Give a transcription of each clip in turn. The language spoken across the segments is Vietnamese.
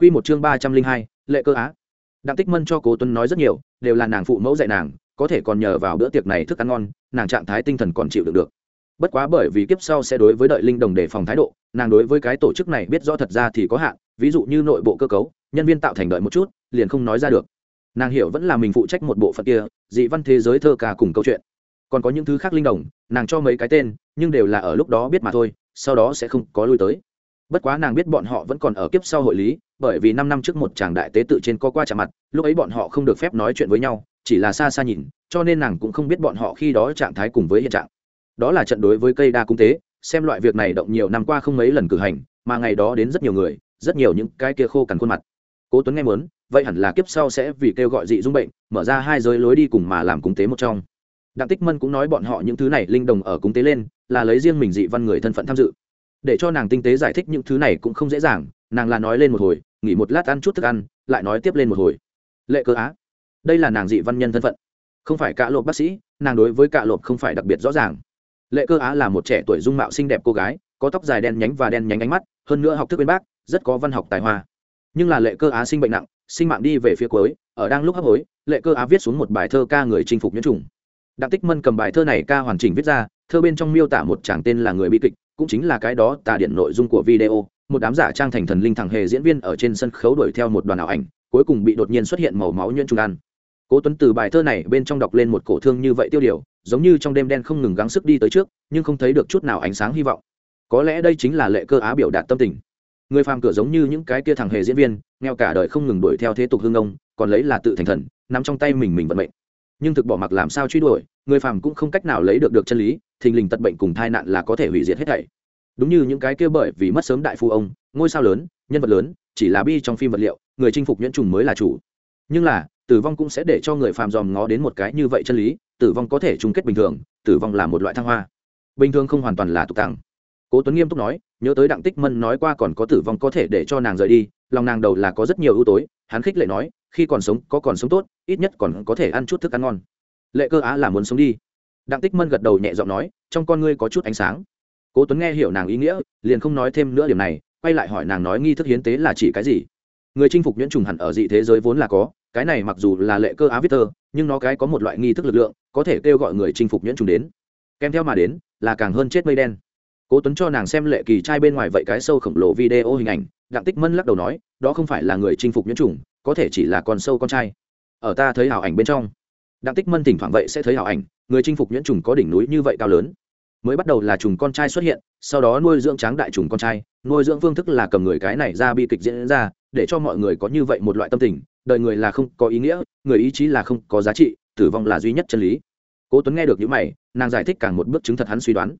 Quy một chương ba trăm linh hai, lệ cơ á. Đặng Tích Mân cho Cố Tuấn nói rất nhiều, đều là nàng phụ mẫu dạy nàng, có thể còn nhờ vào bữa tiệc này thức ăn ngon, nàng trạng thái tinh thần còn chịu được được. Bất quá bởi vì kiếp sau sẽ đối với đợi linh đồng để phòng thái độ, nàng đối với cái tổ chức này biết rõ thật ra thì có hạn, ví dụ như nội bộ cơ cấu, nhân viên tạo thành đợi một chút, liền không nói ra được. Nàng hiểu vẫn là mình phụ trách một bộ phận kia, dị văn thế giới thơ ca cùng câu chuyện. Còn có những thứ khác linh đồng, nàng cho mấy cái tên, nhưng đều là ở lúc đó biết mà thôi, sau đó sẽ không có lui tới bất quá nàng biết bọn họ vẫn còn ở kiếp sau hội lý, bởi vì năm năm trước một chàng đại tế tự trên có qua trả mặt, lúc ấy bọn họ không được phép nói chuyện với nhau, chỉ là xa xa nhìn, cho nên nàng cũng không biết bọn họ khi đó trạng thái cùng với hiện trạng. Đó là trận đối với cây đa cung tế, xem loại việc này động nhiều năm qua không mấy lần cử hành, mà ngày đó đến rất nhiều người, rất nhiều những cái kia khô cằn khuôn mặt. Cố tuấn nghe muốn, vậy hẳn là kiếp sau sẽ vì kêu gọi dị dung bệnh, mở ra hai giới lối đi cùng mà làm cung tế một trong. Đặng tích mân cũng nói bọn họ những thứ này linh đồng ở cung tế lên, là lấy riêng mình dị văn người thân phận tham dự để cho nàng tinh tế giải thích những thứ này cũng không dễ dàng, nàng là nói lên một hồi, nghỉ một lát ăn chút thức ăn, lại nói tiếp lên một hồi. Lệ cơ á, đây là nàng dị văn nhân thân phận, không phải cạ lộp bác sĩ, nàng đối với cạ lộp không phải đặc biệt rõ ràng. Lệ cơ á là một trẻ tuổi dung mạo xinh đẹp cô gái, có tóc dài đen nhánh và đen nhánh ánh mắt, hơn nữa học thức bên bác, rất có văn học tài hoa. Nhưng là lệ cơ á sinh bệnh nặng, sinh mạng đi về phía cuối, ở đang lúc hấp hối, lệ cơ á viết xuống một bài thơ ca người chinh phục nhiễm trùng. Đặng tích mân cầm bài thơ này ca hoàn chỉnh viết ra thơ bên trong miêu tả một chàng tên là người bi kịch, cũng chính là cái đó tà điện nội dung của video, một đám giả trang thành thần linh thẳng hề diễn viên ở trên sân khấu đuổi theo một đoàn ảo ảnh, cuối cùng bị đột nhiên xuất hiện màu máu nhuyễn trùng ăn cố tuấn từ bài thơ này bên trong đọc lên một cổ thương như vậy tiêu điều, giống như trong đêm đen không ngừng gắng sức đi tới trước, nhưng không thấy được chút nào ánh sáng hy vọng. Có lẽ đây chính là lệ cơ á biểu đạt tâm tình. Người phàm cửa giống như những cái kia thằng hề diễn viên, nghèo cả đời không ngừng đuổi theo thế tục hương ông, còn lấy là tự thành thần nằm trong tay mình mình vận mệnh. Nhưng thực bỏ mặc làm sao truy đuổi, người phàm cũng không cách nào lấy được được chân lý thình lình tật bệnh cùng tai nạn là có thể hủy diệt hết thảy. Đúng như những cái kia bởi vì mất sớm đại phu ông, ngôi sao lớn, nhân vật lớn, chỉ là bi trong phim vật liệu, người chinh phục nhuyễn trùng mới là chủ. Nhưng là, tử vong cũng sẽ để cho người phàm dòm ngó đến một cái như vậy chân lý, tử vong có thể chung kết bình thường, tử vong là một loại thăng hoa. Bình thường không hoàn toàn là tục tặng cố tuấn nghiêm túc nói, nhớ tới đặng tích mân nói qua còn có tử vong có thể để cho nàng rời đi, lòng nàng đầu là có rất nhiều ưu tối, hắn khích lệ nói, khi còn sống, có còn sống tốt, ít nhất còn có thể ăn chút thức ăn ngon. Lệ cơ á là muốn sống đi đặng tích mân gật đầu nhẹ giọng nói, trong con ngươi có chút ánh sáng. Cố tuấn nghe hiểu nàng ý nghĩa, liền không nói thêm nữa điểm này, quay lại hỏi nàng nói nghi thức hiến tế là chỉ cái gì? Người chinh phục nhuyễn trùng hẳn ở dị thế giới vốn là có, cái này mặc dù là lệ cơ á viết tơ nhưng nó cái có một loại nghi thức lực lượng, có thể kêu gọi người chinh phục nhuyễn trùng đến. Kèm theo mà đến, là càng hơn chết mây đen. Cố tuấn cho nàng xem lệ kỳ trai bên ngoài vậy cái sâu khổng lồ video hình ảnh, đặng tích mân lắc đầu nói, đó không phải là người chinh phục nhuyễn trùng, có thể chỉ là con sâu con trai. Ở ta thấy ảo ảnh bên trong đặng tích mân thỉnh thoảng vậy sẽ thấy hảo ảnh, người chinh phục nhuyễn trùng có đỉnh núi như vậy cao lớn. Mới bắt đầu là trùng con trai xuất hiện, sau đó nuôi dưỡng tráng đại trùng con trai, nuôi dưỡng phương thức là cầm người cái này ra bi kịch diễn ra, để cho mọi người có như vậy một loại tâm tình, đời người là không có ý nghĩa, người ý chí là không có giá trị, tử vong là duy nhất chân lý. Cố tuấn nghe được những mày, nàng giải thích càng một bước chứng thật hắn suy đoán.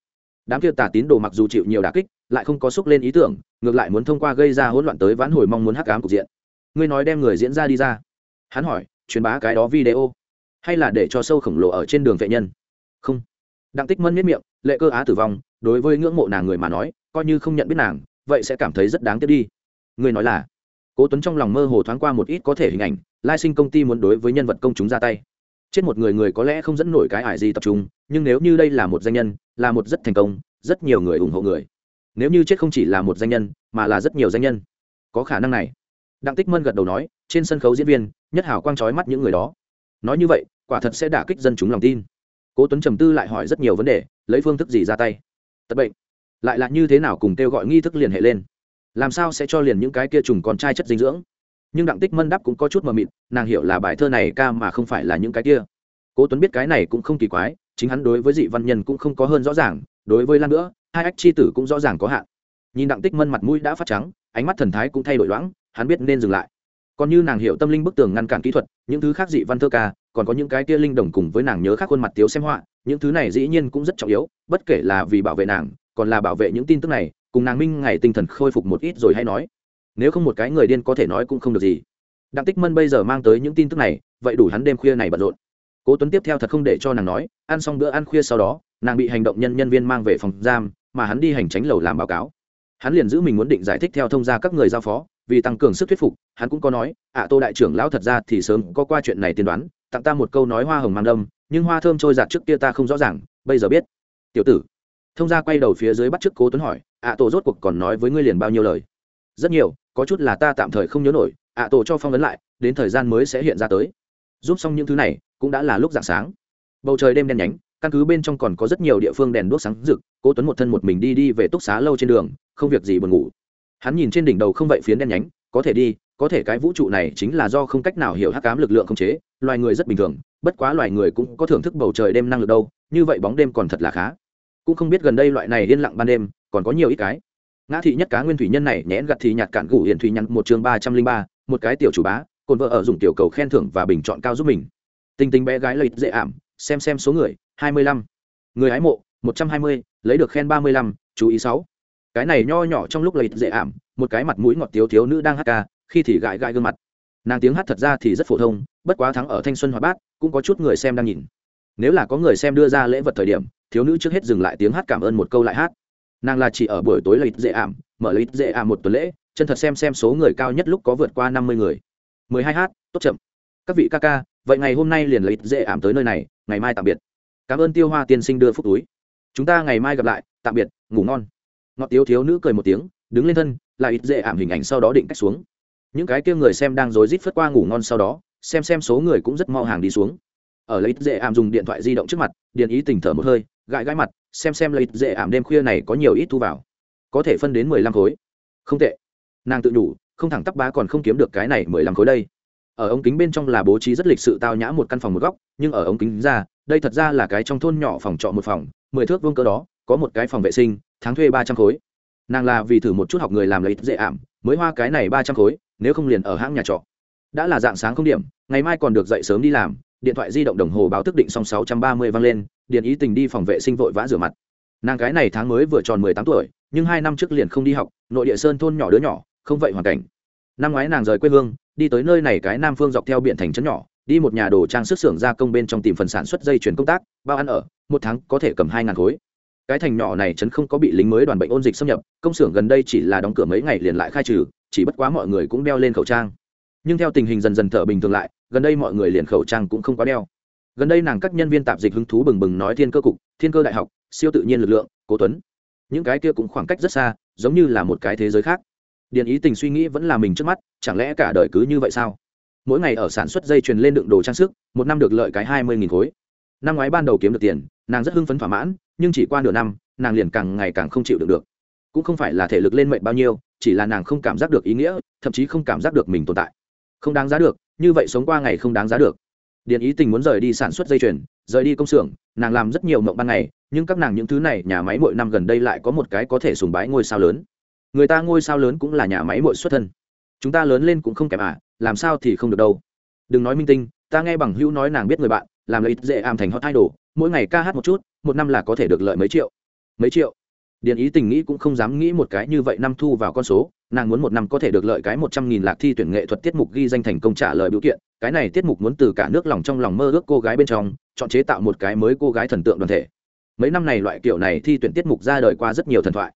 Đám kia tà tín đồ mặc dù chịu nhiều đả kích, lại không có xúc lên ý tưởng, ngược lại muốn thông qua gây ra hỗn loạn tới vãn hồi mong muốn hắc ám cục diện. Ngươi nói đem người diễn ra đi ra. Hắn hỏi, truyền bá cái đó video hay là để cho sâu khổng lồ ở trên đường vệ nhân? Không. Đặng tích mân miết miệng, lệ cơ á tử vong, đối với ngưỡng mộ nàng người mà nói, coi như không nhận biết nàng, vậy sẽ cảm thấy rất đáng tiếc đi. Người nói là, cố tuấn trong lòng mơ hồ thoáng qua một ít có thể hình ảnh, lai sinh công ty muốn đối với nhân vật công chúng ra tay. Chết một người người có lẽ không dẫn nổi cái ải gì tập trung, nhưng nếu như đây là một danh nhân, là một rất thành công, rất nhiều người ủng hộ người. Nếu như chết không chỉ là một danh nhân, mà là rất nhiều danh nhân. Có khả năng này. Đặng tích mân gật đầu nói, trên sân khấu diễn viên, nhất hảo quang trói mắt những người đó. Nói như vậy quả thật sẽ đả kích dân chúng lòng tin. Cố tuấn trầm tư lại hỏi rất nhiều vấn đề, lấy phương thức gì ra tay? Tật bệnh. Lại là như thế nào cùng kêu gọi nghi thức liền hệ lên? Làm sao sẽ cho liền những cái kia trùng con trai chất dinh dưỡng? Nhưng đặng tích mân đáp cũng có chút mờ mịt, nàng hiểu là bài thơ này ca mà không phải là những cái kia. Cố tuấn biết cái này cũng không kỳ quái, chính hắn đối với dị văn nhân cũng không có hơn rõ ràng, đối với lan nữa, hai ách chi tử cũng rõ ràng có hạn. Nhìn đặng tích mân mặt mũi đã phát trắng, ánh mắt thần thái cũng thay đổi loãng, hắn biết nên dừng lại còn như nàng hiểu tâm linh bức tường ngăn cản kỹ thuật, những thứ khác dị văn thơ ca, còn có những cái kia linh đồng cùng với nàng nhớ khác khuôn mặt tiếu xem họa, những thứ này dĩ nhiên cũng rất trọng yếu, bất kể là vì bảo vệ nàng, còn là bảo vệ những tin tức này, cùng nàng minh ngày tinh thần khôi phục một ít rồi hay nói. Nếu không một cái người điên có thể nói cũng không được gì. Đặng tích mân bây giờ mang tới những tin tức này, vậy đủ hắn đêm khuya này bận rộn. Cố tuấn tiếp theo thật không để cho nàng nói, ăn xong bữa ăn khuya sau đó, nàng bị hành động nhân nhân viên mang về phòng giam, mà hắn đi hành tránh lầu làm báo cáo hắn liền giữ mình muốn định giải thích theo thông gia các người giao phó, vì tăng cường sức thuyết phục, hắn cũng có nói, ạ tô đại trưởng lão thật ra thì sớm có qua chuyện này tiên đoán, tặng ta một câu nói hoa hồng mang đâm, nhưng hoa thơm trôi giạt trước kia ta không rõ ràng, bây giờ biết. Tiểu tử. Thông gia quay đầu phía dưới bắt trước cố tuấn hỏi, ạ tô rốt cuộc còn nói với ngươi liền bao nhiêu lời? Rất nhiều, có chút là ta tạm thời không nhớ nổi, ạ tổ cho phong vấn lại, đến thời gian mới sẽ hiện ra tới. Giúp xong những thứ này, cũng đã là lúc dạng sáng. Bầu trời đêm đen nhánh căn cứ bên trong còn có rất nhiều địa phương đèn đuốc sáng rực, cố tuấn một thân một mình đi đi về túc xá lâu trên đường, không việc gì buồn ngủ. Hắn nhìn trên đỉnh đầu không vậy phiến đen nhánh, có thể đi, có thể cái vũ trụ này chính là do không cách nào hiểu hắc ám lực lượng không chế, loài người rất bình thường, bất quá loài người cũng có thưởng thức bầu trời đêm năng lực đâu, như vậy bóng đêm còn thật là khá. Cũng không biết gần đây loại này yên lặng ban đêm, còn có nhiều ít cái. Ngã thị nhất cá nguyên thủy nhân này nhẽn gặt thì nhạt cạn gủ hiền thủy nhắn một chương ba trăm linh ba, một cái tiểu chủ bá, cồn vợ ở dùng tiểu cầu khen thưởng và bình chọn cao giúp mình. Tình tình bé gái lợi dễ ảm, xem xem số người hai mươi lăm. Người hái mộ, một trăm hai mươi, lấy được khen ba mươi lăm, chú ý sáu. Cái này nho nhỏ trong lúc lợi dễ ảm, một cái mặt mũi ngọt tiếu thiếu nữ đang hát ca, khi thì gãi gãi gương mặt. Nàng tiếng hát thật ra thì rất phổ thông, bất quá thắng ở thanh xuân hoạt bát, cũng có chút người xem đang nhìn. Nếu là có người xem đưa ra lễ vật thời điểm, thiếu nữ trước hết dừng lại tiếng hát cảm ơn một câu lại hát. Nàng là chỉ ở buổi tối lợi dễ ảm, mở lợi dễ ảm một tuần lễ, chân thật xem xem số người cao nhất lúc có vượt qua năm mươi người. mười hai hát, tốt chậm. Các vị ca ca, vậy ngày hôm nay liền lợi dễ ảm tới nơi này, ngày mai tạm biệt cảm ơn tiêu hoa tiên sinh đưa phúc túi. Chúng ta ngày mai gặp lại, tạm biệt, ngủ ngon. Ngọt tiếu thiếu nữ cười một tiếng, đứng lên thân, lại ít dễ ảm hình ảnh sau đó định cách xuống. Những cái kia người xem đang rối rít phất qua ngủ ngon sau đó, xem xem số người cũng rất mau hàng đi xuống. Ở lấy dễ ảm dùng điện thoại di động trước mặt, điện ý tỉnh thở một hơi, gãi gãi mặt, xem xem lấy dễ ảm đêm khuya này có nhiều ít thu vào. Có thể phân đến mười lăm khối. Không tệ. Nàng tự đủ, không thẳng tắp bá còn không kiếm được cái này mười lăm khối đây. Ở ống kính bên trong là bố trí rất lịch sự tao nhã một căn phòng một góc, nhưng ở ống kính ra đây thật ra là cái trong thôn nhỏ phòng trọ một phòng, mười thước vương cỡ đó, có một cái phòng vệ sinh, tháng thuê ba trăm khối. Nàng là vì thử một chút học người làm lấy dễ ảm, mới hoa cái này ba trăm khối, nếu không liền ở hãng nhà trọ. Đã là dạng sáng không điểm, ngày mai còn được dậy sớm đi làm, điện thoại di động đồng hồ báo thức định xong sáu trăm ba mươi vang lên, điện ý tình đi phòng vệ sinh vội vã rửa mặt. Nàng cái này tháng mới vừa tròn mười tám tuổi, nhưng hai năm trước liền không đi học, nội địa sơn thôn nhỏ đứa nhỏ, không vậy hoàn cảnh. Năm ngoái nàng rời quê hương, đi tới nơi này cái nam phương dọc theo biển thành trấn nhỏ đi một nhà đồ trang sức xưởng gia công bên trong tìm phần sản xuất dây chuyển công tác, bao ăn ở, một tháng có thể cầm hai ngàn khối. Cái thành nhỏ này chấn không có bị lính mới đoàn bệnh ôn dịch xâm nhập, công xưởng gần đây chỉ là đóng cửa mấy ngày liền lại khai trừ, chỉ bất quá mọi người cũng đeo lên khẩu trang. Nhưng theo tình hình dần dần thở bình thường lại, gần đây mọi người liền khẩu trang cũng không có đeo. Gần đây nàng các nhân viên tạp dịch hứng thú bừng bừng nói thiên cơ cục, thiên cơ đại học, siêu tự nhiên lực lượng, cố tuấn. Những cái kia cũng khoảng cách rất xa, giống như là một cái thế giới khác. Điện ý tình suy nghĩ vẫn là mình trước mắt, chẳng lẽ cả đời cứ như vậy sao? Mỗi ngày ở sản xuất dây chuyền lên đựng đồ trang sức, một năm được lợi cái hai mươi nghìn khối. Năm ngoái ban đầu kiếm được tiền, nàng rất hưng phấn thỏa mãn, nhưng chỉ qua nửa năm, nàng liền càng ngày càng không chịu được được. Cũng không phải là thể lực lên mệnh bao nhiêu, chỉ là nàng không cảm giác được ý nghĩa, thậm chí không cảm giác được mình tồn tại. Không đáng giá được, như vậy sống qua ngày không đáng giá được. Điện ý tình muốn rời đi sản xuất dây chuyền, rời đi công xưởng, nàng làm rất nhiều mộng ban ngày, nhưng các nàng những thứ này nhà máy mỗi năm gần đây lại có một cái có thể sùng bái ngôi sao lớn. Người ta ngôi sao lớn cũng là nhà máy mỗi xuất thân. Chúng ta lớn lên cũng không kém à làm sao thì không được đâu. Đừng nói minh tinh, ta nghe bằng hữu nói nàng biết người bạn, làm lợi dễ am thành hot idol, mỗi ngày ca hát một chút, một năm là có thể được lợi mấy triệu. Mấy triệu? Điền ý tình nghĩ cũng không dám nghĩ một cái như vậy năm thu vào con số, nàng muốn một năm có thể được lợi cái một trăm nghìn lạc thi tuyển nghệ thuật tiết mục ghi danh thành công trả lời biểu kiện, cái này tiết mục muốn từ cả nước lòng trong lòng mơ ước cô gái bên trong, chọn chế tạo một cái mới cô gái thần tượng đoàn thể. Mấy năm này loại kiểu này thi tuyển tiết mục ra đời qua rất nhiều thần thoại.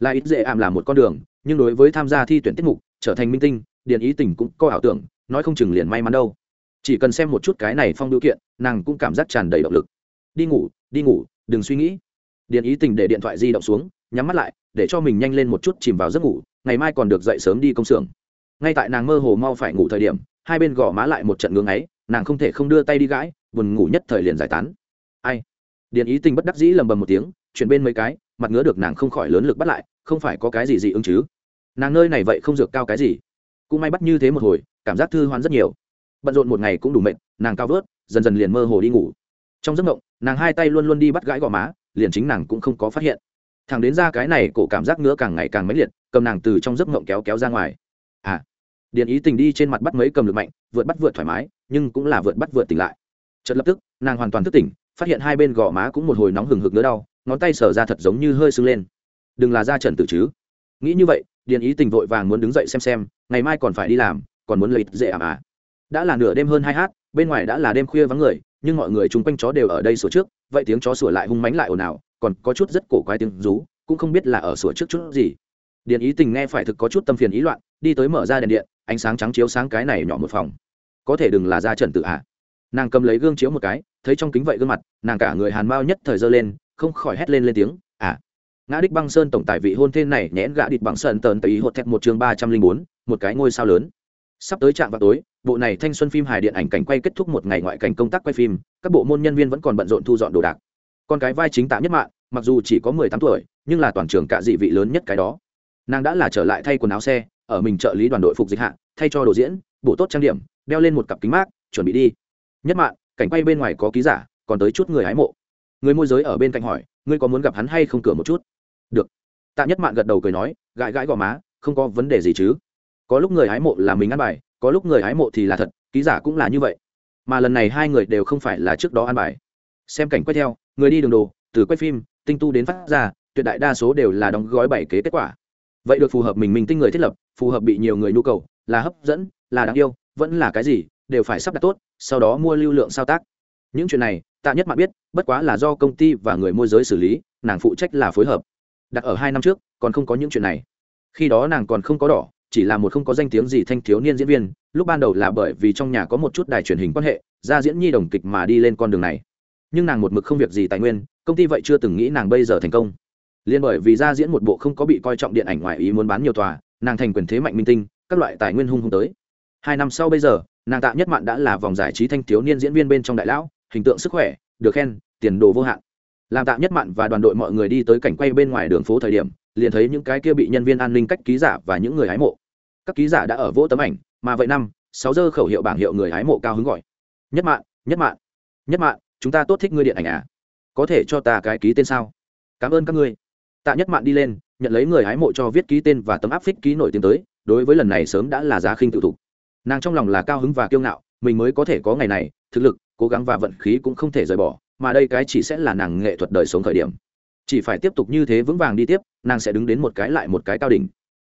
Là ít dễ ảm làm một con đường, nhưng đối với tham gia thi tuyển tiết mục, trở thành minh tinh điền ý tình cũng có ảo tưởng, nói không chừng liền may mắn đâu. Chỉ cần xem một chút cái này phong điều kiện, nàng cũng cảm giác tràn đầy động lực. Đi ngủ đi ngủ, đừng suy nghĩ. Điền ý tình để điện thoại di động xuống, nhắm mắt lại, để cho mình nhanh lên một chút chìm vào giấc ngủ, ngày mai còn được dậy sớm đi công xưởng. Ngay tại nàng mơ hồ mau phải ngủ thời điểm, hai bên gò má lại một trận ngưng ấy, nàng không thể không đưa tay đi gãi, buồn ngủ nhất thời liền giải tán. Ai? Điền ý tình bất đắc dĩ lầm bầm một tiếng, chuyển bên mấy cái, mặt ngứa được nàng không khỏi lớn lực bắt lại, không phải có cái gì dị ứng chứ? Nàng nơi này vậy không dược cao cái gì cũng may bắt như thế một hồi, cảm giác thư hoán rất nhiều. Bận rộn một ngày cũng đủ mệt, nàng cao vớt, dần dần liền mơ hồ đi ngủ. Trong giấc mộng, nàng hai tay luôn luôn đi bắt gãi gò má, liền chính nàng cũng không có phát hiện. Thằng đến ra cái này, cổ cảm giác ngứa càng ngày càng mãnh liệt, cầm nàng từ trong giấc mộng kéo kéo ra ngoài. À điện ý tình đi trên mặt bắt mấy cầm lực mạnh, vượt bắt vượt thoải mái, nhưng cũng là vượt bắt vượt tỉnh lại. Chợt lập tức, nàng hoàn toàn thức tỉnh, phát hiện hai bên gò má cũng một hồi nóng hừng hực nữa đau, ngón tay sở ra thật giống như hơi sưng lên. Đừng là da trần tử chứ. Nghĩ như vậy Điền ý tình vội vàng muốn đứng dậy xem xem, ngày mai còn phải đi làm, còn muốn lấy dễ ảm à. Đã là nửa đêm hơn hai h bên ngoài đã là đêm khuya vắng người, nhưng mọi người chung quanh chó đều ở đây sửa trước, vậy tiếng chó sửa lại hung mánh lại ồn ào, còn có chút rất cổ quái tiếng rú, cũng không biết là ở sửa trước chút gì. Điện ý tình nghe phải thực có chút tâm phiền ý loạn, đi tới mở ra đèn điện, ánh sáng trắng chiếu sáng cái này nhỏ một phòng. Có thể đừng là ra trần tự hạ. Nàng cầm lấy gương chiếu một cái, thấy trong kính vậy gương mặt, nàng cả người hàn mau nhất thời dơ lên, không khỏi hét lên lên tiếng ngã đích băng sơn tổng tài vị hôn thên này nhẽn gã địch bằng sơn tờn tới hột thẹt một chương ba trăm linh bốn, một cái ngôi sao lớn. Sắp tới trạm vào tối, bộ này thanh xuân phim hài điện ảnh cảnh quay kết thúc một ngày ngoại cảnh công tác quay phim, các bộ môn nhân viên vẫn còn bận rộn thu dọn đồ đạc. Con cái vai chính tạ nhất mạng, mặc dù chỉ có mười tám tuổi, nhưng là toàn trường cả dị vị lớn nhất cái đó. Nàng đã là trở lại thay quần áo xe, ở mình trợ lý đoàn đội phục dịch hạ, thay cho đồ diễn bộ tốt trang điểm, đeo lên một cặp kính mát, chuẩn bị đi. Nhất mạng, cảnh quay bên ngoài có ký giả, còn tới chút người hái mộ. Người môi giới ở bên cạnh hỏi, ngươi có muốn gặp hắn hay không cửa một chút? Được. Tạ nhất mạng gật đầu cười nói, gãi gãi gò má, không có vấn đề gì chứ. Có lúc người hái mộ là mình ăn bài, có lúc người hái mộ thì là thật, ký giả cũng là như vậy. Mà lần này hai người đều không phải là trước đó ăn bài. Xem cảnh quay theo, người đi đường đồ, từ quay phim, tinh tu đến phát ra, tuyệt đại đa số đều là đóng gói bảy kế kết quả. Vậy được phù hợp mình mình tinh người thiết lập, phù hợp bị nhiều người nhu cầu, là hấp dẫn, là đáng yêu, vẫn là cái gì, đều phải sắp đặt tốt, sau đó mua lưu lượng sao tác. Những chuyện này, tạ nhất mạng biết, bất quá là do công ty và người môi giới xử lý, nàng phụ trách là phối hợp đặt ở hai năm trước, còn không có những chuyện này. Khi đó nàng còn không có đỏ, chỉ là một không có danh tiếng gì thanh thiếu niên diễn viên, lúc ban đầu là bởi vì trong nhà có một chút đài truyền hình quan hệ, ra diễn nhi đồng kịch mà đi lên con đường này. Nhưng nàng một mực không việc gì tài nguyên, công ty vậy chưa từng nghĩ nàng bây giờ thành công. Liên bởi vì ra diễn một bộ không có bị coi trọng điện ảnh ngoài ý muốn bán nhiều tòa, nàng thành quyền thế mạnh minh tinh, các loại tài nguyên hung hung tới. Hai năm sau bây giờ, nàng tạ nhất mạn đã là vòng giải trí thanh thiếu niên diễn viên bên trong đại lão, hình tượng sức khỏe, được khen, tiền đồ vô hạn làm tạ nhất mạn và đoàn đội mọi người đi tới cảnh quay bên ngoài đường phố thời điểm, liền thấy những cái kia bị nhân viên an ninh cách ký giả và những người hái mộ. Các ký giả đã ở vỗ tấm ảnh, mà vậy năm, sáu giờ khẩu hiệu bảng hiệu người hái mộ cao hứng gọi. Nhất mạn nhất mạn nhất mạn, chúng ta tốt thích ngươi điện ảnh à? Có thể cho ta cái ký tên sao? Cảm ơn các ngươi. Tạ nhất mạn đi lên, nhận lấy người hái mộ cho viết ký tên và tấm áp phích ký nổi tiếng tới, đối với lần này sớm đã là giá khinh tự thủ. nàng trong lòng là cao hứng và kiêu ngạo, mình mới có thể có ngày này, thực lực, cố gắng và vận khí cũng không thể rời bỏ mà đây cái chỉ sẽ là nàng nghệ thuật đời sống khởi điểm. Chỉ phải tiếp tục như thế vững vàng đi tiếp, nàng sẽ đứng đến một cái lại một cái cao đỉnh.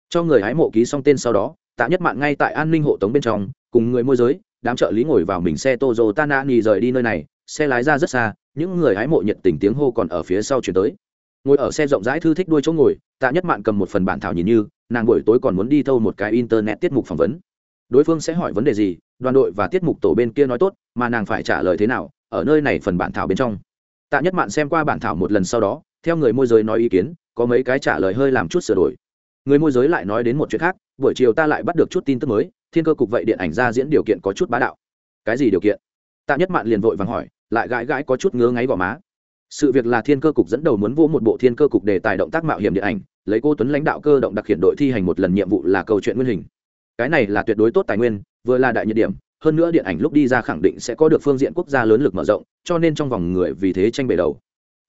Cho người hái mộ ký xong tên sau đó, tạ nhất mạn ngay tại an ninh hộ tống bên trong, cùng người môi giới, đám trợ lý ngồi vào mình xe tozo tanani rời đi nơi này, xe lái ra rất xa, những người hái mộ nhận tình tiếng hô còn ở phía sau chuyển tới. Ngồi ở xe rộng rãi thư thích đuôi chỗ ngồi, tạ nhất mạn cầm một phần bản thảo nhìn như, nàng buổi tối còn muốn đi thâu một cái internet tiết mục phỏng vấn. Đối phương sẽ hỏi vấn đề gì, đoàn đội và tiết mục tổ bên kia nói tốt, mà nàng phải trả lời thế nào ở nơi này phần bản thảo bên trong. Tạ nhất mạn xem qua bản thảo một lần sau đó, theo người môi giới nói ý kiến, có mấy cái trả lời hơi làm chút sửa đổi. Người môi giới lại nói đến một chuyện khác, buổi chiều ta lại bắt được chút tin tức mới, thiên cơ cục vậy điện ảnh ra diễn điều kiện có chút bá đạo. Cái gì điều kiện? Tạ nhất mạn liền vội vàng hỏi, lại gãi gãi có chút ngứa ngáy gò má. Sự việc là thiên cơ cục dẫn đầu muốn vô một bộ thiên cơ cục đề tài động tác mạo hiểm điện ảnh, lấy cô tuấn lãnh đạo cơ động đặc hiện đội thi hành một lần nhiệm vụ là câu chuyện nguyên hình. Cái này là tuyệt đối tốt tài nguyên, vừa là đại nhiệt điểm hơn nữa điện ảnh lúc đi ra khẳng định sẽ có được phương diện quốc gia lớn lực mở rộng, cho nên trong vòng người vì thế tranh bể đầu.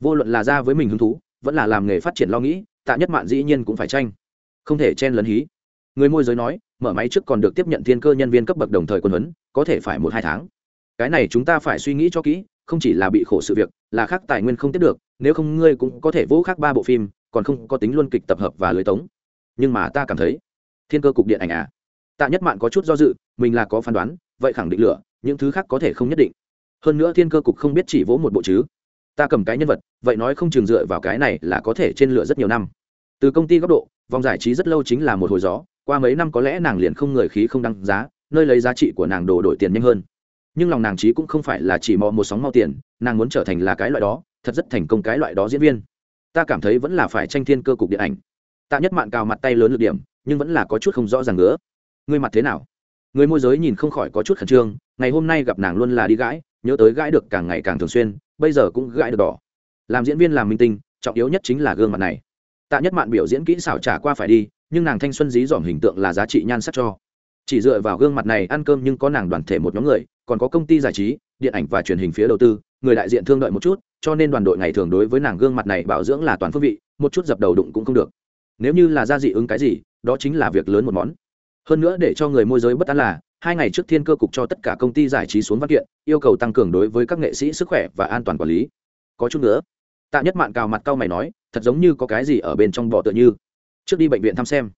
Vô luận là ra với mình hứng thú, vẫn là làm nghề phát triển lo nghĩ, tạ nhất mạn dĩ nhiên cũng phải tranh. Không thể chen lấn hí. Người môi giới nói, mở máy trước còn được tiếp nhận thiên cơ nhân viên cấp bậc đồng thời quân huấn, có thể phải một hai tháng. Cái này chúng ta phải suy nghĩ cho kỹ, không chỉ là bị khổ sự việc, là khác tài nguyên không tiếp được, nếu không ngươi cũng có thể vỗ khác ba bộ phim, còn không có tính luôn kịch tập hợp và lưới tống. Nhưng mà ta cảm thấy, thiên cơ cục điện ảnh à? Tạ nhất mạn có chút do dự, mình là có phán đoán vậy khẳng định lửa, những thứ khác có thể không nhất định. Hơn nữa thiên cơ cục không biết chỉ vỗ một bộ chứ. Ta cầm cái nhân vật, vậy nói không chừng dựa vào cái này là có thể trên lửa rất nhiều năm. Từ công ty góc độ, vòng giải trí rất lâu chính là một hồi gió, qua mấy năm có lẽ nàng liền không người khí không đăng giá, nơi lấy giá trị của nàng đồ đổi tiền nhanh hơn. Nhưng lòng nàng trí cũng không phải là chỉ mò một sóng mau tiền, nàng muốn trở thành là cái loại đó, thật rất thành công cái loại đó diễn viên. Ta cảm thấy vẫn là phải tranh thiên cơ cục điện ảnh. Tạ nhất mạn cào mặt tay lớn lực điểm, nhưng vẫn là có chút không rõ ràng nữa. Ngươi mặt thế nào? Người môi giới nhìn không khỏi có chút khẩn trương, ngày hôm nay gặp nàng luôn là đi gãi, nhớ tới gãi được càng ngày càng thường xuyên, bây giờ cũng gãi được đỏ. Làm diễn viên làm minh tinh, trọng yếu nhất chính là gương mặt này. Tạ nhất mạn biểu diễn kỹ xảo trả qua phải đi, nhưng nàng thanh xuân dí dỏm hình tượng là giá trị nhan sắc cho. Chỉ dựa vào gương mặt này ăn cơm nhưng có nàng đoàn thể một nhóm người, còn có công ty giải trí, điện ảnh và truyền hình phía đầu tư, người đại diện thương đợi một chút, cho nên đoàn đội ngày thường đối với nàng gương mặt này bảo dưỡng là toàn phương vị, một chút dập đầu đụng cũng không được. Nếu như là ra dị ứng cái gì, đó chính là việc lớn một món hơn nữa để cho người môi giới bất an là, hai ngày trước thiên cơ cục cho tất cả công ty giải trí xuống văn kiện, yêu cầu tăng cường đối với các nghệ sĩ sức khỏe và an toàn quản lý. Có chút nữa. Tạ nhất mạn cào mặt cau mày nói, thật giống như có cái gì ở bên trong bọ tựa như. Trước đi bệnh viện thăm xem.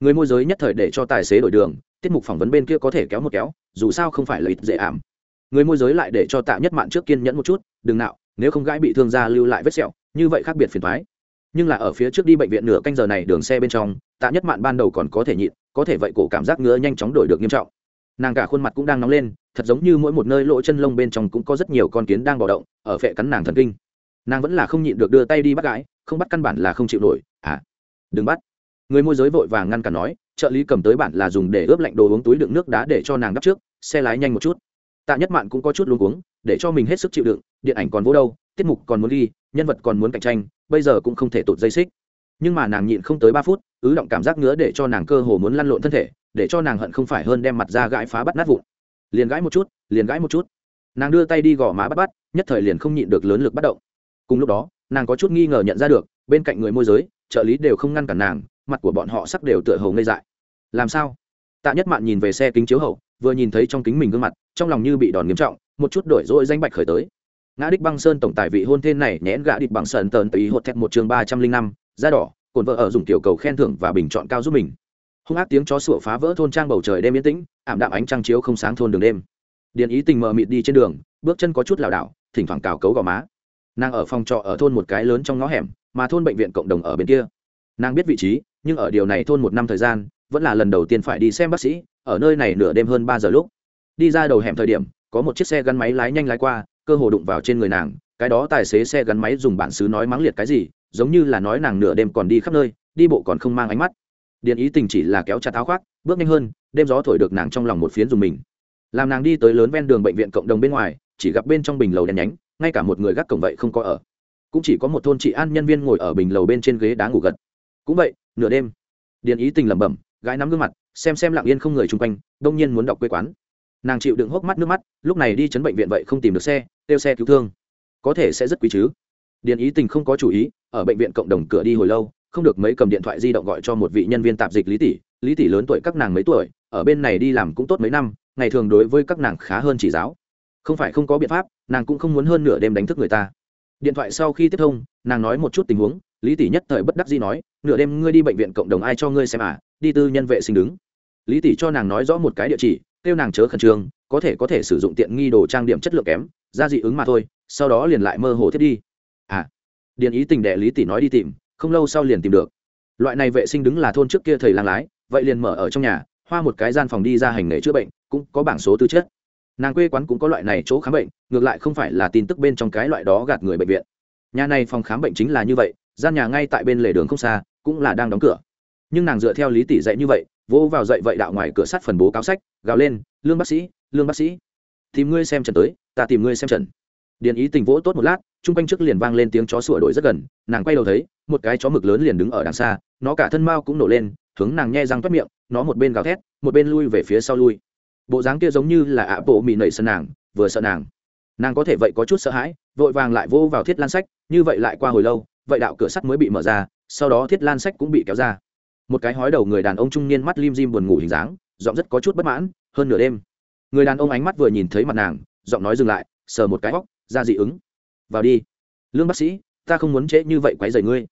Người môi giới nhất thời để cho tài xế đổi đường, tiết mục phỏng vấn bên kia có thể kéo một kéo, dù sao không phải là ít dễ ảm. Người môi giới lại để cho tạ nhất mạn trước kiên nhẫn một chút, đừng nạo, nếu không gãi bị thương ra lưu lại vết sẹo, như vậy khác biệt phiền thoái nhưng là ở phía trước đi bệnh viện nửa canh giờ này đường xe bên trong, tạ nhất mạn ban đầu còn có thể nhịn có thể vậy cổ cảm giác ngứa nhanh chóng đổi được nghiêm trọng. Nàng cả khuôn mặt cũng đang nóng lên, thật giống như mỗi một nơi lỗ chân lông bên trong cũng có rất nhiều con kiến đang bỏ động, ở phệ cắn nàng thần kinh. Nàng vẫn là không nhịn được đưa tay đi bắt gãi không bắt căn bản là không chịu nổi à đừng bắt. Người môi giới vội vàng ngăn cản nói, trợ lý cầm tới bản là dùng để ướp lạnh đồ uống túi đựng nước đá để cho nàng đắp trước, xe lái nhanh một chút. Tạ nhất mạn cũng có chút luống cuống, để cho mình hết sức chịu đựng, điện ảnh còn vô đâu, tiết mục còn muốn đi, nhân vật còn muốn cạnh tranh, bây giờ cũng không thể tụt dây xích nhưng mà nàng nhịn không tới ba phút, ứ động cảm giác ngứa để cho nàng cơ hồ muốn lăn lộn thân thể, để cho nàng hận không phải hơn đem mặt ra gãi phá bắt nát vụn. Liền gãi một chút, liền gãi một chút. Nàng đưa tay đi gõ má bắt bắt, nhất thời liền không nhịn được lớn lực bắt động. Cùng lúc đó, nàng có chút nghi ngờ nhận ra được, bên cạnh người môi giới, trợ lý đều không ngăn cản nàng, mặt của bọn họ sắc đều tựa hầu ngây dại. Làm sao? Tạ nhất mạn nhìn về xe kính chiếu hậu, vừa nhìn thấy trong kính mình gương mặt, trong lòng như bị đòn nghiêm trọng, một chút đổi dỗi danh bạch khởi tới. Ngã đích băng sơn tổng tài vị hôn thên này nhẽn gã địch bằng sơn tờn tùy hột thẹt một chương ba trăm linh năm da đỏ, cồn vợ ở dùng tiểu cầu khen thưởng và bình chọn cao giúp mình. Hung ác tiếng chó sủa phá vỡ thôn trang bầu trời đêm yên tĩnh, ảm đạm ánh trăng chiếu không sáng thôn đường đêm. Điện ý tình mờ mịt đi trên đường, bước chân có chút lảo đảo, thỉnh thoảng cào cấu gò má. Nàng ở phòng trọ ở thôn một cái lớn trong ngõ hẻm, mà thôn bệnh viện cộng đồng ở bên kia. Nàng biết vị trí, nhưng ở điều này thôn một năm thời gian, vẫn là lần đầu tiên phải đi xem bác sĩ, ở nơi này nửa đêm hơn ba giờ lúc. Đi ra đầu hẻm thời điểm, có một chiếc xe gắn máy lái nhanh lái qua, cơ hồ đụng vào trên người nàng, cái đó tài xế xe gắn máy dùng bản xứ nói mắng liệt cái gì giống như là nói nàng nửa đêm còn đi khắp nơi, đi bộ còn không mang ánh mắt. Điện ý tình chỉ là kéo chặt áo khoác, bước nhanh hơn, đêm gió thổi được nàng trong lòng một phiến dùng mình. Làm nàng đi tới lớn ven đường bệnh viện cộng đồng bên ngoài, chỉ gặp bên trong bình lầu đèn nhánh, ngay cả một người gác cổng vậy không có ở. Cũng chỉ có một thôn trị an nhân viên ngồi ở bình lầu bên trên ghế đá ngủ gật. Cũng vậy, nửa đêm, điện ý tình lẩm bẩm, gái nắm gương mặt, xem xem lặng yên không người chung quanh, đông nhiên muốn đọc quê quán. Nàng chịu đựng hốc mắt nước mắt, lúc này đi chấn bệnh viện vậy không tìm được xe tiêu xe cứu thương. Có thể sẽ rất quý chứ điền ý tình không có chủ ý, ở bệnh viện cộng đồng cửa đi hồi lâu, không được mấy cầm điện thoại di động gọi cho một vị nhân viên tạp dịch lý tỷ. Lý tỷ lớn tuổi các nàng mấy tuổi, ở bên này đi làm cũng tốt mấy năm, ngày thường đối với các nàng khá hơn chỉ giáo. Không phải không có biện pháp, nàng cũng không muốn hơn nửa đêm đánh thức người ta. Điện thoại sau khi tiếp thông, nàng nói một chút tình huống, lý tỷ nhất thời bất đắc dĩ nói, nửa đêm ngươi đi bệnh viện cộng đồng ai cho ngươi xem à đi tư nhân vệ sinh đứng. Lý tỷ cho nàng nói rõ một cái địa chỉ, kêu nàng chớ khẩn trương, có thể có thể sử dụng tiện nghi đồ trang điểm chất lượng kém ra dị ứng mà thôi, sau đó liền lại mơ hồ thiết đi à điện ý tình đệ lý tỷ nói đi tìm, không lâu sau liền tìm được. Loại này vệ sinh đứng là thôn trước kia thầy lang lái, vậy liền mở ở trong nhà, hoa một cái gian phòng đi ra hành nghề chữa bệnh, cũng có bảng số tư chất. Nàng quê quán cũng có loại này chỗ khám bệnh, ngược lại không phải là tin tức bên trong cái loại đó gạt người bệnh viện. Nhà này phòng khám bệnh chính là như vậy, gian nhà ngay tại bên lề đường không xa, cũng là đang đóng cửa. Nhưng nàng dựa theo lý tỷ dạy như vậy, vỗ vào dậy vậy đạo ngoài cửa sắt phần bố cáo sách, gào lên, lương bác sĩ, lương bác sĩ, tìm ngươi xem trần tới, ta tìm ngươi xem trần điền ý tình vỗ tốt một lát, chung quanh trước liền vang lên tiếng chó sủa đổi rất gần, nàng quay đầu thấy, một cái chó mực lớn liền đứng ở đằng xa, nó cả thân mao cũng nổ lên, hướng nàng nhe răng toét miệng, nó một bên gào thét, một bên lui về phía sau lui. Bộ dáng kia giống như là ạ bộ mị nẩy sân nàng, vừa sợ nàng. Nàng có thể vậy có chút sợ hãi, vội vàng lại vô vào thiết lan sách, như vậy lại qua hồi lâu, vậy đạo cửa sắt mới bị mở ra, sau đó thiết lan sách cũng bị kéo ra. Một cái hói đầu người đàn ông trung niên mắt lim dim buồn ngủ hình dáng, giọng rất có chút bất mãn, hơn nửa đêm. Người đàn ông ánh mắt vừa nhìn thấy mặt nàng, giọng nói dừng lại, sờ một cái góc ra dị ứng. Vào đi. Lương bác sĩ ta không muốn trễ như vậy quấy rầy ngươi.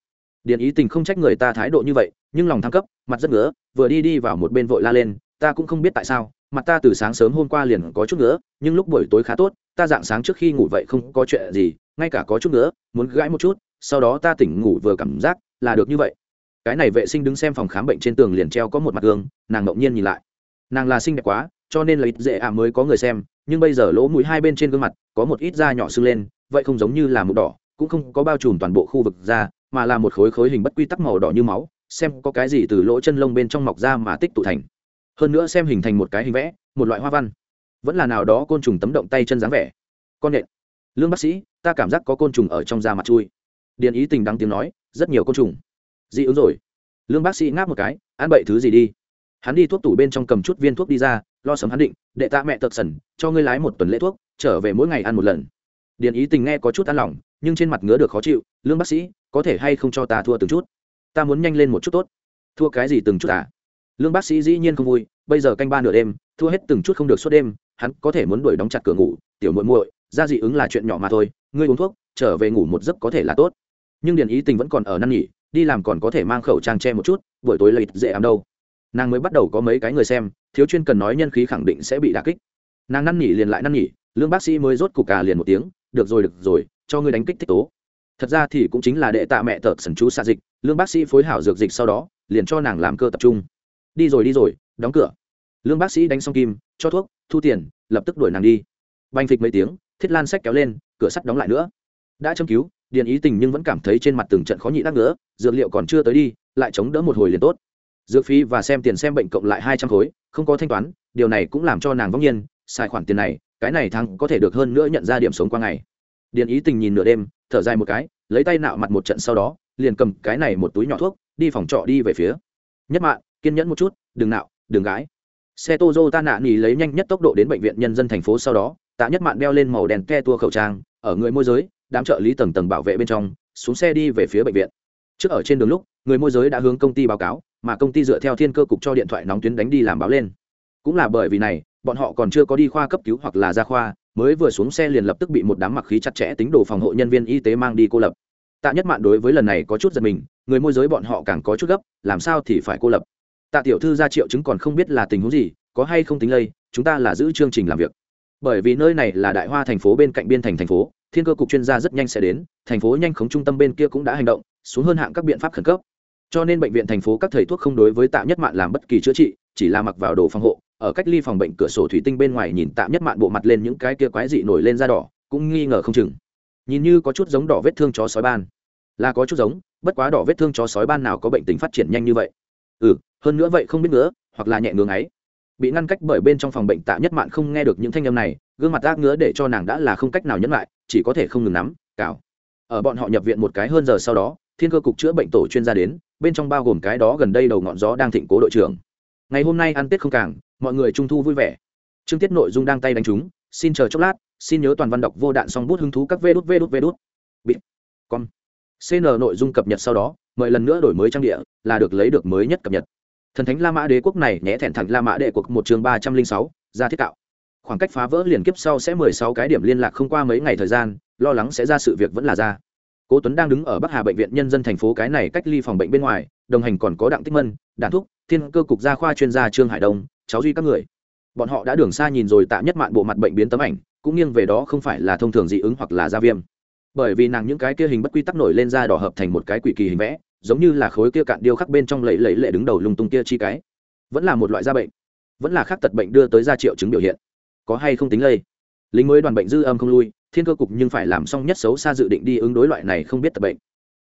Điện ý tình không trách người ta thái độ như vậy nhưng lòng thăng cấp mặt rất ngứa vừa đi đi vào một bên vội la lên ta cũng không biết tại sao mặt ta từ sáng sớm hôm qua liền có chút ngứa, nhưng lúc buổi tối khá tốt ta dạng sáng trước khi ngủ vậy không có chuyện gì ngay cả có chút ngứa, muốn gãi một chút sau đó ta tỉnh ngủ vừa cảm giác là được như vậy. Cái này vệ sinh đứng xem phòng khám bệnh trên tường liền treo có một mặt gương nàng ngẫu nhiên nhìn lại. Nàng là xinh đẹp quá cho nên là ít dễ à mới có người xem, nhưng bây giờ lỗ mũi hai bên trên gương mặt có một ít da nhỏ sưng lên, vậy không giống như là mụn đỏ, cũng không có bao trùm toàn bộ khu vực da, mà là một khối khối hình bất quy tắc màu đỏ như máu, xem có cái gì từ lỗ chân lông bên trong mọc ra mà tích tụ thành. Hơn nữa xem hình thành một cái hình vẽ, một loại hoa văn. Vẫn là nào đó côn trùng tấm động tay chân dáng vẻ. Con nện lương bác sĩ, ta cảm giác có côn trùng ở trong da mặt chui. Điện ý tình đăng tiếng nói, rất nhiều côn trùng. Dị ứng rồi. Lương bác sĩ ngáp một cái, ăn bậy thứ gì đi. Hắn đi thuốc tủ bên trong cầm chút viên thuốc đi ra lo sớm hắn định, đệ ta mẹ tật sần, cho ngươi lái một tuần lễ thuốc, trở về mỗi ngày ăn một lần. Điền ý tình nghe có chút an lòng, nhưng trên mặt ngứa được khó chịu, lương bác sĩ, có thể hay không cho ta thua từng chút? Ta muốn nhanh lên một chút tốt. Thua cái gì từng chút à? Lương bác sĩ dĩ nhiên không vui, bây giờ canh ba nửa đêm, thua hết từng chút không được suốt đêm, hắn có thể muốn đuổi đóng chặt cửa ngủ, tiểu muội muội, ra dị ứng là chuyện nhỏ mà thôi, ngươi uống thuốc, trở về ngủ một giấc có thể là tốt. Nhưng Điền ý tình vẫn còn ở năn nghỉ đi làm còn có thể mang khẩu trang che một chút, buổi tối lấy dễ ám đâu. Nàng mới bắt đầu có mấy cái người xem thiếu chuyên cần nói nhân khí khẳng định sẽ bị đà kích. Nàng năn nỉ liền lại năn nỉ, lương bác sĩ mới rốt cục cà liền một tiếng, được rồi được rồi, cho ngươi đánh kích thích tố. Thật ra thì cũng chính là đệ tạ mẹ tợt sần chú xạ dịch, lương bác sĩ phối hảo dược dịch sau đó, liền cho nàng làm cơ tập trung. Đi rồi đi rồi, đóng cửa. Lương bác sĩ đánh xong kim, cho thuốc, thu tiền, lập tức đuổi nàng đi. Banh phịch mấy tiếng, thiết lan sách kéo lên, cửa sắt đóng lại nữa. Đã châm cứu điện ý tình nhưng vẫn cảm thấy trên mặt từng trận khó nhịn đắc nữa dược liệu còn chưa tới đi, lại chống đỡ một hồi liền tốt dược phí và xem tiền xem bệnh cộng lại hai trăm khối, không có thanh toán, điều này cũng làm cho nàng vong nhiên, xài khoản tiền này, cái này thắng có thể được hơn nữa nhận ra điểm sống qua ngày. Điện ý tình nhìn nửa đêm, thở dài một cái, lấy tay nạo mặt một trận sau đó, liền cầm cái này một túi nhỏ thuốc, đi phòng trọ đi về phía. Nhất mạng kiên nhẫn một chút, đừng nạo, đừng gái. Xe tozo ta nạ nỉ lấy nhanh nhất tốc độ đến bệnh viện nhân dân thành phố sau đó, tạ nhất mạn đeo lên màu đèn ke tua khẩu trang, ở người môi giới, đám trợ lý tầng tầng bảo vệ bên trong, xuống xe đi về phía bệnh viện. Trước ở trên đường lúc, người môi giới đã hướng công ty báo cáo mà công ty dựa theo thiên cơ cục cho điện thoại nóng tuyến đánh đi làm báo lên. Cũng là bởi vì này, bọn họ còn chưa có đi khoa cấp cứu hoặc là ra khoa, mới vừa xuống xe liền lập tức bị một đám mặc khí chặt chẽ tính đồ phòng hộ nhân viên y tế mang đi cô lập. Tạ nhất mạn đối với lần này có chút giật mình, người môi giới bọn họ càng có chút gấp, làm sao thì phải cô lập? Tạ tiểu thư ra triệu chứng còn không biết là tình huống gì, có hay không tính lây, chúng ta là giữ chương trình làm việc. Bởi vì nơi này là đại hoa thành phố bên cạnh biên thành thành phố, thiên cơ cục chuyên gia rất nhanh sẽ đến, thành phố nhanh khống trung tâm bên kia cũng đã hành động, xuống hơn hạng các biện pháp khẩn cấp cho nên bệnh viện thành phố các thầy thuốc không đối với tạm nhất mạn làm bất kỳ chữa trị, chỉ là mặc vào đồ phòng hộ, ở cách ly phòng bệnh cửa sổ thủy tinh bên ngoài nhìn tạm nhất mạn bộ mặt lên những cái kia quái dị nổi lên da đỏ, cũng nghi ngờ không chừng. Nhìn như có chút giống đỏ vết thương chó sói ban. Là có chút giống, bất quá đỏ vết thương chó sói ban nào có bệnh tình phát triển nhanh như vậy. Ừ hơn nữa vậy không biết nữa hoặc là nhẹ ngưỡng ấy bị ngăn cách bởi bên trong phòng bệnh tạ nhất mạn không nghe được những thanh âm này, gương mặt ác ngứa để cho nàng đã là không cách nào nhẫn lại, chỉ có thể không ngừng nắm, cào. Ở bọn họ nhập viện một cái hơn giờ sau đó thiên cơ cục chữa bệnh tổ chuyên gia đến, bên trong bao gồm cái đó gần đây đầu ngọn gió đang thịnh cố đội trưởng. Ngày hôm nay ăn tết không càng, mọi người trung thu vui vẻ. Chương tiết nội dung đang tay đánh chúng, xin chờ chốc lát, xin nhớ toàn văn đọc vô đạn song bút hứng thú các vê đút vê đút vê đút. Bịt. Con cn nội dung cập nhật sau đó, mời lần nữa đổi mới trang địa, là được lấy được mới nhất cập nhật. Thần thánh la mã đế quốc này nhẽ thẹn thẳng la mã đệ quốc một chương ba trăm linh sáu, ra thiết tạo khoảng cách phá vỡ liền kiếp sau sẽ mười sáu cái điểm liên lạc không qua mấy ngày thời gian, lo lắng sẽ ra sự việc vẫn là ra cố tuấn đang đứng ở bắc hà bệnh viện nhân dân thành phố cái này cách ly phòng bệnh bên ngoài, đồng hành còn có đặng tích mân đạn thúc, thiên cơ cục gia khoa chuyên gia trương hải đông, cháu duy các người. Bọn họ đã đường xa nhìn rồi tạ nhất mạn bộ mặt bệnh biến tấm ảnh, cũng nghiêng về đó không phải là thông thường dị ứng hoặc là da viêm. Bởi vì nàng những cái kia hình bất quy tắc nổi lên da đỏ hợp thành một cái quỷ kỳ hình vẽ, giống như là khối kia cạn điêu khắc bên trong lẫy lẫy lệ đứng đầu lung tung kia chi cái. Vẫn là một loại da bệnh. Vẫn là khác tật bệnh đưa tới da triệu chứng biểu hiện. Có hay không tính lây? Lính mới đoàn bệnh dư âm không lui thiên cơ cục nhưng phải làm xong nhất xấu xa dự định đi ứng đối loại này không biết tật bệnh.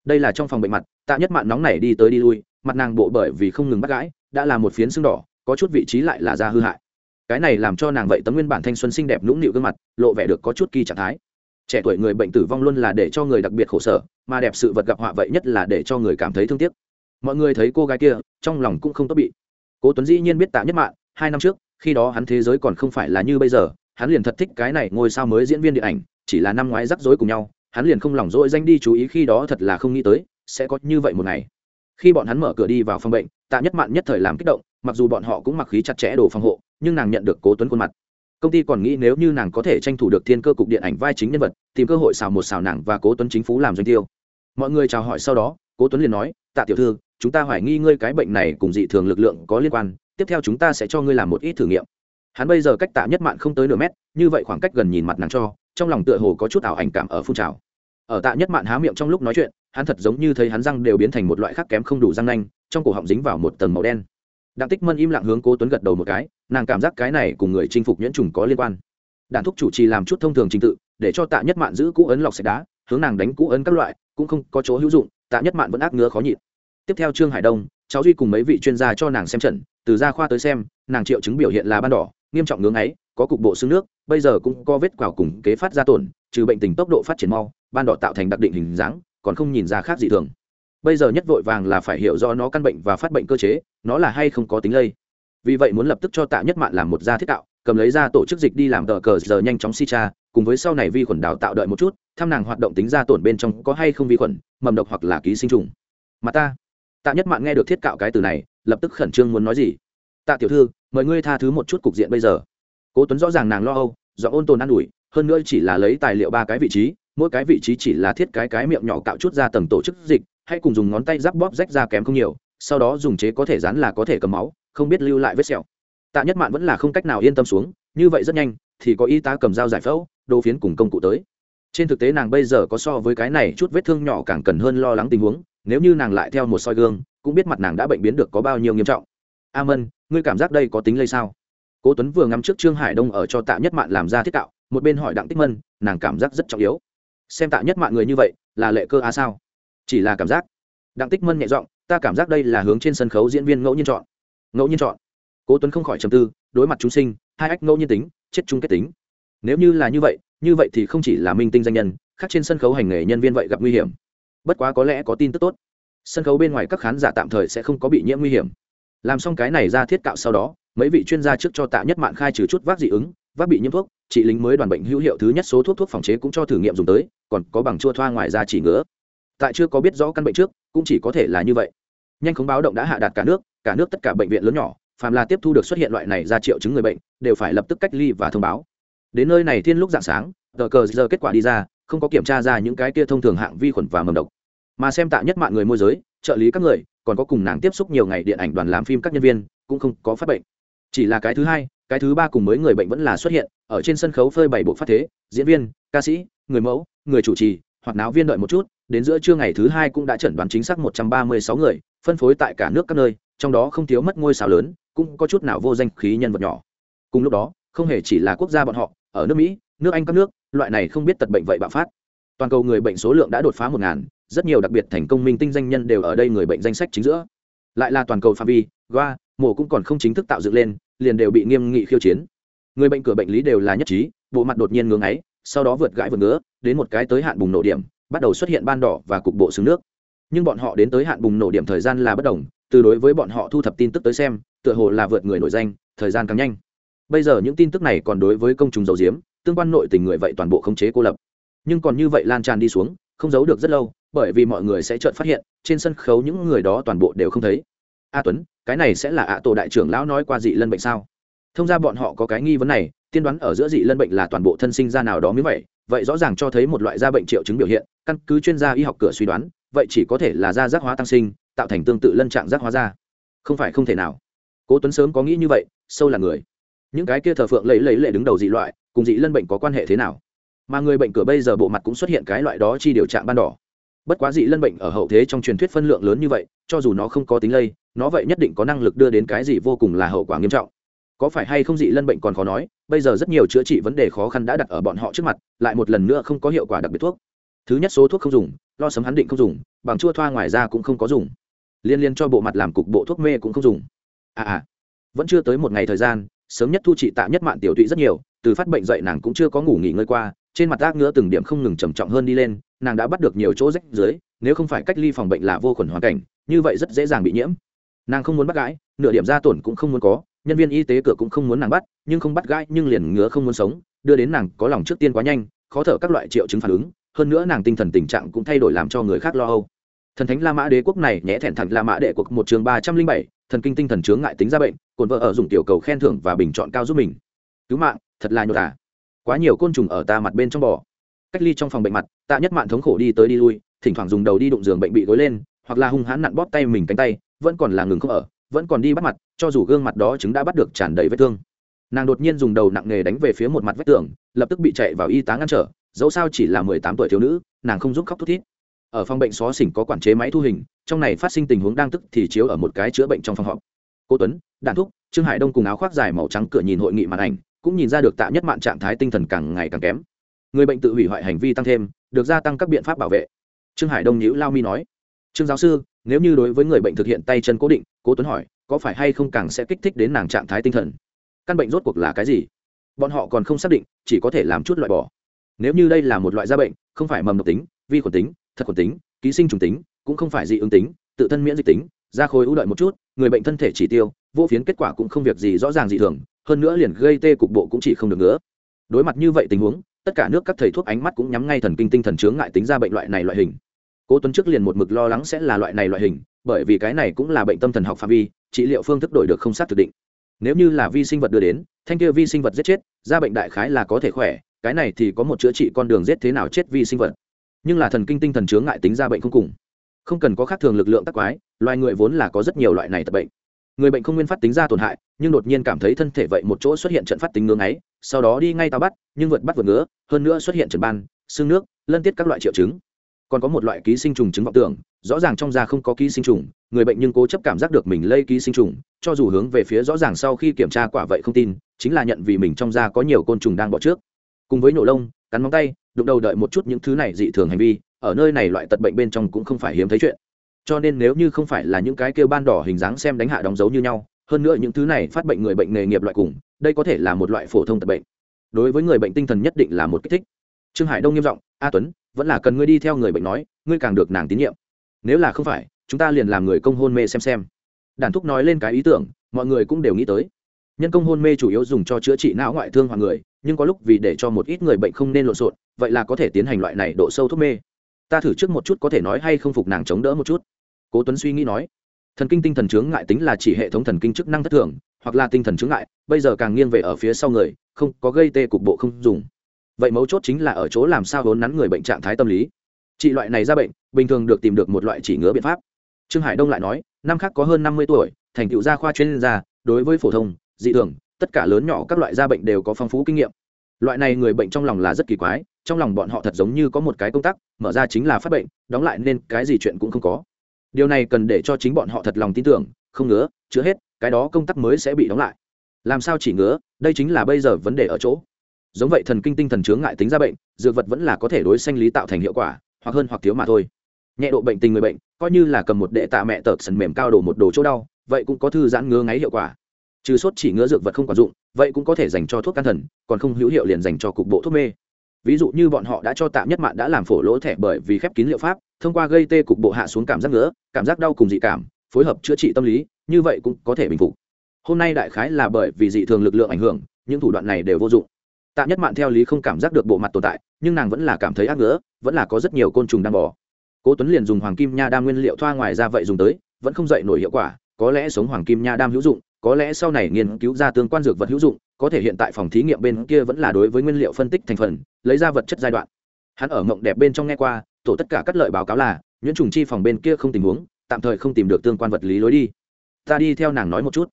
Đây là trong phòng bệnh mặt, tạ nhất mạng nóng này đi tới đi lui, mặt nàng bộ bởi vì không ngừng bắt gãi, đã là một phiến xương đỏ, có chút vị trí lại là da hư hại. Cái này làm cho nàng vậy tấm nguyên bản thanh xuân xinh đẹp nũng nịu gương mặt, lộ vẻ được có chút kỳ trạng thái. Trẻ tuổi người bệnh tử vong luôn là để cho người đặc biệt khổ sở, mà đẹp sự vật gặp họa vậy nhất là để cho người cảm thấy thương tiếc. Mọi người thấy cô gái kia, trong lòng cũng không tốt bị. Cố tuấn dĩ nhiên biết tạ nhất mạng hai năm trước, khi đó hắn thế giới còn không phải là như bây giờ, hắn liền thật thích cái này ngôi sao mới diễn viên điện ảnh chỉ là năm ngoái rắc rối cùng nhau, hắn liền không lòng dỗi danh đi chú ý khi đó thật là không nghĩ tới, sẽ có như vậy một ngày. Khi bọn hắn mở cửa đi vào phòng bệnh, tạ nhất mạn nhất thời làm kích động, mặc dù bọn họ cũng mặc khí chặt chẽ đồ phòng hộ, nhưng nàng nhận được cố tuấn khuôn mặt. Công ty còn nghĩ nếu như nàng có thể tranh thủ được thiên cơ cục điện ảnh vai chính nhân vật, tìm cơ hội xào một xào nàng và cố tuấn chính phủ làm doanh tiêu. Mọi người chào hỏi sau đó, cố tuấn liền nói, tạ tiểu thư, chúng ta hoài nghi ngươi cái bệnh này cùng dị thường lực lượng có liên quan, tiếp theo chúng ta sẽ cho ngươi làm một ít thử nghiệm. Hắn bây giờ cách tạ nhất mạn không tới nửa mét, như vậy khoảng cách gần nhìn mặt nàng cho trong lòng tựa hồ có chút ảo ảnh cảm ở phun trào. Ở tạ nhất mạn há miệng trong lúc nói chuyện, hắn thật giống như thấy hắn răng đều biến thành một loại khác kém không đủ răng nanh, trong cổ họng dính vào một tầng màu đen. Đặng tích mân im lặng hướng cố tuấn gật đầu một cái, nàng cảm giác cái này cùng người chinh phục nhuyễn trùng có liên quan. Đàn thúc chủ trì làm chút thông thường trình tự, để cho tạ nhất mạn giữ cũ ấn lọc sạch đá, hướng nàng đánh cũ ấn các loại, cũng không có chỗ hữu dụng, tạ nhất mạn vẫn ác ngứa khó nhịn. Tiếp theo trương hải đông, cháu duy cùng mấy vị chuyên gia cho nàng xem trận, từ gia khoa tới xem, nàng triệu chứng biểu hiện là ban đỏ, nghiêm trọng ngưỡng ấy có cục bộ xương nước, bây giờ cũng có vết quào cùng kế phát ra tổn, trừ bệnh tình tốc độ phát triển mau, ban đỏ tạo thành đặc định hình dáng, còn không nhìn ra khác gì thường. Bây giờ nhất vội vàng là phải hiểu do nó căn bệnh và phát bệnh cơ chế, nó là hay không có tính lây. Vì vậy muốn lập tức cho tạ nhất mạn làm một gia thiết tạo, cầm lấy ra tổ chức dịch đi làm tờ cờ giờ nhanh chóng si cha cùng với sau này vi khuẩn đào tạo đợi một chút, thăm nàng hoạt động tính ra tổn bên trong có hay không vi khuẩn, mầm độc hoặc là ký sinh trùng. Mà ta, tạ nhất mạn nghe được thiết cạo cái từ này, lập tức khẩn trương muốn nói gì. Tạ tiểu thư, mời ngươi tha thứ một chút cục diện bây giờ cố tuấn rõ ràng nàng lo âu do ôn tồn an ủi, hơn nữa chỉ là lấy tài liệu ba cái vị trí, mỗi cái vị trí chỉ là thiết cái cái miệng nhỏ cạo chút ra tầng tổ chức dịch, hay cùng dùng ngón tay giáp bóp rách ra kém không nhiều, sau đó dùng chế có thể dán là có thể cầm máu, không biết lưu lại vết sẹo. Tạ nhất mạn vẫn là không cách nào yên tâm xuống, như vậy rất nhanh, thì có y tá cầm dao giải phẫu, đồ phiến cùng công cụ tới. Trên thực tế nàng bây giờ có so với cái này chút vết thương nhỏ càng cần hơn lo lắng tình huống, nếu như nàng lại theo một soi gương, cũng biết mặt nàng đã bệnh biến được có bao nhiêu nghiêm trọng. A mân ngươi cảm giác đây có tính lây sao? Cố tuấn vừa ngắm trước trương hải đông ở cho tạ nhất mạn làm ra thiết tạo, một bên hỏi đặng tích mân, nàng cảm giác rất trọng yếu. Xem tạ nhất mạn người như vậy, là lệ cơ á sao? Chỉ là cảm giác. Đặng tích mân nhẹ giọng, ta cảm giác đây là hướng trên sân khấu diễn viên ngẫu nhiên chọn. Ngẫu nhiên chọn. Cố tuấn không khỏi trầm tư, đối mặt chúng sinh, hai ách ngẫu nhiên tính, chết chung kết tính. Nếu như là như vậy như vậy thì không chỉ là minh tinh danh nhân, khác trên sân khấu hành nghề nhân viên vậy gặp nguy hiểm. Bất quá có lẽ có tin tức tốt. Sân khấu bên ngoài các khán giả tạm thời sẽ không có bị nhiễm nguy hiểm làm xong cái này ra thiết cạo sau đó, mấy vị chuyên gia trước cho tạ nhất mạng khai trừ chút vác dị ứng, vác bị nhiễm thuốc trị lính mới đoàn bệnh hữu hiệu thứ nhất số thuốc thuốc phòng chế cũng cho thử nghiệm dùng tới, còn có bằng chua thoa ngoài ra chỉ ngứa. Tại chưa có biết rõ căn bệnh trước, cũng chỉ có thể là như vậy. Nhanh khống báo động đã hạ đạt cả nước cả nước tất cả bệnh viện lớn nhỏ, phàm là tiếp thu được xuất hiện loại này ra triệu chứng người bệnh, đều phải lập tức cách ly và thông báo. Đến nơi này thiên lúc dạng sáng, tờ cờ giờ kết quả đi ra, không có kiểm tra ra những cái kia thông thường hạng vi khuẩn và mầm độc mà xem tạ nhất mạng người môi giới, trợ lý các người, còn có cùng nàng tiếp xúc nhiều ngày điện ảnh đoàn làm phim các nhân viên, cũng không có phát bệnh. Chỉ là cái thứ hai, cái thứ ba cùng mới người bệnh vẫn là xuất hiện, ở trên sân khấu phơi bày bộ phát thế, diễn viên, ca sĩ, người mẫu, người chủ trì, hoặc náo viên đợi một chút, đến giữa trưa ngày thứ hai cũng đã chẩn đoán chính xác một trăm ba mươi sáu người, phân phối tại cả nước các nơi, trong đó không thiếu mất ngôi sao lớn, cũng có chút nào vô danh khí nhân vật nhỏ. Cùng lúc đó, không hề chỉ là quốc gia bọn họ, ở nước mỹ, nước anh các nước, loại này không biết tật bệnh vậy bạo phát. Toàn cầu người bệnh số lượng đã đột phá một ngàn rất nhiều đặc biệt thành công minh tinh danh nhân đều ở đây người bệnh danh sách chính giữa. Lại là toàn cầu phạm vi, goa, mổ cũng còn không chính thức tạo dựng lên, liền đều bị nghiêm nghị khiêu chiến. Người bệnh cửa bệnh lý đều là nhất trí, bộ mặt đột nhiên ngưỡng ấy sau đó vượt gãi vượt ngứa, đến một cái tới hạn bùng nổ điểm, bắt đầu xuất hiện ban đỏ và cục bộ xứng nước. Nhưng bọn họ đến tới hạn bùng nổ điểm thời gian là bất đồng, từ đối với bọn họ thu thập tin tức tới xem, tựa hồ là vượt người nổi danh, thời gian càng nhanh. Bây giờ những tin tức này còn đối với công chúng dầu diếm tương quan nội tình người vậy toàn bộ khống chế cô lập. Nhưng còn như vậy lan tràn đi xuống, không giấu được rất lâu bởi vì mọi người sẽ chợt phát hiện, trên sân khấu những người đó toàn bộ đều không thấy. A tuấn, cái này sẽ là ạ tổ đại trưởng lão nói qua dị lân bệnh sao? Thông ra bọn họ có cái nghi vấn này, tiên đoán ở giữa dị lân bệnh là toàn bộ thân sinh ra nào đó mới vậy vậy rõ ràng cho thấy một loại da bệnh triệu chứng biểu hiện, căn cứ chuyên gia y học cửa suy đoán, vậy chỉ có thể là da giác hóa tăng sinh, tạo thành tương tự lân trạng giác hóa da. Không phải không thể nào. Cố tuấn sớm có nghĩ như vậy, sâu là người. Những cái kia thờ phượng lấy lấy lệ đứng đầu dị loại, cùng dị lân bệnh có quan hệ thế nào? Mà người bệnh cửa bây giờ bộ mặt cũng xuất hiện cái loại đó chi điều trạng ban đỏ bất quá dị lân bệnh ở hậu thế trong truyền thuyết phân lượng lớn như vậy, cho dù nó không có tính lây, nó vậy nhất định có năng lực đưa đến cái gì vô cùng là hậu quả nghiêm trọng. Có phải hay không dị lân bệnh còn khó nói, bây giờ rất nhiều chữa trị vấn đề khó khăn đã đặt ở bọn họ trước mặt, lại một lần nữa không có hiệu quả đặc biệt thuốc. Thứ nhất số thuốc không dùng, lo sấm hắn định không dùng, bằng chua thoa ngoài ra cũng không có dùng. Liên liên cho bộ mặt làm cục bộ thuốc mê cũng không dùng. À à vẫn chưa tới một ngày thời gian, sớm nhất thu trị tạ nhất mạng tiểu tụy rất nhiều, từ phát bệnh dậy nàng cũng chưa có ngủ nghỉ ngơi qua trên mặt ác ngứa từng điểm không ngừng trầm trọng hơn đi lên, nàng đã bắt được nhiều chỗ rách dưới, nếu không phải cách ly phòng bệnh là vô khuẩn hoàn cảnh, như vậy rất dễ dàng bị nhiễm. Nàng không muốn bắt gãi nửa điểm ra tổn cũng không muốn có, nhân viên y tế cửa cũng không muốn nàng bắt, nhưng không bắt gãi nhưng liền ngứa không muốn sống, đưa đến nàng có lòng trước tiên quá nhanh, khó thở các loại triệu chứng phản ứng, hơn nữa nàng tinh thần tình trạng cũng thay đổi làm cho người khác lo âu. Thần thánh la mã đế quốc này nhẽ thẹn thẳng la mã đệ quốc một trường ba trăm linh bảy, thần kinh tinh thần chướng ngại tính ra bệnh cồn vợ ở dùng tiểu cầu khen thưởng và bình chọn cao giúp mình. Cứu mạng, thật là nhột à quá nhiều côn trùng ở ta mặt bên trong bò. Cách ly trong phòng bệnh mặt, tạ nhất mạng thống khổ đi tới đi lui, thỉnh thoảng dùng đầu đi đụng giường bệnh bị gối lên, hoặc là hung hãn nặn bóp tay mình cánh tay, vẫn còn là ngừng không ở, vẫn còn đi bắt mặt, cho dù gương mặt đó chứng đã bắt được tràn đầy vết thương. Nàng đột nhiên dùng đầu nặng nề đánh về phía một mặt vách tường, lập tức bị chạy vào y tá ngăn trở, dẫu sao chỉ là mười tám tuổi thiếu nữ, nàng không giúp khóc thút thít. Ở phòng bệnh xó xỉnh có quản chế máy thu hình, trong này phát sinh tình huống đang tức thì chiếu ở một cái chữa bệnh trong phòng họp. Cô tuấn, đạn thúc, trương hải đông cùng áo khoác dài màu trắng cửa nhìn hội nghị màn ảnh cũng nhìn ra được tạ nhất mạng trạng thái tinh thần càng ngày càng kém. Người bệnh tự hủy hoại hành vi tăng thêm, được gia tăng các biện pháp bảo vệ. Trương hải đông nhữ lao mi nói. Trương giáo sư, nếu như đối với người bệnh thực hiện tay chân cố định, cố tuấn hỏi, có phải hay không càng sẽ kích thích đến nàng trạng thái tinh thần? Căn bệnh rốt cuộc là cái gì? Bọn họ còn không xác định, chỉ có thể làm chút loại bỏ. Nếu như đây là một loại da bệnh, không phải mầm độc tính, vi khuẩn tính, thật khuẩn tính, ký sinh trùng tính, cũng không phải dị ứng tính, tự thân miễn dịch tính, da khối ưu đợi một chút, người bệnh thân thể chỉ tiêu, vô phiến kết quả cũng không việc gì rõ ràng dị thường hơn nữa liền gây tê cục bộ cũng chỉ không được nữa. Đối mặt như vậy tình huống, tất cả nước các thầy thuốc ánh mắt cũng nhắm ngay thần kinh tinh thần chướng ngại tính ra bệnh loại này loại hình. Cố tuấn trước liền một mực lo lắng sẽ là loại này loại hình, bởi vì cái này cũng là bệnh tâm thần học phạm vi, trị liệu phương thức đổi được không xác thực định. Nếu như là vi sinh vật đưa đến, thanh kia vi sinh vật giết chết, ra bệnh đại khái là có thể khỏe, cái này thì có một chữa trị con đường giết thế nào chết vi sinh vật. Nhưng là thần kinh tinh thần chướng ngại tính ra bệnh không cùng. Không cần có khác thường lực lượng tắc quái, loài người vốn là có rất nhiều loại này tập bệnh người bệnh không nguyên phát tính ra tổn hại, nhưng đột nhiên cảm thấy thân thể vậy một chỗ xuất hiện trận phát tính ngưỡng ấy, sau đó đi ngay tao bắt, nhưng vượt bắt vượt ngứa, hơn nữa xuất hiện trần ban, xương nước, lân tiết các loại triệu chứng. Còn có một loại ký sinh trùng chứng vọng tưởng, rõ ràng trong da không có ký sinh trùng, người bệnh nhưng cố chấp cảm giác được mình lây ký sinh trùng, cho dù hướng về phía rõ ràng sau khi kiểm tra quả vậy không tin, chính là nhận vì mình trong da có nhiều côn trùng đang bỏ trước. Cùng với nổ lông, cắn móng tay, đụng đầu đợi một chút những thứ này dị thường hành vi, ở nơi này loại tật bệnh bên trong cũng không phải hiếm thấy chuyện cho nên nếu như không phải là những cái kêu ban đỏ hình dáng xem đánh hạ đóng dấu như nhau, hơn nữa những thứ này phát bệnh người bệnh nghề nghiệp loại cùng, đây có thể là một loại phổ thông tật bệnh. Đối với người bệnh tinh thần nhất định là một kích thích. Trương hải đông nghiêm giọng, a tuấn, vẫn là cần ngươi đi theo người bệnh nói, ngươi càng được nàng tín nhiệm. Nếu là không phải, chúng ta liền làm người công hôn mê xem xem. Đàn thúc nói lên cái ý tưởng, mọi người cũng đều nghĩ tới. Nhân công hôn mê chủ yếu dùng cho chữa trị não ngoại thương hoặc người, nhưng có lúc vì để cho một ít người bệnh không nên lộn xộn, vậy là có thể tiến hành loại này độ sâu thuốc mê ta thử trước một chút có thể nói hay không phục nàng chống đỡ một chút. Cố tuấn suy nghĩ nói, thần kinh tinh thần chướng ngại tính là chỉ hệ thống thần kinh chức năng thất thường, hoặc là tinh thần chướng ngại, bây giờ càng nghiêng về ở phía sau người, không, có gây tê cục bộ không dùng. Vậy mấu chốt chính là ở chỗ làm sao vốn nắn người bệnh trạng thái tâm lý. Trị loại này ra bệnh, bình thường được tìm được một loại chỉ ngứa biện pháp. Trương hải đông lại nói, năm khác có hơn năm mươi tuổi, thành tựu gia khoa chuyên gia, đối với phổ thông, dị thường, tất cả lớn nhỏ các loại da bệnh đều có phong phú kinh nghiệm. Loại này người bệnh trong lòng là rất kỳ quái trong lòng bọn họ thật giống như có một cái công tác mở ra chính là phát bệnh, đóng lại nên cái gì chuyện cũng không có. Điều này cần để cho chính bọn họ thật lòng tin tưởng, không ngứa chữa hết, cái đó công tác mới sẽ bị đóng lại. Làm sao chỉ ngứa, đây chính là bây giờ vấn đề ở chỗ. Giống vậy thần kinh tinh thần chướng ngại tính ra bệnh, dược vật vẫn là có thể đối sanh lý tạo thành hiệu quả, hoặc hơn hoặc thiếu mà thôi. Nhẹ độ bệnh tình người bệnh, coi như là cầm một đệ tạ mẹ tợt sần mềm cao đổ một đồ chỗ đau, vậy cũng có thư giãn ngứa ngáy hiệu quả. Trừ sốt chỉ ngứa dược vật không còn dụng, vậy cũng có thể dành cho thuốc can thần, còn không hữu hiệu liền dành cho cục bộ thuốc mê ví dụ như bọn họ đã cho tạm nhất mạng đã làm phổ lỗ thẻ bởi vì khép kín liệu pháp, thông qua gây tê cục bộ hạ xuống cảm giác ngứa, cảm giác đau cùng dị cảm, phối hợp chữa trị tâm lý, như vậy cũng có thể bình phục. Hôm nay đại khái là bởi vì dị thường lực lượng ảnh hưởng, những thủ đoạn này đều vô dụng. Tạm nhất mạng theo lý không cảm giác được bộ mặt tồn tại, nhưng nàng vẫn là cảm thấy ác ngứa, vẫn là có rất nhiều côn trùng đang bỏ cố tuấn liền dùng hoàng kim nha đam nguyên liệu thoa ngoài ra vậy dùng tới, vẫn không dậy nổi hiệu quả, có lẽ sống hoàng kim nha đam hữu dụng có lẽ sau này nghiên cứu ra tương quan dược vật hữu dụng, có thể hiện tại phòng thí nghiệm bên kia vẫn là đối với nguyên liệu phân tích thành phần, lấy ra vật chất giai đoạn. Hắn ở mộng đẹp bên trong nghe qua, tổ tất cả các lợi báo cáo là, nhuyễn trùng chi phòng bên kia không tình huống, tạm thời không tìm được tương quan vật lý lối đi. Ta đi theo nàng nói một chút.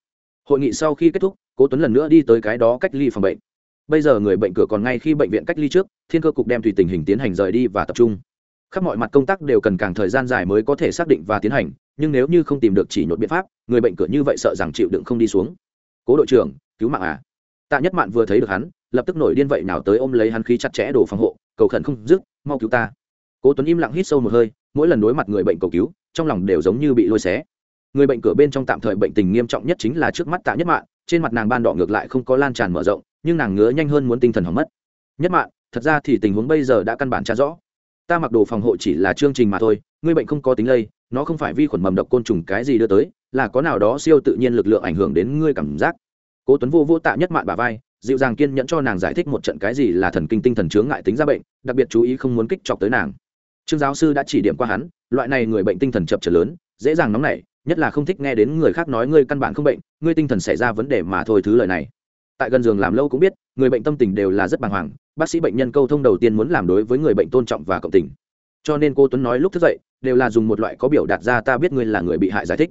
Hội nghị sau khi kết thúc, cố tuấn lần nữa đi tới cái đó cách ly phòng bệnh. Bây giờ người bệnh cửa còn ngay khi bệnh viện cách ly trước, thiên cơ cục đem tùy tình hình tiến hành rời đi và tập trung. Khắp mọi mặt công tác đều cần càng thời gian dài mới có thể xác định và tiến hành nhưng nếu như không tìm được chỉ nhột biện pháp, người bệnh cửa như vậy sợ rằng chịu đựng không đi xuống. Cố đội trưởng, cứu mạng à? Tạ nhất mạn vừa thấy được hắn, lập tức nổi điên vậy nào tới ôm lấy hắn khí chặt chẽ đồ phòng hộ, cầu khẩn không dứt, mau cứu ta. Cố tuấn im lặng hít sâu một hơi, mỗi lần đối mặt người bệnh cầu cứu, trong lòng đều giống như bị lôi xé. Người bệnh cửa bên trong tạm thời bệnh tình nghiêm trọng nhất chính là trước mắt tạ nhất mạn, trên mặt nàng ban đỏ ngược lại không có lan tràn mở rộng, nhưng nàng ngứa nhanh hơn muốn tinh thần hỏng mất. Nhất mạn, thật ra thì tình huống bây giờ đã căn bản trả rõ ta mặc đồ phòng hộ chỉ là chương trình mà thôi, ngươi bệnh không có tính lây, nó không phải vi khuẩn mầm độc côn trùng cái gì đưa tới, là có nào đó siêu tự nhiên lực lượng ảnh hưởng đến ngươi cảm giác. Cố tuấn vô vô tạ nhất mạn bà vai, dịu dàng kiên nhẫn cho nàng giải thích một trận cái gì là thần kinh tinh thần chướng ngại tính ra bệnh, đặc biệt chú ý không muốn kích chọc tới nàng. Trương giáo sư đã chỉ điểm qua hắn, loại này người bệnh tinh thần chập trở lớn, dễ dàng nóng nảy, nhất là không thích nghe đến người khác nói ngươi căn bản không bệnh, ngươi tinh thần xảy ra vấn đề mà thôi thứ lời này. Tại gần giường làm lâu cũng biết, người bệnh tâm tình đều là rất bàng hoàng bác sĩ bệnh nhân câu thông đầu tiên muốn làm đối với người bệnh tôn trọng và cộng tình. Cho nên cô tuấn nói lúc thức dậy, đều là dùng một loại có biểu đạt ra ta biết ngươi là người bị hại giải thích.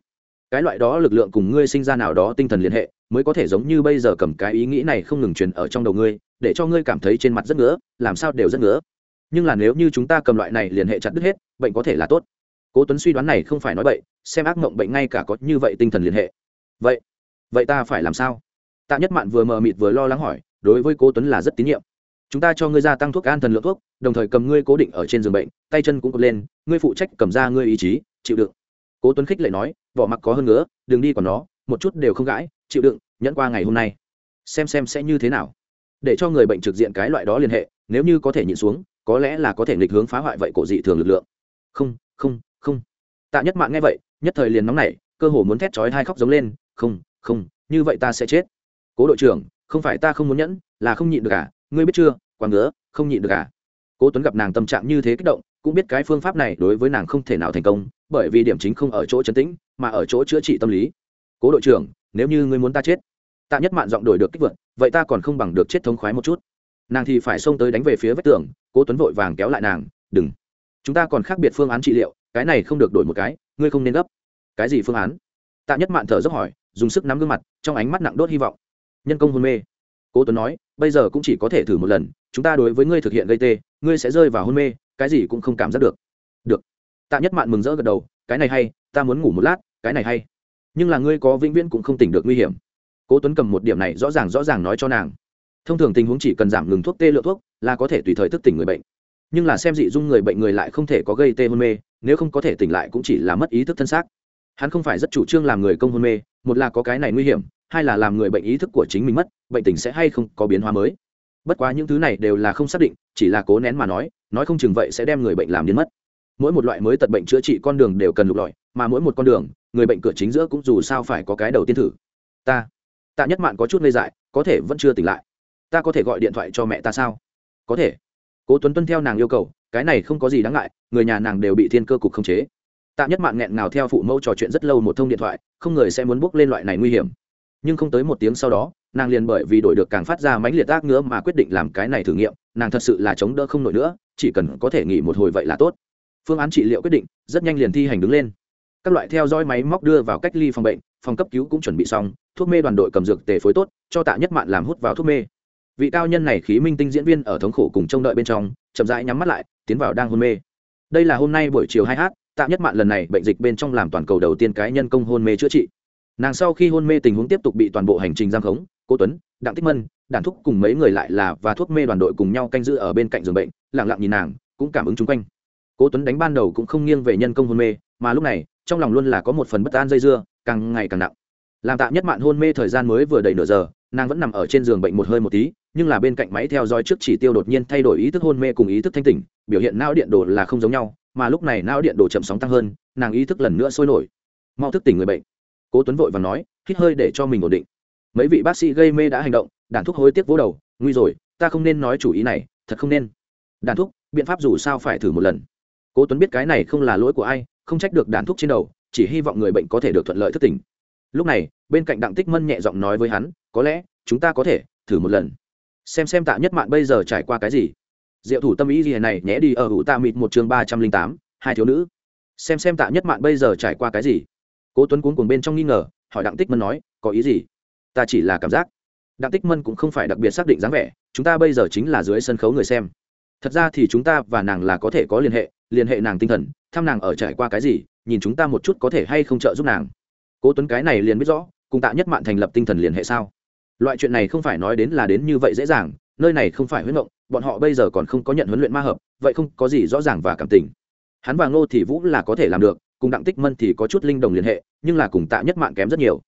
Cái loại đó lực lượng cùng ngươi sinh ra nào đó tinh thần liên hệ, mới có thể giống như bây giờ cầm cái ý nghĩ này không ngừng truyền ở trong đầu ngươi, để cho ngươi cảm thấy trên mặt rất ngứa, làm sao đều rất ngứa. Nhưng là nếu như chúng ta cầm loại này liên hệ chặt đứt hết, bệnh có thể là tốt. Cố tuấn suy đoán này không phải nói bậy, xem ác mộng bệnh ngay cả có như vậy tinh thần liên hệ. Vậy vậy ta phải làm sao? Tạ nhất mạn vừa mờ mịt vừa lo lắng hỏi, đối với cố tuấn là rất tín nhiệm chúng ta cho ngươi gia tăng thuốc an thần lượng thuốc, đồng thời cầm ngươi cố định ở trên giường bệnh, tay chân cũng cột lên, ngươi phụ trách cầm ra ngươi ý chí, chịu đựng. Cố tuấn khích lại nói, vỏ mặc có hơn nữa đừng đi còn nó, một chút đều không gãi, chịu đựng, nhẫn qua ngày hôm nay. Xem xem sẽ như thế nào. Để cho người bệnh trực diện cái loại đó liên hệ, nếu như có thể nhịn xuống, có lẽ là có thể nghịch hướng phá hoại vậy cổ dị thường lực lượng. Không không không. Tạ nhất mạng nghe vậy, nhất thời liền nóng nảy, cơ hồ muốn thét chói hai khóc giống lên, không không, như vậy ta sẽ chết. Cố đội trưởng, không phải ta không muốn nhẫn, là không nhịn được cả à? Ngươi biết chưa, quá ngứa, không nhịn được cả à? cố tuấn gặp nàng tâm trạng như thế kích động, cũng biết cái phương pháp này đối với nàng không thể nào thành công, bởi vì điểm chính không ở chỗ chấn tĩnh, mà ở chỗ chữa trị tâm lý. Cố đội trưởng, nếu như ngươi muốn ta chết, tạ nhất mạn giọng đổi được kích vượt, vậy ta còn không bằng được chết thống khoái một chút. Nàng thì phải xông tới đánh về phía vách tường, cố tuấn vội vàng kéo lại nàng, đừng, chúng ta còn khác biệt phương án trị liệu, cái này không được đổi một cái, ngươi không nên gấp. Cái gì phương án? Tạ nhất mạn thở dốc hỏi, dùng sức nắm gương mặt, trong ánh mắt nặng đốt hy vọng. Nhân công hôn mê cố tuấn nói, bây giờ cũng chỉ có thể thử một lần, chúng ta đối với ngươi thực hiện gây tê, ngươi sẽ rơi vào hôn mê, cái gì cũng không cảm giác được. Được. Tạ nhất mạn mừng rỡ gật đầu, cái này hay, ta muốn ngủ một lát, cái này hay. Nhưng là ngươi có vĩnh viễn cũng không tỉnh được nguy hiểm. Cố tuấn cầm một điểm này rõ ràng rõ ràng nói cho nàng. Thông thường tình huống chỉ cần giảm ngừng thuốc tê lượng thuốc là có thể tùy thời thức tỉnh người bệnh. Nhưng là xem dị dung người bệnh người lại không thể có gây tê hôn mê, nếu không có thể tỉnh lại cũng chỉ là mất ý thức thân xác. Hắn không phải rất chủ trương làm người công hôn mê, một là có cái này nguy hiểm hai là làm người bệnh ý thức của chính mình mất, bệnh tình sẽ hay không có biến hóa mới. Bất quá những thứ này đều là không xác định, chỉ là cố nén mà nói nói không chừng vậy sẽ đem người bệnh làm biến mất. Mỗi một loại mới tật bệnh chữa trị con đường đều cần lục lọi, mà mỗi một con đường, người bệnh cửa chính giữa cũng dù sao phải có cái đầu tiên thử. Ta tạ nhất mạn có chút ngây dại, có thể vẫn chưa tỉnh lại. Ta có thể gọi điện thoại cho mẹ ta sao? Có thể. Cố tuấn tuân theo nàng yêu cầu, cái này không có gì đáng ngại, người nhà nàng đều bị thiên cơ cục khống chế. Tạ nhất mạn nghẹn ngào theo phụ mẫu trò chuyện rất lâu một thông điện thoại, không người sẽ muốn bước lên loại này nguy hiểm nhưng không tới một tiếng sau đó, nàng liền bởi vì đổi được càng phát ra mãnh liệt ác nữa mà quyết định làm cái này thử nghiệm, nàng thật sự là chống đỡ không nổi nữa, chỉ cần có thể nghỉ một hồi vậy là tốt. Phương án trị liệu quyết định, rất nhanh liền thi hành đứng lên. Các loại theo dõi máy móc đưa vào cách ly phòng bệnh, phòng cấp cứu cũng chuẩn bị xong, thuốc mê đoàn đội cầm dược tề phối tốt, cho tạ nhất mạn làm hút vào thuốc mê. Vị cao nhân này khí minh tinh diễn viên ở thống khổ cùng trông đợi bên trong, chậm rãi nhắm mắt lại, tiến vào đang hôn mê. Đây là hôm nay buổi chiều hai h tạ nhất mạn lần này bệnh dịch bên trong làm toàn cầu đầu tiên cái nhân công hôn mê chữa trị nàng sau khi hôn mê tình huống tiếp tục bị toàn bộ hành trình giam khống, cố tuấn, đặng tích mân, Đản thúc cùng mấy người lại là và thuốc mê đoàn đội cùng nhau canh giữ ở bên cạnh giường bệnh, lặng lặng nhìn nàng, cũng cảm ứng chung quanh. Cố tuấn đánh ban đầu cũng không nghiêng về nhân công hôn mê, mà lúc này, trong lòng luôn là có một phần bất an dây dưa, càng ngày càng nặng. Làm tạm nhất mạn hôn mê thời gian mới vừa đầy nửa giờ, nàng vẫn nằm ở trên giường bệnh một hơi một tí, nhưng là bên cạnh máy theo dõi trước chỉ tiêu đột nhiên thay đổi ý thức hôn mê cùng ý thức thanh tỉnh, biểu hiện não điện đồ là không giống nhau, mà lúc này não điện đồ chậm sóng tăng hơn, nàng ý thức lần nữa sôi nổi. Mau thức tỉnh người bệnh cố tuấn vội và nói, hít hơi để cho mình ổn định. Mấy vị bác sĩ gây mê đã hành động, đàn thuốc hối tiếc vỗ đầu, nguy rồi, ta không nên nói chủ ý này, thật không nên. Đàn thuốc biện pháp dù sao phải thử một lần. Cố tuấn biết cái này không là lỗi của ai, không trách được đàn thuốc trên đầu, chỉ hy vọng người bệnh có thể được thuận lợi thức tỉnh. Lúc này, bên cạnh đặng tích mân nhẹ giọng nói với hắn, có lẽ, chúng ta có thể thử một lần. Xem xem tạ nhất mạn bây giờ trải qua cái gì. Diệu thủ tâm ý gì này nhé đi ở hữu tạ mịt một chương ba trăm linh tám, hai thiếu nữ. Xem xem tạ nhất mạn bây giờ trải qua cái gì cố tuấn cuốn cuồng bên trong nghi ngờ, hỏi đặng tích mân nói, có ý gì? Ta chỉ là cảm giác. Đặng tích mân cũng không phải đặc biệt xác định dáng vẻ, chúng ta bây giờ chính là dưới sân khấu người xem. Thật ra thì chúng ta và nàng là có thể có liên hệ liên hệ nàng tinh thần, thăm nàng ở trải qua cái gì, nhìn chúng ta một chút có thể hay không trợ giúp nàng. Cố tuấn cái này liền biết rõ, cùng tạ nhất mạn thành lập tinh thần liên hệ sao? Loại chuyện này không phải nói đến là đến như vậy dễ dàng, nơi này không phải huyết mộng, bọn họ bây giờ còn không có nhận huấn luyện ma hợp, vậy không có gì rõ ràng và cảm tình. Hắn và ngô thì vũ là có thể làm được cùng đặng tích mân thì có chút linh đồng liên hệ, nhưng là cùng tạ nhất mạn kém rất nhiều.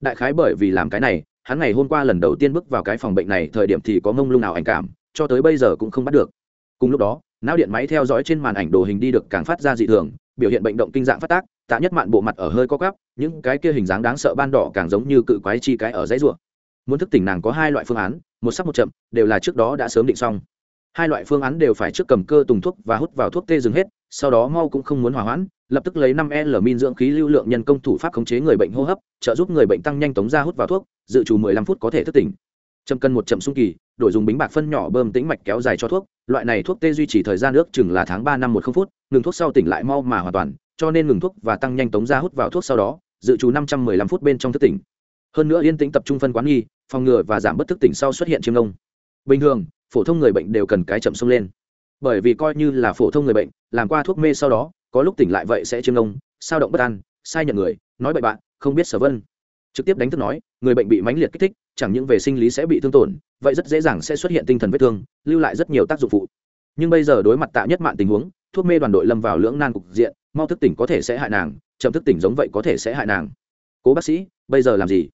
Đại khái bởi vì làm cái này, hắn ngày hôm qua lần đầu tiên bước vào cái phòng bệnh này, thời điểm thì có mông lung nào ảnh cảm, cho tới bây giờ cũng không bắt được. Cùng lúc đó, não điện máy theo dõi trên màn ảnh đồ hình đi được càng phát ra dị thường, biểu hiện bệnh động kinh dạng phát tác, tạ nhất mạn bộ mặt ở hơi co cắp những cái kia hình dáng đáng sợ ban đỏ càng giống như cự quái chi cái ở dãy ruộng muốn thức tỉnh nàng có hai loại phương án, một sắc một chậm, đều là trước đó đã sớm định xong. Hai loại phương án đều phải trước cầm cơ tùng thuốc và hút vào thuốc tê dừng hết, sau đó mau cũng không muốn hòa hoãn lập tức lấy năm l min dưỡng khí lưu lượng nhân công thủ pháp khống chế người bệnh hô hấp, trợ giúp người bệnh tăng nhanh tống ra hút vào thuốc, dự trù 15 phút có thể thức tỉnh. Châm cân một chậm xung kỳ, đổi dùng bính bạc phân nhỏ bơm tĩnh mạch kéo dài cho thuốc, loại này thuốc tê duy trì thời gian ước chừng là tháng ba năm một không phút, ngừng thuốc sau tỉnh lại mau mà hoàn toàn, cho nên ngừng thuốc và tăng nhanh tống ra hút vào thuốc sau đó, dự trù năm trăm mười lăm phút bên trong thức tỉnh. Hơn nữa yên tĩnh tập trung phân quán nghi, phòng ngừa và giảm bất thức tỉnh sau xuất hiện chiêm ngông. Bình thường, phổ thông người bệnh đều cần cái chậm xung lên. Bởi vì coi như là phổ thông người bệnh, làm qua thuốc mê sau đó có lúc tỉnh lại vậy sẽ chiêm ngông, sao động bất an, sai nhận người, nói bậy bạn, không biết sở vân. Trực tiếp đánh thức nói, người bệnh bị mãnh liệt kích thích, chẳng những về sinh lý sẽ bị thương tổn, vậy rất dễ dàng sẽ xuất hiện tinh thần vết thương, lưu lại rất nhiều tác dụng phụ. Nhưng bây giờ đối mặt tạ nhất mạng tình huống, thuốc mê đoàn đội lâm vào lưỡng nan cục diện, mau thức tỉnh có thể sẽ hại nàng, chậm thức tỉnh giống vậy có thể sẽ hại nàng. Cố bác sĩ, bây giờ làm gì?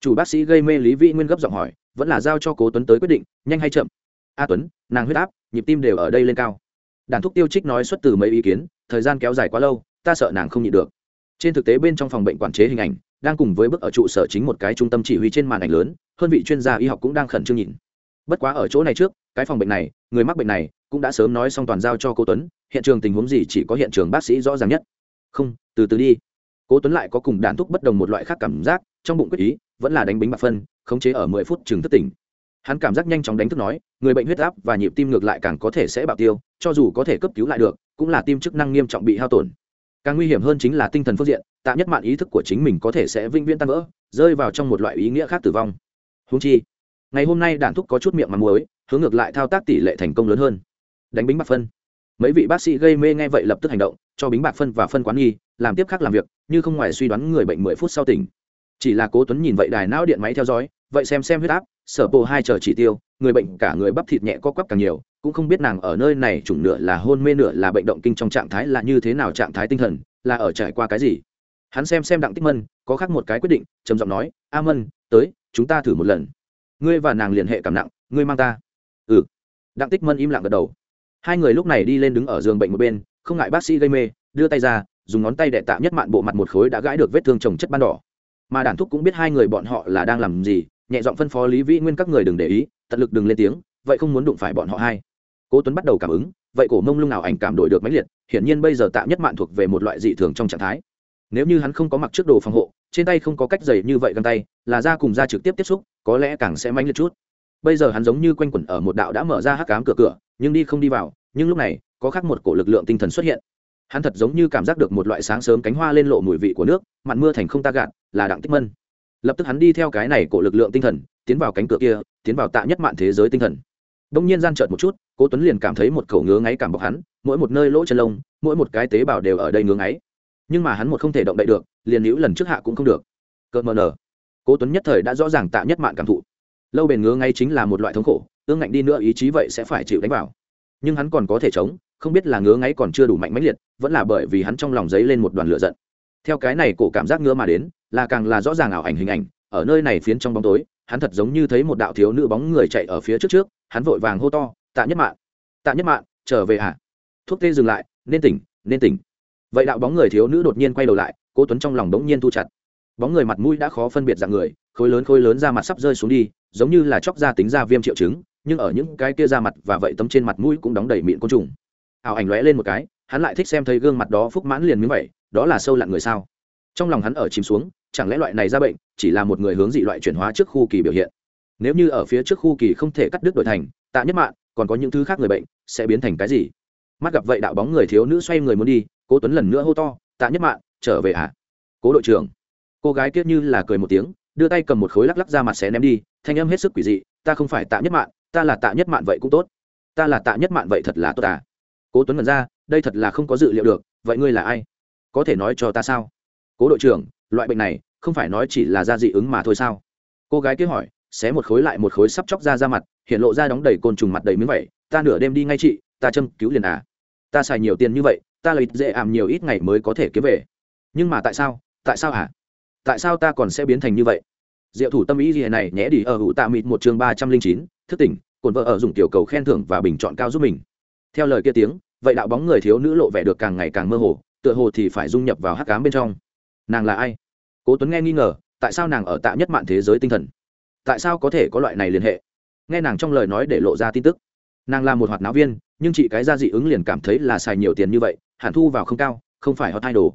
Chủ bác sĩ gây mê lý vĩ nguyên gấp giọng hỏi, vẫn là giao cho cố tuấn tới quyết định, nhanh hay chậm? A tuấn, nàng huyết áp, nhịp tim đều ở đây lên cao. Đàn thuốc tiêu trích nói xuất từ mấy ý kiến thời gian kéo dài quá lâu, ta sợ nàng không nhịn được. Trên thực tế bên trong phòng bệnh quản chế hình ảnh, đang cùng với bức ở trụ sở chính một cái trung tâm chỉ huy trên màn ảnh lớn, hơn vị chuyên gia y học cũng đang khẩn trương nhìn. Bất quá ở chỗ này trước, cái phòng bệnh này, người mắc bệnh này cũng đã sớm nói xong toàn giao cho cô tuấn, hiện trường tình huống gì chỉ có hiện trường bác sĩ rõ ràng nhất. Không, từ từ đi. Cố tuấn lại có cùng đàn thuốc bất đồng một loại khác cảm giác, trong bụng quyết ý, vẫn là đánh bính bạc phân, khống chế ở mười phút chừng thức tỉnh. Hắn cảm giác nhanh chóng đánh thức nói, người bệnh huyết áp và nhịp tim ngược lại càng có thể sẽ bạo tiêu, cho dù có thể cấp cứu lại được cũng là tim chức năng nghiêm trọng bị hao tổn. Càng nguy hiểm hơn chính là tinh thần phương diện, tạ nhất mạng ý thức của chính mình có thể sẽ vĩnh viễn tan vỡ, rơi vào trong một loại ý nghĩa khác tử vong. Húng chi, ngày hôm nay đản thúc có chút miệng mà muối, hướng ngược lại thao tác tỷ lệ thành công lớn hơn. Đánh bính bạc phân. Mấy vị bác sĩ gây mê nghe vậy lập tức hành động, cho bính bạc phân và phân quán nghi, làm tiếp khác làm việc, như không ngoài suy đoán người bệnh mười phút sau tỉnh. Chỉ là cố tuấn nhìn vậy đài não điện máy theo dõi, vậy xem xem huyết áp, sở bộ hai chờ chỉ tiêu người bệnh cả người bắp thịt nhẹ co quắp càng nhiều, cũng không biết nàng ở nơi này chủng nửa là hôn mê nửa là bệnh động kinh trong trạng thái là như thế nào trạng thái tinh thần, là ở trải qua cái gì. Hắn xem xem đặng tích mân, có khác một cái quyết định, trầm giọng nói, a mân, tới, chúng ta thử một lần. Ngươi và nàng liên hệ cảm nặng, ngươi mang ta. Ừ. Đặng tích mân im lặng gật đầu. Hai người lúc này đi lên đứng ở giường bệnh một bên, không ngại bác sĩ gây mê, đưa tay ra, dùng ngón tay đệ tạm nhất mạn bộ mặt một khối đã gãi được vết thương trồng chất ban đỏ. Mà đản thúc cũng biết hai người bọn họ là đang làm gì, nhẹ giọng phân phó lý vĩ nguyên các người đừng để ý tận lực đừng lên tiếng, vậy không muốn đụng phải bọn họ hai cố tuấn bắt đầu cảm ứng, vậy cổ mông lung nào ảnh cảm đổi được mãnh liệt, hiển nhiên bây giờ tạ nhất mạn thuộc về một loại dị thường trong trạng thái. Nếu như hắn không có mặc trước đồ phòng hộ, trên tay không có cách dày như vậy găng tay, là da cùng da trực tiếp tiếp xúc, có lẽ càng sẽ mãnh liệt chút. Bây giờ hắn giống như quanh quẩn ở một đạo đã mở ra hắc cám cửa cửa, nhưng đi không đi vào, nhưng lúc này, có khác một cổ lực lượng tinh thần xuất hiện. Hắn thật giống như cảm giác được một loại sáng sớm cánh hoa lên lộ mùi vị của nước, mặn mưa thành không ta gạt, là đặng tích mân lập tức hắn đi theo cái này cổ lực lượng tinh thần, tiến vào cánh cửa kia, tiến vào tạ nhất mạn thế giới tinh thần. Đông nhiên gian trợt một chút, cố tuấn liền cảm thấy một khẩu ngứa ngáy cảm bọc hắn, mỗi một nơi lỗ chân lông, mỗi một cái tế bào đều ở đây ngứa ngáy. Nhưng mà hắn một không thể động đậy được, liền hữu lần trước hạ cũng không được. Cợt mờ nở. Cố tuấn nhất thời đã rõ ràng tạ nhất mạn cảm thụ. Lâu bền ngứa ngáy chính là một loại thống khổ ương ngạnh đi nữa ý chí vậy sẽ phải chịu đánh vào. Nhưng hắn còn có thể chống, không biết là ngứa ngáy còn chưa đủ mạnh mẽ liệt, vẫn là bởi vì hắn trong lòng giấy lên một đoàn lửa giận. Theo cái này cổ cảm giác ngứa mà đến là càng là rõ ràng ảo ảnh hình ảnh, ở nơi này phiến trong bóng tối, hắn thật giống như thấy một đạo thiếu nữ bóng người chạy ở phía trước trước, hắn vội vàng hô to, tạ nhất mạng tạ nhất mạng trở về hả thuốc tê dừng lại, nên tỉnh nên tỉnh. Vậy đạo bóng người thiếu nữ đột nhiên quay đầu lại cô tuấn trong lòng đống nhiên thu chặt. Bóng người mặt mũi đã khó phân biệt dạng người, khối lớn khối lớn ra mặt sắp rơi xuống đi, giống như là chóc ra tính ra viêm triệu chứng, nhưng ở những cái kia da mặt và vậy tấm trên mặt mũi cũng đóng đầy miệng côn trùng. Ảo ảnh lóe lên một cái, hắn lại thích xem thấy gương mặt đó phúc mãn liền miếng vậy, đó là sâu lặn người sao? Trong lòng hắn ở chìm xuống chẳng lẽ loại này ra bệnh chỉ là một người hướng dị loại chuyển hóa trước khu kỳ biểu hiện? Nếu như ở phía trước khu kỳ không thể cắt đứt đổi thành, tạ nhất mạng, còn có những thứ khác người bệnh, sẽ biến thành cái gì? Mắt gặp vậy đạo bóng người thiếu nữ xoay người muốn đi, cố tuấn lần nữa hô to, tạ nhất mạng, trở về à cố đội trưởng. Cô gái kiết như là cười một tiếng, đưa tay cầm một khối lắc lắc ra mặt xé ném đi, thanh âm hết sức quỷ dị, ta không phải tạ nhất mạng, ta là tạ nhất mạng vậy cũng tốt. Ta là tạ nhất mạng vậy thật là tốt à? Cố tuấn ngẩn ra, đây thật là không có dự liệu được, vậy ngươi là ai? Có thể nói cho ta sao? Cố đội trưởng loại bệnh này không phải nói chỉ là da dị ứng mà thôi sao? Cô gái kia hỏi, xé một khối lại một khối sắp chóc ra ra mặt, hiện lộ ra đóng đầy côn trùng mặt đầy miếng vậy, ta nửa đêm đi ngay chị, ta châm cứu liền à? Ta xài nhiều tiền như vậy, ta lợi dễ ảm nhiều ít ngày mới có thể kiếm về. Nhưng mà tại sao tại sao hả? Tại sao ta còn sẽ biến thành như vậy? Diệu thủ tâm ý gì này nhé đi ở hữu tạ mịt một chương ba trăm linh chín, thức tỉnh, cồn vợ ở dùng tiểu cầu khen thưởng và bình chọn cao giúp mình. Theo lời kia tiếng, vậy đạo bóng người thiếu nữ lộ vẻ được càng ngày càng mơ hồ, tựa hồ thì phải dung nhập vào hắc cám bên trong nàng là ai? Cố tuấn nghe nghi ngờ, tại sao nàng ở tạ nhất mạn thế giới tinh thần? Tại sao có thể có loại này liên hệ? Nghe nàng trong lời nói để lộ ra tin tức. Nàng là một hoạt náo viên, nhưng chị cái ra dị ứng liền cảm thấy là xài nhiều tiền như vậy, hẳn thu vào không cao, không phải hot idol.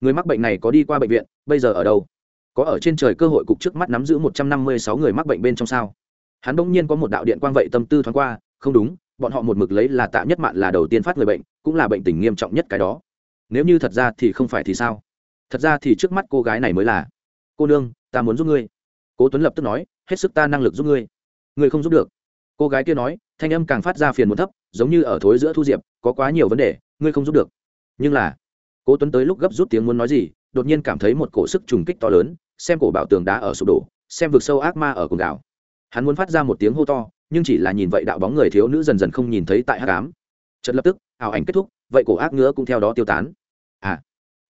Người mắc bệnh này có đi qua bệnh viện, bây giờ ở đâu? Có ở trên trời cơ hội cục trước mắt nắm giữ một trăm năm mươi sáu người mắc bệnh bên trong sao? Hắn bỗng nhiên có một đạo điện quang vậy tâm tư thoáng qua, không đúng, bọn họ một mực lấy là tạ nhất mạn là đầu tiên phát người bệnh, cũng là bệnh tình nghiêm trọng nhất cái đó. Nếu như thật ra thì không phải thì sao? Thật ra thì trước mắt cô gái này mới là. Cô nương, ta muốn giúp ngươi. Cố tuấn lập tức nói, hết sức ta năng lực giúp ngươi. Ngươi không giúp được. Cô gái kia nói, thanh âm càng phát ra phiền muốn thấp, giống như ở thối giữa thu diệp, có quá nhiều vấn đề, ngươi không giúp được. Nhưng là, cố tuấn tới lúc gấp rút tiếng muốn nói gì, đột nhiên cảm thấy một cổ sức trùng kích to lớn, xem cổ bảo tường đá ở sụp đổ, xem vực sâu ác ma ở cùng đảo. Hắn muốn phát ra một tiếng hô to, nhưng chỉ là nhìn vậy đạo bóng người thiếu nữ dần dần không nhìn thấy tại hát cám trận lập tức, ảo ảnh kết thúc, vậy cổ ác ngứa cũng theo đó tiêu tán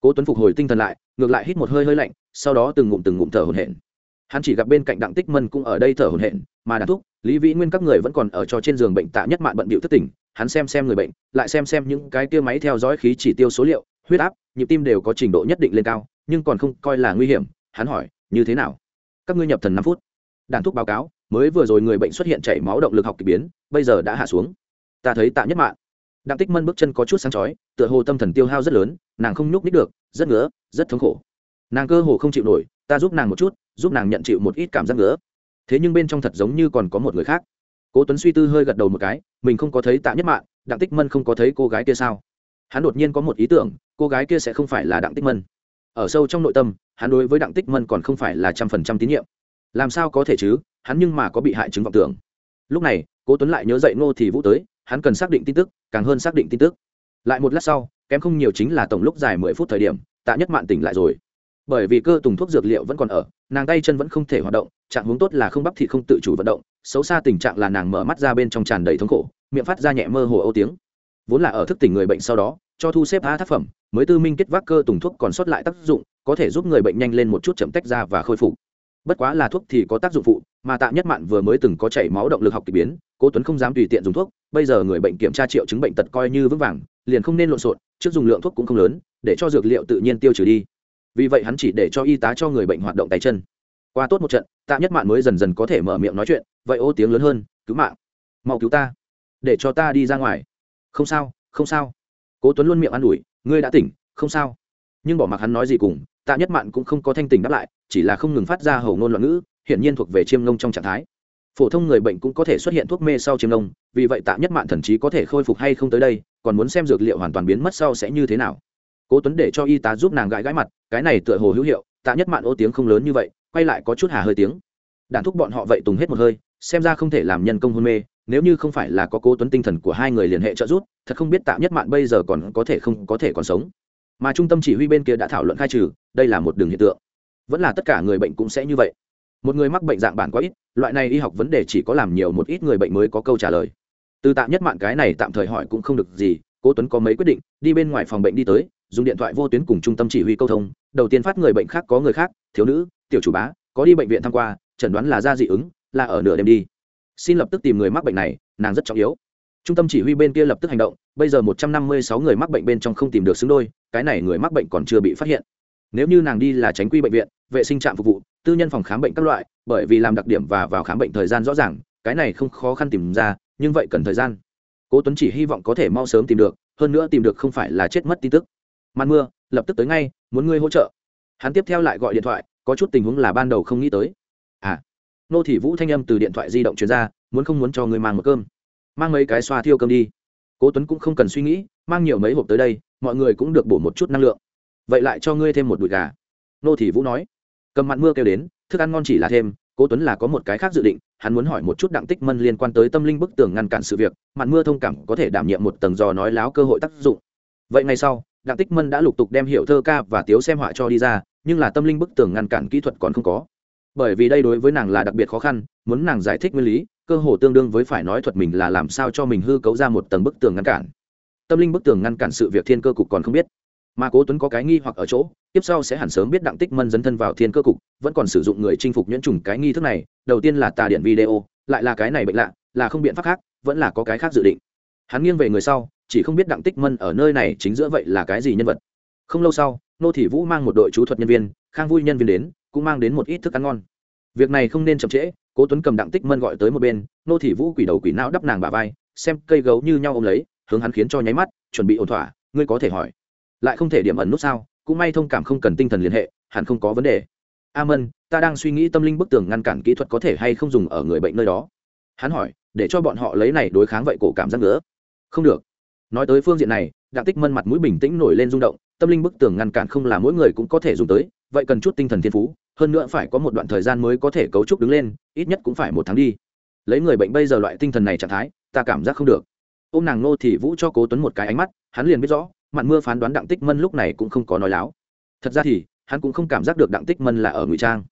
cố tuấn phục hồi tinh thần lại, ngược lại hít một hơi hơi lạnh, sau đó từng ngụm từng ngụm thở hổn hển. Hắn chỉ gặp bên cạnh đặng tích mân cũng ở đây thở hổn hển, mà đàn thúc, lý vĩ nguyên các người vẫn còn ở cho trên giường bệnh tạ nhất mạn bận bịu thất tỉnh hắn xem xem người bệnh, lại xem xem những cái kia máy theo dõi khí chỉ tiêu số liệu, huyết áp, nhịp tim đều có trình độ nhất định lên cao, nhưng còn không coi là nguy hiểm, hắn hỏi, như thế nào? Các ngươi nhập thần năm phút. Đàn thúc báo cáo, mới vừa rồi người bệnh xuất hiện chảy máu động lực học kỳ biến, bây giờ đã hạ xuống. Ta thấy tạ nhất mạng đặng tích mân bước chân có chút sáng chói, tựa hồ tâm thần tiêu hao rất lớn, nàng không nhúc nít được, rất ngứa, rất thống khổ. Nàng cơ hồ không chịu nổi, ta giúp nàng một chút, giúp nàng nhận chịu một ít cảm giác ngứa. Thế nhưng bên trong thật giống như còn có một người khác. Cố tuấn suy tư hơi gật đầu một cái, mình không có thấy tạ nhất mạng đặng tích mân không có thấy cô gái kia sao? Hắn đột nhiên có một ý tưởng, cô gái kia sẽ không phải là đặng tích mân. Ở sâu trong nội tâm, hắn đối với đặng tích mân còn không phải là trăm phần trăm tín nhiệm. Làm sao có thể chứ, hắn nhưng mà có bị hại chứng vọng tưởng. Lúc này, cố tuấn lại nhớ dậy ngô thì vũ tới hắn cần xác định tin tức, càng hơn xác định tin tức. Lại một lát sau, kém không nhiều chính là tổng lúc dài mười phút thời điểm, tạ nhất mạn tỉnh lại rồi. Bởi vì cơ tùng thuốc dược liệu vẫn còn ở, nàng tay chân vẫn không thể hoạt động, trạng hướng tốt là không bắp thị không tự chủ vận động, xấu xa tình trạng là nàng mở mắt ra bên trong tràn đầy thống khổ, miệng phát ra nhẹ mơ hồ âu tiếng. Vốn là ở thức tỉnh người bệnh sau đó, cho thu xếp a tác phẩm, mới tư minh kết vác cơ tùng thuốc còn sót lại tác dụng, có thể giúp người bệnh nhanh lên một chút chậm tách ra và khôi phục bất quá là thuốc thì có tác dụng phụ, mà tạ nhất mạn vừa mới từng có chảy máu động lực học k ỳ biến, cố tuấn không dám tùy tiện dùng thuốc, bây giờ người bệnh kiểm tra triệu chứng bệnh tật coi như vững vàng, liền không nên lộn xộn, trước dùng lượng thuốc cũng không lớn, để cho dược liệu tự nhiên tiêu trừ đi. Vì vậy hắn chỉ để cho y tá cho người bệnh hoạt động tay chân. Qua tốt một trận, tạ nhất mạn mới dần dần có thể mở miệng nói chuyện, vậy ô tiếng lớn hơn, cứu mạng, mau cứu ta, để cho ta đi ra ngoài. Không sao không sao. Cố tuấn luôn miệng an ủi, ngươi đã tỉnh, không sao. Nhưng bỏ mặc hắn nói gì cùng tạ nhất mạn cũng không có thanh tỉnh đáp lại, chỉ là không ngừng phát ra hầu ngôn loạn ngữ, hiển nhiên thuộc về chiêm ngông trong trạng thái. Phổ thông người bệnh cũng có thể xuất hiện thuốc mê sau chiêm ngông, vì vậy tạ nhất mạn thần chí có thể khôi phục hay không tới đây, còn muốn xem dược liệu hoàn toàn biến mất sau sẽ như thế nào. Cố tuấn để cho y tá giúp nàng gãi gãi mặt, cái này tựa hồ hữu hiệu, tạ nhất mạn ô tiếng không lớn như vậy, quay lại có chút hà hơi tiếng. Đàn thúc bọn họ vậy tùng hết một hơi, xem ra không thể làm nhân công hôn mê, nếu như không phải là có cố tuấn tinh thần của hai người liên hệ trợ giúp, thật không biết tạ nhất mạn bây giờ còn có thể không có thể còn sống mà trung tâm chỉ huy bên kia đã thảo luận khai trừ, đây là một đường hiện tượng. Vẫn là tất cả người bệnh cũng sẽ như vậy. Một người mắc bệnh dạng bản quá ít, loại này y học vấn đề chỉ có làm nhiều một ít người bệnh mới có câu trả lời. Từ tạm nhất mạng cái này tạm thời hỏi cũng không được gì, cố tuấn có mấy quyết định, đi bên ngoài phòng bệnh đi tới, dùng điện thoại vô tuyến cùng trung tâm chỉ huy câu thông. Đầu tiên phát người bệnh khác có người khác, thiếu nữ, tiểu chủ bá, có đi bệnh viện tham qua, chẩn đoán là da dị ứng, là ở nửa đêm đi. Xin lập tức tìm người mắc bệnh này, nàng rất trọng yếu trung tâm chỉ huy bên kia lập tức hành động, bây giờ một trăm năm mươi sáu người mắc bệnh bên trong không tìm được xứng đôi, cái này người mắc bệnh còn chưa bị phát hiện. Nếu như nàng đi là tránh quy bệnh viện, vệ sinh trạm phục vụ, tư nhân phòng khám bệnh các loại, bởi vì làm đặc điểm và vào khám bệnh thời gian rõ ràng, cái này không khó khăn tìm ra, nhưng vậy cần thời gian. Cố tuấn chỉ hy vọng có thể mau sớm tìm được, hơn nữa tìm được không phải là chết mất tin tức. Màn mưa, lập tức tới ngay, muốn ngươi hỗ trợ. Hắn tiếp theo lại gọi điện thoại, có chút tình huống là ban đầu không nghĩ tới. À nô thị vũ thanh âm từ điện thoại di động truyền ra, muốn không muốn cho ngươi mang một cơm mang mấy cái xoa thiêu cơm đi. Cố tuấn cũng không cần suy nghĩ, mang nhiều mấy hộp tới đây, mọi người cũng được bổ một chút năng lượng. Vậy lại cho ngươi thêm một đùi gà. Nô thị vũ nói. Cầm mặn mưa kêu đến, thức ăn ngon chỉ là thêm, cố tuấn là có một cái khác dự định, hắn muốn hỏi một chút đặng tích mân liên quan tới tâm linh bức tường ngăn cản sự việc, mặn mưa thông cảm có thể đảm nhiệm một tầng dò nói láo cơ hội tác dụng. Vậy ngay sau, đặng tích mân đã lục tục đem hiệu thơ ca và tiếu xem họa cho đi ra, nhưng là tâm linh bức tường ngăn cản kỹ thuật còn không có. Bởi vì đây đối với nàng là đặc biệt khó khăn, muốn nàng giải thích nguyên lý cơ hồ tương đương với phải nói thuật mình là làm sao cho mình hư cấu ra một tầng bức tường ngăn cản. Tâm linh bức tường ngăn cản sự việc thiên cơ cục còn không biết. Mà cố tuấn có cái nghi hoặc ở chỗ, tiếp sau sẽ hẳn sớm biết đặng tích mân dấn thân vào thiên cơ cục, vẫn còn sử dụng người chinh phục nhuyễn trùng cái nghi thức này, đầu tiên là tà điện video, lại là cái này bệnh lạ, là không biện pháp khác, vẫn là có cái khác dự định. Hắn nghiêng về người sau, chỉ không biết đặng tích mân ở nơi này chính giữa vậy là cái gì nhân vật. Không lâu sau, nô thị vũ mang một đội chú thuật nhân viên, khang vui nhân viên đến, cũng mang đến một ít thức ăn ngon việc này không nên chậm trễ, cố tuấn cầm đặng tích mân gọi tới một bên, nô thị vũ quỷ đầu quỷ não đắp nàng bà vai, xem cây gấu như nhau ôm lấy, hướng hắn khiến cho nháy mắt, chuẩn bị ổn thỏa, ngươi có thể hỏi. Lại không thể điểm ẩn nút sao, cũng may thông cảm không cần tinh thần liên hệ, hẳn không có vấn đề. A mân, ta đang suy nghĩ tâm linh bức tường ngăn cản kỹ thuật có thể hay không dùng ở người bệnh nơi đó. Hắn hỏi, để cho bọn họ lấy này đối kháng vậy cổ cảm giác nữa. Không được. Nói tới phương diện này, đặng tích mân mặt mũi bình tĩnh nổi lên rung động, tâm linh bức tường ngăn cản không là mỗi người cũng có thể dùng tới, vậy cần chút tinh thần thiên phú hơn nữa phải có một đoạn thời gian mới có thể cấu trúc đứng lên, ít nhất cũng phải một tháng đi. Lấy người bệnh bây giờ loại tinh thần này trạng thái, ta cảm giác không được. Ô m nàng nô thì vũ cho cố tuấn một cái ánh mắt, hắn liền biết rõ mặn mưa phán đoán đặng tích mân lúc này cũng không có nói láo. Thật ra thì, hắn cũng không cảm giác được đặng tích mân là ở ngụy trang.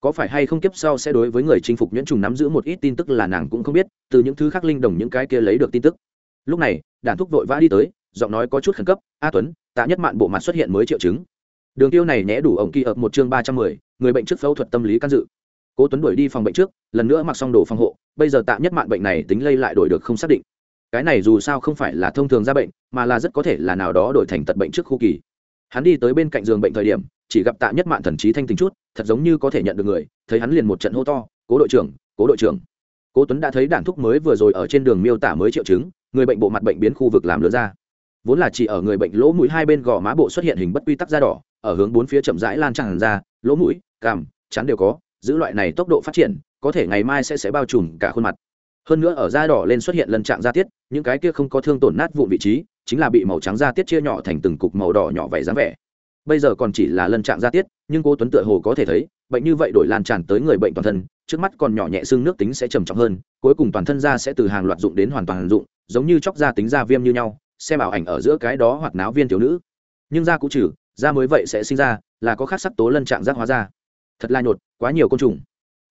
Có phải hay không kiếp sau sẽ đối với người chinh phục nhuyễn trùng nắm giữ một ít tin tức là nàng cũng không biết, từ những thứ khác linh đồng những cái kia lấy được tin tức. Lúc này, đàn thúc vội vã đi tới, giọng nói có chút khẩn cấp, a tuấn, tạ nhất mạn bộ mặt xuất hiện mới triệu chứng. Đường tiêu này nhé đủ ổng kỳ ập một chương ba trăm mười người bệnh trước phẫu thuật tâm lý can dự. Cố tuấn đuổi đi phòng bệnh trước, lần nữa mặc xong đồ phòng hộ, bây giờ tạm nhất mạn bệnh này tính lây lại đổi được không xác định. Cái này dù sao không phải là thông thường ra bệnh, mà là rất có thể là nào đó đổi thành tật bệnh trước khu kỳ. Hắn đi tới bên cạnh giường bệnh thời điểm, chỉ gặp tạ nhất mạn thần trí thanh tính chút, thật giống như có thể nhận được người, thấy hắn liền một trận hô to, cố đội trưởng, cố đội trưởng. Cố tuấn đã thấy đản thúc mới vừa rồi ở trên đường miêu tả mới triệu chứng, người bệnh bộ mặt bệnh biến khu vực làm lớn ra. Vốn là chỉ ở người bệnh lỗ mũi hai bên gò má bộ xuất hiện hình bất quy tắc da đỏ ở hướng bốn phía chậm rãi lan tràn ra, lỗ mũi, cằm chắn đều có, giữ loại này tốc độ phát triển, có thể ngày mai sẽ sẽ bao trùm cả khuôn mặt. Hơn nữa ở da đỏ lên xuất hiện lần trạng da tiết, những cái kia không có thương tổn nát vụn vị trí, chính là bị màu trắng da tiết chia nhỏ thành từng cục màu đỏ nhỏ vẻ dáng vẻ. Bây giờ còn chỉ là lần trạng da tiết, nhưng cô tuấn tựa hồ có thể thấy, bệnh như vậy đổi lan tràn tới người bệnh toàn thân, trước mắt còn nhỏ nhẹ xương nước tính sẽ trầm trọng hơn, cuối cùng toàn thân da sẽ từ hàng loạt dụng đến hoàn toàn dụng, giống như chóc da tính da viêm như nhau, xem ảo ảnh ở giữa cái đó hoặc náo viên thiếu nữ. Nhưng da cũng trừ da mới vậy sẽ sinh ra, là có khác sắc tố lân trạng giác hóa ra. thật là nhột quá nhiều côn trùng.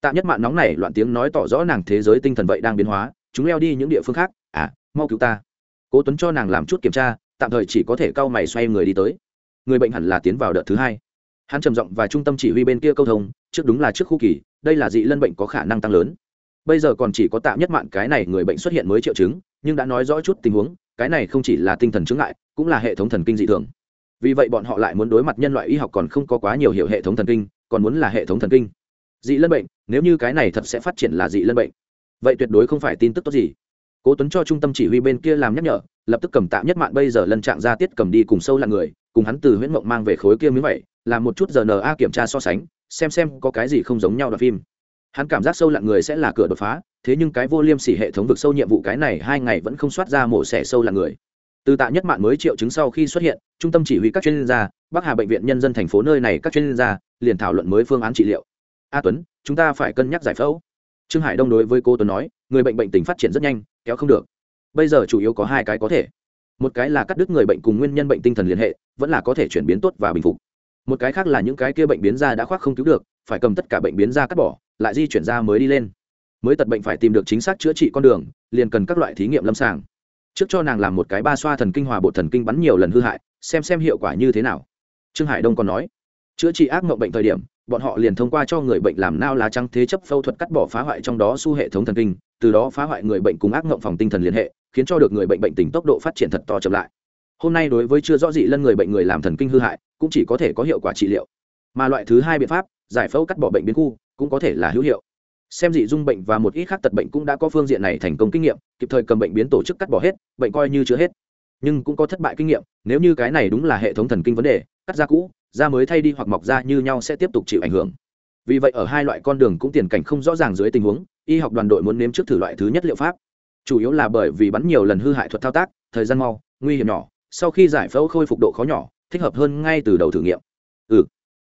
Tạm nhất mạng nóng này loạn tiếng nói tỏ rõ nàng thế giới tinh thần vậy đang biến hóa, chúng leo đi những địa phương khác. À mau cứu ta. Cố tuấn cho nàng làm chút kiểm tra, tạm thời chỉ có thể cau mày xoay người đi tới. Người bệnh hẳn là tiến vào đợt thứ hai. Hắn trầm giọng và trung tâm chỉ huy bên kia câu thông, trước đúng là trước khu kỳ, đây là dị lân bệnh có khả năng tăng lớn. Bây giờ còn chỉ có tạm nhất mạng cái này người bệnh xuất hiện mới triệu chứng, nhưng đã nói rõ chút tình huống, cái này không chỉ là tinh thần chứng ngại, cũng là hệ thống thần kinh dị thường vì vậy bọn họ lại muốn đối mặt nhân loại y học còn không có quá nhiều hiểu hệ thống thần kinh, còn muốn là hệ thống thần kinh. Dị lân bệnh, nếu như cái này thật sẽ phát triển là dị lân bệnh. Vậy tuyệt đối không phải tin tức tốt gì. Cố tuấn cho trung tâm chỉ huy bên kia làm nhắc nhở, lập tức cầm tạm nhất mạn bây giờ lân trạng ra tiết cầm đi cùng sâu là người, cùng hắn từ huyễn mộng mang về khối kia miếng vậy, làm một chút giờ na kiểm tra so sánh, xem xem có cái gì không giống nhau đoạn phim. Hắn cảm giác sâu lặn người sẽ là cửa đột phá, thế nhưng cái vô liêm sỉ hệ thống vực sâu nhiệm vụ cái này hai ngày vẫn không soát ra mổ xẻ sâu lặn người từ tạ nhất mạn mới triệu chứng sau khi xuất hiện, trung tâm chỉ huy các chuyên gia, bắc hà bệnh viện nhân dân thành phố nơi này các chuyên gia liền thảo luận mới phương án trị liệu. A tuấn, chúng ta phải cân nhắc giải phẫu. Trương hải đông đối với cô tuấn nói, người bệnh bệnh tình phát triển rất nhanh, kéo không được. Bây giờ chủ yếu có hai cái có thể. Một cái là cắt đứt người bệnh cùng nguyên nhân bệnh tinh thần liên hệ, vẫn là có thể chuyển biến tốt và bình phục. Một cái khác là những cái kia bệnh biến da đã khoác không cứu được, phải cầm tất cả bệnh biến da cắt bỏ, lại di chuyển ra mới đi lên. Mới tật bệnh phải tìm được chính xác chữa trị con đường, liền cần các loại thí nghiệm lâm sàng trước cho nàng làm một cái ba xoa thần kinh hòa bột thần kinh bắn nhiều lần hư hại, xem xem hiệu quả như thế nào. Trương hải đông còn nói, chữa trị ác mộng bệnh thời điểm, bọn họ liền thông qua cho người bệnh làm nao lá trắng thế chấp phẫu thuật cắt bỏ phá hoại trong đó su hệ thống thần kinh, từ đó phá hoại người bệnh cùng ác mộng phòng tinh thần liên hệ, khiến cho được người bệnh bệnh tình tốc độ phát triển thật to chậm lại. Hôm nay đối với chưa rõ dị lân người bệnh người làm thần kinh hư hại, cũng chỉ có thể có hiệu quả trị liệu. Mà loại thứ hai biện pháp, giải phẫu cắt bỏ bệnh biến khu, cũng có thể là hữu hiệu xem dị dung bệnh và một ít khác tật bệnh cũng đã có phương diện này thành công kinh nghiệm, kịp thời cầm bệnh biến tổ chức cắt bỏ hết, bệnh coi như chưa hết. Nhưng cũng có thất bại kinh nghiệm, nếu như cái này đúng là hệ thống thần kinh vấn đề, cắt da cũ, da mới thay đi hoặc mọc ra như nhau sẽ tiếp tục chịu ảnh hưởng. Vì vậy ở hai loại con đường cũng tiền cảnh không rõ ràng dưới tình huống, y học đoàn đội muốn nếm trước thử loại thứ nhất liệu pháp. Chủ yếu là bởi vì bắn nhiều lần hư hại thuật thao tác, thời gian mau, nguy hiểm nhỏ, sau khi giải phẫu khôi phục độ khó nhỏ, thích hợp hơn ngay từ đầu thử nghiệm. Ừ.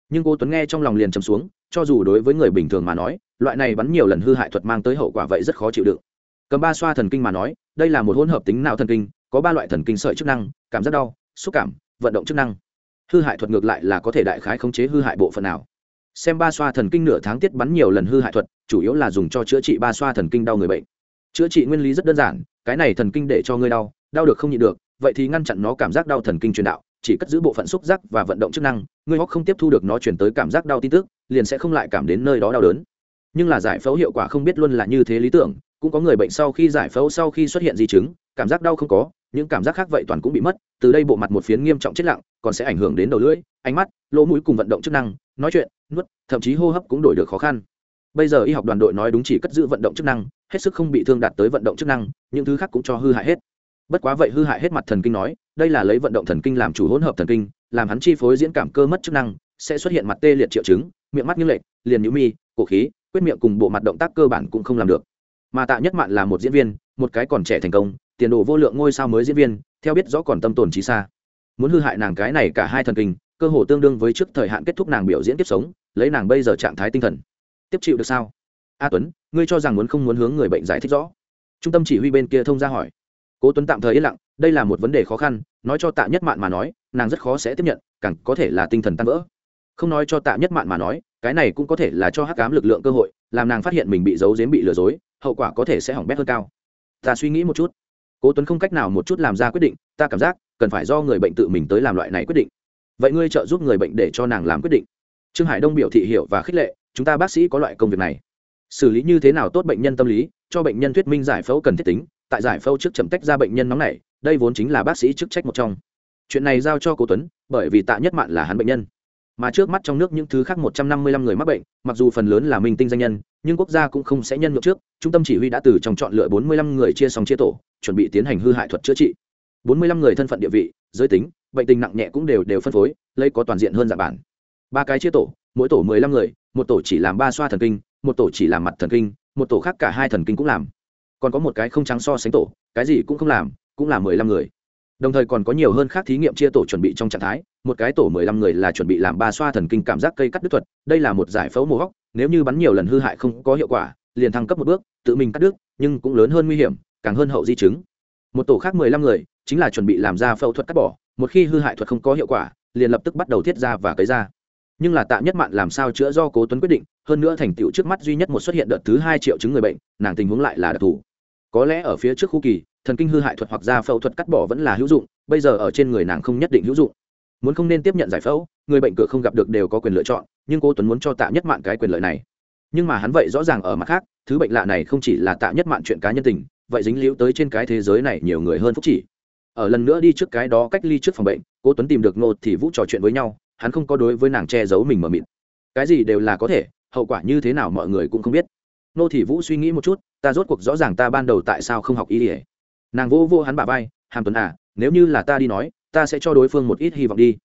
Nhưng cô tuấn nghe trong lòng liền chấm xuống cho dù đối với người bình thường mà nói, loại này bắn nhiều lần hư hại thuật mang tới hậu quả vậy rất khó chịu đựng. Cầm ba xoa thần kinh mà nói, đây là một hỗn hợp tính não thần kinh, có ba loại thần kinh sợi chức năng, cảm giác đau, xúc cảm, vận động chức năng. Hư hại thuật ngược lại là có thể đại khái khống chế hư hại bộ phận nào. Xem ba xoa thần kinh nửa tháng tiết bắn nhiều lần hư hại thuật, chủ yếu là dùng cho chữa trị ba xoa thần kinh đau người bệnh. Chữa trị nguyên lý rất đơn giản, cái này thần kinh để cho ngươi đau đau được không nhịn được, vậy thì ngăn chặn nó cảm giác đau thần kinh truyền đạo chỉ cất giữ bộ phận xúc giác và vận động chức năng ngươi hóc không tiếp thu được nó chuyển tới cảm giác đau tin tức, liền sẽ không lại cảm đến nơi đó đau đớn. Nhưng là giải phẫu hiệu quả không biết luôn là như thế lý tưởng, cũng có người bệnh sau khi giải phẫu sau khi xuất hiện di chứng, cảm giác đau không có, những cảm giác khác vậy toàn cũng bị mất, từ đây bộ mặt một phiến nghiêm trọng chết lặng, còn sẽ ảnh hưởng đến đầu lưỡi, ánh mắt, lỗ mũi cùng vận động chức năng, nói chuyện, nuốt, thậm chí hô hấp cũng đổi được khó khăn. Bây giờ y học đoàn đội nói đúng chỉ cất giữ vận động chức năng, hết sức không bị thương đạt tới vận động chức năng, những thứ khác cũng cho hư hại hết. Bất quá vậy hư hại hết mặt thần kinh nói đây là lấy vận động thần kinh làm chủ hỗn hợp thần kinh, làm hắn chi phối diễn cảm cơ mất chức năng, sẽ xuất hiện mặt tê liệt triệu chứng, miệng mắt như lệch, liền nhũ mi, cổ khí, quyết miệng cùng bộ mặt động tác cơ bản cũng không làm được. Mà tạ nhất mạn là một diễn viên, một cái còn trẻ thành công, tiền đồ vô lượng ngôi sao mới diễn viên, theo biết rõ còn tâm tồn trí xa. Muốn hư hại nàng cái này cả hai thần kinh, cơ hồ tương đương với trước thời hạn kết thúc nàng biểu diễn tiếp sống, lấy nàng bây giờ trạng thái tinh thần. Tiếp chịu được sao? A tuấn, ngươi cho rằng muốn không muốn hướng người bệnh giải thích rõ. Trung tâm chỉ huy bên kia thông ra hỏi cố tuấn tạm thời yên lặng, đây là một vấn đề khó khăn, nói cho tạ nhất mạn mà nói, nàng rất khó sẽ tiếp nhận, càng có thể là tinh thần tan vỡ. Không nói cho tạ nhất mạn mà nói, cái này cũng có thể là cho hắc cám lực lượng cơ hội, làm nàng phát hiện mình bị giấu giếm bị lừa dối, hậu quả có thể sẽ hỏng bét hơn cao. Ta suy nghĩ một chút. Cố tuấn không cách nào một chút làm ra quyết định, ta cảm giác cần phải do người bệnh tự mình tới làm loại này quyết định. Vậy ngươi trợ giúp người bệnh để cho nàng làm quyết định. Trương hải đông biểu thị hiểu và khích lệ, chúng ta bác sĩ có loại công việc này. Xử lý như thế nào tốt bệnh nhân tâm lý, cho bệnh nhân thuyết minh giải phẫu cần thiết tính tại giải phẫu trước chậm tách ra bệnh nhân nóng này, đây vốn chính là bác sĩ chức trách một trong. Chuyện này giao cho cố tuấn, bởi vì tạ nhất mạn là hắn bệnh nhân. Mà trước mắt trong nước những thứ khác một trăm năm mươi lăm người mắc bệnh, mặc dù phần lớn là minh tinh danh nhân, nhưng quốc gia cũng không sẽ nhân nhượng trước, trung tâm chỉ huy đã từ trong chọn lựa bốn mươi lăm người chia xong chia tổ, chuẩn bị tiến hành hư hại thuật chữa trị. bốn mươi lăm người thân phận địa vị, giới tính, bệnh tình nặng nhẹ cũng đều đều phân phối, lấy có toàn diện hơn dạng bản. Ba cái chia tổ, mỗi tổ mười lăm người, một tổ chỉ làm ba xoa thần kinh, một tổ chỉ làm mặt thần kinh, một tổ khác cả hai thần kinh cũng làm còn có một cái không trắng so sánh tổ, cái gì cũng không làm, cũng là mười lăm người. Đồng thời còn có nhiều hơn khác thí nghiệm chia tổ chuẩn bị trong trạng thái, một cái tổ mười lăm người là chuẩn bị làm ba xoa thần kinh cảm giác cây cắt đứt thuật, đây là một giải phẫu mổ hóc, nếu như bắn nhiều lần hư hại không có hiệu quả, liền thăng cấp một bước, tự mình cắt đứt, nhưng cũng lớn hơn nguy hiểm, càng hơn hậu di chứng. Một tổ khác mười lăm người, chính là chuẩn bị làm ra phẫu thuật cắt bỏ, một khi hư hại thuật không có hiệu quả, liền lập tức bắt đầu thiết ra và cấy ra. Nhưng là tạ nhất mạn làm sao chữa do cố tuấn quyết định, hơn nữa thành tựu trước mắt duy nhất một xuất hiện đợt thứ hai triệu chứng người bệnh, nàng tình huống lại là đặc thù có lẽ ở phía trước khu kỳ, thần kinh hư hại thuật hoặc da phẫu thuật cắt bỏ vẫn là hữu dụng, bây giờ ở trên người nàng không nhất định hữu dụng. Muốn không nên tiếp nhận giải phẫu, người bệnh cửa không gặp được đều có quyền lựa chọn, nhưng cô tuấn muốn cho tạ nhất mạng cái quyền lợi này. Nhưng mà hắn vậy rõ ràng ở mặt khác, thứ bệnh lạ này không chỉ là tạ nhất mạng chuyện cá nhân tình, vậy dính liễu tới trên cái thế giới này nhiều người hơn phúc chỉ. Ở lần nữa đi trước cái đó cách ly trước phòng bệnh, cô tuấn tìm được ngô thì vũ trò chuyện với nhau, hắn không có đối với nàng che giấu mình mờ mịt cái gì đều là có thể, hậu quả như thế nào mọi người cũng không biết nô thị vũ suy nghĩ một chút, ta rốt cuộc rõ ràng ta ban đầu tại sao không học y ỉa nàng vô vô hắn bà vai, hàm tuấn à nếu như là ta đi nói, ta sẽ cho đối phương một ít hy vọng đi.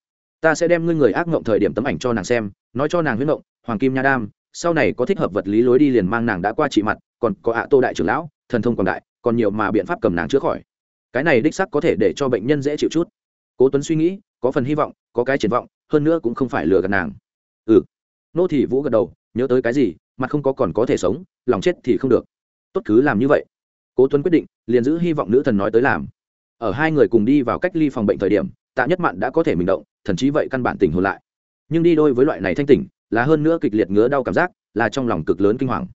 Ta sẽ đem ngươi người ác mộng thời điểm tấm ảnh cho nàng xem, nói cho nàng huyết mộng hoàng kim nha đam, sau này có thích hợp vật lý lối đi liền mang nàng đã qua trị mặt, còn có ạ tô đại trưởng lão, thần thông quảng đại, còn nhiều mà biện pháp cầm nàng chữa khỏi. Cái này đích sắc có thể để cho bệnh nhân dễ chịu chút. Cố tuấn suy nghĩ, có phần hy vọng, có cái triển vọng, hơn nữa cũng không phải lừa gạt nàng. Ừ. Nô thị vũ gật đầu, nhớ tới cái gì mặt không có còn có thể sống, lòng chết thì không được. Tốt cứ làm như vậy. Cố tuấn quyết định, liền giữ hy vọng nữ thần nói tới làm. Ở hai người cùng đi vào cách ly phòng bệnh thời điểm, tạ nhất mạn đã có thể mình động, thần chí vậy căn bản tỉnh hồn lại. Nhưng đi đôi với loại này thanh tỉnh, là hơn nữa kịch liệt ngứa đau cảm giác, là trong lòng cực lớn kinh hoàng.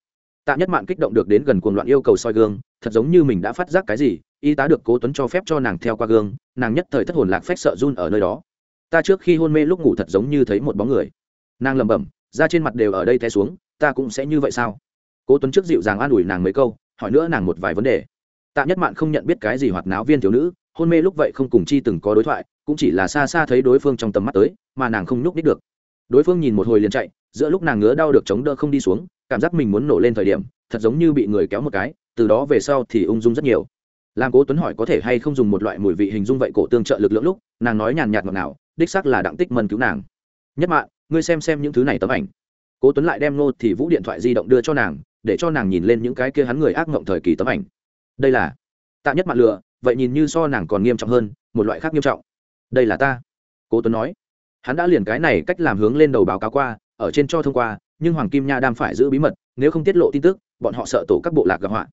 Tạ nhất mạn kích động được đến gần cuồng loạn yêu cầu soi gương, thật giống như mình đã phát giác cái gì, y tá được cố tuấn cho phép cho nàng theo qua gương, nàng nhất thời thất hồn lạc phách sợ run ở nơi đó. Ta trước khi hôn mê lúc ngủ thật giống như thấy một bóng người. Nàng lẩm bẩm, da trên mặt đều ở đây té xuống ta cũng sẽ như vậy sao? Cố tuấn trước dịu dàng an ủi nàng mấy câu, hỏi nữa nàng một vài vấn đề. Tạ nhất mạn không nhận biết cái gì hoạt náo viên thiếu nữ, hôn mê lúc vậy không cùng chi từng có đối thoại, cũng chỉ là xa xa thấy đối phương trong tầm mắt tới, mà nàng không nhúc đích được. Đối phương nhìn một hồi liền chạy, giữa lúc nàng ngứa đau được chống đỡ không đi xuống, cảm giác mình muốn nổ lên thời điểm, thật giống như bị người kéo một cái, từ đó về sau thì ung dung rất nhiều. Làm cố tuấn hỏi có thể hay không dùng một loại mùi vị hình dung vậy cổ tương trợ lực lượng lúc, nàng nói nhàn nhạt ngọt ngào, đích xác là đặng tích mân cứu nàng. Nhất mạn, ngươi xem xem những thứ này tấm ảnh cố tuấn lại đem nô thì vũ điện thoại di động đưa cho nàng, để cho nàng nhìn lên những cái kia hắn người ác mộng thời kỳ tấm ảnh. Đây là tạ nhất mạn lựa vậy nhìn như so nàng còn nghiêm trọng hơn, một loại khác nghiêm trọng. Đây là ta, cố tuấn nói. Hắn đã liền cái này cách làm hướng lên đầu báo cáo qua, ở trên cho thông qua, nhưng hoàng kim nha đam phải giữ bí mật, nếu không tiết lộ tin tức, bọn họ sợ tổ các bộ lạc gặp họa.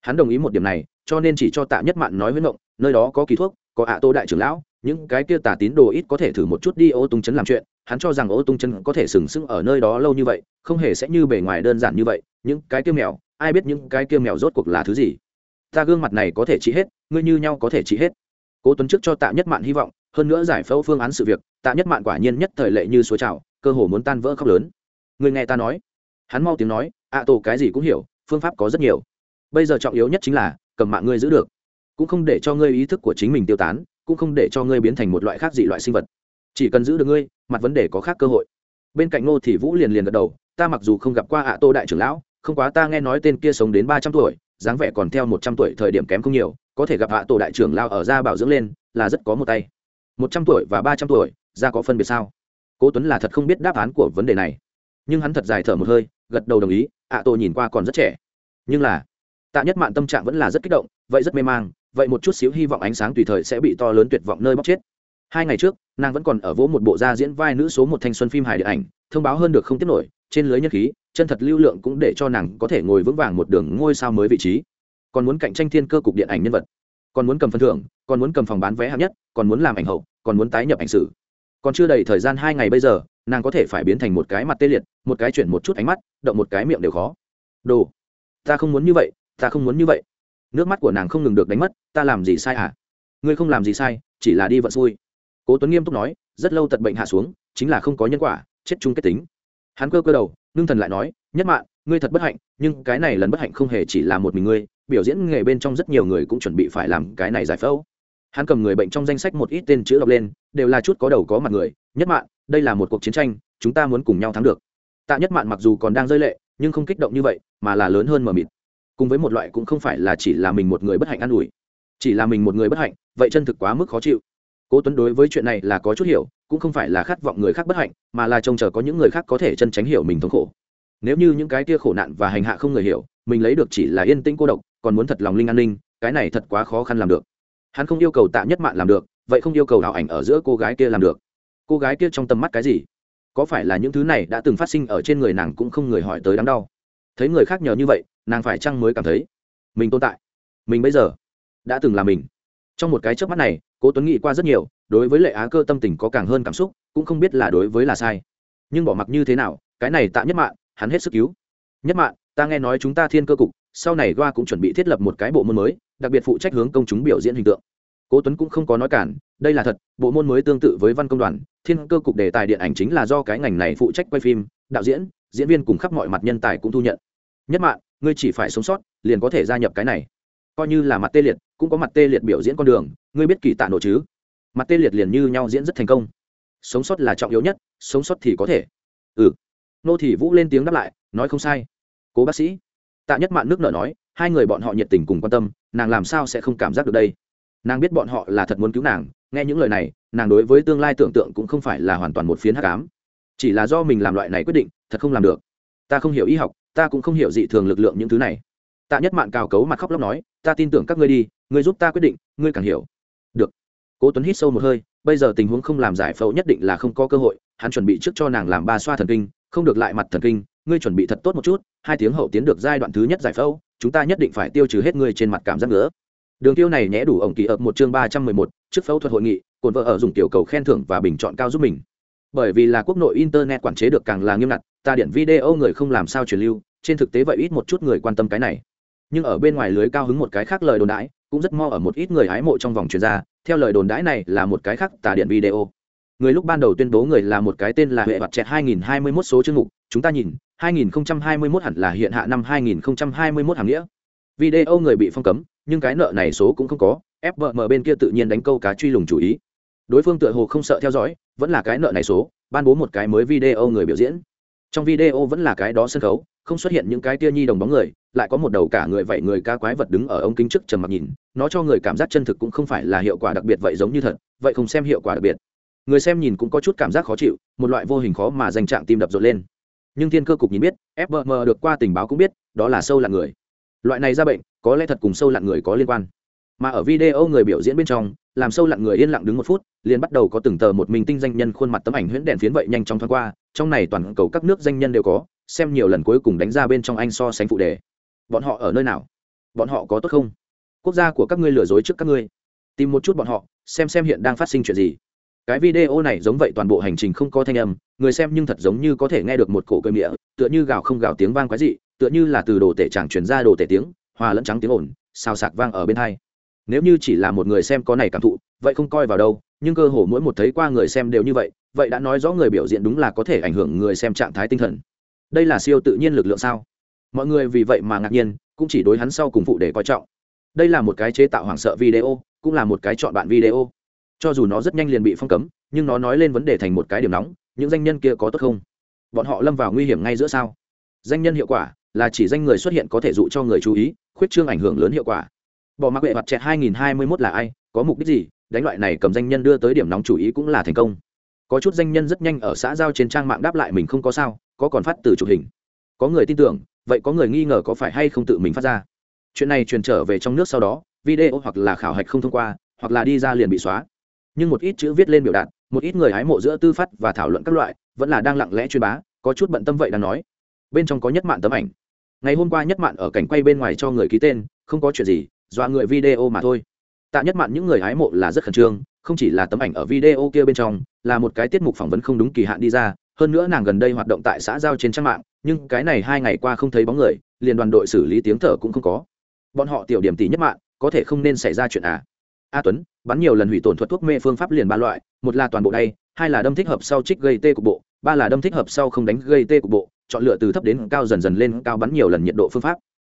Hắn đồng ý một điểm này, cho nên chỉ cho tạ nhất mạn nói với ngộng, nơi đó có kỳ thuốc có ạ tô đại trưởng lão, những cái kia tà tín đồ ít có thể thử một chút đi ô tung chấn làm chuyện, hắn cho rằng ô tung chấn có thể sừng sững ở nơi đó lâu như vậy, không hề sẽ như bề ngoài đơn giản như vậy, những cái kia mèo, ai biết những cái kia mèo rốt cuộc là thứ gì? Ta gương mặt này có thể trị hết, ngươi như nhau có thể trị hết. Cố tuấn trước cho tạ nhất mạn hy vọng, hơn nữa giải phẫu phương án sự việc, tạ nhất mạn quả nhiên nhất thời lệ như suối trào, cơ hồ muốn tan vỡ khóc lớn. Người nghe ta nói. Hắn mau tiếng nói, ạ tổ cái gì cũng hiểu, phương pháp có rất nhiều. Bây giờ trọng yếu nhất chính là, cầm mạng ngươi giữ được cũng không để cho ngươi ý thức của chính mình tiêu tán, cũng không để cho ngươi biến thành một loại khác dị loại sinh vật. Chỉ cần giữ được ngươi, mặt vấn đề có khác cơ hội. Bên cạnh ngô thì vũ liền liền gật đầu, ta mặc dù không gặp qua ạ tô đại trưởng lão, không quá ta nghe nói tên kia sống đến ba trăm tuổi, dáng vẻ còn theo một trăm tuổi thời điểm kém không nhiều, có thể gặp ạ tổ đại trưởng lao ở ra bảo dưỡng lên, là rất có một tay. Một trăm tuổi và ba trăm tuổi ra có phân biệt sao? Cố tuấn là thật không biết đáp án của vấn đề này. Nhưng hắn thật dài thở một hơi, gật đầu đồng ý, ạ tổ nhìn qua còn rất trẻ. Nhưng là, tạ nhất mạn tâm trạng vẫn là rất kích động, vậy rất mê mang vậy một chút xíu hy vọng ánh sáng tùy thời sẽ bị to lớn tuyệt vọng nơi bóc chết. Hai ngày trước, nàng vẫn còn ở vỗ một bộ da diễn vai nữ số một thanh xuân phim hài điện ảnh, thông báo hơn được không tiếp nổi, trên lưới nhân khí, chân thật lưu lượng cũng để cho nàng có thể ngồi vững vàng một đường ngôi sao mới vị trí. Còn muốn cạnh tranh thiên cơ cục điện ảnh nhân vật, còn muốn cầm phần thưởng, còn muốn cầm phòng bán vé hạng nhất, còn muốn làm ảnh hậu, còn muốn tái nhập ảnh sử. Còn chưa đầy thời gian hai ngày bây giờ, nàng có thể phải biến thành một cái mặt tê liệt, một cái chuyển một chút ánh mắt, động một cái miệng đều khó. Đồ, ta không muốn như vậy, ta không muốn như vậy nước mắt của nàng không ngừng được đánh mất, ta làm gì sai à ngươi không làm gì sai, chỉ là đi vận xui. Cố tuấn nghiêm túc nói, rất lâu tật bệnh hạ xuống, chính là không có nhân quả, chết chung kết tính. Hắn cơ cơ đầu, ngưng thần lại nói, nhất mạng ngươi thật bất hạnh, nhưng cái này lần bất hạnh không hề chỉ là một mình ngươi, biểu diễn nghề bên trong rất nhiều người cũng chuẩn bị phải làm cái này giải phẫu. Hắn cầm người bệnh trong danh sách một ít tên chữ đọc lên, đều là chút có đầu có mặt người, nhất mạng đây là một cuộc chiến tranh, chúng ta muốn cùng nhau thắng được. Tạ nhất mạng mặc dù còn đang rơi lệ, nhưng không kích động như vậy, mà là lớn hơn mờ mịt cùng với một loại cũng không phải là chỉ là mình một người bất hạnh an ủi, chỉ là mình một người bất hạnh, vậy chân thực quá mức khó chịu. Cố tuấn đối với chuyện này là có chút hiểu, cũng không phải là khát vọng người khác bất hạnh, mà là trông chờ có những người khác có thể chân tránh hiểu mình thống khổ. Nếu như những cái kia khổ nạn và hành hạ không người hiểu, mình lấy được chỉ là yên tĩnh cô độc, còn muốn thật lòng linh an ninh, cái này thật quá khó khăn làm được. Hắn không yêu cầu tạ nhất mạng làm được, vậy không yêu cầu ảo ảnh ở giữa cô gái kia làm được. Cô gái kia trong tầm mắt cái gì? Có phải là những thứ này đã từng phát sinh ở trên người nàng cũng không người hỏi tới đáng đau? Thấy người khác nhờ như vậy, nàng phải chăng mới cảm thấy mình tồn tại? Mình bây giờ đã từng là mình. Trong một cái trước mắt này, cố tuấn nghĩ qua rất nhiều, đối với lệ á cơ tâm tình có càng hơn cảm xúc, cũng không biết là đối với là sai. Nhưng bỏ mặc như thế nào, cái này tạ nhất mạng hắn hết sức cứu. Nhất mạng ta nghe nói chúng ta thiên cơ cục, sau này goa cũng chuẩn bị thiết lập một cái bộ môn mới, đặc biệt phụ trách hướng công chúng biểu diễn hình tượng. Cố tuấn cũng không có nói cản, đây là thật, bộ môn mới tương tự với văn công đoàn, thiên cơ cục đề tài điện ảnh chính là do cái ngành này phụ trách quay phim, đạo diễn diễn viên cùng khắp mọi mặt nhân tài cũng thu nhận. Nhất mạng, ngươi chỉ phải sống sót, liền có thể gia nhập cái này. Coi như là mặt tê liệt, cũng có mặt tê liệt biểu diễn con đường, ngươi biết kỳ tạ nổ chứ? Mặt tê liệt liền như nhau diễn rất thành công. Sống sót là trọng yếu nhất, sống sót thì có thể. Ừ. Nô thị vũ lên tiếng đáp lại, nói không sai. Cố bác sĩ. Tạ nhất mạn nước nở nói, hai người bọn họ nhiệt tình cùng quan tâm, nàng làm sao sẽ không cảm giác được đây? Nàng biết bọn họ là thật muốn cứu nàng, nghe những lời này, nàng đối với tương lai tưởng tượng cũng không phải là hoàn toàn một phiến hắc ám. Chỉ là do mình làm loại này quyết định thật không làm được. Ta không hiểu y học, ta cũng không hiểu dị thường lực lượng những thứ này. Tạ nhất mạn cào cấu mặt khóc lóc nói, ta tin tưởng các ngươi đi, ngươi giúp ta quyết định, ngươi càng hiểu. Được. Cố tuấn hít sâu một hơi, bây giờ tình huống không làm giải phẫu nhất định là không có cơ hội, hắn chuẩn bị trước cho nàng làm ba xoa thần kinh, không được lại mặt thần kinh, ngươi chuẩn bị thật tốt một chút, hai tiếng hậu tiến được giai đoạn thứ nhất giải phẫu, chúng ta nhất định phải tiêu trừ hết ngươi trên mặt cảm giác nữa. Đường tiêu này nhẽ đủ ổng kỳ ập một chương ba trăm mười một, trước phẫu thuật hội nghị, cồn vợ ở dùng tiểu cầu khen thưởng và bình chọn cao giúp mình bởi vì là quốc nội internet quản chế được càng là nghiêm ngặt, ta điện video người không làm sao truyền lưu, trên thực tế vậy ít một chút người quan tâm cái này. Nhưng ở bên ngoài lưới cao hứng một cái khác lời đồn đãi, cũng rất mo ở một ít người hái mộ trong vòng chuyên gia theo lời đồn đãi này là một cái khác tà điện video. Người lúc ban đầu tuyên bố người là một cái tên là huệ mặt chẹt 2021 số chương mục, chúng ta nhìn 2021 hẳn là hiện hạ năm 2021 hàng nghĩa. Video người bị phong cấm, nhưng cái nợ này số cũng không có fvm bên kia tự nhiên đánh câu cá truy lùng chủ ý đối phương tựa hồ không sợ theo dõi, vẫn là cái nợ này số, ban bố một cái mới video người biểu diễn. Trong video vẫn là cái đó sân khấu, không xuất hiện những cái tia nhi đồng bóng người, lại có một đầu cả người vậy người ca quái vật đứng ở ống kính trước trầm mặc nhìn, nó cho người cảm giác chân thực cũng không phải là hiệu quả đặc biệt vậy giống như thật, vậy không xem hiệu quả đặc biệt. Người xem nhìn cũng có chút cảm giác khó chịu, một loại vô hình khó mà danh trạng tim đập rộn lên. Nhưng thiên cơ cục nhìn biết fbm được qua tình báo cũng biết, đó là sâu lặn người. Loại này ra bệnh, có lẽ thật cùng sâu lặn người có liên quan mà ở video người biểu diễn bên trong, làm sâu lặn người yên lặng đứng một phút, liền bắt đầu có từng tờ một mình tinh danh nhân khuôn mặt tấm ảnh huyễn đèn phiến vậy nhanh chóng thoáng qua, trong này toàn cầu các nước danh nhân đều có, xem nhiều lần cuối cùng đánh ra bên trong anh so sánh phụ đề. Bọn họ ở nơi nào? Bọn họ có tốt không? Quốc gia của các ngươi lừa dối trước các ngươi. Tìm một chút bọn họ, xem xem hiện đang phát sinh chuyện gì. Cái video này giống vậy toàn bộ hành trình không có thanh âm, người xem nhưng thật giống như có thể nghe được một cổ cơi miệng tựa như gào không gào tiếng vang quái dị, tựa như là từ đồ tể chẳng chuyển ra đồ tể tiếng, hòa lẫn trắng tiếng ồn, xào sạc vang ở bên hai nếu như chỉ là một người xem có này cảm thụ, vậy không coi vào đâu, nhưng cơ hồ mỗi một thấy qua người xem đều như vậy vậy đã nói rõ người biểu diễn đúng là có thể ảnh hưởng người xem trạng thái tinh thần. Đây là siêu tự nhiên lực lượng sao? Mọi người vì vậy mà ngạc nhiên, cũng chỉ đối hắn sau cùng phụ để coi trọng. Đây là một cái chế tạo hoảng sợ video, cũng là một cái chọn bạn video. Cho dù nó rất nhanh liền bị phong cấm, nhưng nó nói lên vấn đề thành một cái điểm nóng, những danh nhân kia có tốt không? Bọn họ lâm vào nguy hiểm ngay giữa sao? Danh nhân hiệu quả là chỉ danh người xuất hiện có thể dụ cho người chú ý, khuyết trương ảnh hưởng lớn hiệu quả bỏ mặc vệ mặt chẹt 2021 là ai, có mục đích gì, đánh loại này cầm danh nhân đưa tới điểm nóng chủ ý cũng là thành công. Có chút danh nhân rất nhanh ở xã giao trên trang mạng đáp lại mình không có sao, có còn phát từ chụp hình. Có người tin tưởng, vậy có người nghi ngờ có phải hay không tự mình phát ra. Chuyện này truyền trở về trong nước sau đó, video hoặc là khảo hạch không thông qua, hoặc là đi ra liền bị xóa. Nhưng một ít chữ viết lên biểu đạt, một ít người hái mộ giữa tư phát và thảo luận các loại, vẫn là đang lặng lẽ truyền bá, có chút bận tâm vậy đang nói. Bên trong có nhất mạn tấm ảnh. Ngày hôm qua nhất mạn ở cảnh quay bên ngoài cho người ký tên, không có chuyện gì dọa người video mà thôi. Tạ nhất mạn những người hái mộ là rất khẩn trương, không chỉ là tấm ảnh ở video kia bên trong, là một cái tiết mục phỏng vấn không đúng kỳ hạn đi ra, hơn nữa nàng gần đây hoạt động tại xã giao trên trang mạng, nhưng cái này hai ngày qua không thấy bóng người, liền đoàn đội xử lý tiếng thở cũng không có. Bọn họ tiểu điểm tỷ nhất mạng có thể không nên xảy ra chuyện à? A tuấn, bắn nhiều lần hủy tổn thuật thuốc mê phương pháp liền ba loại, một là toàn bộ đây hai là đâm thích hợp sau trích gây tê cục bộ, ba là đâm thích hợp sau không đánh gây tê cục bộ, chọn lựa từ thấp đến cao dần dần lên, cao bắn nhiều lần nhiệt độ phương pháp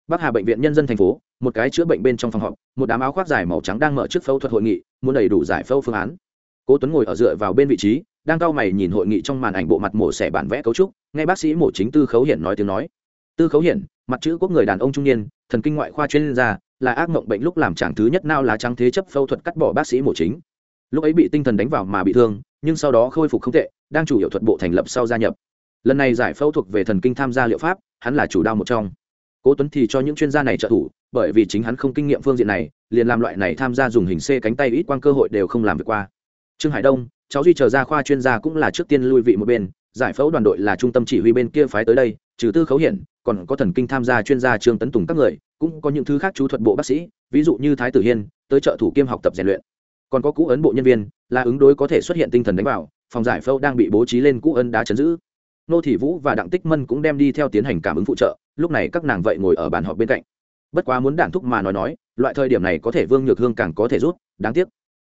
bắc hà bệnh viện nhân dân thành phố, một cái chữa bệnh bên trong phòng họp, một đám áo khoác dài màu trắng đang mở trước phẫu thuật hội nghị, muốn đầy đủ giải phẫu phương án. Cố tuấn ngồi ở dựa vào bên vị trí, đang cau mày nhìn hội nghị trong màn ảnh bộ mặt mổ xẻ bản vẽ cấu trúc, nghe bác sĩ mổ chính tư khấu hiển nói tiếng nói. Tư khấu hiển, mặt chữ quốc người đàn ông trung niên, thần kinh ngoại khoa chuyên gia, là ác mộng bệnh lúc làm chàng thứ nhất nao lá trắng thế chấp phẫu thuật cắt bỏ bác sĩ mổ chính. Lúc ấy bị tinh thần đánh vào mà bị thương, nhưng sau đó khôi phục không tệ, đang chủ yếu thuật bộ thành lập sau gia nhập. Lần này giải phẫu thuộc về thần kinh tham gia liệu pháp, hắn là chủ đao một trong cố tuấn thì cho những chuyên gia này trợ thủ, bởi vì chính hắn không kinh nghiệm phương diện này, liền làm loại này tham gia dùng hình c cánh tay ít quang cơ hội đều không làm việc qua. Trương hải đông, cháu duy chờ ra khoa chuyên gia cũng là trước tiên lui vị một bên, giải phẫu đoàn đội là trung tâm chỉ huy bên kia phái tới đây, trừ tư khấu hiển, còn có thần kinh tham gia chuyên gia trương tấn tùng các người, cũng có những thứ khác chú thuật bộ bác sĩ, ví dụ như thái tử hiên, tới trợ thủ kiêm học tập rèn luyện. Còn có cũ ấn bộ nhân viên, là ứng đối có thể xuất hiện tinh thần đánh vào, phòng giải phẫu đang bị bố trí lên cũ ấn đá chấn giữ. Nô thị vũ và đặng tích mân cũng đem đi theo tiến hành cảm ứng phụ trợ lúc này các nàng vậy ngồi ở bàn họp bên cạnh. Bất quá muốn đản thúc mà nói nói, loại thời điểm này có thể vương nhược hương càng có thể rút, đáng tiếc.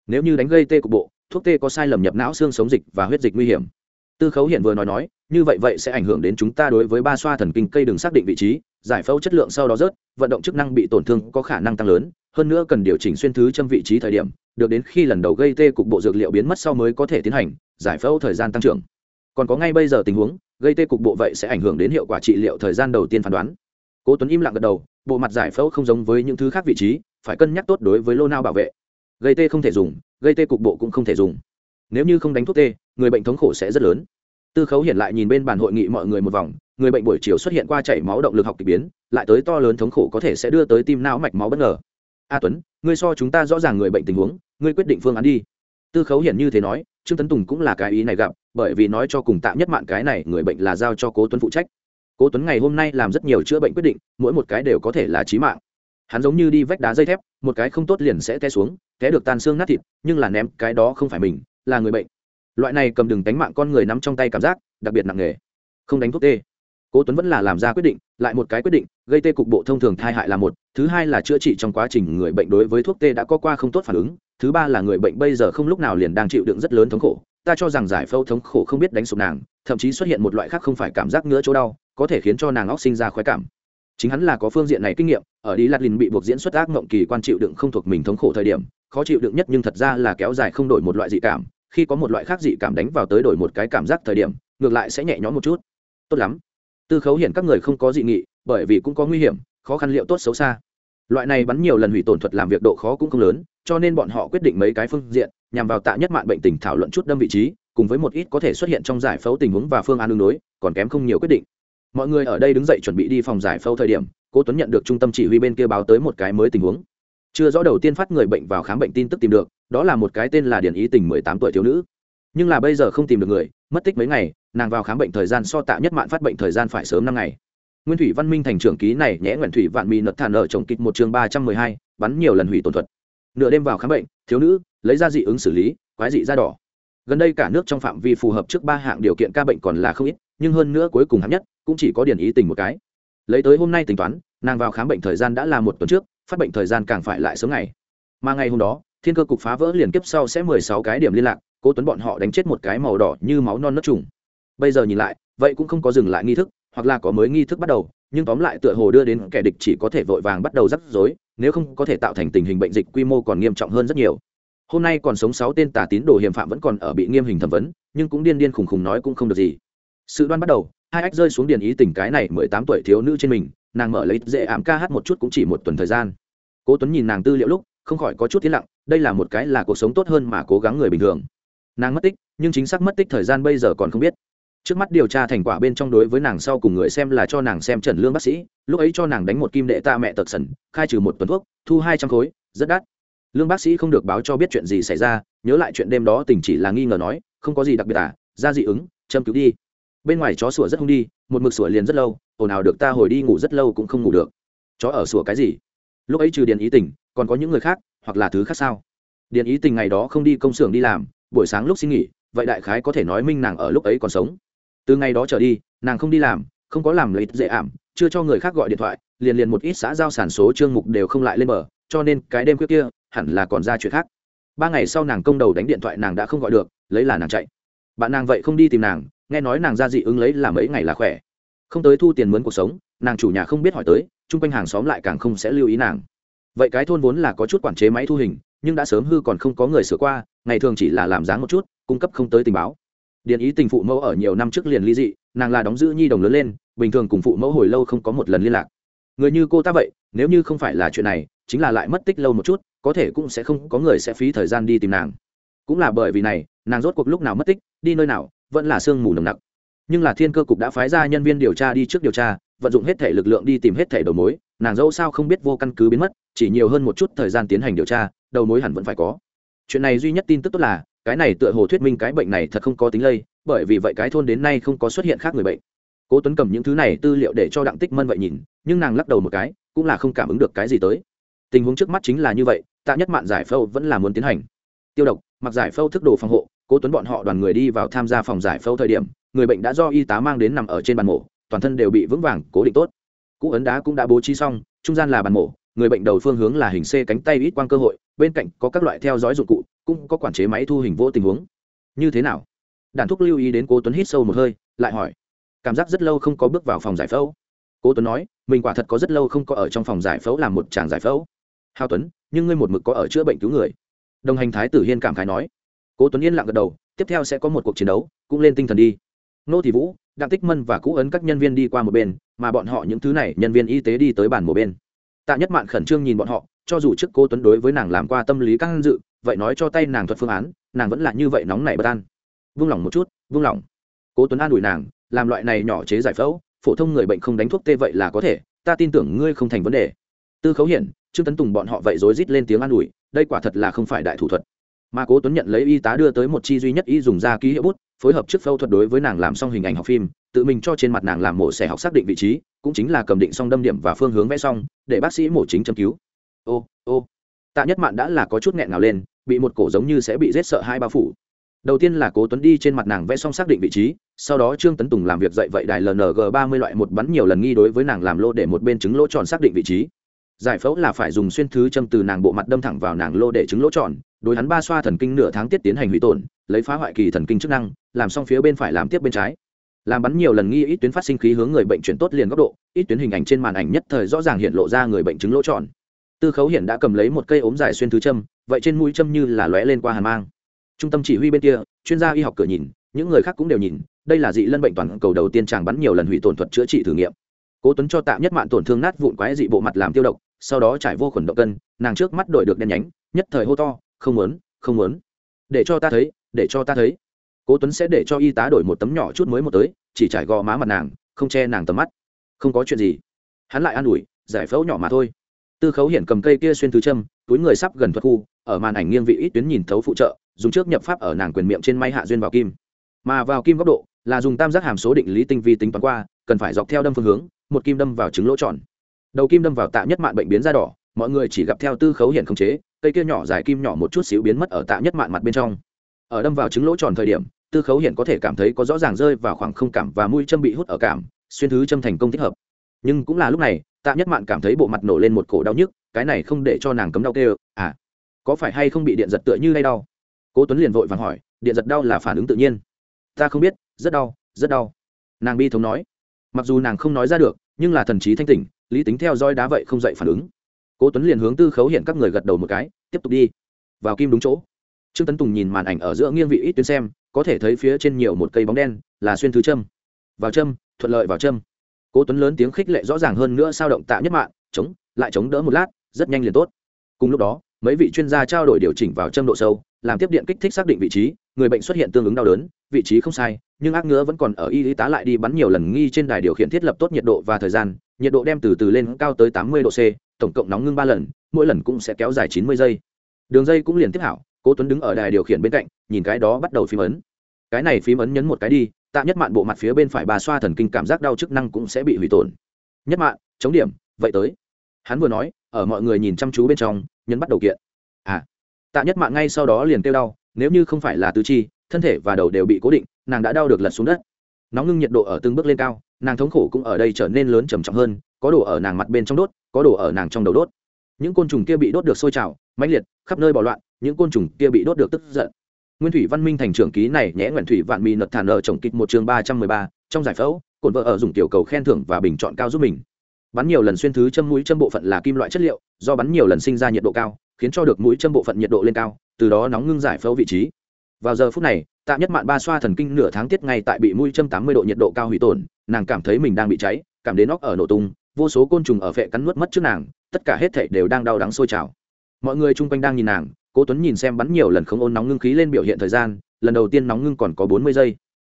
Nếu như đánh gây tê cục bộ, thuốc tê có sai lầm nhập não xương sống dịch và huyết dịch nguy hiểm. Tư khấu hiện vừa nói nói, như vậy vậy sẽ ảnh hưởng đến chúng ta đối với ba xoa thần kinh cây đường xác định vị trí, giải phẫu chất lượng sau đó rớt, vận động chức năng bị tổn thương có khả năng tăng lớn, hơn nữa cần điều chỉnh xuyên thứ châm vị trí thời điểm, được đến khi lần đầu gây tê cục bộ dược liệu biến mất sau mới có thể tiến hành, giải phẫu thời gian tăng trưởng. Còn có ngay bây giờ tình huống gây tê cục bộ vậy sẽ ảnh hưởng đến hiệu quả trị liệu thời gian đầu tiên phán đoán. Cố tuấn im lặng gật đầu, bộ mặt giải phẫu không giống với những thứ khác vị trí, phải cân nhắc tốt đối với lô nao bảo vệ. Gây tê không thể dùng, gây tê cục bộ cũng không thể dùng. Nếu như không đánh thuốc tê, người bệnh thống khổ sẽ rất lớn. Tư khấu hiện lại nhìn bên bàn hội nghị mọi người một vòng, người bệnh buổi chiều xuất hiện qua chảy máu động lực học k ỳ biến, lại tới to lớn thống khổ có thể sẽ đưa tới tim não mạch máu bất ngờ. A tuấn, ngươi so chúng ta rõ ràng người bệnh tình huống, ngươi quyết định phương án đi. Tư khấu hiện như thế nói trương tấn tùng cũng là cái ý này gặp, bởi vì nói cho cùng tạm nhất mạng cái này người bệnh là giao cho cố tuấn phụ trách. Cố tuấn ngày hôm nay làm rất nhiều chữa bệnh quyết định, mỗi một cái đều có thể là trí mạng. Hắn giống như đi vách đá dây thép, một cái không tốt liền sẽ té xuống, té được tan xương nát thịt, nhưng là ném cái đó không phải mình, là người bệnh. Loại này cầm đừng đánh mạng con người nắm trong tay cảm giác, đặc biệt nặng nề. Không đánh thuốc tê. Cố tuấn vẫn là làm ra quyết định, lại một cái quyết định, gây tê cục bộ thông thường thai hại là một, thứ hai là chữa trị trong quá trình người bệnh đối với thuốc tê đã có qua không tốt phản ứng thứ ba là người bệnh bây giờ không lúc nào liền đang chịu đựng rất lớn thống khổ. Ta cho rằng giải phẫu thống khổ không biết đánh sụp nàng, thậm chí xuất hiện một loại khác không phải cảm giác ngứa chỗ đau, có thể khiến cho nàng óc sinh ra khoái cảm. Chính hắn là có phương diện này kinh nghiệm, ở đi lạt lìn bị buộc diễn xuất ác mộng kỳ quan chịu đựng không thuộc mình thống khổ thời điểm, khó chịu đựng nhất nhưng thật ra là kéo dài không đổi một loại dị cảm. Khi có một loại khác dị cảm đánh vào tới đổi một cái cảm giác thời điểm, ngược lại sẽ nhẹ nhõm một chút. Tốt lắm. Tư khấu hiện các người không có dị nghị, bởi vì cũng có nguy hiểm, khó khăn liệu tốt xấu xa loại này bắn nhiều lần hủy tổn thuật làm việc độ khó cũng không lớn, cho nên bọn họ quyết định mấy cái phương diện, nhằm vào tạ nhất mạng bệnh tình thảo luận chút đâm vị trí, cùng với một ít có thể xuất hiện trong giải phẫu tình huống và phương án đương đối, còn kém không nhiều quyết định. Mọi người ở đây đứng dậy chuẩn bị đi phòng giải phẫu thời điểm cô tuấn nhận được trung tâm chỉ huy bên kia báo tới một cái mới tình huống. Chưa rõ đầu tiên phát người bệnh vào khám bệnh tin tức tìm được, đó là một cái tên là điển ý tình, mười tám tuổi thiếu nữ. Nhưng là bây giờ không tìm được người, mất tích mấy ngày, nàng vào khám bệnh thời gian so tạ nhất mạn phát bệnh thời gian phải sớm năm ngày nguyên thủy văn minh thành trưởng ký này nhẽ nguyện thủy vạn mì nật thản ở trồng kịch một chương ba trăm mười hai, bắn nhiều lần hủy tổn thuật. Nửa đêm vào khám bệnh, thiếu nữ lấy ra dị ứng xử lý, quái dị da đỏ. Gần đây cả nước trong phạm vi phù hợp trước ba hạng điều kiện ca bệnh còn là không ít, nhưng hơn nữa cuối cùng hạng nhất cũng chỉ có điển ý tình một cái. Lấy tới hôm nay tính toán, nàng vào khám bệnh thời gian đã là một tuần trước, phát bệnh thời gian càng phải lại sớm ngày. Mà ngày hôm đó, thiên cơ cục phá vỡ liền kiếp sau sẽ mười sáu cái điểm liên lạc, cố tuấn bọn họ đánh chết một cái màu đỏ như máu non nớt trùng. Bây giờ nhìn lại, vậy cũng không có dừng lại nghi thức hoặc là có mới nghi thức bắt đầu, nhưng tóm lại tựa hồ đưa đến kẻ địch chỉ có thể vội vàng bắt đầu rắc rối, nếu không có thể tạo thành tình hình bệnh dịch quy mô còn nghiêm trọng hơn rất nhiều. Hôm nay còn sống sáu tên tà tín đồ hiểm phạm vẫn còn ở bị nghiêm hình thẩm vấn, nhưng cũng điên điên khùng khùng nói cũng không được gì. Sự đoan bắt đầu, hai ách rơi xuống điền ý tình cái này mười tám tuổi thiếu nữ trên mình, nàng mở lấy dễ ảm ca hát một chút cũng chỉ một tuần thời gian. Cố tuấn nhìn nàng tư liệu lúc, không khỏi có chút thiết lặng, đây là một cái là cuộc sống tốt hơn mà cố gắng người bình thường. Nàng mất tích, nhưng chính xác mất tích thời gian bây giờ còn không biết trước mắt điều tra thành quả bên trong đối với nàng sau cùng người xem là cho nàng xem trần lương bác sĩ, lúc ấy cho nàng đánh một kim đệ ta mẹ tật sần, khai trừ một tuần thuốc, thu hai trăm khối, rất đắt. Lương bác sĩ không được báo cho biết chuyện gì xảy ra, nhớ lại chuyện đêm đó tình chỉ là nghi ngờ nói, không có gì đặc biệt à ra dị ứng, châm cứu đi. Bên ngoài chó sủa rất không đi, một mực sủa liền rất lâu, ồn ào được ta hồi đi ngủ rất lâu cũng không ngủ được. Chó ở sủa cái gì? Lúc ấy trừ điền ý tình, còn có những người khác, hoặc là thứ khác sao? Điền ý tình ngày đó không đi công xưởng đi làm, buổi sáng lúc xin nghỉ, vậy đại khái có thể nói minh nàng ở lúc ấy còn sống từ ngày đó trở đi nàng không đi làm không có làm lợi dễ ảm chưa cho người khác gọi điện thoại liền liền một ít xã giao sản số chương mục đều không lại lên bờ, cho nên cái đêm khuya kia hẳn là còn ra chuyện khác. Ba ngày sau nàng công đầu đánh điện thoại nàng đã không gọi được lấy là nàng chạy. Bạn nàng vậy không đi tìm nàng nghe nói nàng ra dị ứng lấy là mấy ngày là khỏe. Không tới thu tiền mướn cuộc sống nàng chủ nhà không biết hỏi tới chung quanh hàng xóm lại càng không sẽ lưu ý nàng. Vậy cái thôn vốn là có chút quản chế máy thu hình nhưng đã sớm hư còn không có người sửa qua ngày thường chỉ là làm dáng một chút cung cấp không tới tình báo điện ý tình phụ mẫu ở nhiều năm trước liền ly dị, nàng là đóng giữ nhi đồng lớn lên, bình thường cùng phụ mẫu hồi lâu không có một lần liên lạc. Người như cô ta vậy, nếu như không phải là chuyện này, chính là lại mất tích lâu một chút, có thể cũng sẽ không, có người sẽ phí thời gian đi tìm nàng. Cũng là bởi vì này, nàng rốt cuộc lúc nào mất tích, đi nơi nào, vẫn là sương mù nồng nặc. Nhưng là thiên cơ cục đã phái ra nhân viên điều tra đi trước điều tra, vận dụng hết thể lực lượng đi tìm hết thể đầu mối, nàng dẫu sao không biết vô căn cứ biến mất, chỉ nhiều hơn một chút thời gian tiến hành điều tra, đầu mối hẳn vẫn phải có. Chuyện này duy nhất tin tức tốt là cái này tựa hồ thuyết minh cái bệnh này thật không có tính lây, bởi vì vậy cái thôn đến nay không có xuất hiện khác người bệnh. Cố tuấn cầm những thứ này tư liệu để cho đặng tích mân vậy nhìn, nhưng nàng lắc đầu một cái, cũng là không cảm ứng được cái gì tới. Tình huống trước mắt chính là như vậy, tạ nhất mạn giải phẫu vẫn là muốn tiến hành. Tiêu độc, mặc giải phẫu thức đồ phòng hộ, cố tuấn bọn họ đoàn người đi vào tham gia phòng giải phẫu thời điểm, người bệnh đã do y tá mang đến nằm ở trên bàn mổ, toàn thân đều bị vững vàng, cố định tốt. Cũ ấn đá cũng đã bố trí xong, trung gian là bàn mổ, người bệnh đầu phương hướng là hình c cánh tay ít quang cơ hội, bên cạnh có các loại theo dõi dụng cụ cũng có quản chế máy thu hình vô tình huống. Như thế nào? Đàn thúc lưu ý đến cố tuấn hít sâu một hơi, lại hỏi. Cảm giác rất lâu không có bước vào phòng giải phẫu. Cố tuấn nói, mình quả thật có rất lâu không có ở trong phòng giải phẫu làm một tràng giải phẫu. Hao tuấn, nhưng ngươi một mực có ở chữa bệnh cứu người. Đồng hành thái tử hiên cảm khái nói. Cố tuấn yên lặng gật đầu, tiếp theo sẽ có một cuộc chiến đấu, cũng lên tinh thần đi. Nô thị vũ, đặng tích mân và cũ ấn các nhân viên đi qua một bên, mà bọn họ những thứ này, nhân viên y tế đi tới bàn một bên tạ nhất mạn khẩn trương nhìn bọn họ, cho dù trước cô tuấn đối với nàng làm qua tâm lý căng dự, vậy nói cho tay nàng thuật phương án, nàng vẫn là như vậy nóng nảy bất an. Vung lòng một chút, vung lòng. Cố tuấn an ủi nàng, làm loại này nhỏ chế giải phẫu, phổ thông người bệnh không đánh thuốc tê vậy là có thể, ta tin tưởng ngươi không thành vấn đề. Tư khấu hiển, trương tấn tùng bọn họ vậy rối rít lên tiếng an ủi, đây quả thật là không phải đại thủ thuật. Mà cố tuấn nhận lấy y tá đưa tới một chi duy nhất y dùng ra ký hiệu bút, phối hợp trước phẫu thuật đối với nàng làm xong hình ảnh học phim, tự mình cho trên mặt nàng làm mổ xẻ học xác định vị trí cũng chính là cầm định xong đâm điểm và phương hướng vẽ xong, để bác sĩ mổ chính châm cứu. Ô ô. Tạ nhất mạn đã là có chút nghẹn nào lên, bị một cổ giống như sẽ bị rết sợ hai bao phủ. Đầu tiên là cố tuấn đi trên mặt nàng vẽ xong xác định vị trí, sau đó trương tấn tùng làm việc dậy vậy đài lng ba mươi loại một bắn nhiều lần nghi đối với nàng làm lô để một bên trứng lỗ tròn xác định vị trí. Giải phẫu là phải dùng xuyên thứ châm từ nàng bộ mặt đâm thẳng vào nàng lô để trứng lỗ tròn, đối hắn ba xoa thần kinh nửa tháng tiết tiến hành hủy tổn, lấy phá hoại kỳ thần kinh chức năng, làm xong phía bên phải làm tiếp bên trái làm bắn nhiều lần nghi ít tuyến phát sinh khí hướng người bệnh chuyển tốt liền góc độ, ít tuyến hình ảnh trên màn ảnh nhất thời rõ ràng hiện lộ ra người bệnh chứng lỗ tròn. Tư khấu hiện đã cầm lấy một cây ốm dài xuyên thứ châm, vậy trên mũi châm như là lóe lên qua hàn mang. Trung tâm chỉ huy bên kia, chuyên gia y học cửa nhìn, những người khác cũng đều nhìn, đây là dị lân bệnh toàn cầu đầu tiên chàng bắn nhiều lần hủy tổn thuật chữa trị thử nghiệm. Cố tuấn cho tạm nhất mạng tổn thương nát vụn quái dị bộ mặt làm tiêu độc, sau đó trải vô khuẩn động cân, nàng trước mắt đổi được đen nhánh, nhất thời hô to, không muốn không muốn. Để cho ta thấy, để cho ta thấy cố tuấn sẽ để cho y tá đổi một tấm nhỏ chút mới một tới, chỉ trải gò má mặt nàng, không che nàng tầm mắt. Không có chuyện gì. Hắn lại an ủi, giải phẫu nhỏ mà thôi. Tư khấu hiển cầm cây kia xuyên thứ châm, túi người sắp gần thuật khu, ở màn ảnh nghiêng vị ít tuyến nhìn thấu phụ trợ, dùng trước nhập pháp ở nàng quyền miệng trên may hạ duyên vào kim. Mà vào kim góc độ, là dùng tam giác hàm số định lý tinh vi tính toán qua, cần phải dọc theo đâm phương hướng, một kim đâm vào trứng lỗ tròn. Đầu kim đâm vào tạ nhất mạn bệnh biến da đỏ, mọi người chỉ gặp theo tư khấu hiển không chế, cây kia nhỏ dài kim nhỏ một chút xíu biến mất ở tạ nhất mạn mặt bên trong. Ở đâm vào trứng lỗ tròn thời điểm tư khấu hiện có thể cảm thấy có rõ ràng rơi vào khoảng không cảm và mũi châm bị hút ở cảm, xuyên thứ châm thành công thích hợp. Nhưng cũng là lúc này, tạ nhất mạn cảm thấy bộ mặt nổ lên một cổ đau nhức, cái này không để cho nàng cấm đau kêu à có phải hay không bị điện giật tựa như lay đau? Cố tuấn liền vội vàng hỏi, điện giật đau là phản ứng tự nhiên? Ta không biết, rất đau rất đau. Nàng bi thống nói. Mặc dù nàng không nói ra được, nhưng là thần trí thanh tỉnh, lý tính theo dõi đá vậy không dậy phản ứng. Cố tuấn liền hướng tư khấu hiện các người gật đầu một cái, tiếp tục đi, vào kim đúng chỗ. Trương tấn tùng nhìn màn ảnh ở giữa nghiêng vị ít tuyến xem có thể thấy phía trên nhiều một cây bóng đen, là xuyên thứ châm. Vào châm, thuận lợi vào châm. Cố tuấn lớn tiếng khích lệ rõ ràng hơn nữa sao động tạ nhất mạng, chống, lại chống đỡ một lát, rất nhanh liền tốt. Cùng lúc đó, mấy vị chuyên gia trao đổi điều chỉnh vào châm độ sâu, làm tiếp điện kích thích xác định vị trí, người bệnh xuất hiện tương ứng đau đớn, vị trí không sai, nhưng ác ngứa vẫn còn ở y tá lại đi bắn nhiều lần nghi trên đài điều khiển thiết lập tốt nhiệt độ và thời gian, nhiệt độ đem từ từ lên cao tới tám mươi độ c, tổng cộng nóng ngưng ba lần, mỗi lần cũng sẽ kéo dài chín mươi giây. Đường dây cũng liền tiếp hảo cố tuấn đứng ở đài điều khiển bên cạnh, nhìn cái đó bắt đầu phím ấn. Cái này phím ấn nhấn một cái đi, tạ nhất mạn bộ mặt phía bên phải bà xoa thần kinh cảm giác đau chức năng cũng sẽ bị hủy tổn. Nhất mạn, chống điểm, vậy tới. Hắn vừa nói, ở mọi người nhìn chăm chú bên trong, nhấn bắt đầu kiện. À tạ nhất mạn ngay sau đó liền kêu đau, nếu như không phải là tứ chi, thân thể và đầu đều bị cố định, nàng đã đau được lật xuống đất. Nóng ngưng nhiệt độ ở từng bước lên cao, nàng thống khổ cũng ở đây trở nên lớn trầm trọng hơn, có đồ ở nàng mặt bên trong đốt, có đồ ở nàng trong đầu đốt. Những côn trùng kia bị đốt được sôi trào, mãnh liệt, khắp nơi bỏ loạn những côn trùng kia bị đốt được tức giận. Nguyên thủy văn minh thành trưởng ký này nhẽ nguyện thủy vạn mỹ nật thản ở trồng kịch một chương ba trăm mười ba, trong giải phẫu Cổn vợ ở dùng tiểu cầu khen thưởng và bình chọn cao giúp mình. Bắn nhiều lần xuyên thứ châm mũi châm bộ phận là kim loại chất liệu, do bắn nhiều lần sinh ra nhiệt độ cao, khiến cho được mũi châm bộ phận nhiệt độ lên cao, từ đó nóng ngưng giải phẫu vị trí. Vào giờ phút này, tạ nhất mạn ba xoa thần kinh nửa tháng tiết ngay tại bị mũi châm tám mươi độ nhiệt độ cao hủy tổn, nàng cảm thấy mình đang bị cháy, cảm đến óc ở nổ tung, vô số côn trùng ở phệ cắn nuốt mất trước nàng, tất cả hết thảy đều đang đau đắng sôi trào mọi người chung quanh đang nhìn nàng, cố tuấn nhìn xem bắn nhiều lần không ôn nóng ngưng khí lên biểu hiện thời gian, lần đầu tiên nóng ngưng còn có bốn mươi giây.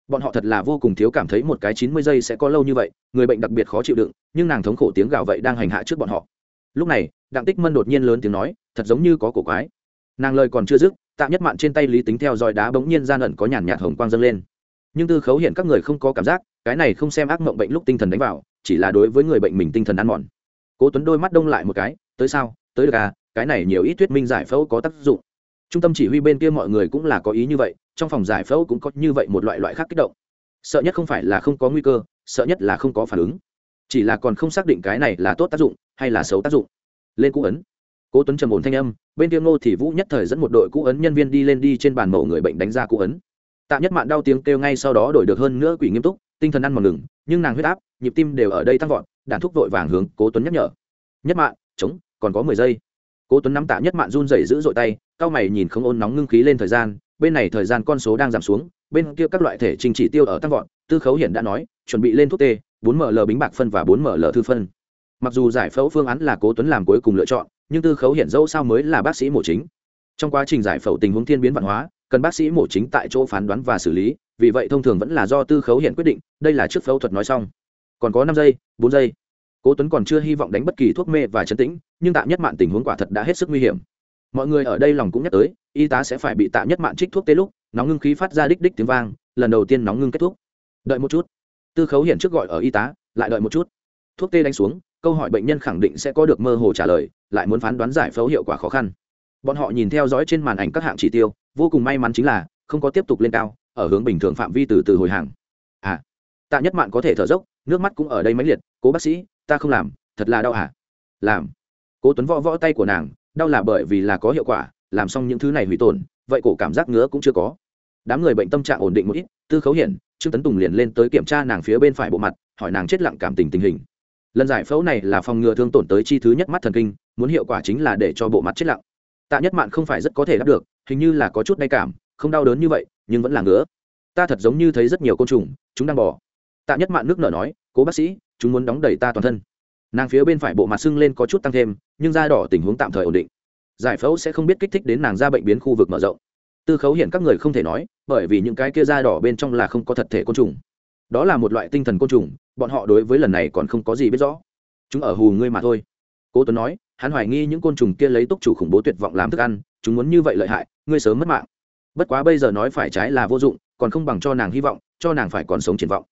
Bọn họ thật là vô cùng thiếu cảm thấy một cái chín mươi giây sẽ có lâu như vậy, người bệnh đặc biệt khó chịu đựng, nhưng nàng thống khổ tiếng gào vậy đang hành hạ trước bọn họ. Lúc này, đặng tích mân đột nhiên lớn tiếng nói, thật giống như có cổ quái. Nàng lời còn chưa dứt tạm nhất mạn trên tay lý tính theo dõi đá bỗng nhiên gian ẩn có nhàn nhạt hồng quang dâng lên. Nhưng tư khấu hiện các người không có cảm giác, cái này không xem ác mộng bệnh lúc tinh thần đánh vào, chỉ là đối với người bệnh mình tinh thần ăn mòn. Cố tuấn đôi mắt đông lại một cái, tới sao? Tới được à? Cái này nhiều ít thuyết minh giải phẫu có tác dụng. Trung tâm chỉ huy bên kia mọi người cũng là có ý như vậy, trong phòng giải phẫu cũng có như vậy một loại loại khác kích động. Sợ nhất không phải là không có nguy cơ, sợ nhất là không có phản ứng. Chỉ là còn không xác định cái này là tốt tác dụng hay là xấu tác dụng. Lên cũ ấn. Cố tuấn trầm ổn thanh âm, bên kia ngô thì vũ nhất thời dẫn một đội cũ ấn nhân viên đi lên đi trên bàn mổ người bệnh đánh ra cũ ấn. Tạm nhất mạn đau tiếng kêu ngay sau đó đổi được hơn nữa quỷ nghiêm túc, tinh thần ăn mòn ngừng, nhưng nàng huyết áp, nhịp tim đều ở đây tăng vọt, đạn thúc vội vàng hướng cố tuấn nhắc nhở. Nhất mạn, chống, còn có mười giây cố tuấn nắm tạ nhất mạn run rẩy giữ dội tay, cao mày nhìn không ôn nóng ngưng khí lên thời gian, bên này thời gian con số đang giảm xuống, bên kia các loại thể trình chỉ tiêu ở tăng vọt, tư khấu hiện đã nói, chuẩn bị lên thuốc tê bốn ml bính bạc phân và bốn ml thư phân. Mặc dù giải phẫu phương án là cố tuấn làm cuối cùng lựa chọn, nhưng tư khấu hiện dẫu sao mới là bác sĩ mổ chính. Trong quá trình giải phẫu tình huống thiên biến văn hóa, cần bác sĩ mổ chính tại chỗ phán đoán và xử lý, vì vậy thông thường vẫn là do tư khấu hiện quyết định, đây là trước phẫu thuật nói xong. Còn có năm giây, bốn giây cố tuấn còn chưa hy vọng đánh bất kỳ thuốc mê và chấn tĩnh, nhưng tạ nhất mạn tình huống quả thật đã hết sức nguy hiểm. Mọi người ở đây lòng cũng nhắc tới, y tá sẽ phải bị tạ nhất mạn trích thuốc tê lúc, nóng ngưng khí phát ra đích đích tiếng vang, lần đầu tiên nóng ngưng kết thúc đợi một chút. Tư khấu hiện trước gọi ở y tá, lại đợi một chút. Thuốc tê đánh xuống, câu hỏi bệnh nhân khẳng định sẽ có được mơ hồ trả lời, lại muốn phán đoán giải phẫu hiệu quả khó khăn. Bọn họ nhìn theo dõi trên màn ảnh các hạng chỉ tiêu, vô cùng may mắn chính là, không có tiếp tục lên cao, ở hướng bình thường phạm vi từ từ hồi hàng. À tạ nhất mạn có thể thở dốc, nước mắt cũng ở đây mãnh liệt, cố bác sĩ ta không làm, thật là đau à làm. Cố tuấn võ võ tay của nàng, đau là bởi vì là có hiệu quả, làm xong những thứ này hủy tổn, vậy cổ cảm giác ngứa cũng chưa có. Đám người bệnh tâm trạng ổn định một ít, tư khấu hiển, trương tấn tùng liền lên tới kiểm tra nàng phía bên phải bộ mặt, hỏi nàng chết lặng cảm tình tình hình. Lần giải phẫu này là phòng ngừa thương tổn tới chi thứ nhất mắt thần kinh, muốn hiệu quả chính là để cho bộ mặt chết lặng. Tạ nhất mạn không phải rất có thể đáp được, hình như là có chút đay cảm, không đau đớn như vậy, nhưng vẫn là ngứa. Ta thật giống như thấy rất nhiều côn trùng, chúng đang bỏ tạ nhất mạn nước nở nói, cố bác sĩ chúng muốn đóng đầy ta toàn thân. Nàng phía bên phải bộ mặt sưng lên có chút tăng thêm, nhưng da đỏ tình huống tạm thời ổn định. Giải phẫu sẽ không biết kích thích đến nàng ra bệnh biến khu vực mở rộng. Tư khấu hiện các người không thể nói, bởi vì những cái kia da đỏ bên trong là không có thật thể côn trùng. Đó là một loại tinh thần côn trùng, bọn họ đối với lần này còn không có gì biết rõ. Chúng ở hù ngươi mà thôi. Cố tuấn nói, hắn hoài nghi những côn trùng kia lấy túc chủ khủng bố tuyệt vọng làm thức ăn, chúng muốn như vậy lợi hại, ngươi sớm mất mạng. Bất quá bây giờ nói phải trái là vô dụng, còn không bằng cho nàng hy vọng, cho nàng phải còn sống triển vọng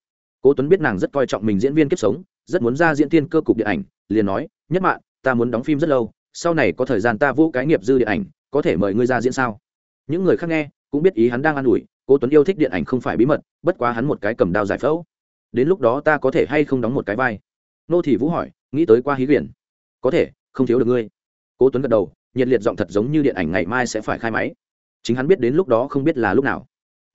cố tuấn biết nàng rất coi trọng mình diễn viên kiếp sống, rất muốn ra diễn tiên cơ cục điện ảnh, liền nói, nhất mạng ta muốn đóng phim rất lâu, sau này có thời gian ta vô cái nghiệp dư điện ảnh, có thể mời ngươi ra diễn sao? Những người khác nghe, cũng biết ý hắn đang an ủi, cố tuấn yêu thích điện ảnh không phải bí mật, bất quá hắn một cái cầm đao giải phẫu. Đến lúc đó ta có thể hay không đóng một cái vai? Nô thị vũ hỏi, nghĩ tới qua hí quyển có thể, không thiếu được ngươi. Cố tuấn gật đầu, nhiệt liệt giọng thật giống như điện ảnh ngày mai sẽ phải khai máy. Chính hắn biết đến lúc đó không biết là lúc nào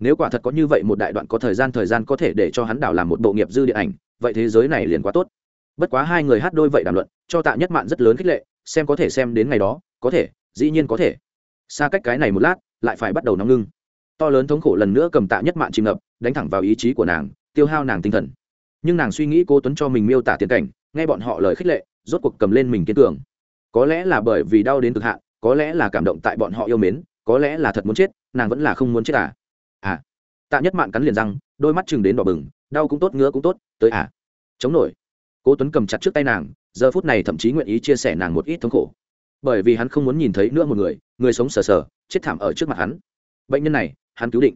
nếu quả thật có như vậy một đại đoạn có thời gian thời gian có thể để cho hắn đảo làm một bộ nghiệp dư điện ảnh, vậy thế giới này liền quá tốt. Bất quá hai người hát đôi vậy đàm luận, cho tạ nhất mạn rất lớn khích lệ, xem có thể xem đến ngày đó, có thể, dĩ nhiên có thể. Xa cách cái này một lát, lại phải bắt đầu nóng ngưng. To lớn thống khổ lần nữa cầm tạ nhất mạn chìm ngập, đánh thẳng vào ý chí của nàng, tiêu hao nàng tinh thần. Nhưng nàng suy nghĩ cô tuấn cho mình miêu tả tiền cảnh, nghe bọn họ lời khích lệ, rốt cuộc cầm lên mình kiên tưởng có lẽ là bởi vì đau đến cực hạn, có lẽ là cảm động tại bọn họ yêu mến, có lẽ là thật muốn chết, nàng vẫn là không muốn chết à à. Tạ nhất mạn cắn liền răng, đôi mắt chừng đến đỏ bừng, đau cũng tốt, ngứa cũng tốt, tới à. Chống nổi. Cố tuấn cầm chặt trước tay nàng, giờ phút này thậm chí nguyện ý chia sẻ nàng một ít thống khổ. Bởi vì hắn không muốn nhìn thấy nữa một người người sống sờ sờ, chết thảm ở trước mặt hắn. Bệnh nhân này, hắn cứu định.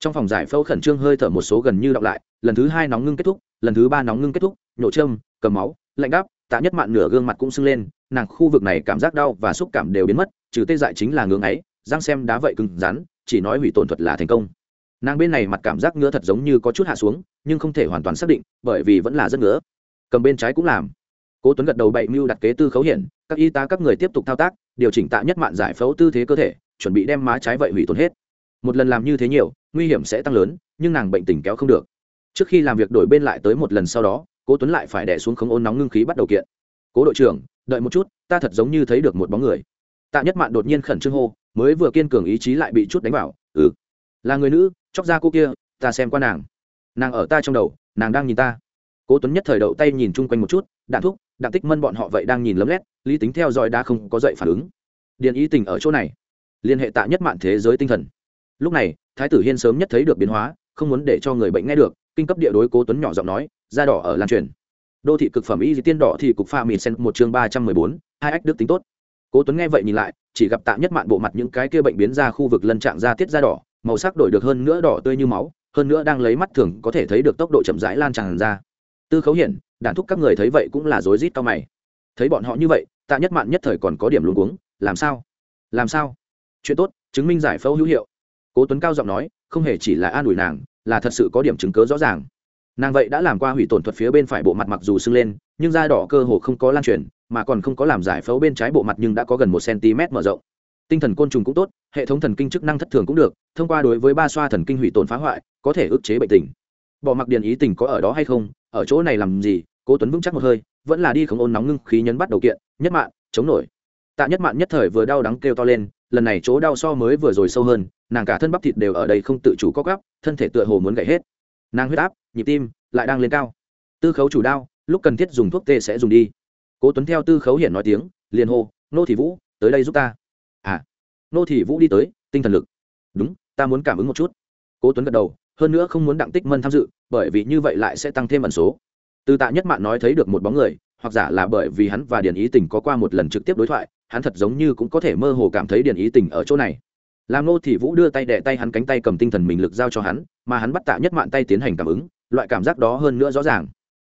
Trong phòng giải phẫu khẩn trương hơi thở một số gần như đọc lại, lần thứ hai nóng ngưng kết thúc, lần thứ ba nóng ngưng kết thúc nhổ châm, cầm máu, lạnh đáp, tạ nhất mạn nửa gương mặt cũng sưng lên, nàng khu vực này cảm giác đau và xúc cảm đều biến mất, trừ tê dại chính là ngưỡng ấy răng xem đá vậy cứng rắn, chỉ nói hủy tổn thuật là thành công nàng bên này mặt cảm giác ngứa thật giống như có chút hạ xuống, nhưng không thể hoàn toàn xác định, bởi vì vẫn là rất ngứa. Cầm bên trái cũng làm. Cố tuấn gật đầu bậy mưu đặt kế tư khấu hiển, các y tá, các người tiếp tục thao tác, điều chỉnh tạ nhất mạn giải phẫu tư thế cơ thể, chuẩn bị đem má trái vậy hủy tổn hết. Một lần làm như thế nhiều, nguy hiểm sẽ tăng lớn, nhưng nàng bệnh tình kéo không được. Trước khi làm việc đổi bên lại tới một lần sau đó, cố tuấn lại phải đè xuống không ôn nóng ngưng khí bắt đầu kiện. Cố đội trưởng, đợi một chút, ta thật giống như thấy được một bóng người. Tạ nhất mạn đột nhiên khẩn trương hô, mới vừa kiên cường ý chí lại bị chút đánh vào ừ là người nữ chóc ra cô kia, ta xem qua nàng. Nàng ở ta trong đầu, nàng đang nhìn ta. Cố tuấn nhất thời đậu tay nhìn chung quanh một chút, đạn thúc, đạn tích mân bọn họ vậy đang nhìn lấm lét, lý tính theo dõi đã không có dậy phản ứng. Điện ý tình ở chỗ này. Liên hệ tạ nhất mạng thế giới tinh thần. Lúc này, thái tử hiên sớm nhất thấy được biến hóa, không muốn để cho người bệnh nghe được, kinh cấp địa đối cố tuấn nhỏ giọng nói, da đỏ ở lan truyền. Đô thị cực phẩm y di tiên đỏ thì cục pha mìn sen một chương ba trăm mười bốn, hai ách đức tính tốt. Cố tuấn nghe vậy nhìn lại, chỉ gặp tạ nhất mạn bộ mặt những cái kia bệnh biến ra khu vực lân trạng da tiết da đỏ màu sắc đổi được hơn nữa đỏ tươi như máu, hơn nữa đang lấy mắt thường có thể thấy được tốc độ chậm rãi lan tràn ra. Tư khấu hiển đản thúc các người thấy vậy cũng là rối rít cao mày. Thấy bọn họ như vậy, tạ nhất mạn nhất thời còn có điểm luống cuống, làm sao? Làm sao? Chuyện tốt, chứng minh giải phẫu hữu hiệu. Cố tuấn cao giọng nói, không hề chỉ là an ủi nàng, là thật sự có điểm chứng cớ rõ ràng. Nàng vậy đã làm qua hủy tổn thuật phía bên phải bộ mặt mặc dù sưng lên, nhưng da đỏ cơ hồ không có lan truyền, mà còn không có làm giải phẫu bên trái bộ mặt nhưng đã có gần một cm mở rộng tinh thần côn trùng cũng tốt, hệ thống thần kinh chức năng thất thường cũng được, thông qua đối với ba xoa thần kinh hủy tổn phá hoại, có thể ức chế bệnh tình. Bỏ mặc điện ý tình có ở đó hay không, ở chỗ này làm gì, cố tuấn vững chắc một hơi, vẫn là đi không ôn nóng ngưng khí nhấn bắt đầu kiện, nhất mạng chống nổi. Tạ nhất mạng nhất thời vừa đau đắng kêu to lên, lần này chỗ đau so mới vừa rồi sâu hơn, nàng cả thân bắp thịt đều ở đây không tự chủ có gắp, thân thể tựa hồ muốn gãy hết. Nàng huyết áp, nhịp tim, lại đang lên cao. Tư khấu chủ đau, lúc cần thiết dùng thuốc tê sẽ dùng đi. Cố tuấn theo tư khấu hiển nói tiếng, liền hô, nô thị vũ, tới đây giúp ta à nô thị vũ đi tới, tinh thần lực. Đúng, ta muốn cảm ứng một chút. Cố tuấn gật đầu, hơn nữa không muốn đặng tích mân tham dự, bởi vì như vậy lại sẽ tăng thêm ẩn số. Từ tạ nhất mạn nói thấy được một bóng người, hoặc giả là bởi vì hắn và điền ý tình có qua một lần trực tiếp đối thoại, hắn thật giống như cũng có thể mơ hồ cảm thấy điền ý tình ở chỗ này. Làm nô thị vũ đưa tay đẻ tay hắn cánh tay cầm tinh thần mình lực giao cho hắn, mà hắn bắt tạ nhất mạn tay tiến hành cảm ứng, loại cảm giác đó hơn nữa rõ ràng.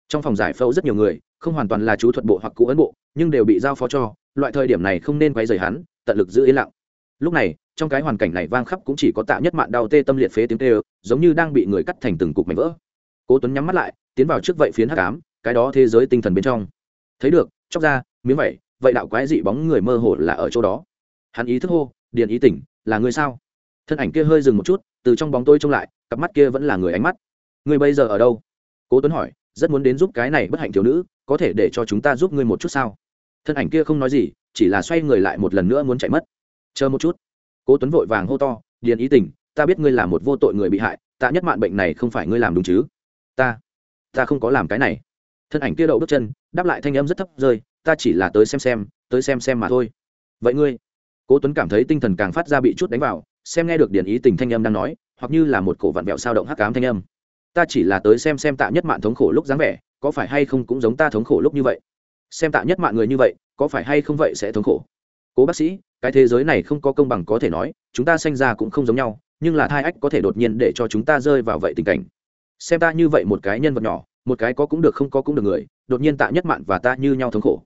Trong phòng giải phẫu rất nhiều người, không hoàn toàn là chú thuật bộ hoặc cụ ấn bộ, nhưng đều bị giao phó cho, loại thời điểm này không nên quay rời hắn tận lực giữ yên lặng. Lúc này, trong cái hoàn cảnh này vang khắp cũng chỉ có tạ nhất mạn đau tê tâm liệt phế tiếng tê giống như đang bị người cắt thành từng cục mảnh vỡ. Cố tuấn nhắm mắt lại, tiến vào trước vậy phiến hắc ám, cái đó thế giới tinh thần bên trong. Thấy được chóc ra, miếng vậy vậy đạo quái dị bóng người mơ hồ là ở chỗ đó. Hắn ý thức hô, điện ý tỉnh, là người sao? Thân ảnh kia hơi dừng một chút, từ trong bóng tôi trông lại, cặp mắt kia vẫn là người ánh mắt. Người bây giờ ở đâu? Cố tuấn hỏi, rất muốn đến giúp cái này bất hạnh thiếu nữ, có thể để cho chúng ta giúp ngươi một chút sao? Thân ảnh kia không nói gì, chỉ là xoay người lại một lần nữa muốn chạy mất. Chờ một chút. Cố tuấn vội vàng hô to, điền ý tình, ta biết ngươi là một vô tội người bị hại ta nhất mạng bệnh này không phải ngươi làm đúng chứ? Ta ta không có làm cái này. Thân ảnh kia đậu bước chân, đáp lại thanh âm rất thấp rơi, ta chỉ là tới xem xem, tới xem xem mà thôi. Vậy ngươi? Cố tuấn cảm thấy tinh thần càng phát ra bị chút đánh vào, xem nghe được điển ý tình thanh âm đang nói, hoặc như là một cổ vặn vẹo sao động hắc cám thanh âm. Ta chỉ là tới xem xem tạ nhất mạng thống khổ lúc dáng vẻ, có phải hay không cũng giống ta thống khổ lúc như vậy? Xem tạ nhất mạng người như vậy, có phải hay không vậy sẽ thống khổ? Cố bác sĩ, cái thế giới này không có công bằng có thể nói, chúng ta sanh ra cũng không giống nhau, nhưng là thai ách có thể đột nhiên để cho chúng ta rơi vào vậy tình cảnh. Xem ta như vậy một cái nhân vật nhỏ, một cái có cũng được không có cũng được người, đột nhiên tạ nhất mạn và ta như nhau thống khổ.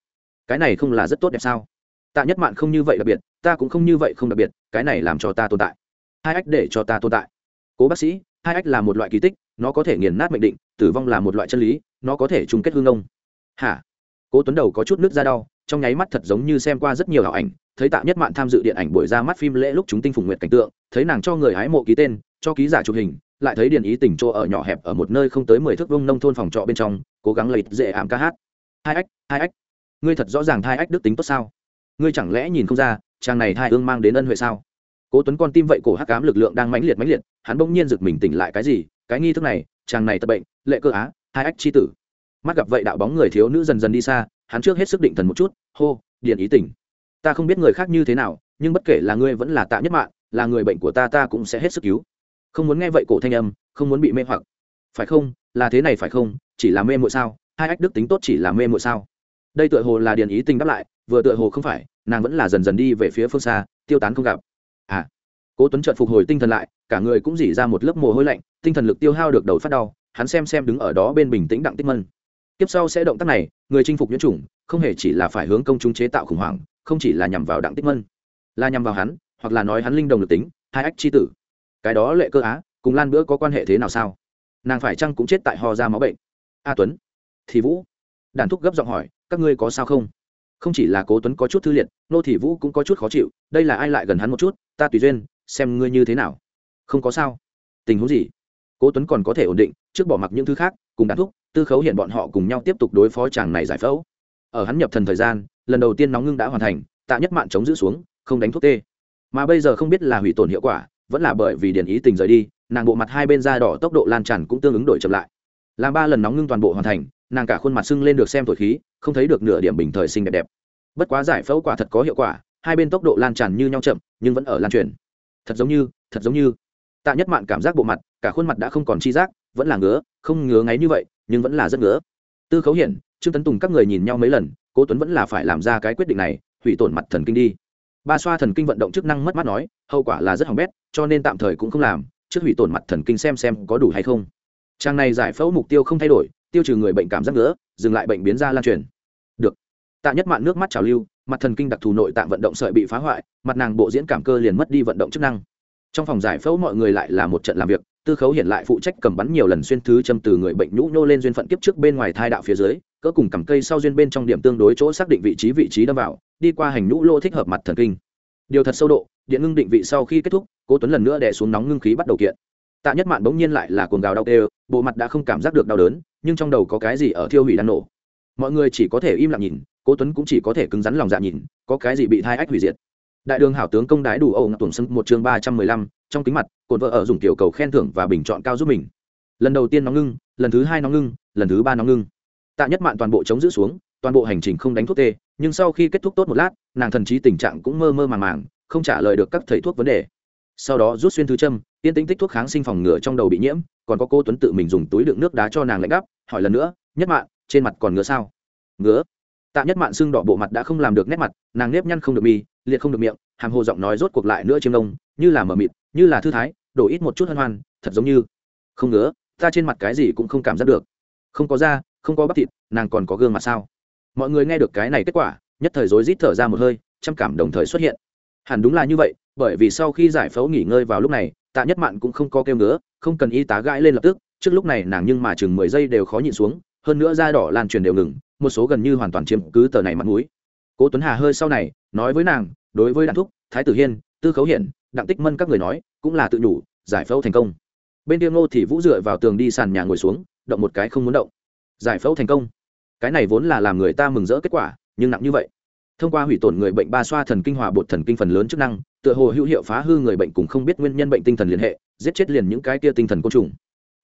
Cái này không là rất tốt đẹp sao? Tạ nhất mạn không như vậy đặc biệt, ta cũng không như vậy không đặc biệt, cái này làm cho ta tồn tại. Hai ách để cho ta tồn tại. Cố bác sĩ hai ách là một loại kỳ tích, nó có thể nghiền nát mệnh định, tử vong là một loại chân lý, nó có thể chung kết hương ông hả? Cố tuấn đầu có chút nước ra đau, trong nháy mắt thật giống như xem qua rất nhiều ảo ảnh, thấy tạ nhất mạn tham dự điện ảnh buổi ra mắt phim lễ lúc chúng tinh phùng nguyệt cảnh tượng, thấy nàng cho người hái mộ ký tên, cho ký giả chụp hình, lại thấy điện ý tình chỗ ở nhỏ hẹp ở một nơi không tới mười thước vông nông thôn phòng trọ bên trong, cố gắng lấy dễ ảm ca hát. Hai ách hai ách. Ngươi thật rõ ràng thai ách đức tính tốt sao? Ngươi chẳng lẽ nhìn không ra, chàng này thai ương mang đến ân huệ sao? Cố tuấn con tim vậy cổ hắc ám lực lượng đang mãnh liệt mãnh liệt, hắn bỗng nhiên giật mình tỉnh lại cái gì? Cái nghi thức này, chàng này tật bệnh, lệ cơ á, hai ách chi tử mắt gặp vậy đạo bóng người thiếu nữ dần dần đi xa, hắn trước hết sức định thần một chút, hô điện ý tỉnh ta không biết người khác như thế nào, nhưng bất kể là ngươi vẫn là tạ nhất mạng, là người bệnh của ta ta cũng sẽ hết sức cứu. Không muốn nghe vậy cổ thanh âm, không muốn bị mê hoặc. Phải không? Là thế này phải không? Chỉ là mê mội sao? Hai ách đức tính tốt chỉ là mê mội sao? Đây tựa hồ là điền ý tình đáp lại, vừa tựa hồ không phải, nàng vẫn là dần dần đi về phía phương xa, tiêu tán không gặp. À cố tuấn trợn phục hồi tinh thần lại, cả người cũng dỉ ra một lớp mồ hôi lạnh, tinh thần lực tiêu hao được đầu phát đau, hắn xem xem đứng ở đó bên bình tĩnh đặng tích mân tiếp sau sẽ động tác này, người chinh phục nhiễm chủng, không hề chỉ là phải hướng công chúng chế tạo khủng hoảng, không chỉ là nhằm vào đặng tích mân, là nhằm vào hắn, hoặc là nói hắn linh đồng được tính, hai ách chi tử. Cái đó lệ cơ á, cùng lan bữa có quan hệ thế nào sao? Nàng phải chăng cũng chết tại ho ra máu bệnh? A tuấn, thì vũ đàn thúc gấp giọng hỏi, các ngươi có sao không? Không chỉ là cố tuấn có chút thư liệt, nô thị vũ cũng có chút khó chịu, đây là ai lại gần hắn một chút, ta tùy duyên, xem ngươi như thế nào. Không có sao. Tình huống gì? Cố tuấn còn có thể ổn định, trước bỏ mặc những thứ khác, cùng đàn thúc tư khấu hiện bọn họ cùng nhau tiếp tục đối phó chàng này giải phẫu. Ở hắn nhập thần thời gian, lần đầu tiên nóng ngưng đã hoàn thành, tạ nhất mạn chống giữ xuống, không đánh thuốc tê. Mà bây giờ không biết là hủy tổn hiệu quả, vẫn là bởi vì điển ý tình rời đi, nàng bộ mặt hai bên da đỏ tốc độ lan tràn cũng tương ứng đổi chậm lại. Làm ba lần nóng ngưng toàn bộ hoàn thành, nàng cả khuôn mặt sưng lên được xem thổi khí, không thấy được nửa điểm bình thời xinh đẹp đẹp. Bất quá giải phẫu quả thật có hiệu quả, hai bên tốc độ lan tràn như nhau chậm, nhưng vẫn ở lan truyền. Thật giống như, thật giống như. Tạ nhất mạn cảm giác bộ mặt, cả khuôn mặt đã không còn chi giác vẫn là ngứa, không ngứa ngáy như vậy, nhưng vẫn là rất ngứa. Tư khấu hiển, trương tấn tùng các người nhìn nhau mấy lần, cố tuấn vẫn là phải làm ra cái quyết định này, hủy tổn mặt thần kinh đi. Ba xoa thần kinh vận động chức năng mất mát nói, hậu quả là rất hỏng bét, cho nên tạm thời cũng không làm, trước hủy tổn mặt thần kinh xem xem có đủ hay không. Trang này giải phẫu mục tiêu không thay đổi, tiêu trừ người bệnh cảm giác nữa dừng lại bệnh biến ra lan truyền. Được. Tạ nhất mạn nước mắt trào lưu, mặt thần kinh đặc thù nội tạng vận động sợi bị phá hoại, mặt nàng bộ diễn cảm cơ liền mất đi vận động chức năng. Trong phòng giải phẫu mọi người lại là một trận làm việc tư khấu hiện lại phụ trách cầm bắn nhiều lần xuyên thứ châm từ người bệnh nhũ nhô lên duyên phận kiếp trước bên ngoài thai đạo phía dưới, cỡ cùng cầm cây sau duyên bên trong điểm tương đối chỗ xác định vị trí vị trí đâm vào, đi qua hành nhũ lô thích hợp mặt thần kinh. Điều thật sâu độ, điện ngưng định vị sau khi kết thúc, cố tuấn lần nữa đè xuống nóng ngưng khí bắt đầu kiện. Tạ nhất mạn bỗng nhiên lại là cuồng gào đau tê bộ mặt đã không cảm giác được đau đớn, nhưng trong đầu có cái gì ở thiêu hủy đang nổ. Mọi người chỉ có thể im lặng nhìn, cố tuấn cũng chỉ có thể cứng rắn lòng dạ nhìn, có cái gì bị thai ách hủy diệt. Đại đường hảo tướng công đái đủ âu ngọc tuần sưng một chương ba trăm mười lăm trong kính mặt, cồn vợ ở dùng tiểu cầu khen thưởng và bình chọn cao giúp mình. Lần đầu tiên nó ngưng, lần thứ hai nó ngưng, lần thứ ba nó ngưng. Tạ nhất mạn toàn bộ chống giữ xuống, toàn bộ hành trình không đánh thuốc tê, nhưng sau khi kết thúc tốt một lát, nàng thần trí tình trạng cũng mơ mơ màng màng, không trả lời được các thầy thuốc vấn đề. Sau đó rút xuyên thứ châm tiên tính tích thuốc kháng sinh phòng ngừa trong đầu bị nhiễm, còn có cô tuấn tự mình dùng túi đựng nước đá cho nàng lạnh gắp, hỏi lần nữa, nhất mạn, trên mặt còn ngứa sao? Ngứa. Tạ nhất mạn xương đỏ bộ mặt đã không làm được nét mặt, nàng nếp nhăn không được mi, liệt không được miệng, hàm hồ giọng nói rốt cuộc lại nữa chiêm đông như là mờ mịt như là thư thái, đổ ít một chút hân hoan, thật giống như, không ngứa, ta trên mặt cái gì cũng không cảm giác được. Không có da, không có bắp thịt, nàng còn có gương mặt sao? Mọi người nghe được cái này kết quả, nhất thời rối rít thở ra một hơi, trăm cảm đồng thời xuất hiện. Hẳn đúng là như vậy, bởi vì sau khi giải phẫu nghỉ ngơi vào lúc này, tạ nhất mạn cũng không có kêu ngứa, không cần y tá gãi lên lập tức, trước lúc này nàng nhưng mà chừng mười giây đều khó nhịn xuống, hơn nữa da đỏ lan truyền đều ngừng, một số gần như hoàn toàn chiếm cứ tờ này mặt mũi. Cố tuấn hà hơi sau này, nói với nàng, đối với đàn thúc, thái tử hiên, tư khấu hiển đặng tích mân các người nói, cũng là tự nhủ, giải phẫu thành công. Bên kia ngô thì vũ dựa vào tường đi sàn nhà ngồi xuống, động một cái không muốn động. Giải phẫu thành công. Cái này vốn là làm người ta mừng rỡ kết quả, nhưng nặng như vậy. Thông qua hủy tổn người bệnh ba xoa thần kinh hòa bột thần kinh phần lớn chức năng, tựa hồ hữu hiệu phá hư người bệnh cùng không biết nguyên nhân bệnh tinh thần liên hệ, giết chết liền những cái kia tinh thần côn trùng.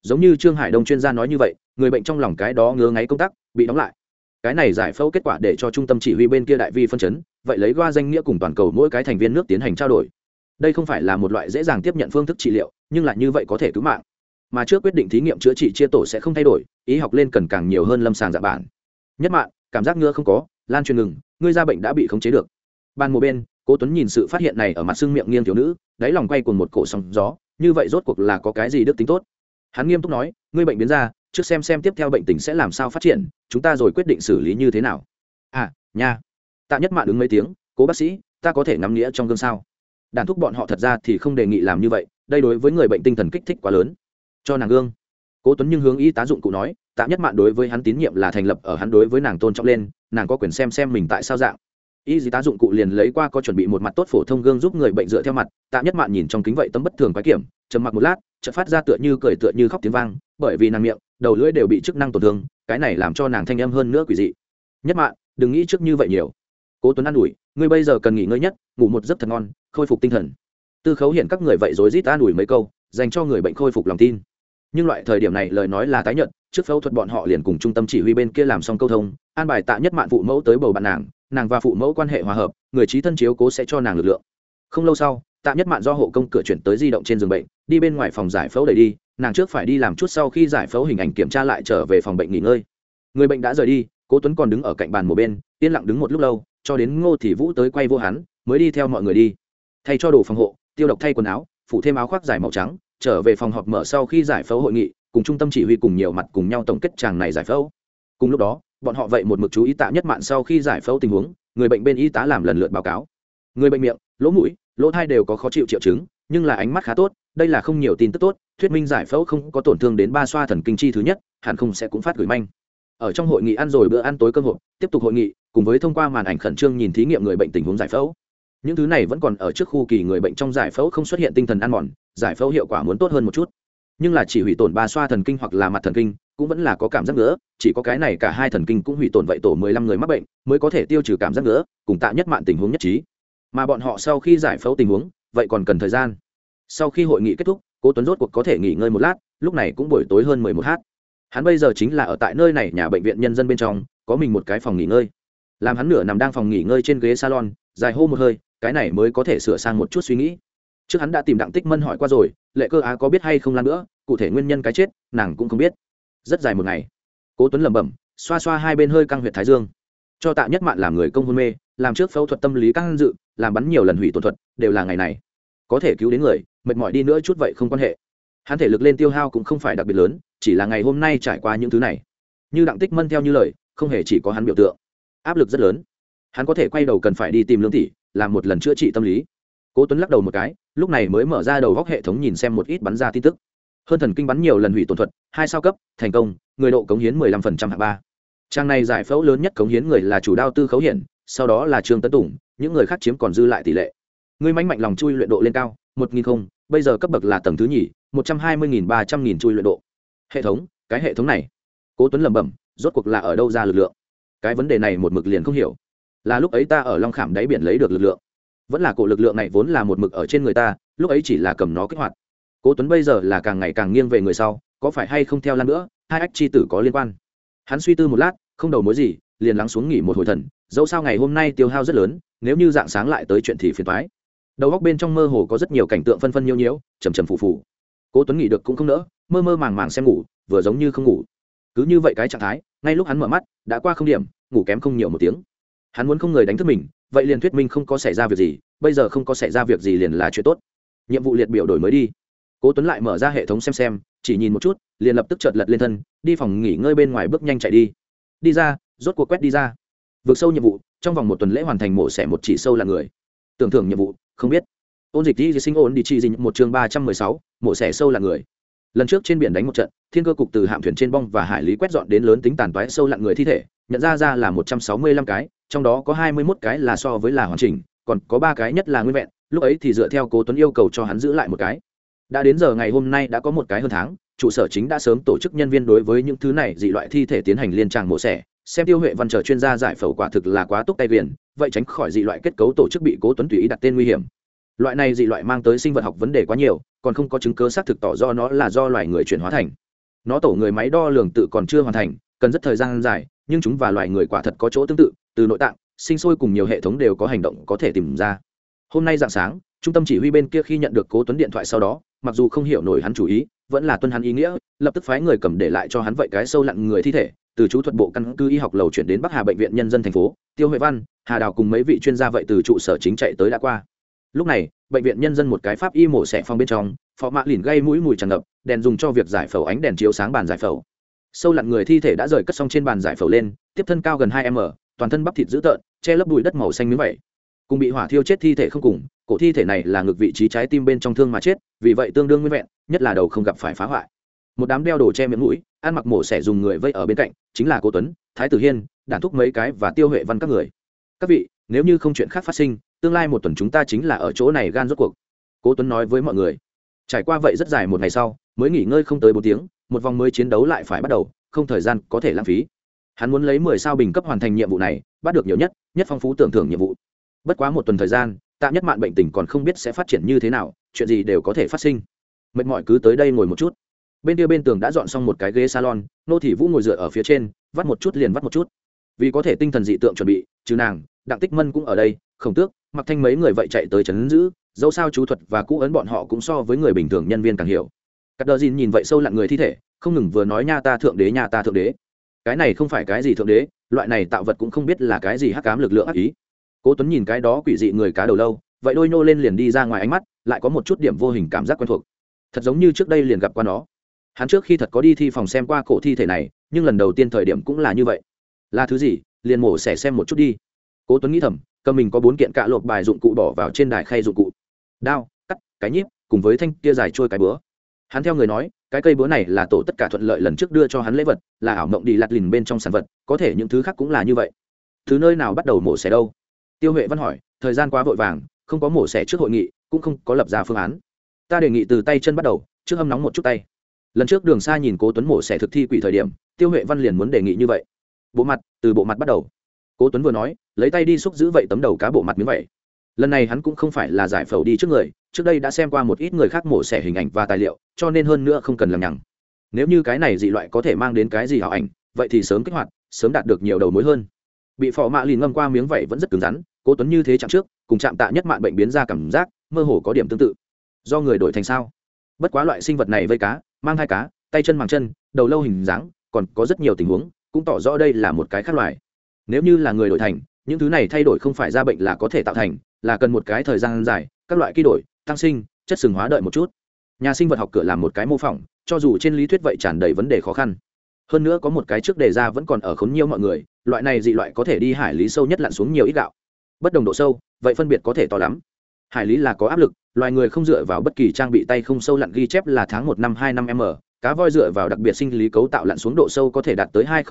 Giống như trương hải đông chuyên gia nói như vậy, người bệnh trong lòng cái đó ngứa ngáy công tác, bị đóng lại. Cái này giải phẫu kết quả để cho trung tâm chỉ huy bên kia đại vi phân chấn, vậy lấy qua danh nghĩa cùng toàn cầu mỗi cái thành viên nước tiến hành trao đổi đây không phải là một loại dễ dàng tiếp nhận phương thức trị liệu, nhưng lại như vậy có thể cứu mạng. Mà trước quyết định thí nghiệm chữa trị chia tổ sẽ không thay đổi, ý học lên cần càng nhiều hơn lâm sàng dạ bản. Nhất mạng cảm giác ngứa không có, lan truyền ngừng, ngươi ra bệnh đã bị khống chế được. Ban một bên, cố tuấn nhìn sự phát hiện này ở mặt xương miệng nghiêng thiếu nữ, đáy lòng quay cùng một cổ sóng gió, như vậy rốt cuộc là có cái gì đức tính tốt? Hắn nghiêm túc nói, ngươi bệnh biến ra, trước xem xem tiếp theo bệnh tình sẽ làm sao phát triển, chúng ta rồi quyết định xử lý như thế nào. À nha. Tạ nhất mạn đứng mấy tiếng, cố bác sĩ, ta có thể ngắm nghĩa trong gương sao? Đàn thúc bọn họ thật ra thì không đề nghị làm như vậy, đây đối với người bệnh tinh thần kích thích quá lớn. Cho nàng gương. Cố tuấn nhưng hướng y tá dụng cụ nói tạm nhất mạn đối với hắn tín nhiệm là thành lập ở hắn đối với nàng tôn trọng lên, nàng có quyền xem xem mình tại sao dạng. Y tá dụng cụ liền lấy qua có chuẩn bị một mặt tốt phổ thông gương giúp người bệnh dựa theo mặt Tạm nhất mạn nhìn trong kính vậy tấm bất thường quái kiểm, trầm mặc một lát, chợt phát ra tựa như cười tựa như khóc tiếng vang, bởi vì nàng miệng, đầu lưỡi đều bị chức năng tổn thương, cái này làm cho nàng thanh âm hơn nữa quỷ dị. Nhất mạn, đừng nghĩ trước như vậy nhiều. Cố tuấn an ủi, ngươi bây giờ cần nghỉ ngơi nhất, ngủ một giấc thật ngon khôi phục tinh thần. Tư khấu hiện các người vậy rối rít an ủi mấy câu, dành cho người bệnh khôi phục lòng tin. Nhưng loại thời điểm này lời nói là tái nhận trước phẫu thuật bọn họ liền cùng trung tâm chỉ huy bên kia làm xong câu thông, an bài tạ nhất mạn phụ mẫu tới bầu bạn nàng nàng và phụ mẫu quan hệ hòa hợp, người trí thân chiếu cố sẽ cho nàng lực lượng. Không lâu sau, tạ nhất mạn do hộ công cửa chuyển tới di động trên giường bệnh, đi bên ngoài phòng giải phẫu đẩy đi, nàng trước phải đi làm chút sau khi giải phẫu hình ảnh kiểm tra lại trở về phòng bệnh nghỉ ngơi. Người bệnh đã rời đi, cố tuấn còn đứng ở cạnh bàn một bên, yên lặng đứng một lúc lâu, cho đến ngô thị vũ tới quay vô hắn, mới đi theo mọi người đi thay cho đồ phòng hộ, tiêu độc thay quần áo, phủ thêm áo khoác dài màu trắng, trở về phòng họp mở sau khi giải phẫu hội nghị, cùng trung tâm chỉ huy cùng nhiều mặt cùng nhau tổng kết chàng này giải phẫu. Cùng lúc đó, bọn họ vậy một mực chú ý tạ nhất mạn sau khi giải phẫu tình huống, người bệnh bên y tá làm lần lượt báo cáo. Người bệnh miệng, lỗ mũi, lỗ thai đều có khó chịu triệu chứng, nhưng là ánh mắt khá tốt, đây là không nhiều tin tức tốt, thuyết minh giải phẫu không có tổn thương đến ba xoa thần kinh chi thứ nhất, hẳn không sẽ cũng phát gửi manh. Ở trong hội nghị ăn rồi bữa ăn tối cơm hộp, tiếp tục hội nghị, cùng với thông qua màn ảnh khẩn trương nhìn thí nghiệm người bệnh tình huống giải phẫu những thứ này vẫn còn ở trước khu kỳ người bệnh trong giải phẫu không xuất hiện tinh thần ăn mòn, giải phẫu hiệu quả muốn tốt hơn một chút. Nhưng là chỉ hủy tổn ba xoa thần kinh hoặc là mặt thần kinh, cũng vẫn là có cảm giác nữa chỉ có cái này cả hai thần kinh cũng hủy tổn vậy tổ mười lăm người mắc bệnh, mới có thể tiêu trừ cảm giác nữa cùng tạ nhất mạng tình huống nhất trí. Mà bọn họ sau khi giải phẫu tình huống, vậy còn cần thời gian. Sau khi hội nghị kết thúc, cố tuấn rốt cuộc có thể nghỉ ngơi một lát, lúc này cũng buổi tối hơn mười một h hắn bây giờ chính là ở tại nơi này nhà bệnh viện nhân dân bên trong, có mình một cái phòng nghỉ ngơi. Làm hắn nửa nằm đang phòng nghỉ ngơi trên ghế salon, dài hô một hơi cái này mới có thể sửa sang một chút suy nghĩ. Trước hắn đã tìm đặng tích mân hỏi qua rồi, lệ cơ á có biết hay không lan nữa, cụ thể nguyên nhân cái chết, nàng cũng không biết. Rất dài một ngày, cố tuấn lẩm bẩm, xoa xoa hai bên hơi căng huyệt thái dương. Cho tạ nhất mạn làm người công hôn mê, làm trước phẫu thuật tâm lý căng dự, làm bắn nhiều lần hủy tổn thuật, đều là ngày này. Có thể cứu đến người, mệt mỏi đi nữa chút vậy không quan hệ. Hắn thể lực lên tiêu hao cũng không phải đặc biệt lớn, chỉ là ngày hôm nay trải qua những thứ này. Như đặng tích mân theo như lời, không hề chỉ có hắn biểu tượng. Áp lực rất lớn. Hắn có thể quay đầu cần phải đi tìm lương tỷ làm một lần chữa trị tâm lý. Cố tuấn lắc đầu một cái, lúc này mới mở ra đầu góc hệ thống nhìn xem một ít bắn ra tin tức. Hơn thần kinh bắn nhiều lần hủy tổn thuật, hai sao cấp, thành công, người độ cống hiến mười lăm phần trăm hạng ba. Trang này giải phẫu lớn nhất cống hiến người là chủ đao tư khấu hiển, sau đó là trương tấn tùng, những người khác chiếm còn dư lại tỷ lệ. Người mánh mạnh lòng chui luyện độ lên cao, một nghìn không, bây giờ cấp bậc là tầng thứ nhì, một trăm hai mươi nghìn ba trăm nghìn chui luyện độ. Hệ thống, cái hệ thống này. Cố tuấn lẩm bẩm, rốt cuộc là ở đâu ra lực lượng? Cái vấn đề này một mực liền không hiểu là lúc ấy ta ở long khảm đáy biển lấy được lực lượng. Vẫn là cổ lực lượng này vốn là một mực ở trên người ta, lúc ấy chỉ là cầm nó kích hoạt. Cố tuấn bây giờ là càng ngày càng nghiêng về người sau, có phải hay không theo lan nữa, hai ách chi tử có liên quan. Hắn suy tư một lát, không đầu mối gì, liền lắng xuống nghỉ một hồi thần, dẫu sao ngày hôm nay tiêu hao rất lớn, nếu như dạng sáng lại tới chuyện thì phiền toái. Đầu góc bên trong mơ hồ có rất nhiều cảnh tượng phân phân nhiêu nhiễu, chầm chầm phù phù. Cố tuấn nghỉ được cũng không nỡ, mơ mơ màng màng xem ngủ, vừa giống như không ngủ. Cứ như vậy cái trạng thái, ngay lúc hắn mở mắt, đã qua không điểm, ngủ kém không nhiều một tiếng hắn muốn không người đánh thức mình, vậy liền thuyết minh không có xảy ra việc gì, bây giờ không có xảy ra việc gì liền là chuyện tốt. Nhiệm vụ liệt biểu đổi mới đi. Cố tuấn lại mở ra hệ thống xem xem, chỉ nhìn một chút, liền lập tức chợt lật lên thân, đi phòng nghỉ ngơi bên ngoài bước nhanh chạy đi. Đi ra, rốt cuộc quét đi ra. Vượt sâu nhiệm vụ, trong vòng một tuần lễ hoàn thành mổ xẻ một chỉ sâu là người. Tưởng thưởng nhiệm vụ, không biết. Ôn dịch đi, sinh ôn đi chi dịch một chương ba trăm mười sáu, mổ xẻ sâu là người. Lần trước trên biển đánh một trận, thiên cơ cục từ hạm thuyền trên bong và hải lý quét dọn đến lớn tính tàn toái sâu lặn người thi thể nhận ra ra là một trăm sáu mươi lăm cái, trong đó có hai mươi mốt cái là so với là hoàn chỉnh, còn có ba cái nhất là nguyên vẹn, lúc ấy thì dựa theo cố tuấn yêu cầu cho hắn giữ lại một cái. Đã đến giờ ngày hôm nay đã có một cái hơn tháng, trụ sở chính đã sớm tổ chức nhân viên đối với những thứ này dị loại thi thể tiến hành liên tràng mổ xẻ, xem tiêu huệ văn chờ chuyên gia giải phẫu quả thực là quá túc tay viền, vậy tránh khỏi dị loại kết cấu tổ chức bị cố tuấn tùy ý đặt tên nguy hiểm. Loại này dị loại mang tới sinh vật học vấn đề quá nhiều, còn không có chứng cứ xác thực tỏ do nó là do loài người chuyển hóa thành. Nó tổ người máy đo lường tự còn chưa hoàn thành, cần rất thời gian dài nhưng chúng và loài người quả thật có chỗ tương tự, từ nội tạng, sinh sôi cùng nhiều hệ thống đều có hành động có thể tìm ra. Hôm nay dạng sáng, trung tâm chỉ huy bên kia khi nhận được cố tuấn điện thoại sau đó, mặc dù không hiểu nổi hắn chủ ý, vẫn là tuân hắn ý nghĩa, lập tức phái người cầm để lại cho hắn vậy cái sâu lặn người thi thể, từ chú thuật bộ căn cứ y học lầu chuyển đến bắc hà bệnh viện nhân dân thành phố, tiêu huệ văn, hà đào cùng mấy vị chuyên gia vậy từ trụ sở chính chạy tới đã qua. Lúc này, bệnh viện nhân dân một cái pháp y mổ xẻ phong bên trong, phó mạ lìn gây mũi mùi tràn ngập, đèn dùng cho việc giải phẫu ánh đèn chiếu sáng bàn giải phẫu sâu lặn người thi thể đã rời cất xong trên bàn giải phẫu lên, tiếp thân cao gần hai m, toàn thân bắp thịt dữ tợn, che lấp bụi đất màu xanh miếng vậy cùng bị hỏa thiêu chết thi thể không cùng, cổ thi thể này là ngược vị trí trái tim bên trong thương mà chết, vì vậy tương đương nguyên vẹn, nhất là đầu không gặp phải phá hoại. Một đám đeo đồ che miệng mũi, ăn mặc mổ xẻ dùng người vây ở bên cạnh, chính là cố tuấn, thái tử hiên, đản thúc mấy cái và tiêu huệ văn các người. Các vị, nếu như không chuyện khác phát sinh, tương lai một tuần chúng ta chính là ở chỗ này gan rốt cuộc. Cố tuấn nói với mọi người. Trải qua vậy rất dài một ngày sau mới nghỉ ngơi không tới bốn tiếng, một vòng mới chiến đấu lại phải bắt đầu, không thời gian có thể lãng phí. Hắn muốn lấy mười sao bình cấp hoàn thành nhiệm vụ này, bắt được nhiều nhất nhất phong phú tưởng thưởng nhiệm vụ. Bất quá một tuần thời gian tạm nhất mạn bệnh tình còn không biết sẽ phát triển như thế nào, chuyện gì đều có thể phát sinh. Mệt mỏi cứ tới đây ngồi một chút. Bên kia bên tường đã dọn xong một cái ghế salon, nô thị vũ ngồi dựa ở phía trên, vắt một chút liền vắt một chút. Vì có thể tinh thần dị tượng chuẩn bị chứ nàng, đặng tích mân cũng ở đây, khổng tước mặc thanh mấy người vậy chạy tới chấn giữ, dẫu sao chú thuật và cũ ấn bọn họ cũng so với người bình thường nhân viên càng hiểu cắt đờ dìn nhìn vậy sâu lặn người thi thể, không ngừng vừa nói nha ta thượng đế nhà ta thượng đế. Cái này không phải cái gì thượng đế, loại này tạo vật cũng không biết là cái gì hắc cám lực lượng ác ý. Cố tuấn nhìn cái đó quỷ dị người cá đầu lâu, vậy đôi nô lên liền đi ra ngoài ánh mắt, lại có một chút điểm vô hình cảm giác quen thuộc. Thật giống như trước đây liền gặp qua nó. Hắn trước khi thật có đi thi phòng xem qua cổ thi thể này, nhưng lần đầu tiên thời điểm cũng là như vậy. Là thứ gì? Liền mổ xẻ xem một chút đi. Cố tuấn nghĩ thầm, cầm mình có bốn kiện cạ lộp bài dụng cụ bỏ vào trên đài khay dụng cụ. Đao, cắt, cái nhíp, cùng với thanh kia dài trôi cái búa hắn theo người nói, cái cây búa này là tổ tất cả thuận lợi lần trước đưa cho hắn lễ vật, là ảo mộng đi lặt lìn bên trong sản vật, có thể những thứ khác cũng là như vậy. Thứ nơi nào bắt đầu mổ xẻ đâu? Tiêu huệ văn hỏi, thời gian quá vội vàng, không có mổ xẻ trước hội nghị, cũng không có lập ra phương án. Ta đề nghị từ tay chân bắt đầu, trước hâm nóng một chút tay. Lần trước đường xa nhìn cố tuấn mổ xẻ thực thi quỷ thời điểm, tiêu huệ văn liền muốn đề nghị như vậy. Bộ mặt, từ bộ mặt bắt đầu. Cố tuấn vừa nói, lấy tay đi xúc giữ vậy tấm đầu cá bộ mặt miếng vậy. Lần này hắn cũng không phải là giải phẫu đi trước người, trước đây đã xem qua một ít người khác mổ xẻ hình ảnh và tài liệu cho nên hơn nữa không cần lằng nhằng. Nếu như cái này dị loại có thể mang đến cái gì hảo ảnh, vậy thì sớm kích hoạt, sớm đạt được nhiều đầu mối hơn. Bị phò mạ lìn ngâm qua miếng vẩy vẫn rất cứng rắn, cố tuấn như thế chạm trước, cùng chạm tạ nhất mạn bệnh biến ra cảm giác, mơ hồ có điểm tương tự. Do người đổi thành sao? Bất quá loại sinh vật này vây cá, mang hai cá, tay chân màng chân, đầu lâu hình dáng, còn có rất nhiều tình huống, cũng tỏ rõ đây là một cái khác loài. Nếu như là người đổi thành, những thứ này thay đổi không phải ra bệnh là có thể tạo thành, là cần một cái thời gian dài, các loại ký đổi, tăng sinh, chất sừng hóa đợi một chút nhà sinh vật học cửa làm một cái mô phỏng, cho dù trên lý thuyết vậy tràn đầy vấn đề khó khăn. Hơn nữa có một cái trước đề ra vẫn còn ở khốn nhiều mọi người, loại này dị loại có thể đi hải lý sâu nhất lặn xuống nhiều ít gạo. Bất đồng độ sâu, vậy phân biệt có thể to lắm. Hải lý là có áp lực, loài người không dựa vào bất kỳ trang bị tay không sâu lặn ghi chép là tháng một năm hai năm m, cá voi dựa vào đặc biệt sinh lý cấu tạo lặn xuống độ sâu có thể đạt tới hai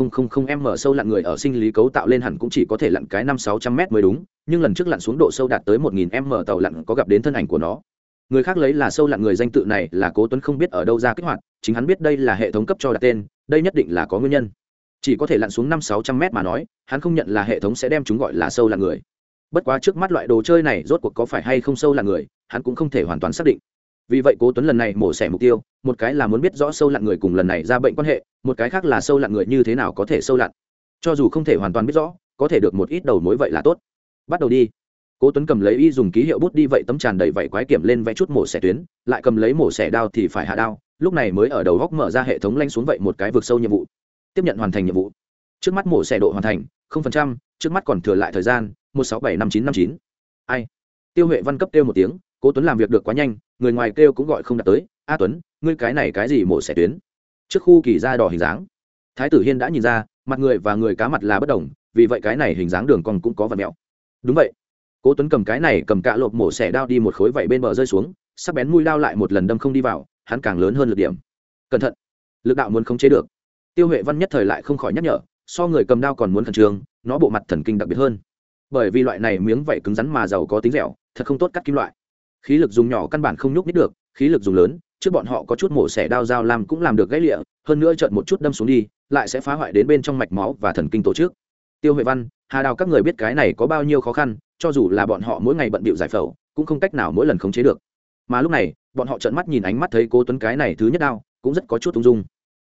m sâu lặn người ở sinh lý cấu tạo lên hẳn cũng chỉ có thể lặn cái năm sáu trăm m mới đúng, nhưng lần trước lặn xuống độ sâu đạt tới một nghìn m tàu lặn có gặp đến thân ảnh của nó người khác lấy là sâu lặn người danh tự này là cố tuấn không biết ở đâu ra kích hoạt, chính hắn biết đây là hệ thống cấp cho đặt tên, đây nhất định là có nguyên nhân. Chỉ có thể lặn xuống năm sáu trăm mét mà nói, hắn không nhận là hệ thống sẽ đem chúng gọi là sâu lặn người. Bất quá trước mắt loại đồ chơi này rốt cuộc có phải hay không sâu lặn người, hắn cũng không thể hoàn toàn xác định. Vì vậy cố tuấn lần này mổ xẻ mục tiêu, một cái là muốn biết rõ sâu lặn người cùng lần này ra bệnh quan hệ, một cái khác là sâu lặn người như thế nào có thể sâu lặn. Cho dù không thể hoàn toàn biết rõ, có thể được một ít đầu mối vậy là tốt. Bắt đầu đi cố tuấn cầm lấy y dùng ký hiệu bút đi vậy tấm tràn đầy vảy quái kiểm lên vẽ chút mổ xẻ tuyến, lại cầm lấy mổ xẻ đao thì phải hạ đao, lúc này mới ở đầu góc mở ra hệ thống lanh xuống vậy một cái vực sâu nhiệm vụ. Tiếp nhận hoàn thành nhiệm vụ. Trước mắt mổ xẻ độ hoàn thành, không phần trăm, trước mắt còn thừa lại thời gian, một sáu bảy năm chín năm chín. Ai? Tiêu huệ văn cấp kêu một tiếng, cố tuấn làm việc được quá nhanh, người ngoài kêu cũng gọi không đạt tới. A tuấn, ngươi cái này cái gì mổ xẻ tuyến? Trước khu kỳ ra đỏ hình dáng. Thái tử hiên đã nhìn ra, mặt người và người cá mặt là bất đồng, vì vậy cái này hình dáng đường còn cũng có vật mẹo. Đúng vậy cố tuấn cầm cái này cầm cạ lộp mổ xẻ đao đi một khối vảy bên bờ rơi xuống, sắc bén mũi đao lại một lần đâm không đi vào, hắn càng lớn hơn lực điểm. Cẩn thận, lực đạo muốn khống chế được. Tiêu huệ văn nhất thời lại không khỏi nhắc nhở, so người cầm đao còn muốn khẩn trương, nó bộ mặt thần kinh đặc biệt hơn. Bởi vì loại này miếng vảy cứng rắn mà giàu có tính dẻo, thật không tốt cắt kim loại. Khí lực dùng nhỏ căn bản không nhúc nít được, khí lực dùng lớn, trước bọn họ có chút mổ xẻ đao dao làm cũng làm được gãy lịa, hơn nữa trợn một chút đâm xuống đi, lại sẽ phá hoại đến bên trong mạch máu và thần kinh tổ chức. Tiêu huệ văn, hà đào các người biết cái này có bao nhiêu khó khăn cho dù là bọn họ mỗi ngày bận bịu giải phẫu, cũng không cách nào mỗi lần khống chế được. Mà lúc này, bọn họ trợn mắt nhìn ánh mắt thấy cố tuấn cái này thứ nhất đao, cũng rất có chút ung dung.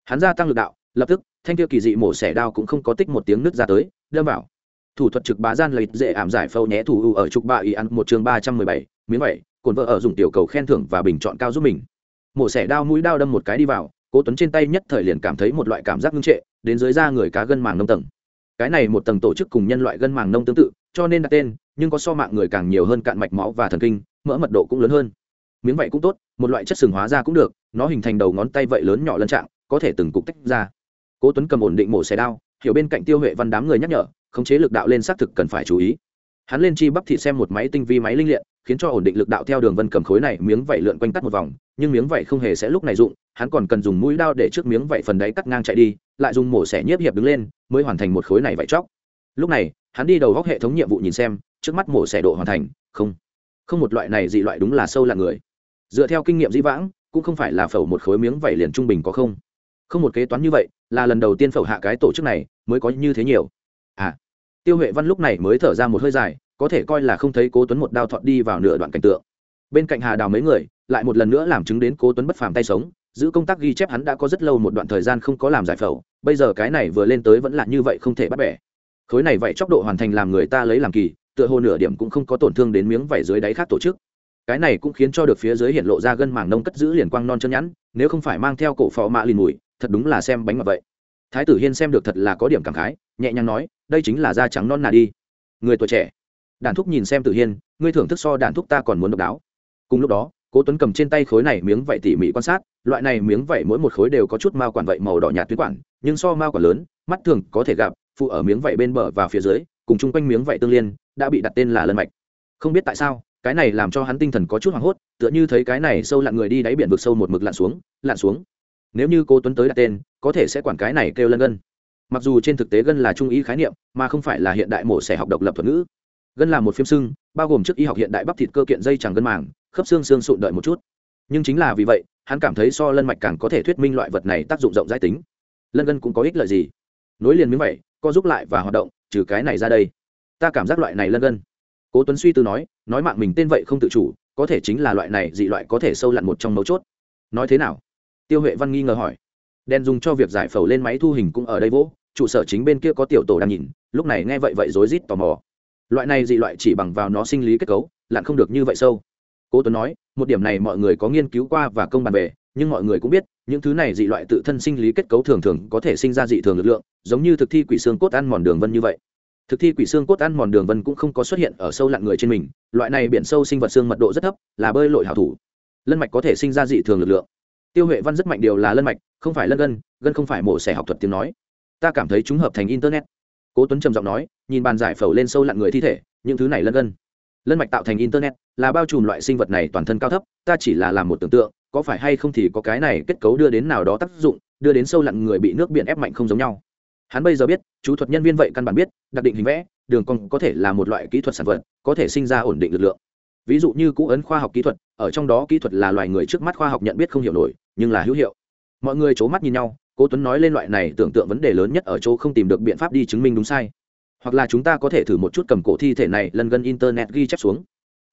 Hắn gia tăng lực đạo, lập tức, thanh tiêu kỳ dị mổ xẻ đao cũng không có tích một tiếng nứt ra tới, đâm vào. Thủ thuật trực bá gian lấy dễ ảm giải phẫu nhé thủ ưu ở trục ba y ăn một chương ba trăm mười bảy, miếng vậy cồn vợ ở dùng tiểu cầu khen thưởng và bình chọn cao giúp mình. Mổ xẻ đao mũi đao đâm một cái đi vào, cố tuấn trên tay nhất thời liền cảm thấy một loại cảm giác ngưng trệ, đến dưới da người cá gân màng nông tầng. Cái này một tầng tổ chức cùng nhân loại gân màng nông tương tự, cho nên đặt tên nhưng có so mạng người càng nhiều hơn cạn mạch máu và thần kinh, mỡ mật độ cũng lớn hơn. Miếng vậy cũng tốt, một loại chất sừng hóa ra cũng được, nó hình thành đầu ngón tay vậy lớn nhỏ lân trạng, có thể từng cục tách ra. Cố tuấn cầm ổn định mổ xẻ đao, hiểu bên cạnh tiêu huệ văn đám người nhắc nhở, khống chế lực đạo lên xác thực cần phải chú ý. Hắn lên chi bắp thị xem một máy tinh vi máy linh liện khiến cho ổn định lực đạo theo đường vân cầm khối này miếng vảy lượn quanh cắt một vòng, nhưng miếng vảy không hề sẽ lúc này dụng, hắn còn cần dùng mũi đao để trước miếng vảy phần đáy cắt ngang chạy đi, lại dùng mổ xẻ nhiếp hiệp đứng lên, mới hoàn thành một khối này vảy chóc. Lúc này hắn đi đầu góc hệ thống nhiệm vụ nhìn xem, trước mắt mổ xẻ độ hoàn thành, không không một loại này dị loại đúng là sâu là người. Dựa theo kinh nghiệm dĩ vãng, cũng không phải là phẩu một khối miếng vẩy liền trung bình có không. Không một kế toán như vậy, là lần đầu tiên phẩu hạ cái tổ chức này, mới có như thế nhiều. À tiêu huệ văn lúc này mới thở ra một hơi dài, có thể coi là không thấy cố tuấn một đao thọt đi vào nửa đoạn cảnh tượng. Bên cạnh hà đào mấy người, lại một lần nữa làm chứng đến cố tuấn bất phàm tay sống, giữ công tác ghi chép hắn đã có rất lâu một đoạn thời gian không có làm giải phẫu bây giờ cái này vừa lên tới vẫn là như vậy không thể bắt bẻ khối này vậy chóc độ hoàn thành làm người ta lấy làm kỳ, tựa hồ nửa điểm cũng không có tổn thương đến miếng vảy dưới đáy khác tổ chức. Cái này cũng khiến cho được phía dưới hiện lộ ra gân màng nông cất giữ liền quang non chân nhẵn, nếu không phải mang theo cổ phò mạ lìn mùi, thật đúng là xem bánh mà vậy. Thái tử hiên xem được thật là có điểm cảm khái, nhẹ nhàng nói, đây chính là da trắng non nà đi. Người tuổi trẻ. Đàn thúc nhìn xem tử hiên, ngươi thưởng thức so đàn thúc ta còn muốn độc đáo. Cùng lúc đó, cố tuấn cầm trên tay khối này miếng vảy tỉ mỉ quan sát, loại này miếng vảy mỗi một khối đều có chút mao quản vậy màu đỏ nhạt tuyến quản, nhưng so mao quản lớn, mắt thường có thể gặp phụ ở miếng vảy bên bờ và phía dưới, cùng chung quanh miếng vảy tương liên, đã bị đặt tên là lân mạch. Không biết tại sao, cái này làm cho hắn tinh thần có chút hoảng hốt, tựa như thấy cái này sâu lặn người đi đáy biển vực sâu một mực lặn xuống lặn xuống. Nếu như cô tuấn tới đặt tên, có thể sẽ quản cái này kêu lân gân. Mặc dù trên thực tế gân là trung ý khái niệm, mà không phải là hiện đại mổ xẻ học độc lập thuật ngữ. Gân là một phim sưng bao gồm trước y học hiện đại bắp thịt cơ kiện dây chẳng gân màng, khớp xương xương sụn đợi một chút. Nhưng chính là vì vậy, hắn cảm thấy so lân mạch càng có thể thuyết minh loại vật này tác dụng rộng rãi tính. Lân gân cũng có ích lợi gì? Nối liền miếng vậy co giúp lại và hoạt động, trừ cái này ra đây. Ta cảm giác loại này lân gân. Cố tuấn suy tư nói nói mạng mình tên vậy không tự chủ, có thể chính là loại này dị loại có thể sâu lặn một trong mấu chốt. Nói thế nào? Tiêu huệ văn nghi ngờ hỏi. Đen dùng cho việc giải phẫu lên máy thu hình cũng ở đây vỗ, trụ sở chính bên kia có tiểu tổ đang nhìn, lúc này nghe vậy vậy rối rít tò mò. Loại này dị loại chỉ bằng vào nó sinh lý kết cấu, lặn không được như vậy sâu. Cố tuấn nói, một điểm này mọi người có nghiên cứu qua và công bàn về, nhưng mọi người cũng biết những thứ này dị loại tự thân sinh lý kết cấu thường thường có thể sinh ra dị thường lực lượng, giống như thực thi quỷ xương cốt ăn mòn đường vân như vậy. Thực thi quỷ xương cốt ăn mòn đường vân cũng không có xuất hiện ở sâu lặn người trên mình, loại này biển sâu sinh vật xương mật độ rất thấp, là bơi lội hảo thủ. Lân mạch có thể sinh ra dị thường lực lượng. Tiêu huệ văn rất mạnh điều là lân mạch, không phải lân gân gân không phải mổ xẻ học thuật tiếng nói. Ta cảm thấy chúng hợp thành internet. Cố tuấn trầm giọng nói, nhìn bàn giải phẫu lên sâu lặn người thi thể, những thứ này lân gân. Lân mạch tạo thành internet, là bao trùm loại sinh vật này toàn thân cao thấp, ta chỉ là làm một tưởng tượng có phải hay không thì có cái này kết cấu đưa đến nào đó tác dụng, đưa đến sâu lặn người bị nước biển ép mạnh không giống nhau. Hắn bây giờ biết, chú thuật nhân viên vậy căn bản biết, đặc định hình vẽ, đường cong có thể là một loại kỹ thuật sản vật, có thể sinh ra ổn định lực lượng. Ví dụ như cũ ấn khoa học kỹ thuật, ở trong đó kỹ thuật là loài người trước mắt khoa học nhận biết không hiểu nổi, nhưng là hữu hiệu. Mọi người c h ố mắt nhìn nhau, cố tuấn nói lên loại này tưởng tượng vấn đề lớn nhất ở chỗ không tìm được biện pháp đi chứng minh đúng sai. Hoặc là chúng ta có thể thử một chút cầm cổ thi thể này lần gần internet ghi chép xuống.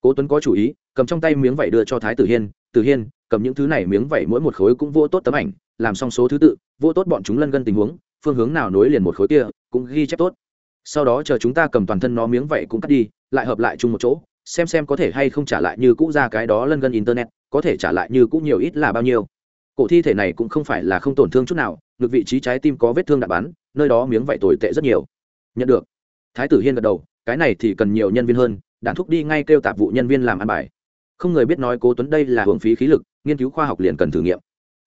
Cố tuấn có chủ ý cầm trong tay miếng vải đưa cho thái tử hiên tử hiên, cầm những thứ này miếng vải mỗi một khối cũng vô tốt tấm ảnh, làm xong số thứ tự, vô tốt bọn chúng lân gân tình huống, phương hướng nào nối liền một khối kia, cũng ghi chép tốt. Sau đó chờ chúng ta cầm toàn thân nó miếng vải cũng cắt đi, lại hợp lại chung một chỗ, xem xem có thể hay không trả lại như cũ ra cái đó lân gân internet, có thể trả lại như cũ nhiều ít là bao nhiêu. Cổ thi thể này cũng không phải là không tổn thương chút nào ngược vị trí trái tim có vết thương đạn bắn, nơi đó miếng vảy tồi tệ rất nhiều. Nhận được. Thái tử hiên gật đầu, cái này thì cần nhiều nhân viên hơn, đạn thúc đi ngay kêu tạp vụ nhân viên làm ăn bài không người biết nói cố tuấn đây là hưởng phí khí lực, nghiên cứu khoa học liền cần thử nghiệm.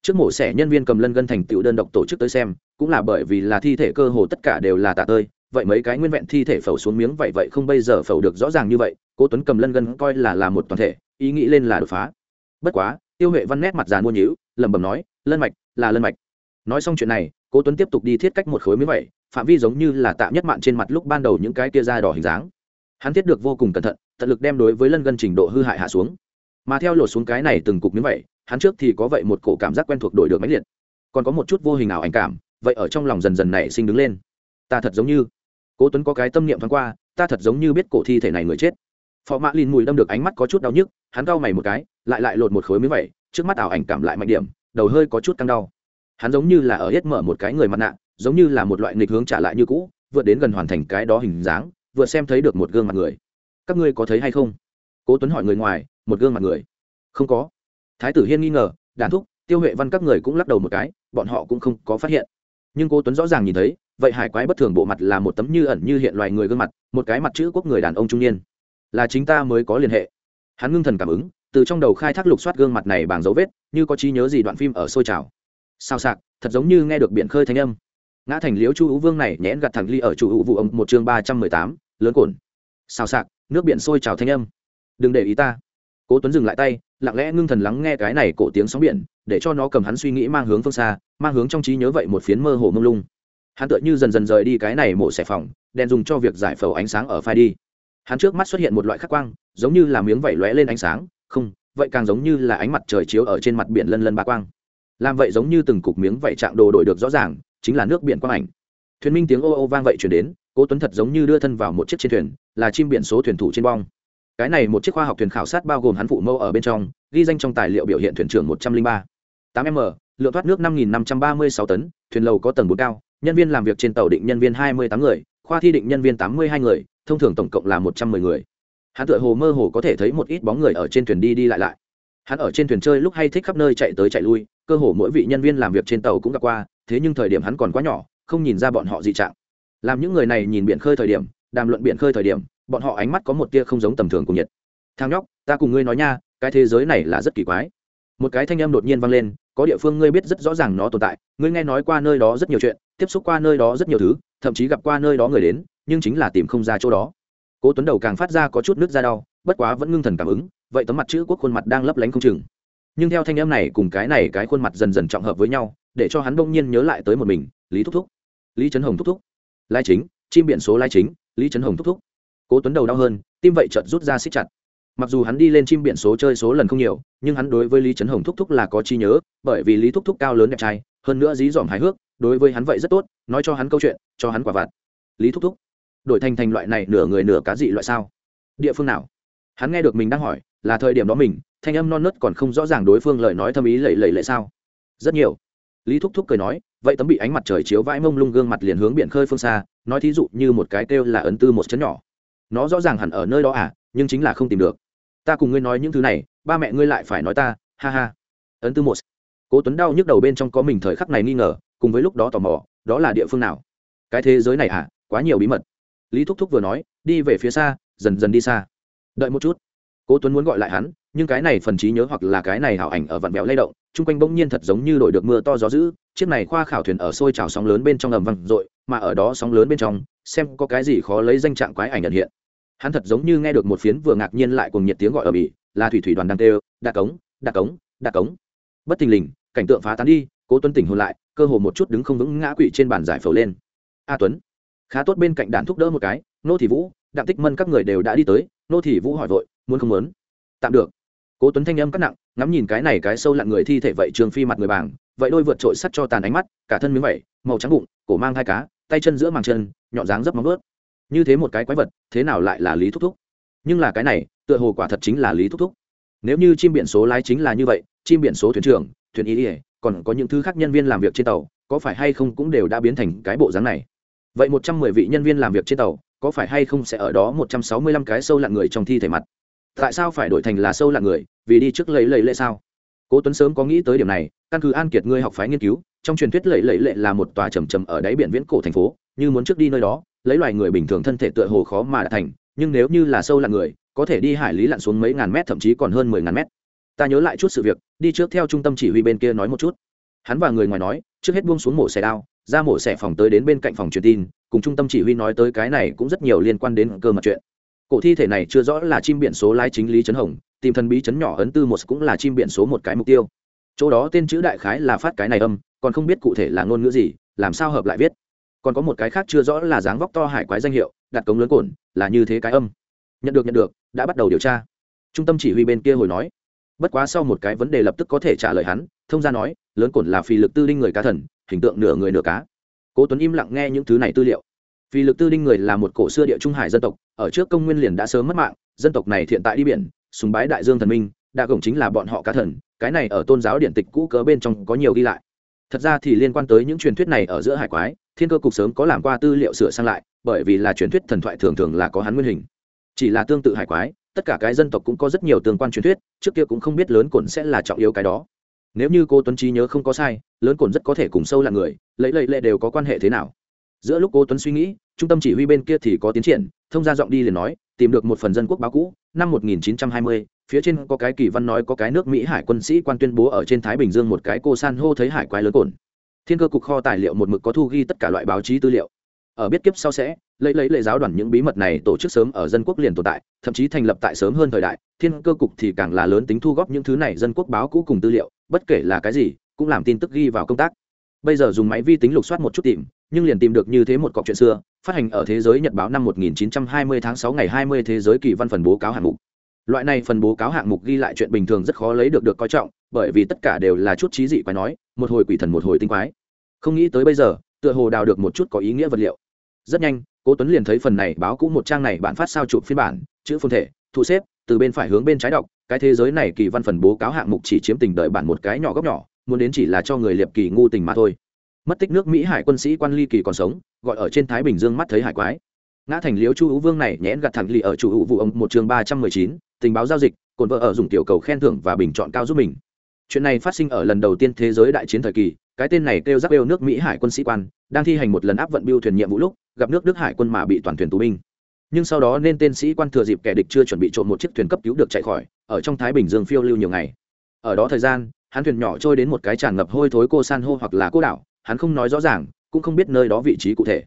Trước mổ xẻ nhân viên cầm lân gân thành tựu đơn độc tổ chức tới xem, cũng là bởi vì là thi thể cơ hồ tất cả đều là tạ tơi, vậy mấy cái nguyên vẹn thi thể phẩu xuống miếng vậy vậy không bây giờ phẩu được rõ ràng như vậy, cố tuấn cầm lân gân coi là là một toàn thể, ý nghĩ lên là đột phá. Bất quá, tiêu huệ văn nét mặt giàn mua nhíu, lẩm bẩm nói, lân mạch, là lân mạch. Nói xong chuyện này, cố tuấn tiếp tục đi thiết cách một khối miếng vậy, phạm vi giống như là tạm nhất mạn trên mặt lúc ban đầu những cái kia da đỏ hình dáng. Hắn thiết được vô cùng cẩn thận, tận lực đem đối với lân gân trình độ hư hại hạ xuống mà theo lột xuống cái này từng cục miếng vậy, hắn trước thì có vậy một cổ cảm giác quen thuộc đổi được mãnh liệt. Còn có một chút vô hình nào ảnh cảm, vậy ở trong lòng dần dần nảy sinh đứng lên. Ta thật giống như, cố tuấn có cái tâm niệm thoáng qua, ta thật giống như biết cổ thi thể này người chết. Phó mã lìn mùi đâm được ánh mắt có chút đau nhức, hắn cau mày một cái, lại lại lột một khối miếng vậy, trước mắt ảo ảnh cảm lại mạnh điểm, đầu hơi có chút căng đau. Hắn giống như là ở hết mở một cái người mặt nạ, giống như là một loại nghịch hướng trả lại như cũ, vượt đến gần hoàn thành cái đó hình dáng, vừa xem thấy được một gương mặt người. Các ngươi có thấy hay không? Cố tuấn hỏi người ngoài một gương mặt người. Không có. Thái tử hiên nghi ngờ, đàn thúc, tiêu huệ văn các người cũng lắc đầu một cái, bọn họ cũng không có phát hiện. Nhưng cô tuấn rõ ràng nhìn thấy, vậy hải quái bất thường bộ mặt là một tấm như ẩn như hiện loài người gương mặt, một cái mặt chữ quốc người đàn ông trung niên. Là chính ta mới có liên hệ. Hắn ngưng thần cảm ứng, từ trong đầu khai thác lục soát gương mặt này bằng dấu vết, như có trí nhớ gì đoạn phim ở sôi trào. Sao sạc thật giống như nghe được biển khơi thanh âm. Ngã thành liếu chu hữu vương này nhẽn gặt thẳng ly ở chủ hữu vụ ông một chương ba trăm mười tám, lớn cồn sao sạc nước biển sôi trào thanh âm. Đừng để ý ta cố tuấn dừng lại tay, lặng lẽ ngưng thần lắng nghe cái này cổ tiếng sóng biển, để cho nó cầm hắn suy nghĩ mang hướng phương xa, mang hướng trong trí nhớ vậy một phiến mơ hồ mông lung. Hắn tựa như dần dần rời đi cái này mổ xẻ phòng, đèn dùng cho việc giải phẫu ánh sáng ở phai đi. Hắn trước mắt xuất hiện một loại khắc quang, giống như là miếng vẩy lóe lên ánh sáng, không, vậy càng giống như là ánh mặt trời chiếu ở trên mặt biển lân lân ba quang. Làm vậy giống như từng cục miếng vẩy trạng đồ đổi được rõ ràng, chính là nước biển quang ảnh. Thuyền minh tiếng ô ô vang vậy chuyển đến, cố tuấn thật giống như đưa thân vào một chiếc trên thuyền, là chim biển số thuyền thủ trên bong cái này một chiếc khoa học thuyền khảo sát bao gồm hắn phụ mẫu ở bên trong, ghi danh trong tài liệu biểu hiện thuyền trưởng một trăm linh ba. tám m, lượng thoát nước năm nghìn năm trăm ba mươi sáu tấn, thuyền lầu có tầng bốn cao, nhân viên làm việc trên tàu định nhân viên hai mươi tám người, khoa thi định nhân viên tám mươi hai người, thông thường tổng cộng là một trăm mười người. Hắn tựa hồ mơ hồ có thể thấy một ít bóng người ở trên thuyền đi đi lại lại. Hắn ở trên thuyền chơi lúc hay thích khắp nơi chạy tới chạy lui, cơ hồ mỗi vị nhân viên làm việc trên tàu cũng gặp qua, thế nhưng thời điểm hắn còn quá nhỏ, không nhìn ra bọn họ dị trạng. Làm những người này nhìn biển khơi thời điểm, đàm luận biển khơi thời điểm bọn họ ánh mắt có một tia không giống tầm thường của nhiệt. Thang nhóc, ta cùng ngươi nói nha, cái thế giới này là rất kỳ quái. Một cái thanh âm đột nhiên vang lên, có địa phương ngươi biết rất rõ ràng nó tồn tại, ngươi nghe nói qua nơi đó rất nhiều chuyện, tiếp xúc qua nơi đó rất nhiều thứ, thậm chí gặp qua nơi đó người đến, nhưng chính là tìm không ra chỗ đó. Cố tuấn đầu càng phát ra có chút nước da đau, bất quá vẫn ngưng thần cảm ứng, vậy tấm mặt chữ quốc khuôn mặt đang lấp lánh không chừng. Nhưng theo thanh âm này cùng cái này cái khuôn mặt dần dần trọng hợp với nhau, để cho hắn đông nhiên nhớ lại tới một mình, lý thúc thúc. Lý trấn hồng thúc thúc. Lai chính, chim biển số lai chính, lý trấn hồng thúc thúc cố tuấn đầu đau hơn, tim vậy chợt rút ra xích chặt. Mặc dù hắn đi lên chim biển số chơi số lần không nhiều, nhưng hắn đối với lý trấn hồng thúc thúc là có chi nhớ, bởi vì lý thúc thúc cao lớn đẹp trai, hơn nữa dí dỏm hài hước, đối với hắn vậy rất tốt, nói cho hắn câu chuyện, cho hắn quả vặt. Lý thúc thúc, đổi thành thành loại này nửa người nửa cá dị loại sao? Địa phương nào? Hắn nghe được mình đang hỏi, là thời điểm đó mình, thanh âm non nớt còn không rõ ràng đối phương lời nói thâm ý lầy lầy lệ sao? Rất nhiều. Lý thúc thúc cười nói, vậy tấm bị ánh mặt trời chiếu vãi mông lung gương mặt liền hướng biển khơi phương xa, nói thí dụ như một cái kêu là ấn tư một chấn nhỏ nó rõ ràng hẳn ở nơi đó à nhưng chính là không tìm được. Ta cùng ngươi nói những thứ này ba mẹ ngươi lại phải nói ta ha ha. Ấn tư một cố tuấn đau nhức đầu bên trong có mình thời khắc này nghi ngờ cùng với lúc đó tò mò đó là địa phương nào? Cái thế giới này à quá nhiều bí mật. Lý thúc thúc vừa nói đi về phía xa dần dần đi xa. Đợi một chút. Cố tuấn muốn gọi lại hắn nhưng cái này phần trí nhớ hoặc là cái này hảo ảnh ở vạn bèo lay động chung quanh bỗng nhiên thật giống như đổi được mưa to gió dữ chiếc này khoa khảo thuyền ở sôi trào sóng lớn bên trong ầm văng rội, mà ở đó sóng lớn bên trong xem có cái gì khó lấy danh trạng quái ảnh nhận hiện hắn thật giống như nghe được một phiến vừa ngạc nhiên lại cùng nhiệt tiếng gọi ở bỉ là thủy thủy đoàn đang kêu đạt cống đạt cống đạt cống. Bất thình lình, cảnh tượng phá tán đi, cố tuấn tỉnh hồn lại, cơ hồ một chút đứng không vững ngã quỵ trên bàn giải phẫu lên. A tuấn. Khá tốt bên cạnh đàn thúc đỡ một cái, nô thị vũ, đặng tích mân các người đều đã đi tới. Nô thị vũ hỏi vội, muốn không muốn? Tạm được. Cố tuấn thanh âm cắt nặng, ngắm nhìn cái này cái sâu lặn người thi thể vậy trường phi mặt người bảng vậy đôi vượt trội sắt cho tàn ánh mắt, cả thân miếng vẩy màu trắng bụng, cổ mang hai cá, tay chân giữa màng chân, nhọn dáng dấp móng ướt như thế một cái quái vật, thế nào lại là lý thúc thúc? Nhưng là cái này, tựa hồ quả thật chính là lý thúc thúc. Nếu như chim biển số lái chính là như vậy, chim biển số thuyền trưởng, thuyền y ỉa còn có những thứ khác nhân viên làm việc trên tàu, có phải hay không cũng đều đã biến thành cái bộ dáng này? Vậy một trăm mười vị nhân viên làm việc trên tàu, có phải hay không sẽ ở đó một trăm sáu mươi lăm cái sâu lặn người trong thi thể mặt? Tại sao phải đổi thành là sâu lặn người, vì đi trước lấy lấy lệ sao? Cố tuấn sớm có nghĩ tới điểm này, căn cứ an kiệt ngươi học phái nghiên cứu, trong truyền thuyết lẫy lẫy lệ là một tòa trầm trầm ở đáy biển viễn cổ thành phố, như muốn trước đi nơi đó lấy loài người bình thường thân thể tựa hồ khó mà đạt thành, nhưng nếu như là sâu lặn người, có thể đi hải lý lặn xuống mấy ngàn mét, thậm chí còn hơn mười ngàn mét. Ta nhớ lại chút sự việc, đi trước theo trung tâm chỉ huy bên kia nói một chút. Hắn và người ngoài nói, trước hết buông xuống mổ xẻ đao, ra mổ xẻ phòng tới đến bên cạnh phòng truyền tin, cùng trung tâm chỉ huy nói tới cái này cũng rất nhiều liên quan đến cơ mật chuyện. Cổ thi thể này chưa rõ là chim biển số lái chính lý trấn hồng, tìm thần bí chấn nhỏ ấn tư một cũng là chim biển số một cái mục tiêu. Chỗ đó tên chữ đại khái là phát cái này âm, còn không biết cụ thể là ngôn ngữ gì, làm sao hợp lại viết còn có một cái khác chưa rõ là dáng vóc to hải quái danh hiệu, đặt cống lớn cồn, là như thế cái âm. Nhận được nhận được, đã bắt đầu điều tra. Trung tâm chỉ huy bên kia hồi nói. Bất quá sau một cái vấn đề lập tức có thể trả lời hắn, thông ra nói, lớn cồn là phi lực tư đinh người cá thần, hình tượng nửa người nửa cá. Cố tuấn im lặng nghe những thứ này tư liệu. Phi lực tư đinh người là một cổ xưa địa trung hải dân tộc, ở trước công nguyên liền đã sớm mất mạng, dân tộc này hiện tại đi biển súng bái đại dương thần minh, đa cổng chính là bọn họ cá thần, cái này ở tôn giáo điện tịch cũ cớ bên trong có nhiều ghi lại. Thật ra thì liên quan tới những truyền thuyết này ở giữa hải quái thiên cơ cục sớm có làm qua tư liệu sửa sang lại bởi vì là truyền thuyết thần thoại thường thường là có hắn nguyên hình. Chỉ là tương tự hải quái tất cả cái dân tộc cũng có rất nhiều tương quan truyền thuyết trước kia cũng không biết lớn cồn sẽ là trọng yếu cái đó. Nếu như cô tuấn trí nhớ không có sai lớn cồn rất có thể cùng sâu là người lấy lệ lệ đều có quan hệ thế nào. Giữa lúc cô tuấn suy nghĩ trung tâm chỉ huy bên kia thì có tiến triển thông ra giọng đi liền nói tìm được một phần dân quốc báo cũ năm 1920, phía trên có cái kỳ văn nói có cái nước mỹ hải quân sĩ quan tuyên bố ở trên thái bình dương một cái cô san hô thấy hải quái lớn cồn thiên cơ cục kho tài liệu một mực có thu ghi tất cả loại báo chí tư liệu. Ở biết kiếp sau sẽ, lấy lấy lệ giáo đoàn những bí mật này tổ chức sớm ở dân quốc liền tồn tại, thậm chí thành lập tại sớm hơn thời đại, thiên cơ cục thì càng là lớn tính thu góp những thứ này dân quốc báo cũ cùng tư liệu, bất kể là cái gì, cũng làm tin tức ghi vào công tác. Bây giờ dùng máy vi tính lục soát một chút tìm, nhưng liền tìm được như thế một cọc chuyện xưa, phát hành ở thế giới nhật báo năm 1920 tháng 6 ngày 20 thế giới kỳ văn phần bố cáo hạng mục loại này phần bố cáo hạng mục ghi lại chuyện bình thường rất khó lấy được được coi trọng, bởi vì tất cả đều là chút trí dị quái nói, một hồi quỷ thần một hồi tinh quái. Không nghĩ tới bây giờ, tựa hồ đào được một chút có ý nghĩa vật liệu. Rất nhanh, cố tuấn liền thấy phần này báo cũ một trang này bản phát sao chụp phiên bản, chữ phương thể, thu xếp, từ bên phải hướng bên trái đọc, cái thế giới này kỳ văn phần bố cáo hạng mục chỉ chiếm tình đợi bản một cái nhỏ góc nhỏ, muốn đến chỉ là cho người liệp kỳ ngu tình mà thôi. Mất tích nước mỹ hải quân sĩ quan ly kỳ còn sống, gọi ở trên thái bình dương mắt thấy hải quái. Ngã thành liếu chu hữu vương này nhẽn gặt thẳng lì ở chủ hữu vụ ông một chương ba trăm mười chín tình báo giao dịch, cồn vợ ở dùng tiểu cầu khen thưởng và bình chọn cao giúp mình. Chuyện này phát sinh ở lần đầu tiên thế giới đại chiến thời kỳ, cái tên này kêu giác kêu nước mỹ hải quân sĩ quan, đang thi hành một lần áp vận biêu thuyền nhiệm vụ lúc, gặp nước đức hải quân mà bị toàn thuyền tù binh. Nhưng sau đó nên tên sĩ quan thừa dịp kẻ địch chưa chuẩn bị trộm một chiếc thuyền cấp cứu được chạy khỏi, ở trong thái bình dương phiêu lưu nhiều ngày. Ở đó thời gian, hắn thuyền nhỏ trôi đến một cái tràn ngập hôi thối cô san hô hoặc là cô đảo, hắn không nói rõ ràng, cũng không biết nơi đó vị trí cụ thể.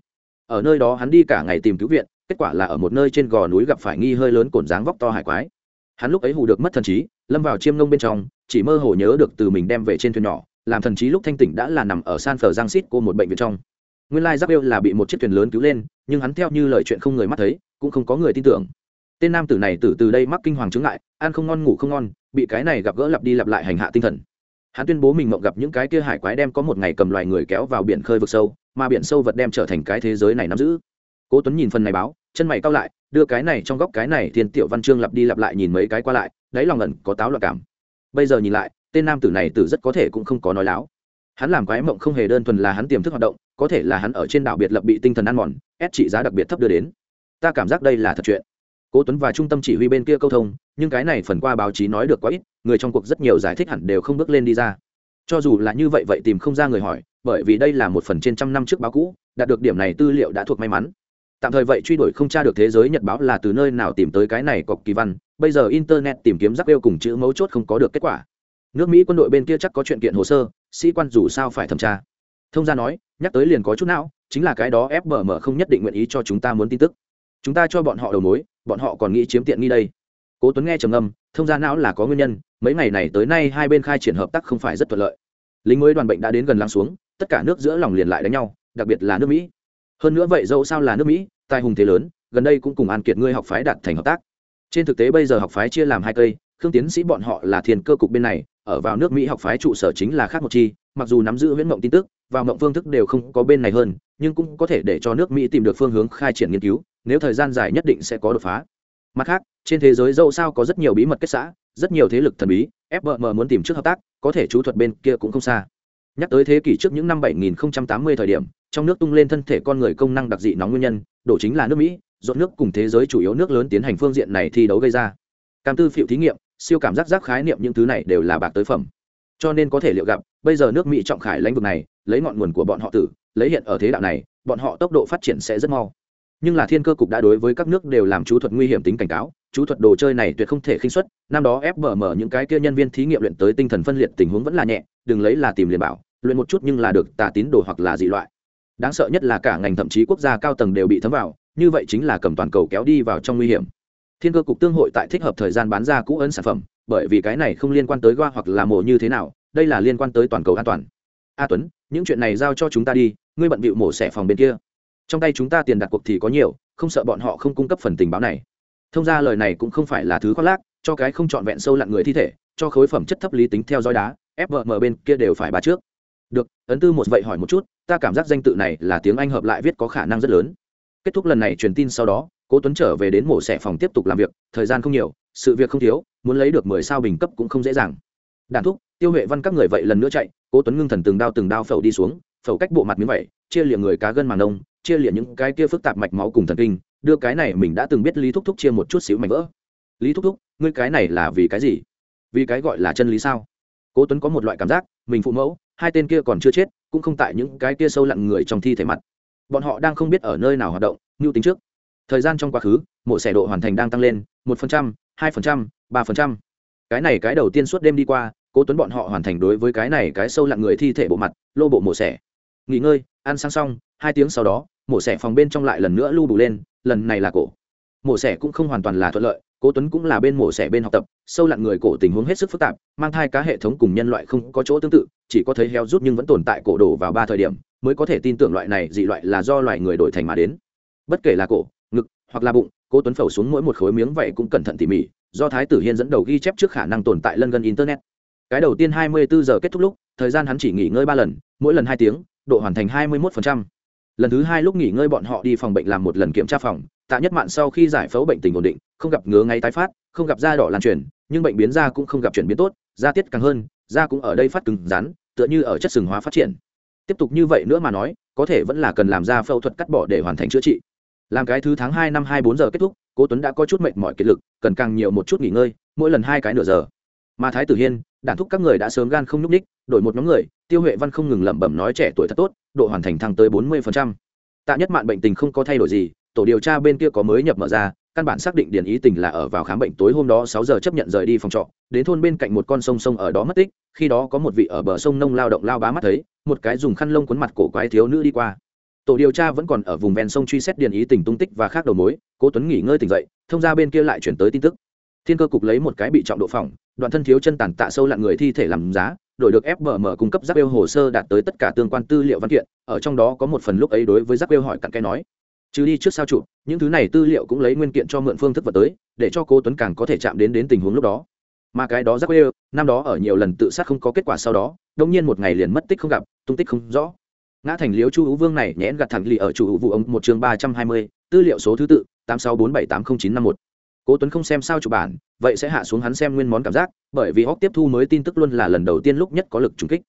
Ở nơi đó hắn đi cả ngày tìm cứu viện, kết quả là ở một nơi trên gò núi gặp phải nghi hơi lớn cồn dáng vóc to hải quái hắn lúc ấy hù được mất thần trí, lâm vào chiêm ngông bên trong, chỉ mơ hồ nhớ được từ mình đem về trên thuyền nhỏ, làm thần trí lúc thanh tỉnh đã là nằm ở san phờ giang xít cô một bệnh viện trong. Nguyên lai giáp yêu là bị một chiếc thuyền lớn cứu lên, nhưng hắn theo như lời chuyện không người mắt thấy, cũng không có người tin tưởng. Tên nam tử này từ từ đây mắc kinh hoàng chứng lại ăn không ngon, ngủ không ngon, bị cái này gặp gỡ lặp đi lặp lại hành hạ tinh thần. Hắn tuyên bố mình mộng gặp những cái kia hải quái đem có một ngày cầm loài người kéo vào biển khơi vực sâu, mà biển sâu vật đem trở thành cái thế giới này nắm giữ. Cố tuấn nhìn phần này báo chân mày cao lại, đưa cái này trong góc cái này thiên tiểu văn chương lặp đi lặp lại nhìn mấy cái qua lại, đáy lòng ẩn có táo loạn cảm. Bây giờ nhìn lại, tên nam tử này tử rất có thể cũng không có nói láo. Hắn làm quái mộng không hề đơn thuần là hắn tiềm thức hoạt động, có thể là hắn ở trên đảo biệt lập bị tinh thần ăn mòn, ép trị giá đặc biệt thấp đưa đến. Ta cảm giác đây là thật chuyện. Cố tuấn và trung tâm chỉ huy bên kia câu thông, nhưng cái này phần qua báo chí nói được quá ít, người trong cuộc rất nhiều giải thích hẳn đều không bước lên đi ra. Cho dù là như vậy vậy tìm không ra người hỏi, bởi vì đây là một phần trên trăm năm trước báo cũ, đạt được điểm này tư liệu đã thuộc may mắn tạm thời vậy truy đuổi không tra được thế giới nhật báo là từ nơi nào tìm tới cái này cọc kỳ văn, bây giờ internet tìm kiếm rắc yêu cùng chữ mấu chốt không có được kết quả. Nước mỹ quân đội bên kia chắc có chuyện kiện hồ sơ, sĩ quan dù sao phải thẩm tra. Thông gia nói, nhắc tới liền có chút não, chính là cái đó fbm không nhất định nguyện ý cho chúng ta muốn tin tức. Chúng ta cho bọn họ đầu mối, bọn họ còn nghĩ chiếm tiện nghi đây. Cố tuấn nghe trầm ngâm, thông gia não là có nguyên nhân, mấy ngày này tới nay hai bên khai triển hợp tác không phải rất thuận lợi. Lính mới đoàn bệnh đã đến gần lắng xuống, tất cả nước giữa lòng liền lại đánh nhau, đặc biệt là nước mỹ hơn nữa vậy dẫu sao là nước mỹ tài hùng thế lớn, gần đây cũng cùng an kiệt ngươi học phái đạt thành hợp tác. Trên thực tế bây giờ học phái chia làm hai cây, khương tiến sĩ bọn họ là thiền cơ cục bên này, ở vào nước mỹ học phái trụ sở chính là khác một chi, mặc dù nắm giữ huyễn mộng tin tức và mộng phương thức đều không có bên này hơn, nhưng cũng có thể để cho nước mỹ tìm được phương hướng khai triển nghiên cứu, nếu thời gian dài nhất định sẽ có đột phá. Mặt khác, trên thế giới dẫu sao có rất nhiều bí mật kết xã, rất nhiều thế lực thần bí fbm muốn tìm trước hợp tác, có thể chú thuật bên kia cũng không xa. Nhắc tới thế kỷ trước những năm 7080 thời điểm trong nước tung lên thân thể con người công năng đặc dị nóng nguyên nhân, đổ chính là nước mỹ dọn nước cùng thế giới chủ yếu nước lớn tiến hành phương diện này thi đấu gây ra. Cam tư phiệu thí nghiệm, siêu cảm giác giác khái niệm những thứ này đều là bạc tới phẩm. Cho nên có thể liệu gặp, bây giờ nước mỹ trọng khải lãnh vực này, lấy ngọn nguồn của bọn họ tử, lấy hiện ở thế đạo này, bọn họ tốc độ phát triển sẽ rất mau. Nhưng là thiên cơ cục đã đối với các nước đều làm chú thuật nguy hiểm tính cảnh cáo, chú thuật đồ chơi này tuyệt không thể khinh xuất năm đó fbm những cái kia nhân viên thí nghiệm luyện tới tinh thần phân liệt tình huống vẫn là nhẹ, đừng lấy là tìm liền bảo, luyện một chút nhưng là được tà tín đồ hoặc là dị loại đáng sợ nhất là cả ngành thậm chí quốc gia cao tầng đều bị thấm vào, như vậy chính là cầm toàn cầu kéo đi vào trong nguy hiểm. Thiên cơ cục tương hội tại thích hợp thời gian bán ra cũ ấn sản phẩm, bởi vì cái này không liên quan tới goa hoặc là mổ như thế nào, đây là liên quan tới toàn cầu an toàn. A tuấn, những chuyện này giao cho chúng ta đi, ngươi bận bịu mổ xẻ phòng bên kia. Trong tay chúng ta tiền đặt cuộc thì có nhiều, không sợ bọn họ không cung cấp phần tình báo này. Thông ra lời này cũng không phải là thứ khoác lác, cho cái không trọn vẹn sâu lặn người thi thể, cho khối phẩm chất thấp lý tính theo dõi đá fvm bên kia đều phải bà trước được, ấn tư một vậy hỏi một chút, ta cảm giác danh tự này là tiếng anh hợp lại viết có khả năng rất lớn. Kết thúc lần này truyền tin sau đó, cố tuấn trở về đến mổ xẻ phòng tiếp tục làm việc, thời gian không nhiều, sự việc không thiếu, muốn lấy được mười sao bình cấp cũng không dễ dàng. Đàn thúc, tiêu huệ văn các người vậy lần nữa chạy, cố tuấn ngưng thần từng đao từng đao phẩu đi xuống, phẩu cách bộ mặt miếng vậy, chia liệng người cá gân màng nông chia liệng những cái kia phức tạp mạch máu cùng thần kinh, đưa cái này mình đã từng biết lý thúc thúc chia một chút xíu mảnh vỡ. Lý thúc thúc, ngươi cái này là vì cái gì? Vì cái gọi là chân lý sao? Cố tuấn có một loại cảm giác, mình phụ mẫu hai tên kia còn chưa chết, cũng không tại những cái kia sâu lặn người trong thi thể mặt. Bọn họ đang không biết ở nơi nào hoạt động mưu tính trước. Thời gian trong quá khứ mộ xẻ độ hoàn thành đang tăng lên, một phần trăm, hai phần trăm, ba phần trăm. Cái này cái đầu tiên suốt đêm đi qua, cố tuấn bọn họ hoàn thành đối với cái này cái sâu lặn người thi thể bộ mặt, lô bộ mổ xẻ. Nghỉ ngơi, ăn sáng xong, hai tiếng sau đó, mổ xẻ phòng bên trong lại lần nữa lưu bù lên, lần này là cổ. Mổ xẻ cũng không hoàn toàn là thuận lợi cố tuấn cũng là bên mổ xẻ bên học tập, sâu lặn người cổ tình huống hết sức phức tạp, mang thai cá hệ thống cùng nhân loại không có chỗ tương tự, chỉ có thấy heo rút nhưng vẫn tồn tại cổ đổ vào ba thời điểm, mới có thể tin tưởng loại này dị loại là do loài người đổi thành mà đến bất kể là cổ, ngực, hoặc là bụng, cố tuấn phẩu xuống mỗi một khối miếng vậy cũng cẩn thận tỉ mỉ, do thái tử hiên dẫn đầu ghi chép trước khả năng tồn tại lân gần internet cái đầu tiên 24 giờ kết thúc lúc, thời gian hắn chỉ nghỉ ngơi ba lần, mỗi lần hai tiếng, độ hoàn thành 21% lần thứ hai lúc nghỉ ngơi bọn họ đi phòng bệnh làm một lần kiểm tra phòng, tạ nhất mạn sau khi giải phẫu bệnh tình ổn định, không gặp ngứa ngay tái phát, không gặp da đỏ lan truyền, nhưng bệnh biến da cũng không gặp chuyển biến tốt, da tiết càng hơn, da cũng ở đây phát cứng rắn, tựa như ở chất sừng hóa phát triển. Tiếp tục như vậy nữa mà nói, có thể vẫn là cần làm ra phẫu thuật cắt bỏ để hoàn thành chữa trị. Làm cái thứ tháng hai năm hai bốn giờ kết thúc, cố tuấn đã có chút mệt mỏi kiệt lực, cần càng nhiều một chút nghỉ ngơi, mỗi lần hai cái nửa giờ. Mà thái tử hiên đản thúc các người đã sớm gan không nhúc ních đổi một nhóm người, tiêu huệ văn không ngừng lẩm bẩm nói trẻ tuổi thật tốt độ hoàn thành thăng tới bốn mươi tạ nhất mạn bệnh tình không có thay đổi gì, tổ điều tra bên kia có mới nhập mở ra, căn bản xác định điển ý tình là ở vào khám bệnh tối hôm đó sáu giờ chấp nhận rời đi phòng trọ, đến thôn bên cạnh một con sông sông ở đó mất tích, khi đó có một vị ở bờ sông nông lao động lao bá mắt thấy, một cái dùng khăn lông cuốn mặt cổ quái thiếu nữ đi qua. Tổ điều tra vẫn còn ở vùng ven sông truy xét điển ý tình tung tích và khác đầu mối, cố tuấn nghỉ ngơi tỉnh dậy, thông ra bên kia lại chuyển tới tin tức. Thiên cơ cục lấy một cái bị trọng độ phòng đoạn thân thiếu chân tàn tạ sâu lặn người thi thể làm giá đổi được fbm cung cấp giáp hồ sơ đạt tới tất cả tương quan tư liệu văn kiện, ở trong đó có một phần lúc ấy đối với giáp hỏi cặn kẽ nói. Chứ đi trước sao chụp những thứ này tư liệu cũng lấy nguyên kiện cho mượn phương thức vật tới, để cho cô tuấn càng có thể chạm đến đến tình huống lúc đó. Mà cái đó giáp năm đó ở nhiều lần tự sát không có kết quả sau đó, đột nhiên một ngày liền mất tích không gặp, tung tích không rõ. Ngã thành liếu chu hữu vương này nhẽn gặt thẳng lì ở chủ hữu vụ ông một chương ba trăm hai mươi, tư liệu số thứ tự, tám sáu bốn bảy tám không chín năm một cố tuấn không xem sao chụp bản vậy sẽ hạ xuống hắn xem nguyên món cảm giác bởi vì hóc tiếp thu mới tin tức luôn là lần đầu tiên lúc nhất có lực trùng kích.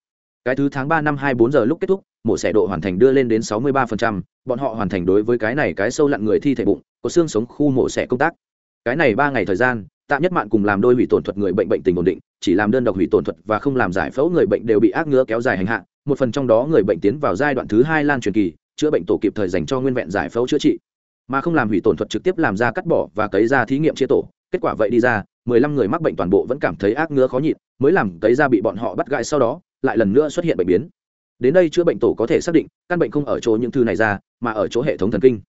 Cái thứ tháng ba năm hai bốn giờ lúc kết thúc mổ xẻ độ hoàn thành đưa lên đến sáu mươi ba phần trăm, bọn họ hoàn thành đối với cái này cái sâu lặn người thi thể bụng có xương sống khu mổ xẻ công tác. Cái này ba ngày thời gian tạm nhất mạn cùng làm đôi hủy tổn thuật người bệnh bệnh tình ổn định chỉ làm đơn độc hủy tổn thuật và không làm giải phẫu người bệnh đều bị ác ngứa kéo dài hành hạ một phần trong đó người bệnh tiến vào giai đoạn thứ hai lan truyền kỳ chữa bệnh tổ kịp thời dành cho nguyên vẹn giải phẫu chữa trị mà không làm hủy tổn thuật trực tiếp làm ra cắt bỏ và cấy ra thí nghiệm chia tổ. Kết quả vậy đi ra, mười lăm người mắc bệnh toàn bộ vẫn cảm thấy ác ngứa khó nhịn, mới làm cấy ra bị bọn họ bắt gãi sau đó, lại lần nữa xuất hiện bệnh biến. Đến đây chữa bệnh tổ có thể xác định, căn bệnh không ở chỗ những thư này ra, mà ở chỗ hệ thống thần kinh.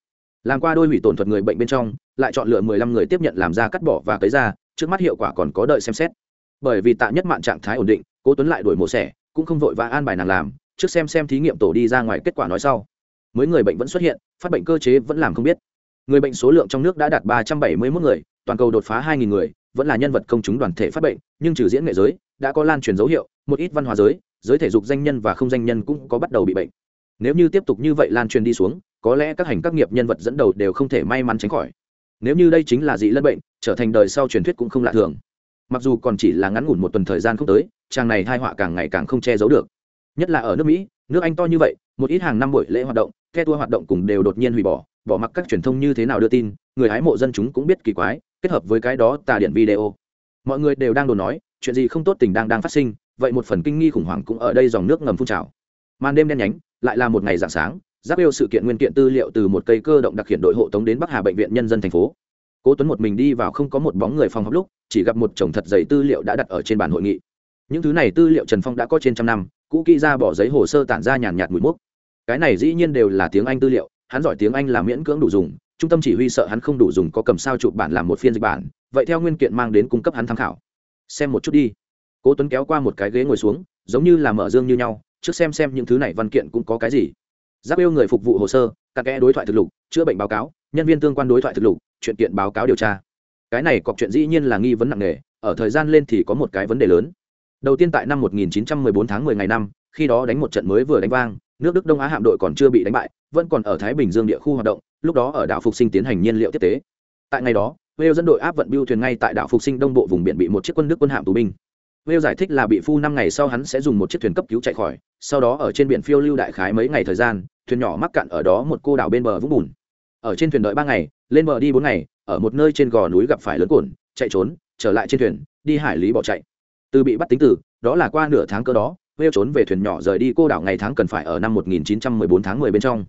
Làm qua đôi hủy tổn thuật người bệnh bên trong, lại chọn lựa mười lăm người tiếp nhận làm ra cắt bỏ và cấy ra, trước mắt hiệu quả còn có đợi xem xét. Bởi vì tạ nhất mạng trạng thái ổn định, cố tuấn lại đổi mổ xẻ, cũng không vội và an bài nàng làm, trước xem xem thí nghiệm tổ đi ra ngoài kết quả nói sau. Mới người bệnh vẫn xuất hiện, phát bệnh cơ chế vẫn làm không biết người bệnh số lượng trong nước đã đạt ba trăm bảy mươi 371 người, toàn cầu đột phá hai nghìn người, vẫn là nhân vật công chúng đoàn thể phát bệnh, nhưng trừ diễn nghệ giới, đã có lan truyền dấu hiệu, một ít văn hóa giới giới thể dục danh nhân và không danh nhân cũng có bắt đầu bị bệnh. Nếu như tiếp tục như vậy lan truyền đi xuống, có lẽ các hành các nghiệp nhân vật dẫn đầu đều không thể may mắn tránh khỏi. Nếu như đây chính là dị lân bệnh, trở thành đời sau truyền thuyết cũng không lạ thường. Mặc dù còn chỉ là ngắn ngủn một tuần thời gian không tới trang này thai họa càng ngày càng không che giấu được. Nhất là ở nước mỹ, nước anh to như vậy, một ít hàng năm buổi lễ hoạt động theo tour hoạt động cùng đều đột nhiên hủy bỏ bỏ mặc các truyền thông như thế nào đưa tin, người hái mộ dân chúng cũng biết kỳ quái, kết hợp với cái đó tà điện video. Mọi người đều đang đồn nói, chuyện gì không tốt tình đang đang phát sinh, vậy một phần kinh nghi khủng hoảng cũng ở đây dòng nước ngầm phun trào. Màn đêm đen nhánh, lại là một ngày dạng sáng, giáp yêu sự kiện nguyên kiện tư liệu từ một cây cơ động đặc hiện đội hộ tống đến bắc hà bệnh viện nhân dân thành phố. Cố tuấn một mình đi vào không có một bóng người phòng học lúc, chỉ gặp một chồng thật dày tư liệu đã đặt ở trên bàn hội nghị. Những thứ này tư liệu trần phong đã có trên trăm năm, cũ kỹ ra bỏ giấy hồ sơ tản ra nhàn nhạt mùi mốc. Cái này dĩ nhiên đều là tiếng anh tư liệu hắn giỏi tiếng anh là miễn cưỡng đủ dùng, trung tâm chỉ huy sợ hắn không đủ dùng có cầm sao chụp bản làm một phiên dịch bản, vậy theo nguyên kiện mang đến cung cấp hắn tham khảo. Xem một chút đi. Cố tuấn kéo qua một cái ghế ngồi xuống, giống như là mở dương như nhau, trước xem xem những thứ này văn kiện cũng có cái gì. Giáp yêu người phục vụ hồ sơ, các kẽ đối thoại thực lục, chữa bệnh báo cáo, nhân viên tương quan đối thoại thực lục, chuyện kiện báo cáo điều tra. Cái này cọc chuyện dĩ nhiên là nghi vấn nặng nề, ở thời gian lên thì có một cái vấn đề lớn. Đầu tiên tại năm 1914 tháng 10 ngày năm, khi đó đánh một trận mới vừa đánh vang nước đức đông á hạm đội còn chưa bị đánh bại, vẫn còn ở thái bình dương địa khu hoạt động, lúc đó ở đảo phục sinh tiến hành nhiên liệu tiếp tế. Tại ngày đó, wales dẫn đội áp vận biêu thuyền ngay tại đảo phục sinh đông bộ vùng biển bị một chiếc quân đức quân hạm tù binh. Wales giải thích là bị phu năm ngày sau hắn sẽ dùng một chiếc thuyền cấp cứu chạy khỏi, sau đó ở trên biển phiêu lưu đại khái mấy ngày thời gian, thuyền nhỏ mắc cạn ở đó một cô đảo bên bờ vũng bùn. Ở trên thuyền đợi ba ngày, lên bờ đi bốn ngày, ở một nơi trên gò núi gặp phải lớn cồn chạy trốn, trở lại trên thuyền, đi hải lý bỏ chạy. Từ bị bắt tính từ, đó là qua nửa tháng cơ đó Hêu trốn về thuyền nhỏ rời đi cô đảo ngày tháng cần phải ở năm 1914 tháng 10 bên trong.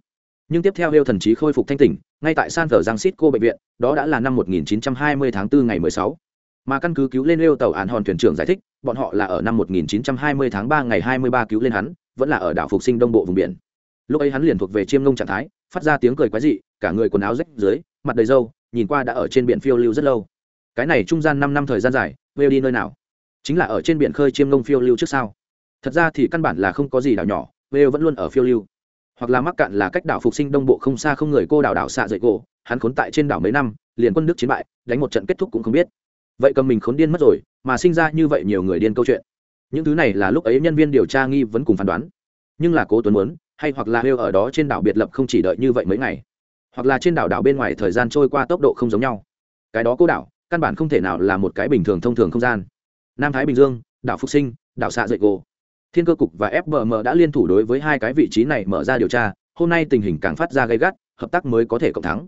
Nhưng tiếp theo Hêu thần trí khôi phục thanh tỉnh, ngay tại San Francisco bệnh viện, đó đã là năm 1920 tháng 4 ngày 16. Mà căn cứ cứu lên Hêu tàu án hòn thuyền trưởng giải thích, bọn họ là ở năm 1920 tháng 3 ngày 23 cứu lên hắn, vẫn là ở đảo phục sinh đông bộ vùng biển. Lúc ấy hắn liền thuộc về chiêm ngông trạng thái, phát ra tiếng cười quái dị, cả người quần áo rách dưới, mặt đầy râu, nhìn qua đã ở trên biển phiêu lưu rất lâu. Cái này trung gian 5 năm thời gian dài, Hêu đi nơi nào? Chính là ở trên biển khơi chiêm ngông phiêu lưu trước sao? Thật ra thì căn bản là không có gì đảo nhỏ vêu vẫn luôn ở phiêu lưu. Hoặc là mắc cạn là cách đảo phục sinh đông bộ không xa không người cô đảo đảo xạ dậy cổ hắn khốn tại trên đảo mấy năm, liền quân đức chiến bại, đánh một trận kết thúc cũng không biết. Vậy cầm mình khốn điên mất rồi, mà sinh ra như vậy nhiều người điên câu chuyện. Những thứ này là lúc ấy nhân viên điều tra nghi vẫn cùng phán đoán. Nhưng là cố tuấn muốn, hay hoặc là hêu ở đó trên đảo biệt lập không chỉ đợi như vậy mấy ngày. Hoặc là trên đảo đảo bên ngoài thời gian trôi qua tốc độ không giống nhau. Cái đó cô đảo, căn bản không thể nào là một cái bình thường thông thường không gian. Nam thái bình dương, đảo phục sinh, đảo xạ dậy cổ thiên cơ cục và fbm đã liên thủ đối với hai cái vị trí này mở ra điều tra, hôm nay tình hình càng phát ra gây gắt, hợp tác mới có thể cộng thắng.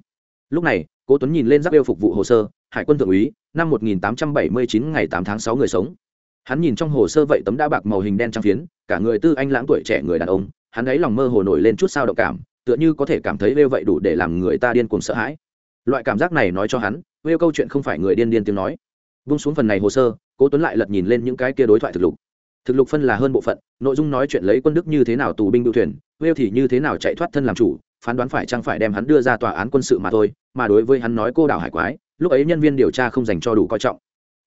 Lúc này, cố tuấn nhìn lên giáp yêu phục vụ hồ sơ, hải quân thượng úy, năm 1879 ngày 8 tháng 6 người sống. Hắn nhìn trong hồ sơ vậy tấm đã bạc màu hình đen trang phiến, cả người tư anh lãng tuổi trẻ người đàn ông, hắn ấy lòng mơ hồ nổi lên chút sao động cảm, tựa như có thể cảm thấy vêu vậy đủ để làm người ta điên cuồng sợ hãi. Loại cảm giác này nói cho hắn, vêu câu chuyện không phải người điên điên tiếng nói. Vung xuống phần này hồ sơ, cố tuấn lại lật nhìn lên những cái kia đối thoại thực lục thực lục phân là hơn bộ phận nội dung nói chuyện lấy quân đức như thế nào tù binh đu thuyền wales thì như thế nào chạy thoát thân làm chủ phán đoán phải chăng phải đem hắn đưa ra tòa án quân sự mà thôi mà đối với hắn nói cô đảo hải quái lúc ấy nhân viên điều tra không dành cho đủ coi trọng.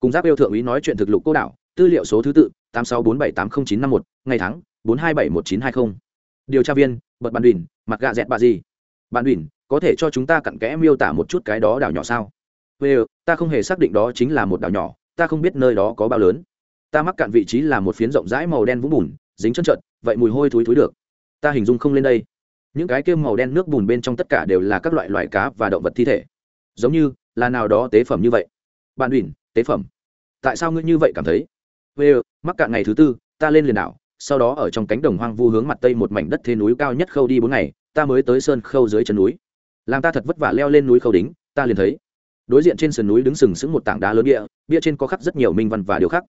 Cùng giáp yêu thượng úy nói chuyện thực lục cô đảo tư liệu số thứ tự tám sáu bốn bảy tám không chín năm một ngày tháng bốn hai bảy một chín hai mươi điều tra viên bật bàn đùn mặt gạ dẹt bà gì? Bàn đùn có thể cho chúng ta cặn kẽ miêu tả một chút cái đó đảo nhỏ sao? Well, ta không hề xác định đó chính là một đảo nhỏ ta không biết nơi đó có bao lớn ta mắc cạn vị trí là một phiến rộng rãi màu đen vũng bùn, dính chân trợn vậy mùi hôi thối thối được. Ta hình dung không lên đây. Những cái kêu màu đen nước bùn bên trong tất cả đều là các loại loài cá và động vật thi thể. Giống như là nào đó tế phẩm như vậy. Bạn ủy tế phẩm. Tại sao ngươi như vậy cảm thấy? Vê mắc cạn ngày thứ tư, ta lên liền đảo, sau đó ở trong cánh đồng hoang vu hướng mặt tây một mảnh đất thế núi cao nhất khâu đi bốn ngày, ta mới tới sơn khâu dưới chân núi. Làm ta thật vất vả leo lên núi khâu đính ta liền thấy. Đối diện trên sườn núi đứng sừng sững một tảng đá lớn địa bia trên có khắc rất nhiều minh văn và điều khắc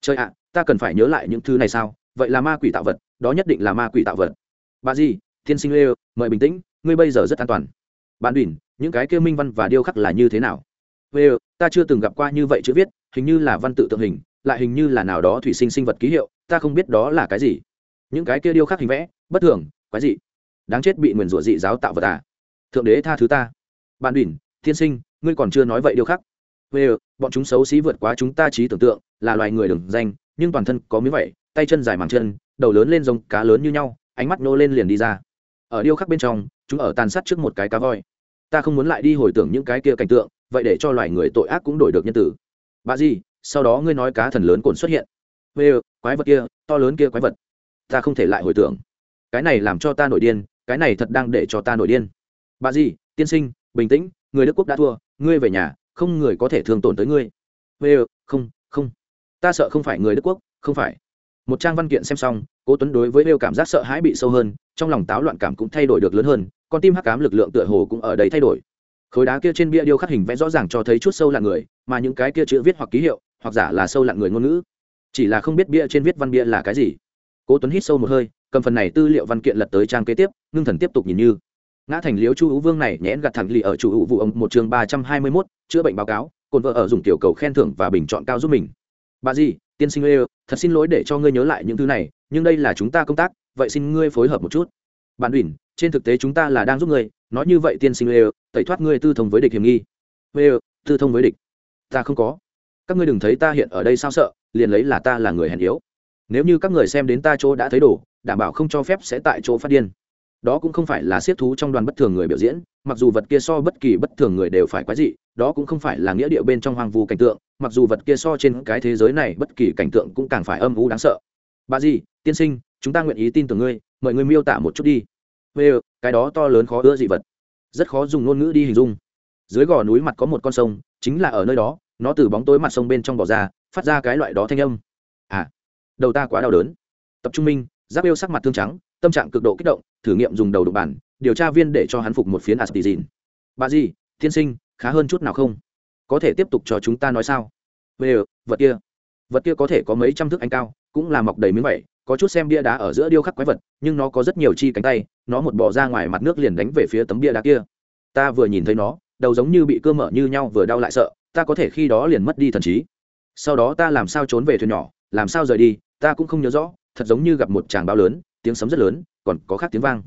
trời ạ, ta cần phải nhớ lại những thứ này sao? Vậy là ma quỷ tạo vật, đó nhất định là ma quỷ tạo vật. Bà di thiên sinh lê mời bình tĩnh, ngươi bây giờ rất an toàn. Bạn đùn những cái kêu minh văn và điêu khắc là như thế nào? Lê ta chưa từng gặp qua như vậy chữ viết, hình như là văn tự tượng hình, lại hình như là nào đó thủy sinh sinh vật ký hiệu, ta không biết đó là cái gì. Những cái kia điêu khắc hình vẽ, bất thường, quái gì đáng chết bị nguyền rủa dị giáo tạo vật à? Thượng đế tha thứ ta. Bạn đỉnh thiên sinh, ngươi còn chưa nói vậy điêu khắc. Lê bọn chúng xấu xí vượt quá chúng ta trí tưởng tượng, là loài người đừng danh, nhưng toàn thân có miếng vậy tay chân dài màng chân, đầu lớn lên giống cá lớn như nhau, ánh mắt nô lên liền đi ra. Ở điêu khắc bên trong, chúng ở tàn sát trước một cái cá voi. Ta không muốn lại đi hồi tưởng những cái kia cảnh tượng, vậy để cho loài người tội ác cũng đổi được nhân tử. Bà gì sau đó ngươi nói cá thần lớn cồn xuất hiện. Vê quái vật kia, to lớn kia quái vật. Ta không thể lại hồi tưởng. Cái này làm cho ta nổi điên, cái này thật đang để cho ta nổi điên. Bà gì tiên sinh, bình tĩnh, người đức quốc đã thua, ngươi về nhà không người có thể thương tổn tới ngươi. Vê không không. Ta sợ không phải người đức quốc, không phải. Một trang văn kiện xem xong, cố tuấn đối với yêu cảm giác sợ hãi bị sâu hơn, trong lòng táo loạn cảm cũng thay đổi được lớn hơn, con tim hắc cám lực lượng tựa hồ cũng ở đây thay đổi. Khối đá kia trên bia điêu khắc hình vẽ rõ ràng cho thấy chút sâu lặn người, mà những cái kia chữ viết hoặc ký hiệu, hoặc giả là sâu lặn người ngôn ngữ. Chỉ là không biết bia trên viết văn bia là cái gì. Cố tuấn hít sâu một hơi, cầm phần này tư liệu văn kiện lật tới trang kế tiếp, ngưng thần tiếp tục nhìn như ngã thành liếu chu hữu vương này nhẽn gặt thẳng lì ở chủ hữu vụ ông một chương ba trăm hai mươi mốt chữa bệnh báo cáo cồn vợ ở dùng tiểu cầu khen thưởng và bình chọn cao giúp mình. Bà gì tiên sinh lê thật xin lỗi để cho ngươi nhớ lại những thứ này nhưng đây là chúng ta công tác vậy xin ngươi phối hợp một chút. Bản ủy trên thực tế chúng ta là đang giúp ngươi nói như vậy tiên sinh lê tẩy thoát ngươi tư thông với địch hiểm nghi. Lê tư thông với địch. Ta không có. Các ngươi đừng thấy ta hiện ở đây sao sợ liền lấy là ta là người hèn yếu. Nếu như các người xem đến ta chỗ đã thấy đủ, đảm bảo không cho phép sẽ tại chỗ phát điên đó cũng không phải là siết thú trong đoàn bất thường người biểu diễn, mặc dù vật kia so bất kỳ bất thường người đều phải quái dị, đó cũng không phải là nghĩa địa bên trong hoang vu cảnh tượng, mặc dù vật kia so trên cái thế giới này bất kỳ cảnh tượng cũng càng phải âm u đáng sợ. Bà gì tiên sinh, chúng ta nguyện ý tin tưởng ngươi, mời ngươi miêu tả một chút đi. Vê cái đó to lớn khó ưa dị vật. Rất khó dùng ngôn ngữ đi hình dung. Dưới gò núi mặt có một con sông, chính là ở nơi đó, nó từ bóng tối mặt sông bên trong bỏ ra, phát ra cái loại đó thanh âm. À đầu ta quá đau đớn. Tập trung minh, giáp yêu sắc mặt thương trắng tâm trạng cực độ kích động, thử nghiệm dùng đầu đục bản điều tra viên để cho hắn phục một phiến aspizin bà gì, tiên sinh, khá hơn chút nào không? Có thể tiếp tục cho chúng ta nói sao? Về vật kia. Vật kia có thể có mấy trăm thước anh cao, cũng là mọc đầy miếng vẩy có chút xem bia đá ở giữa điêu khắc quái vật, nhưng nó có rất nhiều chi cánh tay, nó một bò ra ngoài mặt nước liền đánh về phía tấm bia đá kia. Ta vừa nhìn thấy nó, đầu giống như bị cơ mở như nhau vừa đau lại sợ, ta có thể khi đó liền mất đi thần trí. Sau đó ta làm sao trốn về thuyền nhỏ, làm sao rời đi, ta cũng không nhớ rõ, thật giống như gặp một tràng bao lớn tiếng sấm rất lớn, còn có khác tiếng vang.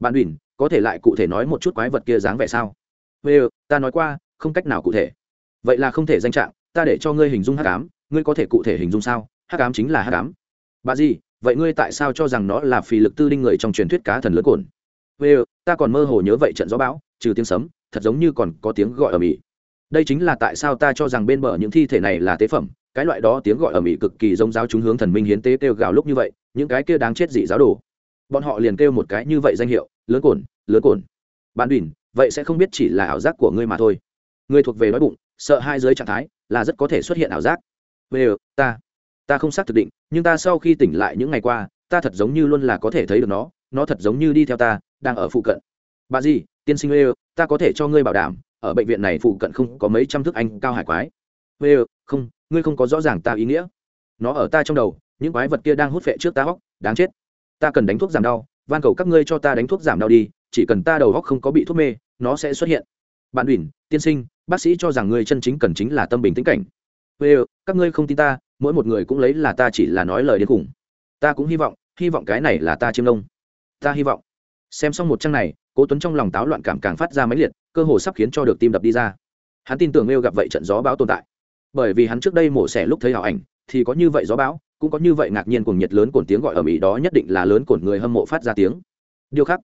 Bạn ủy có thể lại cụ thể nói một chút quái vật kia dáng vẻ sao? Vê ta nói qua, không cách nào cụ thể. Vậy là không thể danh trạng, ta để cho ngươi hình dung hắc ám, ngươi có thể cụ thể hình dung sao? Hắc ám chính là hắc ám. Bà gì, vậy ngươi tại sao cho rằng nó là phì lực tư đinh người trong truyền thuyết cá thần lớn cồn? Vê ta còn mơ hồ nhớ vậy trận gió bão, trừ tiếng sấm, thật giống như còn có tiếng gọi ở mỹ đây chính là tại sao ta cho rằng bên bờ những thi thể này là tế phẩm cái loại đó tiếng gọi ở mỹ cực kỳ giống giáo chúng hướng thần minh hiến tế kêu gào lúc như vậy, những cái kia đáng chết dị giáo đồ. Bọn họ liền kêu một cái như vậy danh hiệu, lớn cồn lớn cồn bạn đùn vậy sẽ không biết chỉ là ảo giác của ngươi mà thôi. Ngươi thuộc về đói bụng, sợ hai giới trạng thái, là rất có thể xuất hiện ảo giác. Về, ta ta không xác thực định, nhưng ta sau khi tỉnh lại những ngày qua, ta thật giống như luôn là có thể thấy được nó nó thật giống như đi theo ta, đang ở phụ cận. Bà gì, tiên sinh lê, ta có thể cho ngươi bảo đảm, ở bệnh viện này phụ cận không có mấy trăm thước anh cao hải quái. Lê, không ngươi không có rõ ràng ta ý nghĩa. Nó ở ta trong đầu, những quái vật kia đang hút phệ trước ta hóc, đáng chết. Ta cần đánh thuốc giảm đau, van cầu các ngươi cho ta đánh thuốc giảm đau đi, chỉ cần ta đầu hóc không có bị thuốc mê, nó sẽ xuất hiện. Bạn ủy tiên sinh, bác sĩ cho rằng ngươi chân chính cần chính là tâm bình tĩnh cảnh. Về các ngươi không tin ta, mỗi một người cũng lấy là ta chỉ là nói lời đến cùng ta cũng hy vọng hy vọng cái này là ta chiêm nông ta hy vọng. Xem xong một trang này, cố tuấn trong lòng táo loạn cảm càng phát ra máy liệt, cơ hồ sắp khiến cho được tim đập đi ra. Hắn tin tưởng yêu gặp vậy trận gió bão tồn tại bởi vì hắn trước đây mổ xẻ lúc thấy hảo ảnh, thì có như vậy gió bão, cũng có như vậy ngạc nhiên cùng nhiệt lớn cồn tiếng gọi ở mỹ đó nhất định là lớn cồn người hâm mộ phát ra tiếng. Điêu khắc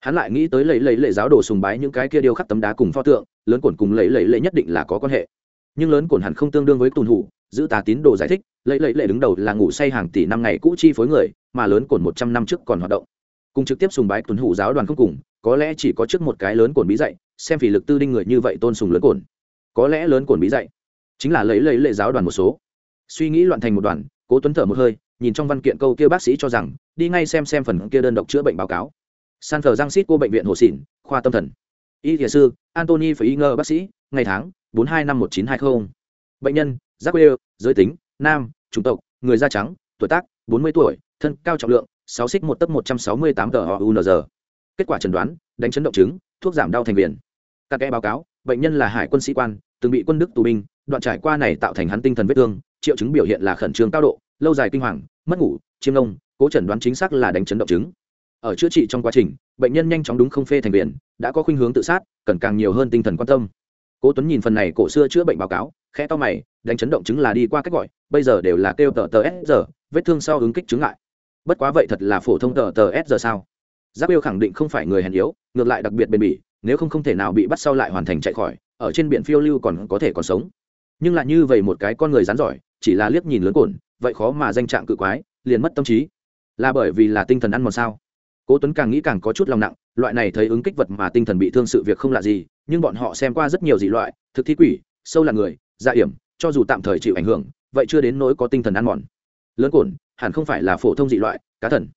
hắn lại nghĩ tới lấy lấy lệ giáo đồ sùng bái những cái kia điêu khắc tấm đá cùng pho tượng, lớn cồn cùng lấy lấy lệ nhất định là có quan hệ. Nhưng lớn cồn hẳn không tương đương với tùn hủ, giữ tà tín đồ giải thích lấy lấy lệ đứng đầu là ngủ say hàng tỷ năm ngày cũ chi phối người, mà lớn cồn một trăm năm trước còn hoạt động. Cùng trực tiếp sùng bái tuần hủ giáo đoàn không cùng, có lẽ chỉ có trước một cái lớn cồn bí dạy, xem phỉ lực tư đinh người như vậy tôn sùng lớn cồn có lẽ lớn cồn bí dạy chính là lấy lấy lệ giáo đoàn một số. Suy nghĩ loạn thành một đoàn, cố tuấn thở một hơi, nhìn trong văn kiện câu kia bác sĩ cho rằng, đi ngay xem xem phần kia đơn độc chữa bệnh báo cáo. San thờ giang xít cô bệnh viện hồ xỉn, khoa tâm thần. Y thiền sư antony phải y ngờ bác sĩ, ngày tháng, bốn hai năm một chín hai mươi bệnh nhân giác quê giới tính, nam, chủng tộc, người da trắng, tuổi tác, bốn mươi tuổi, thân cao trọng lượng, sáu xích một tấc một trăm sáu mươi tám tờ họ unr kết quả chẩn đoán, đánh chấn động chứng, thuốc giảm đau thành viền. Các kẽ báo cáo, bệnh nhân là hải quân sĩ quan từng bị quân đức tù binh, đoạn trải qua này tạo thành hắn tinh thần vết thương, triệu chứng biểu hiện là khẩn trương cao độ, lâu dài kinh hoàng, mất ngủ, chiêm nông cố chẩn đoán chính xác là đánh chấn động chứng. Ở chữa trị trong quá trình, bệnh nhân nhanh chóng đúng không phê thành biển, đã có khuynh hướng tự sát, cần càng nhiều hơn tinh thần quan tâm. Cố tuấn nhìn phần này cổ xưa chữa bệnh báo cáo, khẽ to mày, đánh chấn động chứng là đi qua cách gọi, bây giờ đều là kêu tờ tờ s giờ vết thương sau ứng kích chứng lại. Bất quá vậy thật là phổ thông tờ tờ s giờ sao? Giáp yêu khẳng định không phải người hèn yếu, ngược lại đặc biệt bền bỉ, nếu không không thể nào bị bắt sau lại hoàn thành chạy khỏi ở trên biển phiêu lưu còn có thể còn sống. Nhưng lại như vậy một cái con người rắn giỏi, chỉ là liếc nhìn lớn cồn vậy khó mà danh trạng cự quái, liền mất tâm trí. Là bởi vì là tinh thần ăn mòn sao? Cố tuấn càng nghĩ càng có chút lòng nặng, loại này thấy ứng kích vật mà tinh thần bị thương sự việc không lạ gì, nhưng bọn họ xem qua rất nhiều dị loại, thực thi quỷ, sâu là người dạ hiểm, cho dù tạm thời chịu ảnh hưởng, vậy chưa đến nỗi có tinh thần ăn mòn. Lớn cồn hẳn không phải là phổ thông dị loại, cá thần.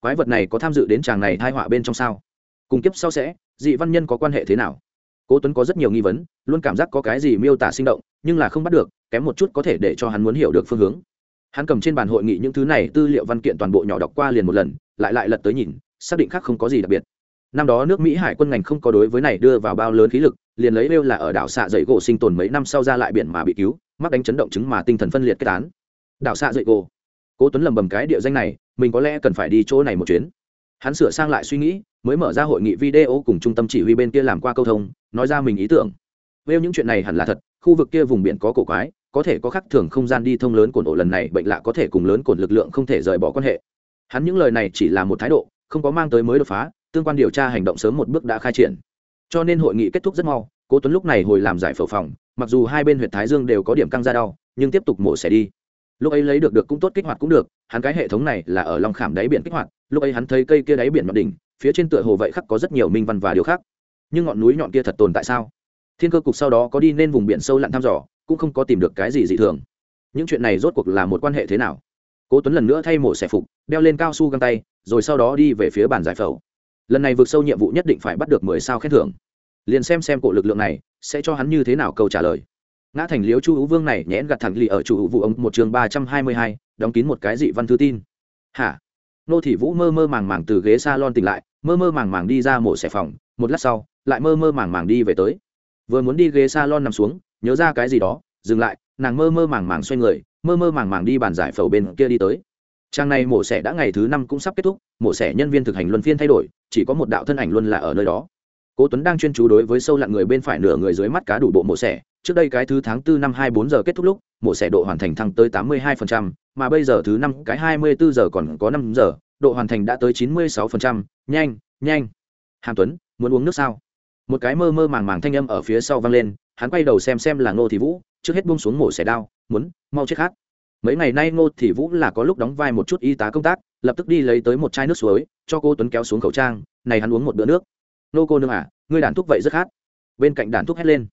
Quái vật này có tham dự đến chàng này thai họa bên trong sao? Cùng kiếp sau sẽ, dị văn nhân có quan hệ thế nào? Cố tuấn có rất nhiều nghi vấn, luôn cảm giác có cái gì miêu tả sinh động, nhưng là không bắt được, kém một chút có thể để cho hắn muốn hiểu được phương hướng. Hắn cầm trên bàn hội nghị những thứ này tư liệu văn kiện toàn bộ nhỏ đọc qua liền một lần, lại lại lật tới nhìn, xác định khác không có gì đặc biệt. Năm đó nước mỹ hải quân ngành không có đối với này đưa vào bao lớn khí lực, liền lấy lêu là ở đảo xạ dậy gỗ sinh tồn mấy năm sau ra lại biển mà bị cứu, mắc đánh chấn động chứng mà tinh thần phân liệt kết án. Đảo xạ dậy gỗ. Cố tuấn lầm bầm cái địa danh này, mình có lẽ cần phải đi chỗ này một chuyến. Hắn sửa sang lại suy nghĩ mới mở ra hội nghị video cùng trung tâm chỉ huy bên kia làm qua câu thông, nói ra mình ý tưởng. Vêu những chuyện này hẳn là thật, khu vực kia vùng biển có cổ quái, có thể có khắc thường không gian đi thông lớn cổn ổ lần này bệnh lạ có thể cùng lớn cổn lực lượng không thể rời bỏ quan hệ. Hắn những lời này chỉ là một thái độ, không có mang tới mới đột phá, tương quan điều tra hành động sớm một bước đã khai triển. Cho nên hội nghị kết thúc rất mau, cố tuấn lúc này hồi làm giải phẫu phòng, mặc dù hai bên huyện thái dương đều có điểm căng ra đau, nhưng tiếp tục mổ xẻ đi lúc ấy lấy được được cũng tốt kích hoạt cũng được, hắn cái hệ thống này là ở lòng khảm đáy biển kích hoạt, lúc ấy hắn thấy cây kia đáy biển mặt đỉnh, phía trên tựa hồ vậy khắc có rất nhiều minh văn và điều khác. Nhưng ngọn núi nhọn kia thật tồn tại sao? Thiên cơ cục sau đó có đi nên vùng biển sâu lặn thăm dò, cũng không có tìm được cái gì dị thường. Những chuyện này rốt cuộc là một quan hệ thế nào? Cố tuấn lần nữa thay mổ xẻ phục, đeo lên cao su găng tay, rồi sau đó đi về phía bàn giải phẫu. Lần này vượt sâu nhiệm vụ nhất định phải bắt được mười sao khen thưởng. Liền xem xem cổ lực lượng này sẽ cho hắn như thế nào câu trả lời ngã thành liếu chu hữu vương này nhẽn gặt thẳng lì ở chủ vụ ông một chương ba trăm hai mươi hai, đóng kín một cái dị văn thư tin. Hả? Nô thị vũ mơ mơ màng màng từ ghế s a lon tỉnh lại, mơ mơ màng màng đi ra mổ xẻ phòng, một lát sau, lại mơ mơ màng màng đi về tới. Vừa muốn đi ghế s a lon nằm xuống, nhớ ra cái gì đó, dừng lại, nàng mơ mơ màng màng xoay người, mơ mơ màng màng đi bàn giải phẫu bên kia đi tới. Trang này mổ xẻ đã ngày thứ năm cũng sắp kết thúc mổ xẻ nhân viên thực hành luân phiên thay đổi, chỉ có một đạo thân ảnh luôn là ở nơi đó cố tuấn đang chuyên chú đối với sâu lặn người bên phải nửa người dưới mắt cá đủ bộ mổ xẻ trước đây cái thứ tháng tư năm hai bốn giờ kết thúc lúc mổ xẻ độ hoàn thành thăng tới tám mươi hai phần trăm, mà bây giờ thứ năm cái hai mươi bốn giờ còn có năm giờ độ hoàn thành đã tới chín mươi sáu phần trăm. nhanh nhanh hàm tuấn muốn uống nước sao một cái mơ mơ màng màng thanh âm ở phía sau vang lên hắn quay đầu xem xem là ngô thị vũ trước hết buông xuống mổ xẻ đao muốn mau chết khác. mấy ngày nay ngô thị vũ là có lúc đóng vai một chút y tá công tác lập tức đi lấy tới một chai nước suối cho cô tuấn kéo xuống khẩu trang này hắn uống một bữa nước nô cô nương à ngươi đàn thuốc vậy rất khát. Bên cạnh đàn thuốc hét lên.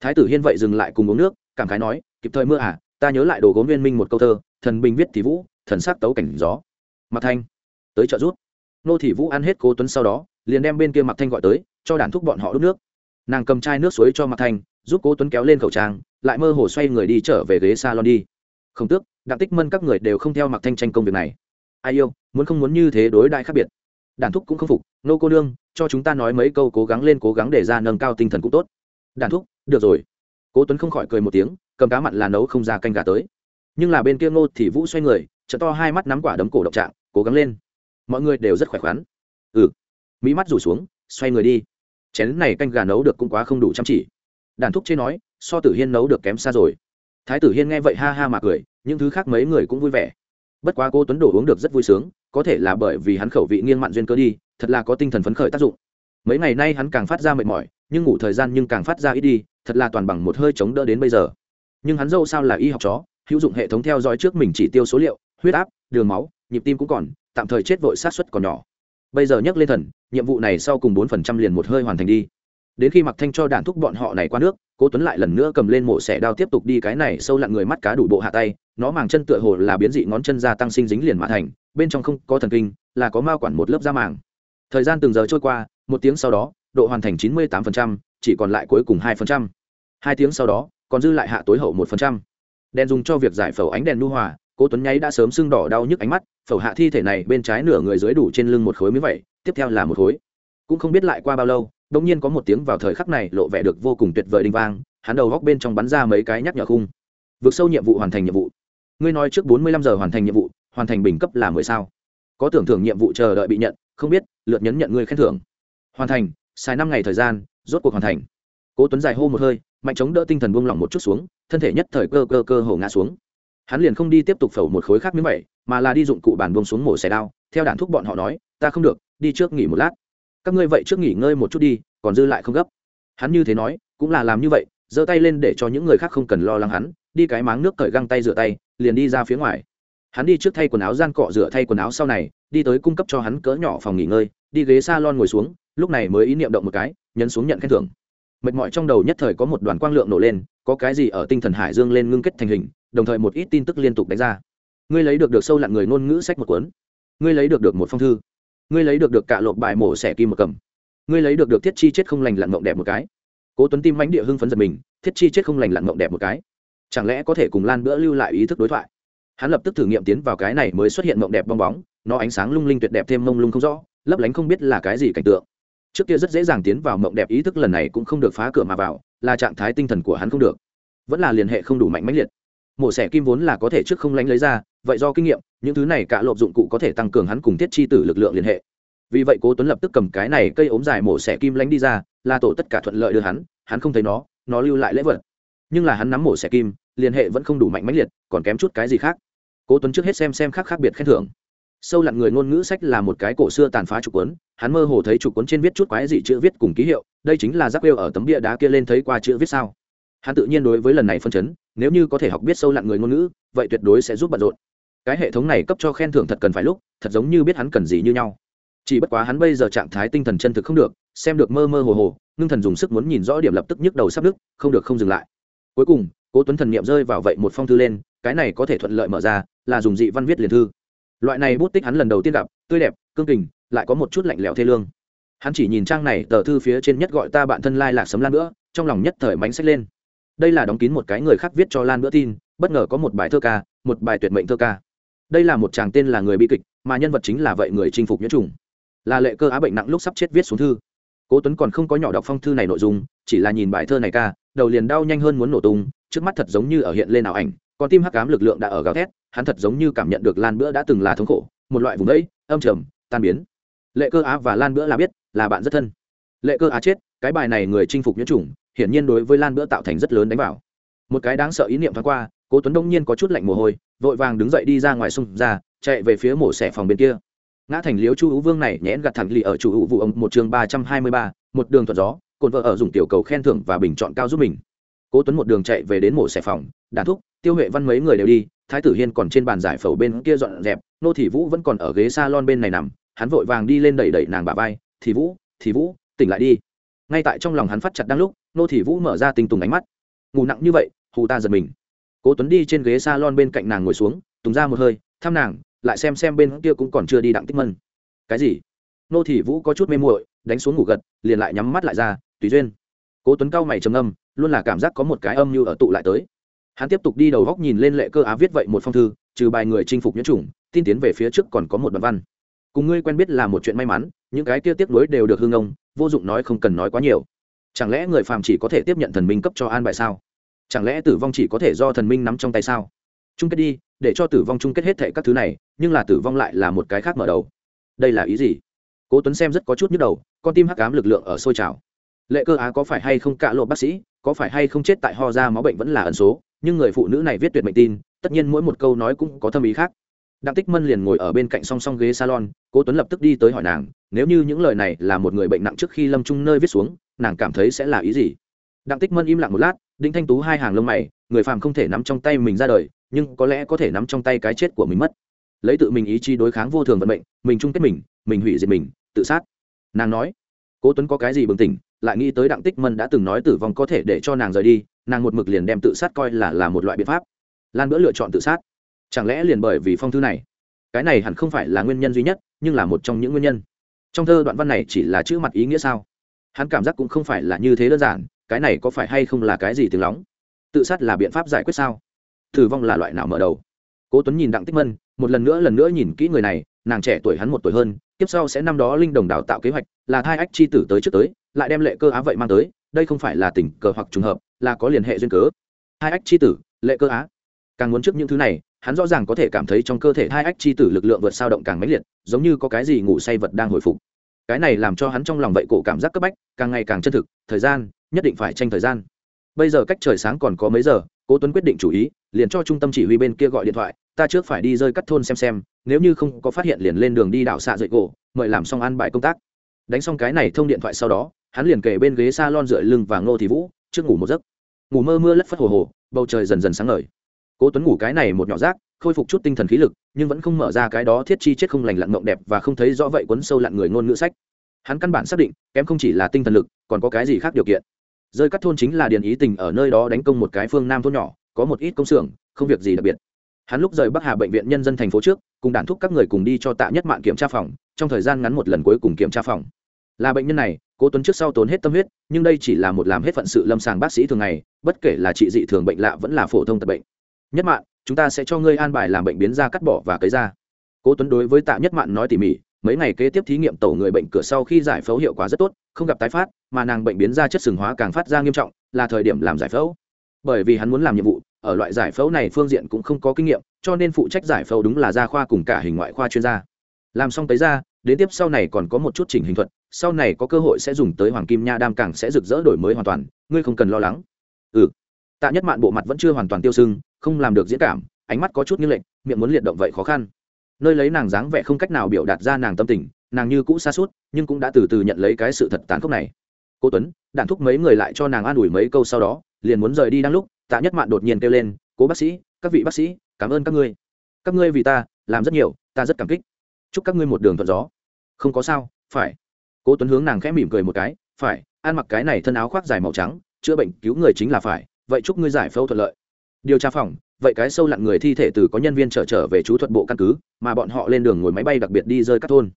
Thái tử hiên vậy dừng lại cùng uống nước, cảm khái nói, kịp thời mưa à ta nhớ lại đồ gốm viên minh một câu thơ, thần bình viết thì vũ, thần sắc tấu cảnh gió. Mặc thanh, tới trợ rút. Nô thị vũ ăn hết cố tuấn sau đó, liền đem bên kia mặc thanh gọi tới, cho đàn thuốc bọn họ đốt nước. Nàng cầm chai nước suối cho mặc thanh, giúp cố tuấn kéo lên khẩu trang, lại mơ hồ xoay người đi trở về ghế salon đi. Không tước, đặng tích mân các người đều không theo mặc thanh tranh công việc này. Ai yêu, muốn không muốn như thế đối đại khác biệt. Đàn thúc cũng không phục, nô cô nương cho chúng ta nói mấy câu cố gắng lên cố gắng để ra nâng cao tinh thần cũng tốt. Đàn thúc, được rồi. Cố tuấn không khỏi cười một tiếng, cầm cá mặn là nấu không ra canh gà tới. Nhưng là bên kia ngô thì vũ xoay người, trợ to hai mắt nắm quả đấm cổ động trạng, cố gắng lên. Mọi người đều rất khỏe khoắn. Ừ. Mỹ mắt rủ xuống, xoay người đi. Chén này canh gà nấu được cũng quá không đủ chăm chỉ. Đàn thúc chê nói, so tử hiên nấu được kém xa rồi. Thái tử hiên nghe vậy ha ha mà cười, những thứ khác mấy người cũng vui vẻ. Bất quá cô tuấn đổ uống được rất vui sướng, có thể là bởi vì hắn khẩu vị nghiêng mặn duyên cơ đi thật là có tinh thần phấn khởi tác dụng. Mấy ngày nay hắn càng phát ra mệt mỏi, nhưng ngủ thời gian nhưng càng phát ra ít đi, thật là toàn bằng một hơi chống đỡ đến bây giờ. Nhưng hắn dâu sao là y học chó, hữu dụng hệ thống theo dõi trước mình chỉ tiêu số liệu, huyết áp, đường máu, nhịp tim cũng còn, tạm thời chết vội sát xuất còn nhỏ. Bây giờ nhắc lên thần, nhiệm vụ này sau cùng bốn phần trăm liền một hơi hoàn thành đi. Đến khi mặc thanh cho đàn thúc bọn họ này qua nước, cố tuấn lại lần nữa cầm lên mổ xẻ đao tiếp tục đi cái này sâu lặn người mắt cá đủ bộ hạ tay, nó màng chân tựa hồ là biến dị ngón chân da tăng sinh dính liền mã thành, bên trong không có thần kinh, là có mao quản một lớp da màng thời gian từng giờ trôi qua một tiếng sau đó độ hoàn thành chín mươi 98%, chỉ còn lại cuối cùng hai hai tiếng sau đó còn dư lại hạ tối hậu một đèn dùng cho việc giải phẫu ánh đèn nu hòa cố tuấn nháy đã sớm sưng đỏ đau nhức ánh mắt phẫu hạ thi thể này bên trái nửa người dưới đủ trên lưng một khối miếng vậy tiếp theo là một khối. Cũng không biết lại qua bao lâu đông nhiên có một tiếng vào thời khắc này lộ vẻ được vô cùng tuyệt vời đinh vang hắn đầu góc bên trong bắn ra mấy cái nhắc nhở khung. Vượt sâu nhiệm vụ hoàn thành nhiệm vụ. Ngươi nói trước bốn mươi lăm giờ hoàn thành nhiệm vụ hoàn thành bình cấp là mười sao? Có tưởng thưởng nhiệm vụ chờ đợi bị nhận không biết, lượt nhấn nhận ngươi khen thưởng. Hoàn thành, xài năm ngày thời gian, rốt cuộc hoàn thành. Cố tuấn dài hô một hơi, mạnh chống đỡ tinh thần buông lỏng một chút xuống, thân thể nhất thời cơ cơ cơ hổ ngã xuống. Hắn liền không đi tiếp tục phẩu một khối khác miếng vậy, mà là đi dụng cụ bàn buông xuống mổ xẻ đao, theo đạn thúc bọn họ nói, ta không được, đi trước nghỉ một lát. Các ngươi vậy trước nghỉ ngơi một chút đi, còn dư lại không gấp. Hắn như thế nói, cũng là làm như vậy, giơ tay lên để cho những người khác không cần lo lắng hắn, đi cái máng nước cởi găng tay rửa tay, liền đi ra phía ngoài hắn đi trước thay quần áo gian cọ rửa thay quần áo sau này, đi tới cung cấp cho hắn cỡ nhỏ phòng nghỉ ngơi, đi ghế s a lon ngồi xuống, lúc này mới ý niệm động một cái, nhấn xuống nhận khen thưởng. Mệt mỏi trong đầu nhất thời có một đoàn quang lượng nổ lên, có cái gì ở tinh thần hải dương lên ngưng kết thành hình, đồng thời một ít tin tức liên tục đánh ra. Ngươi lấy được được sâu lặn người ngôn ngữ sách một cuốn. Ngươi lấy được được một phong thư. Ngươi lấy được được cả lộp bài mổ xẻ kim một cầm. Ngươi lấy được được thiết chi chết không lành lặn mộng đẹp một cái. Cố tuấn tim mãnh địa hưng phấn giật mình, thiết chi chết không lành lặn mộng đẹp một cái. Chẳng lẽ có thể cùng lan bữa lưu lại ý thức đối thoại? Hắn lập tức thử nghiệm tiến vào cái này mới xuất hiện mộng đẹp bong bóng, nó ánh sáng lung linh tuyệt đẹp thêm mông lung không rõ, lấp lánh không biết là cái gì cảnh tượng. Trước kia rất dễ dàng tiến vào mộng đẹp ý thức lần này cũng không được phá cửa mà vào, là trạng thái tinh thần của hắn không được. Vẫn là liên hệ không đủ mạnh mẽ liệt. Mổ xẻ kim vốn là có thể trước không lánh lấy ra, vậy do kinh nghiệm, những thứ này cả lộp dụng cụ có thể tăng cường hắn cùng thiết chi tử lực lượng liên hệ. Vì vậy cố tuấn lập tức cầm cái này cây ốm dài mổ xẻ kim lánh đi ra, là tổ tất cả thuận lợi đưa hắn hắn không thấy nó nó lưu lại lễ vật. Nhưng là hắn nắm mổ xẻ kim, liên hệ vẫn không đủ mạnh mẽ liệt, còn kém chút cái gì khác cố tuấn trước hết xem xem khác khác biệt khen thưởng. Sâu lặn người ngôn ngữ sách là một cái cổ xưa tàn phá trục cuốn, hắn mơ hồ thấy trục cuốn trên viết chút quái dị chữ viết cùng ký hiệu, đây chính là giáp yêu ở tấm bia đá kia lên thấy qua chữ viết sao. Hắn tự nhiên đối với lần này phân chấn, nếu như có thể học biết sâu lặn người ngôn ngữ, vậy tuyệt đối sẽ giúp bận rộn. Cái hệ thống này cấp cho khen thưởng thật cần phải lúc, thật giống như biết hắn cần gì như nhau. Chỉ bất quá hắn bây giờ trạng thái tinh thần chân thực không được, xem được mơ mơ hồ hồ, ngưng thần dùng sức muốn nhìn rõ điểm lập tức nhức đầu sắp đức không được không dừng lại. Cuối cùng, cố tuấn thần niệm rơi vào vậy một phong thư lên, cái này có thể thuận lợi mở ra là dùng dị văn viết liền thư. Loại này bút tích hắn lần đầu tiên gặp, tươi đẹp, cương kình, lại có một chút lạnh lẽo thê lương. Hắn chỉ nhìn trang này tờ thư phía trên nhất gọi ta bạn thân lai lạc sấm lan nữa, trong lòng nhất thời bánh sách lên. Đây là đóng kín một cái người khác viết cho lan bữa tin, bất ngờ có một bài thơ ca, một bài tuyệt mệnh thơ ca. Đây là một chàng tên là người bi kịch, mà nhân vật chính là vậy người chinh phục nhiễm trùng. Là lệ cơ á bệnh nặng lúc sắp chết viết xuống thư. Cố tuấn còn không có nhỏ đọc phong thư này nội dung, chỉ là nhìn bài thơ này ca, đầu liền đau nhanh hơn muốn nổ tung, trước mắt thật giống như ở hiện lên ảo ảnh, con tim hắc ám lực lượng đã ở gào thét hắn thật giống như cảm nhận được lan bữa đã từng là thống khổ, một loại vùng ấy, âm trầm, tan biến. Lệ cơ á và lan bữa là biết, là bạn rất thân. Lệ cơ á chết, cái bài này người chinh phục nhiễm chủng, hiển nhiên đối với lan bữa tạo thành rất lớn đánh vào. Một cái đáng sợ ý niệm thoáng qua, cố tuấn đông nhiên có chút lạnh mồ hôi, vội vàng đứng dậy đi ra ngoài sông ra, chạy về phía mổ xẻ phòng bên kia. Ngã thành liếu chu hữu vương này nhẽn gặt thẳng lì ở chủ hữu vụ ông một chương ba trăm hai mươi ba, một đường thuận gió, cồn vợ ở dùng tiểu cầu khen thưởng và bình chọn cao giúp mình cố tuấn một đường chạy về đến mổ xẻ phòng, đàn thúc, tiêu huệ văn mấy người đều đi, thái tử hiên còn trên bàn giải phẫu bên kia dọn dẹp, nô thị vũ vẫn còn ở ghế salon bên này nằm, hắn vội vàng đi lên đẩy đẩy nàng bà vai thì vũ thì vũ, tỉnh lại đi. Ngay tại trong lòng hắn phát chặt đang lúc, nô thị vũ mở ra tinh tùng ánh mắt. Ngủ nặng như vậy, hù ta giật mình. Cố tuấn đi trên ghế salon bên cạnh nàng ngồi xuống, tùng ra một hơi, thăm nàng, lại xem xem bên kia cũng còn chưa đi đặng tích mân. Cái gì? Nô thị vũ có chút mê muội, đánh xuống ngủ gật, liền lại nhắm mắt lại ra, tùy duyên. Cố tuấn cao mày trầm âm luôn là cảm giác có một cái âm như ở tụ lại tới. Hắn tiếp tục đi đầu góc nhìn lên lệ cơ á viết vậy một phong thư, trừ bài người chinh phục nhiễm chủng, tin tiến về phía trước còn có một đoạn văn. Cùng ngươi quen biết là một chuyện may mắn, những cái kia tiếp nối đều được hương ông, vô dụng nói không cần nói quá nhiều. Chẳng lẽ người phàm chỉ có thể tiếp nhận thần minh cấp cho an bài sao? Chẳng lẽ tử vong chỉ có thể do thần minh nắm trong tay sao? Chung kết đi, để cho tử vong chung kết hết thệ các thứ này, nhưng là tử vong lại là một cái khác mở đầu. Đây là ý gì? Cố tuấn xem rất có chút nhức đầu, con tim hắc ám lực lượng ở sôi trào lệ cơ á có phải hay không cạ lộ bác sĩ, có phải hay không chết tại ho ra máu bệnh vẫn là ẩn số, nhưng người phụ nữ này viết tuyệt mệnh tin, tất nhiên mỗi một câu nói cũng có thâm ý khác. Đặng tích mân liền ngồi ở bên cạnh song song ghế salon, cố tuấn lập tức đi tới hỏi nàng, nếu như những lời này là một người bệnh nặng trước khi lâm trung nơi viết xuống, nàng cảm thấy sẽ là ý gì? Đặng tích mân im lặng một lát, đinh thanh tú hai hàng lông mày, người phàm không thể nắm trong tay mình ra đời, nhưng có lẽ có thể nắm trong tay cái chết của mình mất. Lấy tự mình ý chí đối kháng vô thường vận mệnh, mình chung kết mình mình hủy diệt mình, tự sát. Nàng nói, cố tuấn có cái gì bừng tỉnh lại nghĩ tới đặng tích mân đã từng nói tử vong có thể để cho nàng rời đi, nàng một mực liền đem tự sát coi là là một loại biện pháp. Lan bữa lựa chọn tự sát. Chẳng lẽ liền bởi vì phong thư này? Cái này hẳn không phải là nguyên nhân duy nhất, nhưng là một trong những nguyên nhân. Trong thơ đoạn văn này chỉ là chữ mặt ý nghĩa sao? Hắn cảm giác cũng không phải là như thế đơn giản, cái này có phải hay không là cái gì tiếng lóng? Tự sát là biện pháp giải quyết sao? Tử vong là loại nào mở đầu? Cố tuấn nhìn đặng tích mân, một lần nữa lần nữa nhìn kỹ người này, nàng trẻ tuổi hắn một tuổi hơn tiếp sau sẽ năm đó linh đồng đào tạo kế hoạch, là thai ách chi tử tới trước tới lại đem lệ cơ á vậy mang tới, đây không phải là tình cờ hoặc trùng hợp, là có liên hệ duyên cớ. Hai ách chi tử, lệ cơ á. Càng muốn trước những thứ này, hắn rõ ràng có thể cảm thấy trong cơ thể hai ách chi tử lực lượng vượt sao động càng mãnh liệt, giống như có cái gì ngủ say vật đang hồi phục. Cái này làm cho hắn trong lòng vậy cổ cảm giác cấp bách, càng ngày càng chân thực, thời gian, nhất định phải tranh thời gian. Bây giờ cách trời sáng còn có mấy giờ, cố tuấn quyết định chủ ý, liền cho trung tâm chỉ huy bên kia gọi điện thoại, ta trước phải đi rơi cắt thôn xem xem, nếu như không có phát hiện liền lên đường đi đảo xạ dậy cổ mời làm xong ăn bài công tác. Đánh xong cái này thông điện thoại sau đó hắn liền kề bên ghế s a lon dựa lưng và ngô thì vũ, trước ngủ một giấc. Ngủ mơ mưa lất phất hồ hồ, bầu trời dần dần sáng ngời. Cố tuấn ngủ cái này một nhỏ rác, khôi phục chút tinh thần khí lực, nhưng vẫn không mở ra cái đó thiết chi chết không lành lặn mộng đẹp và không thấy rõ vậy quấn sâu lặn người ngôn ngữ sách. Hắn căn bản xác định, kém không chỉ là tinh thần lực, còn có cái gì khác điều kiện. Rơi cắt thôn chính là điền ý tình ở nơi đó đánh công một cái phương nam thôn nhỏ, có một ít công xưởng, không việc gì đặc biệt. Hắn lúc rời bắc hà bệnh viện nhân dân thành phố trước, cùng đàn thúc các người cùng đi cho tạ nhất mạng kiểm tra phòng, trong thời gian ngắn một lần cuối cùng kiểm tra phòng. Là bệnh nhân này cố tuấn trước sau tốn hết tâm huyết nhưng đây chỉ là một làm hết phận sự lâm sàng bác sĩ thường ngày bất kể là trị dị thường bệnh lạ vẫn là phổ thông tật bệnh. Nhất Mạn, chúng ta sẽ cho ngươi an bài làm bệnh biến da cắt bỏ và cấy da. Cố tuấn đối với tạ nhất Mạn nói tỉ mỉ mấy ngày kế tiếp thí nghiệm tổ người bệnh cửa sau khi giải phẫu hiệu quả rất tốt không gặp tái phát mà nàng bệnh biến da chất sừng hóa càng phát ra nghiêm trọng là thời điểm làm giải phẫu. Bởi vì hắn muốn làm nhiệm vụ ở loại giải phẫu này phương diện cũng không có kinh nghiệm cho nên phụ trách giải phẫu đúng là gia khoa cùng cả hình ngoại khoa chuyên gia. Làm xong tới ra đến tiếp sau này còn có một chút chỉnh hình thuật, sau này có cơ hội sẽ dùng tới hoàng kim nha đam càng sẽ rực rỡ đổi mới hoàn toàn, ngươi không cần lo lắng. Ừ. Tạ nhất mạn bộ mặt vẫn chưa hoàn toàn tiêu sưng, không làm được diễn cảm, ánh mắt có chút như lệnh miệng muốn liệt động vậy khó khăn. Nơi lấy nàng dáng vẻ không cách nào biểu đạt ra nàng tâm tình, nàng như cũ xa suốt nhưng cũng đã từ từ nhận lấy cái sự thật tán khốc này. Cô tuấn, đạn thúc mấy người lại cho nàng an ủi mấy câu sau đó, liền muốn rời đi đang lúc, tạ nhất mạn đột nhiên kêu lên, cố bác sĩ, các vị bác sĩ, cảm ơn các ngươi. Các ngươi vì ta làm rất nhiều, ta rất cảm kích. Chúc các ngươi một đường thuận gió không có sao, phải. Cố tuấn hướng nàng khẽ mỉm cười một cái, phải, ăn mặc cái này thân áo khoác dài màu trắng, chữa bệnh cứu người chính là phải, vậy chúc ngươi giải phẫu thuận lợi. Điều tra phòng, vậy cái sâu lặn người thi thể từ có nhân viên trở trở về chú thuật bộ căn cứ, mà bọn họ lên đường ngồi máy bay đặc biệt đi rơi cắt thôn.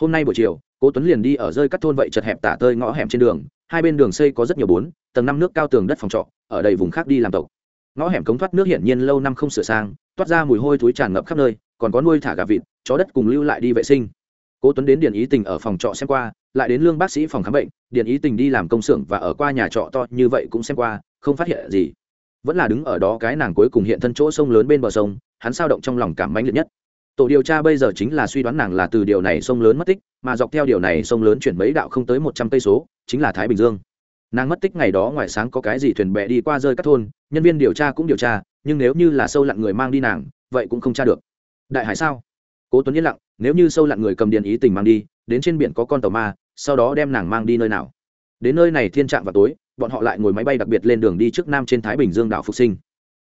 Hôm nay buổi chiều, cố tuấn liền đi ở rơi cắt thôn vậy chật hẹp tả tơi ngõ hẻm trên đường, hai bên đường xây có rất nhiều bốn, tầng năm nước cao tường đất phòng trọ, ở đây vùng khác đi làm tộc. Ngõ hẻm cống thoát nước hiển nhiên lâu năm không sửa sang, toát ra mùi hôi thối tràn ngập khắp nơi, còn có nuôi thả gà vịt, chó đất cùng lưu lại đi vệ sinh cố tuấn đến điện ý tình ở phòng trọ xem qua, lại đến lương bác sĩ phòng khám bệnh điện ý tình đi làm công xưởng và ở qua nhà trọ to như vậy cũng xem qua, không phát hiện gì. Vẫn là đứng ở đó cái nàng cuối cùng hiện thân chỗ sông lớn bên bờ sông, hắn sao động trong lòng cảm mãnh liệt nhất. Tổ điều tra bây giờ chính là suy đoán nàng là từ điều này sông lớn mất tích, mà dọc theo điều này sông lớn chuyển mấy đạo không tới một trăm cây số, chính là thái bình dương. Nàng mất tích ngày đó ngoài sáng có cái gì thuyền bè đi qua rơi các thôn, nhân viên điều tra cũng điều tra, nhưng nếu như là sâu lặn người mang đi nàng, vậy cũng không tra được. Đại hải sao? Cố tuấn yên lặng nếu như sâu lặn người cầm điện ý tình mang đi, đến trên biển có con tàu ma, sau đó đem nàng mang đi nơi nào? Đến nơi này thiên trạng vào tối, bọn họ lại ngồi máy bay đặc biệt lên đường đi trước nam trên thái bình dương đảo phục sinh.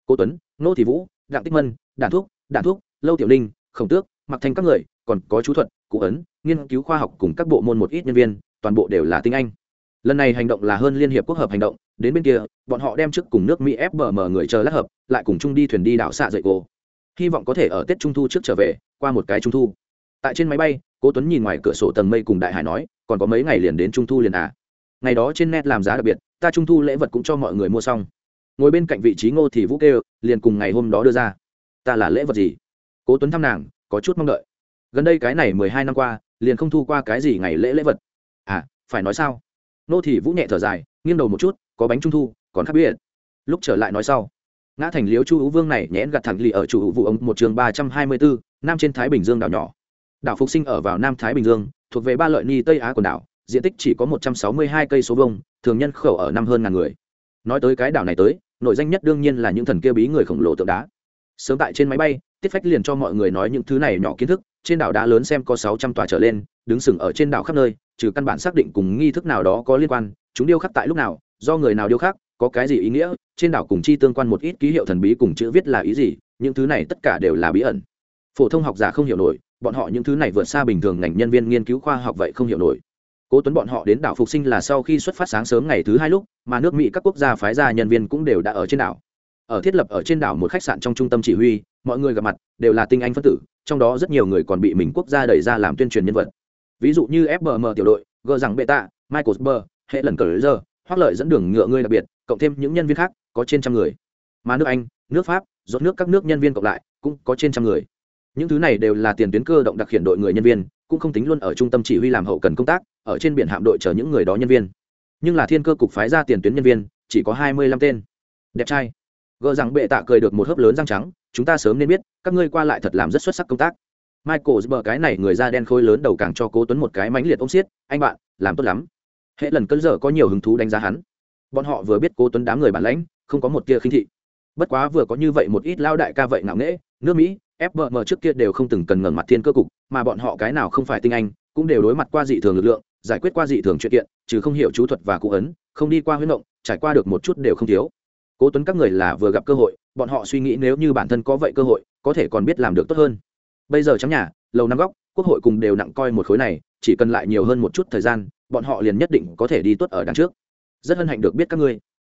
Cố tuấn, nô thị vũ, đặng tích mân đạn thuốc đạn thuốc lâu tiểu linh khổng tước mặc thành các người, còn có chú thuật, cụ ấn, nghiên cứu khoa học cùng các bộ môn một ít nhân viên, toàn bộ đều là tinh anh. Lần này hành động là hơn liên hiệp quốc hợp hành động, đến bên kia, bọn họ đem trước cùng nước mỹ fbm người chờ lát hợp, lại cùng chung đi thuyền đi đảo xạ dậy cô hy vọng có thể ở tết trung thu trước trở về, qua một cái trung thu tại trên máy bay, cố tuấn nhìn ngoài cửa sổ tầng mây cùng đại hải nói, còn có mấy ngày liền đến trung thu liền à? Ngày đó trên net làm giá đặc biệt, ta trung thu lễ vật cũng cho mọi người mua xong. Ngồi bên cạnh vị trí ngô thì vũ kêu, liền cùng ngày hôm đó đưa ra. Ta là lễ vật gì? Cố tuấn thăm nàng, có chút mong đợi. Gần đây cái này mười hai năm qua, liền không thu qua cái gì ngày lễ lễ vật. À phải nói sao? Nô thì vũ nhẹ thở dài, nghiêng đầu một chút, có bánh trung thu, còn khác biệt. Lúc trở lại nói sau, ngã thành liếu chu hữu vương này nhẽn gặt thẳng lì ở chủ vụ ông, một trường ba trăm hai mươi bốn nam trên thái bình dương đảo nhỏ đảo phục sinh ở vào nam thái bình dương, thuộc về ba lợi ni tây á quần đảo, diện tích chỉ có một trăm sáu mươi hai cây số vông thường nhân khẩu ở năm hơn ngàn người. Nói tới cái đảo này tới, nội danh nhất đương nhiên là những thần kia bí người khổng lồ tượng đá. Sớm tại trên máy bay, tiết phách liền cho mọi người nói những thứ này nhỏ kiến thức, trên đảo đá lớn xem có sáu trăm tòa trở lên, đứng sừng ở trên đảo khắp nơi, trừ căn bản xác định cùng nghi thức nào đó có liên quan, chúng điêu khắc tại lúc nào, do người nào điêu khắc, có cái gì ý nghĩa, trên đảo cùng chi tương quan một ít ký hiệu thần bí cùng chữ viết là ý gì, những thứ này tất cả đều là bí ẩn. Phổ thông học giả không hiểu nổi bọn họ những thứ này vượt xa bình thường ngành nhân viên nghiên cứu khoa học vậy không hiểu nổi. Cố tuấn bọn họ đến đảo phục sinh là sau khi xuất phát sáng sớm ngày thứ hai lúc mà nước mỹ các quốc gia phái ra nhân viên cũng đều đã ở trên đảo. Ở thiết lập ở trên đảo một khách sạn trong trung tâm chỉ huy mọi người gặp mặt đều là tinh anh phân tử trong đó rất nhiều người còn bị mình quốc gia đẩy ra làm tuyên truyền nhân vật. Ví dụ như fbm tiểu đội gờ rằng bệ tạ michael Spur, hệ lần cờ giờ hoác lợi dẫn đường ngựa ngươi đặc biệt cộng thêm những nhân viên khác có trên trăm người. Mà nước anh nước pháp dốt nước các nước nhân viên cộng lại cũng có trên trăm người những thứ này đều là tiền tuyến cơ động đặc hiện đội người nhân viên, cũng không tính luôn ở trung tâm chỉ huy làm hậu cần công tác, ở trên biển hạm đội chờ những người đó nhân viên. Nhưng là thiên cơ cục phái ra tiền tuyến nhân viên, chỉ có hai mươi lăm tên. Đẹp trai. Gờ rằng bệ tạ cười được một hớp lớn răng trắng, chúng ta sớm nên biết, các ngươi qua lại thật làm rất xuất sắc công tác. Michael bờ cái này người da đen khôi lớn đầu càng cho cố tuấn một cái mãnh liệt ôm xiết, anh bạn, làm tốt lắm. Hệ lần cơn giờ có nhiều hứng thú đánh giá hắn. Bọn họ vừa biết cố tuấn đám người bản lãnh, không có một tia khinh thị. Bất quá vừa có như vậy một ít lao đại ca vậy ngạo nghễ, nước mỹ fbm trước kia đều không từng cần ngẩng mặt thiên cơ cục, mà bọn họ cái nào không phải tinh anh, cũng đều đối mặt qua dị thường lực lượng, giải quyết qua dị thường chuyện kiện trừ không hiểu chú thuật và cụ ấn, không đi qua huyết động, trải qua được một chút đều không thiếu. Cố tuấn các người là vừa gặp cơ hội, bọn họ suy nghĩ nếu như bản thân có vậy cơ hội, có thể còn biết làm được tốt hơn. Bây giờ trong nhà, lầu năm góc, quốc hội cùng đều nặng coi một khối này, chỉ cần lại nhiều hơn một chút thời gian, bọn họ liền nhất định có thể đi tốt ở đằng trước. Rất hân hạnh được biết các ngươi.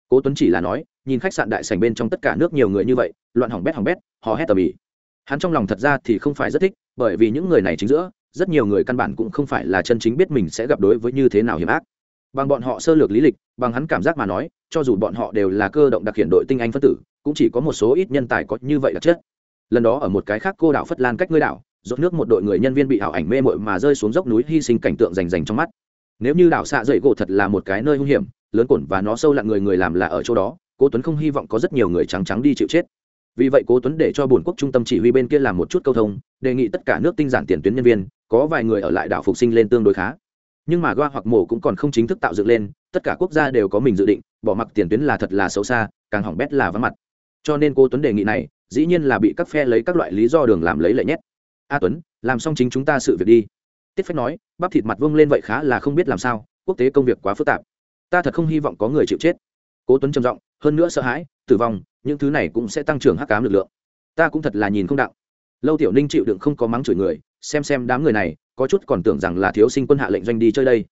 Cố tuấn chỉ là nói, nhìn khách sạn đại sảnh bên trong tất cả nước nhiều người như vậy, loạn hỏng bét hỏng bét họ hét tầm ĩ hắn trong lòng thật ra thì không phải rất thích, bởi vì những người này chính giữa, rất nhiều người căn bản cũng không phải là chân chính biết mình sẽ gặp đối với như thế nào hiểm ác. Bằng bọn họ sơ lược lý lịch, bằng hắn cảm giác mà nói, cho dù bọn họ đều là cơ động đặc hiện đội tinh anh phân tử, cũng chỉ có một số ít nhân tài có như vậy đặc chất lần đó ở một cái khác cô đảo phất lan cách ngươi đảo dốt nước một đội người nhân viên bị ảo ảnh mê mội mà rơi xuống dốc núi hy sinh cảnh tượng rành rành trong mắt. Nếu như đảo xạ dậy gỗ thật là một cái nơi hung hiểm, lớn cổn và nó sâu lặn người người làm là ở chỗ đó, cố tuấn không hy vọng có rất nhiều người trắng trắng đi chịu chết vì vậy cố tuấn để cho bổn quốc trung tâm chỉ huy bên kia làm một chút câu thông, đề nghị tất cả nước tinh giản tiền tuyến nhân viên, có vài người ở lại đảo phục sinh lên tương đối khá. Nhưng mà goa hoặc mổ cũng còn không chính thức tạo dựng lên, tất cả quốc gia đều có mình dự định, bỏ mặc tiền tuyến là thật là xấu xa, càng hỏng bét là vắng mặt. Cho nên cô tuấn đề nghị này, dĩ nhiên là bị các phe lấy các loại lý do đường làm lấy lệ nhét. A tuấn, làm xong chính chúng ta sự việc đi. Tiết phách nói, bắp thịt mặt vông lên vậy khá là không biết làm sao, quốc tế công việc quá phức tạp. Ta thật không hy vọng có người chịu chết. Cố tuấn trầm giọng hơn nữa sợ hãi, tử vong, những thứ này cũng sẽ tăng trưởng hắc cám lực lượng. Ta cũng thật là nhìn không đạo lâu tiểu ninh chịu đựng không có mắng chửi người, xem xem đám người này, có chút còn tưởng rằng là thiếu sinh quân hạ lệnh doanh đi chơi đây.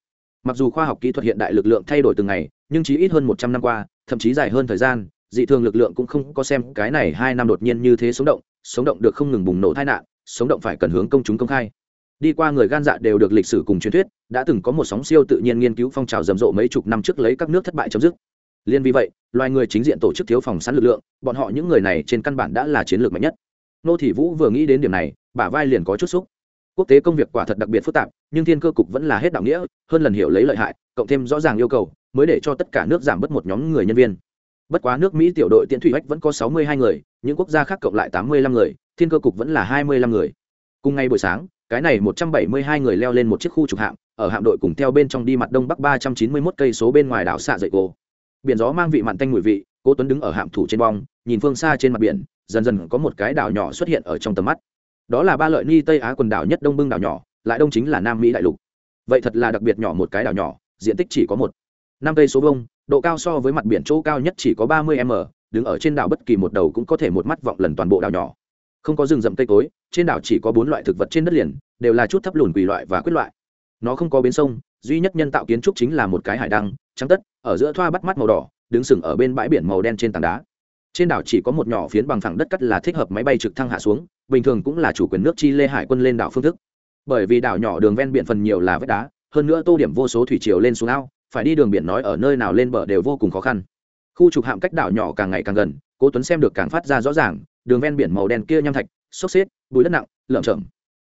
Mặc dù khoa học kỹ thuật hiện đại lực lượng thay đổi từng ngày, nhưng chỉ ít hơn một trăm năm qua, thậm chí dài hơn thời gian, dị thường lực lượng cũng không có xem cái này hai năm đột nhiên như thế sống động sống động được không ngừng bùng nổ tai nạn, sống động phải cần hướng công chúng công khai. Đi qua người gan dạ đều được lịch sử cùng truyền thuyết, đã từng có một sóng siêu tự nhiên nghiên cứu phong trào rầm rộ mấy chục năm trước lấy các nước thất bại chấm dứt liên vì vậy, loài người chính diện tổ chức thiếu phòng sẵn lực lượng, bọn họ những người này trên căn bản đã là chiến lược mạnh nhất. Nô thị vũ vừa nghĩ đến điểm này, bả vai liền có chút xúc. Quốc tế công việc quả thật đặc biệt phức tạp, nhưng thiên cơ cục vẫn là hết đạo nghĩa, hơn lần hiểu lấy lợi hại, cộng thêm rõ ràng yêu cầu, mới để cho tất cả nước giảm bớt một nhóm người nhân viên. Bất quá nước mỹ tiểu đội tiễn thủy hách vẫn có sáu mươi hai người, những quốc gia khác cộng lại tám mươi lăm người, thiên cơ cục vẫn là hai mươi lăm người. Cùng ngày buổi sáng, cái này một trăm bảy mươi hai người leo lên một chiếc khu trục hạm, ở hạm đội cùng theo bên trong đi mặt đông bắc ba trăm chín mươi mốt cây số bên ngoài đảo xạ dậy cô biển gió mang vị mặn tanh mùi vị, cố tuấn đứng ở hạm thủ trên bong, nhìn phương xa trên mặt biển, dần dần có một cái đảo nhỏ xuất hiện ở trong tầm mắt. Đó là ba lợi ni tây á quần đảo nhất đông bưng đảo nhỏ, lại đông chính là nam mỹ đại lục. Vậy thật là đặc biệt nhỏ một cái đảo nhỏ, diện tích chỉ có một năm cây số vông độ cao so với mặt biển chỗ cao nhất chỉ có ba mươi m, đứng ở trên đảo bất kỳ một đầu cũng có thể một mắt vọng lần toàn bộ đảo nhỏ. Không có rừng rậm cây cối, trên đảo chỉ có bốn loại thực vật trên đất liền, đều là chút thấp lùn quỳ loại và quyết loại. Nó không có bến sông duy nhất nhân tạo kiến trúc chính là một cái hải đăng, trắng tất, ở giữa thoa bắt mắt màu đỏ, đứng sừng ở bên bãi biển màu đen trên tảng đá. Trên đảo chỉ có một nhỏ phiến bằng phẳng đất cắt là thích hợp máy bay trực thăng hạ xuống, bình thường cũng là chủ quyền nước chi lê hải quân lên đảo phương thức. Bởi vì đảo nhỏ đường ven biển phần nhiều là vách đá, hơn nữa tô điểm vô số thủy triều lên xuống ao, phải đi đường biển nói ở nơi nào lên bờ đều vô cùng khó khăn. Khu trục hạm cách đảo nhỏ càng ngày càng gần, cố tuấn xem được càng phát ra rõ ràng, đường ven biển màu đen kia nham thạch, xốc xếp bụi đất nặng lợm chậm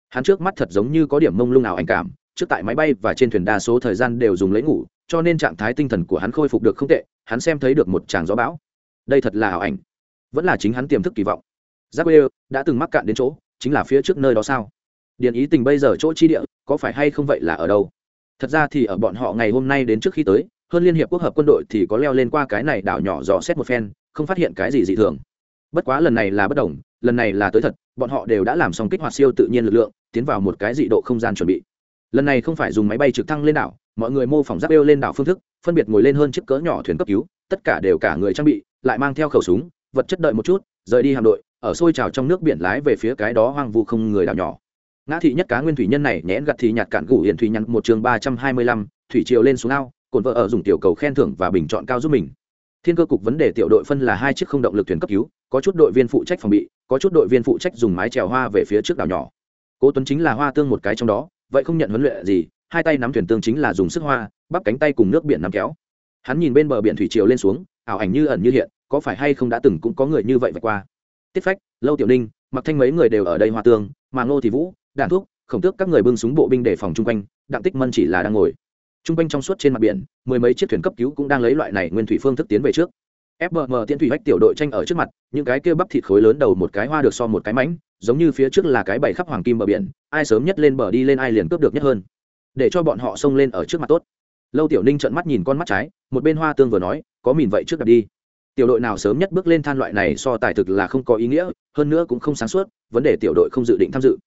hắn trước mắt thật giống như có điểm mông lung nào ảnh cảm trước tại máy bay và trên thuyền đa số thời gian đều dùng lấy ngủ, cho nên trạng thái tinh thần của hắn khôi phục được không tệ, hắn xem thấy được một tràng gió bão. Đây thật là ảo ảnh. Vẫn là chính hắn tiềm thức kỳ vọng. Giáp đã từng mắc cạn đến chỗ, chính là phía trước nơi đó sao? Điện ý tình bây giờ chỗ chi địa, có phải hay không vậy là ở đâu? Thật ra thì ở bọn họ ngày hôm nay đến trước khi tới, hơn liên hiệp quốc hợp quân đội thì có leo lên qua cái này đảo nhỏ dò xét một phen, không phát hiện cái gì dị thường. Bất quá lần này là bất đồng, lần này là tới thật, bọn họ đều đã làm xong kích hoạt siêu tự nhiên lực lượng, tiến vào một cái dị độ không gian chuẩn bị lần này không phải dùng máy bay trực thăng lên đảo, mọi người mô phỏng giáp bêu lên đảo phương thức, phân biệt ngồi lên hơn chiếc cỡ nhỏ thuyền cấp cứu, tất cả đều cả người trang bị, lại mang theo khẩu súng, vật chất đợi một chút, rời đi hạm đội, ở xôi trào trong nước biển lái về phía cái đó hoang vu không người đảo nhỏ. Ngã thị nhất cá nguyên thủy nhân này nhẽn gặt thì nhạt cạn gủ hiển thủy nhắn một chương ba trăm hai mươi lăm, thủy triều lên xuống ao, cồn vợ ở dùng tiểu cầu khen thưởng và bình chọn cao giúp mình. Thiên cơ cục vấn đề tiểu đội phân là hai chiếc không động lực thuyền cấp cứu, có chút đội viên phụ trách phòng bị, có chút đội viên phụ trách dùng mái chèo hoa về phía trước đảo nhỏ. Cố tuấn chính là hoa tương một cái trong đó vậy không nhận huấn luyện gì, hai tay nắm thuyền tương chính là dùng sức hoa, bắp cánh tay cùng nước biển nắm kéo. Hắn nhìn bên bờ biển thủy triều lên xuống, ảo ảnh như ẩn như hiện, có phải hay không đã từng cũng có người như vậy vạch qua. Tiết phách, lâu tiểu ninh mặc thanh mấy người đều ở đây hoa tương mà ngô thì vũ đạn thuốc khổng tước các người bưng súng bộ binh để phòng chung quanh, đặng tích mân chỉ là đang ngồi. Chung quanh trong suốt trên mặt biển, mười mấy chiếc thuyền cấp cứu cũng đang lấy loại này nguyên thủy phương thức tiến về trước. Fbm tiễn thủy hách tiểu đội tranh ở trước mặt, những cái kia bắp thịt khối lớn đầu một cái hoa được so một cái mánh giống như phía trước là cái bày khắp hoàng kim bờ biển, ai sớm nhất lên bờ đi lên ai liền cướp được nhất hơn. Để cho bọn họ xông lên ở trước mặt tốt. Lâu tiểu ninh trợn mắt nhìn con mắt trái, một bên hoa tương vừa nói, có mìn vậy trước đặt đi. Tiểu đội nào sớm nhất bước lên than loại này so tài thực là không có ý nghĩa, hơn nữa cũng không sáng suốt, vấn đề tiểu đội không dự định tham dự.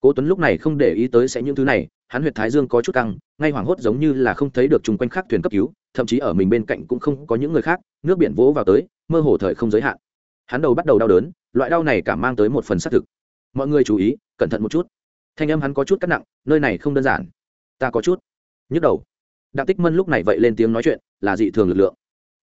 Cố tuấn lúc này không để ý tới sẽ những thứ này, hắn huyệt thái dương có chút căng, ngay hoảng hốt giống như là không thấy được chung quanh khác thuyền cấp cứu, thậm chí ở mình bên cạnh cũng không có những người khác, nước biển vỗ vào tới, mơ hồ thời không giới hạn. Hắn đầu bắt đầu đau đớn, loại đau này cảm mang tới một phần xác thực mọi người chú ý, cẩn thận một chút. Thanh âm hắn có chút cắt nặng, nơi này không đơn giản. Ta có chút nhức đầu. Đặng tích mân lúc này vậy lên tiếng nói chuyện, là dị thường lực lượng.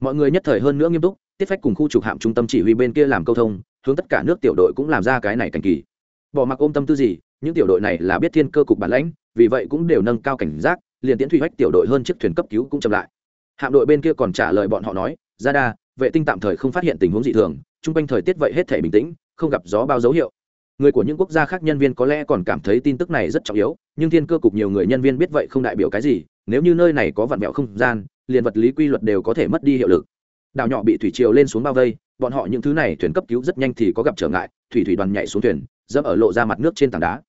Mọi người nhất thời hơn nữa nghiêm túc, tiết phách cùng khu trục hạm trung tâm chỉ huy bên kia làm câu thông, hướng tất cả nước tiểu đội cũng làm ra cái này cảnh kỳ. Bỏ mặc ôm tâm tư gì, những tiểu đội này là biết thiên cơ cục bản lãnh, vì vậy cũng đều nâng cao cảnh giác, liền tiễn thủy hách tiểu đội hơn chiếc thuyền cấp cứu cũng chậm lại. Hạm đội bên kia còn trả lời bọn họ nói, ra đa, vệ tinh tạm thời không phát hiện tình huống dị thường, chung quanh thời tiết vậy hết thể bình tĩnh, không gặp gió bao dấu hiệu người của những quốc gia khác nhân viên có lẽ còn cảm thấy tin tức này rất trọng yếu, nhưng thiên cơ cục nhiều người nhân viên biết vậy không đại biểu cái gì, nếu như nơi này có vạn mẹo không gian, liền vật lý quy luật đều có thể mất đi hiệu lực. Đảo nhỏ bị thủy triều lên xuống bao vây, bọn họ những thứ này thuyền cấp cứu rất nhanh thì có gặp trở ngại, thủy thủy đoàn nhảy xuống thuyền, dẫm ở lộ ra mặt nước trên tảng đá.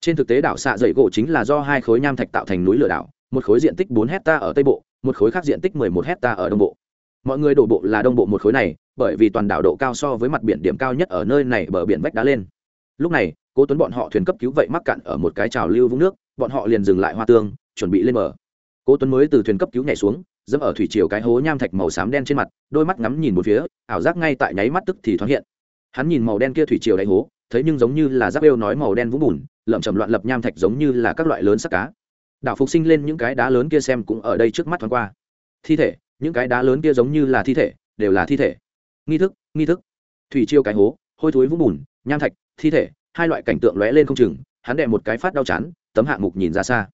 Trên thực tế đảo xạ dậy gỗ chính là do hai khối nham thạch tạo thành núi lửa đảo, một khối diện tích bốn hecta ở tây bộ, một khối khác diện tích mười một hecta ở đông bộ. Mọi người đổ bộ là đông bộ một khối này, bởi vì toàn đảo độ cao so với mặt biển điểm cao nhất ở nơi này bờ biển vách đá lên lúc này, cố tuấn bọn họ thuyền cấp cứu vậy mắc cạn ở một cái trào lưu vũng nước, bọn họ liền dừng lại hoa tương chuẩn bị lên bờ. Cố tuấn mới từ thuyền cấp cứu nhảy xuống, dẫm ở thủy triều cái hố nham thạch màu xám đen trên mặt, đôi mắt ngắm nhìn một phía, ảo giác ngay tại nháy mắt tức thì thoáng hiện. Hắn nhìn màu đen kia thủy triều đáy hố, thấy nhưng giống như là giáp bêu nói màu đen vũng bùn lợm chầm loạn lập nham thạch giống như là các loại lớn sắc cá. Đảo phục sinh lên những cái đá lớn kia xem cũng ở đây trước mắt thoáng qua. Thi thể, những cái đá lớn kia giống như là thi thể, đều là thi thể. Nghi thức nghi thức. Thủy triều cái hố, hôi thối vũng bùn nham thạch, thi thể, hai loại cảnh tượng lóe lên không chừng, hắn đệ một cái phát đau chán, tấm hạng mục nhìn ra xa.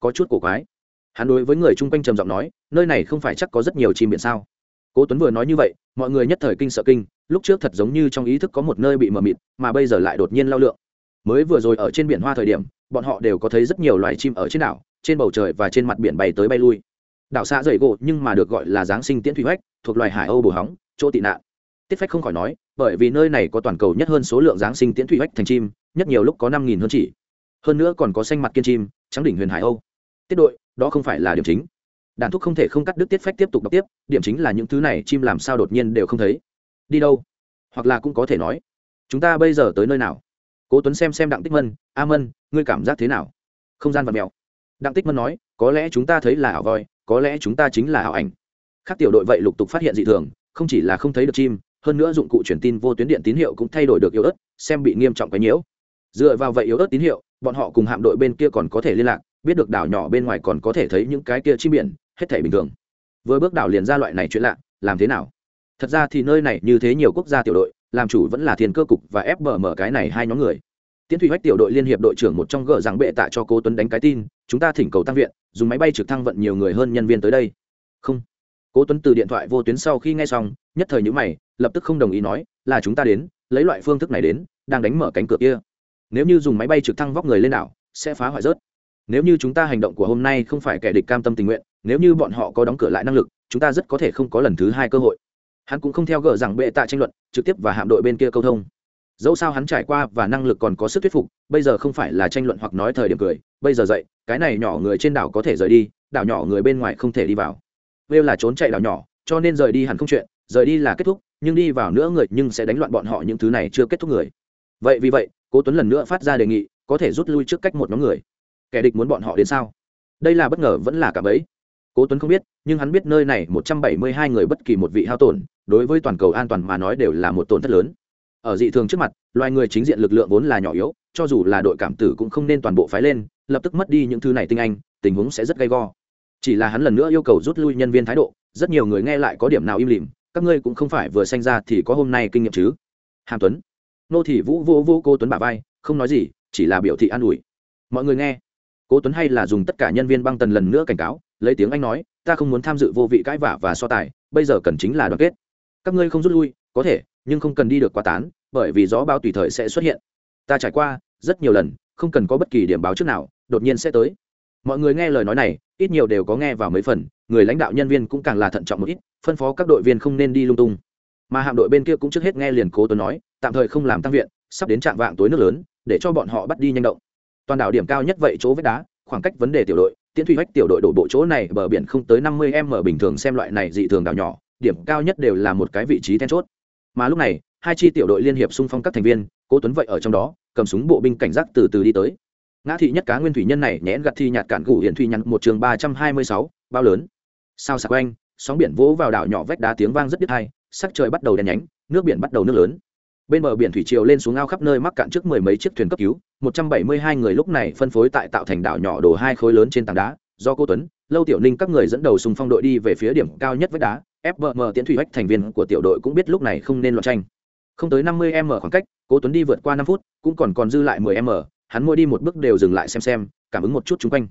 Có chút cổ quái. Hắn đối với người chung quanh trầm giọng nói, nơi này không phải chắc có rất nhiều chim biển sao? Cố tuấn vừa nói như vậy, mọi người nhất thời kinh sợ kinh, lúc trước thật giống như trong ý thức có một nơi bị mờ mịt, mà bây giờ lại đột nhiên lao lượng. Mới vừa rồi ở trên biển hoa thời điểm, bọn họ đều có thấy rất nhiều loài chim ở trên đảo, trên bầu trời và trên mặt biển bay tới bay lui. Đảo xa dày gỗ nhưng mà được gọi là giáng sinh tiễn thủy hoách, thuộc loài hải âu bồ hóng, chỗ tị nạn tiết phách không khỏi nói, bởi vì nơi này có toàn cầu nhất hơn số lượng giáng sinh tiễn thủy hoách thành chim, nhất nhiều lúc có năm nghìn hơn chỉ. Hơn nữa còn có xanh mặt kiên chim, trắng đỉnh huyền hải âu. Tiết đội, đó không phải là điểm chính. Đàn thúc không thể không cắt đứt tiết phách tiếp tục đọc tiếp, điểm chính là những thứ này chim làm sao đột nhiên đều không thấy. Đi đâu? Hoặc là cũng có thể nói, chúng ta bây giờ tới nơi nào? Cố tuấn xem xem đặng tích mân, a mân, ngươi cảm giác thế nào? Không gian vật mèo. Đặng tích mân nói, có lẽ chúng ta thấy là ảo voi, có lẽ chúng ta chính là ảo ảnh. Các tiểu đội vậy lục tục phát hiện dị thường, không chỉ là không thấy được chim hơn nữa dụng cụ truyền tin vô tuyến điện tín hiệu cũng thay đổi được yếu ớt, xem bị nghiêm trọng cái nhiễu. Dựa vào vậy yếu ớt tín hiệu, bọn họ cùng hạm đội bên kia còn có thể liên lạc, biết được đảo nhỏ bên ngoài còn có thể thấy những cái kia chim biển, hết thể bình thường. Vừa bước đảo liền ra loại này chuyện lạ, làm thế nào? Thật ra thì nơi này như thế nhiều quốc gia tiểu đội, làm chủ vẫn là thiên cơ cục và fbm cái này hai nhóm người. Tiến thủy hách tiểu đội liên hiệp đội trưởng một trong gờ rằng bệ tạ cho cố tuấn đánh cái tin, chúng ta thỉnh cầu tăng viện, dùng máy bay trực thăng vận nhiều người hơn nhân viên tới đây. Không. Cố tuấn từ điện thoại vô tuyến sau khi nghe xong, nhất thời nhữ mày lập tức không đồng ý nói, là chúng ta đến, lấy loại phương thức này đến, đang đánh mở cánh cửa kia. Nếu như dùng máy bay trực thăng vóc người lên đảo, sẽ phá hoại rớt. Nếu như chúng ta hành động của hôm nay không phải kẻ địch cam tâm tình nguyện, nếu như bọn họ có đóng cửa lại năng lực, chúng ta rất có thể không có lần thứ hai cơ hội. Hắn cũng không theo gỡ rằng bệ tạ tranh luận, trực tiếp và hạm đội bên kia câu thông. Dẫu sao hắn trải qua và năng lực còn có sức thuyết phục, bây giờ không phải là tranh luận hoặc nói thời điểm cười, bây giờ dậy, cái này nhỏ người trên đảo có thể rời đi, đảo nhỏ người bên ngoài không thể đi vào. Vêu là trốn chạy đảo nhỏ, cho nên rời đi hẳn không chuyện, rời đi là kết thúc nhưng đi vào nữa người nhưng sẽ đánh loạn bọn họ những thứ này chưa kết thúc người. Vậy vì vậy, cố tuấn lần nữa phát ra đề nghị, có thể rút lui trước cách một nhóm người. Kẻ địch muốn bọn họ đến sao? Đây là bất ngờ, vẫn là cả bấy cố tuấn không biết, nhưng hắn biết nơi này một trăm bảy mươi hai người bất kỳ một vị hao tổn, đối với toàn cầu an toàn mà nói đều là một tổn thất lớn. Ở dị thường trước mặt, loài người chính diện lực lượng vốn là nhỏ yếu, cho dù là đội cảm tử cũng không nên toàn bộ phái lên, lập tức mất đi những thứ này tinh anh, tình huống sẽ rất gay go. Chỉ là hắn lần nữa yêu cầu rút lui nhân viên thái độ, rất nhiều người nghe lại có điểm nào im lìm các ngươi cũng không phải vừa sanh ra thì có hôm nay kinh nghiệm chứ? Hàm tuấn. Nô thị vũ vô vô cô tuấn bà vai, không nói gì, chỉ là biểu thị an ủi. Mọi người nghe. Cố tuấn hay là dùng tất cả nhân viên băng tần lần nữa cảnh cáo, lấy tiếng anh nói, ta không muốn tham dự vô vị cãi vả và so tài, bây giờ cần chính là đoàn kết. Các ngươi không rút lui, có thể, nhưng không cần đi được quá tán, bởi vì gió bao tùy thời sẽ xuất hiện. Ta trải qua rất nhiều lần, không cần có bất kỳ điểm báo trước nào, đột nhiên sẽ tới mọi người nghe lời nói này, ít nhiều đều có nghe vào mấy phần, người lãnh đạo nhân viên cũng càng là thận trọng một ít, phân phó các đội viên không nên đi lung tung. Mà hạm đội bên kia cũng trước hết nghe liền cố tuấn nói, tạm thời không làm tăng viện, sắp đến trạm vạng tối nước lớn, để cho bọn họ bắt đi nhanh động. Toàn đảo điểm cao nhất vậy chỗ vách đá, khoảng cách vấn đề tiểu đội tiến thủy vách tiểu đội đổ bộ chỗ này bờ biển không tới năm mươi m bình thường xem loại này dị thường đảo nhỏ, điểm cao nhất đều là một cái vị trí then chốt. Mà lúc này, hai chi tiểu đội liên hiệp xung phong các thành viên, cố tuấn vậy ở trong đó, cầm súng bộ binh cảnh giác từ từ đi tới ngã thị nhất cá nguyên thủy nhân này nhẽn gặt thi nhạt cản gủ hiện thủy nhắn một trường ba trăm hai mươi sáu, bao lớn. Sao sạc quanh, sóng biển vỗ vào đảo nhỏ vách đá tiếng vang rất đứt hay sắc trời bắt đầu đen nhánh, nước biển bắt đầu nước lớn. Bên bờ biển thủy triều lên xuống ao khắp nơi mắc cạn trước mười mấy chiếc thuyền cấp cứu, một trăm bảy mươi hai người lúc này phân phối tại tạo thành đảo nhỏ đổ hai khối lớn trên tảng đá, do cô tuấn, lâu tiểu ninh các người dẫn đầu sùng phong đội đi về phía điểm cao nhất vách đá fbm tiến thủy hách thành viên của tiểu đội cũng biết lúc này không nên loạn tranh. Không tới năm mươi m khoảng cách cố tuấn đi vượt qua năm phút, cũng còn còn dư lại mười m hắn mỗi đi một bước đều dừng lại xem xem, cảm ứng một chút chung quanh.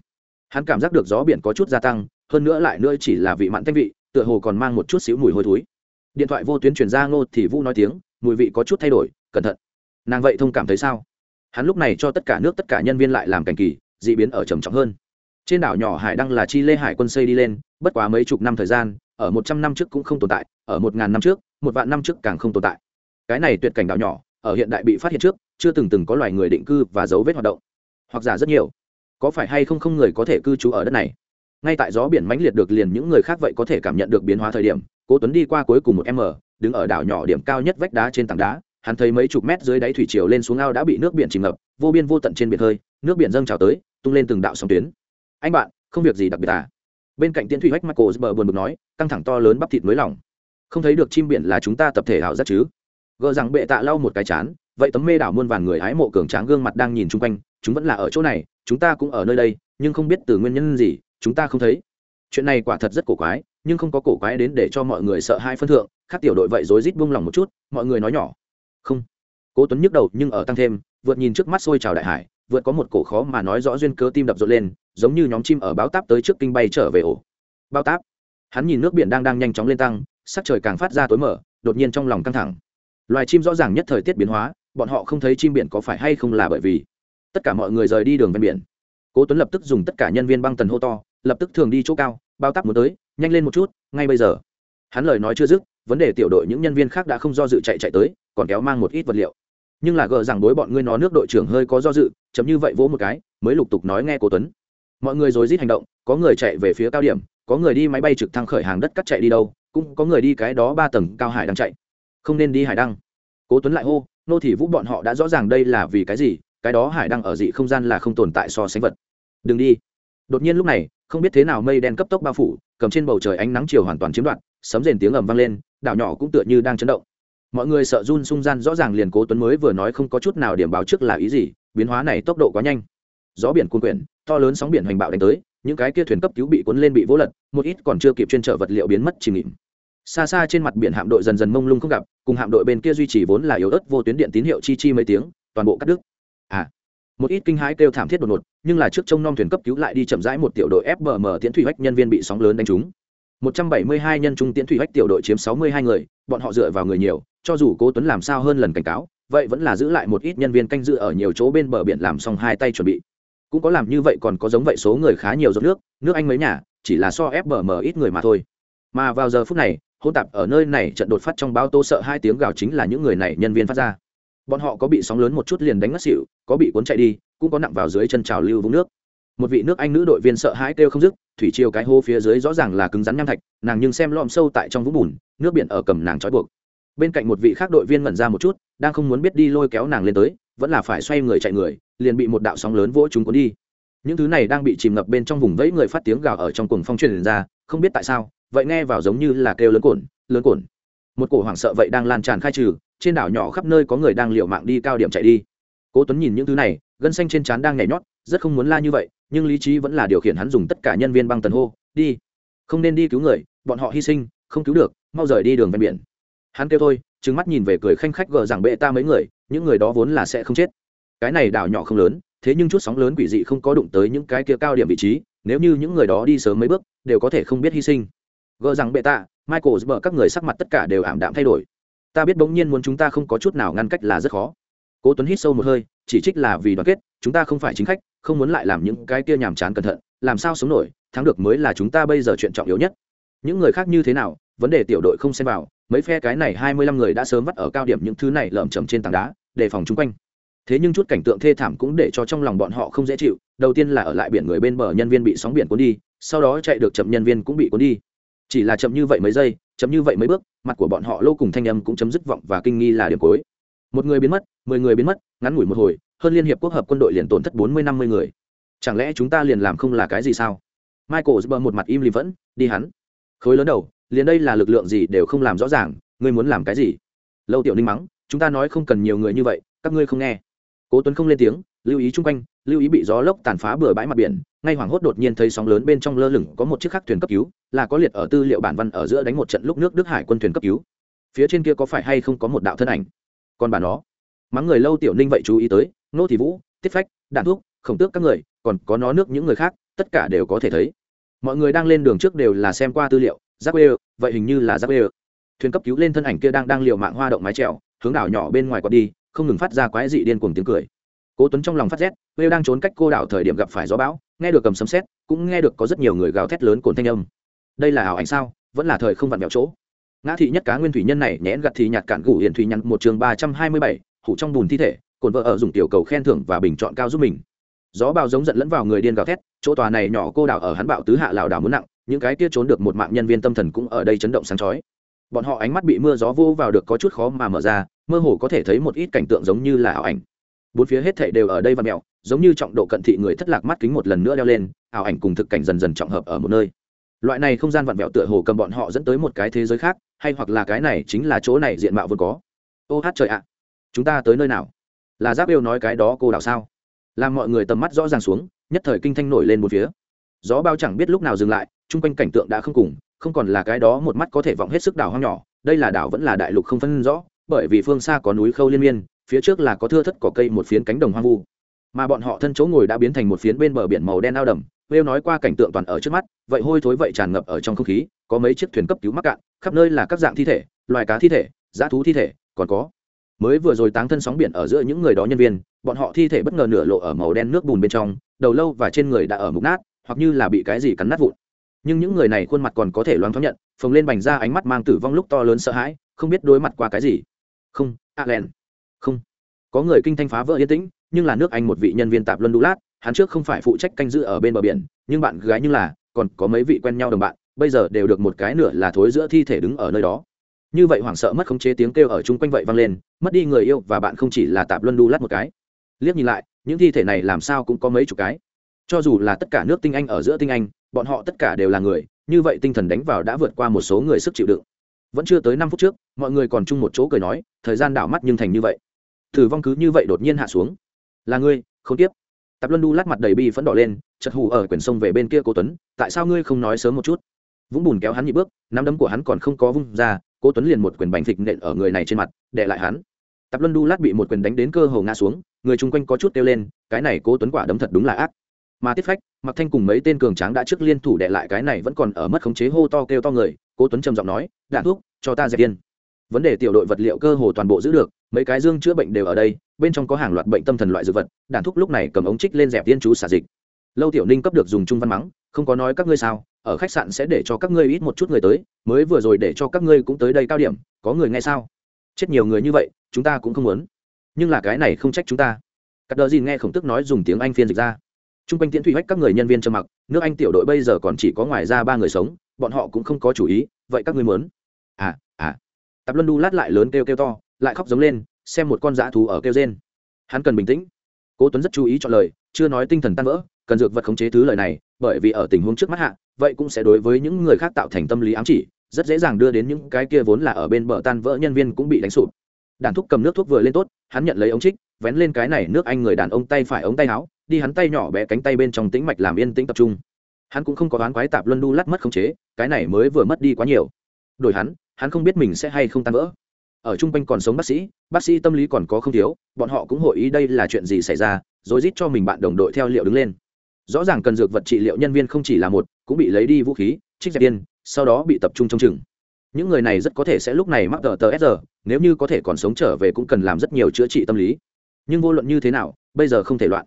Hắn cảm giác được gió biển có chút gia tăng, hơn nữa lại nữa chỉ là vị mặn thanh vị, tựa hồ còn mang một chút xíu mùi hôi thối. Điện thoại vô tuyến truyền ra ngô thì vũ nói tiếng, mùi vị có chút thay đổi, cẩn thận. Nàng vậy thông cảm thấy sao? Hắn lúc này cho tất cả nước, tất cả nhân viên lại làm cảnh kỳ d ị biến ở trầm trọng hơn. Trên đảo nhỏ hải đăng là chi lê hải quân xây đi lên, bất quá mấy chục năm thời gian, ở một trăm năm trước cũng không tồn tại, ở một ngàn năm trước, một vạn năm trước càng không tồn tại. Cái này tuyệt cảnh đảo nhỏ ở hiện đại bị phát hiện trước, chưa từng từng có loài người định cư và dấu vết hoạt động. Hoặc giả rất nhiều. Có phải hay không không người có thể cư trú ở đất này? Ngay tại gió biển mãnh liệt được liền những người khác vậy có thể cảm nhận được biến hóa thời điểm, cố tuấn đi qua cuối cùng một m, đứng ở đảo nhỏ điểm cao nhất vách đá trên tảng đá. Hắn thấy mấy chục mét dưới đáy thủy triều lên xuống ao đã bị nước biển chìm ngập, vô biên vô tận trên biển hơi, nước biển dâng trào tới, tung lên từng đạo sóng tuyến. Anh bạn, không việc gì đặc biệt à? Bên cạnh tiễn thủy hách michael bờ buồn bực nói, căng thẳng to lớn bắp thịt mới lỏng. Không thấy được chim biển là chúng ta tập thể hảo giác chứ? Gờ rằng bệ tạ lau một cái chán, vậy tấm mê đảo muôn vàn người hái mộ cường tráng gương mặt đang nhìn chung quanh, chúng vẫn là ở chỗ này, chúng ta cũng ở nơi đây, nhưng không biết từ nguyên nhân gì, chúng ta không thấy. Chuyện này quả thật rất cổ quái, nhưng không có cổ quái đến để cho mọi người sợ hai phân thượng, khác tiểu đội vậy rối rít buông lòng một chút, mọi người nói nhỏ. Không. Cố tuấn nhức đầu nhưng ở tăng thêm, vượt nhìn trước mắt xôi trào đại hải, vượt có một cổ khó mà nói rõ duyên cớ tim đập rộn lên, giống như nhóm chim ở báo táp tới trước kinh bay trở về ổ. Bao táp. Hắn nhìn nước biển đang đang nhanh chóng lên tăng, sắc trời càng phát ra tối mở đột nhiên trong lòng căng thẳng loài chim rõ ràng nhất thời tiết biến hóa, bọn họ không thấy chim biển có phải hay không là bởi vì tất cả mọi người rời đi đường ven biển. Cố tuấn lập tức dùng tất cả nhân viên băng tần hô to, lập tức thường đi chỗ cao, bao táp muốn tới, nhanh lên một chút, ngay bây giờ. Hắn lời nói chưa dứt, vấn đề tiểu đội những nhân viên khác đã không do dự chạy chạy tới, còn kéo mang một ít vật liệu. Nhưng là gờ rằng đối bọn ngươi nó nước đội trưởng hơi có do dự, chấm như vậy vỗ một cái, mới lục tục nói nghe cố tuấn. Mọi người rồi rít hành động, có người chạy về phía cao điểm, có người đi máy bay trực thăng khởi hàng đất cắt chạy đi đâu, cũng có người đi cái đó ba tầng cao hải đang chạy không nên đi hải đăng. Cố tuấn lại hô, nô thị vũ bọn họ đã rõ ràng đây là vì cái gì, cái đó hải đăng ở dị không gian là không tồn tại so sánh vật. Đừng đi. Đột nhiên lúc này, không biết thế nào mây đen cấp tốc bao phủ, cầm trên bầu trời ánh nắng chiều hoàn toàn chiếm đoạt, sấm rền tiếng ầm vang lên, đảo nhỏ cũng tựa như đang chấn động. Mọi người sợ run sung gian, rõ ràng liền cố tuấn mới vừa nói không có chút nào điểm báo trước là ý gì, biến hóa này tốc độ quá nhanh. Gió biển cuồn quyển to lớn sóng biển hoành bạo đánh tới, những cái kia thuyền cấp cứu bị cuốn lên bị vỗ lật, một ít còn chưa kịp chuyên trở vật liệu biến mất chìm nghỉm xa xa trên mặt biển hạm đội dần dần mông lung không gặp, cùng hạm đội bên kia duy trì vốn là yếu ớt vô tuyến điện tín hiệu chi chi mấy tiếng, toàn bộ cắt đứt. À một ít kinh hãi kêu thảm thiết đột ngột, nhưng là trước trông nom thuyền cấp cứu lại đi chậm rãi một tiểu đội fbm tiễn thủy hách nhân viên bị sóng lớn đánh trúng. 172 nhân trung tiễn thủy hách tiểu đội chiếm 62 người, bọn họ dựa vào người nhiều, cho dù cố tuấn làm sao hơn lần cảnh cáo, vậy vẫn là giữ lại một ít nhân viên canh giữ ở nhiều chỗ bên bờ biển làm xong hai tay chuẩn bị. Cũng có làm như vậy còn có giống vậy số người khá nhiều giọt nước nước anh mấy nhà, chỉ là so fbm ít người mà thôi. Mà vào giờ phút này hôn tạp ở nơi này trận đột phát trong báo tô sợ hai tiếng gào chính là những người này nhân viên phát ra. Bọn họ có bị sóng lớn một chút liền đánh ngất xỉu, có bị cuốn chạy đi, cũng có nặng vào dưới chân trào lưu vũng nước. Một vị nước anh nữ đội viên sợ hãi kêu không dứt, thủy chiều cái hô phía dưới rõ ràng là cứng rắn nham thạch, nàng nhưng xem lom sâu tại trong vũng bùn, nước biển ở cầm nàng trói buộc. Bên cạnh một vị khác đội viên ngẩn ra một chút, đang không muốn biết đi lôi kéo nàng lên tới, vẫn là phải xoay người chạy người, liền bị một đạo sóng lớn vỗ chúng cuốn đi. Những thứ này đang bị chìm ngập bên trong vùng vẫy người phát tiếng gào ở trong cuồng phong truyền ra, không biết tại sao vậy nghe vào giống như là kêu lớn cồn lớn cồn một cổ hoảng sợ vậy đang lan tràn khai trừ, trên đảo nhỏ khắp nơi có người đang liều mạng đi cao điểm chạy đi. Cố tuấn nhìn những thứ này, gân xanh trên trán đang nhảy nhót, rất không muốn la như vậy, nhưng lý trí vẫn là điều khiển hắn dùng tất cả nhân viên băng tần hô, đi, không nên đi cứu người, bọn họ hy sinh, không cứu được, mau rời đi đường ven biển. Hắn kêu thôi, trừng mắt nhìn về cười khanh khách gờ rằng bệ ta mấy người, những người đó vốn là sẽ không chết. Cái này đảo nhỏ không lớn, thế nhưng chút sóng lớn quỷ dị không có đụng tới những cái kia cao điểm vị trí, nếu như những người đó đi sớm mấy bước, đều có thể không biết hy sinh gờ rằng bệ ta michael bờ các người sắc mặt tất cả đều ảm đạm thay đổi. Ta biết bỗng nhiên muốn chúng ta không có chút nào ngăn cách là rất khó. Cố tuấn hít sâu một hơi, chỉ trích là vì đoàn kết, chúng ta không phải chính khách, không muốn lại làm những cái kia nhàm chán cẩn thận, làm sao sống nổi, thắng được mới là chúng ta bây giờ chuyện trọng yếu nhất. Những người khác như thế nào, vấn đề tiểu đội không xem vào, mấy phe cái này hai mươi lăm người đã sớm vắt ở cao điểm những thứ này lởm chởm trên tảng đá, đề phòng chung quanh. Thế nhưng chút cảnh tượng thê thảm cũng để cho trong lòng bọn họ không dễ chịu, đầu tiên là ở lại biển người bên bờ nhân viên bị sóng biển cuốn đi, sau đó chạy được chậm nhân viên cũng bị cuốn đi chỉ là chậm như vậy mấy giây, chậm như vậy mấy bước, mặt của bọn họ lâu cùng thanh âm cũng chấm dứt vọng và kinh nghi là điểm cuối. Một người biến mất, mười người biến mất, ngắn ngủi một hồi, hơn liên hiệp quốc hợp quân đội liền tổn thất bốn mươi năm mươi người. Chẳng lẽ chúng ta liền làm không là cái gì sao? Michael bơ một mặt im lìm vẫn, đi hắn. Khối lớn đầu, liền đây là lực lượng gì đều không làm rõ ràng, ngươi muốn làm cái gì? Lâu tiểu ninh mắng, chúng ta nói không cần nhiều người như vậy, các ngươi không nghe. Cố tuấn không lên tiếng, lưu ý chung quanh, lưu ý bị gió lốc tàn phá bừa bãi mặt biển ngay hoảng hốt đột nhiên thấy sóng lớn bên trong lơ lửng có một chiếc khắc thuyền cấp cứu, là có liệt ở tư liệu bản văn ở giữa đánh một trận lúc nước đức hải quân thuyền cấp cứu. Phía trên kia có phải hay không có một đạo thân ảnh? Còn bà nó. Mắng người lâu tiểu ninh vậy chú ý tới, nô thị vũ, tiết phách, đạn thuốc, khổng tước các người, còn có nó nước những người khác, tất cả đều có thể thấy. Mọi người đang lên đường trước đều là xem qua tư liệu, giáp ê vậy hình như là giáp ê thuyền cấp cứu lên thân ảnh kia đang đang liều mạng hoa động mái trèo hướng đảo nhỏ bên ngoài còn đi, không ngừng phát ra quái dị điên cuồng tiếng cười. Cố tuấn trong lòng phát rét ê đang trốn cách cô đảo thời điểm gặp phải gió bão nghe được cầm sấm sét, cũng nghe được có rất nhiều người gào thét lớn cồn thanh âm. Đây là ảo ảnh sao? Vẫn là thời không vặn vẹo chỗ. Ngã thị nhất cá nguyên thủy nhân này nhẽn gặt thì nhạt cản gủ hiển thủy nhắn một trường ba trăm hai mươi bảy, hủ trong bùn thi thể, cồn vợ ở dùng tiểu cầu khen thưởng và bình chọn cao giúp mình. Gió bao giống giận lẫn vào người điên gào thét, chỗ tòa này nhỏ cô đảo ở hắn bạo tứ hạ lảo đảo muốn nặng, những cái kia trốn được một mạng nhân viên tâm thần cũng ở đây chấn động sáng chói. Bọn họ ánh mắt bị mưa gió vô vào được có chút khó mà mở ra, mơ hồ có thể thấy một ít cảnh tượng giống như là ảo ảnh bốn phía hết thảy đều ở đây và mèo giống như trọng độ cận thị người thất lạc mắt kính một lần nữa đeo lên, ảo ảnh cùng thực cảnh dần dần trọng hợp ở một nơi. Loại này không gian vặn vẹo tựa hồ cầm bọn họ dẫn tới một cái thế giới khác, hay hoặc là cái này chính là chỗ này diện mạo vốn có. Ô hát trời ạ, chúng ta tới nơi nào? Là giáp yêu nói cái đó cô đảo sao? Làm mọi người tầm mắt rõ ràng xuống, nhất thời kinh thanh nổi lên một phía. Gió bao chẳng biết lúc nào dừng lại, chung quanh cảnh tượng đã không cùng, không còn là cái đó một mắt có thể vọng hết sức đảo hoang nhỏ, đây là đảo vẫn là đại lục không phân rõ, bởi vì phương xa có núi khâu liên miên phía trước là có thưa thất cỏ cây một phiến cánh đồng hoang vu mà bọn họ thân chỗ ngồi đã biến thành một phiến bên bờ biển màu đen ao đầm Bêu nói qua cảnh tượng toàn ở trước mắt, vậy hôi thối vậy tràn ngập ở trong không khí, có mấy chiếc thuyền cấp cứu mắc cạn, khắp nơi là các dạng thi thể, loài cá thi thể, dã thú thi thể, còn có mới vừa rồi táng thân sóng biển ở giữa những người đó nhân viên, bọn họ thi thể bất ngờ nửa lộ ở màu đen nước bùn bên trong, đầu lâu và trên người đã ở mục nát, hoặc như là bị cái gì cắn nát vụn. Nhưng những người này khuôn mặt còn có thể loáng thoáng nhận, phồng lên bành ra ánh mắt mang tử vong lúc to lớn sợ hãi, không biết đối mặt qua cái gì. Không, Allen. Không. Có người kinh thanh phá vỡ yên tĩnh, nhưng là nước Anh một vị nhân viên tạp luân đu lát, hắn trước không phải phụ trách canh giữ ở bên bờ biển nhưng bạn gái như là còn có mấy vị quen nhau đồng bạn bây giờ đều được một cái nửa là thối giữa thi thể đứng ở nơi đó. Như vậy hoảng sợ mất khống chế tiếng kêu ở chung quanh vậy vang lên mất đi người yêu và bạn không chỉ là tạp luân đu lát một cái. Liếc nhìn lại những thi thể này làm sao cũng có mấy chục cái. Cho dù là tất cả nước tinh anh ở giữa tinh anh bọn họ tất cả đều là người như vậy tinh thần đánh vào đã vượt qua một số người sức chịu đựng. Vẫn chưa tới năm phút trước mọi người còn chung một chỗ cười nói thời gian đảo mắt nhưng thành như vậy thử vong cứ như vậy đột nhiên hạ xuống. Là ngươi, không tiếp. Tạp luân đu lát mặt đầy bi phẫn đỏ lên chật hù ở quyển sông về bên kia cố tuấn, tại sao ngươi không nói sớm một chút? Vũng bùn kéo hắn nhị bước, nắm đấm của hắn còn không có vung ra, cố tuấn liền một quyền bành thịt nện ở người này trên mặt để lại hắn. Tạp luân đu lát bị một quyền đánh đến cơ hồ ngã xuống, người chung quanh có chút kêu lên, cái này cố tuấn quả đấm thật đúng là ác. Mà tiết phách mặc thanh cùng mấy tên cường tráng đã trước liên thủ đệ lại cái này vẫn còn ở mất khống chế hô to kêu to người, cố tuấn trầm giọng nói, đạn thuốc, cho ta dẹp yên vấn đề tiểu đội vật liệu cơ hồ toàn bộ giữ được, mấy cái dương chữa bệnh đều ở đây, bên trong có hàng loạt bệnh tâm thần loại dược vật, đàn thúc lúc này cầm ống trích lên dẹp tiên chú xả dịch. Lâu tiểu ninh cấp được dùng trung văn mắng, không có nói các ngươi sao, ở khách sạn sẽ để cho các ngươi ít một chút người tới, mới vừa rồi để cho các ngươi cũng tới đây cao điểm, có người nghe sao? Chết nhiều người như vậy, chúng ta cũng không muốn. Nhưng là cái này không trách chúng ta. Cắt đờ gì nghe khổng tức nói dùng tiếng anh phiên dịch ra. T r u n g quanh tiễn thủy hách các người nhân viên trầm mặc, nước anh tiểu đội bây giờ còn chỉ có ngoài ra ba người sống, bọn họ cũng không có chủ ý, vậy các ngươi muốn? À à tạp luân đu lát lại lớn kêu kêu to, lại khóc giống lên, xem một con dã thú ở kêu trên hắn cần bình tĩnh. Cố tuấn rất chú ý chọn lời, chưa nói tinh thần tan vỡ, cần dược vật khống chế thứ lời này, bởi vì ở tình huống trước mắt hạ, vậy cũng sẽ đối với những người khác tạo thành tâm lý ám chỉ, rất dễ dàng đưa đến những cái kia vốn là ở bên bờ tan vỡ nhân viên cũng bị đánh sụp. Đàn thúc cầm nước thuốc vừa lên tốt, hắn nhận lấy ống trích, vén lên cái này, nước anh người đàn ông tay phải ống tay áo, đi hắn tay nhỏ bé cánh tay bên trong tĩnh mạch làm yên tĩnh tập trung. Hắn cũng không có đoán quái tạp luân đu lát mất khống chế, cái này mới vừa mất đi quá nhiều. Đổi hắn hắn không biết mình sẽ hay không tan vỡ. Ở chung quanh còn sống bác sĩ bác sĩ tâm lý còn có không thiếu, bọn họ cũng hội ý đây là chuyện gì xảy ra, rồi rít cho mình bạn đồng đội theo liệu đứng lên. Rõ ràng cần dược vật trị liệu nhân viên không chỉ là một, cũng bị lấy đi vũ khí, trích dẹp tiên sau đó bị tập trung trong chừng. Những người này rất có thể sẽ lúc này mắc tờ tờ s nếu như có thể còn sống trở về cũng cần làm rất nhiều chữa trị tâm lý. Nhưng vô luận như thế nào, bây giờ không thể loạn.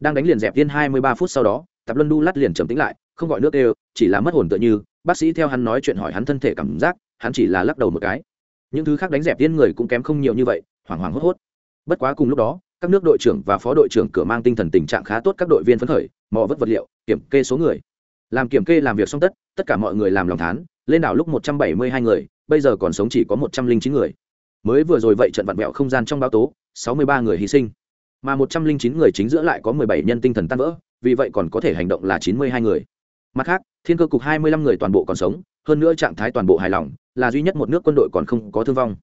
Đang đánh liền dẹp tiên hai mươi ba phút sau đó, tập luân đu lát liền trầm tĩnh lại, không gọi nước đều, chỉ là mất hồn tựa như, bác sĩ theo hắn nói chuyện hỏi hắn thân thể cảm giác hắn chỉ là lắc đầu một cái. Những thứ khác đánh dẹp tiên người cũng kém không nhiều như vậy, hoảng hoảng hốt hốt. Bất quá cùng lúc đó, các nước đội trưởng và phó đội trưởng cửa mang tinh thần tình trạng khá tốt các đội viên phấn khởi, mò vất vật liệu, kiểm kê số người. Làm kiểm kê làm việc xong tất tất cả mọi người làm lòng thán, lên đảo lúc một trăm bảy mươi hai người, bây giờ còn sống chỉ có một trăm linh chín người. Mới vừa rồi vậy trận vặn vẹo không gian trong báo tố, sáu mươi ba người hy sinh. Mà một trăm linh chín người chính giữa lại có mười bảy nhân tinh thần tan vỡ, vì vậy còn có thể hành động là chín mươi hai người. Mặt khác, thiên cơ cục hai mươi lăm người toàn bộ còn sống, hơn nữa trạng thái toàn bộ hài lòng là duy nhất một nước quân đội còn không có thương vong.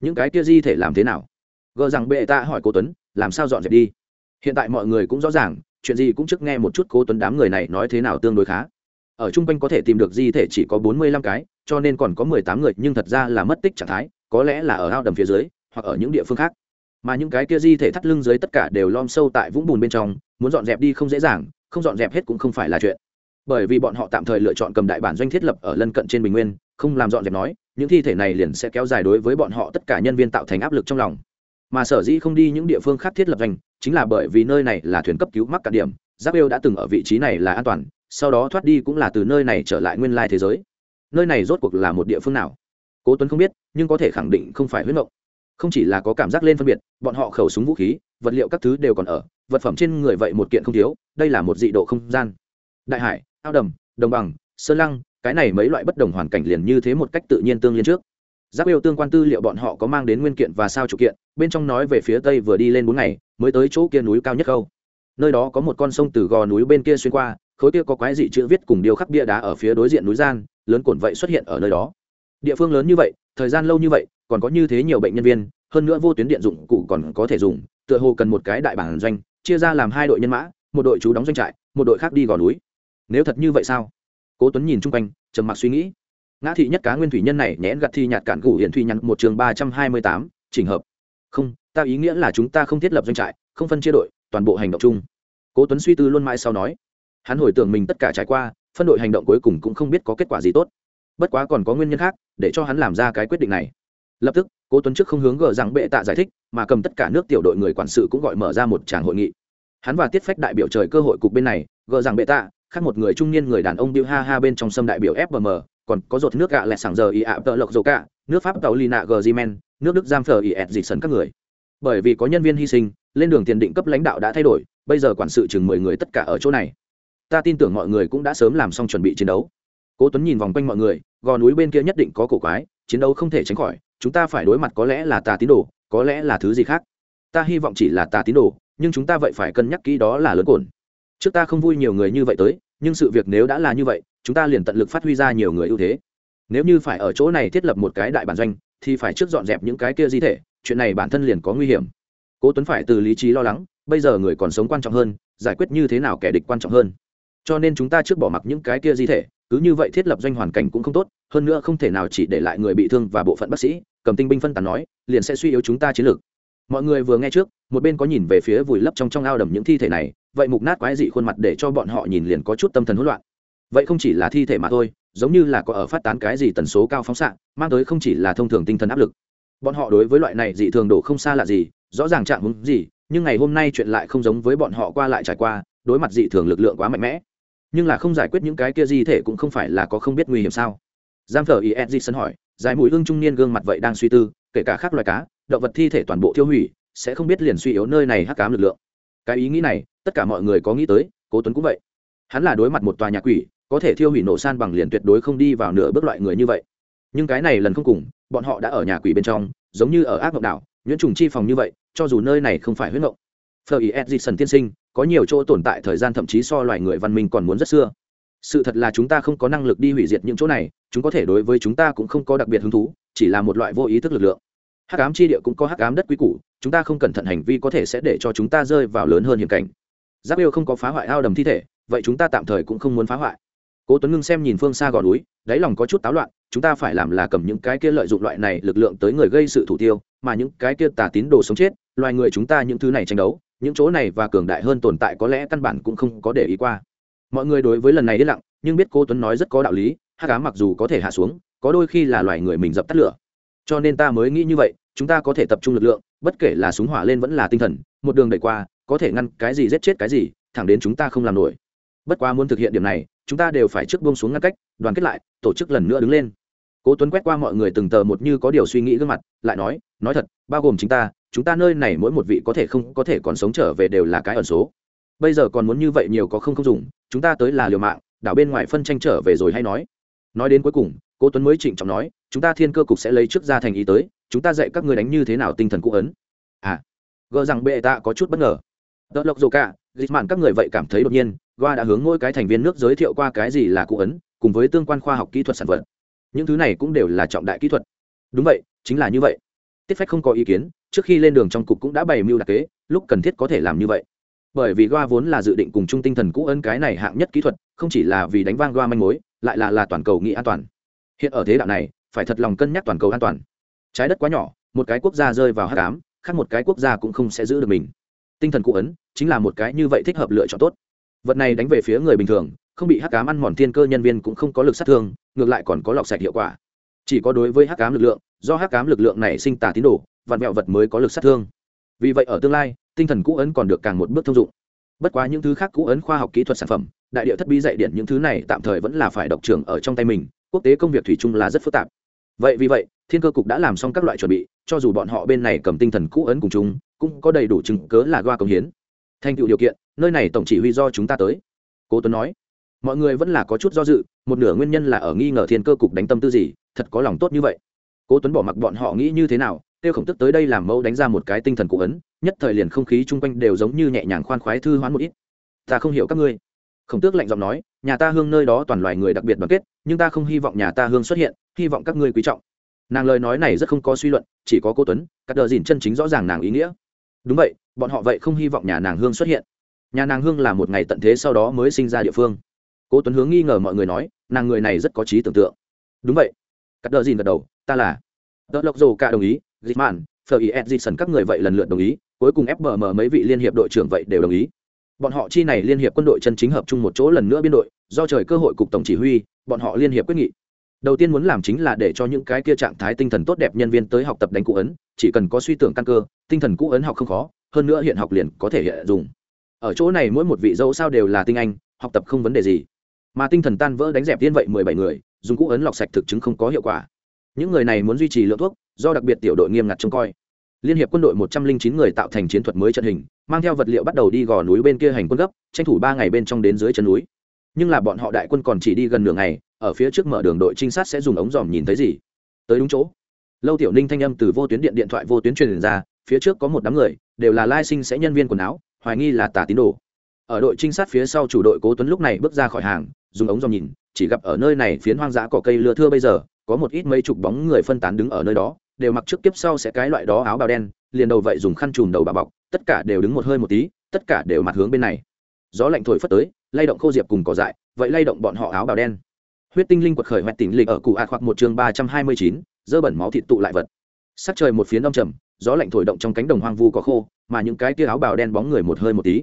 Những cái kia di thể làm thế nào? Gờ rằng bệ ta hỏi cô tuấn, làm sao dọn dẹp đi? Hiện tại mọi người cũng rõ ràng, chuyện gì cũng trước nghe một chút cố tuấn đám người này nói thế nào tương đối khá. Ở trung quanh có thể tìm được di thể chỉ có bốn mươi lăm cái, cho nên còn có mười tám người, nhưng thật ra là mất tích trạng thái, có lẽ là ở ao đầm phía dưới, hoặc ở những địa phương khác. Mà những cái kia di thể thắt lưng dưới tất cả đều lom sâu tại vũng bùn bên trong, muốn dọn dẹp đi không dễ dàng, không dọn dẹp hết cũng không phải là chuyện. Bởi vì bọn họ tạm thời lựa chọn cầm đại bản doanh thiết lập ở lân cận trên bình nguyên không làm dọn dẹp nói, những thi thể này liền sẽ kéo dài đối với bọn họ tất cả nhân viên tạo thành áp lực trong lòng. Mà sở dĩ không đi những địa phương khác thiết lập doanh, chính là bởi vì nơi này là thuyền cấp cứu mắc cả điểm giáp yêu đã từng ở vị trí này là an toàn, sau đó thoát đi cũng là từ nơi này trở lại nguyên lai thế giới. Nơi này rốt cuộc là một địa phương nào? Cố tuấn không biết, nhưng có thể khẳng định không phải huyết mộng. Không chỉ là có cảm giác lên phân biệt, bọn họ khẩu súng vũ khí, vật liệu các thứ đều còn ở, vật phẩm trên người vậy một kiện không thiếu, đây là một dị độ không gian. Đại hải, ao đầm, đồng bằng, sơn lăng cái này mấy loại bất đồng hoàn cảnh liền như thế một cách tự nhiên tương liên trước. Giáp yêu tương quan tư liệu bọn họ có mang đến nguyên kiện và sao chủ kiện, bên trong nói về phía tây vừa đi lên bốn ngày, mới tới chỗ kia núi cao nhất khâu. Nơi đó có một con sông từ gò núi bên kia xuyên qua, khối kia có quái dị chữ viết cùng điêu khắc bia đá ở phía đối diện núi gian, lớn cổn vậy xuất hiện ở nơi đó. Địa phương lớn như vậy, thời gian lâu như vậy, còn có như thế nhiều bệnh nhân viên, hơn nữa vô tuyến điện dụng cụ còn có thể dùng, tựa hồ cần một cái đại bản doanh, chia ra làm hai đội nhân mã, một đội chú đóng doanh trại, một đội khác đi gò núi. Nếu thật như vậy sao? Cố tuấn nhìn chung quanh, trầm mặc suy nghĩ. Ngã thị nhất cá nguyên thủy nhân này nhẽn gặt thi nhạt cản gủ hiện thủy nhắn một trường ba trăm hai mươi tám trình hợp. Không, ta ý nghĩa là chúng ta không thiết lập doanh trại, không phân chia đội, toàn bộ hành động chung. Cố tuấn suy tư luôn mãi sau nói. Hắn hồi tưởng mình tất cả trải qua, phân đội hành động cuối cùng cũng không biết có kết quả gì tốt. Bất quá còn có nguyên nhân khác, để cho hắn làm ra cái quyết định này. Lập tức, cố tuấn trước không hướng gờ rằng bệ tạ giải thích, mà cầm tất cả nước tiểu đội người quản sự cũng gọi mở ra một tràng hội nghị. Hắn và tiết phách đại biểu trời cơ hội cục bên này, gờ rằng bệ tạ khác một người trung niên người đàn ông bill ha ha bên trong sâm đại biểu fbm còn có giọt nước gạ lẹ sảng giờ y ạ, tợ lộc dầu cả, nước pháp tàu lina gờ men nước đức giam phờ y ẹt dịch sần các người. Bởi vì có nhân viên hy sinh, lên đường tiền định cấp lãnh đạo đã thay đổi, bây giờ quản sự chừng mười người tất cả ở chỗ này. Ta tin tưởng mọi người cũng đã sớm làm xong chuẩn bị chiến đấu. Cố tuấn nhìn vòng quanh mọi người, gò núi bên kia nhất định có cổ quái, chiến đấu không thể tránh khỏi, chúng ta phải đối mặt có lẽ là tà tín đồ, có lẽ là thứ gì khác. Ta hy vọng chỉ là tà tín đồ, nhưng chúng ta vậy phải cân nhắc kỹ đó là lớn cồn trước ta không vui nhiều người như vậy tới, nhưng sự việc nếu đã là như vậy, chúng ta liền tận lực phát huy ra nhiều người ưu thế. Nếu như phải ở chỗ này thiết lập một cái đại bản doanh, thì phải trước dọn dẹp những cái kia di thể, chuyện này bản thân liền có nguy hiểm. Cố tuấn phải từ lý trí lo lắng, bây giờ người còn sống quan trọng hơn, giải quyết như thế nào kẻ địch quan trọng hơn. Cho nên chúng ta trước bỏ mặc những cái kia di thể, cứ như vậy thiết lập doanh hoàn cảnh cũng không tốt, hơn nữa không thể nào chỉ để lại người bị thương và bộ phận bác sĩ, cầm tinh binh phân tán nói, liền sẽ suy yếu chúng ta chiến lược. Mọi người vừa nghe trước, một bên có nhìn về phía vùi lấp trong trong ao đầm những thi thể này vậy mục nát quái dị khuôn mặt để cho bọn họ nhìn liền có chút tâm thần hỗn loạn. Vậy không chỉ là thi thể mà thôi, giống như là có ở phát tán cái gì tần số cao phóng xạ, mang tới không chỉ là thông thường tinh thần áp lực. Bọn họ đối với loại này dị thường đổ không xa là gì, rõ ràng chạm hứng gì, nhưng ngày hôm nay chuyện lại không giống với bọn họ qua lại trải qua, đối mặt dị thường lực lượng quá mạnh mẽ. Nhưng là không giải quyết những cái kia di thể cũng không phải là có không biết nguy hiểm sao? Giam thờ is di sân hỏi, dài mũi hương trung niên gương mặt vậy đang suy tư, kể cả các loài cá, động vật thi thể toàn bộ tiêu hủy, sẽ không biết liền suy yếu nơi này hắc cám lực lượng. Cái ý nghĩ này tất cả mọi người có nghĩ tới, cố tuấn cũng vậy. Hắn là đối mặt một tòa nhà quỷ, có thể thiêu hủy nổ san bằng liền tuyệt đối không đi vào nửa bước loại người như vậy. Nhưng cái này lần không cùng, bọn họ đã ở nhà quỷ bên trong, giống như ở ác mộng đảo, nhuyễn trùng chi phòng như vậy, cho dù nơi này không phải huyết mộng. Phờ ý edison tiên sinh, có nhiều chỗ tồn tại thời gian thậm chí so loài người văn minh còn muốn rất xưa. Sự thật là chúng ta không có năng lực đi hủy diệt những chỗ này, chúng có thể đối với chúng ta cũng không có đặc biệt hứng thú, chỉ là một loại vô ý thức lực lượng. Hắc ám chi địa cũng có hắc ám đất quý củ, chúng ta không cẩn thận hành vi có thể sẽ để cho chúng ta rơi vào lớn hơn hiểm cảnh giáp yêu không có phá hoại ao đầm thi thể, vậy chúng ta tạm thời cũng không muốn phá hoại. Cố tuấn ngưng xem nhìn phương xa gò núi, đáy lòng có chút táo loạn, chúng ta phải làm là cầm những cái kia lợi dụng loại này lực lượng tới người gây sự thủ tiêu, mà những cái kia tà tín đồ sống chết, loài người chúng ta những thứ này tranh đấu, những chỗ này và cường đại hơn tồn tại có lẽ căn bản cũng không có để ý qua. Mọi người đối với lần này đi lặng, nhưng biết cô tuấn nói rất có đạo lý, hắc ám mặc dù có thể hạ xuống, có đôi khi là loài người mình dập tắt lửa. Cho nên ta mới nghĩ như vậy, chúng ta có thể tập trung lực lượng, bất kể là súng hỏa lên vẫn là tinh thần, một đường đẩy qua có thể ngăn cái gì giết chết cái gì, thẳng đến chúng ta không làm nổi. Bất quá muốn thực hiện điểm này, chúng ta đều phải trước buông xuống ngăn cách, đoàn kết lại, tổ chức lần nữa đứng lên. Cố tuấn quét qua mọi người từng tờ một như có điều suy nghĩ gương mặt, lại nói nói thật, bao gồm chính ta, chúng ta nơi này mỗi một vị có thể không có thể còn sống trở về đều là cái ẩn số. Bây giờ còn muốn như vậy nhiều có không không dùng, chúng ta tới là liều mạng, đảo bên ngoài phân tranh trở về rồi hay nói. Nói đến cuối cùng, cố tuấn mới trịnh trọng nói, chúng ta thiên cơ cục sẽ lấy trước ra thành ý tới, chúng ta dạy các ngươi đánh như thế nào tinh thần cũ ấn. À gờ rằng bệ tạ có chút bất ngờ đỡ lộc dù cả dịch mạn các người vậy cảm thấy đột nhiên goa đã hướng mỗi cái thành viên nước giới thiệu qua cái gì là cụ ấn cùng với tương quan khoa học kỹ thuật sản vật. Những thứ này cũng đều là trọng đại kỹ thuật. Đúng vậy chính là như vậy. Tiết phách không có ý kiến trước khi lên đường trong cục cũng đã bày mưu đặc kế lúc cần thiết có thể làm như vậy. Bởi vì goa vốn là dự định cùng trung tinh thần cũ ấn cái này hạng nhất kỹ thuật không chỉ là vì đánh vang goa manh mối lại là là toàn cầu nghị an toàn. Hiện ở thế đạo này phải thật lòng cân nhắc toàn cầu an toàn. Trái đất quá nhỏ một cái quốc gia rơi vào hắc ám, khác một cái quốc gia cũng không sẽ giữ được mình tinh thần cụ ấn chính là một cái như vậy thích hợp lựa chọn tốt. Vật này đánh về phía người bình thường, không bị hắc cám ăn mòn thiên cơ nhân viên cũng không có lực sát thương, ngược lại còn có lọc sạch hiệu quả. Chỉ có đối với hắc cám lực lượng, do hắc cám lực lượng này sinh tà tín đồ, vạn mẹo vật mới có lực sát thương. Vì vậy ở tương lai, tinh thần cũ ấn còn được càng một bước thông dụng. Bất quá những thứ khác cũ ấn khoa học kỹ thuật sản phẩm, đại địa thất bí dạy điện những thứ này tạm thời vẫn là phải độc trưởng ở trong tay mình, quốc tế công việc thủy chung là rất phức tạp. Vậy vì vậy, thiên cơ cục đã làm xong các loại chuẩn bị, cho dù bọn họ bên này cầm tinh thần cũ ấn cùng chúng cũng có đầy đủ chứng cớ là goa công hiến. Thành tựu điều kiện, nơi này tổng chỉ huy do chúng ta tới. Cố tuấn nói. Mọi người vẫn là có chút do dự, một nửa nguyên nhân là ở nghi ngờ thiên cơ cục đánh tâm tư gì, thật có lòng tốt như vậy. Cố tuấn bỏ mặc bọn họ nghĩ như thế nào, tiêu khổng tức tới đây làm mẫu đánh ra một cái tinh thần cụ ấn, nhất thời liền không khí chung quanh đều giống như nhẹ nhàng khoan khoái thư hoán một ít. Ta không hiểu các ngươi. Khổng tước lạnh giọng nói, nhà ta hương nơi đó toàn loài người đặc biệt đoàn kết, nhưng ta không hy vọng nhà ta hương xuất hiện, hy vọng các ngươi quý trọng. Nàng lời nói này rất không có suy luận, chỉ có cô tuấn các đờ dìn chân chính rõ ràng nàng ý nghĩa đúng vậy, bọn họ vậy không hy vọng nhà nàng hương xuất hiện. Nhà nàng hương là một ngày tận thế sau đó mới sinh ra địa phương. Cố tuấn hướng nghi ngờ mọi người nói, nàng người này rất có trí tưởng tượng. Đúng vậy. Cắt đờ dìn gật đầu, ta là. Đỡ lộc dồ cả đồng ý, dịch mạn phờ ý ed sần các người vậy lần lượt đồng ý, cuối cùng fbm mấy vị liên hiệp đội trưởng vậy đều đồng ý. Bọn họ chi này liên hiệp quân đội chân chính hợp chung một chỗ lần nữa biên đội, do trời cơ hội cục tổng chỉ huy, bọn họ liên hiệp quyết nghị đầu tiên muốn làm chính là để cho những cái kia trạng thái tinh thần tốt đẹp nhân viên tới học tập đánh cụ ấn, chỉ cần có suy tưởng căn cơ, tinh thần cũ ấn học không khó, hơn nữa hiện học liền có thể hiện dùng. Ở chỗ này mỗi một vị dẫu sao đều là tinh anh, học tập không vấn đề gì. Mà tinh thần tan vỡ đánh dẹp tiên vậy mười bảy người, dùng cũ ấn lọc sạch thực chứng không có hiệu quả. Những người này muốn duy trì lượng thuốc, do đặc biệt tiểu đội nghiêm ngặt trông coi. Liên hiệp quân đội một trăm linh chín người tạo thành chiến thuật mới trận hình, mang theo vật liệu bắt đầu đi gò núi bên kia hành quân gấp, tranh thủ ba ngày bên trong đến dưới chân núi nhưng là bọn họ đại quân còn chỉ đi gần nửa ngày, ở phía trước mở đường đội trinh sát sẽ dùng ống dòm nhìn thấy gì? Tới đúng chỗ. Lâu tiểu ninh thanh âm từ vô tuyến điện điện thoại vô tuyến truyền ra, phía trước có một đám người, đều là lai sinh sẽ nhân viên quần áo, hoài nghi là tà tín đồ. Ở đội trinh sát phía sau chủ đội cố tuấn lúc này bước ra khỏi hàng, dùng ống dòm nhìn, chỉ gặp ở nơi này phiến hoang dã cỏ cây lưa thưa bây giờ, có một ít mấy chục bóng người phân tán đứng ở nơi đó, đều mặc trước kiếp sau sẽ cái loại đó áo bào đen, liền đầu vậy dùng khăn trùm đầu bà bọc, tất cả đều đứng một hơi một tí, tất cả đều mặt hướng bên này gió lạnh thổi phất tới, lay động khô diệp cùng cỏ dại, vậy lay động bọn họ áo bào đen. Huyết tinh linh quật khởi mẹt tỉnh lịch ở cụ ạt hoặc một chương ba trăm hai mươi chín, dơ bẩn máu thịt tụ lại vật. Sắc trời một phiến đông trầm, gió lạnh thổi động trong cánh đồng hoang vu có khô, mà những cái tia áo bào đen bóng người một hơi một tí.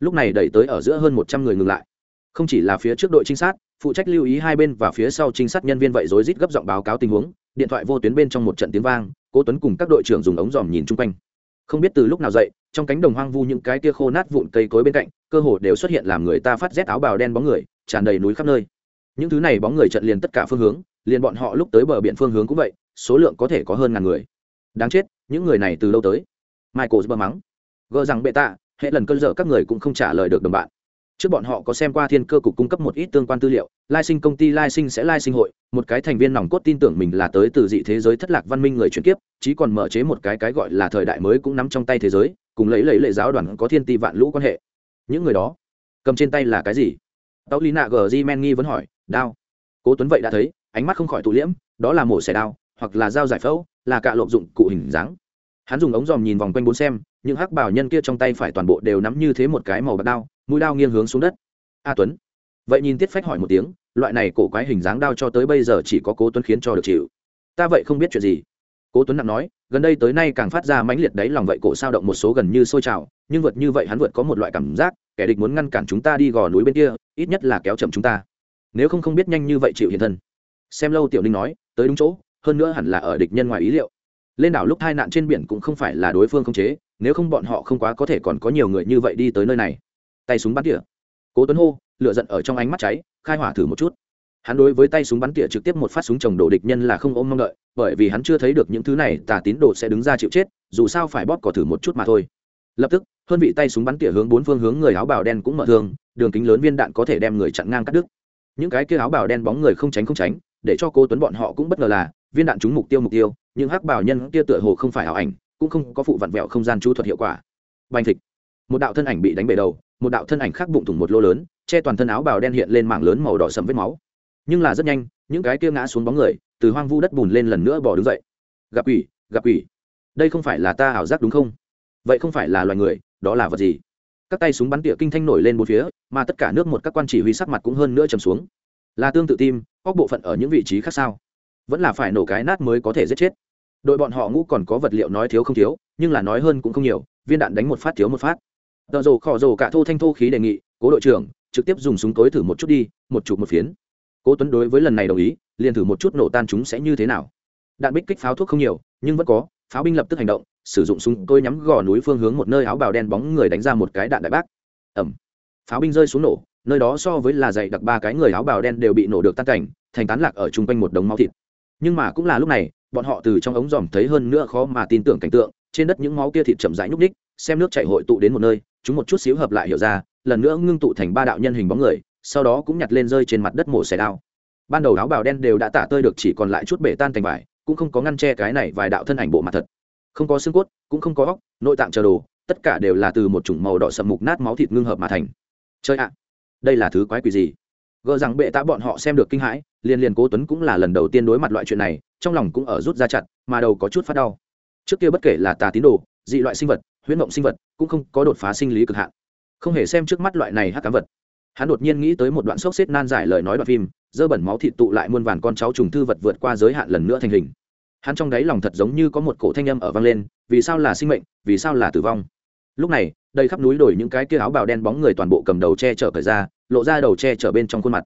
Lúc này đẩy tới ở giữa hơn một trăm người ngừng lại. Không chỉ là phía trước đội trinh sát, phụ trách lưu ý hai bên và phía sau trinh sát nhân viên vậy rối rít gấp giọng báo cáo tình huống, điện thoại vô tuyến bên trong một trận tiếng vang, cố tuấn cùng các đội trưởng dùng ống dòm nhìn chung quanh không biết từ lúc nào dậy, trong cánh đồng hoang vu những cái tia khô nát vụn cây cối bên cạnh, cơ hồ đều xuất hiện làm người ta phát rét áo bào đen bóng người, tràn đầy núi khắp nơi. Những thứ này bóng người trận liền tất cả phương hướng, liền bọn họ lúc tới bờ biển phương hướng cũng vậy, số lượng có thể có hơn ngàn người. Đáng chết, những người này từ lâu tới? Michael bơ mắng. Gờ rằng bệ tạ, hệ lần cơn dở các người cũng không trả lời được đồng bạn. Trước bọn họ có xem qua thiên cơ cục cung cấp một ít tương quan tư liệu, lai sinh công ty lai sinh sẽ lai sinh hội một cái thành viên nòng cốt tin tưởng mình là tới từ dị thế giới thất lạc văn minh người chuyển kiếp, chí còn mở chế một cái cái gọi là thời đại mới cũng nắm trong tay thế giới, cùng lấy lấy lệ giáo đoàn có thiên ti vạn lũ quan hệ. Những người đó, cầm trên tay là cái gì? Tàu lina g g men nghi vẫn hỏi, đao. Cố tuấn vậy đã thấy, ánh mắt không khỏi tụ liễm, đó là mổ xẻ đao, hoặc là dao giải phẫu, là cạ lộp dụng cụ hình dáng. Hắn dùng ống dòm nhìn vòng quanh bốn xem, những hắc bảo nhân kia trong tay phải toàn bộ đều nắm như thế một cái màu bạc đao, mũi đao nghiêng hướng xuống đất. A tuấn. Vậy nhìn tiết phách hỏi một tiếng loại này cổ quái hình dáng đao cho tới bây giờ chỉ có cố tuấn khiến cho được chịu. Ta vậy không biết chuyện gì. Cố tuấn nặng nói, gần đây tới nay càng phát ra mãnh liệt đấy, lòng vậy cổ sao động một số gần như sôi trào, nhưng vượt như vậy hắn vượt có một loại cảm giác, kẻ địch muốn ngăn cản chúng ta đi gò núi bên kia, ít nhất là kéo chậm chúng ta. Nếu không không biết nhanh như vậy chịu hiện thân. Xem lâu tiểu ninh nói, tới đúng chỗ, hơn nữa hẳn là ở địch nhân ngoài ý liệu. Lên đảo lúc hai nạn trên biển cũng không phải là đối phương không chế, nếu không bọn họ không quá có thể còn có nhiều người như vậy đi tới nơi này. Tay súng bắn tỉa. Cố tuấn hô lựa giận ở trong ánh mắt cháy, khai hỏa thử một chút. Hắn đối với tay súng bắn tỉa trực tiếp một phát súng chồng đổ địch nhân là không ôm mong đợi, bởi vì hắn chưa thấy được những thứ này, tà tín đồ sẽ đứng ra chịu chết, dù sao phải bóp cỏ thử một chút mà thôi. Lập tức, hơn vị tay súng bắn tỉa hướng bốn phương hướng người áo bào đen cũng mở thương, đường kính lớn viên đạn có thể đem người chặn ngang cắt đứt. Những cái kia áo bào đen bóng người không tránh không tránh, để cho cô tuấn bọn họ cũng bất ngờ là, viên đạn trúng mục tiêu mục tiêu nhưng hắc bào nhân kia tựa hồ không phải ảo ảnh, cũng không có phụ vặn vẹo không gian chú thuật hiệu quả. Bành thịt một đạo thân ảnh bị đánh bể đầu, một đạo thân ảnh khác bụng thủng một lô lớn che toàn thân áo bào đen hiện lên mảng lớn màu đỏ sầm vết máu. Nhưng là rất nhanh, những cái kia ngã xuống bóng người, từ hoang vu đất bùn lên lần nữa bỏ đứng dậy. Gặp ủy gặp ủy đây không phải là ta ảo giác đúng không? Vậy không phải là loài người, đó là vật gì? Các tay súng bắn tỉa kinh thanh nổi lên bốn phía, mà tất cả nước một các quan chỉ huy sắc mặt cũng hơn nữa trầm xuống. Là tương tự tim các bộ phận ở những vị trí khác sao? Vẫn là phải nổ cái nát mới có thể giết chết. Đội bọn họ ngũ còn có vật liệu nói thiếu không thiếu, nhưng là nói hơn cũng không nhiều, viên đạn đánh một phát thiếu một phát. Tờ rồ khỏ rồ cả thô thanh thô khí đề nghị, cố đội trưởng trực tiếp dùng súng tối thử một chút đi, một chụp một phiến. Cố tuấn đối với lần này đồng ý, liền thử một chút nổ tan chúng sẽ như thế nào. Đạn bích kích pháo thuốc không nhiều, nhưng vẫn có, pháo binh lập tức hành động, sử dụng súng tôi nhắm gò núi phương hướng một nơi áo bào đen bóng người đánh ra một cái đạn đại bác. Ẩm pháo binh rơi xuống nổ, nơi đó so với là dày đặc ba cái người áo bào đen đều bị nổ được tan cảnh, thành tán lạc ở chung quanh một đống máu thịt. Nhưng mà cũng là lúc này, bọn họ từ trong ống dòm thấy hơn nữa khó mà tin tưởng cảnh tượng, trên đất những máu kia thịt chậm rãi nhúc ních xem nước chảy hội tụ đến một nơi, chúng một chút xíu hợp lại hiểu ra lần nữa ngưng tụ thành ba đạo nhân hình bóng người, sau đó cũng nhặt lên rơi trên mặt đất mổ xẻ đao. Ban đầu áo bào đen đều đã tả tơi được chỉ còn lại chút bể tan thành vải, cũng không có ngăn che cái này vài đạo thân ảnh bộ mặt thật. Không có xương cốt, cũng không có óc, nội tạng chờ đồ, tất cả đều là từ một chủng màu đỏ sậm mục nát máu thịt ngưng hợp mà thành. Chơi ạ, đây là thứ quái quỷ gì? Gờ rằng bệ tạ bọn họ xem được kinh hãi, liền liền cố tuấn cũng là lần đầu tiên đối mặt loại chuyện này, trong lòng cũng ở rút ra chặt, mà đầu có chút phát đau. Trước kia bất kể là tà tín đồ, dị loại sinh vật, huyễn mộng sinh vật, cũng không có đột phá sinh lý cực hạn không hề xem trước mắt loại này hắc cám vật. Hắn đột nhiên nghĩ tới một đoạn sốc xếp nan giải lời nói đoạn phim, dơ bẩn máu thịt tụ lại muôn vàn con cháu trùng thư vật vượt qua giới hạn lần nữa thành hình. Hắn trong đáy lòng thật giống như có một cổ thanh âm ở vang lên, vì sao là sinh mệnh, vì sao là tử vong. Lúc này đây khắp núi đổi những cái kia áo bào đen bóng người toàn bộ cầm đầu che chở cởi ra, lộ ra đầu che chở bên trong khuôn mặt.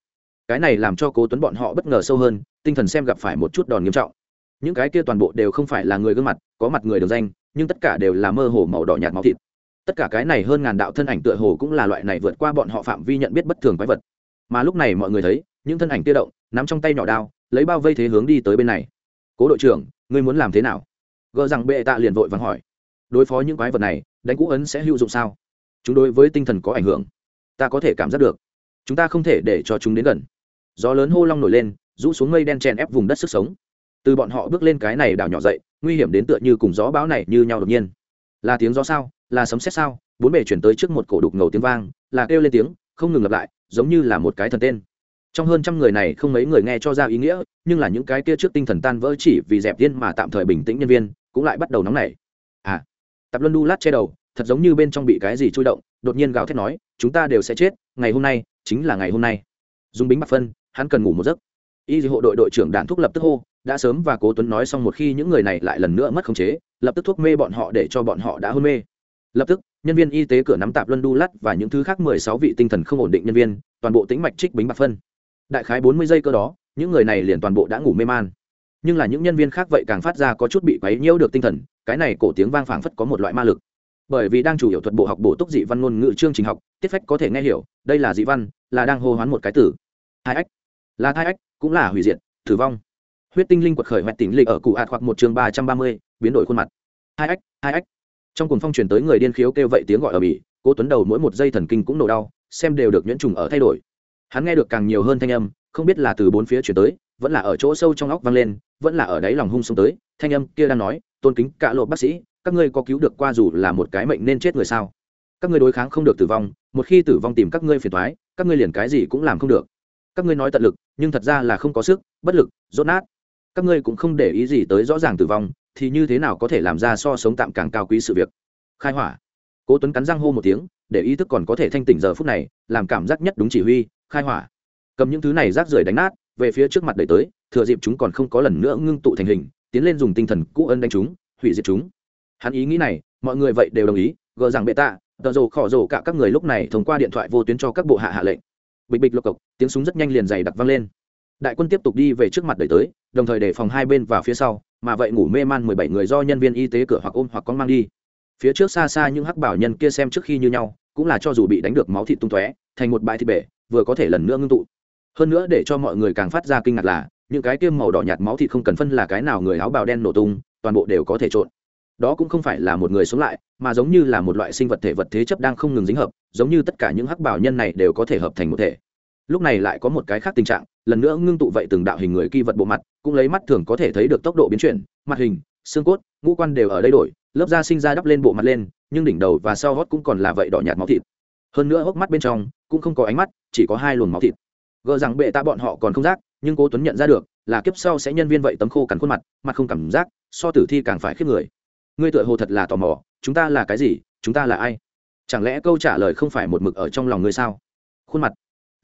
Cái này làm cho cố tuấn bọn họ bất ngờ sâu hơn, tinh thần xem gặp phải một chút đòn nghiêm trọng. Những cái kia toàn bộ đều không phải là người gương mặt, có mặt người được danh, nhưng tất cả đều là mơ hồ màu đỏ nhạt máu thịt tất cả cái này hơn ngàn đạo thân ảnh tựa hồ cũng là loại này vượt qua bọn họ phạm vi nhận biết bất thường quái vật. Mà lúc này mọi người thấy, những thân ảnh tiêu động, nắm trong tay nhỏ đao, lấy bao vây thế hướng đi tới bên này. Cố đội trưởng, ngươi muốn làm thế nào? Gờ rằng bệ tạ liền vội vàng hỏi. Đối phó những quái vật này, đánh cũ ấn sẽ hữu dụng sao? Chúng đối với tinh thần có ảnh hưởng. Ta có thể cảm giác được. Chúng ta không thể để cho chúng đến gần. Gió lớn hô long nổi lên, rũ xuống mây đen chèn ép vùng đất sức sống. Từ bọn họ bước lên cái này đảo nhỏ dậy, nguy hiểm đến tựa như cùng gió bão này như nhau đột nhiên. Là tiếng gió sao? Là sấm xét sao? Bốn bề chuyển tới trước một cổ đục ngầu tiếng vang, là kêu lên tiếng, không ngừng lặp lại, giống như là một cái thần tên. Trong hơn trăm người này không mấy người nghe cho ra ý nghĩa, nhưng là những cái kia trước tinh thần tan vỡ chỉ vì dẹp tiên mà tạm thời bình tĩnh nhân viên, cũng lại bắt đầu nóng nảy. À tập luân đu lát che đầu, thật giống như bên trong bị cái gì trôi động, đột nhiên gào thét nói, chúng ta đều sẽ chết, ngày hôm nay chính là ngày hôm nay. Dùng bính bạc phân, hắn cần ngủ một giấc. Y hộ đội đội trưởng đạn thuốc lập tức hô, đã sớm và cố tuấn nói xong một khi những người này lại lần nữa mất khống chế, lập tức thuốc mê bọn họ để cho bọn họ đã hôn mê lập tức, nhân viên y tế cửa nắm tạp luân đu lắt và những thứ khác mười sáu vị tinh thần không ổn định nhân viên, toàn bộ tĩnh mạch trích bính bạc phân. Đại khái bốn mươi giây cơ đó, những người này liền toàn bộ đã ngủ mê man. Nhưng là những nhân viên khác vậy càng phát ra có chút bị quấy nhiễu được tinh thần, cái này cổ tiếng vang phảng phất có một loại ma lực. Bởi vì đang chủ yếu thuật bộ học bổ túc dị văn ngôn ngữ chương trình học, tiết phách có thể nghe hiểu, đây là dị văn, là đang hô hoán một cái tử hai ách. Là thai ách, cũng là hủy diệt, tử vong. Huyết tinh linh quật khởi hoẹt tỉnh lịch ở cụ ạt hoặc một chương ba trăm ba mươi, biến đổi khuôn mặt. Hai ách hai ách trong cuồng phong truyền tới người điên khiếu kêu vậy tiếng gọi ở bỉ, cố tuấn đầu mỗi một giây thần kinh cũng nổ đau, xem đều được nhuyễn trùng ở thay đổi. Hắn nghe được càng nhiều hơn thanh âm, không biết là từ bốn phía chuyển tới, vẫn là ở chỗ sâu trong óc vang lên, vẫn là ở đáy lòng hung xuống tới, thanh âm kia đang nói, tôn kính cả lộ bác sĩ, các ngươi có cứu được qua dù là một cái mệnh nên chết người sao? Các ngươi đối kháng không được tử vong, một khi tử vong tìm các ngươi phiền toái, các ngươi liền cái gì cũng làm không được. Các ngươi nói tận lực, nhưng thật ra là không có sức, bất lực, rốt nát. Các ngươi cũng không để ý gì tới rõ ràng tử vong thì như thế nào có thể làm ra so sống tạm càng cao quý sự việc? Khai hỏa. Cố tuấn cắn răng hô một tiếng, để ý thức còn có thể thanh tỉnh giờ phút này, làm cảm giác nhất đúng chỉ huy, khai hỏa. Cầm những thứ này rác rưởi đánh nát, về phía trước mặt đẩy tới, thừa dịp chúng còn không có lần nữa ngưng tụ thành hình, tiến lên dùng tinh thần cũ ân đánh chúng, hủy diệt chúng. Hắn ý nghĩ này, mọi người vậy đều đồng ý, gờ rằng bệ tạ, tờ rồ khỏ rồ cả các người lúc này thông qua điện thoại vô tuyến cho các bộ hạ hạ lệnh. Bịch bịch lộc cộc, tiếng súng rất nhanh liền dày đặc vang lên đại quân tiếp tục đi về trước mặt đẩy tới, đồng thời đề phòng hai bên và phía sau, mà vậy ngủ mê man mười bảy người do nhân viên y tế cửa hoặc ôm hoặc con mang đi. Phía trước xa xa những hắc bảo nhân kia xem trước khi như nhau, cũng là cho dù bị đánh được máu thịt tung tóe, thành một bãi thịt bể, vừa có thể lần nữa ngưng tụ. Hơn nữa để cho mọi người càng phát ra kinh ngạc là, những cái tiêm màu đỏ nhạt máu thịt không cần phân là cái nào người áo bào đen nổ tung, toàn bộ đều có thể trộn. Đó cũng không phải là một người sống lại, mà giống như là một loại sinh vật thể vật thế chấp đang không ngừng dính hợp, giống như tất cả những hắc bảo nhân này đều có thể hợp thành một thể lúc này lại có một cái khác tình trạng, lần nữa ngưng tụ vậy từng đạo hình người kỳ vật bộ mặt, cũng lấy mắt thường có thể thấy được tốc độ biến chuyển, mặt hình, xương cốt, ngũ quan đều ở đây đổi, lớp da sinh ra đắp lên bộ mặt lên, nhưng đỉnh đầu và sau hót cũng còn là vậy đỏ nhạt máu thịt. Hơn nữa hốc mắt bên trong cũng không có ánh mắt, chỉ có hai luồng máu thịt. Gờ rằng bệ ta bọn họ còn không giác, nhưng cố tuấn nhận ra được, là kiếp sau sẽ nhân viên vậy tấm khô cằn khuôn mặt mặt không cảm giác, so tử thi càng phải khiếp người. Ngươi tựa hồ thật là tò mò, chúng ta là cái gì, chúng ta là ai? Chẳng lẽ câu trả lời không phải một mực ở trong lòng ngươi sao? Khuôn mặt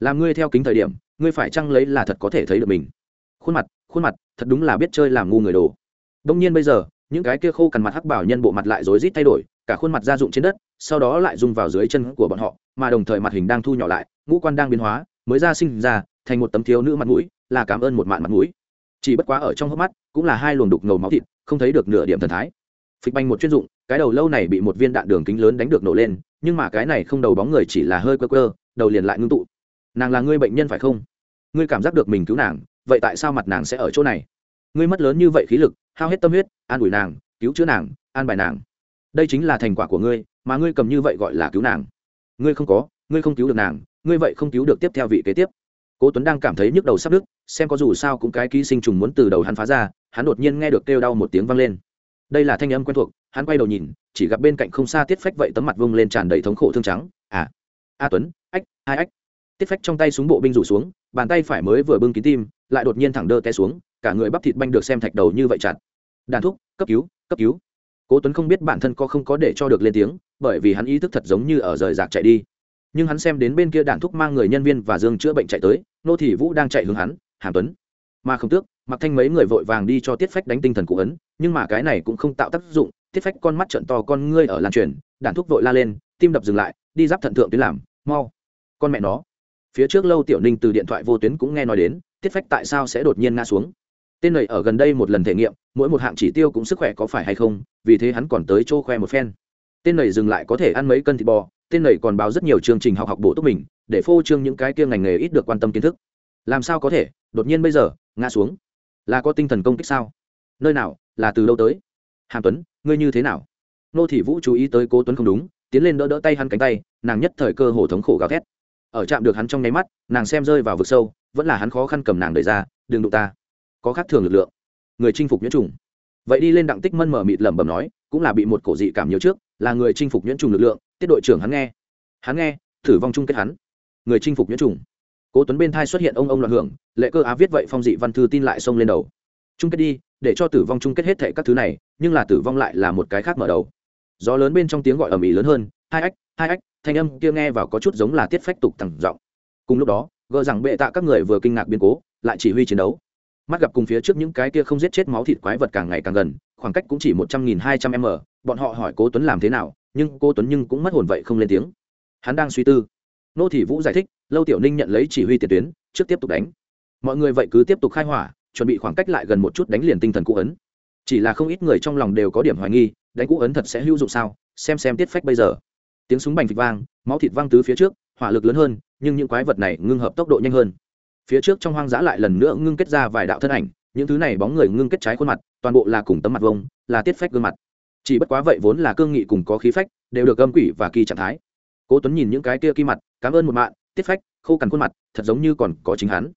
làm ngươi theo kính thời điểm, ngươi phải chăng lấy là thật có thể thấy được mình? Khuôn mặt khuôn mặt, thật đúng là biết chơi làm ngu người đồ. Đông nhiên bây giờ, những cái kia khô cằn mặt hắc bảo nhân bộ mặt lại rối rít thay đổi, cả khuôn mặt gia dụng trên đất, sau đó lại rung vào dưới chân của bọn họ, mà đồng thời mặt hình đang thu nhỏ lại, ngũ quan đang biến hóa, mới ra sinh ra, thành một tấm thiếu nữ mặt mũi, là cảm ơn một mạn mặt mũi. Chỉ bất quá ở trong hốc mắt, cũng là hai luồng đục ngầu máu thịt, không thấy được nửa điểm thần thái. Phịch banh một chuyên dụng, cái đầu lâu này bị một viên đạn đường kính lớn đánh được nổ lên, nhưng mà cái này không đầu bóng người chỉ là hơi quơ quơ, đầu liền lại ngưng tụ nàng là ngươi bệnh nhân phải không? Ngươi cảm giác được mình cứu nàng, vậy tại sao mặt nàng sẽ ở chỗ này? Ngươi mất lớn như vậy khí lực, hao hết tâm huyết, an ủi nàng, cứu chữa nàng, an bài nàng. Đây chính là thành quả của ngươi, mà ngươi cầm như vậy gọi là cứu nàng. Ngươi không có, ngươi không cứu được nàng, ngươi vậy không cứu được tiếp theo vị kế tiếp. Cố tuấn đang cảm thấy nhức đầu sắp đứt, xem có dù sao cũng cái ký sinh trùng muốn từ đầu hắn phá ra, hắn đột nhiên nghe được kêu đau một tiếng vang lên. Đây là thanh âm quen thuộc, hắn quay đầu nhìn, chỉ gặp bên cạnh không xa tiết phách vậy tấm mặt vung lên tràn đầy thống khổ thương trắng. À a tuấn, ách hai ách? Tiết phách trong tay súng bộ binh rủ xuống, bàn tay phải mới vừa bưng kín tim, lại đột nhiên thẳng đơ té xuống, cả người bắp thịt banh được xem thạch đầu như vậy chặt. Đàn thúc, cấp cứu cấp cứu. Cố tuấn không biết bản thân có không có để cho được lên tiếng, bởi vì hắn ý thức thật giống như ở rời rạc chạy đi. Nhưng hắn xem đến bên kia đàn thúc mang người nhân viên và dương chữa bệnh chạy tới, nô thị vũ đang chạy hướng hắn, hàm tuấn. Mà không tước mặc thanh mấy người vội vàng đi cho tiết phách đánh tinh thần cụ ấn, nhưng mà cái này cũng không tạo tác dụng, tiết phách con mắt trận to, con ngươi ở lan truyền. Đàn thúc vội la lên, tim đập dừng lại, đi giáp thận thượng tuyến làm, mau. Con mẹ nó phía trước lâu tiểu ninh từ điện thoại vô tuyến cũng nghe nói đến, tiết phách tại sao sẽ đột nhiên ngã xuống. Tên này ở gần đây một lần thể nghiệm, mỗi một hạng chỉ tiêu cũng sức khỏe có phải hay không, vì thế hắn còn tới chỗ khoe một phen. Tên này dừng lại có thể ăn mấy cân thịt bò, tên này còn báo rất nhiều chương trình học học bổ túc mình, để phô trương những cái kia ngành nghề ít được quan tâm kiến thức. Làm sao có thể, đột nhiên bây giờ, ngã xuống? Là có tinh thần công kích sao? Nơi nào, là từ đâu tới? Hàm tuấn, ngươi như thế nào? Nô thị vũ chú ý tới cố tuấn không đúng, tiến lên đỡ đỡ tay hắn cánh tay, nàng nhất thời cơ hồ thống khổ gào thét ở chạm được hắn trong nháy mắt, nàng xem rơi vào vực sâu, vẫn là hắn khó khăn cầm nàng đẩy ra, đừng đụng ta. Có khác thường lực lượng. Người chinh phục nhuyễn trùng. Vậy đi lên đặng tích mân mở mịt lẩm bẩm nói, cũng là bị một cổ dị cảm nhiều trước, là người chinh phục nhuyễn trùng lực lượng, tiết đội trưởng hắn nghe. Hắn nghe, thử vong chung kết hắn. Người chinh phục nhuyễn trùng. Cố tuấn bên thai xuất hiện ông ông loạn hưởng, lệ cơ á viết vậy phong dị văn thư tin lại xông lên đầu. Chung kết đi, để cho tử vong chung kết hết thệ các thứ này, nhưng là tử vong lại là một cái khác mở đầu. Gió lớn bên trong tiếng gọi ầm ĩ lớn hơn, hai ách hai ách thanh âm kia nghe vào có chút giống là tiết phách tục thẳng giọng. Cùng lúc đó, gờ rằng bệ tạ các người vừa kinh ngạc biến cố, lại chỉ huy chiến đấu. Mắt gặp cùng phía trước những cái kia không giết chết máu thịt quái vật càng ngày càng gần, khoảng cách cũng chỉ một trăm nghìn hai trăm m, bọn họ hỏi cố tuấn làm thế nào, nhưng cô tuấn nhưng cũng mất hồn vậy không lên tiếng. Hắn đang suy tư. Nô thị vũ giải thích, lâu tiểu ninh nhận lấy chỉ huy tiền tuyến, trước tiếp tục đánh. Mọi người vậy cứ tiếp tục khai hỏa, chuẩn bị khoảng cách lại gần một chút đánh liền tinh thần cũ ấn. Chỉ là không ít người trong lòng đều có điểm hoài nghi, đánh cũ ấn thật sẽ hữu dụng sao? Xem xem tiết phách bây giờ tiếng súng bành phịch vang, máu thịt văng tứ phía trước, hỏa lực lớn hơn, nhưng những quái vật này ngưng hợp tốc độ nhanh hơn. Phía trước trong hoang dã lại lần nữa ngưng kết ra vài đạo thân ảnh, những thứ này bóng người ngưng kết trái khuôn mặt, toàn bộ là cùng tấm mặt vông là tiết phách gương mặt. Chỉ bất quá vậy vốn là cương nghị cùng có khí phách, đều được âm quỷ và kỳ trạng thái. Cố tuấn nhìn những cái kia kỳ mặt, cảm ơn một mạng, tiết phách, khô cằn khuôn mặt, thật giống như còn có chính hắn.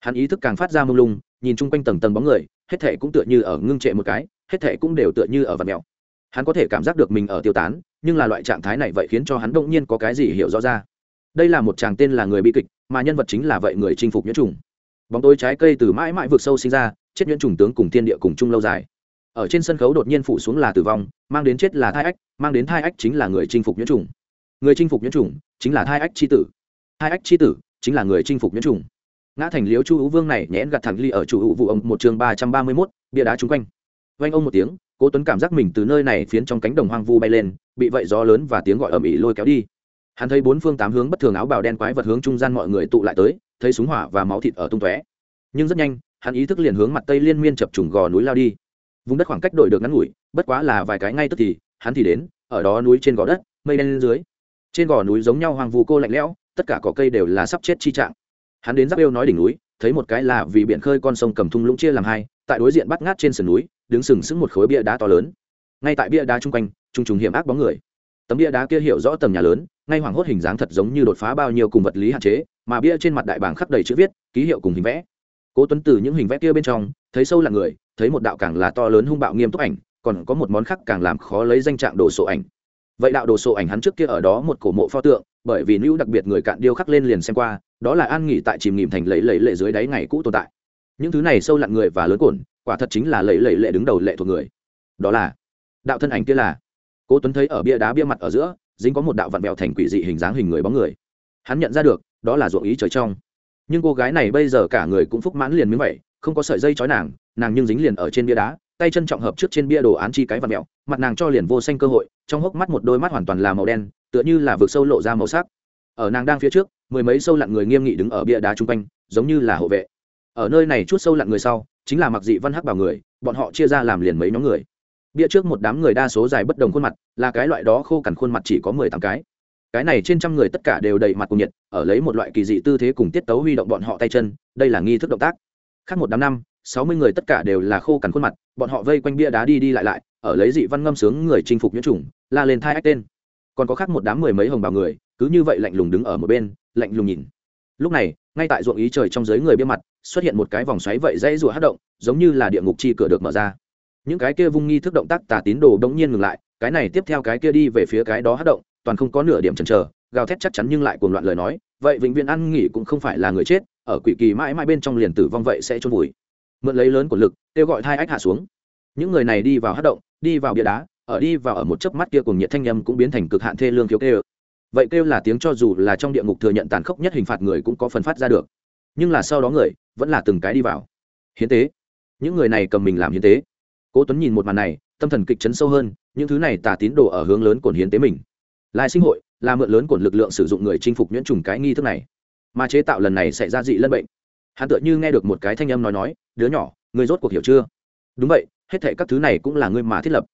Hắn ý thức càng phát ra mông lung, nhìn chung quanh tầng tầng bóng người, hết thể cũng tựa như ở ngưng trệ một cái, hết thể cũng đều tựa như ở vật mèo hắn có thể cảm giác được mình ở tiêu tán, nhưng là loại trạng thái này vậy khiến cho hắn đông nhiên có cái gì hiểu rõ ra. Đây là một chàng tên là người bi kịch, mà nhân vật chính là vậy người chinh phục nhuyễn trùng. Bóng tối trái cây từ mãi mãi vượt sâu sinh ra, chết nhuyễn trùng tướng cùng thiên địa cùng chung lâu dài. Ở trên sân khấu đột nhiên phủ xuống là tử vong, mang đến chết là thai ách, mang đến thai ách chính là người chinh phục nhuyễn trùng. Người chinh phục nhuyễn trùng chính là thai ách c h i tử. Thai ách c h i tử chính là người chinh phục nhuyễn trùng. Ngã thành liếu chu hữu vương này nhẽn gặt thẳng ly ở chủ hữu vụ ông một chương ba trăm ba mươi mốt, bia đá chung quanh vang ông một tiếng, cố tuấn cảm giác mình từ nơi này phiến trong cánh đồng hoang vu bay lên, bị vậy gió lớn và tiếng gọi ầm ĩ lôi kéo đi. Hắn thấy bốn phương tám hướng bất thường áo bào đen quái vật hướng trung gian mọi người tụ lại tới, thấy súng hỏa và máu thịt ở tung tóe. Nhưng rất nhanh, hắn ý thức liền hướng mặt tây liên miên chập trùng gò núi lao đi. Vùng đất khoảng cách đổi được ngắn ngủi, bất quá là vài cái ngay tức thì, hắn thì đến, ở đó núi trên gò đất, mây đen lên dưới. Trên gò núi giống nhau hoang vu cô lạnh lẽo, tất cả cỏ cây đều là sắp chết chi trạng. Hắn đến giáp yêu nói đỉnh núi, thấy một cái là vì biển khơi con sông cầm thung lũng chia làm hai tại đối diện bắt ngát trên sườn núi, đứng sừng sững một khối bia đá to lớn. Ngay tại bia đá chung quanh, trùng trùng hiểm ác bóng người. Tấm bia đá kia hiểu rõ tầm nhà lớn, ngay hoảng hốt hình dáng thật giống như đột phá bao nhiêu cùng vật lý hạn chế, mà bia trên mặt đại bảng khắc đầy chữ viết, ký hiệu cùng hình vẽ. Cố tuấn từ những hình vẽ kia bên trong, thấy sâu là người, thấy một đạo càng là to lớn hung bạo nghiêm túc ảnh, còn có một món khác càng làm khó lấy danh trạng đồ sộ ảnh. Vậy đạo đồ sộ ảnh hắn trước kia ở đó một cổ mộ pho tượng, bởi vì nữ đặc biệt người cạn điêu khắc lên liền xem qua, đó là an nghỉ tại chìm nghỉm thành lẫy lẫy lệ dưới đáy ngày cũ tồn tại những thứ này sâu lặn người và lớn cổn quả thật chính là lẫy lẫy lệ đứng đầu lệ thuộc người. Đó là, đạo thân ảnh kia là, cố tuấn thấy ở bia đá bia mặt ở giữa, dính có một đạo vặn vẹo thành quỷ dị hình dáng hình người bóng người. Hắn nhận ra được, đó là ruộng ý trời trong. Nhưng cô gái này bây giờ cả người cũng phúc mãn liền miếng vậy, không có sợi dây chói nàng nàng nhưng dính liền ở trên bia đá, tay chân trọng hợp trước trên bia đồ án chi cái vặn mèo mặt nàng cho liền vô xanh cơ hội, trong hốc mắt một đôi mắt hoàn toàn là màu đen, tựa như là vực sâu lộ ra màu sắc. Ở nàng đang phía trước, mười mấy sâu lặn người nghiêm nghị đứng ở bia đá chung quanh, giống như là hộ vệ ở nơi này chút sâu lặn người sau, chính là mặc dị văn hắc bảo người, bọn họ chia ra làm liền mấy nhóm người. Bia trước một đám người đa số dài bất đồng khuôn mặt, là cái loại đó khô cằn khuôn mặt chỉ có mười tám cái. Cái này trên trăm người tất cả đều đầy mặt cùng nhiệt, ở lấy một loại kỳ dị tư thế cùng tiết tấu huy động bọn họ tay chân, đây là nghi thức động tác. Khác một đám năm, sáu mươi người tất cả đều là khô cằn khuôn mặt, bọn họ vây quanh bia đá đi đi lại lại, ở lấy dị văn ngâm sướng người chinh phục nhiễm trùng la lên thai ách tên. Còn có khác một đám mười mấy hồng bào người, cứ như vậy lạnh lùng đứng ở một bên, lạnh lùng nhìn. Lúc này ngay tại ruộng ý trời trong giới người bia mặt, xuất hiện một cái vòng xoáy vậy dãy rùa hát động, giống như là địa ngục chi cửa được mở ra. Những cái kia vung nghi thức động tác tà tín đồ đống nhiên ngừng lại, cái này tiếp theo cái kia đi về phía cái đó hát động, toàn không có nửa điểm chần chờ, gào thét chắc chắn nhưng lại cuồng loạn lời nói, vậy vĩnh viễn ăn nghỉ cũng không phải là người chết, ở quỷ kỳ mãi mãi bên trong liền tử vong vậy sẽ trôn vùi. Mượn lấy lớn của lực, kêu gọi thai ách hạ xuống. Những người này đi vào hát động, đi vào bia đá, ở đi vào ở một chớp mắt kia cùng nhiệt thanh nhâm cũng biến thành cực hạn thê lương thiếu kêu vậy kêu là tiếng cho dù là trong địa ngục thừa nhận tàn khốc nhất hình phạt người cũng có phần phát ra được. Nhưng là sau đó người vẫn là từng cái đi vào. Hiến tế. Những người này cầm mình làm hiến tế. Cố tuấn nhìn một màn này, tâm thần kịch chấn sâu hơn, những thứ này tà tín đồ ở hướng lớn cồn hiến tế mình. Lai sinh hội là mượn lớn cồn lực lượng sử dụng người chinh phục nhuyễn trùng cái nghi thức này. Mà chế tạo lần này sẽ ra dị lân bệnh. Hắn tựa như nghe được một cái thanh âm nói nói, đứa nhỏ người rốt cuộc hiểu chưa? Đúng vậy, hết thệ các thứ này cũng là ngươi mà thiết lập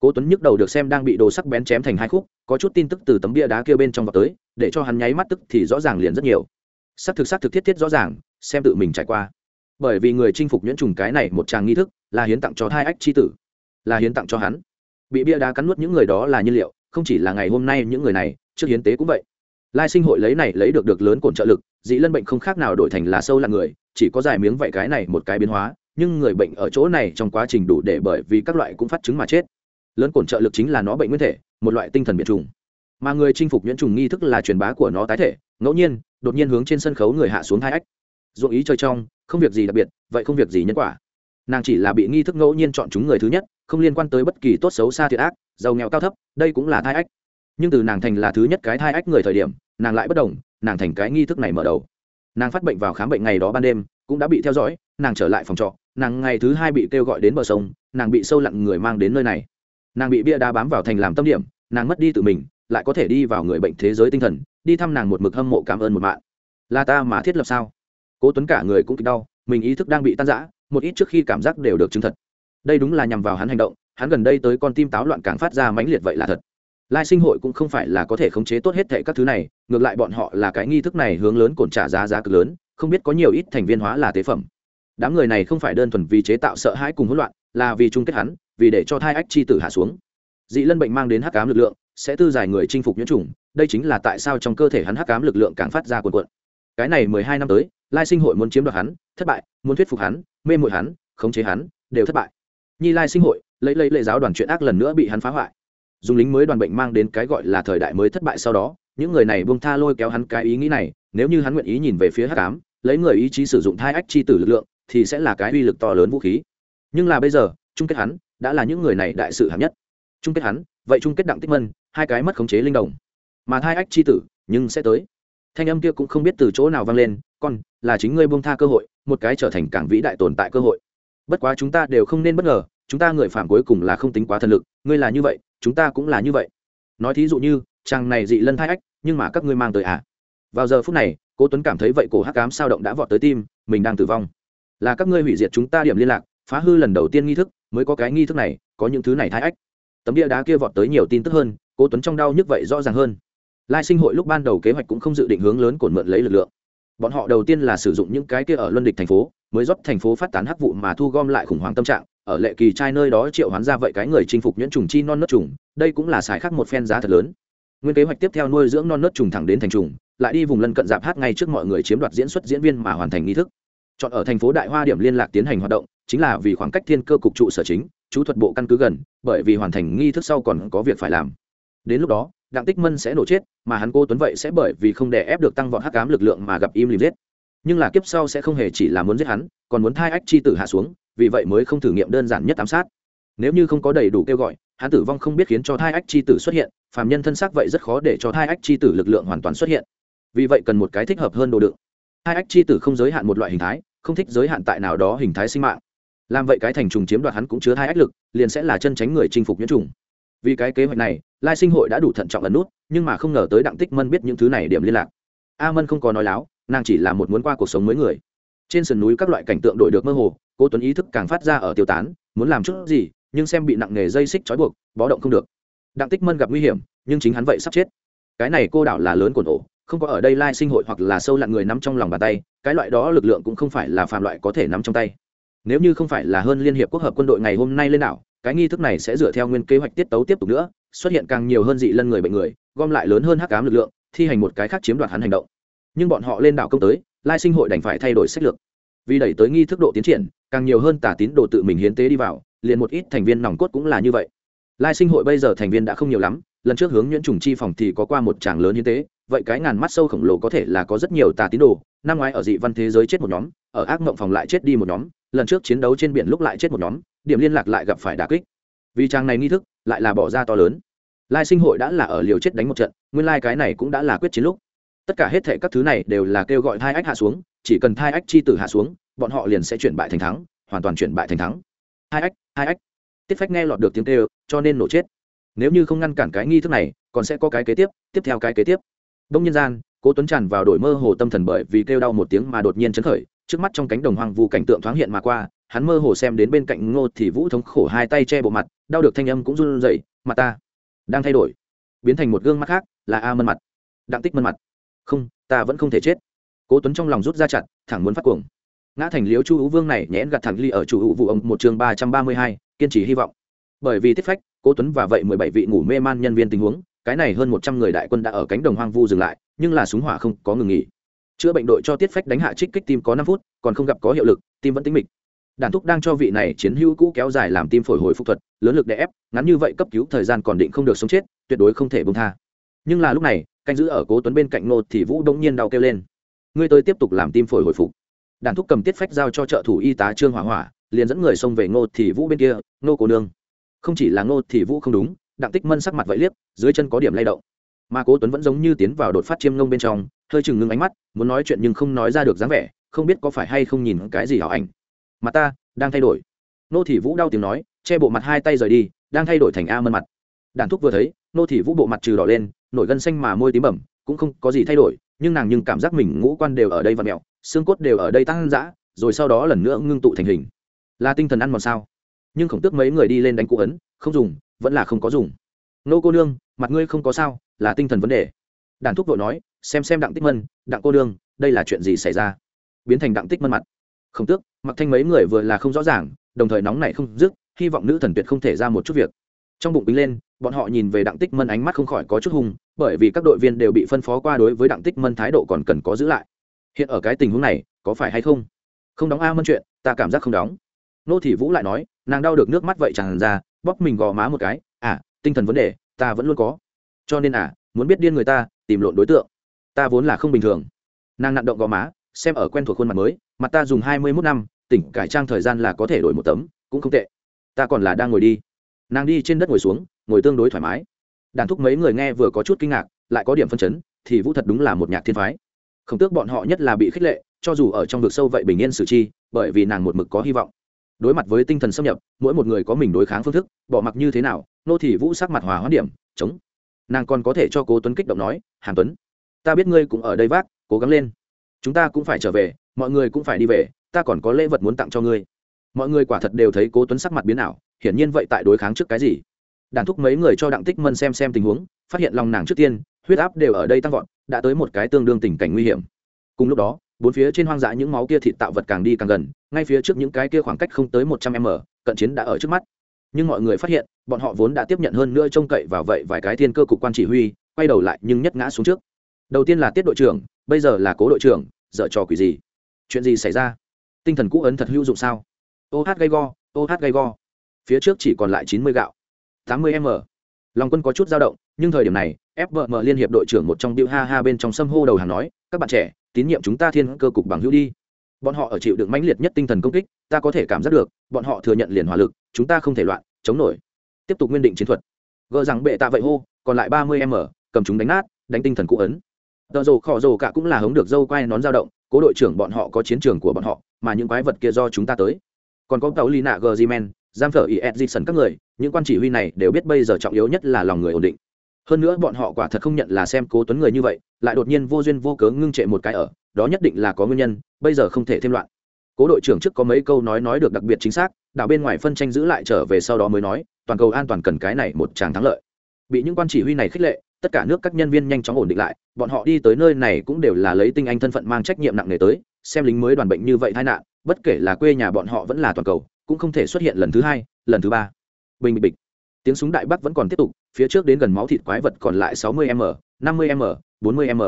cố tuấn nhức đầu được xem đang bị đồ sắc bén chém thành hai khúc, có chút tin tức từ tấm bia đá kia bên trong vào tới, để cho hắn nháy mắt tức thì rõ ràng liền rất nhiều. Sắc thực sắc thực thiết thiết rõ ràng, xem tự mình trải qua. Bởi vì người chinh phục nhuyễn trùng cái này một tràng nghi thức, là hiến tặng cho hai ách chi tử, là hiến tặng cho hắn. Bị bia đá cắn nuốt những người đó là nhiên liệu, không chỉ là ngày hôm nay những người này, trước hiến tế cũng vậy. Lai sinh hội lấy này lấy được được lớn cổn trợ lực, dị lân bệnh không khác nào đổi thành là sâu là người, chỉ có dài miếng vậy cái này một cái biến hóa, nhưng người bệnh ở chỗ này trong quá trình đủ để bởi vì các loại cũng phát chứng mà chết lớn cổn trợ lực chính là nó bệnh nguyên thể, một loại tinh thần biệt trùng. Mà người chinh phục nhuyễn trùng nghi thức là truyền bá của nó tái thể, ngẫu nhiên, đột nhiên hướng trên sân khấu người hạ xuống hai ách. Dụng ý chơi trong, không việc gì đặc biệt, vậy không việc gì nhân quả. Nàng chỉ là bị nghi thức ngẫu nhiên chọn chúng người thứ nhất, không liên quan tới bất kỳ tốt xấu xa thiệt ác, giàu nghèo cao thấp, đây cũng là thai ách. Nhưng từ nàng thành là thứ nhất cái thai ách người thời điểm, nàng lại bất đồng, nàng thành cái nghi thức này mở đầu. Nàng phát bệnh vào khám bệnh ngày đó ban đêm, cũng đã bị theo dõi, nàng trở lại phòng trọ, nàng ngày thứ hai bị kêu gọi đến bờ sông, nàng bị sâu lặn người mang đến nơi này nàng bị bia đá bám vào thành làm tâm điểm, nàng mất đi tự mình, lại có thể đi vào người bệnh thế giới tinh thần, đi thăm nàng một mực hâm mộ cảm ơn một mạng. Là ta mà thiết lập sao? Cố tuấn cả người cũng kịch đau, mình ý thức đang bị tan rã, một ít trước khi cảm giác đều được chứng thật. Đây đúng là nhằm vào hắn hành động, hắn gần đây tới con tim táo loạn càng phát ra mãnh liệt vậy là thật. Lai sinh hội cũng không phải là có thể khống chế tốt hết thệ các thứ này, ngược lại bọn họ là cái nghi thức này hướng lớn cổn trả giá giá cực lớn, không biết có nhiều ít thành viên hóa là tế phẩm. Đám người này không phải đơn thuần vì chế tạo sợ hãi cùng hỗn loạn, là vì chung kết hắn vì để cho thai ách chi tử hạ xuống. Dị lân bệnh mang đến hắc cám lực lượng, sẽ tư giải người chinh phục nhiễm trùng đây chính là tại sao trong cơ thể hắn hắc cám lực lượng càng phát ra cuồn cuộn. Cái này mười hai năm tới, lai sinh hội muốn chiếm đoạt hắn, thất bại, muốn thuyết phục hắn, mê mội hắn, khống chế hắn, đều thất bại. Nhi lai sinh hội, lấy lấy lệ giáo đoàn chuyện ác lần nữa bị hắn phá hoại. Dùng lính mới đoàn bệnh mang đến cái gọi là thời đại mới thất bại sau đó, những người này buông tha lôi kéo hắn cái ý nghĩ này, nếu như hắn nguyện ý nhìn về phía hắc ám, lấy người ý chí sử dụng thai ách chi tử lực lượng, thì sẽ là cái uy lực to lớn vũ khí. Nhưng là bây giờ, chung kết hắn đã là những người này đại sự hạng nhất. Chung kết hắn, vậy chung kết đặng tích mân, hai cái mất khống chế linh đồng. Mà thai ách chi tử, nhưng sẽ tới. Thanh âm kia cũng không biết từ chỗ nào vang lên, con, là chính ngươi buông tha cơ hội, một cái trở thành cảng vĩ đại tồn tại cơ hội. Bất quá chúng ta đều không nên bất ngờ, chúng ta người phạm cuối cùng là không tính quá thần lực, ngươi là như vậy, chúng ta cũng là như vậy. Nói thí dụ như, chàng này dị lân thai ách, nhưng mà các ngươi mang tới à? Vào giờ phút này, cố tuấn cảm thấy vậy cổ hắc cám sao động đã vọt tới tim, mình đang tử vong. Là các ngươi hủy diệt chúng ta điểm liên lạc, phá hư lần đầu tiên nghi thức mới có cái nghi thức này, có những thứ này thái ách. Tấm địa đá kia vọt tới nhiều tin tức hơn, cố tuấn trong đau nhức vậy rõ ràng hơn. Lai sinh hội lúc ban đầu kế hoạch cũng không dự định hướng lớn cổn mượn lấy lực lượng. Bọn họ đầu tiên là sử dụng những cái kia ở luân địch thành phố, mới rót thành phố phát tán hắc vụ mà thu gom lại khủng hoảng tâm trạng. Ở lệ kỳ trai nơi đó triệu hoán ra vậy cái người chinh phục nhuyễn trùng chi non nớt trùng, đây cũng là xài khác một phen giá thật lớn. Nguyên kế hoạch tiếp theo nuôi dưỡng non nớt trùng thẳng đến thành trùng, lại đi vùng lân cận dạp hát ngay trước mọi người chiếm đoạt diễn xuất diễn viên mà hoàn thành nghi thức chọn ở thành phố đại hoa điểm liên lạc tiến hành hoạt động, chính là vì khoảng cách thiên cơ cục trụ sở chính, chú thuật bộ căn cứ gần, bởi vì hoàn thành nghi thức sau còn có việc phải làm. Đến lúc đó, đặng tích mân sẽ nổ chết, mà hắn cô tuấn vậy sẽ bởi vì không đè ép được tăng vọt hắc cám lực lượng mà gặp im lìm giết. Nhưng là kiếp sau sẽ không hề chỉ là muốn giết hắn, còn muốn thai ách chi tử hạ xuống, vì vậy mới không thử nghiệm đơn giản nhất ám sát. Nếu như không có đầy đủ kêu gọi, hắn tử vong không biết khiến cho thai ách chi tử xuất hiện, phàm nhân thân xác vậy rất khó để cho thai ách chi tử lực lượng hoàn toàn xuất hiện. Vì vậy cần một cái thích hợp hơn đồ đựng hai ách chi tử không giới hạn một loại hình thái, không thích giới hạn tại nào đó hình thái sinh mạng. Làm vậy cái thành trùng chiếm đoạt hắn cũng chứa hai ách lực, liền sẽ là chân tránh người chinh phục nhiễm trùng. Vì cái kế hoạch này, lai sinh hội đã đủ thận trọng ẩn nút, nhưng mà không ngờ tới đặng tích mân biết những thứ này điểm liên lạc. A mân không có nói láo, nàng chỉ là một muốn qua cuộc sống mới người. Trên sườn núi các loại cảnh tượng đổi được mơ hồ cô tuấn ý thức càng phát ra ở tiêu tán, muốn làm chút gì, nhưng xem bị nặng nghề dây xích trói buộc, bó động không được. Đặng tích mân gặp nguy hiểm, nhưng chính hắn vậy sắp chết. Cái này cô đảo là lớn cồn ổ không có ở đây lai sinh hội hoặc là sâu lặn người nắm trong lòng bàn tay, cái loại đó lực lượng cũng không phải là phạm loại có thể nắm trong tay. Nếu như không phải là hơn liên hiệp quốc hợp quân đội ngày hôm nay lên đảo, cái nghi thức này sẽ dựa theo nguyên kế hoạch tiết tấu tiếp tục nữa, xuất hiện càng nhiều hơn dị lân người bệnh người, gom lại lớn hơn hắc cám lực lượng, thi hành một cái khác chiếm đoạt hắn hành động. Nhưng bọn họ lên đảo công tới, lai sinh hội đành phải thay đổi sách lược. Vì đẩy tới nghi thức độ tiến triển, càng nhiều hơn tả tín đồ tự mình hiến tế đi vào, liền một ít thành viên nòng cốt cũng là như vậy. Lai sinh hội bây giờ thành viên đã không nhiều lắm lần trước hướng nhuyễn trùng chi phòng thì có qua một tràng lớn như thế vậy cái ngàn mắt sâu khổng lồ có thể là có rất nhiều tà tín đồ. Năm ngoái ở dị văn thế giới chết một nhóm, ở ác mộng phòng lại chết đi một nhóm, lần trước chiến đấu trên biển lúc lại chết một nhóm, điểm liên lạc lại gặp phải đà kích. Vì trang này nghi thức, lại là bỏ ra to lớn. Lai sinh hội đã là ở liều chết đánh một trận, nguyên lai cái này cũng đã là quyết chiến lúc. Tất cả hết thệ các thứ này đều là kêu gọi thai ách hạ xuống, chỉ cần thai ách chi tử hạ xuống, bọn họ liền sẽ chuyển bại thành thắng, hoàn toàn chuyển bại thành thắng. Hai ách hai ách. Tiết phách nghe lọt được tiếng kêu, cho nên nổ chết nếu như không ngăn cản cái nghi thức này, còn sẽ có cái kế tiếp tiếp theo cái kế tiếp. Đông nhân gian, cố tuấn tràn vào đổi mơ hồ tâm thần bởi vì kêu đau một tiếng mà đột nhiên chấn khởi, trước mắt trong cánh đồng hoang vu cảnh tượng thoáng hiện mà qua, hắn mơ hồ xem đến bên cạnh ngô thì vũ thống khổ hai tay che bộ mặt, đau được thanh âm cũng run rẩy mặt ta đang thay đổi, biến thành một gương mắt khác, là a mân mặt, đặng tích mân mặt. Không, ta vẫn không thể chết. Cố tuấn trong lòng rút ra chặt, thẳng muốn phát cuồng. Ngã thành liếu chu hữu vương này nhẽn gặt thẳng ly ở chủ hữu vụ ông một chương ba trăm ba mươi hai, kiên trì hy vọng bởi vì tiết phách, cố tuấn và vậy mười bảy vị ngủ mê man nhân viên tình huống, cái này hơn một trăm người đại quân đã ở cánh đồng hoang vu dừng lại, nhưng là súng hỏa không có ngừng nghỉ. Chữa bệnh đội cho tiết phách đánh hạ trích kích tim có năm phút, còn không gặp có hiệu lực tim vẫn tính mịch. Đàn thúc đang cho vị này chiến hữu cũ kéo dài làm tim phổi hồi phục thuật, lớn lực đè ép, ngắn như vậy cấp cứu thời gian còn định không được sống chết, tuyệt đối không thể bông tha. Nhưng là lúc này, canh giữ ở cố tuấn bên cạnh nô thì vũ đông nhiên đau kêu lên. Ngươi tới tiếp tục làm tim phổi hồi phục. Đàn thúc cầm tiết phách giao cho trợ thủ y tá trương hỏa hỏa, liền dẫn người xông về ngô thì vũ bên kia, ngô cổ nương không chỉ là ngô thì vũ không đúng, đặng tích mân sắc mặt vậy liếc, dưới chân có điểm lay động. Mà cố tuấn vẫn giống như tiến vào đột phát chiêm ngông bên trong, hơi chừng ngưng ánh mắt, muốn nói chuyện nhưng không nói ra được dáng vẻ, không biết có phải hay không nhìn cái gì hảo ảnh. Mặt ta, đang thay đổi. Nô thị vũ đau tiếng nói, che bộ mặt hai tay rời đi, đang thay đổi thành a mân mặt. Đàn thúc vừa thấy nô thị vũ bộ mặt trừ đỏ lên, nổi gân xanh mà môi tím bẩm, cũng không có gì thay đổi, nhưng nàng nhưng cảm giác mình ngũ quan đều ở đây và mẹo, xương cốt đều ở đây tăng dã, rồi sau đó lần nữa ngưng tụ thành hình. Là tinh thần ăn mòn sao? Nhưng khổng tước mấy người đi lên đánh cụ ấn, không dùng, vẫn là không có dùng. Nô cô nương, mặt ngươi không có sao, là tinh thần vấn đề. Đàn thúc vội nói, xem xem đặng tích mân, đặng cô nương, đây là chuyện gì xảy ra? Biến thành đặng tích mân mặt. Khổng tước, mặc thanh mấy người vừa là không rõ ràng, đồng thời nóng này không dứt, hy vọng nữ thần tuyệt không thể ra một chút việc. Trong bụng bính lên, bọn họ nhìn về đặng tích mân ánh mắt không khỏi có chút hung, bởi vì các đội viên đều bị phân phó qua đối với đặng tích mân thái độ còn cần có giữ lại. Hiện ở cái tình huống này, có phải hay không? Không đóng a mân chuyện, ta cảm giác không đóng nô thị vũ lại nói, nàng đau được nước mắt vậy tràn ra, bóp mình gò má một cái à tinh thần vấn đề, ta vẫn luôn có. Cho nên à muốn biết điên người ta, tìm lộn đối tượng. Ta vốn là không bình thường. Nàng nặn động gò má, xem ở quen thuộc khuôn mặt mới, mặt ta dùng hai mươi mốt năm, tỉnh cải trang thời gian là có thể đổi một tấm, cũng không tệ. Ta còn là đang ngồi đi. Nàng đi trên đất ngồi xuống, ngồi tương đối thoải mái. Đàn thúc mấy người nghe vừa có chút kinh ngạc, lại có điểm phân chấn, thì vũ thật đúng là một nhạc thiên phái. Không tước bọn họ nhất là bị khích lệ, cho dù ở trong vực sâu vậy bình yên xử chi, bởi vì nàng một mực có hy vọng đối mặt với tinh thần xâm nhập, mỗi một người có mình đối kháng phương thức, bỏ mặc như thế nào, nô thị vũ sắc mặt hòa hoãn điểm, chống. Nàng còn có thể cho cố tuấn kích động nói, hàn tuấn, ta biết ngươi cũng ở đây vác, cố gắng lên. Chúng ta cũng phải trở về, mọi người cũng phải đi về, ta còn có lễ vật muốn tặng cho ngươi. Mọi người quả thật đều thấy cố tuấn sắc mặt biến ảo, hiển nhiên vậy tại đối kháng trước cái gì. Đàn thúc mấy người cho đặng tích mân xem xem tình huống, phát hiện lòng nàng trước tiên, huyết áp đều ở đây tăng vọt, đã tới một cái tương đương tình cảnh nguy hiểm. Cùng lúc đó, bốn phía trên hoang dã những máu kia thịt tạo vật càng đi càng gần ngay phía trước những cái kia khoảng cách không tới một trăm m, cận chiến đã ở trước mắt. Nhưng mọi người phát hiện, bọn họ vốn đã tiếp nhận hơn nữa trông cậy vào vậy vài cái thiên cơ cục quan chỉ huy, quay đầu lại nhưng nhất ngã xuống trước. Đầu tiên là tiết đội trưởng, bây giờ là cố đội trưởng, dở trò quỷ gì? Chuyện gì xảy ra? Tinh thần cũ ấn thật hữu dụng sao? Ô hát gay go, ô hát gay go. Phía trước chỉ còn lại chín mươi gạo, tám mươi m. Lòng quân có chút dao động, nhưng thời điểm này fvm liên hiệp đội trưởng một trong điệu ha ha bên trong sâm hô đầu hàng nói, các bạn trẻ, tín nhiệm chúng ta thiên cơ cục bằng hữu đi bọn họ ở chịu đựng mãnh liệt nhất tinh thần công kích, ta có thể cảm giác được, bọn họ thừa nhận liền hỏa lực, chúng ta không thể loạn, chống nổi. Tiếp tục nguyên định chiến thuật. Gỡ rằng bệ tạ vậy hô, còn lại ba mươi m, cầm chúng đánh nát, đánh tinh thần cụ ấn. Tờ rồ khỏ rồ cả cũng là hống được dâu quai nón dao động, cố đội trưởng bọn họ có chiến trường của bọn họ, mà những quái vật kia do chúng ta tới. Còn có tàu lina gờ men giam phở ý sần các người, những quan chỉ huy này đều biết bây giờ trọng yếu nhất là lòng người ổn định. Hơn nữa bọn họ quả thật không nhận là xem cố tuấn người như vậy, lại đột nhiên vô duyên vô cớ ngưng trệ một cái ở đó nhất định là có nguyên nhân, bây giờ không thể thêm loạn. Cố đội trưởng trước có mấy câu nói nói được đặc biệt chính xác, đảo bên ngoài phân tranh giữ lại trở về sau đó mới nói, toàn cầu an toàn cần cái này một tràng thắng lợi. Bị những quan chỉ huy này khích lệ, tất cả nước các nhân viên nhanh chóng ổn định lại, bọn họ đi tới nơi này cũng đều là lấy tinh anh thân phận mang trách nhiệm nặng nề tới, xem lính mới đoàn bệnh như vậy tai nạn, bất kể là quê nhà bọn họ vẫn là toàn cầu, cũng không thể xuất hiện lần thứ hai, lần thứ ba. Bình bịch bịch tiếng súng đại bắc vẫn còn tiếp tục, phía trước đến gần máu thịt quái vật còn lại 60 m 50 m 40 m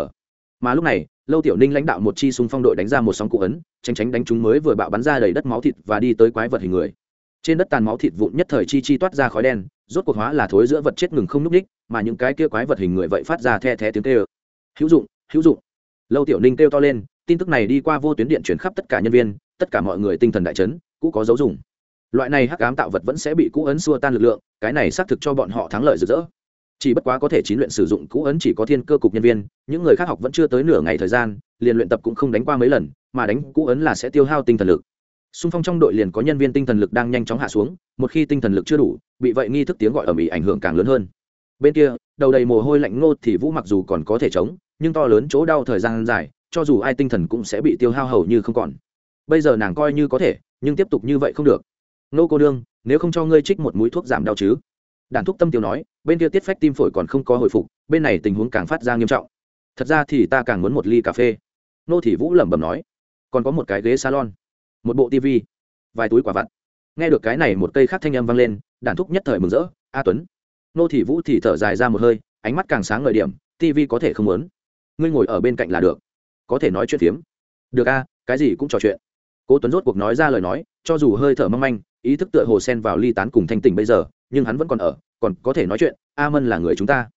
mà lúc này, lâu tiểu ninh lãnh đạo một chi súng phong đội đánh ra một sóng cụ ấn, tránh tránh đánh chúng mới vừa bạo bắn ra đầy đất máu thịt và đi tới quái vật hình người. Trên đất tàn máu thịt vụn nhất thời chi chi toát ra khói đen, rốt cuộc hóa là thối giữa vật chết ngừng không núp đích, mà những cái kia quái vật hình người vậy phát ra the thé tiếng kêu. Hữu dụng hữu dụng. Lâu tiểu ninh kêu to lên, tin tức này đi qua vô tuyến điện chuyển khắp tất cả nhân viên, tất cả mọi người tinh thần đại chấn, cũ có dấu dùng loại này hắc ám tạo vật vẫn sẽ bị cũ ấn xua tan lực lượng, cái này xác thực cho bọn họ thắng lợi rực rỡ chỉ bất quá có thể chín luyện sử dụng cũ ấn chỉ có thiên cơ cục nhân viên, những người khác học vẫn chưa tới nửa ngày thời gian, liền luyện tập cũng không đánh qua mấy lần, mà đánh cũ ấn là sẽ tiêu hao tinh thần lực. Xung phong trong đội liền có nhân viên tinh thần lực đang nhanh chóng hạ xuống, một khi tinh thần lực chưa đủ, bị vậy nghi thức tiếng gọi ở mỹ ảnh hưởng càng lớn hơn. Bên kia, đầu đầy mồ hôi lạnh ngô thì vũ mặc dù còn có thể chống, nhưng to lớn chỗ đau thời gian dài, cho dù ai tinh thần cũng sẽ bị tiêu hao hầu như không còn. Bây giờ nàng coi như có thể, nhưng tiếp tục như vậy không được. Nô cô đương nếu không cho ngươi trích một mũi thuốc giảm đau chứ? Đàn thúc tâm tiêu nói, bên kia tiết phách tim phổi còn không có hồi phục, bên này tình huống càng phát ra nghiêm trọng. Thật ra thì ta càng muốn một ly cà phê. Nô thị vũ lẩm bẩm nói, còn có một cái ghế salon, một bộ tv vài túi quả vặt. Nghe được cái này một cây khác thanh âm vang lên, đàn thúc nhất thời mừng rỡ, a tuấn. Nô thị vũ thì thở dài ra một hơi, ánh mắt càng sáng ngời điểm tv có thể không muốn. Ngươi ngồi ở bên cạnh là được, có thể nói chuyện phiếm. Được a, cái gì cũng trò chuyện. Cố tuấn rốt cuộc nói ra lời nói, cho dù hơi thở mong manh, ý thức tựa hồ sen vào ly tán cùng thanh tỉnh bây giờ nhưng hắn vẫn còn ở, còn có thể nói chuyện a mân là người chúng ta.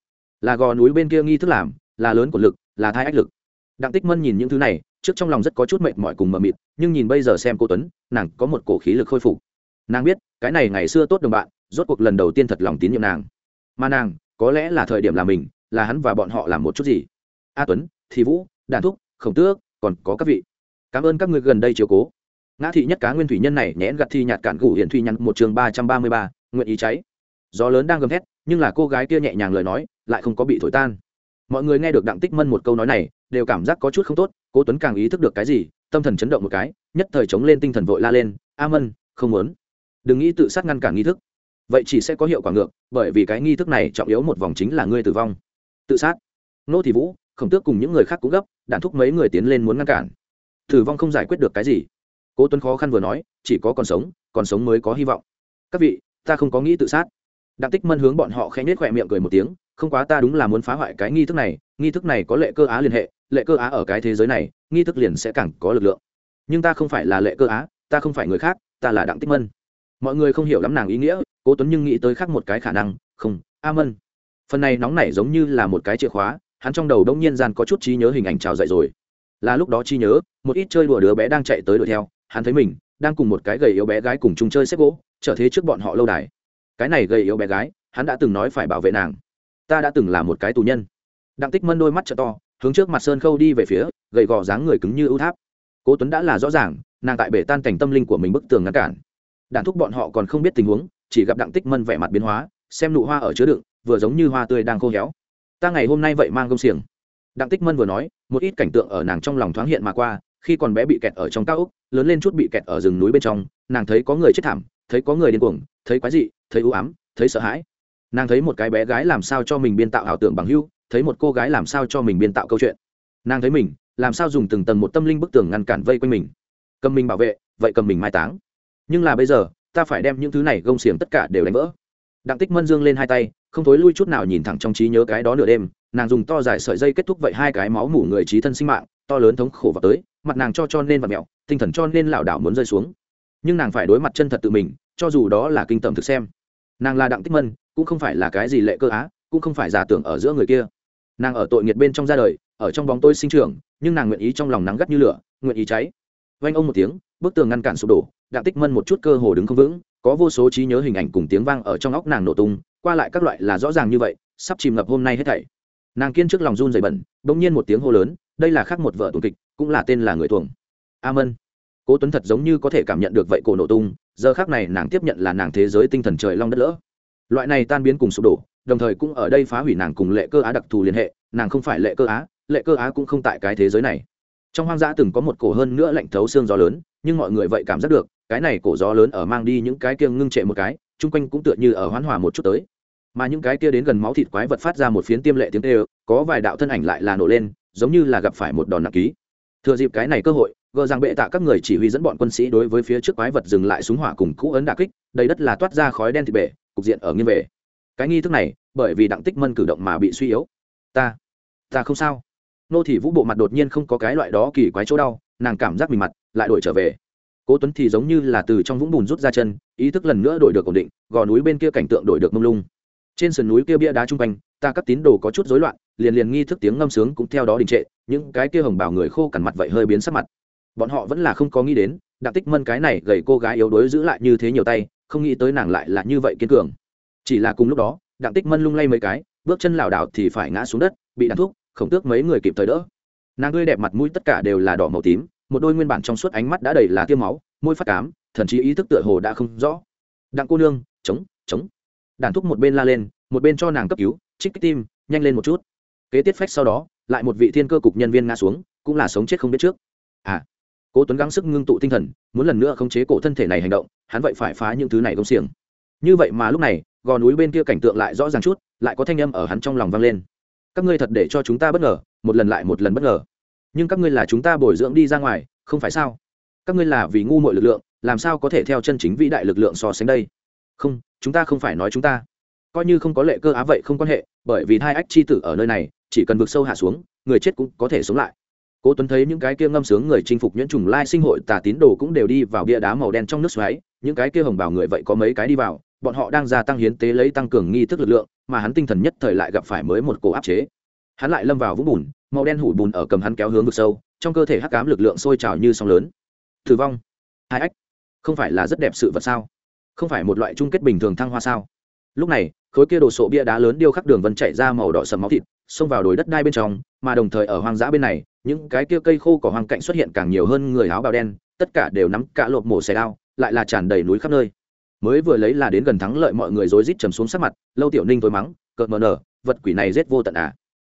Là gò núi bên kia nghi thức làm, là lớn của lực, là thai ách lực. Đặng tích mân nhìn những thứ này, trước trong lòng rất có chút mệt mỏi cùng mờ mịt, nhưng nhìn bây giờ xem cô tuấn, nàng có một cổ khí lực khôi phục. Nàng biết, cái này ngày xưa tốt đồng bạn, rốt cuộc lần đầu tiên thật lòng tín nhiệm nàng. Mà nàng, có lẽ là thời điểm là mình, là hắn và bọn họ làm một chút gì. A tuấn, thì vũ đàn thúc, khổng tước, còn có các vị. Cảm ơn các người gần đây chiều cố. Ngã thị nhất cá nguyên thủy nhân này nhẽn gặt thi nhạt cản gủ hiện thủy nhắn một chương ba trăm ba mươi ba nguyện ý cháy. Gió lớn đang gầm thét, nhưng là cô gái kia nhẹ nhàng lời nói, lại không có bị thổi tan. Mọi người nghe được đặng tích mân một câu nói này, đều cảm giác có chút không tốt, cố tuấn càng ý thức được cái gì, tâm thần chấn động một cái, nhất thời chống lên tinh thần vội la lên, a mân, không muốn. Đừng nghĩ tự sát ngăn cản nghi thức. Vậy chỉ sẽ có hiệu quả ngược, bởi vì cái nghi thức này trọng yếu một vòng chính là ngươi tử vong. Tự sát. Nô thị vũ, khổng tước cùng những người khác cũng gấp, đạn thúc mấy người tiến lên muốn ngăn cản. Tử vong không giải quyết được cái gì. Cố tuấn khó khăn vừa nói, chỉ có còn sống còn sống mới có hy vọng. Các vị ta không có nghĩ tự sát. Đặng tích mân hướng bọn họ khẽ nhếch khỏe miệng cười một tiếng, không quá ta đúng là muốn phá hoại cái nghi thức này, nghi thức này có lệ cơ á liên hệ, lệ cơ á ở cái thế giới này, nghi thức liền sẽ càng có lực lượng. Nhưng ta không phải là lệ cơ á, ta không phải người khác, ta là đặng tích mân. Mọi người không hiểu lắm nàng ý nghĩa, cố tuấn nhưng nghĩ tới khác một cái khả năng, không, a mân. Phần này nóng nảy giống như là một cái chìa khóa, hắn trong đầu đông nhiên gian có chút trí nhớ hình ảnh trào dậy rồi. Là lúc đó trí nhớ, một ít chơi đùa đứa bé đang chạy tới đuổi theo, hắn thấy mình đang cùng một cái gầy yếu bé gái cùng chung chơi xếp gỗ, trở thế trước bọn họ lâu đài. Cái này gầy yếu bé gái, hắn đã từng nói phải bảo vệ nàng. Ta đã từng là một cái tù nhân. Đặng tích mân đôi mắt t to, hướng trước mặt sơn khâu đi về phía, gầy gò dáng người cứng như ưu tháp. Cố tuấn đã là rõ ràng, nàng tại bể tan cảnh tâm linh của mình bức tường ngăn cản. Đạn thúc bọn họ còn không biết tình huống, chỉ gặp đặng tích mân vẻ mặt biến hóa, xem nụ hoa ở chứa đựng, vừa giống như hoa tươi đang khô héo. Ta ngày hôm nay vậy mang công xiềng. Đặng tích mân vừa nói, một ít cảnh tượng ở nàng trong lòng thoáng hiện mà qua khi còn bé bị kẹt ở trong cao ốc, lớn lên chút bị kẹt ở rừng núi bên trong, nàng thấy có người chết thảm, thấy có người điên cuồng, thấy quái dị, thấy ưu ám, thấy sợ hãi. Nàng thấy một cái bé gái làm sao cho mình biên tạo ảo tưởng bằng hưu thấy một cô gái làm sao cho mình biên tạo câu chuyện. Nàng thấy mình, làm sao dùng từng tầng một tâm linh bức tường ngăn cản vây quanh mình. Cầm mình bảo vệ, vậy cầm mình mai táng. Nhưng là bây giờ, ta phải đem những thứ này gông xiềng tất cả đều đánh vỡ. Đặng tích mân dương lên hai tay, không thối lui chút nào nhìn thẳng trong trí nhớ cái đó nửa đêm, nàng dùng to dài sợi dây kết thúc vậy hai cái máu mủ người trí thân sinh mạng, to lớn thống khổ vào tới mặt nàng cho cho nên vật mẹo, tinh thần cho nên lảo đảo muốn rơi xuống. Nhưng nàng phải đối mặt chân thật tự mình, cho dù đó là kinh tởm thực xem. Nàng là đặng tích mân, cũng không phải là cái gì lệ cơ á, cũng không phải giả tưởng ở giữa người kia. Nàng ở tội nghiệt bên trong ra đời, ở trong bóng tôi sinh trưởng, nhưng nàng nguyện ý trong lòng nắng gắt như lửa, nguyện ý cháy. Vanh ông một tiếng, bức tường ngăn cản sụp đổ, đặng tích mân một chút cơ hồ đứng không vững, có vô số trí nhớ hình ảnh cùng tiếng vang ở trong óc nàng nổ tung, qua lại các loại là rõ ràng như vậy, sắp chìm ngập hôm nay hết thảy. Nàng kiên trước lòng run dày bẩn, bỗng nhiên một tiếng hô lớn, đây là khác một vợ tuồng kịch cũng là tên là người thuồng. A mân cố tuấn thật giống như có thể cảm nhận được vậy cổ nổ tung, giờ khác này nàng tiếp nhận là nàng thế giới tinh thần trời long đất lỡ. Loại này tan biến cùng sụp đổ, đồng thời cũng ở đây phá hủy nàng cùng lệ cơ á đặc thù liên hệ, nàng không phải lệ cơ á, lệ cơ á cũng không tại cái thế giới này. Trong hoang dã từng có một cổ hơn nữa lạnh thấu xương gió lớn, nhưng mọi người vậy cảm giác được, cái này cổ gió lớn ở mang đi những cái kia ngưng trệ một cái, chung quanh cũng tựa như ở hoán hòa một chút tới. Mà những cái kia đến gần máu thịt quái vật phát ra một phiến tiêm lệ tiếng tê có vài đạo thân ảnh lại là nổ lên, giống như là gặp phải một đòn nặng ký thừa dịp cái này cơ hội, gờ rằng bệ tạ các người chỉ huy dẫn bọn quân sĩ đối với phía trước quái vật dừng lại súng hỏa cùng cũ ấn đà kích, đầy đất là toát ra khói đen thịt bể, cục diện ở nghiêng về. Cái nghi thức này, bởi vì đặng tích mân cử động mà bị suy yếu. Ta ta không sao. Nô thị vũ bộ mặt đột nhiên không có cái loại đó kỳ quái chỗ đau, nàng cảm giác mình mặt lại đổi trở về. Cố tuấn thì giống như là từ trong vũng bùn rút ra chân, ý thức lần nữa đổi được ổn định, gò núi bên kia cảnh tượng đổi được mông lung. Trên sườn núi kia bia đá trung quanh, ta các tín đồ có chút rối loạn, liền liền nghi thức tiếng ngâm sướng cũng theo đó đình trệ những cái kia hồng bảo người khô cằn mặt vậy hơi biến sắc mặt. Bọn họ vẫn là không có nghĩ đến, đặng tích mân cái này gầy cô gái yếu đuối giữ lại như thế nhiều tay, không nghĩ tới nàng lại là như vậy kiên cường. Chỉ là cùng lúc đó, đặng tích mân lung lay mấy cái, bước chân lảo đảo thì phải ngã xuống đất, bị đạn thuốc khổng tước mấy người kịp thời đỡ. Nàng tươi đẹp mặt mũi tất cả đều là đỏ màu tím, một đôi nguyên bản trong suốt ánh mắt đã đầy là tiêm máu, môi phát cám, thần chí ý thức tựa hồ đã không rõ. Đặng cô nương, chống chống. Đàn thúc một bên la lên, một bên cho nàng cấp cứu trích kích tim, nhanh lên một chút. Kế tiết phách sau đó lại một vị thiên cơ cục nhân viên ngã xuống, cũng là sống chết không biết trước. À cố tuấn gắng sức ngưng tụ tinh thần, muốn lần nữa khống chế cổ thân thể này hành động, hắn vậy phải phá những thứ này công xiềng. Như vậy mà lúc này, gò núi bên kia cảnh tượng lại rõ ràng chút, lại có thanh âm ở hắn trong lòng vang lên. Các ngươi thật để cho chúng ta bất ngờ, một lần lại một lần bất ngờ. Nhưng các ngươi là chúng ta bồi dưỡng đi ra ngoài, không phải sao? Các ngươi là vì ngu mọi lực lượng, làm sao có thể theo chân chính vĩ đại lực lượng so sánh đây? Không, chúng ta không phải nói chúng ta. Coi như không có lệ cơ á vậy không quan hệ, bởi vì hai ách chi tử ở nơi này chỉ cần vượt sâu hạ xuống, người chết cũng có thể sống lại. Cố tuấn thấy những cái kia ngâm sướng người chinh phục nhuyễn trùng lai sinh hội tà tín đồ cũng đều đi vào bia đá màu đen trong nước xoáy, những cái kia hồng bảo người vậy có mấy cái đi vào, bọn họ đang gia tăng hiến tế lấy tăng cường nghi thức lực lượng, mà hắn tinh thần nhất thời lại gặp phải mới một cổ áp chế. Hắn lại lâm vào vũng bùn, màu đen hủi bùn ở cầm hắn kéo hướng vực sâu, trong cơ thể hắc ám lực lượng sôi trào như sóng lớn. Thử vong. Hai ách. Không phải là rất đẹp sự vật sao? Không phải một loại chung kết bình thường thăng hoa sao? Lúc này, khối kia đồ sộ bia đá lớn điêu khắc đường vân chạy ra màu đỏ sầm máu thịt xông vào đồi đất đai bên trong, mà đồng thời ở hoang dã bên này, những cái kia cây khô cỏ hoang cạnh xuất hiện càng nhiều hơn người áo bào đen, tất cả đều nắm cả lộp mổ xẻ đao, lại là tràn đầy núi khắp nơi. Mới vừa lấy là đến gần thắng lợi mọi người rối rít trầm xuống sắc mặt, lâu tiểu ninh tối mắng, cợt mờ nở, vật quỷ này giết vô tận à.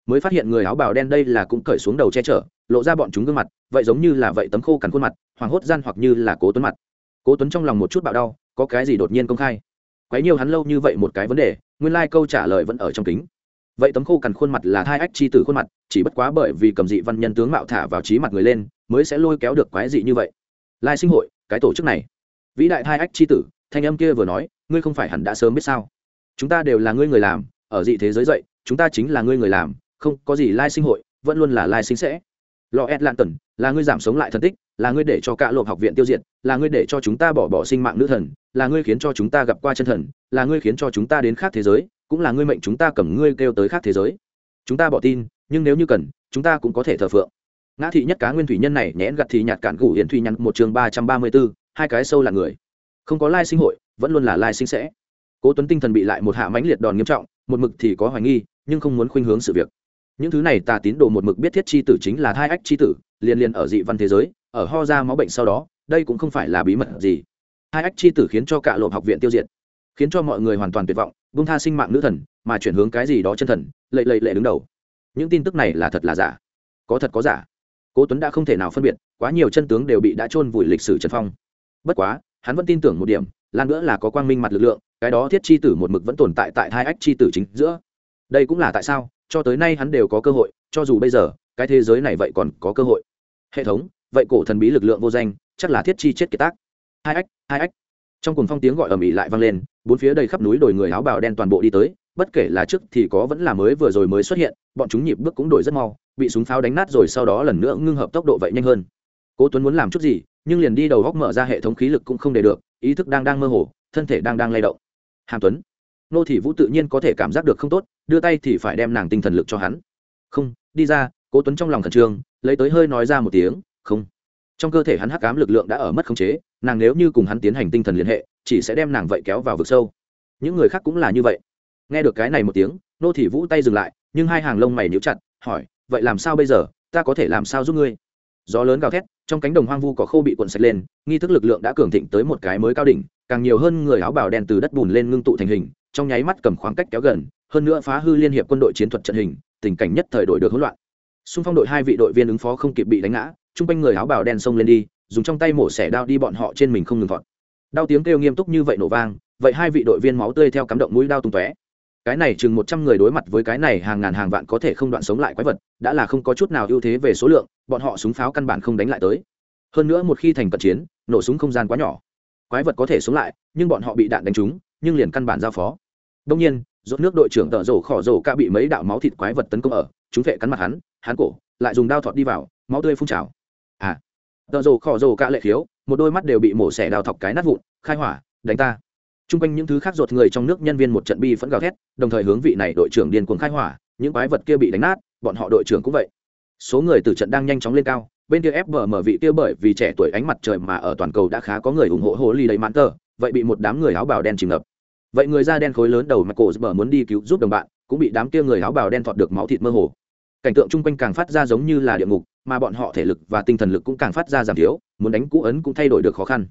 Mới phát hiện người áo bào đen đây là cũng cởi xuống đầu che chở, lộ ra bọn chúng gương mặt, vậy giống như là vậy tấm khô cằn khuôn mặt hoàng hốt gian hoặc như là cố tuấn mặt. Cố tuấn trong lòng một chút bạo đau, có cái gì đột nhiên công khai? Quấy nhiều hắn lâu như vậy một cái vấn đề, nguyên lai câu trả lời vẫn ở trong kính vậy tấm khô cằn khuôn mặt là thai ách chi tử khuôn mặt, chỉ bất quá bởi vì cầm dị văn nhân tướng mạo thả vào trí mặt người lên, mới sẽ lôi kéo được quái dị như vậy. Lai sinh hội, cái tổ chức này. Vĩ đại thai ách chi tử, thanh âm kia vừa nói, ngươi không phải hẳn đã sớm biết sao? Chúng ta đều là ngươi người làm, ở dị thế giới dậy, chúng ta chính là ngươi người làm, không có gì lai sinh hội, vẫn luôn là lai sinh sẽ. Lo ed lan tần, là ngươi giảm sống lại thần tích, là ngươi để cho cả lộp học viện tiêu diệt, là ngươi để cho chúng ta bỏ bỏ sinh mạng nữ thần, là ngươi khiến cho chúng ta gặp qua chân thần, là ngươi khiến cho chúng ta đến khác thế giới cũng là ngươi mệnh chúng ta cầm ngươi kêu tới khác thế giới. Chúng ta bỏ tin, nhưng nếu như cần, chúng ta cũng có thể thờ phượng. Ngã thị nhất cá nguyên thủy nhân này nhẽn gặt thì nhạt cản gủ hiển thủy nhắn một chương ba trăm ba mươi b ố hai cái sâu là người. Không có lai sinh hội, vẫn luôn là lai sinh sẽ. Cố tuấn tinh thần bị lại một hạ mãnh liệt đòn nghiêm trọng, một mực thì có hoài nghi, nhưng không muốn khuynh hướng sự việc. Những thứ này tà tín đồ một mực biết thiết chi tử chính là thai ách chi tử liên liên ở dị văn thế giới, ở ho ra máu bệnh sau đó, đây cũng không phải là bí mật gì. Hai ách chi tử khiến cho cả lộp học viện tiêu diệt, khiến cho mọi người hoàn toàn tuyệt vọng bung tha sinh mạng nữ thần, mà chuyển hướng cái gì đó chân thần, lệ lệ lệ đứng đầu. Những tin tức này là thật là giả? Có thật có giả? Cố tuấn đã không thể nào phân biệt, quá nhiều chân tướng đều bị đã chôn vùi lịch sử trần phong. Bất quá, hắn vẫn tin tưởng một điểm lan nữa là có quang minh mặt lực lượng, cái đó thiết chi tử một mực vẫn tồn tại tại hai ách chi tử chính giữa. Đây cũng là tại sao, cho tới nay hắn đều có cơ hội, cho dù bây giờ, cái thế giới này vậy còn có cơ hội. Hệ thống, vậy cổ thần bí lực lượng vô danh, chắc là thiết chi chết kiệt tác. Hai ách hai ách. Trong cùng phong tiếng gọi ở mỹ lại vang lên bốn phía đầy khắp núi đồi người áo bào đen toàn bộ đi tới, bất kể là trước thì có vẫn là mới vừa rồi mới xuất hiện, bọn chúng nhịp bước cũng đổi rất mau, bị súng pháo đánh nát rồi sau đó lần nữa ngưng hợp tốc độ vậy nhanh hơn. Cố tuấn muốn làm chút gì, nhưng liền đi đầu góc mở ra hệ thống khí lực cũng không để được, ý thức đang đang mơ hồ, thân thể đang đang lay động. Hàm tuấn, nô thị vũ tự nhiên có thể cảm giác được không tốt, đưa tay thì phải đem nàng tinh thần lực cho hắn. Không, đi ra, cố tuấn trong lòng khẩn trương, lấy tới hơi nói ra một tiếng, không. Trong cơ thể hắn hắc ám lực lượng đã ở mất khống chế, nàng nếu như cùng hắn tiến hành tinh thần liên hệ chỉ sẽ đem nàng vậy kéo vào vực sâu. Những người khác cũng là như vậy. Nghe được cái này một tiếng, nô thị vũ tay dừng lại, nhưng hai hàng lông mày níu chặt, hỏi, vậy làm sao bây giờ? Ta có thể làm sao giúp ngươi? Gió lớn gào thét, trong cánh đồng hoang vu có khô bị cuộn sạch lên, nghi thức lực lượng đã cường thịnh tới một cái mới cao đỉnh, càng nhiều hơn người áo bào đen từ đất bùn lên ngưng tụ thành hình, trong nháy mắt cầm khoảng cách kéo gần, hơn nữa phá hư liên hiệp quân đội chiến thuật trận hình, tình cảnh nhất thời đổi được hỗn loạn. Xung phong đội hai vị đội viên ứng phó không kịp bị đánh ngã, chung quanh người áo bào đen xông lên đi, dùng trong tay mổ xẻ đao đi bọn họ trên mình không ngừng vọt đao tiếng kêu nghiêm túc như vậy nổ vang, vậy hai vị đội viên máu tươi theo cắm động mũi đao tung tóe. Cái này chừng một trăm người đối mặt với cái này hàng ngàn hàng vạn có thể không đoạn sống lại quái vật, đã là không có chút nào ưu thế về số lượng, bọn họ súng pháo căn bản không đánh lại tới. Hơn nữa một khi thành cận chiến, nổ súng không gian quá nhỏ. Quái vật có thể sống lại, nhưng bọn họ bị đạn đánh trúng, nhưng liền căn bản giao phó. Đông nhiên, rốt nước đội trưởng tợ rổ khỏ rổ ca bị mấy đạo máu thịt quái vật tấn công ở, chúng vệ cắn mặt hắn hắn cổ, lại dùng đao thọt đi vào, máu tươi phun trào. À tợ rổ khỏ rổ ca lệ khiếu một đôi mắt đều bị mổ xẻ đào thọc cái nát vụn khai hỏa đánh ta Trung quanh những thứ khác ruột người trong nước nhân viên một trận bi phẫn gào thét, đồng thời hướng vị này đội trưởng điên cuồng khai hỏa, những quái vật kia bị đánh nát, bọn họ đội trưởng cũng vậy. Số người từ trận đang nhanh chóng lên cao, bên kia FBM vị kia bởi vì trẻ tuổi ánh mặt trời mà ở toàn cầu đã khá có người ủng hộ hồ ly đầy mãn tờ, vậy bị một đám người áo bào đen chìm ngập. Vậy người da đen khối lớn đầu mặt cổ bờ muốn đi cứu giúp đồng bạn, cũng bị đám kia người áo bào đen thọt được máu thịt mơ hồ. Cảnh tượng chung quanh càng phát ra giống như là địa ngục, mà bọn họ thể lực và tinh thần lực cũng càng phát ra giảm thiếu, muốn đánh cũ ấn cũng thay đổi được khó khăn.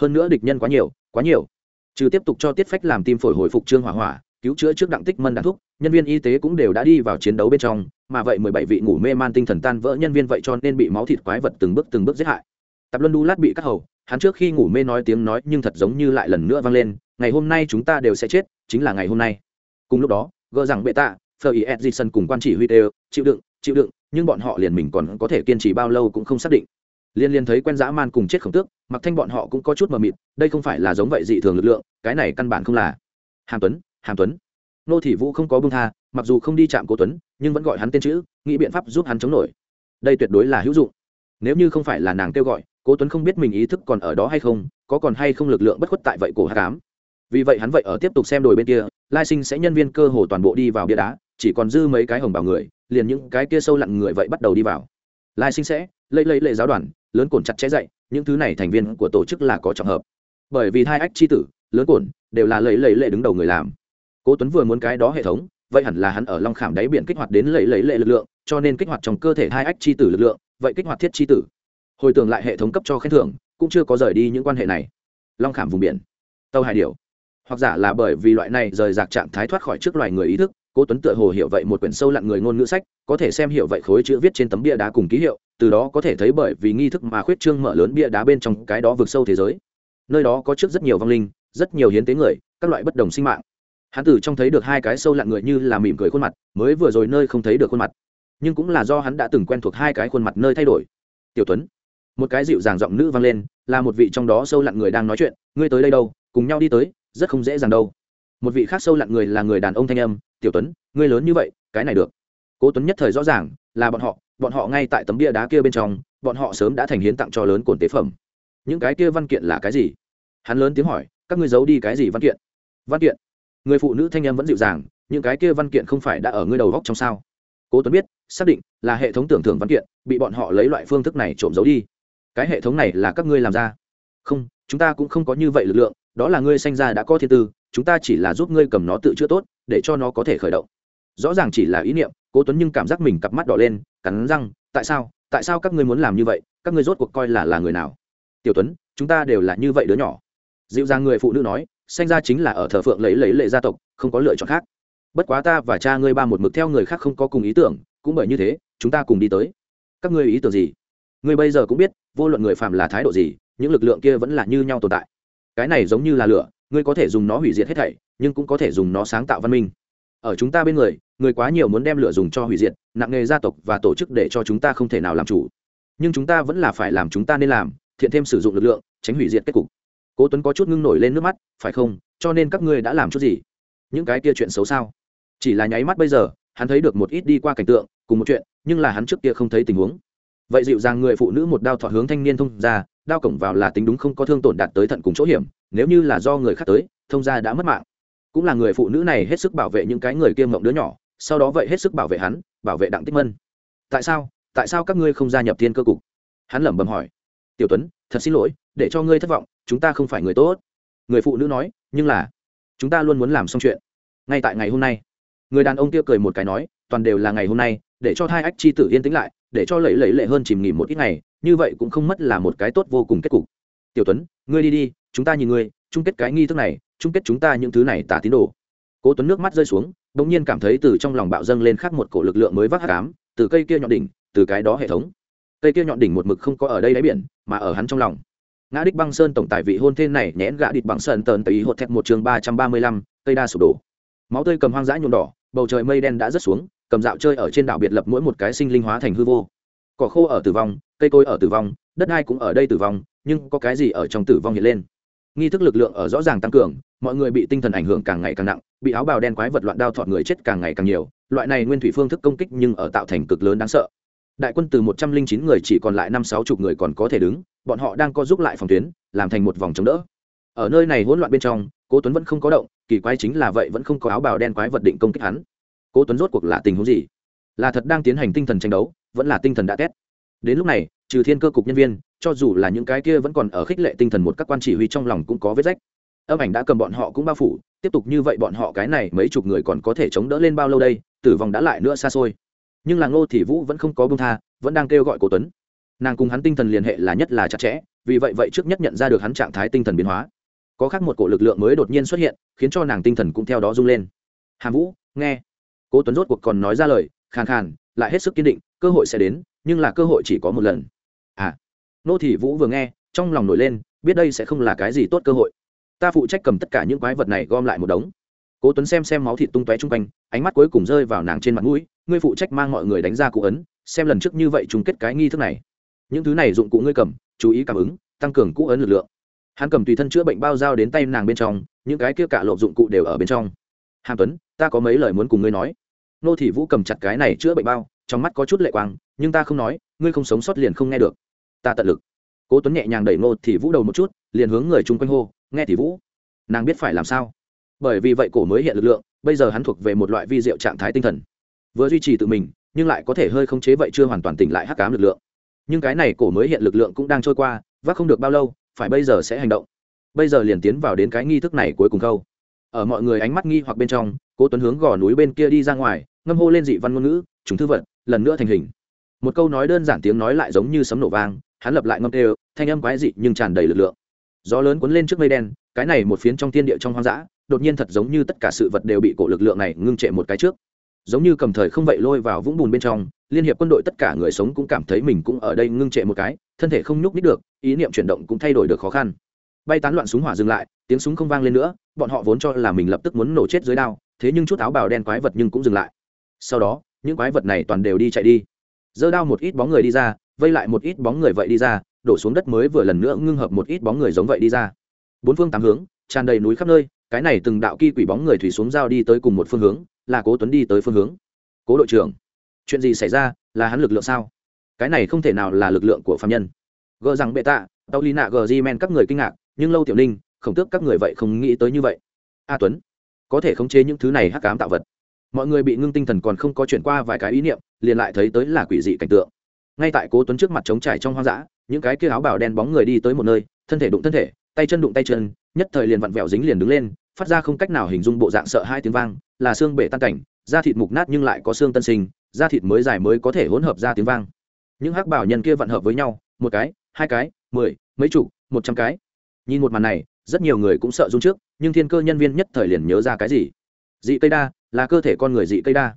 Hơn nữa địch nhân quá nhiều, quá nhiều. Trừ tiếp tục cho tiết phách làm tim phổi hồi phục trương hỏa hỏa cứu chữa trước đặng tích mân đạn thúc nhân viên y tế cũng đều đã đi vào chiến đấu bên trong mà vậy mười bảy vị ngủ mê man tinh thần tan vỡ nhân viên vậy cho nên bị máu thịt quái vật từng bước từng bước giết hại. Tập luân đu lát bị cắt hầu hắn trước khi ngủ mê nói tiếng nói nhưng thật giống như lại lần nữa vang lên ngày hôm nay chúng ta đều sẽ chết chính là ngày hôm nay. Cùng lúc đó gỡ rằng bệ tạ phờ ý edison cùng quan chỉ huy đều chịu đựng chịu đựng nhưng bọn họ liền mình còn có thể kiên trì bao lâu cũng không xác định liên liên thấy quen dã man cùng chết khổng tước, mặc thanh bọn họ cũng có chút mờ mịt, đây không phải là giống vậy dị thường lực lượng, cái này căn bản không là. Hàm tuấn hàm tuấn. Nô thị vũ không có bưng tha, mặc dù không đi chạm cố tuấn, nhưng vẫn gọi hắn tên chữ, nghĩ biện pháp giúp hắn chống nổi. Đây tuyệt đối là hữu dụng. Nếu như không phải là nàng kêu gọi, cố tuấn không biết mình ý thức còn ở đó hay không, có còn hay không lực lượng bất khuất tại vậy cổ hát cám vì vậy hắn vậy ở tiếp tục xem đồi bên kia, lai sinh sẽ nhân viên cơ hồ toàn bộ đi vào bia đá, chỉ còn dư mấy cái hồng bảo người, liền những cái kia sâu lặn người vậy bắt đầu đi vào. Lai sinh sẽ, lấy lấy lệ giáo đoàn lớn cồn chặt chẽ dạy những thứ này thành viên của tổ chức là có trọng hợp. Bởi vì hai ách c h i tử, lớn cồn đều là lẫy lẫy lệ đứng đầu người làm. Cố tuấn vừa muốn cái đó hệ thống, vậy hẳn là hắn ở long khảm đáy biển kích hoạt đến lẫy lẫy lệ lực lượng, cho nên kích hoạt trong cơ thể hai ách c h i tử lực lượng, vậy kích hoạt thiết c h i tử. Hồi tưởng lại hệ thống cấp cho khen thưởng, cũng chưa có rời đi những quan hệ này. Long khảm vùng biển tàu hải điều hoặc giả là bởi vì loại này rời rạc trạng thái thoát khỏi trước loài người ý thức, cố tuấn tựa hồ hiểu vậy một quyển sâu lặn người ngôn ngữ sách, có thể xem hiểu vậy khối chữ viết trên tấm bia đá cùng ký hiệu từ đó có thể thấy bởi vì nghi thức mà khuyết trương mở lớn bia đá bên trong cái đó vượt sâu thế giới. Nơi đó có trước rất nhiều vong linh, rất nhiều hiến tế người, các loại bất đồng sinh mạng. Hắn từ trong thấy được hai cái sâu lặn người như là mỉm cười khuôn mặt, mới vừa rồi nơi không thấy được khuôn mặt. Nhưng cũng là do hắn đã từng quen thuộc hai cái khuôn mặt nơi thay đổi. Tiểu tuấn. Một cái dịu dàng giọng nữ vang lên, là một vị trong đó sâu lặn người đang nói chuyện, ngươi tới đây đâu? Cùng nhau đi tới, rất không dễ dàng đâu. Một vị khác sâu lặn người là người đàn ông thanh âm, tiểu tuấn, ngươi lớn như vậy, cái này được. Cố tuấn nhất thời rõ ràng, là bọn họ bọn họ ngay tại tấm bia đá kia bên trong, bọn họ sớm đã thành hiến tặng cho lớn cồn tế phẩm. Những cái kia văn kiện là cái gì? Hắn lớn tiếng hỏi, các ngươi giấu đi cái gì văn kiện? Văn kiện? Người phụ nữ thanh em vẫn dịu dàng, những cái kia văn kiện không phải đã ở ngươi đầu góc trong sao? Cố tuấn biết, xác định là hệ thống tưởng thưởng văn kiện, bị bọn họ lấy loại phương thức này trộm giấu đi. Cái hệ thống này là các ngươi làm ra. Không, chúng ta cũng không có như vậy lực lượng, đó là ngươi sanh ra đã có thiên tư, chúng ta chỉ là giúp ngươi cầm nó tự chữa tốt, để cho nó có thể khởi động rõ ràng chỉ là ý niệm, cố tuấn nhưng cảm giác mình cặp mắt đỏ lên, cắn răng, tại sao? Tại sao các ngươi muốn làm như vậy? Các ngươi rốt cuộc coi là là người nào? Tiểu tuấn, chúng ta đều là như vậy đứa nhỏ. Dịu dàng người phụ nữ nói sanh ra chính là ở thờ phượng lấy lấy lệ gia tộc, không có lựa chọn khác. Bất quá ta và cha ngươi ba một mực theo người khác không có cùng ý tưởng, cũng bởi như thế, chúng ta cùng đi tới. Các ngươi ý tưởng gì? Ngươi bây giờ cũng biết, vô luận người phạm là thái độ gì, những lực lượng kia vẫn là như nhau tồn tại. Cái này giống như là lửa, ngươi có thể dùng nó hủy diệt hết thảy, nhưng cũng có thể dùng nó sáng tạo văn minh ở chúng ta bên người người quá nhiều muốn đem lửa dùng cho hủy diệt, nặng nghề gia tộc và tổ chức để cho chúng ta không thể nào làm chủ. Nhưng chúng ta vẫn là phải làm chúng ta nên làm, thiện thêm sử dụng lực lượng, tránh hủy diệt kết cục. Cố tuấn có chút ngưng nổi lên nước mắt, phải không? Cho nên các ngươi đã làm chút gì? Những cái kia chuyện xấu sao? Chỉ là nháy mắt bây giờ, hắn thấy được một ít đi qua cảnh tượng, cùng một chuyện, nhưng là hắn trước kia không thấy tình huống. Vậy dịu dàng người phụ nữ một đao thọ hướng thanh niên thông ra, đao cổng vào là tính đúng không có thương tổn đạt tới thận cùng chỗ hiểm, nếu như là do người khác tới, thông ra đã mất mạng cũng là người phụ nữ này hết sức bảo vệ những cái người kia mộng đứa nhỏ, sau đó vậy hết sức bảo vệ hắn, bảo vệ đặng tích mân. Tại sao? Tại sao các ngươi không gia nhập thiên cơ cục? Hắn lẩm bẩm hỏi. Tiểu tuấn, thật xin lỗi, để cho ngươi thất vọng, chúng ta không phải người tốt. Người phụ nữ nói, nhưng là, chúng ta luôn muốn làm xong chuyện. Ngay tại ngày hôm nay. Người đàn ông kia cười một cái nói, toàn đều là ngày hôm nay, để cho thai ách chi tử yên tĩnh lại, để cho lẫy lẫy lệ hơn chìm nghỉ một ít ngày, như vậy cũng không mất là một cái tốt vô cùng kết cục. Tiểu tuấn, ngươi đi đi, chúng ta nhìn ngươi, chung kết cái nghi thức này chung kết chúng ta những thứ này tả tín đồ. Cố tuấn nước mắt rơi xuống, bỗng nhiên cảm thấy từ trong lòng bạo dâng lên khác một cổ lực lượng mới vác hát cám từ cây kia nhọn đỉnh, từ cái đó hệ thống. Cây kia nhọn đỉnh một mực không có ở đây đáy biển, mà ở hắn trong lòng. Ngã đích băng sơn tổng tài vị hôn tên này nhẽn gã địch bằng sơn tờn tây hột thẹt một chương ba trăm ba mươi lăm, cây đa sụp đổ. Máu tươi cầm hoang dã nhuộm đỏ, bầu trời mây đen đã rớt xuống, cầm dạo chơi ở trên đảo biệt lập mỗi một cái sinh linh hóa thành hư vô. Cỏ khô ở tử vong, cây cối ở tử vong, đất đai cũng ở đây tử vong, nhưng có cái gì ở trong tử vong hiện lên? Nghi thức lực lượng ở rõ ràng tăng cường, mọi người bị tinh thần ảnh hưởng càng ngày càng nặng, bị áo bào đen quái vật loạn đao thọt người chết càng ngày càng nhiều, loại này nguyên thủy phương thức công kích nhưng ở tạo thành cực lớn đáng sợ. Đại quân từ một trăm linh chín người chỉ còn lại năm sáu chục người còn có thể đứng, bọn họ đang co giúp lại phòng tuyến, làm thành một vòng chống đỡ. Ở nơi này hỗn loạn bên trong, cố tuấn vẫn không có động, kỳ quái chính là vậy vẫn không có áo bào đen quái vật định công kích hắn. Cố tuấn rốt cuộc là tình huống gì? Là thật đang tiến hành tinh thần tranh đấu, vẫn là tinh thần đã tét? Đến lúc này, trừ thiên cơ cục nhân viên, cho dù là những cái kia vẫn còn ở khích lệ tinh thần một các quan chỉ huy trong lòng cũng có vết rách. Âm ảnh đã cầm bọn họ cũng bao phủ, tiếp tục như vậy bọn họ cái này mấy chục người còn có thể chống đỡ lên bao lâu đây, tử vong đã lại nữa xa xôi. Nhưng là ngô thị vũ vẫn không có bông tha, vẫn đang kêu gọi cố tuấn. Nàng cùng hắn tinh thần liên hệ là nhất là chặt chẽ, vì vậy vậy trước nhất nhận ra được hắn trạng thái tinh thần biến hóa. Có khác một cổ lực lượng mới đột nhiên xuất hiện, khiến cho nàng tinh thần cũng theo đó rung lên. Hàm vũ, nghe. Cố tuấn rốt cuộc còn nói ra lời, khàn khàn, lại hết sức kiên định, cơ hội sẽ đến nhưng là cơ hội chỉ có một lần. À nô thị vũ vừa nghe, trong lòng nổi lên, biết đây sẽ không là cái gì tốt cơ hội. Ta phụ trách cầm tất cả những quái vật này gom lại một đống. Cố tuấn xem xem máu thịt tung tóe chung quanh, ánh mắt cuối cùng rơi vào nàng trên mặt mũi, ngươi phụ trách mang mọi người đánh ra cụ ấn, xem lần trước như vậy chung kết cái nghi thức này. Những thứ này dụng cụ ngươi cầm, chú ý cảm ứng, tăng cường cụ ấn lực lượng. Hắn cầm tùy thân chữa bệnh bao dao đến tay nàng bên trong, những cái kia cả lộ dụng cụ đều ở bên trong. Hàm tuấn, ta có mấy lời muốn cùng ngươi nói. Nô thị vũ cầm chặt cái này chữa bệnh bao, trong mắt có chút lệ quang nhưng ta không nói, ngươi không sống sót liền không nghe được. Ta tận lực. Cố tuấn nhẹ nhàng đẩy Ngô thị vũ đầu một chút, liền hướng người chung quanh hô, nghe thị vũ, nàng biết phải làm sao? Bởi vì vậy cổ mới hiện lực lượng, bây giờ hắn thuộc về một loại vi diệu trạng thái tinh thần. Vừa duy trì tự mình, nhưng lại có thể hơi khống chế vậy chưa hoàn toàn tỉnh lại hắc cám lực lượng. Nhưng cái này cổ mới hiện lực lượng cũng đang trôi qua, vác không được bao lâu, phải bây giờ sẽ hành động. Bây giờ liền tiến vào đến cái nghi thức này cuối cùng câu. Ở mọi người ánh mắt nghi hoặc bên trong, cố tuấn hướng gò núi bên kia đi ra ngoài, ngâm hô lên dị văn ngôn ngữ, chúng thư vật, lần nữa thành hình một câu nói đơn giản tiếng nói lại giống như sấm nổ vang, hắn lập lại ngâm đều thanh âm quái dị nhưng tràn đầy lực lượng. Gió lớn cuốn lên trước mây đen, cái này một phiến trong thiên địa trong hoang dã, đột nhiên thật giống như tất cả sự vật đều bị cổ lực lượng này ngưng trệ một cái trước. Giống như cầm thời không vậy lôi vào vũng bùn bên trong, liên hiệp quân đội tất cả người sống cũng cảm thấy mình cũng ở đây ngưng trệ một cái, thân thể không nhúc nít được, ý niệm chuyển động cũng thay đổi được khó khăn. Bay tán loạn súng hỏa dừng lại, tiếng súng không vang lên nữa, bọn họ vốn cho là mình lập tức muốn nổ chết dưới đao, thế nhưng chút áo bào đen quái vật nhưng cũng dừng lại. Sau đó, những quái vật này toàn đều đi chạy đi giơ đao một ít bóng người đi ra, vây lại một ít bóng người vậy đi ra, đổ xuống đất mới vừa lần nữa ngưng hợp một ít bóng người giống vậy đi ra. Bốn phương tám hướng, tràn đầy núi khắp nơi, cái này từng đạo kỳ quỷ bóng người thủy xuống giao đi tới cùng một phương hướng, là cố tuấn đi tới phương hướng. Cố đội trưởng, chuyện gì xảy ra, là hắn lực lượng sao? Cái này không thể nào là lực lượng của phạm nhân. Gờ rằng bệ tạ tàu ly nạ gờ di men các người kinh ngạc, nhưng lâu tiểu ninh, khổng tước các người vậy không nghĩ tới như vậy. A tuấn, có thể khống chế những thứ này hắc cám tạo vật mọi người bị ngưng tinh thần còn không có chuyển qua vài cái ý niệm, liền lại thấy tới là quỷ dị cảnh tượng. Ngay tại cố tuấn trước mặt trống trải trong hoang dã, những cái kia áo bào đen bóng người đi tới một nơi, thân thể đụng thân thể, tay chân đụng tay chân, nhất thời liền vặn vẹo dính liền đứng lên, phát ra không cách nào hình dung bộ dạng sợ hai tiếng vang, là xương bể tan cảnh, da thịt mục nát nhưng lại có xương tân sinh, da thịt mới dài mới có thể hỗn hợp ra tiếng vang. Những hắc bảo nhân kia vận hợp với nhau, một cái, hai cái, mười, mấy chục, một trăm cái. Nhìn một màn này, rất nhiều người cũng sợ run trước, nhưng thiên cơ nhân viên nhất thời liền nhớ ra cái gì. Dị cây đa là cơ thể con người dị cây đa.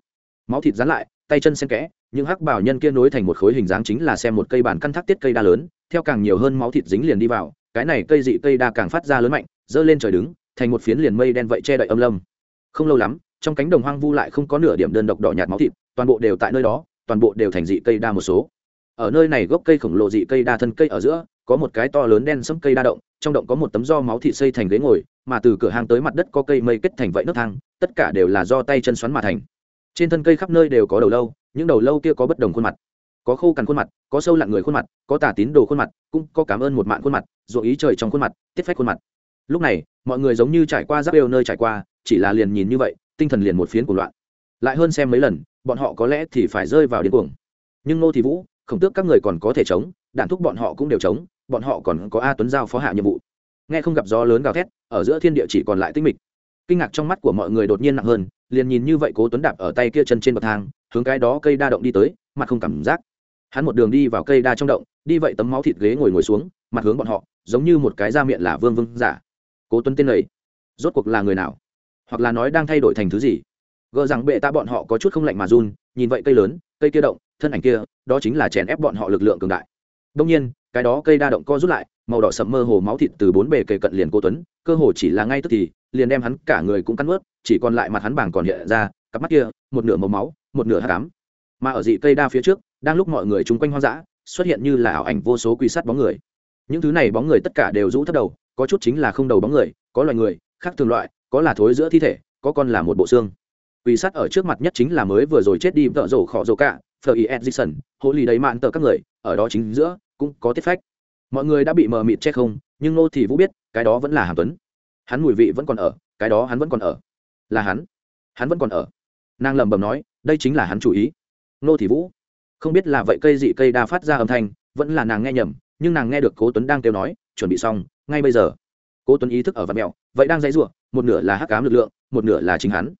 Máu thịt dán lại, tay chân xen kẽ, những hắc bảo nhân kia nối thành một khối hình dáng chính là xem một cây bản căn thác tiết cây đa lớn, theo càng nhiều hơn máu thịt dính liền đi vào, cái này cây dị cây đa càng phát ra lớn mạnh, dơ lên trời đứng, thành một phiến liền mây đen vậy che đậy âm lâm. Không lâu lắm, trong cánh đồng hoang vu lại không có nửa điểm đơn độc đỏ nhạt máu thịt, toàn bộ đều tại nơi đó, toàn bộ đều thành dị cây đa một số. Ở nơi này gốc cây khổng lồ dị cây đa thân cây ở giữa, có một cái to lớn đen sẫm cây đa động, trong động có một tấm do máu thịt xây thành ghế ngồi mà từ cửa hang tới mặt đất có cây mây kết thành vậy nước thang, tất cả đều là do tay chân xoắn mà thành. Trên thân cây khắp nơi đều có đầu lâu, những đầu lâu kia có bất đồng khuôn mặt. Có khô cằn khuôn mặt, có sâu lặn người khuôn mặt, có tà tín đồ khuôn mặt, cũng có cảm ơn một mạng khuôn mặt ruộng ý trời trong khuôn mặt, tiết phách khuôn mặt. Lúc này, mọi người giống như trải qua giáp đều nơi trải qua, chỉ là liền nhìn như vậy, tinh thần liền một phiến của loạn. Lại hơn xem mấy lần, bọn họ có lẽ thì phải rơi vào điên cuồng. Nhưng ngô thì vũ, khổng tước các người còn có thể chống, đạn thúc bọn họ cũng đều chống, bọn họ còn có a tuấn giao phó hạ nhiệm vụ nghe không gặp gió lớn gào thét, ở giữa thiên địa chỉ còn lại tinh mịch. Kinh ngạc trong mắt của mọi người đột nhiên nặng hơn, liền nhìn như vậy cố tuấn đạp ở tay kia chân trên bậc thang, hướng cái đó cây đa động đi tới, mặt không cảm giác. Hắn một đường đi vào cây đa trong động, đi vậy tấm máu thịt ghế ngồi ngồi xuống, mặt hướng bọn họ, giống như một cái da miệng là vương vương giả. Cố tuấn tên này, rốt cuộc là người nào? Hoặc là nói đang thay đổi thành thứ gì? Gờ rằng bệ ta bọn họ có chút không lạnh mà run, nhìn vậy cây lớn, cây kia động, thân ảnh kia, đó chính là chèn ép bọn họ lực lượng cường đại đông nhiên, cái đó cây đa động co rút lại, màu đỏ sậm mơ hồ máu thịt từ bốn bề kề cận liền cô tuấn, cơ hồ chỉ là ngay tức thì, liền đem hắn cả người cũng cắn ướt chỉ còn lại mặt hắn bảng còn hiện ra, cặp mắt kia, một nửa màu máu, một nửa hát cám mà ở dị cây đa phía trước, đang lúc mọi người chung quanh hoang dã, xuất hiện như là ảo ảnh vô số quy sát bóng người. Những thứ này bóng người tất cả đều rũ thấp đầu, có chút chính là không đầu bóng người, có loài người, khác thường loại, có là thối giữa thi thể, có con là một bộ xương. Quỷ sát ở trước mặt nhất chính là mới vừa rồi chết đi vợ rổ khọ rổ cả phờ y edison hộ lì đầy mạn tờ các người, ở đó chính giữa cũng có tiết phách. Mọi người đã bị mờ mịt che không, nhưng nô thì vũ biết, cái đó vẫn là hàm tuấn. Hắn mùi vị vẫn còn ở, cái đó hắn vẫn còn ở. Là hắn. Hắn vẫn còn ở. Nàng lẩm bẩm nói, đây chính là hắn chủ ý. Nô thì vũ. Không biết là vậy cây dị cây đa phát ra âm thanh, vẫn là nàng nghe nhầm, nhưng nàng nghe được cố tuấn đang kêu nói, chuẩn bị xong, ngay bây giờ. Cố tuấn ý thức ở vật mẹo, vậy đang dãy rủa, một nửa là hắc ám lực lượng, một nửa là chính hắn.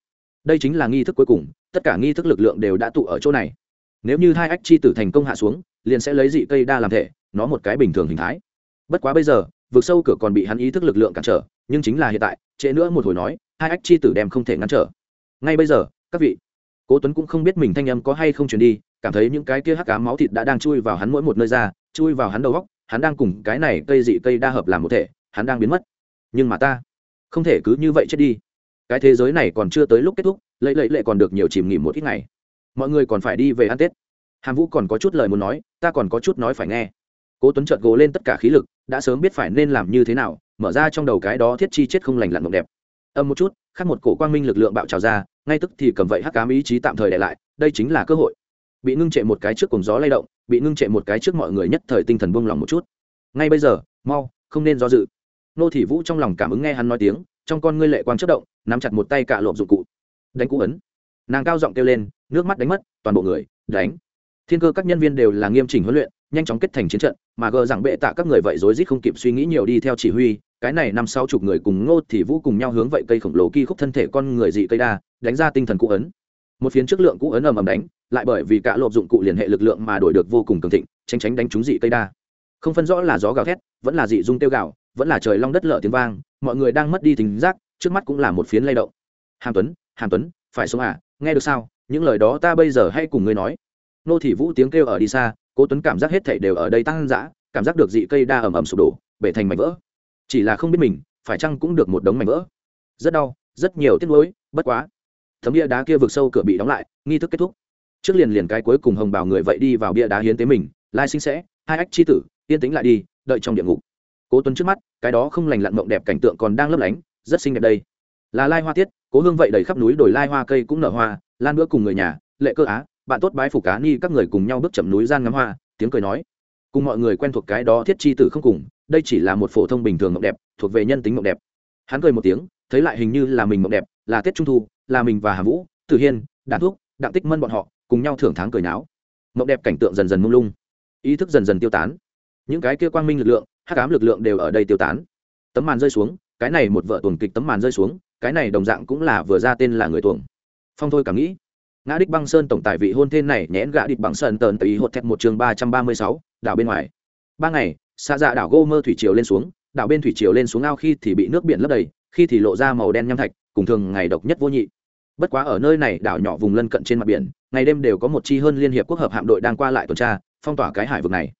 Đây chính là nghi thức cuối cùng, tất cả nghi thức lực lượng đều đã tụ ở chỗ này nếu như hai ách chi tử thành công hạ xuống, liền sẽ lấy dị cây đa làm thể, nó một cái bình thường hình thái. Bất quá bây giờ vượt sâu cửa còn bị hắn ý thức lực lượng cản trở, nhưng chính là hiện tại, trễ nữa một hồi nói, hai ách chi tử đem không thể ngăn trở. Ngay bây giờ, các vị, cố tuấn cũng không biết mình thanh âm có hay không truyền đi, cảm thấy những cái kia hắc cá máu thịt đã đang chui vào hắn mỗi một nơi ra, chui vào hắn đầu góc hắn đang cùng cái này cây dị cây đa hợp làm một thể, hắn đang biến mất. Nhưng mà ta, không thể cứ như vậy chết đi. Cái thế giới này còn chưa tới lúc kết thúc lẫy lẫy lệ còn được nhiều chìm nghỉ một ít ngày mọi người còn phải đi về ăn tết hàm vũ còn có chút lời muốn nói ta còn có chút nói phải nghe cố tuấn chợt gồ lên tất cả khí lực đã sớm biết phải nên làm như thế nào mở ra trong đầu cái đó thiết chi chết không lành lặn mộng đẹp âm một chút khác một cổ quang minh lực lượng bạo trào ra ngay tức thì cầm vậy hắc cám ý chí tạm thời để lại đây chính là cơ hội bị ngưng trệ một cái trước cùng gió lay động bị ngưng trệ một cái trước mọi người nhất thời tinh thần buông lòng một chút ngay bây giờ mau không nên do dự nô thị vũ trong lòng cảm ứng nghe hắn nói tiếng trong con ngươi lệ quang chất động nắm chặt một tay cạ lộp dụng cụ đánh cú ấn nàng cao giọng kêu lên, nước mắt đánh mất, toàn bộ người, đánh. Thiên cơ các nhân viên đều là nghiêm chỉnh huấn luyện, nhanh chóng kết thành chiến trận, mà gờ rằng bệ tạ các người vậy rối rít không kịp suy nghĩ nhiều đi theo chỉ huy, cái này năm sáu chục người cùng ngô thì vũ cùng nhau hướng vậy cây khổng lồ ki khúc thân thể con người dị cây đa, đánh ra tinh thần cũ ấn. Một phiến trước lượng cũ ấn ầm ầm đánh, lại bởi vì cả lộp dụng cụ liên hệ lực lượng mà đổi được vô cùng cường thịnh, tránh tránh đánh trúng dị cây đa. Không phân rõ là gió gào thét, vẫn là dị dung tiêu gạo vẫn là trời long đất lở tiếng vang, mọi người đang mất đi tính giác, trước mắt cũng là một phiến lay động. Hàm tuấn hàm tuấn, phải sống à? Nghe được sao? Những lời đó ta bây giờ hay cùng ngươi nói. Nô thị vũ tiếng kêu ở đi xa, cố tuấn cảm giác hết thảy đều ở đây tăng dã, cảm giác được dị cây đa ẩm ẩm sụp đổ, bể thành mảnh vỡ. Chỉ là không biết mình, phải chăng cũng được một đống mảnh vỡ. Rất đau, rất nhiều tiếc nuối, bất quá. Thấm bia đá kia vượt sâu cửa bị đóng lại, nghi thức kết thúc. Trước liền liền cái cuối cùng hồng bào người vậy đi vào bia đá hiến tế mình, lai sinh sẽ, hai ách chi tử, yên tĩnh lại đi, đợi trong địa ngục. Cố tuấn trước mắt, cái đó không lành lặn mộng đẹp cảnh tượng còn đang lấp lánh, rất xinh đẹp đây. Là lai hoa tiết cố hương vậy đầy khắp núi đồi lai hoa cây cũng nở hoa, lan bữa cùng người nhà, lệ cơ á, bạn tốt bái phủ cá ni, các người cùng nhau bước chậm núi gian ngắm hoa, tiếng cười nói. Cùng mọi người quen thuộc cái đó thiết chi tử không cùng, đây chỉ là một phổ thông bình thường mộng đẹp, thuộc về nhân tính mộng đẹp. Hắn cười một tiếng, thấy lại hình như là mình mộng đẹp, là tết trung thu, là mình và hà vũ, tử hiên, đạn thuốc đặng tích mân bọn họ, cùng nhau thưởng tháng cười náo. Mộng đẹp cảnh tượng dần dần mông lung. Ý thức dần dần tiêu tán. Những cái kia quang minh lực lượng, hắc ám lực lượng đều ở đây tiêu tán. Tấm màn rơi xuống, cái này một vợ tuồng kịch tấm màn rơi xuống cái này đồng dạng cũng là vừa ra tên là người tuồng. Phong thôi cảm nghĩ. Ngã đích băng sơn tổng tài vị hôn thên này nhẽn gã địch bằng sơn tờn tùy hột thẹt một chương ba trăm ba mươi sáu, đảo bên ngoài. Ba ngày, xa dạ đảo gô mơ thủy triều lên xuống, đảo bên thủy triều lên xuống ao khi thì bị nước biển lấp đầy, khi thì lộ ra màu đen nham thạch, cùng thường ngày độc nhất vô nhị. Bất quá ở nơi này, đảo nhỏ vùng lân cận trên mặt biển, ngày đêm đều có một chi hơn liên hiệp quốc hợp hạm đội đang qua lại tuần tra, phong tỏa cái hải vực này.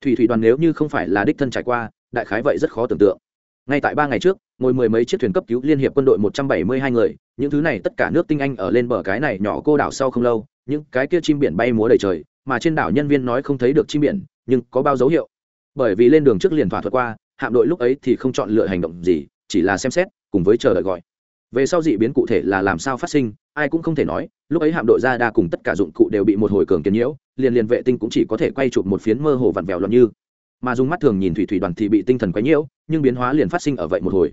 Thủy thủy đoàn nếu như không phải là đích thân trải qua, đại khái vậy rất khó tưởng tượng. Ngay tại ba ngày trước ngồi mười mấy chiếc thuyền cấp cứu liên hiệp quân đội một trăm bảy mươi hai người, những thứ này tất cả nước tinh anh ở lên bờ cái này nhỏ cô đảo sau không lâu, những cái kia chim biển bay múa đầy trời, mà trên đảo nhân viên nói không thấy được chim biển, nhưng có bao dấu hiệu. Bởi vì lên đường trước liền thỏa thuận qua, hạm đội lúc ấy thì không chọn lựa hành động gì, chỉ là xem xét, cùng với chờ đợi gọi. Về sau dị biến cụ thể là làm sao phát sinh, ai cũng không thể nói, lúc ấy hạm đội ra đa cùng tất cả dụng cụ đều bị một hồi cường kiến nhiễu, liền liền vệ tinh cũng chỉ có thể quay chụp một phiến mơ hồ vặn vẹo loạn như. Mà dùng mắt thường nhìn thủy thủy đoàn thì bị tinh thần quấy nhiễu, nhưng biến hóa liền phát sinh ở vậy một hồi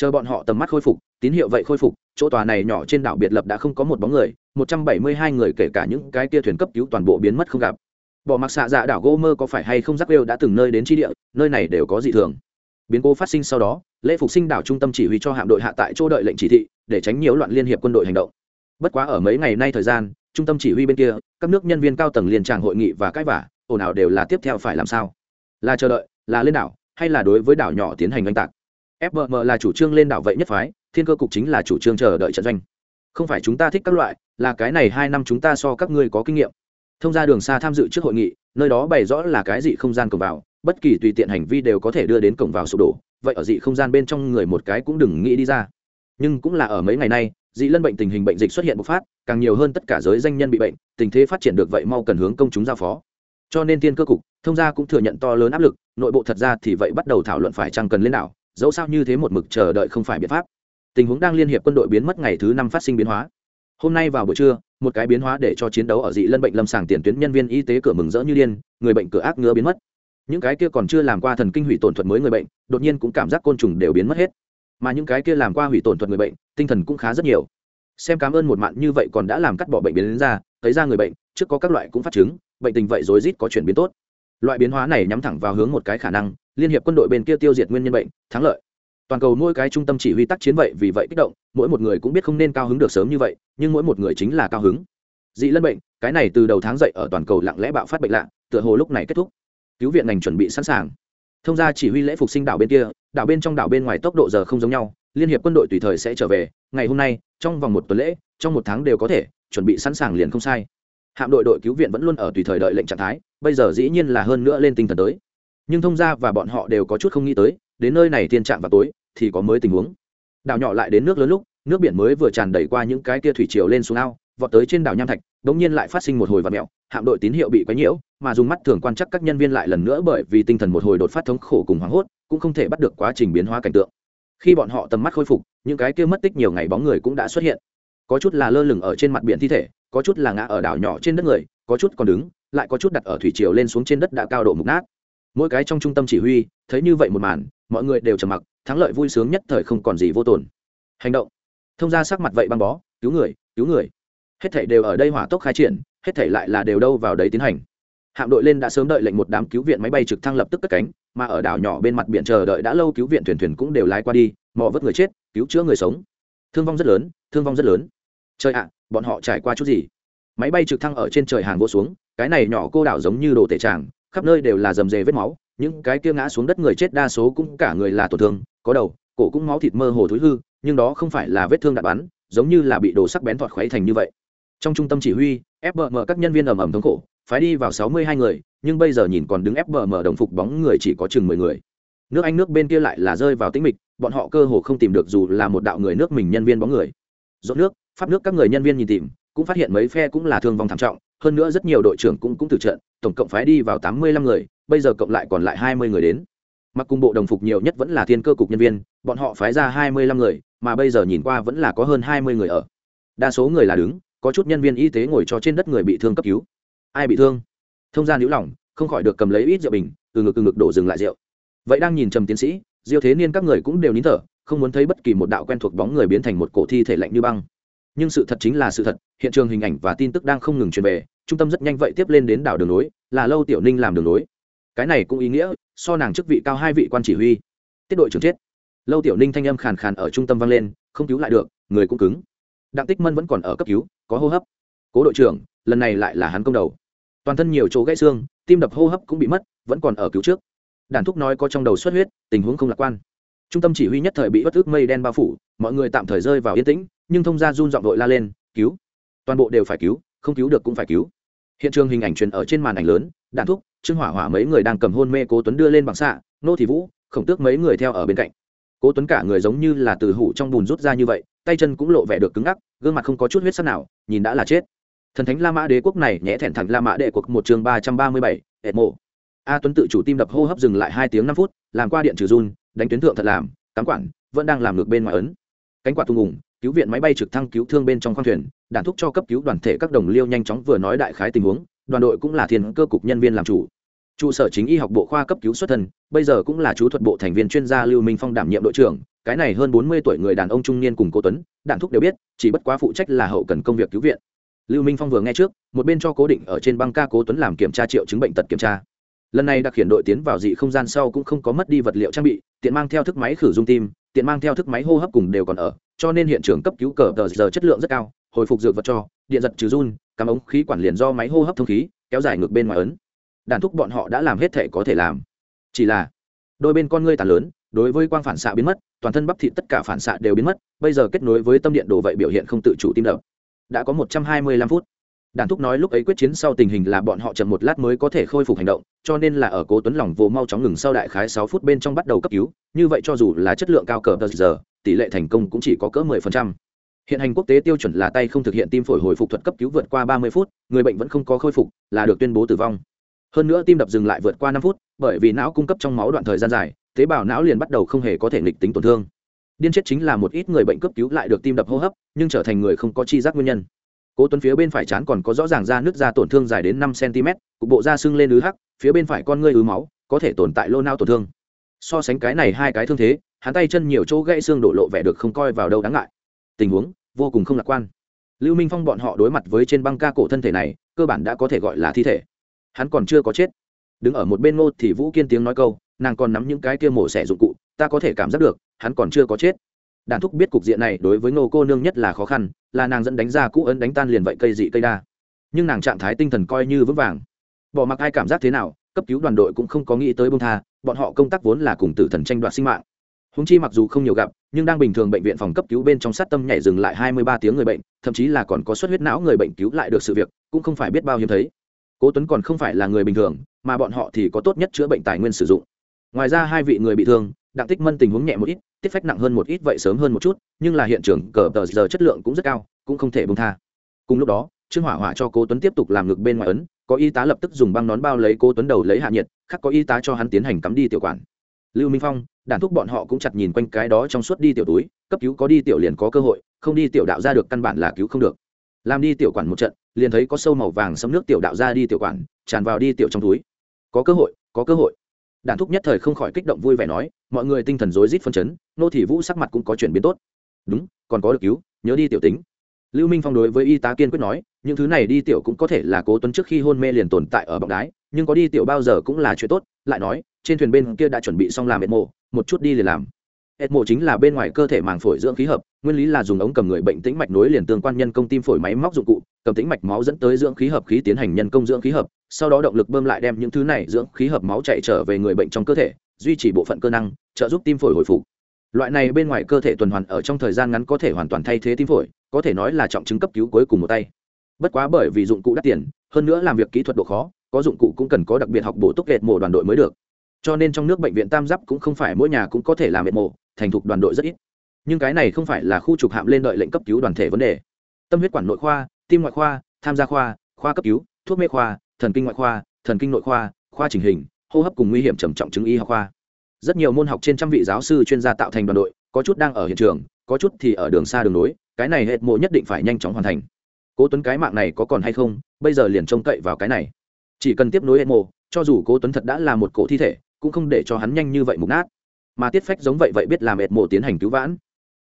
chờ bọn họ tầm mắt khôi phục, tín hiệu vậy khôi phục, chỗ tòa này nhỏ trên đảo biệt lập đã không có một bóng người, một trăm bảy mươi hai người kể cả những cái kia thuyền cấp cứu toàn bộ biến mất không gặp. Bỏ mặc xạ dạ đảo gô mơ có phải hay không rắc rêu đã từng nơi đến tri địa, nơi này đều có dị thường. Biến cố phát sinh sau đó, lễ phục sinh đảo trung tâm chỉ huy cho hạm đội hạ tại chỗ đợi lệnh chỉ thị, để tránh nhiễu loạn liên hiệp quân đội hành động. Bất quá ở mấy ngày nay thời gian, trung tâm chỉ huy bên kia, các nước nhân viên cao tầng liên tràng hội nghị và cãi vả ồn ào đều là tiếp theo phải làm sao? Là chờ đợi, là lên đảo, hay là đối với đảo nhỏ tiến hành oanh tạc? Fbm là chủ trương lên đảo vậy nhất phái, thiên cơ cục chính là chủ trương chờ đợi trận doanh. Không phải chúng ta thích các loại, là cái này hai năm chúng ta so các ngươi có kinh nghiệm. Thông ra đường xa tham dự trước hội nghị, nơi đó bày rõ là cái gì không gian cổng vào, bất kỳ tùy tiện hành vi đều có thể đưa đến cổng vào sụp đổ, vậy ở dị không gian bên trong người một cái cũng đừng nghĩ đi ra. Nhưng cũng là ở mấy ngày nay, dị lân bệnh tình hình bệnh dịch xuất hiện bộc phát, càng nhiều hơn tất cả giới danh nhân bị bệnh, tình thế phát triển được vậy mau cần hướng công chúng giao phó. Cho nên tiên cơ cục, thông gia cũng thừa nhận to lớn áp lực, nội bộ thật ra thì vậy bắt đầu thảo luận phải chăng cần lên đảo dẫu sao như thế một mực chờ đợi không phải biện pháp. Tình huống đang liên hiệp quân đội biến mất ngày thứ năm phát sinh biến hóa. Hôm nay vào buổi trưa, một cái biến hóa để cho chiến đấu ở dị lân bệnh lâm sàng tiền tuyến nhân viên y tế cửa mừng rỡ như điên, người bệnh cửa ác ngứa biến mất. Những cái kia còn chưa làm qua thần kinh hủy tổn thuật mới người bệnh, đột nhiên cũng cảm giác côn trùng đều biến mất hết. Mà những cái kia làm qua hủy tổn thuật người bệnh, tinh thần cũng khá rất nhiều. Xem cảm ơn một mạng như vậy còn đã làm cắt bỏ bệnh biến đến ra, thấy ra người bệnh, trước có các loại cũng phát chứng, bệnh tình vậy rối rít có chuyển biến tốt. Loại biến hóa này nhắm thẳng vào hướng một cái khả năng liên hiệp quân đội bên kia tiêu diệt nguyên nhân bệnh, thắng lợi. Toàn cầu mỗi cái trung tâm chỉ huy tác chiến vậy vì vậy kích động, mỗi một người cũng biết không nên cao hứng được sớm như vậy, nhưng mỗi một người chính là cao hứng. Dị lân bệnh, cái này từ đầu tháng dậy ở toàn cầu lặng lẽ bạo phát bệnh lạ, tựa hồ lúc này kết thúc. Cứu viện ngành chuẩn bị sẵn sàng. Thông ra chỉ huy lễ phục sinh đảo bên kia, đảo bên trong đảo bên ngoài tốc độ giờ không giống nhau, liên hiệp quân đội tùy thời sẽ trở về, ngày hôm nay, trong vòng một tuần lễ, trong một tháng đều có thể, chuẩn bị sẵn sàng liền không sai. Hạm đội đội cứu viện vẫn luôn ở tùy thời đợi lệnh trạng thái, bây giờ dĩ nhiên là hơn nữa lên tinh thần tới nhưng thông gia và bọn họ đều có chút không nghĩ tới, đến nơi này tiên trạng vào tối, thì có mới tình huống. Đảo nhỏ lại đến nước lớn lúc, nước biển mới vừa tràn đầy qua những cái tia thủy triều lên xuống ao, vọt tới trên đảo nham thạch, đống nhiên lại phát sinh một hồi vật mẹo hạm đội tín hiệu bị quấy nhiễu, mà dùng mắt thường quan chắc các nhân viên lại lần nữa bởi vì tinh thần một hồi đột phát thống khổ cùng hoảng hốt, cũng không thể bắt được quá trình biến hóa cảnh tượng. Khi bọn họ tầm mắt khôi phục, những cái kia mất tích nhiều ngày bóng người cũng đã xuất hiện. Có chút là lơ lửng ở trên mặt biển thi thể, có chút là ngã ở đảo nhỏ trên đất người, có chút còn đứng, lại có chút đặt ở thủy triều lên xuống trên đất đã cao độ mục nát mỗi cái trong trung tâm chỉ huy, thấy như vậy một màn, mọi người đều trầm mặc, thắng lợi vui sướng nhất thời không còn gì vô tồn. Hành động. Thông ra sắc mặt vậy băng bó, cứu người cứu người. Hết thảy đều ở đây hỏa tốc khai triển, hết thảy lại là đều đâu vào đấy tiến hành. Hạm đội lên đã sớm đợi lệnh một đám cứu viện máy bay trực thăng lập tức cất cánh, mà ở đảo nhỏ bên mặt biển chờ đợi đã lâu cứu viện thuyền thuyền cũng đều lái qua đi, mò vớt người chết, cứu chữa người sống. Thương vong rất lớn, thương vong rất lớn. Trời ạ, bọn họ trải qua chút gì? Máy bay trực thăng ở trên trời hàng vô xuống, cái này nhỏ cô đảo giống như đồ tể tràng khắp nơi đều là rầm rề vết máu, những cái kia ngã xuống đất người chết đa số cũng cả người là tổn thương, có đầu, cổ cũng máu thịt mơ hồ thối hư, nhưng đó không phải là vết thương đạn bắn, giống như là bị đồ sắc bén thọt khuấy thành như vậy. Trong trung tâm chỉ huy fbm các nhân viên ầm ầm thống khổ, phái đi vào sáu mươi hai người, nhưng bây giờ nhìn còn đứng fbm đồng phục bóng người chỉ có chừng mười người. Nước anh nước bên kia lại là rơi vào tĩnh mịch, bọn họ cơ hồ không tìm được dù là một đạo người nước mình nhân viên bóng người. Dốt nước, pháp nước các người nhân viên nhìn tìm, cũng phát hiện mấy phe cũng là thương vong thảm trọng hơn nữa rất nhiều đội trưởng cũng cũng từ trận, tổng cộng phái đi vào tám mươi lăm người, bây giờ cộng lại còn lại hai mươi người đến. Mặc cùng bộ đồng phục nhiều nhất vẫn là thiên cơ cục nhân viên, bọn họ phái ra hai mươi lăm người, mà bây giờ nhìn qua vẫn là có hơn hai mươi người ở. Đa số người là đứng, có chút nhân viên y tế ngồi cho trên đất người bị thương cấp cứu. Ai bị thương? Thông gia níu lỏng không khỏi được cầm lấy ít rượu bình, từ ngực từ ngực đổ dừng lại rượu. Vậy đang nhìn trầm tiến sĩ, diêu thế niên các người cũng đều nín thở, không muốn thấy bất kỳ một đạo quen thuộc bóng người biến thành một cổ thi thể lạnh như băng nhưng sự thật chính là sự thật, hiện trường hình ảnh và tin tức đang không ngừng truyền về, trung tâm rất nhanh vậy tiếp lên đến đảo đường nối, là lâu tiểu ninh làm đường nối. Cái này cũng ý nghĩa, so nàng chức vị cao hai vị quan chỉ huy. Tiết đội trưởng chết. Lâu tiểu ninh thanh âm khàn khàn ở trung tâm vang lên, không cứu lại được, người cũng cứng. Đặng tích mân vẫn còn ở cấp cứu, có hô hấp. Cố đội trưởng, lần này lại là hắn công đầu. Toàn thân nhiều chỗ gãy xương, tim đập hô hấp cũng bị mất, vẫn còn ở cứu trước. Đàn thúc nói có trong đầu xuất huyết, tình huống không lạc quan. Trung tâm chỉ huy nhất thời bị bất ước mây đen bao phủ, mọi người tạm thời rơi vào yên tĩnh nhưng thông gia run giọng đội la lên, cứu! Toàn bộ đều phải cứu, không cứu được cũng phải cứu. Hiện trường hình ảnh truyền ở trên màn ảnh lớn, đạn thúc, trương hỏa hỏa mấy người đang cầm hôn mê cố tuấn đưa lên bằng xạ, nô thị vũ, khổng tước mấy người theo ở bên cạnh. Cố tuấn cả người giống như là từ hủ trong bùn rút ra như vậy, tay chân cũng lộ vẻ được cứng ngắc, gương mặt không có chút huyết sắc nào, nhìn đã là chết. Thần thánh la mã đế quốc này nhẽ thẹn thẳng la mã đệ quốc một chương ba trăm ba mươi bảy hệ mộ. A tuấn tự chủ tim đập hô hấp dừng lại hai tiếng năm phút, làm qua điện trừ run, đánh tuyến thượng thật làm cắm quản, vẫn đang làm ngược bên ngoài ấn. Cánh quạt tung ủng cứu viện máy bay trực thăng cứu thương bên trong khoang thuyền đản thúc cho cấp cứu đoàn thể các đồng liêu nhanh chóng vừa nói đại khái tình huống, đoàn đội cũng là thiên cơ cục nhân viên làm chủ. Trụ sở chính y học bộ khoa cấp cứu xuất thân, bây giờ cũng là chú thuật bộ thành viên chuyên gia lưu minh phong đảm nhiệm đội trưởng, cái này hơn bốn mươi tuổi người đàn ông trung niên cùng cô tuấn, đạn thúc đều biết, chỉ bất quá phụ trách là hậu cần công việc cứu viện. Lưu minh phong vừa nghe trước, một bên cho cố định ở trên băng ca cố tuấn làm kiểm tra triệu chứng bệnh tật kiểm tra. Lần này đặc hiện đội tiến vào dị không gian sau cũng không có mất đi vật liệu trang bị, tiện mang theo thức máy khử dung tim tiện mang theo thức máy hô hấp cùng đều còn ở, cho nên hiện trường cấp cứu cờ tờ giờ chất lượng rất cao, hồi phục dược vật cho, điện giật trừ run cắm ống khí quản liền do máy hô hấp thông khí, kéo dài ngược bên ngoài ấn. Đàn thúc bọn họ đã làm hết thể có thể làm. Chỉ là, đôi bên con ngươi tàn lớn, đối với quang phản xạ biến mất, toàn thân bắp thịt tất cả phản xạ đều biến mất, bây giờ kết nối với tâm điện đồ vậy biểu hiện không tự chủ tim đập. Đã có một trăm hai mươi lăm phút đàn thúc nói lúc ấy quyết chiến sau tình hình là bọn họ chậm một lát mới có thể khôi phục hành động, cho nên là ở cố tuấn lòng vô mau chóng ngừng sau đại khái sáu phút bên trong bắt đầu cấp cứu, như vậy cho dù là chất lượng cao cờ giờ, tỷ lệ thành công cũng chỉ có cỡ mười phần trăm. Hiện hành quốc tế tiêu chuẩn là tay không thực hiện tim phổi hồi phục thuật cấp cứu vượt qua ba mươi phút, người bệnh vẫn không có khôi phục, là được tuyên bố tử vong. Hơn nữa tim đập dừng lại vượt qua năm phút, bởi vì não cung cấp trong máu đoạn thời gian dài, tế bào não liền bắt đầu không hề có thể nghịch tính tổn thương. Điên chết chính là một ít người bệnh cấp cứu lại được tim đập hô hấp, nhưng trở thành người không có chi giác nguyên nhân cố tuấn phía bên phải chán còn có rõ ràng da nước da tổn thương dài đến năm cm cục bộ da sưng lên ứ hắc, phía bên phải con ngươi ứ máu, có thể tồn tại lô nao tổn thương. So sánh cái này hai cái thương thế, hắn tay chân nhiều chỗ gãy xương đổ lộ vẻ được không coi vào đâu đáng ngại. Tình huống, vô cùng không lạc quan. Lưu minh phong bọn họ đối mặt với trên băng ca cổ thân thể này, cơ bản đã có thể gọi là thi thể. Hắn còn chưa có chết. Đứng ở một bên ngô thì vũ kiên tiếng nói câu, nàng còn nắm những cái kia mổ xẻ dụng cụ, ta có thể cảm giác được, hắn còn chưa có chết đàn thúc biết cục diện này đối với ngô cô nương nhất là khó khăn, là nàng dẫn đánh ra cũ ấn đánh tan liền vậy cây dị cây đa. Nhưng nàng trạng thái tinh thần coi như vững vàng. Bỏ mặc ai cảm giác thế nào, cấp cứu đoàn đội cũng không có nghĩ tới bông tha, bọn họ công tác vốn là cùng tử thần tranh đoạt sinh mạng. Húng chi mặc dù không nhiều gặp, nhưng đang bình thường bệnh viện phòng cấp cứu bên trong sát tâm nhảy dừng lại hai mươi ba tiếng người bệnh, thậm chí là còn có suất huyết não người bệnh cứu lại được sự việc, cũng không phải biết bao hiếm thấy. Cố tuấn còn không phải là người bình thường, mà bọn họ thì có tốt nhất chữa bệnh tài nguyên sử dụng. Ngoài ra hai vị người bị thương, đặng tích mân tình huống nhẹ một ít tiết phách nặng hơn một ít vậy sớm hơn một chút, nhưng là hiện trường cờ tờ giờ chất lượng cũng rất cao, cũng không thể bông tha. Cùng lúc đó, trương hỏa hỏa cho cố tuấn tiếp tục làm ngực bên ngoài ấn, có y tá lập tức dùng băng nón bao lấy cố tuấn đầu lấy hạ nhiệt, khác có y tá cho hắn tiến hành cắm đi tiểu quản. Lưu minh phong, đàn thúc bọn họ cũng chặt nhìn quanh cái đó trong suốt đi tiểu túi, cấp cứu có đi tiểu liền có cơ hội, không đi tiểu đạo ra được căn bản là cứu không được. Làm đi tiểu quản một trận, liền thấy có sâu màu vàng xâm nước tiểu đạo ra đi tiểu quản, tràn vào đi tiểu trong túi. Có cơ hội, có cơ hội đàn thúc nhất thời không khỏi kích động vui vẻ nói, mọi người tinh thần rối rít phân chấn, nô thị vũ sắc mặt cũng có chuyển biến tốt. Đúng, còn có được cứu, nhớ đi tiểu tính. Lưu minh phong đối với y tá kiên quyết nói, những thứ này đi tiểu cũng có thể là cố tuấn trước khi hôn mê liền tồn tại ở bọc đái, nhưng có đi tiểu bao giờ cũng là chuyện tốt, lại nói, trên thuyền bên kia đã chuẩn bị xong làm ệt mộ, một chút đi liền làm. Ệt mộ chính là bên ngoài cơ thể màng phổi dưỡng khí hợp, nguyên lý là dùng ống cầm người bệnh tĩnh mạch nối liền tương quan nhân công tim phổi máy móc dụng cụ cầm tĩnh mạch máu dẫn tới dưỡng khí hợp khí tiến hành nhân công dưỡng khí hợp, sau đó động lực bơm lại đem những thứ này dưỡng khí hợp máu chạy trở về người bệnh trong cơ thể, duy trì bộ phận cơ năng, trợ giúp tim phổi hồi phục. Loại này bên ngoài cơ thể tuần hoàn ở trong thời gian ngắn có thể hoàn toàn thay thế tim phổi, có thể nói là trọng chứng cấp cứu cuối cùng một tay. Bất quá bởi vì dụng cụ đắt tiền, hơn nữa làm việc kỹ thuật độ khó, có dụng cụ cũng cần có đặc biệt học bổ túc lệt mổ đoàn đội mới được. Cho nên trong nước bệnh viện tam giáp cũng không phải mỗi nhà cũng có thể làm lệt mổ, thành thục đoàn đội rất ít. Nhưng cái này không phải là khu trục hạm lên đợi lệnh cấp cứu đoàn thể vấn đề. Tâm huyết quản nội khoa tim ngoại khoa, tham gia khoa khoa cấp cứu, thuốc mê khoa, thần kinh ngoại khoa, thần kinh nội khoa khoa chỉnh hình, hô hấp cùng nguy hiểm trầm trọng chứng y học khoa. Rất nhiều môn học trên trăm vị giáo sư chuyên gia tạo thành đoàn đội, có chút đang ở hiện trường, có chút thì ở đường xa đường nối, cái này hệt mộ nhất định phải nhanh chóng hoàn thành. Cố tuấn cái mạng này có còn hay không, bây giờ liền trông cậy vào cái này. Chỉ cần tiếp nối hệ mộ, cho dù cố tuấn thật đã là một cổ thi thể, cũng không để cho hắn nhanh như vậy mục nát. Mà tiết phách giống vậy vậy biết làm hệ mộ tiến hành cứu vãn.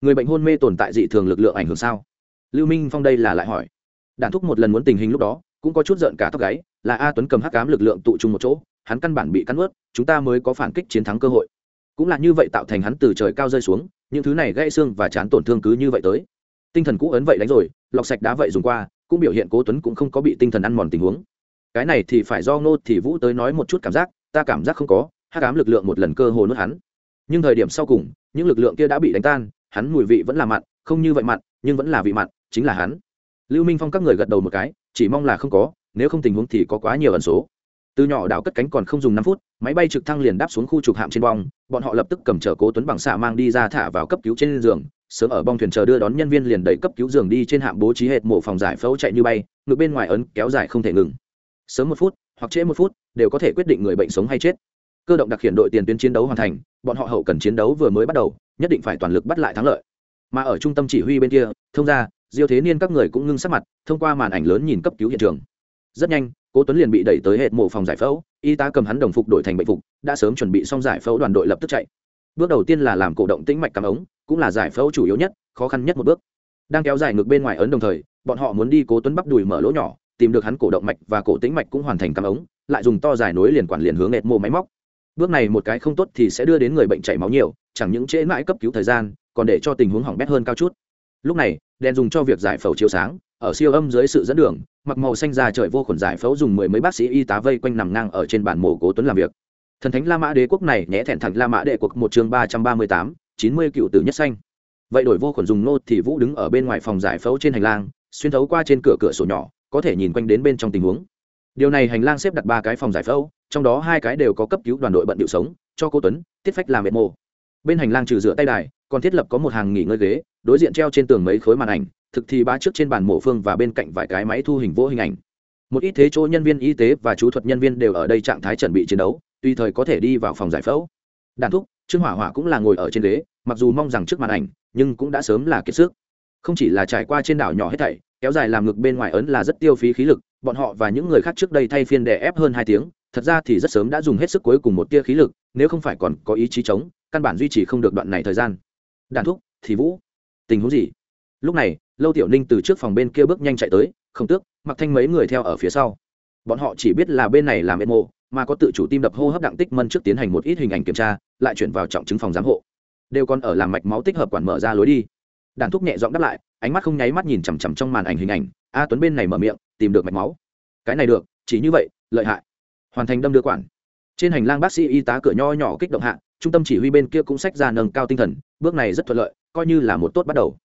Người bệnh hôn mê tồn tại dị thường lực lượng ảnh hưởng sao? Lưu minh phong đây là lại hỏi đản thúc một lần muốn tình hình lúc đó, cũng có chút giận cả tóc gáy, là a tuấn cầm hắc cám lực lượng tụ trung một chỗ, hắn căn bản bị cắn ướt chúng ta mới có phản kích chiến thắng cơ hội. Cũng là như vậy tạo thành hắn từ trời cao rơi xuống, những thứ này gãy xương và chán tổn thương cứ như vậy tới. Tinh thần cũ ấn vậy đánh rồi, lọc sạch đá vậy dùng qua, cũng biểu hiện cố tuấn cũng không có bị tinh thần ăn mòn tình huống. Cái này thì phải do ngô thì vũ tới nói một chút cảm giác, ta cảm giác không có, hắc ám lực lượng một lần cơ hồ nuốt hắn. Nhưng thời điểm sau cùng, những lực lượng kia đã bị đánh tan, hắn mùi vị vẫn là mặn, không như vậy mặn, nhưng vẫn là vị mặn, chính là hắn lưu minh phong các người gật đầu một cái, chỉ mong là không có, nếu không tình huống thì có quá nhiều ẩn số. Từ nhỏ đảo cất cánh còn không dùng năm phút, máy bay trực thăng liền đáp xuống khu trục hạm trên bong, bọn họ lập tức cầm chở cố tuấn bằng xạ mang đi ra thả vào cấp cứu trên giường, sớm ở bong thuyền chờ đưa đón nhân viên liền đẩy cấp cứu giường đi trên hạm bố trí hệt mổ phòng giải phẫu chạy như bay ngược bên ngoài ấn kéo dài không thể ngừng. Sớm một phút, hoặc trễ một phút, đều có thể quyết định người bệnh sống hay chết. Cơ động đặc hiện đội tiền tuyến chiến đấu hoàn thành, bọn họ hậu cần chiến đấu vừa mới bắt đầu, nhất định phải toàn lực bắt lại thắng lợi. Mà ở trung tâm chỉ huy bên kia, thông ra diêu thế niên các người cũng ngưng sắc mặt, thông qua màn ảnh lớn nhìn cấp cứu hiện trường. Rất nhanh, cố tuấn liền bị đẩy tới hệ mộ phòng giải phẫu, y tá cầm hắn đồng phục đổi thành bệnh phục, đã sớm chuẩn bị xong giải phẫu đoàn đội lập tức chạy. Bước đầu tiên là làm cổ động tĩnh mạch cắm ống cũng là giải phẫu chủ yếu nhất, khó khăn nhất một bước. Đang kéo dài ngược bên ngoài ấn đồng thời, bọn họ muốn đi cố tuấn bắp đùi mở lỗ nhỏ, tìm được hắn cổ động mạch và cổ tĩnh mạch cũng hoàn thành cắm ống lại dùng to dài nối liền quản liền hướng hệt mô máy móc. Bước này một cái không tốt thì sẽ đưa đến người bệnh chảy máu nhiều, chẳng những trễ mãi cấp cứu thời gian, còn để cho tình huống hỏng bét hơn cao chút lúc này, đèn dùng cho việc giải phẫu chiếu sáng, ở siêu âm dưới sự dẫn đường, mặc màu xanh ra trời vô khuẩn giải phẫu dùng mười mấy bác sĩ y tá vây quanh nằm ngang ở trên bàn mổ cố tuấn làm việc. Thần thánh la mã đế quốc này nhẽ thẹn thẳng la mã đệ quốc một chương ba trăm ba mươi tám, chín mươi cựu tử nhất xanh vậy đổi vô khuẩn dùng nô thì vũ đứng ở bên ngoài phòng giải phẫu trên hành lang, xuyên thấu qua trên cửa cửa sổ nhỏ, có thể nhìn quanh đến bên trong tình huống. Điều này hành lang xếp đặt ba cái phòng giải phẫu, trong đó hai cái đều có cấp cứu đoàn đội bận điệu sống, cho cô tuấn, tiết phách làm mệt mồ. Bên hành lang trừ rửa tay đài, còn thiết lập có một hàng nghỉ ngơi ghế đối diện treo trên tường mấy khối màn ảnh, thực thì ba trước trên bàn mổ phương và bên cạnh vài cái máy thu hình vô hình ảnh. Một ít thế chỗ nhân viên y tế và chú thuật nhân viên đều ở đây trạng thái chuẩn bị chiến đấu, tùy thời có thể đi vào phòng giải phẫu. Đàn thúc, trương hỏa hỏa cũng là ngồi ở trên ghế, mặc dù mong rằng trước màn ảnh, nhưng cũng đã sớm là kiệt sức. Không chỉ là trải qua trên đảo nhỏ hết thảy, kéo dài làm ngực bên ngoài ấn là rất tiêu phí khí lực, bọn họ và những người khác trước đây thay phiên đè ép hơn hai tiếng, thật ra thì rất sớm đã dùng hết sức cuối cùng một tia khí lực, nếu không phải còn có ý chí chống, căn bản duy trì không được đoạn này thời gian. Đàn thúc, thì vũ tình huống gì? Lúc này, lâu tiểu ninh từ trước phòng bên kia bước nhanh chạy tới không tước mặc thanh mấy người theo ở phía sau. Bọn họ chỉ biết là bên này làm emo mà có tự chủ tim đập hô hấp đặng tích mân trước tiến hành một ít hình ảnh kiểm tra, lại chuyển vào trọng chứng phòng giám hộ. Đều còn ở làm mạch máu tích hợp quản mở ra lối đi. Đàn thúc nhẹ giọng đáp lại, ánh mắt không nháy mắt nhìn chằm chằm trong màn ảnh hình ảnh, a tuấn bên này mở miệng, tìm được mạch máu. Cái này được, chỉ như vậy, lợi hại. Hoàn thành đâm đưa quản trên hành lang bác sĩ y tá cửa nho nhỏ kích động hạ, trung tâm chỉ huy bên kia cũng sách ra nâng cao tinh thần, bước này rất thuận lợi, coi như là một tốt bắt đầu.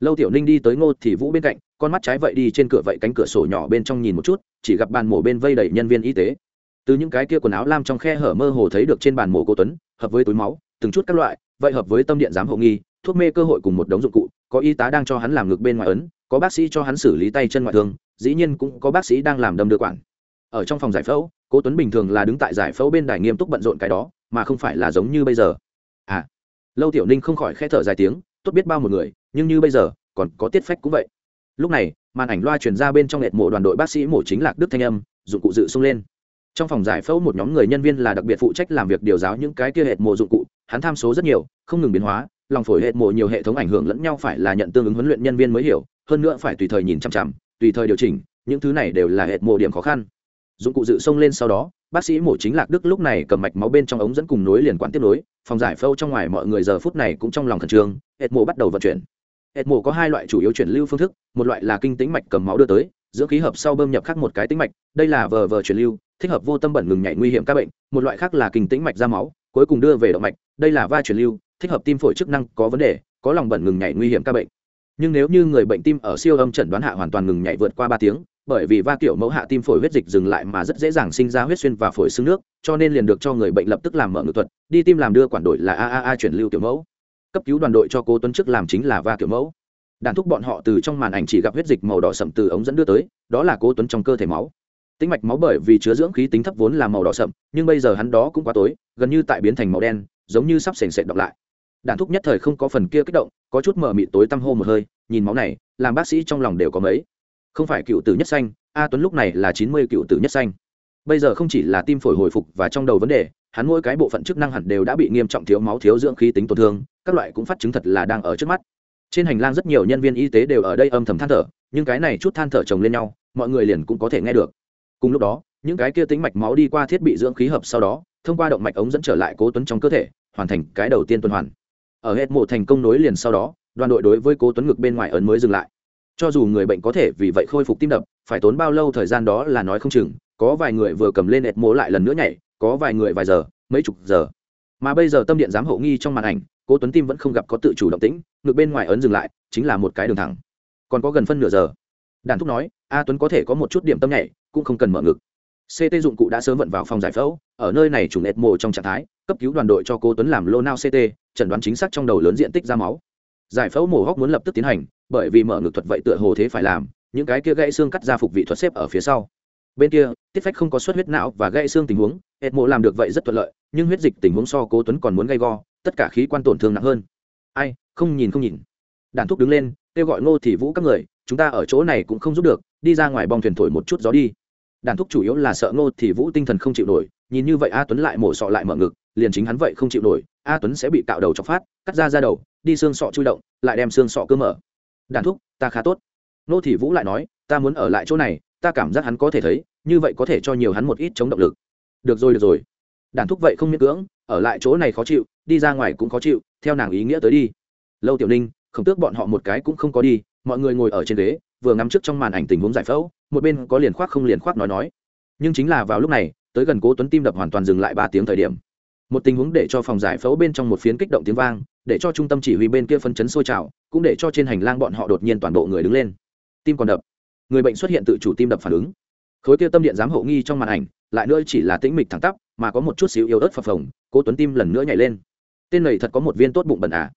Lâu tiểu ninh đi tới ngô thì vũ bên cạnh, con mắt trái vậy đi trên cửa vậy cánh cửa sổ nhỏ bên trong nhìn một chút, chỉ gặp bàn mổ bên vây đầy nhân viên y tế. Từ những cái kia quần áo lam trong khe hở mơ hồ thấy được trên bàn mổ cô tuấn, hợp với túi máu, từng chút các loại, vậy hợp với tâm điện giám hộ nghi, thuốc mê cơ hội cùng một đống dụng cụ, có y tá đang cho hắn làm ngược bên ngoài ấn, có bác sĩ cho hắn xử lý tay chân ngoại thương, dĩ nhiên cũng có bác sĩ đang làm đâm đưa quản. Ở trong phòng giải phẫu cố tuấn bình thường là đứng tại giải phẫu bên đài nghiêm túc bận rộn cái đó, mà không phải là giống như bây giờ. À lâu tiểu ninh không khỏi khẽ thở dài tiếng, tốt biết bao một người, nhưng như bây giờ, còn có tiết phách cũng vậy. Lúc này, màn ảnh loa truyền ra bên trong lệt mộ đoàn đội bác sĩ mổ chính lạc đức thanh âm, dụng cụ dự xông lên. Trong phòng giải phẫu một nhóm người nhân viên là đặc biệt phụ trách làm việc điều giáo những cái kia hệ mộ dụng cụ, hắn tham số rất nhiều, không ngừng biến hóa, lòng phổi hệ mộ nhiều hệ thống ảnh hưởng lẫn nhau phải là nhận tương ứng huấn luyện nhân viên mới hiểu, hơn nữa phải tùy thời nhìn chăm chăm tùy thời điều chỉnh, những thứ này đều là hệ mộ điểm khó khăn dụng cụ dự xông lên sau đó, bác sĩ mổ chính lạc đức lúc này cầm mạch máu bên trong ống dẫn cùng nối liền quản tiếp nối, phòng giải phẫu trong ngoài mọi người giờ phút này cũng trong lòng khẩn trương hệ mổ bắt đầu vận chuyển. Hệ mổ có hai loại chủ yếu chuyển lưu phương thức, một loại là kinh tĩnh mạch cầm máu đưa tới giữa khí hợp sau bơm nhập khác một cái tĩnh mạch, đây là vờ vờ chuyển lưu, thích hợp vô tâm bẩn ngừng nhảy nguy hiểm các bệnh, một loại khác là kinh tĩnh mạch ra máu, cuối cùng đưa về động mạch, đây là va chuyển lưu, thích hợp tim phổi chức năng có vấn đề, có lòng bẩn ngừng nhảy nguy hiểm các bệnh. Nhưng nếu như người bệnh tim ở siêu âm chẩn đoán hạ hoàn toàn ngừng nhảy vượt qua ba tiếng bởi vì va kiểu mẫu hạ tim phổi huyết dịch dừng lại mà rất dễ dàng sinh ra huyết xuyên và phổi xương nước, cho nên liền được cho người bệnh lập tức làm mở ngực thuật, đi tim làm đưa quản đội là aaa chuyển lưu kiểu mẫu. Cấp cứu đoàn đội cho cô tuấn trước làm chính là va kiểu mẫu. Đàn thúc bọn họ từ trong màn ảnh chỉ gặp huyết dịch màu đỏ sậm từ ống dẫn đưa tới, đó là cố tuấn trong cơ thể máu. Tính mạch máu bởi vì chứa dưỡng khí tính thấp vốn là màu đỏ sậm, nhưng bây giờ hắn đó cũng quá tối, gần như tại biến thành màu đen, giống như sắp sền sệt đọc lại. Đàn thúc nhất thời không có phần kia kích động, có chút mở mịt tối tăm hô một hơi, nhìn máu này, làm bác sĩ trong lòng đều có mấy không phải cựu tử nhất xanh a tuấn lúc này là chín mươi cựu tử nhất xanh bây giờ không chỉ là tim phổi hồi phục và trong đầu vấn đề, hắn mỗi cái bộ phận chức năng hẳn đều đã bị nghiêm trọng thiếu máu, thiếu dưỡng khí tính tổn thương, các loại cũng phát chứng thật là đang ở trước mắt. Trên hành lang rất nhiều nhân viên y tế đều ở đây âm thầm than thở, nhưng cái này chút than thở chồng lên nhau, mọi người liền cũng có thể nghe được. Cùng lúc đó, những cái kia tính mạch máu đi qua thiết bị dưỡng khí hợp sau đó, thông qua động mạch ống dẫn trở lại cố tuấn trong cơ thể, hoàn thành cái đầu tiên tuần hoàn. Ở hết mộ thành công nối liền sau đó, đoàn đội đối với cố tuấn ngực bên ngoài ấn mới dừng lại cho dù người bệnh có thể vì vậy khôi phục tim đập, phải tốn bao lâu thời gian đó là nói không chừng, có vài người vừa cầm lên ẹt mố lại lần nữa nhảy, có vài người vài giờ, mấy chục giờ. Mà bây giờ tâm điện giám hộ nghi trong màn ảnh, cố tuấn tim vẫn không gặp có tự chủ động tĩnh ngực bên ngoài ấn dừng lại, chính là một cái đường thẳng. Còn có gần phân nửa giờ. Đàn thúc nói, a tuấn có thể có một chút điểm tâm nhảy, cũng không cần mở ngực. Ct dụng cụ đã sớm vận vào phòng giải phẫu, ở nơi này chủ ẹt mồ trong trạng thái, cấp cứu đoàn đội cho cố tuấn làm lô nao ct chẩn đoán chính xác trong đầu lớn diện tích ra máu. Giải phẫu mổ hóc muốn lập tức tiến hành bởi vì mở ngực thuật vậy tựa hồ thế phải làm, những cái kia gãy xương cắt ra phục vị thuật xếp ở phía sau. Bên kia, tiết phách không có suất huyết não và gãy xương tình huống hệt mộ làm được vậy rất thuận lợi, nhưng huyết dịch tình huống so cố tuấn còn muốn gay go, tất cả khí quan tổn thương nặng hơn. Ai, không nhìn không nhìn. Đàn thúc đứng lên, kêu gọi ngô thị vũ các người, chúng ta ở chỗ này cũng không giúp được, đi ra ngoài bong thuyền thổi một chút gió đi. Đàn thúc chủ yếu là sợ ngô thị vũ tinh thần không chịu nổi, nhìn như vậy a tuấn lại mổ sọ lại mở ngực, liền chính hắn vậy không chịu nổi, a tuấn sẽ bị cạo đầu chọc phát, cắt ra ra đầu, đi xương sọ chui động, lại đem xương sọ cơ mở đàn thúc, ta khá tốt. Nô thị vũ lại nói, ta muốn ở lại chỗ này, ta cảm giác hắn có thể thấy, như vậy có thể cho nhiều hắn một ít chống động lực. Được rồi được rồi. Đàn thúc vậy không miễn cưỡng, ở lại chỗ này khó chịu, đi ra ngoài cũng khó chịu, theo nàng ý nghĩa tới đi. Lâu tiểu ninh, không tước bọn họ một cái cũng không có đi, mọi người ngồi ở trên ghế, vừa ngắm trước trong màn ảnh tình huống giải phẫu, một bên có liền khoác không liền khoác nói nói. Nhưng chính là vào lúc này, tới gần cố tuấn tim đập hoàn toàn dừng lại ba tiếng thời điểm. Một tình huống để cho phòng giải phẫu bên trong một phiến kích động tiếng vang để cho trung tâm chỉ huy bên kia phân chấn sôi trào, cũng để cho trên hành lang bọn họ đột nhiên toàn bộ người đứng lên. Tim còn đập. Người bệnh xuất hiện tự chủ tim đập phản ứng. Khối kia tâm điện giám hộ nghi trong màn ảnh, lại nữa chỉ là tĩnh mịch thẳng tắp, mà có một chút xíu yếu ớt phập phồng, cố tuấn tim lần nữa nhảy lên. Tên này thật có một viên tốt bụng bẩn à?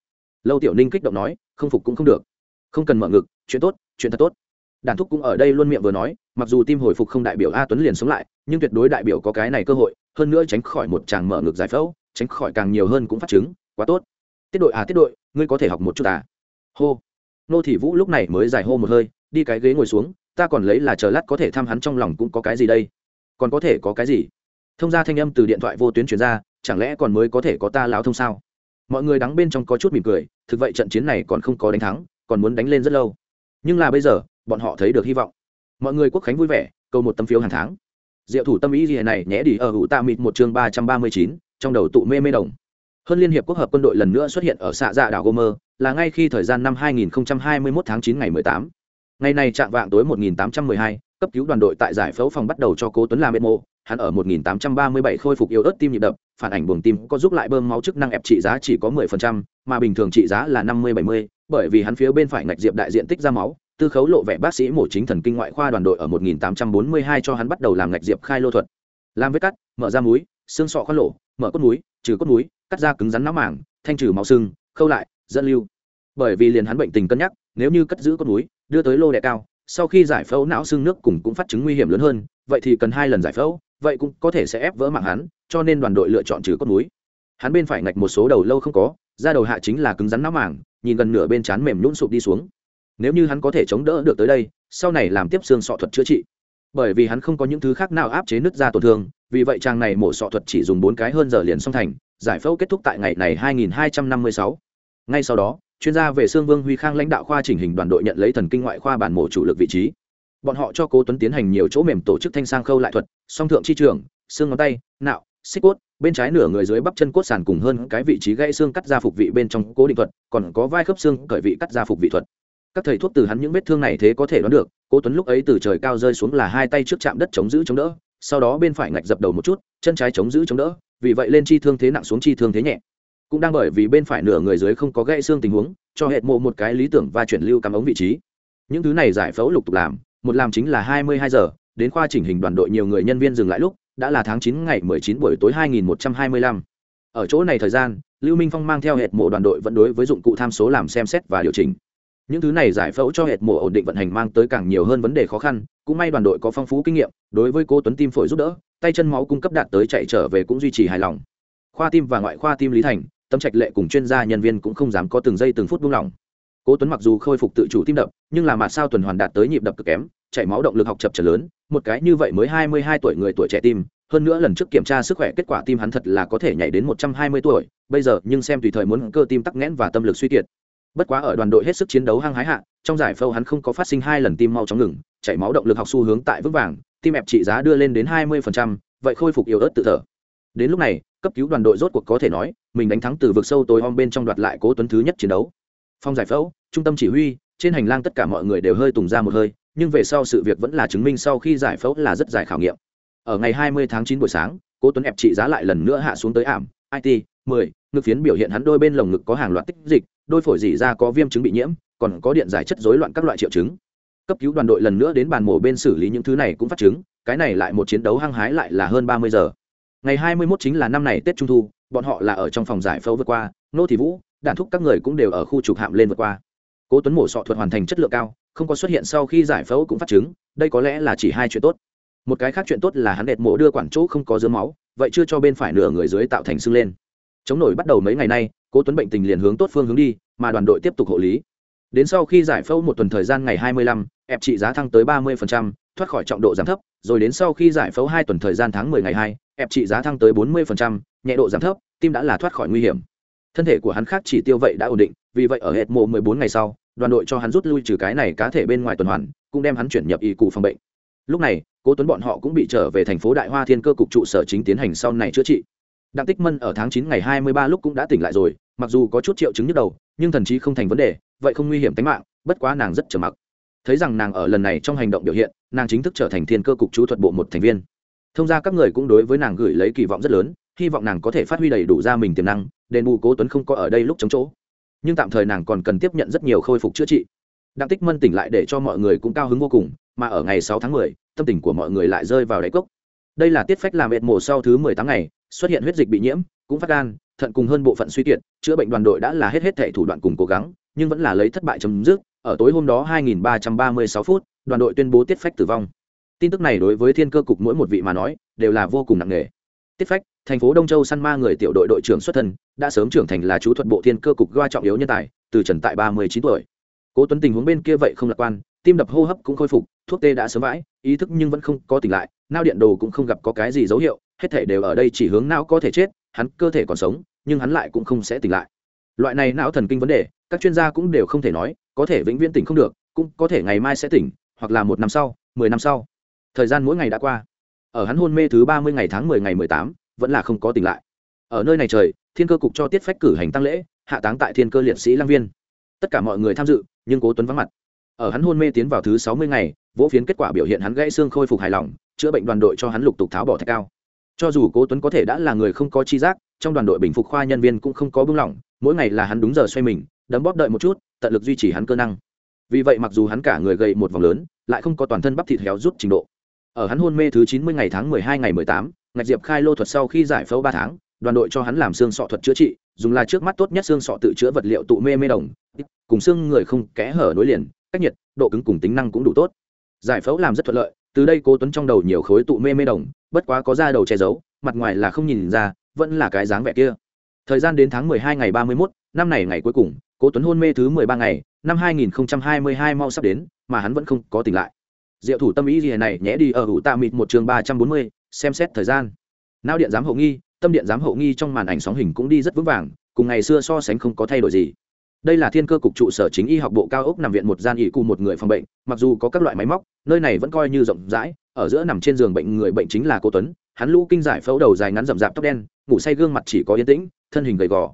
Lâu tiểu ninh kích động nói, không phục cũng không được. Không cần mở ngực, chuyện tốt, chuyện thật tốt. Đàn thúc cũng ở đây luôn miệng vừa nói, mặc dù tim hồi phục không đại biểu a tuấn liền sống lại, nhưng tuyệt đối đại biểu có cái này cơ hội, hơn nữa tránh khỏi một chàng mở ngực giải phẫu, tránh khỏi càng nhiều hơn cũng phát chứng, quá tốt tiết đội à tiết đội, ngươi có thể học một chút à? Hô. Nô thị vũ lúc này mới giải hô một hơi, đi cái ghế ngồi xuống, ta còn lấy là chờ lát có thể thăm hắn trong lòng cũng có cái gì đây? Còn có thể có cái gì? Thông ra thanh âm từ điện thoại vô tuyến chuyển ra, chẳng lẽ còn mới có thể có ta láo thông sao? Mọi người đắng bên trong có chút mỉm cười, thực vậy trận chiến này còn không có đánh thắng, còn muốn đánh lên rất lâu. Nhưng là bây giờ, bọn họ thấy được hy vọng. Mọi người quốc khánh vui vẻ câu một tấm phiếu hàng tháng. Diệu thủ tâm ý gì này nhé đi ở hữu tạ mịt một chương ba trăm ba mươi chín, trong đầu tụ mê mê đồng hơn liên hiệp quốc hợp quân đội lần nữa xuất hiện ở xạ dạ đảo gomer là ngay khi thời gian năm 2021 tháng 9 ngày 18. ngày này trạng vạng tối 1812, cấp cứu đoàn đội tại giải phẫu phòng bắt đầu cho cố tuấn làm emo hắn ở 1837 khôi phục yếu ớt tim nhịp đập phản ảnh buồng tim có giúp lại bơm máu chức năng ép trị giá chỉ có 10%, mà bình thường trị giá là 50-70, bởi vì hắn phía bên phải ngạch diệp đại diện tích ra máu tư khấu lộ vẻ bác sĩ mổ chính thần kinh ngoại khoa đoàn đội ở 1842 cho hắn bắt đầu làm ngạch diệp khai lô thuật làm vết cắt mở ra múi xương sọ khoan lỗ mở cốt múi trừ cốt núi, cắt ra cứng rắn não mảng thanh trừ máu sưng, khâu lại, dẫn lưu. Bởi vì liền hắn bệnh tình cân nhắc, nếu như cất giữ cốt núi, đưa tới lô đẻ cao, sau khi giải phẫu não xương nước cùng cũng phát chứng nguy hiểm lớn hơn, vậy thì cần hai lần giải phẫu, vậy cũng có thể sẽ ép vỡ mạng hắn, cho nên đoàn đội lựa chọn trừ cốt núi. Hắn bên phải ngạch một số đầu lâu không có ra đầu hạ chính là cứng rắn não mảng nhìn gần nửa bên trán mềm nhũn sụp đi xuống. Nếu như hắn có thể chống đỡ được tới đây, sau này làm tiếp xương sọ thuật chữa trị. Bởi vì hắn không có những thứ khác nào áp chế nứt ra tổn thương vì vậy chàng này mổ sọ thuật chỉ dùng bốn cái hơn giờ liền xong thành, giải phẫu kết thúc tại ngày này 2256. ngay sau đó, chuyên gia về xương vương huy khang lãnh đạo khoa chỉnh hình đoàn đội nhận lấy thần kinh ngoại khoa bản mổ chủ lực vị trí bọn họ cho cố tuấn tiến hành nhiều chỗ mềm tổ chức thanh sang khâu lại thuật, song thượng chi trường, xương ngón tay, nạo, xích cốt, bên trái nửa người dưới bắp chân cốt sàn cùng hơn cái vị trí gãy xương cắt ra phục vị bên trong cố định thuật, còn có vai khớp xương cởi vị cắt ra phục vị thuật các thầy thuốc từ hắn những vết thương này thế có thể đoán được, cố tuấn lúc ấy từ trời cao rơi xuống là hai tay trước chạm đất chống giữ chống đỡ sau đó bên phải ngạch dập đầu một chút, chân trái chống giữ chống đỡ, vì vậy lên chi thương thế nặng xuống chi thương thế nhẹ. Cũng đang bởi vì bên phải nửa người dưới không có gãy xương tình huống, cho hệ mộ một cái lý tưởng và chuyển lưu cắm ống vị trí. Những thứ này giải phẫu lục tục làm, một làm chính là hai mươi hai giờ, đến khoa chỉnh hình đoàn đội nhiều người nhân viên dừng lại lúc, đã là tháng chín ngày mười chín buổi tối hai nghìn một trăm hai mươi lăm. Ở chỗ này thời gian, lưu minh phong mang theo hệ mộ đoàn đội vẫn đối với dụng cụ tham số làm xem xét và điều chỉnh những thứ này giải phẫu cho hệ mổ ổn định vận hành mang tới càng nhiều hơn vấn đề khó khăn, cũng may đoàn đội có phong phú kinh nghiệm, đối với cô tuấn tim phổi giúp đỡ, tay chân máu cung cấp đạt tới chạy trở về cũng duy trì hài lòng. Khoa tim và ngoại khoa tim lý thành, tâm trạch lệ cùng chuyên gia nhân viên cũng không dám có từng giây từng phút buông lỏng. Cố tuấn mặc dù khôi phục tự chủ tim đập, nhưng là mà sao tuần hoàn đạt tới nhịp đập cực kém, chảy máu động lực học chập trở lớn, một cái như vậy mới hai mươi hai tuổi người tuổi trẻ tim, hơn nữa lần trước kiểm tra sức khỏe kết quả tim hắn thật là có thể nhảy đến một trăm hai mươi tuổi, bây giờ nhưng xem tùy thời muốn cơ tim tắc nghẽn và tâm lực suy kiệt bất quá ở đoàn đội hết sức chiến đấu hăng hái hạ trong giải phẫu hắn không có phát sinh hai lần tim mau chóng ngừng chảy máu động lực học xu hướng tại vững vàng tim ẹp trị giá đưa lên đến hai mươi vậy khôi phục yếu ớt tự thở. Đến lúc này cấp cứu đoàn đội rốt cuộc có thể nói mình đánh thắng từ vực sâu tối om bên trong đoạt lại cố tuấn thứ nhất chiến đấu. Phong giải phẫu trung tâm chỉ huy trên hành lang tất cả mọi người đều hơi tùng ra một hơi nhưng về sau sự việc vẫn là chứng minh sau khi giải phẫu là rất dài khảo nghiệm. Ở ngày 20 tháng 9 buổi sáng cố tuấn ép trị giá lại lần nữa hạ xuống tới ảm it 10, ngực phiến biểu hiện hắn đôi bên lồng ngực có hàng loạt tích dịch đôi phổi dỉ ra có viêm chứng bị nhiễm, còn có điện giải chất rối loạn các loại triệu chứng. Cấp cứu đoàn đội lần nữa đến bàn mổ bên xử lý những thứ này cũng phát chứng, cái này lại một chiến đấu hăng hái lại là hơn 30 giờ. Ngày 21 chính là năm này tết trung thu, bọn họ là ở trong phòng giải phẫu vượt qua, nô thị vũ đạn thúc các người cũng đều ở khu trục hạm lên vượt qua. Cố tuấn mổ sọ thuật hoàn thành chất lượng cao, không có xuất hiện sau khi giải phẫu cũng phát chứng, đây có lẽ là chỉ hai chuyện tốt. Một cái khác chuyện tốt là hắn đẹp mổ đưa quản chỗ không có dứa máu, vậy chưa cho bên phải nửa người dưới tạo thành sưng lên. Chống nổi bắt đầu mấy ngày nay cố tuấn bệnh tình liền hướng tốt phương hướng đi mà đoàn đội tiếp tục hộ lý. Đến sau khi giải phẫu một tuần thời gian ngày 25, ép trị giá thăng tới 30%, thoát khỏi trọng độ giảm thấp rồi đến sau khi giải phẫu hai tuần thời gian tháng 10 ngày 2, ép trị giá thăng tới 40%, nhẹ độ giảm thấp tim đã là thoát khỏi nguy hiểm. Thân thể của hắn khác chỉ tiêu vậy đã ổn định vì vậy ở hết mộ 14 ngày sau đoàn đội cho hắn rút lui trừ cái này cá thể bên ngoài tuần hoàn cũng đem hắn chuyển nhập y cụ phòng bệnh. Lúc này cố tuấn bọn họ cũng bị trở về thành phố đại hoa thiên cơ cục trụ sở chính tiến hành sau này chữa trị đặng tích mân ở tháng 9 ngày 23 lúc cũng đã tỉnh lại rồi mặc dù có chút triệu chứng nhức đầu nhưng thần trí không thành vấn đề vậy không nguy hiểm tính mạng bất quá nàng rất trầm mặc. Thấy rằng nàng ở lần này trong hành động biểu hiện nàng chính thức trở thành thiên cơ cục chú thuật bộ một thành viên. Thông ra các người cũng đối với nàng gửi lấy kỳ vọng rất lớn hy vọng nàng có thể phát huy đầy đủ ra mình tiềm năng đền bù cố tuấn không có ở đây lúc chống chỗ. Nhưng tạm thời nàng còn cần tiếp nhận rất nhiều khôi phục chữa trị. Đặng tích mân tỉnh lại để cho mọi người cũng cao hứng vô cùng mà ở ngày 6 tháng 10, tâm tình của mọi người lại rơi vào đáy cốc. Đây là tiết phách làm mệt mổ sau thứ 18 ngày xuất hiện huyết dịch bị nhiễm, cũng phát gan, thận cùng hơn bộ phận suy kiệt, chữa bệnh đoàn đội đã là hết hết thể thủ đoạn cùng cố gắng, nhưng vẫn là lấy thất bại chấm dứt. Ở tối hôm đó 2336 phút, đoàn đội tuyên bố tiết phách tử vong. Tin tức này đối với thiên cơ cục mỗi một vị mà nói, đều là vô cùng nặng nề. Tiết phách, thành phố đông châu săn ma người tiểu đội đội trưởng xuất thân, đã sớm trưởng thành là chú thuật bộ thiên cơ cục goa trọng yếu nhân tài, từ trần tại 39 tuổi. Cố tuấn tình huống bên kia vậy không lạc quan, tim đập hô hấp cũng khôi phục, thuốc tê đã sớm vãi, ý thức nhưng vẫn không có tỉnh lại, nao điện đồ cũng không gặp có cái gì dấu hiệu hết thể đều ở đây chỉ hướng não có thể chết, hắn cơ thể còn sống, nhưng hắn lại cũng không sẽ tỉnh lại. Loại này não thần kinh vấn đề, các chuyên gia cũng đều không thể nói, có thể vĩnh viễn tỉnh không được, cũng có thể ngày mai sẽ tỉnh, hoặc là một năm sau, mười năm sau. Thời gian mỗi ngày đã qua. Ở hắn hôn mê thứ ba mươi ngày tháng mười ngày mười tám, vẫn là không có tỉnh lại. Ở nơi này trời, thiên cơ cục cho tiết phách cử hành tăng lễ, hạ táng tại thiên cơ liệt sĩ lang viên. Tất cả mọi người tham dự, nhưng cố tuấn vắng mặt. Ở hắn hôn mê tiến vào thứ sáu mươi ngày, vỗ phiến kết quả biểu hiện hắn gãy xương khôi phục hài lòng, chữa bệnh đoàn đội cho hắn lục tục tháo bỏ thạch cao cho dù cố tuấn có thể đã là người không có chi giác, trong đoàn đội bình phục khoa nhân viên cũng không có bưng lỏng, mỗi ngày là hắn đúng giờ xoay mình, đấm bóp đợi một chút, tận lực duy trì hắn cơ năng. Vì vậy mặc dù hắn cả người gầy một vòng lớn, lại không có toàn thân bắp thịt héo rút trình độ. Ở hắn hôn mê thứ chín mươi ngày tháng mười hai ngày mười tám, ngạch diệp khai lô thuật sau khi giải phẫu ba tháng, đoàn đội cho hắn làm xương sọ thuật chữa trị, dùng là trước mắt tốt nhất xương sọ tự chữa vật liệu tụ mê mê đồng, cùng xương người không kẽ hở nối liền, cách nhiệt, độ cứng cùng tính năng cũng đủ tốt. Giải phẫu làm rất thuận lợi từ đây cố tuấn trong đầu nhiều khối tụ mê mê đồng bất quá có da đầu che giấu mặt ngoài là không nhìn ra vẫn là cái dáng vẻ kia. Thời gian đến tháng 12 ngày 31, năm này ngày cuối cùng cố tuấn hôn mê thứ 13 ngày năm 2022 mau sắp đến mà hắn vẫn không có tỉnh lại. Diệu thủ tâm ý gì này nhẽ đi ở hữu tạ mịt một trường 340, xem xét thời gian. Não điện giám hậu nghi tâm điện giám hậu nghi trong màn ảnh sóng hình cũng đi rất vững vàng cùng ngày xưa so sánh không có thay đổi gì đây là thiên cơ cục trụ sở chính y học bộ cao ốc nằm viện một gian ỉ cụ một người phòng bệnh, mặc dù có các loại máy móc, nơi này vẫn coi như rộng rãi, ở giữa nằm trên giường bệnh người bệnh chính là cô tuấn, hắn lũ kinh giải phẫu đầu dài ngắn rậm rạp tóc đen, ngủ say gương mặt chỉ có yên tĩnh, thân hình gầy gò.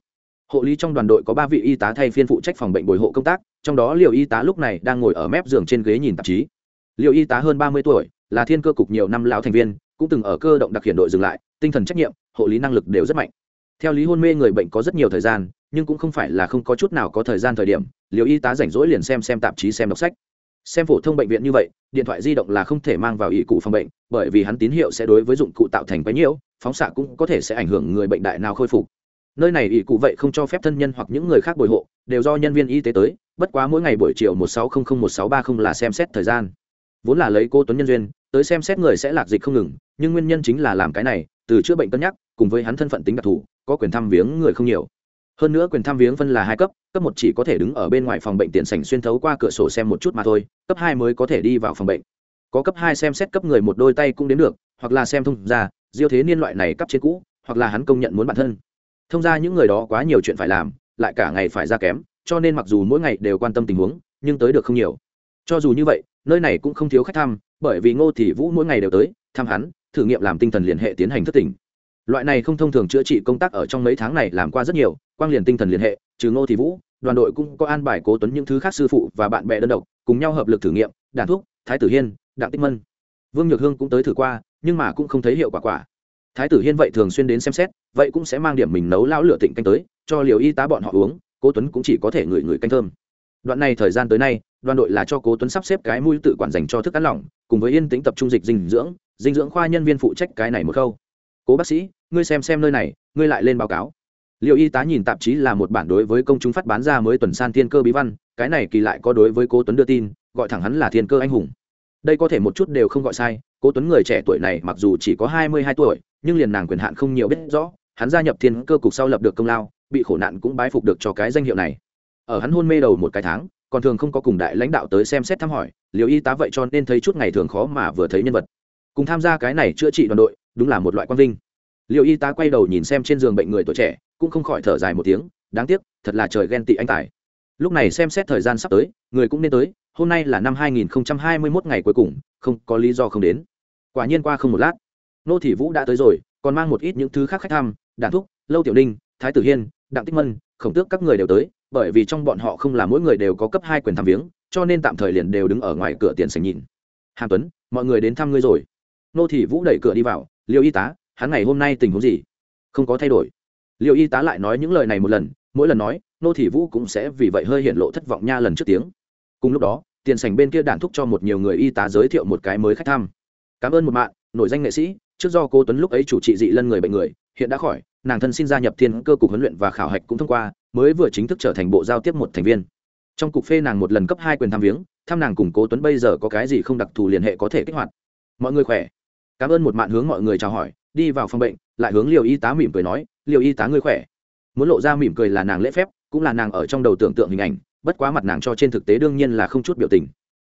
Hộ lý trong đoàn đội có ba vị y tá thay phiên phụ trách phòng bệnh bồi hộ công tác, trong đó liệu y tá lúc này đang ngồi ở mép giường trên ghế nhìn tạp chí. Liệu y tá hơn ba mươi tuổi, là thiên cơ cục nhiều năm lão thành viên, cũng từng ở cơ động đặc hiện đội dừng lại, tinh thần trách nhiệm, hộ lý năng lực đều rất mạnh theo lý hôn mê người bệnh có rất nhiều thời gian, nhưng cũng không phải là không có chút nào có thời gian thời điểm liệu y tá rảnh rỗi liền xem xem tạp chí xem đọc sách. Xem phổ thông bệnh viện như vậy, điện thoại di động là không thể mang vào ý cụ phòng bệnh, bởi vì hắn tín hiệu sẽ đối với dụng cụ tạo thành quấy nhiễu, phóng xạ cũng có thể sẽ ảnh hưởng người bệnh đại nào khôi phục. Nơi này ý cụ vậy không cho phép thân nhân hoặc những người khác bồi hộ, đều do nhân viên y tế tới, bất quá mỗi ngày buổi chiều một sáu không không một sáu ba không là xem xét thời gian. Vốn là lấy cô tuấn nhân duyên tới xem xét người sẽ lạc dịch không ngừng, nhưng nguyên nhân chính là làm cái này, từ chữa bệnh cân nhắc, cùng với hắn thân phận tính đặc thù, có quyền thăm viếng người không nhiều. Hơn nữa quyền thăm viếng phân là hai cấp cấp một chỉ có thể đứng ở bên ngoài phòng bệnh tiền sảnh xuyên thấu qua cửa sổ xem một chút mà thôi, cấp hai mới có thể đi vào phòng bệnh. Có cấp hai xem xét cấp người một đôi tay cũng đến được, hoặc là xem thông ra diêu thế niên loại này cấp trên cũ, hoặc là hắn công nhận muốn bản thân. Thông ra những người đó quá nhiều chuyện phải làm, lại cả ngày phải ra kém, cho nên mặc dù mỗi ngày đều quan tâm tình huống, nhưng tới được không nhiều. Cho dù như vậy, nơi này cũng không thiếu khách thăm bởi vì ngô thị vũ mỗi ngày đều tới, thăm hắn, thử nghiệm làm tinh thần liên hệ tiến hành thất tỉnh. Loại này không thông thường chữa trị công tác ở trong mấy tháng này làm qua rất nhiều, quang liền tinh thần liên hệ, trừ ngô thị vũ, đoàn đội cũng có an bài cố tuấn những thứ khác sư phụ và bạn bè đơn độc, cùng nhau hợp lực thử nghiệm đàn thuốc thái tử hiên, đặng tích mân. Vương nhược hương cũng tới thử qua, nhưng mà cũng không thấy hiệu quả quả. Thái tử hiên vậy thường xuyên đến xem xét, vậy cũng sẽ mang điểm mình nấu lão lửa tịnh canh tới, cho liều y tá bọn họ uống, cố tuấn cũng chỉ có thể ngửi ngửi canh thơm. Đoạn này thời gian tới nay đoàn đội là cho cố tuấn sắp xếp cái mũi tự quản dành cho thức ăn lỏng, cùng với yên tĩnh tập trung dịch dinh dưỡng dinh dưỡng khoa nhân viên phụ trách cái này một khâu. Cố bác sĩ, ngươi xem xem nơi này, ngươi lại lên báo cáo. Liệu y tá nhìn tạp chí là một bản đối với công chúng phát bán ra mới tuần san thiên cơ bí văn, cái này kỳ lại có đối với cố tuấn đưa tin, gọi thẳng hắn là thiên cơ anh hùng. Đây có thể một chút đều không gọi sai, cố tuấn người trẻ tuổi này mặc dù chỉ có hai mươi hai tuổi, nhưng liền nàng quyền hạn không nhiều biết rõ, hắn gia nhập thiên cơ cục sau lập được công lao, bị khổ nạn cũng bái phục được cho cái danh hiệu này. Ở hắn hôn mê đầu một cái tháng còn thường không có cùng đại lãnh đạo tới xem xét thăm hỏi liều y tá vậy cho nên thấy chút ngày thường khó mà vừa thấy nhân vật. Cùng tham gia cái này chữa trị đoàn đội, đúng là một loại quang vinh. Liều y tá quay đầu nhìn xem trên giường bệnh người tuổi trẻ, cũng không khỏi thở dài một tiếng, đáng tiếc, thật là trời ghen tị anh tài. Lúc này xem xét thời gian sắp tới, người cũng nên tới, hôm nay là năm 2021 ngày cuối cùng, không có lý do không đến. Quả nhiên qua không một lát, nô thị vũ đã tới rồi, còn mang một ít những thứ khác khách thăm đàn thúc, lâu tiểu ninh, thái tử hiên, đặng tích mân, khổng tước các người đều tới bởi vì trong bọn họ không là mỗi người đều có cấp hai quyền thăm viếng, cho nên tạm thời liền đều đứng ở ngoài cửa tiền sành nhìn. Hàm tuấn, mọi người đến thăm ngươi rồi. Nô thị vũ đẩy cửa đi vào liệu y tá, hắn ngày hôm nay tình huống gì? Không có thay đổi. Liệu y tá lại nói những lời này một lần, mỗi lần nói, nô thị vũ cũng sẽ vì vậy hơi hiện lộ thất vọng nha lần trước tiếng. Cùng lúc đó, tiền sành bên kia đản thúc cho một nhiều người y tá giới thiệu một cái mới khách thăm. Cảm ơn một mạng, nổi danh nghệ sĩ, trước do cô tuấn lúc ấy chủ trị dị lân người bệnh người, hiện đã khỏi, nàng thân xin gia nhập thiên cơ cục huấn luyện và khảo hạch cũng thông qua mới vừa chính thức trở thành bộ giao tiếp một thành viên. Trong cục phê nàng một lần cấp hai quyền tham viếng thăm nàng cùng cố tuấn bây giờ có cái gì không đặc thù liên hệ có thể kích hoạt. Mọi người khỏe. Cảm ơn một mạn hướng mọi người chào hỏi, đi vào phòng bệnh, lại hướng liều y tá mỉm cười nói liều y tá người khỏe? Muốn lộ ra mỉm cười là nàng lễ phép, cũng là nàng ở trong đầu tưởng tượng hình ảnh, bất quá mặt nàng cho trên thực tế đương nhiên là không chút biểu tình.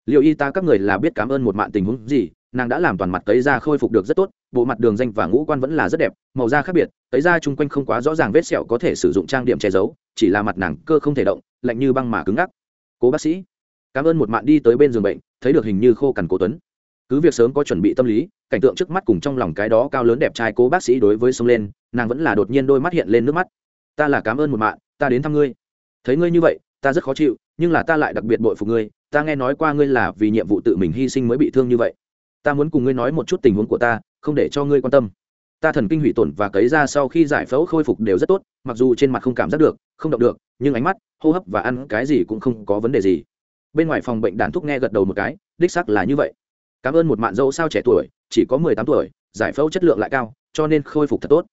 Liệu y tá các người là biết cảm ơn một mạn tình huống gì nàng đã làm toàn mặt tấy da khôi phục được rất tốt, bộ mặt đường danh và ngũ quan vẫn là rất đẹp, màu da khác biệt, tấy da chung quanh không quá rõ ràng vết sẹo có thể sử dụng trang điểm che giấu, chỉ là mặt nàng cơ không thể động, lạnh như băng mà cứng ngắc. Cố bác sĩ, cảm ơn một mạn đi tới bên giường bệnh, thấy được hình như khô cằn cố tuấn. Cứ việc sớm có chuẩn bị tâm lý, cảnh tượng trước mắt cùng trong lòng cái đó cao lớn đẹp trai cố bác sĩ đối với sông lên, nàng vẫn là đột nhiên đôi mắt hiện lên nước mắt. Ta là cảm ơn một mạn, ta đến thăm ngươi. Thấy ngươi như vậy, ta rất khó chịu, nhưng là ta lại đặc biệt bội phục ngươi, ta nghe nói qua ngươi là vì nhiệm vụ tự mình hy sinh mới bị thương như vậy ta muốn cùng ngươi nói một chút tình huống của ta, không để cho ngươi quan tâm. Ta thần kinh hủy tổn và cấy ra sau khi giải phẫu khôi phục đều rất tốt, mặc dù trên mặt không cảm giác được, không động được, nhưng ánh mắt, hô hấp và ăn cái gì cũng không có vấn đề gì. Bên ngoài phòng bệnh đàn thúc nghe gật đầu một cái, đích sắc là như vậy. Cảm ơn một mạng dâu sao trẻ tuổi, chỉ có mười tám tuổi, giải phẫu chất lượng lại cao, cho nên khôi phục thật tốt.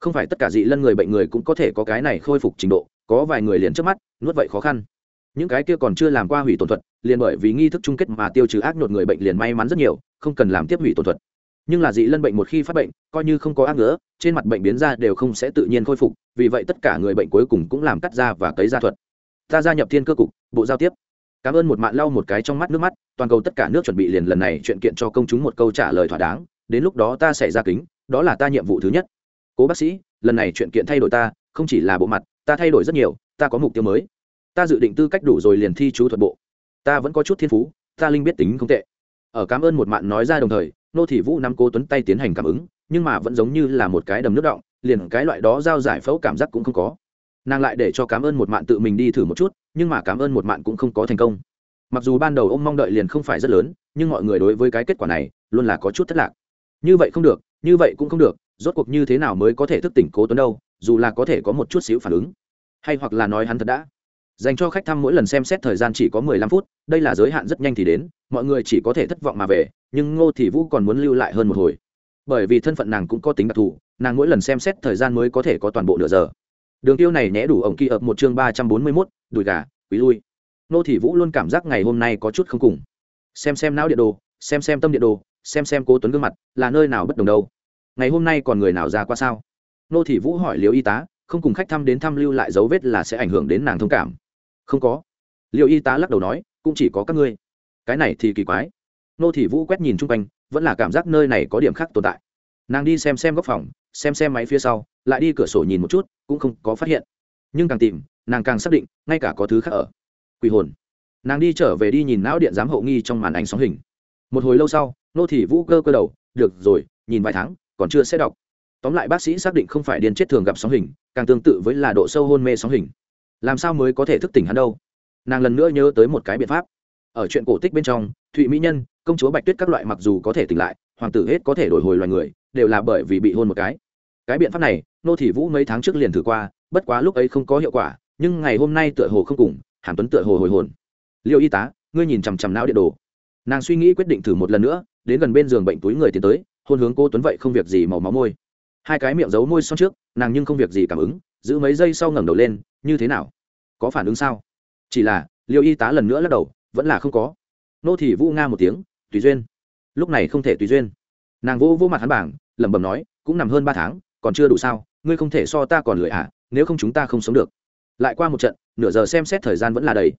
Không phải tất cả dị lân người bệnh người cũng có thể có cái này khôi phục trình độ, có vài người liền trước mắt, nuốt vậy khó khăn những cái kia còn chưa làm qua hủy tổn thuật, liền bởi vì nghi thức chung kết mà tiêu trừ ác nhột người bệnh liền may mắn rất nhiều, không cần làm tiếp hủy tổn thuật. Nhưng là dị lân bệnh một khi phát bệnh, coi như không có ác nữa trên mặt bệnh biến ra đều không sẽ tự nhiên khôi phục, vì vậy tất cả người bệnh cuối cùng cũng làm cắt da và cấy da thuật. Ta gia nhập thiên cơ cục, bộ giao tiếp. Cảm ơn một mạng lau một cái trong mắt nước mắt, toàn cầu tất cả nước chuẩn bị liền lần này chuyện kiện cho công chúng một câu trả lời thỏa đáng, đến lúc đó ta sẽ ra kính, đó là ta nhiệm vụ thứ nhất. Cố bác sĩ, lần này chuyện kiện thay đổi ta, không chỉ là bộ mặt, ta thay đổi rất nhiều, ta có mục tiêu mới ta dự định tư cách đủ rồi liền thi chú thuật bộ. Ta vẫn có chút thiên phú, ta linh biết tính không tệ. Ở cảm ơn một mạn nói ra đồng thời, nô thị vũ nắm cố tuấn tay tiến hành cảm ứng, nhưng mà vẫn giống như là một cái đầm nước động, liền cái loại đó giao giải phẫu cảm giác cũng không có. Nàng lại để cho cảm ơn một mạn tự mình đi thử một chút, nhưng mà cảm ơn một mạn cũng không có thành công. Mặc dù ban đầu ông mong đợi liền không phải rất lớn, nhưng mọi người đối với cái kết quả này luôn là có chút thất lạc. Như vậy không được, như vậy cũng không được, rốt cuộc như thế nào mới có thể thức tỉnh cố tuấn đâu, dù là có thể có một chút xíu phản ứng. Hay hoặc là nói hắn thật đã dành cho khách thăm mỗi lần xem xét thời gian chỉ có mười lăm phút, đây là giới hạn rất nhanh thì đến, mọi người chỉ có thể thất vọng mà về, nhưng ngô thị vũ còn muốn lưu lại hơn một hồi. Bởi vì thân phận nàng cũng có tính đặc thù, nàng mỗi lần xem xét thời gian mới có thể có toàn bộ nửa giờ. Đường tiêu này nhẽ đủ ổng kỳ ập một chương ba trăm bốn mươi mốt, đùi gà, quý lui. Ngô thị vũ luôn cảm giác ngày hôm nay có chút không cùng. Xem xem não địa đồ, xem xem tâm địa đồ, xem xem cố tuấn gương mặt, là nơi nào bất đồng đâu. Ngày hôm nay còn người nào ra qua sao? Ngô thị vũ hỏi liều y tá, không cùng khách thăm đến thăm lưu lại dấu vết là sẽ ảnh hưởng đến nàng thông cảm không có. Liệu y tá lắc đầu nói, cũng chỉ có các ngươi. Cái này thì kỳ quái. Nô thị vũ quét nhìn chung quanh, vẫn là cảm giác nơi này có điểm khác tồn tại. Nàng đi xem xem góc phòng, xem xem máy phía sau, lại đi cửa sổ nhìn một chút, cũng không có phát hiện. Nhưng càng tìm, nàng càng xác định, ngay cả có thứ khác ở. Quỷ hồn. Nàng đi trở về đi nhìn não điện giám hậu nghi trong màn ảnh sóng hình. Một hồi lâu sau, nô thị vũ cơ cơ đầu, được rồi, nhìn vài tháng, còn chưa sẽ đọc. Tóm lại bác sĩ xác định không phải điên chết thường gặp sóng hình, càng tương tự với là độ sâu hôn mê sóng hình làm sao mới có thể thức tỉnh hắn đâu? Nàng lần nữa nhớ tới một cái biện pháp. Ở chuyện cổ tích bên trong, thụy mỹ nhân, công chúa bạch tuyết các loại mặc dù có thể tỉnh lại, hoàng tử hết có thể đổi hồi loài người, đều là bởi vì bị hôn một cái. Cái biện pháp này, nô thị vũ mấy tháng trước liền thử qua, bất quá lúc ấy không có hiệu quả, nhưng ngày hôm nay tựa hồ không cùng hàm tuấn tựa hồ hồi hồn. Liệu y tá, ngươi nhìn chằm chằm não điện đồ. Nàng suy nghĩ quyết định thử một lần nữa, đến gần bên giường bệnh túi người tiến tới, hôn hướng cô tuấn vậy không việc gì màu máu môi. Hai cái miệng giấu môi son trước, nàng nhưng không việc gì cảm ứng, giữ mấy giây sau ngẩng đầu lên như thế nào? Có phản ứng sao? Chỉ là, liêu y tá lần nữa lắc đầu, vẫn là không có. Nô thị vũ nga một tiếng, tùy duyên. Lúc này không thể tùy duyên. Nàng vô vô mặt hắn bảng, lẩm bẩm nói, cũng nằm hơn ba tháng, còn chưa đủ sao? Ngươi không thể so ta còn lười à? Nếu không chúng ta không sống được. Lại qua một trận, nửa giờ xem xét thời gian vẫn là đầy.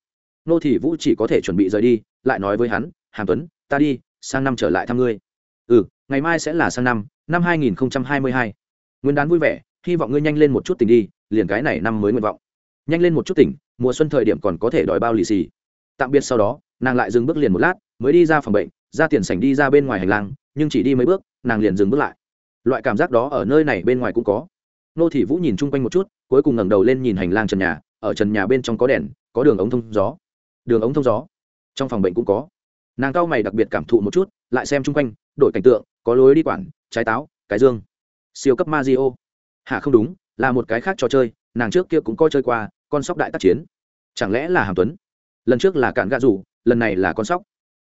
Nô thị vũ chỉ có thể chuẩn bị rời đi, lại nói với hắn, hàm tuấn, ta đi, sang năm trở lại thăm ngươi. Ừ ngày mai sẽ là sang năm năm hai nghìn hai mươi hai. Nguyên đán vui vẻ, hy vọng ngươi nhanh lên một chút tình đi, liền cái này năm mới nguyện vọng nhanh lên một chút tỉnh, mùa xuân thời điểm còn có thể đòi bao lì xì. Tạm biệt sau đó, nàng lại dừng bước liền một lát, mới đi ra phòng bệnh, ra tiền sảnh đi ra bên ngoài hành lang, nhưng chỉ đi mấy bước, nàng liền dừng bước lại. Loại cảm giác đó ở nơi này bên ngoài cũng có. Nô thị vũ nhìn chung quanh một chút, cuối cùng ngẩng đầu lên nhìn hành lang trần nhà, ở trần nhà bên trong có đèn, có đường ống thông gió. Đường ống thông gió. Trong phòng bệnh cũng có. Nàng cao mày đặc biệt cảm thụ một chút, lại xem chung quanh, đổi cảnh tượng, có lối đi quản, trái táo, cái dương. Siêu cấp ma di ô hả không đúng, là một cái khác trò chơi nàng trước kia cũng coi chơi qua, con sóc đại tác chiến. Chẳng lẽ là hàm tuấn? Lần trước là cạn gạ rủ lần này là con sóc.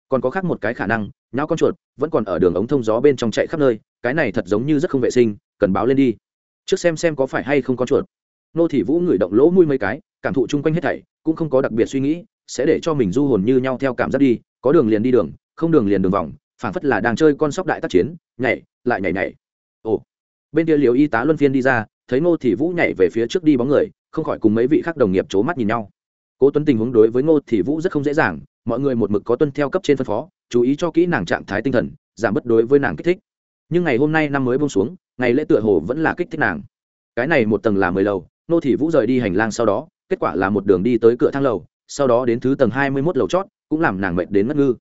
Còn có khác một cái khả năng, nháo con chuột, vẫn còn ở đường ống thông gió bên trong chạy khắp nơi, cái này thật giống như rất không vệ sinh, cần báo lên đi. Trước xem xem có phải hay không con chuột. Nô thị vũ ngửi động lỗ mũi mấy cái, cảm thụ chung quanh hết thảy, cũng không có đặc biệt suy nghĩ, sẽ để cho mình du hồn như nhau theo cảm giác đi, có đường liền đi đường, không đường liền đường vòng, phảng phất là đang chơi con sóc đại tác chiến, nhảy, lại nhảy nhảy. Ồ. Bên kia liều y tá luân phiên đi ra thấy ngô thị vũ nhảy về phía trước đi bóng người, không khỏi cùng mấy vị khác đồng nghiệp c h ố mắt nhìn nhau. Cố tuấn tình huống đối với ngô thị vũ rất không dễ dàng, mọi người một mực có tuân theo cấp trên phân phó, chú ý cho kỹ nàng trạng thái tinh thần, giảm bất đối với nàng kích thích. Nhưng ngày hôm nay năm mới bông xuống, ngày lễ tựa hồ vẫn là kích thích nàng. Cái này một tầng là mười lầu, ngô thị vũ rời đi hành lang sau đó, kết quả là một đường đi tới cửa thang lầu, sau đó đến thứ tầng hai mươi mốt lầu chót, cũng làm nàng mệt đến mất ngư.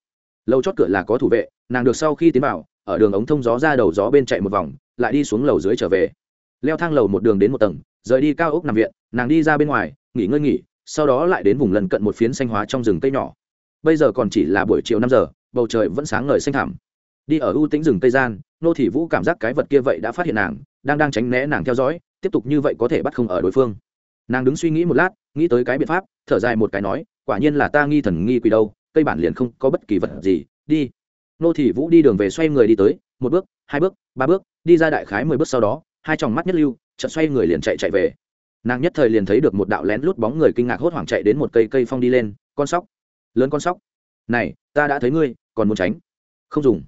Lầu chót cửa là có thủ vệ, nàng được sau khi tiến vào, ở đường ống thông gió ra đầu gió bên chạy một vòng, lại đi xuống lầu dưới trở về leo thang lầu một đường đến một tầng, rời đi cao ốc nằm viện, nàng đi ra bên ngoài, nghỉ ngơi nghỉ, sau đó lại đến vùng lân cận một phiến xanh hóa trong rừng cây nhỏ. Bây giờ còn chỉ là buổi chiều năm giờ, bầu trời vẫn sáng ngời xanh thẳm. Đi ở ưu tĩnh rừng tây gian, nô thị vũ cảm giác cái vật kia vậy đã phát hiện nàng, đang đang tránh né nàng theo dõi, tiếp tục như vậy có thể bắt không ở đối phương. Nàng đứng suy nghĩ một lát, nghĩ tới cái biện pháp, thở dài một cái nói, quả nhiên là ta nghi thần nghi quỷ đâu, cây bản liền không có bất kỳ vật gì, đi. Nô thị vũ đi đường về xoay người đi tới, một bước, hai bước, ba bước, đi ra đại khái mười bước sau đó hai tròng mắt nhất lưu, chợt xoay người liền chạy chạy về. Nàng nhất thời liền thấy được một đạo lén lút bóng người kinh ngạc hốt hoảng chạy đến một cây cây phong đi lên, con sóc, lớn con sóc. Này, ta đã thấy ngươi, còn muốn tránh? Không dùng.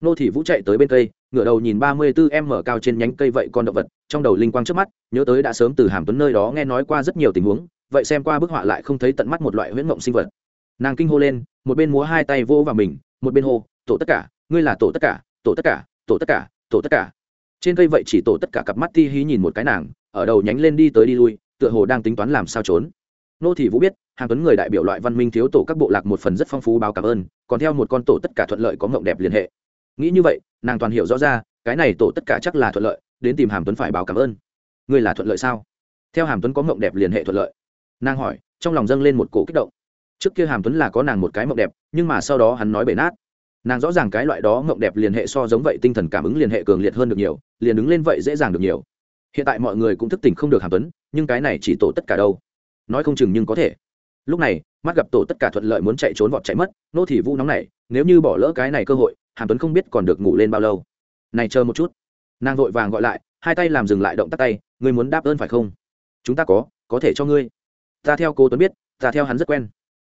Nô thị vũ chạy tới bên cây, ngửa đầu nhìn ba mươi bốn m cao trên nhánh cây vậy con động vật, trong đầu linh quang trước mắt, nhớ tới đã sớm từ hàm tuấn nơi đó nghe nói qua rất nhiều tình huống, vậy xem qua bức họa lại không thấy tận mắt một loại huyễn mộng sinh vật. Nàng kinh hô lên, một bên múa hai tay vô vào mình, một bên hô, tổ tất cả, ngươi là tổ tất cả, tổ tất cả, tổ tất cả, tổ tất cả trên cây vậy chỉ tổ tất cả cặp mắt ti hí nhìn một cái nàng, ở đầu nhánh lên đi tới đi lui, tựa hồ đang tính toán làm sao trốn. Nô thị vũ biết, hàng tuấn người đại biểu loại văn minh thiếu tổ các bộ lạc một phần rất phong phú báo cảm ơn, còn theo một con tổ tất cả thuận lợi có ngộng đẹp liên hệ. Nghĩ như vậy, nàng toàn hiểu rõ ra, cái này tổ tất cả chắc là thuận lợi, đến tìm hàm tuấn phải báo cảm ơn. Người là thuận lợi sao? Theo hàm tuấn có ngộng đẹp liên hệ thuận lợi. Nàng hỏi, trong lòng dâng lên một cổ kích động. Trước kia hàm tuấn là có nàng một cái mộng đẹp, nhưng mà sau đó hắn nói bể nát nàng rõ ràng cái loại đó mộng đẹp liên hệ so giống vậy, tinh thần cảm ứng liên hệ cường liệt hơn được nhiều, liền đứng lên vậy dễ dàng được nhiều. Hiện tại mọi người cũng thức tỉnh không được hàm tuấn, nhưng cái này chỉ tổ tất cả đâu. Nói không chừng nhưng có thể. Lúc này, mắt gặp tổ tất cả thuận lợi muốn chạy trốn vọt chạy mất, nô thì vũ nóng này nếu như bỏ lỡ cái này cơ hội hàm tuấn không biết còn được ngủ lên bao lâu. Này chờ một chút. Nàng vội vàng gọi lại, hai tay làm dừng lại động tác tay, ngươi muốn đáp ơn phải không? Chúng ta có có thể cho ngươi. Ta theo cô tuấn biết, ta theo hắn rất quen.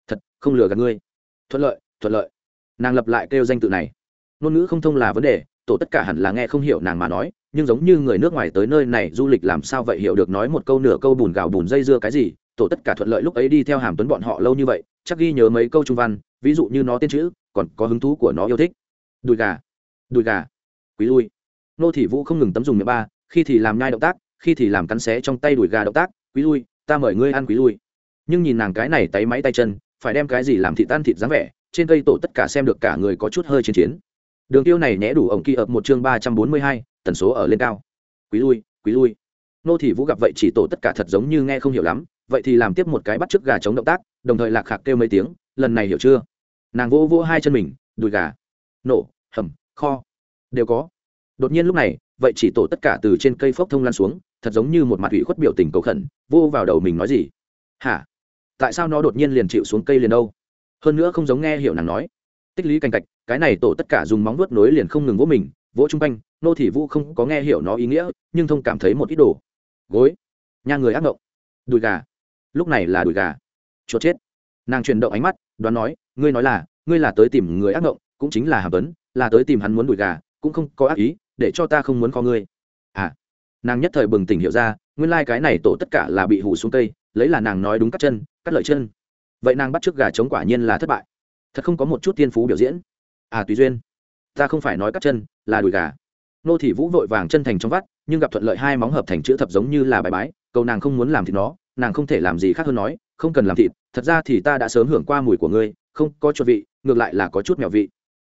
Thật, không lừa gạt ngươi. Thuận lợi thuận lợi nàng lập lại kêu danh tự này. Ngôn ngữ không thông là vấn đề, tổ tất cả hẳn là nghe không hiểu nàng mà nói, nhưng giống như người nước ngoài tới nơi này du lịch làm sao vậy hiểu được nói một câu nửa câu bùn gạo bùn dây dưa cái gì, tổ tất cả thuận lợi lúc ấy đi theo hàm tuấn bọn họ lâu như vậy, chắc ghi nhớ mấy câu trung văn, ví dụ như nó tên chữ, còn có hứng thú của nó yêu thích. Đùi gà đùi gà, quý lui. Nô thị vũ không ngừng tấm dùng miệng ba, khi thì làm nhai động tác, khi thì làm cắn xé trong tay đùi gà động tác, quý lui, ta mời ngươi ăn quý lui. Nhưng nhìn nàng cái này tay máy tay chân, phải đem cái gì làm thịt tan thịt dáng vẻ trên cây tổ tất cả xem được cả người có chút hơi chiến chiến. Đường tiêu này nhẽ đủ ổng kỳ ập một chương ba trăm bốn mươi hai, tần số ở lên cao. Quý lui quý lui. Nô thị vũ gặp vậy chỉ tổ tất cả thật giống như nghe không hiểu lắm, vậy thì làm tiếp một cái bắt chước gà chống động tác, đồng thời lạc khạc kêu mấy tiếng, lần này hiểu chưa? Nàng vô vô hai chân mình, đùi gà. Nổ, hầm, kho. Đều có. Đột nhiên lúc này, vậy chỉ tổ tất cả từ trên cây phốc thông lan xuống, thật giống như một mặt ủy khuất biểu tình cầu khẩn vô vào đầu mình nói gì? Hả? Tại sao nó đột nhiên liền chịu xuống cây liền đâu? Hơn nữa không giống nghe hiểu nàng nói. Tích lý canh cạch, cái này tổ tất cả dùng móng vuốt nối liền không ngừng vỗ mình, vỗ chung quanh, nô thị vũ không có nghe hiểu nó ý nghĩa, nhưng thông cảm thấy một ít đồ. Gối. Nhà người ác mộng. Đùi gà. Lúc này là đùi gà. Chuột chết. Nàng chuyển động ánh mắt, đoán nói, ngươi nói là, ngươi là tới tìm người ác mộng, cũng chính là hàm tuấn, là tới tìm hắn muốn đùi gà, cũng không có ác ý, để cho ta không muốn có ngươi. À. Nàng nhất thời bừng tỉnh hiểu ra, nguyên lai、like、cái này tổ tất cả là bị hủ xuống cây, lấy là nàng nói đúng cắt chân, cắt lợi chân vậy nàng bắt t r ư ớ c gà trống quả nhiên là thất bại. Thật không có một chút tiên phú biểu diễn. À tùy duyên, ta không phải nói cắt chân, là đùi gà. Nô thị vũ vội vàng chân thành trong vắt, nhưng gặp thuận lợi hai móng hợp thành chữ thập giống như là bài bái, cầu nàng không muốn làm thịt nó, nàng không thể làm gì khác hơn nói, không cần làm thịt, thật ra thì ta đã sớm hưởng qua mùi của ngươi, không có chuột vị, ngược lại là có chút mèo vị.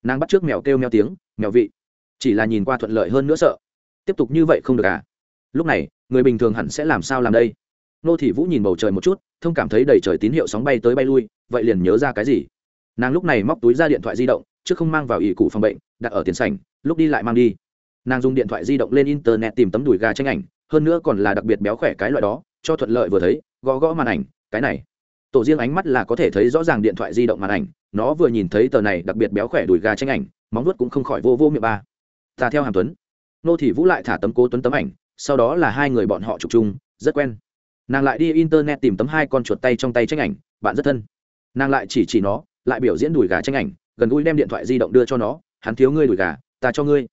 Nàng bắt trước mèo kêu mèo tiếng, mèo vị. Chỉ là nhìn qua thuận lợi hơn nữa sợ. Tiếp tục như vậy không được à? Lúc này, người bình thường hẳn sẽ làm sao làm đây? Nô thị vũ nhìn bầu trời một chút thông cảm thấy đầy trời tín hiệu sóng bay tới bay lui, vậy liền nhớ ra cái gì? Nàng lúc này móc túi ra điện thoại di động, chứ không mang vào ỷ cụ phòng bệnh, đặt ở tiền sảnh, lúc đi lại mang đi. Nàng dùng điện thoại di động lên internet tìm tấm đùi gà tranh ảnh, hơn nữa còn là đặc biệt béo khỏe cái loại đó, cho thuận lợi vừa thấy, gõ gõ màn ảnh, cái này. Tổ riêng ánh mắt là có thể thấy rõ ràng điện thoại di động màn ảnh, nó vừa nhìn thấy tờ này đặc biệt béo khỏe đùi gà tranh ảnh, móng vuốt cũng không khỏi vô vô miệng ba. Ta theo hàm tuấn. Nô thị vũ lại thả tấm cố tuấn tấm ảnh, sau đó là hai người bọn họ chụp chung, rất quen nàng lại đi internet tìm tấm hai con chuột tay trong tay tranh ảnh, bạn rất thân. Nàng lại chỉ chỉ nó, lại biểu diễn đùi gà tranh ảnh, gần gũi đem điện thoại di động đưa cho nó, hắn thiếu ngươi đùi gà, ta cho ngươi.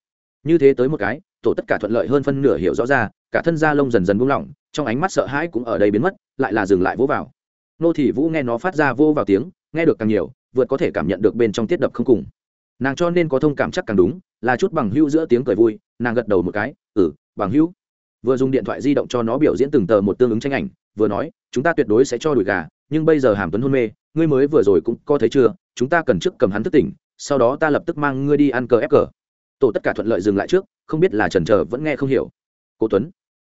Như thế tới một cái, tổ tất cả thuận lợi hơn phân nửa hiểu rõ ra, cả thân da lông dần dần buông lỏng, trong ánh mắt sợ hãi cũng ở đây biến mất, lại là dừng lại vỗ vào. Nô thị vũ nghe nó phát ra vô vào tiếng, nghe được càng nhiều, vượt có thể cảm nhận được bên trong tiết đập không cùng. Nàng cho nên có thông cảm chắc càng đúng, là chút bằng hữu giữa tiếng cười vui, nàng gật đầu một cái ừ bằng hữu vừa dùng điện thoại di động cho nó biểu diễn từng tờ một tương ứng tranh ảnh, vừa nói, chúng ta tuyệt đối sẽ cho đuổi gà, nhưng bây giờ hàm tuấn hôn mê, ngươi mới vừa rồi cũng có thấy chưa? Chúng ta cần trước cầm hắn thức tỉnh, sau đó ta lập tức mang ngươi đi ăn cờ ép cờ. Tổ tất cả thuận lợi dừng lại trước, không biết là trần trờ vẫn nghe không hiểu. Cô tuấn.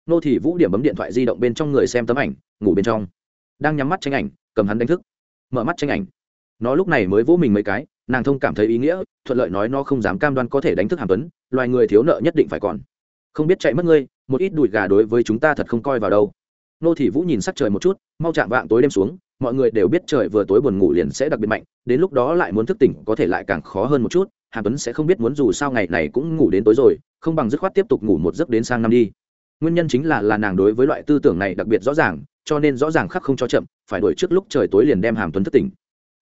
Nô thị vũ điểm bấm điện thoại di động bên trong người xem tấm ảnh, ngủ bên trong. Đang nhắm mắt tranh ảnh, cầm hắn đánh thức. Mở mắt tranh ảnh. Nó lúc này mới vỗ mình mấy cái, nàng thông cảm thấy ý nghĩa, thuận lợi nói nó không dám cam đoan có thể đánh thức hàm tuấn, loài người thiếu nợ nhất định phải còn. Không biết chạy mất ngươi một ít đùi gà đối với chúng ta thật không coi vào đâu. Nô thị vũ nhìn sắc trời một chút, mau chạm vạng tối đêm xuống, mọi người đều biết trời vừa tối buồn ngủ liền sẽ đặc biệt mạnh, đến lúc đó lại muốn thức tỉnh có thể lại càng khó hơn một chút Hà tuấn sẽ không biết muốn dù sao ngày này cũng ngủ đến tối rồi, không bằng dứt khoát tiếp tục ngủ một giấc đến sang năm đi. Nguyên nhân chính là là nàng đối với loại tư tưởng này đặc biệt rõ ràng, cho nên rõ ràng khắc không cho chậm, phải đuổi trước lúc trời tối liền đem hàm tuấn thức tỉnh.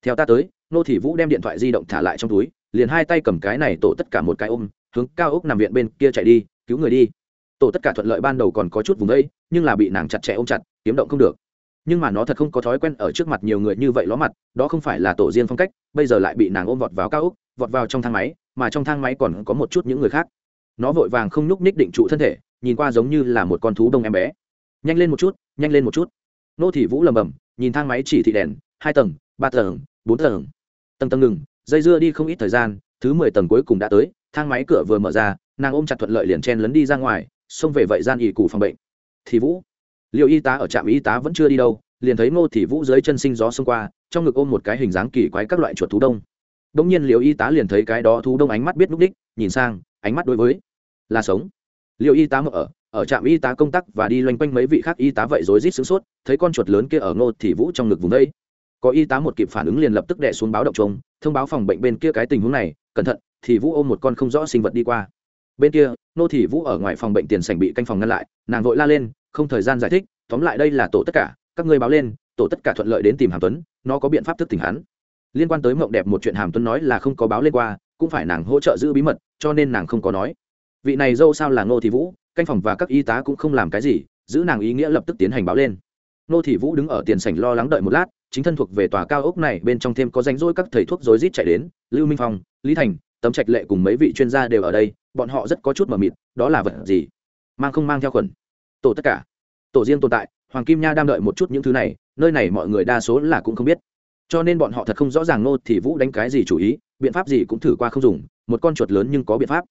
Theo ta tới, nô thị vũ đem điện thoại di động thả lại trong túi, liền hai tay cầm cái này tổ tất cả một cái ôm, hướng cao ốc nằm viện bên kia chạy đi, cứu người đi tổ tất cả thuận lợi ban đầu còn có chút vùng đây nhưng là bị nàng chặt chẽ ôm chặt, kiếm động không được. Nhưng mà nó thật không có thói quen ở trước mặt nhiều người như vậy ló mặt, đó không phải là tổ riêng phong cách, bây giờ lại bị nàng ôm vọt vào cao ốc, vọt vào trong thang máy, mà trong thang máy còn có một chút những người khác. Nó vội vàng không nhúc ních định trụ thân thể, nhìn qua giống như là một con thú đông em bé. Nhanh lên một chút, nhanh lên một chút. Nô thị vũ lầm bầm nhìn thang máy chỉ thị đèn, hai tầng, ba tầng, bốn tầng. Tầng tầng ngừng, dây dưa đi không ít thời gian, thứ mười tầng cuối cùng đã tới, thang máy cửa vừa mở ra, nàng ôm chặt thuận lợi liền chen lấn đi ra ngoài xông về vậy gian ỉ cụ phòng bệnh. Thì vũ liệu y tá ở trạm y tá vẫn chưa đi đâu, liền thấy ngô thị vũ dưới chân sinh gió xông qua, trong ngực ôm một cái hình dáng kỳ quái các loại chuột thú đông. Đ ỗ n g nhiên liệu y tá liền thấy cái đó thú đông ánh mắt biết núp đích, nhìn sang, ánh mắt đối với là sống. Liệu y tá mở ở ở trạm y tá công tác và đi loanh quanh mấy vị khác y tá vậy rối rít sửng sốt, thấy con chuột lớn kia ở ngô thị vũ trong ngực vùng đây. Có y tá một kịp phản ứng liền lập tức đẻ xuống báo động trống thông báo phòng bệnh bên kia cái tình huống này, cẩn thận, thì vũ ôm một con không rõ sinh vật đi qua bên kia, nô thị vũ ở ngoài phòng bệnh tiền sảnh bị canh phòng ngăn lại, nàng vội la lên, không thời gian giải thích, tóm lại đây là tổ tất cả, các ngươi báo lên, tổ tất cả thuận lợi đến tìm hàm tuấn, nó có biện pháp thức tỉnh hắn. Liên quan tới mộng đẹp một chuyện hàm tuấn nói là không có báo lên qua, cũng phải nàng hỗ trợ giữ bí mật, cho nên nàng không có nói. Vị này dâu sao là nô thị vũ, canh phòng và các y tá cũng không làm cái gì, giữ nàng ý nghĩa lập tức tiến hành báo lên. Nô thị vũ đứng ở tiền sảnh lo lắng đợi một lát, chính thân thuộc về tòa cao ốc này, bên trong thêm có danh rỗi các thầy thuốc rối rít chạy đến, lưu minh phong, lý thành tấm trạch lệ cùng mấy vị chuyên gia đều ở đây, bọn họ rất có chút mờ mịt, đó là vật gì? Mang không mang theo khuẩn tổ tất cả. Tổ riêng tồn tại, hoàng kim nha đang đợi một chút những thứ này, nơi này mọi người đa số là cũng không biết. Cho nên bọn họ thật không rõ ràng nô thì vũ đánh cái gì chủ ý, biện pháp gì cũng thử qua không dùng, một con chuột lớn nhưng có biện pháp.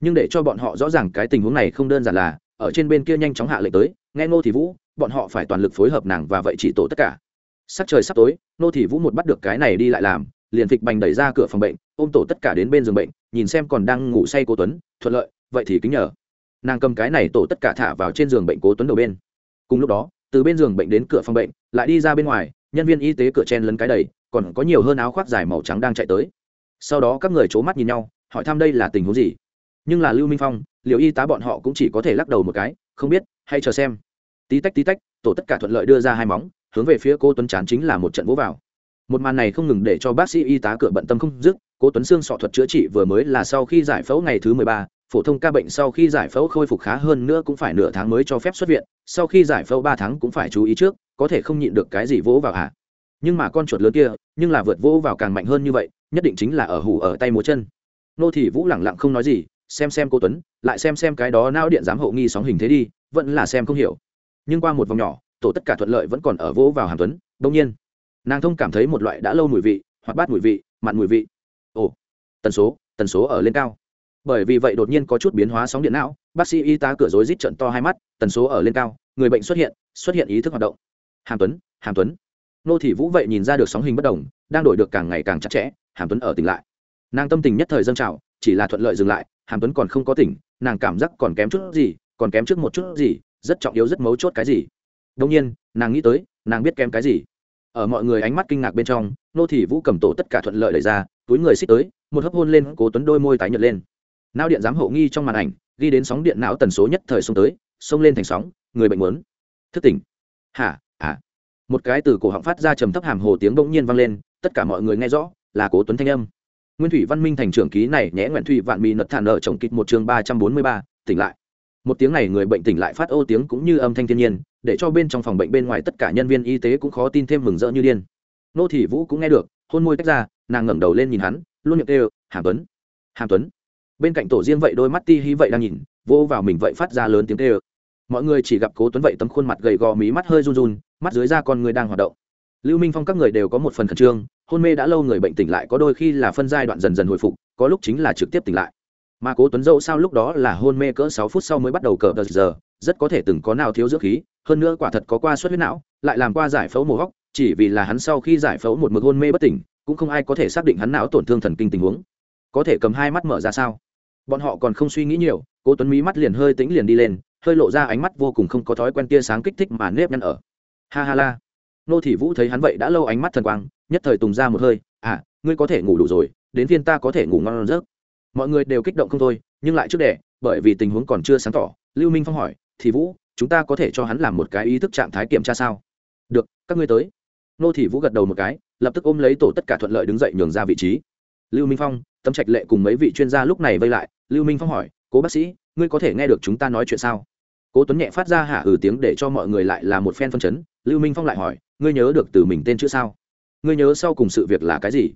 Nhưng để cho bọn họ rõ ràng cái tình huống này không đơn giản là, ở trên bên kia nhanh chóng hạ lệnh tới, nghe nô thì vũ, bọn họ phải toàn lực phối hợp nàng và vậy chỉ tổ tất cả. Sắc trời sắp tối nô thì vũ một bắt được cái này đi lại làm liền phịch bành đẩy ra cửa phòng bệnh, ôm tổ tất cả đến bên giường bệnh, nhìn xem còn đang ngủ say cô tuấn, thuận lợi, vậy thì kính nhờ. Nàng cầm cái này tổ tất cả thả vào trên giường bệnh cố tuấn đầu bên. Cùng lúc đó, từ bên giường bệnh đến cửa phòng bệnh, lại đi ra bên ngoài, nhân viên y tế cửa chen lấn cái đầy, còn có nhiều hơn áo khoác dài màu trắng đang chạy tới. Sau đó các người c h ố mắt nhìn nhau, hỏi thăm đây là tình huống gì. Nhưng là lưu minh phong liệu y tá bọn họ cũng chỉ có thể lắc đầu một cái, không biết hay chờ xem. Tí tách tí tách, tổ tất cả thuận lợi đưa ra hai móng, hướng về phía cô tuấn chán chính là một trận vỗ vào một màn này không ngừng để cho bác sĩ y tá cửa bận tâm không dứt, cố tuấn xương sọ thuật chữa trị vừa mới là sau khi giải phẫu ngày thứ mười ba, phổ thông ca bệnh sau khi giải phẫu khôi phục khá hơn nữa cũng phải nửa tháng mới cho phép xuất viện, sau khi giải phẫu ba tháng cũng phải chú ý trước, có thể không nhịn được cái gì vỗ vào hả? Nhưng mà con chuột lớn kia, nhưng là vượt vỗ vào càng mạnh hơn như vậy, nhất định chính là ở hủ ở tay múa chân. Nô thị vũ lẳng lặng không nói gì, xem xem cô tuấn, lại xem xem cái đó não điện giám hộ nghi sóng hình thế đi, vẫn là xem không hiểu. Nhưng qua một vòng nhỏ, tổ tất cả thuận lợi vẫn còn ở vỗ vào hàm tuấn đông nhiên nàng thông cảm thấy một loại đã lâu mùi vị hoặc bát mùi vị, mặn mùi vị. Ồ, tần số tần số ở lên cao. Bởi vì vậy đột nhiên có chút biến hóa sóng điện não, bác sĩ y tá cửa rối rít trận to hai mắt, tần số ở lên cao, người bệnh xuất hiện xuất hiện ý thức hoạt động. Hàm tuấn hàm tuấn. Nô thị vũ vậy nhìn ra được sóng hình bất đồng, đang đổi được càng ngày càng chặt chẽ, hàm tuấn ở tỉnh lại. Nàng tâm tình nhất thời dâng trào, chỉ là thuận lợi dừng lại, hàm tuấn còn không có tỉnh, nàng cảm giác còn kém chút gì, còn kém trước một chút gì, rất trọng yếu, rất mấu chốt cái gì. Đông nhiên, nàng nghĩ tới, nàng biết kém cái gì ở mọi người ánh mắt kinh ngạc bên trong, nô thị vũ cầm tổ tất cả thuận lợi đẩy ra, túi người xích tới, một hấp hôn lên, cố tuấn đôi môi tái nhợt lên. Não điện giám hộ nghi trong màn ảnh, ghi đến sóng điện não tần số nhất thời xông tới, xông lên thành sóng, người bệnh muốn. Thức tỉnh. Hả? À. Một cái từ cổ họng phát ra trầm thấp hàm hồ tiếng bỗng nhiên vang lên, tất cả mọi người nghe rõ, là cố tuấn thanh âm. Nguyên thủy văn minh thành trưởng ký này nhẽ nguyện thủy vạn mỹ nật thản ở chồng kịch một chương ba trăm bốn mươi ba, tỉnh lại. Một tiếng này người bệnh tỉnh lại phát ô tiếng cũng như âm thanh thiên nhiên để cho bên trong phòng bệnh bên ngoài tất cả nhân viên y tế cũng khó tin thêm mừng rỡ như điên. Nô thị vũ cũng nghe được, hôn môi tách ra, nàng ngẩng đầu lên nhìn hắn, luôn miệng kêu, hàm tuấn hàm tuấn. Bên cạnh tổ riêng vậy, đôi mắt ti hí vậy đang nhìn vô vào mình vậy phát ra lớn tiếng kêu. Mọi người chỉ gặp cố tuấn vậy tấm khuôn mặt gầy gò, mí mắt hơi run run, mắt dưới da con người đang hoạt động. Lưu minh phong các người đều có một phần khẩn trương, hôn mê đã lâu người bệnh tỉnh lại có đôi khi là phân giai đoạn dần dần hồi phục, có lúc chính là trực tiếp tỉnh lại mà cố tuấn dâu sao lúc đó là hôn mê cỡ sáu phút sau mới bắt đầu cờ đợt giờ, rất có thể từng có nào thiếu dưỡng khí, hơn nữa quả thật có qua suất huyết não, lại làm qua giải phẫu mổ hóc, chỉ vì là hắn sau khi giải phẫu một mực hôn mê bất tỉnh, cũng không ai có thể xác định hắn não tổn thương thần kinh tình huống. Có thể cầm hai mắt mở ra sao? Bọn họ còn không suy nghĩ nhiều, cố tuấn mí mắt liền hơi tĩnh liền đi lên, hơi lộ ra ánh mắt vô cùng không có thói quen tia sáng kích thích mà nếp nhăn ở. Ha ha la. Nô thị vũ thấy hắn vậy đã lâu ánh mắt thần quang, nhất thời tùng ra một hơi à ngươi có thể ngủ đủ rồi, đến phiên ta có thể ngủ ngon giấc mọi người đều kích động không thôi, nhưng lại trước đẻ bởi vì tình huống còn chưa sáng tỏ. Lưu minh phong hỏi, thì vũ, chúng ta có thể cho hắn làm một cái ý thức trạng thái kiểm tra sao? Được, các ngươi tới. Nô thị vũ gật đầu một cái, lập tức ôm lấy tổ tất cả thuận lợi đứng dậy nhường ra vị trí. Lưu minh phong tấm trạch lệ cùng mấy vị chuyên gia lúc này vây lại. Lưu minh phong hỏi, cố bác sĩ, ngươi có thể nghe được chúng ta nói chuyện sao? Cố tuấn nhẹ phát ra hạ ừ tiếng để cho mọi người lại là một phen phân chấn. Lưu minh phong lại hỏi, ngươi nhớ được từ mình tên chữ sao? Ngươi nhớ sau cùng sự việc là cái gì?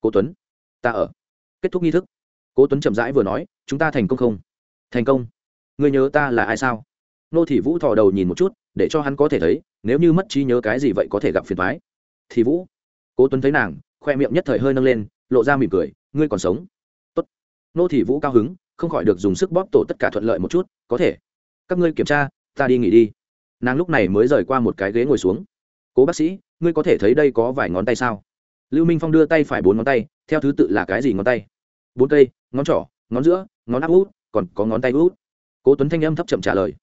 Cố tuấn, ta ở. Kết thúc nghi thức cố tuấn chậm rãi vừa nói, chúng ta thành công không? Thành công? Ngươi nhớ ta là ai sao? Nô thị vũ thò đầu nhìn một chút, để cho hắn có thể thấy, nếu như mất trí nhớ cái gì vậy có thể gặp phiền thoái thì vũ. Cố tuấn thấy nàng, khoe miệng nhất thời hơi nâng lên, lộ ra mỉm cười, ngươi còn sống? Tốt. Nô thị vũ cao hứng, không khỏi được dùng sức bóp tổ tất cả thuận lợi một chút, có thể. Các ngươi kiểm tra, ta đi nghỉ đi. Nàng lúc này mới rời qua một cái ghế ngồi xuống. Cố bác sĩ, ngươi có thể thấy đây có vài ngón tay sao? Lưu minh phong đưa tay phải bốn ngón tay, theo thứ tự là cái gì ngón tay? Bốn cây ngón trỏ, ngón giữa, ngón áp út, còn có ngón tay út. Cố tuấn thanh âm thấp chậm trả lời.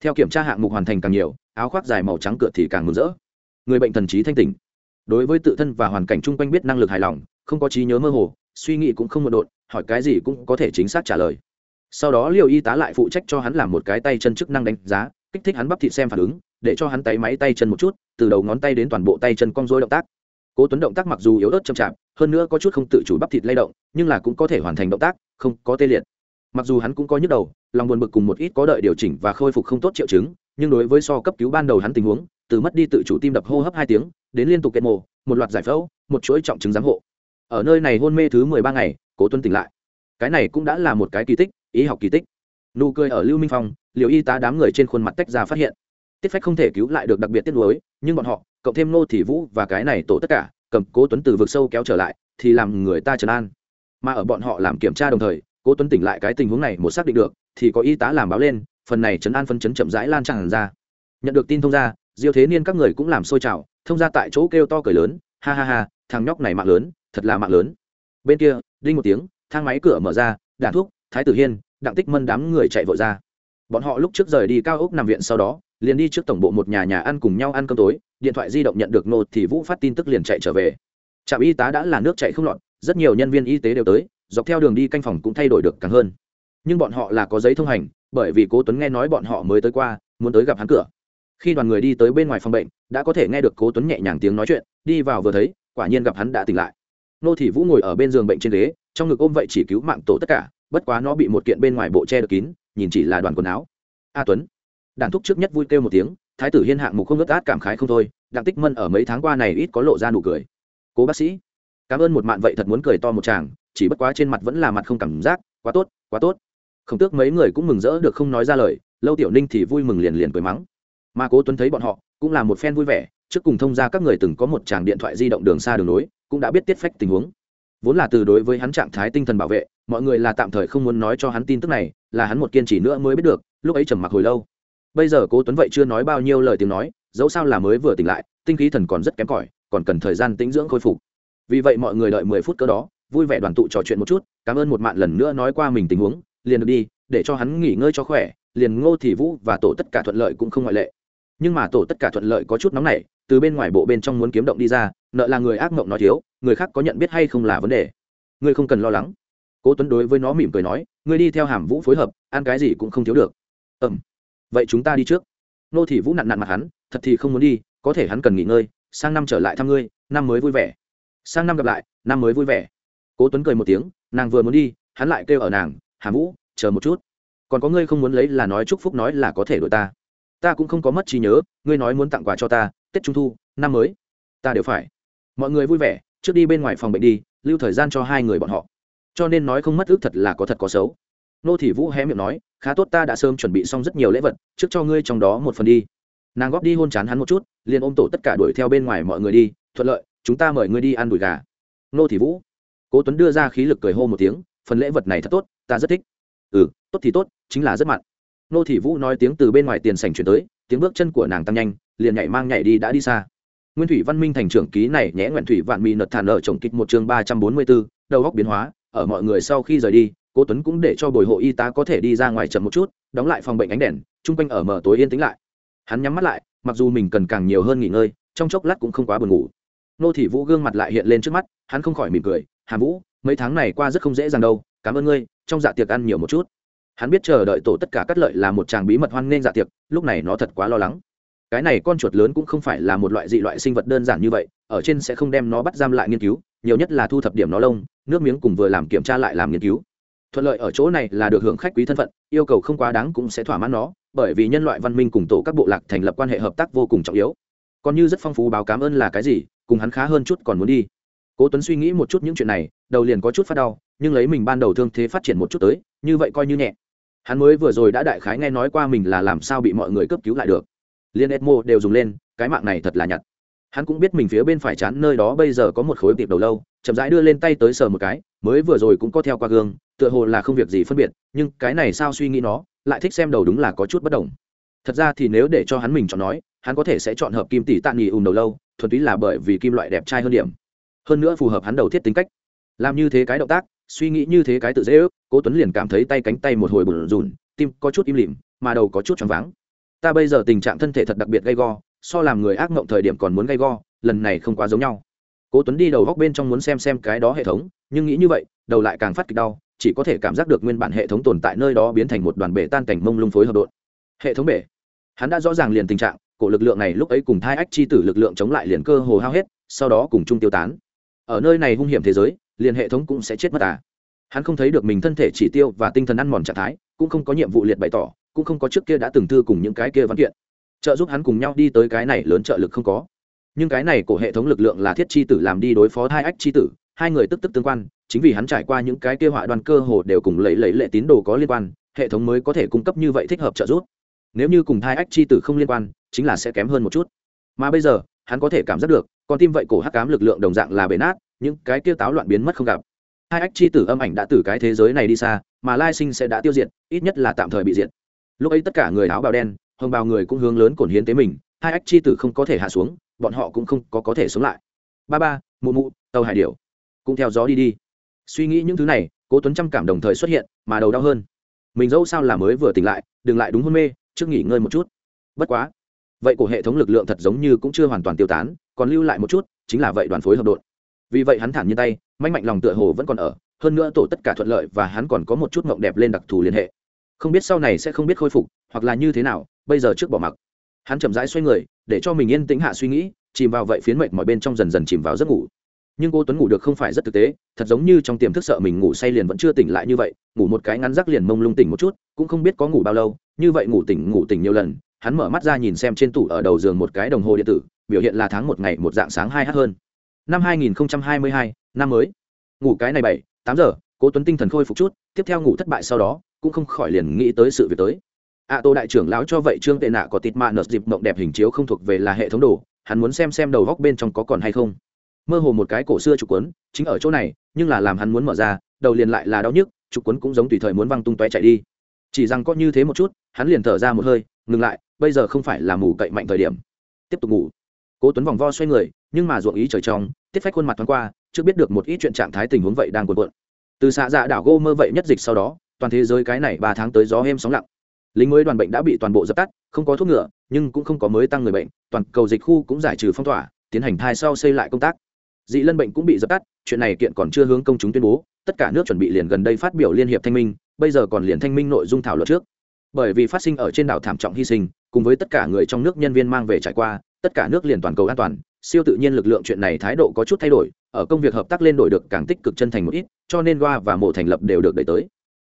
Theo kiểm tra hạng mục hoàn thành càng nhiều, áo khoác dài màu trắng cựa thì càng mừng rỡ. Người bệnh thần trí thanh tỉnh. Đối với tự thân và hoàn cảnh chung quanh biết năng lực hài lòng, không có trí nhớ mơ hồ, suy nghĩ cũng không một đột, hỏi cái gì cũng có thể chính xác trả lời. Sau đó liệu y tá lại phụ trách cho hắn làm một cái tay chân chức năng đánh giá, kích thích hắn bắp thịt xem phản ứng, để cho hắn tay máy tay chân một chút, từ đầu ngón tay đến toàn bộ tay chân cong dối động tác cố tuấn động tác mặc dù yếu ớt chậm chạp, hơn nữa có chút không tự chủ bắp thịt lay động, nhưng là cũng có thể hoàn thành động tác, không có tê liệt. Mặc dù hắn cũng có nhức đầu, lòng buồn bực cùng một ít có đợi điều chỉnh và khôi phục không tốt triệu chứng, nhưng đối với so cấp cứu ban đầu hắn tình huống, từ mất đi tự chủ tim đập hô hấp hai tiếng, đến liên tục kẹt mồ, một loạt giải phẫu, một chuỗi trọng chứng giám hộ. Ở nơi này hôn mê thứ mười ba ngày, cố tuấn tỉnh lại. Cái này cũng đã là một cái kỳ tích, y học kỳ tích. Nụ cười ở lưu minh phong liệu y tá đám người trên khuôn mặt tách ra phát hiện. Tiết phách không thể cứu lại được đặc biệt tiết lối nhưng bọn họ cộng thêm nô thị vũ và cái này tổ tất cả, cầm cố tuấn từ vực sâu kéo trở lại, thì làm người ta trấn an. Mà ở bọn họ làm kiểm tra đồng thời, cố tuấn tỉnh lại cái tình huống này một xác định được, thì có y tá làm báo lên, phần này trấn an phân chấn chậm rãi lan tràn ra. Nhận được tin thông ra diêu thế niên các người cũng làm sôi trào thông ra tại chỗ kêu to cười lớn, ha ha ha, thằng nhóc này mạng lớn, thật là mạng lớn. Bên kia, đinh một tiếng, thang máy cửa mở ra đạn thuốc, thái tử hiên, đặng tích mân đám người chạy vội ra. Bọn họ lúc trước rời đi cao ốc nằm viện sau đó liền đi trước tổng bộ một nhà nhà ăn cùng nhau ăn cơm tối, điện thoại di động nhận được nô thì vũ phát tin tức liền chạy trở về. Trạm y tá đã là nước chạy không lọt, rất nhiều nhân viên y tế đều tới, dọc theo đường đi canh phòng cũng thay đổi được càng hơn. Nhưng bọn họ là có giấy thông hành, bởi vì cố tuấn nghe nói bọn họ mới tới qua, muốn tới gặp hắn cửa. Khi đoàn người đi tới bên ngoài phòng bệnh, đã có thể nghe được cố tuấn nhẹ nhàng tiếng nói chuyện, đi vào vừa thấy, quả nhiên gặp hắn đã tỉnh lại. Nô thị vũ ngồi ở bên giường bệnh trên ghế, trong ngực ôm vậy chỉ cứu mạng tổ tất cả, bất quá nó bị một kiện bên ngoài bộ che được kín, nhìn chỉ là đoàn quần áo. A tuấn đàn thúc trước nhất vui kêu một tiếng, thái tử hiên hạng mục không ngớt át cảm khái không thôi, đặng tích mân ở mấy tháng qua này ít có lộ ra nụ cười. Cố bác sĩ, cảm ơn một mạn vậy thật muốn cười to một chàng chỉ bất quá trên mặt vẫn là mặt không cảm giác, quá tốt quá tốt. Không tước mấy người cũng mừng rỡ được không nói ra lời, lâu tiểu ninh thì vui mừng liền liền cười mắng. Mà cố tuấn thấy bọn họ, cũng là một phen vui vẻ, trước cùng thông ra các người từng có một tràng điện thoại di động đường xa đường nối, cũng đã biết tiết phách tình huống. Vốn là từ đối với hắn trạng thái tinh thần bảo vệ, mọi người là tạm thời không muốn nói cho hắn tin tức này, là hắn một kiên trì nữa mới biết được, lúc ấy trầm mặc hồi lâu bây giờ cố tuấn vậy chưa nói bao nhiêu lời tiếng nói, dẫu sao là mới vừa tỉnh lại, tinh khí thần còn rất kém cỏi, còn cần thời gian tĩnh dưỡng khôi phục. Vì vậy mọi người đợi mười phút cơ đó, vui vẻ đoàn tụ trò chuyện một chút, cảm ơn một mạn lần nữa nói qua mình tình huống, liền được đi, để cho hắn nghỉ ngơi cho khỏe, liền ngô thị vũ và tổ tất cả thuận lợi cũng không ngoại lệ. Nhưng mà tổ tất cả thuận lợi có chút nóng nảy, từ bên ngoài bộ bên trong muốn kiếm động đi ra, nợ là người ác mộng nói thiếu, người khác có nhận biết hay không là vấn đề. Ngươi không cần lo lắng. Cố tuấn đối với nó mỉm cười nói, ngươi đi theo hàm vũ phối hợp, ăn cái gì cũng không thiếu được. Ừm vậy chúng ta đi trước. Nô thị vũ nặn nặn mặt hắn, thật thì không muốn đi, có thể hắn cần nghỉ ngơi, sang năm trở lại thăm ngươi, năm mới vui vẻ. Sang năm gặp lại, năm mới vui vẻ. Cố tuấn cười một tiếng, nàng vừa muốn đi, hắn lại kêu ở nàng, hà vũ, chờ một chút. Còn có ngươi không muốn lấy là nói chúc phúc nói là có thể đổi ta. Ta cũng không có mất trí nhớ, ngươi nói muốn tặng quà cho ta, tết trung thu, năm mới. Ta đều phải. Mọi người vui vẻ, trước đi bên ngoài phòng bệnh đi, lưu thời gian cho hai người bọn họ. Cho nên nói không mất ước thật là có thật có xấu nô thị vũ hé miệng nói, khá tốt, ta đã sớm chuẩn bị xong rất nhiều lễ vật, trước cho ngươi trong đó một phần đi. Nàng góp đi hôn chán hắn một chút, liền ôm tổ tất cả đuổi theo bên ngoài mọi người đi, thuận lợi, chúng ta mời ngươi đi ăn đùi gà. Nô thị vũ. Cố tuấn đưa ra khí lực cười hô một tiếng, phần lễ vật này thật tốt, ta rất thích. Ừ tốt thì tốt, chính là rất mặn. Nô thị vũ nói tiếng từ bên ngoài tiền sảnh chuyển tới, tiếng bước chân của nàng tăng nhanh, liền nhảy mang nhảy đi đã đi xa. Nguyên thủy văn minh thành trưởng ký này nhẽ nguyện thủy vạn mì nật thản ở trồng kịch một chương ba trăm bốn mươi bốn đầu góc biến hóa, ở mọi người sau khi rời đi cố tuấn cũng để cho bồi hộ y tá có thể đi ra ngoài chậm một chút, đóng lại phòng bệnh ánh đèn, chung quanh ở mở tối yên tĩnh lại. Hắn nhắm mắt lại, mặc dù mình cần càng nhiều hơn nghỉ ngơi, trong chốc lát cũng không quá buồn ngủ. Nô thị vũ gương mặt lại hiện lên trước mắt, hắn không khỏi mỉm cười hà vũ, mấy tháng này qua rất không dễ dàng đâu, cảm ơn ngươi, trong dạ tiệc ăn nhiều một chút. Hắn biết chờ đợi tổ tất cả cắt lợi là một chàng bí mật hoan nghênh dạ tiệc, lúc này nó thật quá lo lắng. Cái này con chuột lớn cũng không phải là một loại dị loại sinh vật đơn giản như vậy, ở trên sẽ không đem nó bắt giam lại nghiên cứu, nhiều nhất là thu thập điểm nó lông, nước miếng cùng vừa làm kiểm tra lại làm nghiên cứu thuận lợi ở chỗ này là được hưởng khách quý thân phận, yêu cầu không quá đáng cũng sẽ thỏa mãn nó, bởi vì nhân loại văn minh cùng tổ các bộ lạc thành lập quan hệ hợp tác vô cùng trọng yếu. Còn như rất phong phú báo cảm ơn là cái gì, cùng hắn khá hơn chút còn muốn đi. Cố tuấn suy nghĩ một chút những chuyện này, đầu liền có chút phát đau, nhưng lấy mình ban đầu thương thế phát triển một chút tới, như vậy coi như nhẹ. Hắn mới vừa rồi đã đại khái nghe nói qua mình là làm sao bị mọi người cấp cứu lại được. Liên edmo đều dùng lên, cái mạng này thật là nhặt. Hắn cũng biết mình phía bên phải chán, nơi đó bây giờ có một khối tiệp đầu lâu, chậm rãi đưa lên tay tới sờ một cái mới vừa rồi cũng có theo qua gương, tựa hồ là không việc gì phân biệt, nhưng cái này sao suy nghĩ nó, lại thích xem đầu đúng là có chút bất đồng. Thật ra thì nếu để cho hắn mình chọn nói, hắn có thể sẽ chọn hợp kim tỷ tạ nghỉ ùm đầu lâu, thuần túy là bởi vì kim loại đẹp trai hơn điểm. Hơn nữa phù hợp hắn đầu thiết tính cách. Làm như thế cái động tác, suy nghĩ như thế cái tự dễ ước, cố tuấn liền cảm thấy tay cánh tay một hồi bùn rùn tim có chút im lìm, mà đầu có chút choáng váng. Ta bây giờ tình trạng thân thể thật đặc biệt gay go, so làm người ác mộng thời điểm còn muốn gay go, lần này không quá giống nhau cố tuấn đi đầu góc bên trong muốn xem xem cái đó hệ thống, nhưng nghĩ như vậy, đầu lại càng phát kịch đau, chỉ có thể cảm giác được nguyên bản hệ thống tồn tại nơi đó biến thành một đoàn bể tan cảnh mông lung phối hợp đột hệ thống bể. Hắn đã rõ ràng liền tình trạng, cổ lực lượng này lúc ấy cùng thai ách chi tử lực lượng chống lại liền cơ hồ hao hết, sau đó cùng chung tiêu tán. Ở nơi này hung hiểm thế giới, liền hệ thống cũng sẽ chết mất à. Hắn không thấy được mình thân thể chỉ tiêu và tinh thần ăn mòn trạng thái, cũng không có nhiệm vụ liệt bày tỏ, cũng không có trước kia đã từng thư cùng những cái kia văn kiện. Trợ giúp hắn cùng nhau đi tới cái này lớn trợ lực không có nhưng cái này của hệ thống lực lượng là thiết chi tử làm đi đối phó thai ách chi tử, hai người tức tức tương quan, chính vì hắn trải qua những cái kia họa đoàn cơ hồ đều cùng lấy lấy lệ tín đồ có liên quan, hệ thống mới có thể cung cấp như vậy thích hợp trợ giúp. Nếu như cùng thai ách chi tử không liên quan, chính là sẽ kém hơn một chút. Mà bây giờ, hắn có thể cảm giác được, con tim vậy cổ hắc cám lực lượng đồng dạng là bể nát, những cái kia táo loạn biến mất không gặp. Hai ách chi tử âm ảnh đã từ cái thế giới này đi xa, mà lai sinh sẽ đã tiêu diệt, ít nhất là tạm thời bị diệt. Lúc ấy tất cả người áo bào đen, hồng bào người cũng hướng lớn cổn hiến tế mình, hai ách chi tử không có thể hạ xuống bọn họ cũng không có có thể sống lại. Ba ba, mụ mụ, tàu hải điểu. Cũng theo gió đi đi. Suy nghĩ những thứ này, cố tuấn trăm cảm đồng thời xuất hiện, mà đầu đau hơn. Mình dẫu sao là mới vừa tỉnh lại, đừng lại đúng hôn mê, trước nghỉ ngơi một chút. Bất quá, vậy của hệ thống lực lượng thật giống như cũng chưa hoàn toàn tiêu tán, còn lưu lại một chút, chính là vậy đoàn phối hợp đột vì vậy hắn thản nhiên tay, manh mạnh lòng tựa hồ vẫn còn ở, hơn nữa tổ tất cả thuận lợi và hắn còn có một chút mộng đẹp lên đặc thù liên hệ. Không biết sau này sẽ không biết khôi phục, hoặc là như thế nào, bây giờ trước bỏ mặc. Hắn chậm rãi xoay người để cho mình yên tĩnh hạ suy nghĩ chìm vào vậy phiến mệnh mọi bên trong dần dần chìm vào giấc ngủ. Nhưng cô tuấn ngủ được không phải rất thực tế thật giống như trong tiềm thức sợ mình ngủ say liền vẫn chưa tỉnh lại như vậy ngủ một cái ngắn rắc liền mông lung tỉnh một chút cũng không biết có ngủ bao lâu như vậy ngủ tỉnh ngủ tỉnh nhiều lần hắn mở mắt ra nhìn xem trên tủ ở đầu giường một cái đồng hồ điện tử biểu hiện là tháng một ngày một dạng sáng hai h hơn. Năm 2022, năm mới. Ngủ cái này bảy tám giờ cố tuấn tinh thần khôi phục chút tiếp theo ngủ thất bại sau đó cũng không khỏi liền nghĩ tới sự việc tới ạ à, tô đại trưởng lão cho vậy trương tệ nạ có tịt mạ nợt dịp mộng đẹp hình chiếu không thuộc về là hệ thống đồ hắn muốn xem xem đầu góc bên trong có còn hay không. Mơ hồ một cái cổ xưa trục quấn chính ở chỗ này nhưng là làm hắn muốn mở ra đầu liền lại là đau nhức trục quấn cũng giống tùy thời muốn văng tung tóe chạy đi. Chỉ rằng có như thế một chút hắn liền thở ra một hơi ngừng lại bây giờ không phải là mù cậy mạnh thời điểm. Tiếp tục ngủ. Cố tuấn vòng vo xoay người nhưng mà ruộng ý trời trong tiết phách khuôn mặt thoáng qua chưa biết được một ít chuyện trạng thái tình huống vậy đang cuộn cuộn. Từ xạ dạ đảo gô mơ vậy nhất dịch sau đó toàn thế giới cái này ba tháng tới gió êm sóng lặng lính mới đoàn bệnh đã bị toàn bộ dập tắt, không có thuốc ngựa nhưng cũng không có mới tăng người bệnh, toàn cầu dịch khu cũng giải trừ phong tỏa, tiến hành thai sau xây lại công tác. Dị lân bệnh cũng bị dập tắt, chuyện này kiện còn chưa hướng công chúng tuyên bố, tất cả nước chuẩn bị liền gần đây phát biểu liên hiệp thanh minh, bây giờ còn liền thanh minh nội dung thảo luận trước. Bởi vì phát sinh ở trên đảo thảm trọng hy sinh, cùng với tất cả người trong nước nhân viên mang về trải qua, tất cả nước liền toàn cầu an toàn, siêu tự nhiên lực lượng chuyện này thái độ có chút thay đổi, ở công việc hợp tác lên đổi được càng tích cực chân thành một ít, cho nên goa và mộ thành lập đều được đẩy tới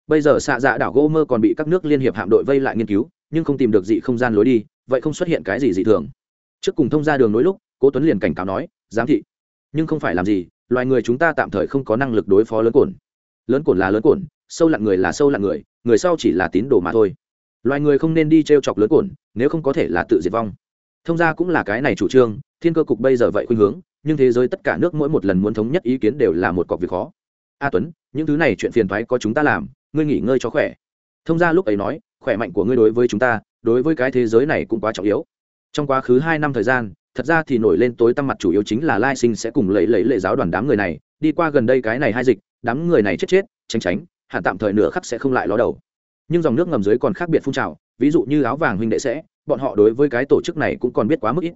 bây giờ xạ dạ đảo gỗ mơ còn bị các nước liên hiệp hạm đội vây lại nghiên cứu, nhưng không tìm được dị không gian lối đi, vậy không xuất hiện cái gì dị thường. Trước cùng thông ra đường nối lúc, cố tuấn liền cảnh cáo nói, giám thị, nhưng không phải làm gì, loài người chúng ta tạm thời không có năng lực đối phó lớn cồn. Lớn cồn là lớn cồn, sâu lặn người là sâu lặn người người sau chỉ là tín đồ mà thôi. Loài người không nên đi t r e o chọc lớn cồn, nếu không có thể là tự diệt vong. Thông ra cũng là cái này chủ trương, thiên cơ cục bây giờ vậy khuynh hướng, nhưng thế giới tất cả nước mỗi một lần muốn thống nhất ý kiến đều là một cọc việc khó. A tuấn, những thứ này chuyện phiền thoái có chúng ta làm ngươi nghỉ ngơi cho khỏe. Thông ra lúc ấy nói, khỏe mạnh của ngươi đối với chúng ta, đối với cái thế giới này cũng quá trọng yếu. Trong quá khứ hai năm thời gian, thật ra thì nổi lên tối tăm mặt chủ yếu chính là lai sinh sẽ cùng lấy lấy lệ giáo đoàn đám người này, đi qua gần đây cái này hai dịch, đám người này chết chết, tránh tránh, hạn tạm thời nửa khắc sẽ không lại ló đầu. Nhưng dòng nước ngầm dưới còn khác biệt phun trào, ví dụ như áo vàng huynh đệ sẽ, bọn họ đối với cái tổ chức này cũng còn biết quá mức ít.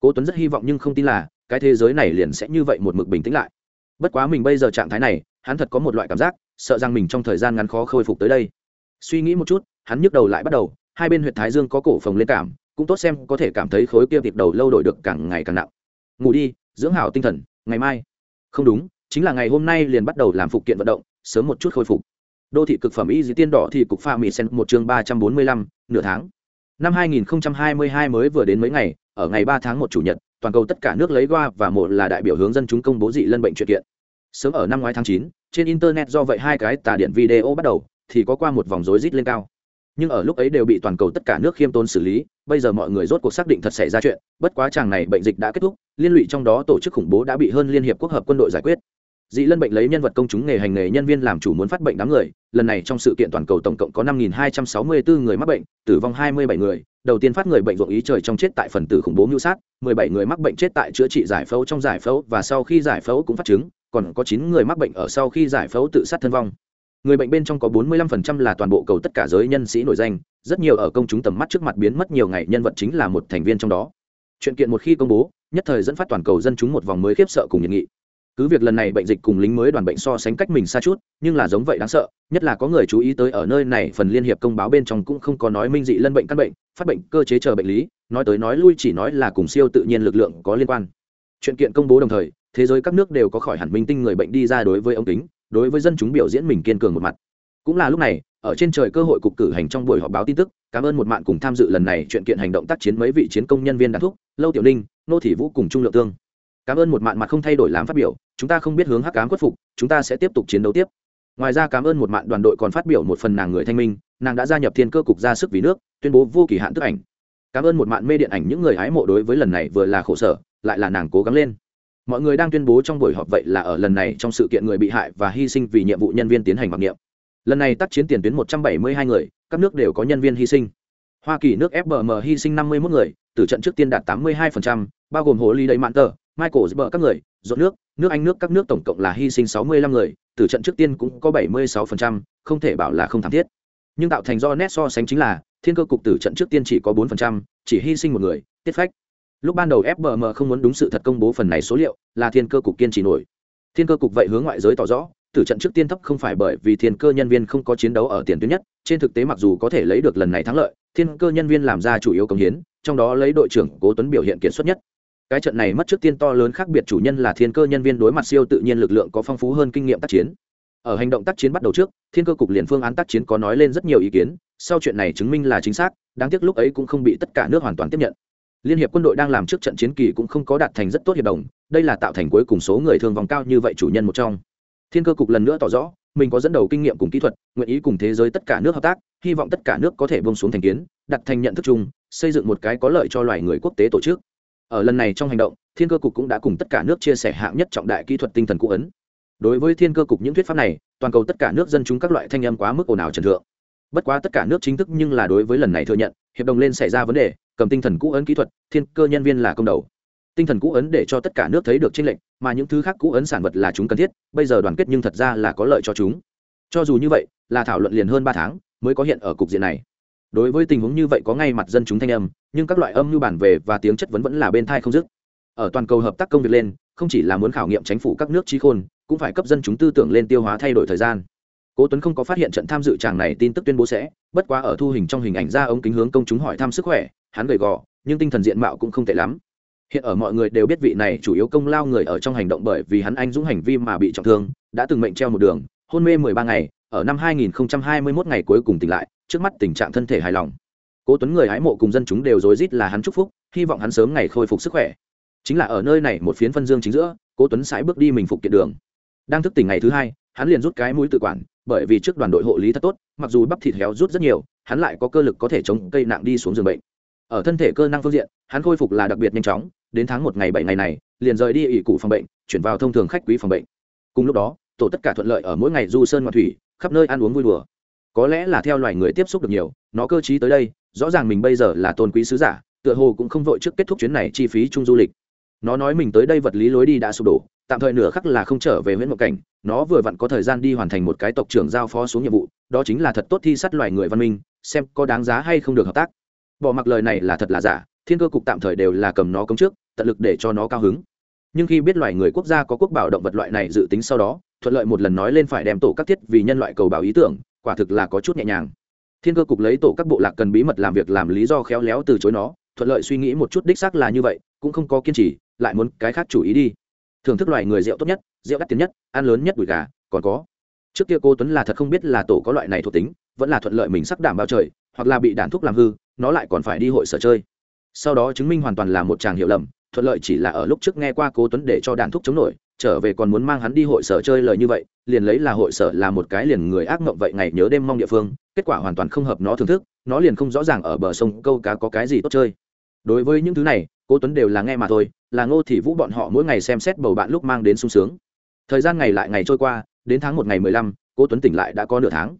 Cố tuấn rất hy vọng nhưng không tin là, cái thế giới này liền sẽ như vậy một mực bình tĩnh lại. Bất quá mình bây giờ trạng thái này, hắn thật có một loại cảm giác sợ rằng mình trong thời gian ngắn khó khôi phục tới đây. Suy nghĩ một chút, hắn nhức đầu lại bắt đầu, hai bên huyện thái dương có cổ phồng lên cảm, cũng tốt xem có thể cảm thấy khối kia tiệp đầu lâu đổi được càng ngày càng nặng. Ngủ đi, dưỡng hảo tinh thần, ngày mai. Không đúng, chính là ngày hôm nay liền bắt đầu làm phụ kiện vận động, sớm một chút khôi phục. Đô thị cực phẩm y Dĩ tiên đỏ thì cục pha mỹ sen một chương ba trăm bốn mươi lăm, nửa tháng. Năm hai nghìn hai mươi hai mới vừa đến mấy ngày, ở ngày ba tháng một chủ nhật, toàn cầu tất cả nước lấy qua và một là đại biểu hướng dân chúng công bố dị lân bệnh chuyện kiện. Sớm ở năm ngoái tháng chín trên internet do vậy hai cái tà điện video bắt đầu, thì có qua một vòng rối rít lên cao. Nhưng ở lúc ấy đều bị toàn cầu tất cả nước khiêm tốn xử lý, bây giờ mọi người rốt cuộc xác định thật xảy ra chuyện, bất quá chàng này bệnh dịch đã kết thúc, liên lụy trong đó tổ chức khủng bố đã bị hơn liên hiệp quốc hợp quân đội giải quyết. Dị lân bệnh lấy nhân vật công chúng nghề hành nghề nhân viên làm chủ muốn phát bệnh đám người, lần này trong sự kiện toàn cầu tổng cộng có năm hai trăm sáu mươi bốn người mắc bệnh, tử vong hai mươi bảy người, đầu tiên phát người bệnh ruộng ý trời trong chết tại phần tử khủng bố mưu sát, mười bảy người mắc bệnh chết tại chữa trị giải phẫu trong giải phẫu và sau khi giải phẫu cũng phát chứng còn có chín người mắc bệnh ở sau khi giải phẫu tự sát thân vong. Người bệnh bên trong có 45% là toàn bộ cầu tất cả giới nhân sĩ nổi danh, rất nhiều ở công chúng tầm mắt trước mặt biến mất nhiều ngày nhân vật chính là một thành viên trong đó. Chuyện kiện một khi công bố, nhất thời dẫn phát toàn cầu dân chúng một vòng mới khiếp sợ cùng nhiệt nghị. Cứ việc lần này bệnh dịch cùng lính mới đoàn bệnh so sánh cách mình xa chút, nhưng là giống vậy đáng sợ, nhất là có người chú ý tới ở nơi này phần liên hiệp công báo bên trong cũng không có nói minh dị lân bệnh căn bệnh, phát bệnh cơ chế chờ bệnh lý, nói tới nói lui chỉ nói là cùng siêu tự nhiên lực lượng có liên quan chuyện kiện công bố đồng thời, thế giới các nước đều có khỏi hẳn minh tinh người bệnh đi ra đối với ông kính, đối với dân chúng biểu diễn mình kiên cường một mặt. Cũng là lúc này, ở trên trời cơ hội cục cử hành trong buổi họp báo tin tức, cảm ơn một mạng cùng tham dự lần này chuyện kiện hành động tác chiến mấy vị chiến công nhân viên đàn thúc, lâu tiểu ninh, nô thị vũ cùng trung lượng tương. Cảm ơn một mạng mặt không thay đổi làm phát biểu, chúng ta không biết hướng hắc cám khuất phục, chúng ta sẽ tiếp tục chiến đấu tiếp. Ngoài ra cảm ơn một mạng đoàn đội còn phát biểu một phần nàng người thanh minh, nàng đã gia nhập thiên cơ cục ra sức vì nước, tuyên bố vô kỳ hạn tức ảnh cảm ơn một mạng mê điện ảnh những người hái mộ đối với lần này vừa là khổ sở lại là nàng cố gắng lên. Mọi người đang tuyên bố trong buổi họp vậy là ở lần này trong sự kiện người bị hại và hy sinh vì nhiệm vụ nhân viên tiến hành mặc niệm. Lần này tác chiến tiền tuyến 172 người các nước đều có nhân viên hy sinh. Hoa kỳ nước fbm hy sinh 51 người từ trận trước tiên đạt 82%, bao gồm hồ ly đầy mạn tờ michael zber các người dọn nước nước anh nước các nước tổng cộng là hy sinh 65 người từ trận trước tiên cũng có 76%, không thể bảo là không thảm thiết nhưng tạo thành do nét so sánh chính là thiên cơ cục tử trận trước tiên chỉ có bốn phần trăm, chỉ hy sinh một người tiết phách. Lúc ban đầu fbm không muốn đúng sự thật công bố phần này số liệu là thiên cơ cục kiên trì nổi. Thiên cơ cục vậy hướng ngoại giới tỏ rõ tử trận trước tiên thấp không phải bởi vì thiên cơ nhân viên không có chiến đấu ở tiền tuyến nhất trên thực tế mặc dù có thể lấy được lần này thắng lợi thiên cơ nhân viên làm ra chủ yếu công hiến trong đó lấy đội trưởng cố tuấn biểu hiện kiệt xuất nhất. Cái trận này mất trước tiên to lớn khác biệt chủ nhân là thiên cơ nhân viên đối mặt siêu tự nhiên lực lượng có phong phú hơn kinh nghiệm tác chiến ở hành động tác chiến bắt đầu trước, thiên cơ cục liền phương án tác chiến có nói lên rất nhiều ý kiến, sau chuyện này chứng minh là chính xác, đáng tiếc lúc ấy cũng không bị tất cả nước hoàn toàn tiếp nhận. Liên hiệp quân đội đang làm trước trận chiến kỳ cũng không có đạt thành rất tốt hiệp đồng, đây là tạo thành cuối cùng số người thương vòng cao như vậy chủ nhân một trong. Thiên cơ cục lần nữa tỏ rõ, mình có dẫn đầu kinh nghiệm cùng kỹ thuật, nguyện ý cùng thế giới tất cả nước hợp tác, hy vọng tất cả nước có thể bông xuống thành kiến, đặt thành nhận thức chung, xây dựng một cái có lợi cho loài người quốc tế tổ chức. Ở lần này trong hành động, thiên cơ cục cũng đã cùng tất cả nước chia sẻ hạng nhất trọng đại kỹ thuật tinh thần cũ ấn đối với thiên cơ cục những thuyết pháp này, toàn cầu tất cả nước dân chúng các loại thanh âm quá mức ồn ào trần thượng. Bất quá tất cả nước chính thức nhưng là đối với lần này thừa nhận, hiệp đồng lên xảy ra vấn đề, cầm tinh thần cũ ấn kỹ thuật, thiên cơ nhân viên là công đầu. Tinh thần cũ ấn để cho tất cả nước thấy được tranh lệnh mà những thứ khác cũ ấn sản vật là chúng cần thiết, bây giờ đoàn kết nhưng thật ra là có lợi cho chúng. Cho dù như vậy, là thảo luận liền hơn ba tháng mới có hiện ở cục diện này. Đối với tình huống như vậy có ngay mặt dân chúng thanh âm, nhưng các loại âm như bản về và tiếng chất vấn vẫn là bên thai không dứt. Ở toàn cầu hợp tác công việc lên, không chỉ là muốn khảo nghiệm chính phủ các nước trí khôn cũng phải cấp dân chúng tư tưởng lên tiêu hóa thay đổi thời gian. Cố tuấn không có phát hiện trận tham dự chàng này tin tức tuyên bố sẽ, bất quá ở thu hình trong hình ảnh ra ống kính hướng công chúng hỏi thăm sức khỏe, hắn gầy gò, nhưng tinh thần diện mạo cũng không tệ lắm. Hiện ở mọi người đều biết vị này chủ yếu công lao người ở trong hành động bởi vì hắn anh dũng hành vi mà bị trọng thương, đã từng mệnh treo một đường, hôn mê 13 ngày, ở năm 2021 ngày cuối cùng tỉnh lại, trước mắt tình trạng thân thể hài lòng. Cố tuấn người hái mộ cùng dân chúng đều rối rít là hắn chúc phúc, hy vọng hắn sớm ngày khôi phục sức khỏe. Chính là ở nơi này một phiến phân dương chính giữa, cố tuấn sải bước đi mình phục kiện đường đang thức tỉnh ngày thứ hai, hắn liền rút cái mũi tự quản, bởi vì trước đoàn đội hộ lý thật tốt, mặc dù bắp thịt héo rút rất nhiều, hắn lại có cơ lực có thể chống cây nặng đi xuống giường bệnh. Ở thân thể cơ năng phương diện, hắn khôi phục là đặc biệt nhanh chóng, đến tháng một ngày bảy ngày này, liền rời đi ỷ cụ phòng bệnh, chuyển vào thông thường khách quý phòng bệnh. Cùng lúc đó, tổ tất cả thuận lợi ở mỗi ngày du sơn ngoạn thủy, khắp nơi ăn uống vui đùa. Có lẽ là theo loài người tiếp xúc được nhiều, nó cơ t tới đây, rõ ràng mình bây giờ là tôn quý sứ giả, tựa hồ cũng không vội trước kết thúc chuyến này chi phí chung du lịch. Nó nói mình tới đây vật lý lối đi đã sụp đổ tạm thời nửa khắc là không trở về huyện mộng cảnh, nó vừa vặn có thời gian đi hoàn thành một cái tộc trưởng giao phó xuống nhiệm vụ, đó chính là thật tốt thi sát loài người văn minh, xem có đáng giá hay không được hợp tác. Bỏ mặc lời này là thật là giả, thiên cơ cục tạm thời đều là cầm nó cống trước, tận lực để cho nó cao hứng. Nhưng khi biết loài người quốc gia có quốc bảo động vật loại này dự tính sau đó, thuận lợi một lần nói lên phải đem tổ các thiết vì nhân loại cầu bảo ý tưởng, quả thực là có chút nhẹ nhàng. Thiên cơ cục lấy tổ các bộ lạc cần bí mật làm việc làm lý do khéo léo từ chối nó, thuận lợi suy nghĩ một chút đích xác là như vậy, cũng không có kiên trì, lại muốn cái khác chủ ý đi thưởng thức loài người rượu tốt nhất, rượu đắt tiền nhất, ăn lớn nhất đùi gà, còn có. Trước kia cô tuấn là thật không biết là tổ có loại này thuộc tính, vẫn là thuận lợi mình sắc đảm bao trời, hoặc là bị đản thuốc làm hư, nó lại còn phải đi hội sở chơi. Sau đó chứng minh hoàn toàn là một chàng hiểu lầm, thuận lợi chỉ là ở lúc trước nghe qua cố tuấn để cho đàn thuốc chống nổi, trở về còn muốn mang hắn đi hội sở chơi lời như vậy, liền lấy là hội sở là một cái liền người ác mộng vậy ngày nhớ đêm mong địa phương, kết quả hoàn toàn không hợp nó thưởng thức, nó liền không rõ ràng ở bờ sông câu cá có cái gì tốt chơi. Đối với những thứ này cố tuấn đều là nghe mà thôi là ngô thị vũ bọn họ mỗi ngày xem xét bầu bạn lúc mang đến sung sướng. Thời gian ngày lại ngày trôi qua, đến tháng một ngày mười lăm, cố tuấn tỉnh lại đã có nửa tháng.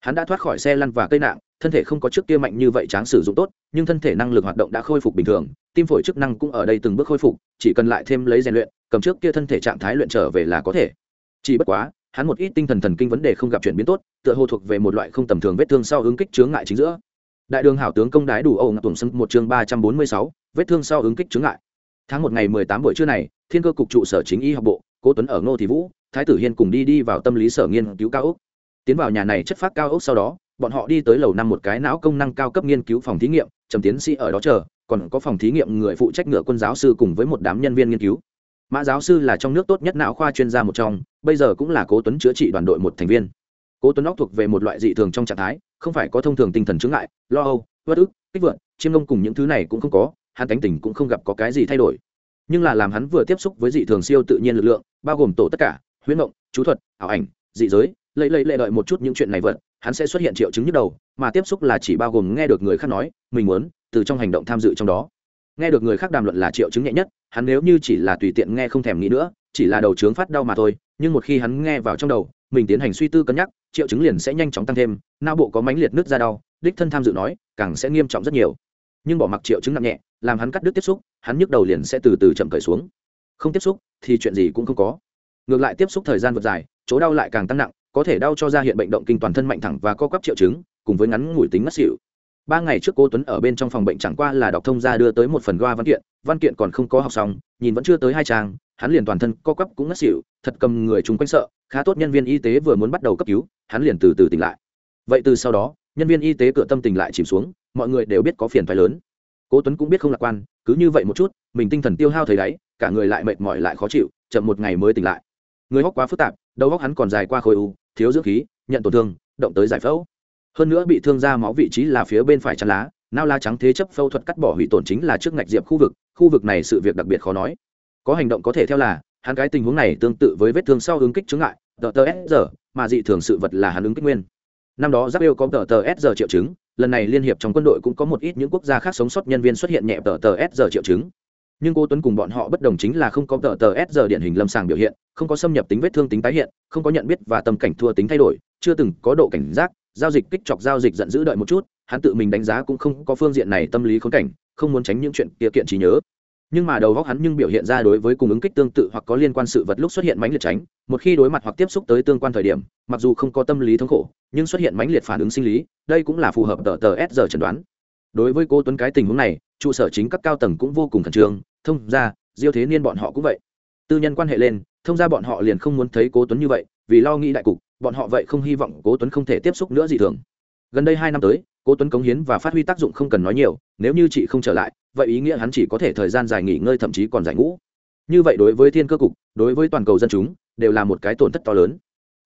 Hắn đã thoát khỏi xe lăn và cây nạn thân thể không có trước kia mạnh như vậy tráng sử dụng tốt, nhưng thân thể năng lực hoạt động đã khôi phục bình thường, tim phổi chức năng cũng ở đây từng bước khôi phục, chỉ cần lại thêm lấy rèn luyện, cầm trước kia thân thể trạng thái luyện trở về là có thể. Chỉ bất quá, hắn một ít tinh thần thần kinh vấn đề không gặp chuyển biến tốt, tựa hồ thuộc về một loại không tầm thường vết thương sau ứng kích chướng ngại chính giữa. Đại đường hảo tướng công đái đủ âu ngạc tuồng sưng một chương ba trăm bốn mươi sáu, vết thương sau ứng kích chướng ngại tháng một ngày mười tám buổi trưa này, thiên cơ cục trụ sở chính y học bộ, cố tuấn ở ngô thị vũ, thái tử hiên cùng đi đi vào tâm lý sở nghiên cứu cao ốc. Tiến vào nhà này chất phát cao ốc sau đó, bọn họ đi tới lầu năm một cái não công năng cao cấp nghiên cứu phòng thí nghiệm, trầm tiến sĩ ở đó chờ, còn có phòng thí nghiệm người phụ trách ngựa quân giáo sư cùng với một đám nhân viên nghiên cứu. Mã giáo sư là trong nước tốt nhất não khoa chuyên gia một trong, bây giờ cũng là cố tuấn chữa trị đoàn đội một thành viên. Cố tuấn óc thuộc về một loại dị thường trong trạng thái, không phải có thông thường tinh thần chứng ngại, lo âu, uất ức, kích vượn chiêm ngông cùng những thứ này cũng không có hắn cánh tình cũng không gặp có cái gì thay đổi. Nhưng là làm hắn vừa tiếp xúc với dị thường siêu tự nhiên lực lượng, bao gồm tổ tất cả, huyễn mộng, chú thuật, ảo ảnh, dị giới lấy lấy lệ đợi một chút những chuyện này vật, hắn sẽ xuất hiện triệu chứng nhức đầu, mà tiếp xúc là chỉ bao gồm nghe được người khác nói, mình muốn, từ trong hành động tham dự trong đó. Nghe được người khác đàm luận là triệu chứng nhẹ nhất, hắn nếu như chỉ là tùy tiện nghe không thèm nghĩ nữa, chỉ là đầu trướng phát đau mà thôi, nhưng một khi hắn nghe vào trong đầu, mình tiến hành suy tư cân nhắc, triệu chứng liền sẽ nhanh chóng tăng thêm, não bộ có mãnh liệt nước ra đau, đích thân tham dự nói, càng sẽ nghiêm trọng rất nhiều nhưng bỏ mặc triệu chứng nặng nhẹ, làm hắn cắt đứt tiếp xúc, hắn nhức đầu liền sẽ từ từ chậm cởi xuống. Không tiếp xúc thì chuyện gì cũng không có. Ngược lại tiếp xúc thời gian vượt dài, chỗ đau lại càng tăng nặng, có thể đau cho ra hiện bệnh động kinh toàn thân mạnh thẳng và co quắp triệu chứng, cùng với ngắn ngủi tính ngất xỉu. Ba ngày trước cô tuấn ở bên trong phòng bệnh chẳng qua là đọc thông ra đưa tới một phần goa văn kiện văn kiện còn không có học xong, nhìn vẫn chưa tới hai trang, hắn liền toàn thân co quắp cũng ngất xỉu, thật cầm người chúng quanh sợ, khá tốt nhân viên y tế vừa muốn bắt đầu cấp cứu, hắn liền từ từ tỉnh lại. Vậy từ sau đó nhân viên y tế cửa tâm tình lại chìm xuống, mọi người đều biết có phiền phái lớn. Cố tuấn cũng biết không lạc quan, cứ như vậy một chút, mình tinh thần tiêu hao thấy đáy, cả người lại mệt mỏi lại khó chịu, chậm một ngày mới tỉnh lại. Người hóc quá phức tạp, đầu hóc hắn còn dài qua khối u, thiếu dưỡng khí, nhận tổn thương, động tới giải phẫu. Hơn nữa bị thương ra máu vị trí là phía bên phải chắn lá, nao la trắng thế chấp phẫu thuật cắt bỏ hủy tổn chính là trước ngạch diệp khu vực khu vực này sự việc đặc biệt khó nói. Có hành động có thể theo là, hắn cái tình huống này tương tự với vết thương sau ứng kích chứng ngại, tờ tờ s giờ mà dị thường sự vật là hắn ứng kích nguyên năm đó giáp yêu có tờ tờ s giờ triệu chứng, lần này liên hiệp trong quân đội cũng có một ít những quốc gia khác sống sót nhân viên xuất hiện nhẹ tờ tờ s giờ triệu chứng. Nhưng cô tuấn cùng bọn họ bất đồng chính là không có tờ tờ s giờ điển hình lâm sàng biểu hiện, không có xâm nhập tính vết thương tính tái hiện, không có nhận biết và tâm cảnh thua tính thay đổi, chưa từng có độ cảnh giác, giao dịch kích chọc giao dịch giận dữ đợi một chút, hắn tự mình đánh giá cũng không có phương diện này tâm lý khốn cảnh, không muốn tránh những chuyện kia kiện trí nhớ nhưng mà đầu góc hắn nhưng biểu hiện ra đối với cùng ứng kích tương tự hoặc có liên quan sự vật lúc xuất hiện mãnh liệt tránh, một khi đối mặt hoặc tiếp xúc tới tương quan thời điểm, mặc dù không có tâm lý thống khổ, nhưng xuất hiện mãnh liệt phản ứng sinh lý, đây cũng là phù hợp tờ tờ s giờ chẩn đoán. Đối với cô tuấn cái tình huống này, trụ sở chính các cao tầng cũng vô cùng khẩn trương, thông ra, diêu thế niên bọn họ cũng vậy. Tư nhân quan hệ lên, thông ra bọn họ liền không muốn thấy cố tuấn như vậy, vì lo nghĩ đại cục, bọn họ vậy không hy vọng cố tuấn không thể tiếp xúc nữa gì thường. Gần đây hai năm tới cố tuấn cống hiến và phát huy tác dụng không cần nói nhiều, nếu như chị không trở lại, vậy ý nghĩa hắn chỉ có thể thời gian dài nghỉ ngơi thậm chí còn giải ngũ. Như vậy đối với thiên cơ cục, đối với toàn cầu dân chúng, đều là một cái tổn thất to lớn.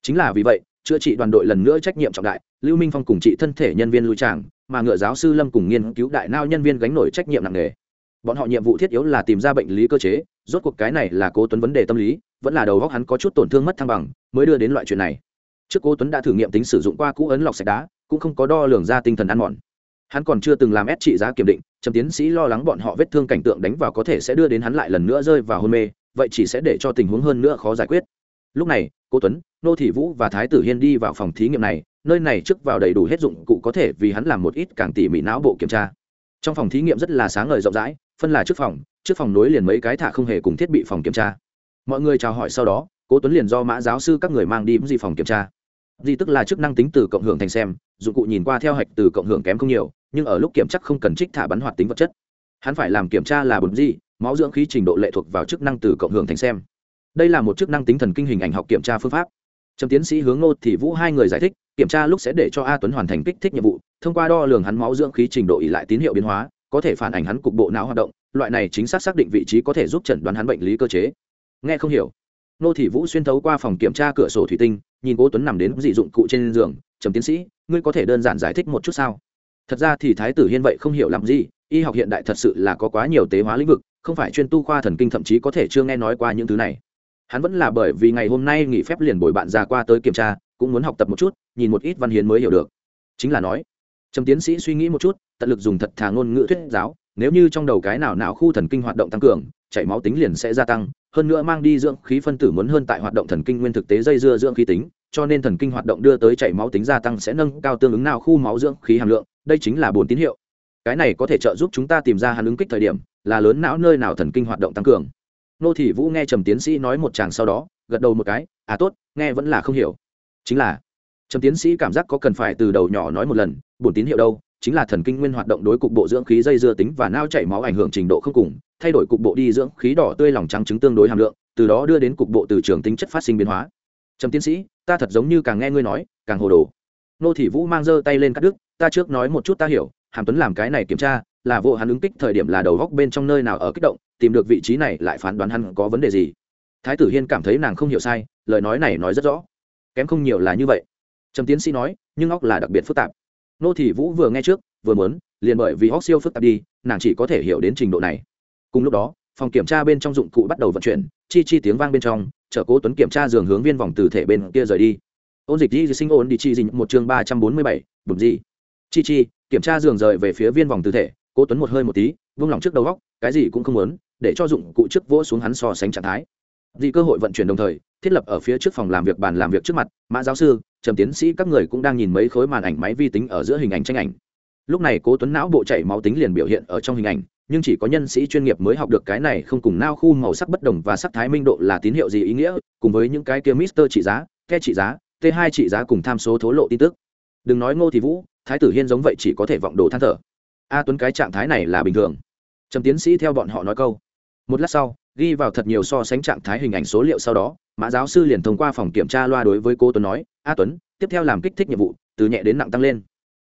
Chính là vì vậy, chữa trị đoàn đội lần nữa trách nhiệm trọng đại, lưu minh phong cùng trị thân thể nhân viên lui tràng, mà ngựa giáo sư lâm cùng nghiên cứu đại nao nhân viên gánh nổi trách nhiệm nặng nề. Bọn họ nhiệm vụ thiết yếu là tìm ra bệnh lý cơ chế, rốt cuộc cái này là cố tuấn vấn đề tâm lý, vẫn là đầu góc hắn có chút tổn thương mất thăng bằng, mới đưa đến loại chuyện này. Trước cố tuấn đã thử nghiệm tính sử dụng qua cũ ấn lọc sạch đá cũng không có đo lường ra tinh thần ăn mòn. Hắn còn chưa từng làm ép trị giá kiểm định, trầm tiến sĩ lo lắng bọn họ vết thương cảnh tượng đánh vào có thể sẽ đưa đến hắn lại lần nữa rơi vào hôn mê, vậy chỉ sẽ để cho tình huống hơn nữa khó giải quyết. Lúc này cô tuấn, nô thị vũ và thái tử hiên đi vào phòng thí nghiệm này, nơi này trước vào đầy đủ hết dụng cụ có thể vì hắn làm một ít càng tỉ mỉ não bộ kiểm tra. Trong phòng thí nghiệm rất là sáng ngời rộng rãi, phân là trước phòng trước phòng nối liền mấy cái thả không hề cùng thiết bị phòng kiểm tra. Mọi người chào hỏi sau đó, cố tuấn liền do mã giáo sư các người mang đi gì phòng kiểm tra gì tức là chức năng tính từ cộng hưởng thành xem, dụng cụ nhìn qua theo hạch từ cộng hưởng kém không nhiều, nhưng ở lúc kiểm chắc không cần trích thả bắn hoạt tính vật chất. Hắn phải làm kiểm tra là bột gì máu dưỡng khí trình độ lệ thuộc vào chức năng từ cộng hưởng thành xem. Đây là một chức năng tính thần kinh hình ảnh học kiểm tra phương pháp. Trầm tiến sĩ hướng nô thì vũ hai người giải thích, kiểm tra lúc sẽ để cho a tuấn hoàn thành kích thích nhiệm vụ, thông qua đo lường hắn máu dưỡng khí trình độ ỉ lại tín hiệu biến hóa, có thể phản ảnh hắn cục bộ não hoạt động, loại này chính xác xác định vị trí có thể giúp chẩn đoán hắn bệnh lý cơ chế. Nghe không hiểu nô thị vũ xuyên thấu qua phòng kiểm tra cửa sổ thủy tinh, nhìn cố tuấn nằm đến dị dụng cụ trên giường, trầm tiến sĩ, ngươi có thể đơn giản giải thích một chút sao? Thật ra thì thái tử hiên vậy không hiểu làm gì, y học hiện đại thật sự là có quá nhiều tế hóa lĩnh vực, không phải chuyên tu khoa thần kinh thậm chí có thể chưa nghe nói qua những thứ này. Hắn vẫn là bởi vì ngày hôm nay nghỉ phép liền bồi bạn già qua tới kiểm tra, cũng muốn học tập một chút, nhìn một ít văn hiến mới hiểu được. Chính là nói, trầm tiến sĩ suy nghĩ một chút, tận lực dùng thật thà ngôn ngữ thuyết giáo, nếu như trong đầu cái nào nào khu thần kinh hoạt động tăng cường, chảy máu tính liền sẽ gia tăng hơn nữa mang đi dưỡng khí phân tử muốn hơn tại hoạt động thần kinh nguyên thực tế dây dưa dưỡng khí tính, cho nên thần kinh hoạt động đưa tới chảy máu tính gia tăng sẽ nâng cao tương ứng nào khu máu dưỡng khí hàm lượng, đây chính là bốn tín hiệu. Cái này có thể trợ giúp chúng ta tìm ra hàn ứng kích thời điểm, là lớn não nơi nào thần kinh hoạt động tăng cường. Nô thị vũ nghe trầm tiến sĩ nói một chàng sau đó, gật đầu một cái à tốt, nghe vẫn là không hiểu. Chính là. Trầm tiến sĩ cảm giác có cần phải từ đầu nhỏ nói một lần, bổn tín hiệu đâu? Chính là thần kinh nguyên hoạt động đối cục bộ dưỡng khí dây dưa tính và nao chảy máu ảnh hưởng trình độ không cùng thay đổi cục bộ đi dưỡng khí đỏ tươi lòng trắng trứng tương đối hàm lượng, từ đó đưa đến cục bộ từ trường tính chất phát sinh biến hóa. Trầm tiến sĩ, ta thật giống như càng nghe ngươi nói, càng hồ đồ. Nô thị vũ mang giơ tay lên cắt đứt, ta trước nói một chút ta hiểu, hàm tuấn làm cái này kiểm tra, là vô hắn ứng kích thời điểm là đầu góc bên trong nơi nào ở kích động, tìm được vị trí này lại phán đoán hắn có vấn đề gì. Thái tử hiên cảm thấy nàng không hiểu sai, lời nói này nói rất rõ. Kém không nhiều là như vậy. Trầm tiến sĩ nói, nhưng óc là đặc biệt phức tạp. Nô thị vũ vừa nghe trước, vừa muốn, liền bởi vì óc siêu phức tạp đi, nàng chỉ có thể hiểu đến trình độ này cùng lúc đó, phòng kiểm tra bên trong dụng cụ bắt đầu vận chuyển, chi chi tiếng vang bên trong chở cố tuấn kiểm tra giường hướng viên vòng từ thể bên kia rời đi. Ôn dịch di sinh ôn đi chi dình một chương ba trăm bốn mươi bảy bùm gì? Chi chi, kiểm tra giường rời về phía viên vòng từ thể, cố tuấn một hơi một tí, vung lòng trước đầu góc, cái gì cũng không muốn, để cho dụng cụ trước vỗ xuống hắn so sánh trạng thái. Dị cơ hội vận chuyển đồng thời, thiết lập ở phía trước phòng làm việc bàn làm việc trước mặt, mã giáo sư, trầm tiến sĩ các người cũng đang nhìn mấy khối màn ảnh máy vi tính ở giữa hình ảnh tranh ảnh. Lúc này cố tuấn não bộ chảy máu tính liền biểu hiện ở trong hình ảnh nhưng chỉ có nhân sĩ chuyên nghiệp mới học được cái này không cùng nao khu màu sắc bất đồng và sắc thái minh độ là tín hiệu gì ý nghĩa, cùng với những cái kia mister trị giá, ke trị giá, t 2 trị giá cùng tham số thố lộ tin tức. Đừng nói ngô thì vũ, thái tử hiên giống vậy chỉ có thể vọng đồ than thở. A tuấn cái trạng thái này là bình thường. Trầm tiến sĩ theo bọn họ nói câu. Một lát sau, ghi vào thật nhiều so sánh trạng thái hình ảnh số liệu sau đó, mã giáo sư liền thông qua phòng kiểm tra loa đối với cô tuấn nói, a tuấn, tiếp theo làm kích thích nhiệm vụ, từ nhẹ đến nặng tăng lên.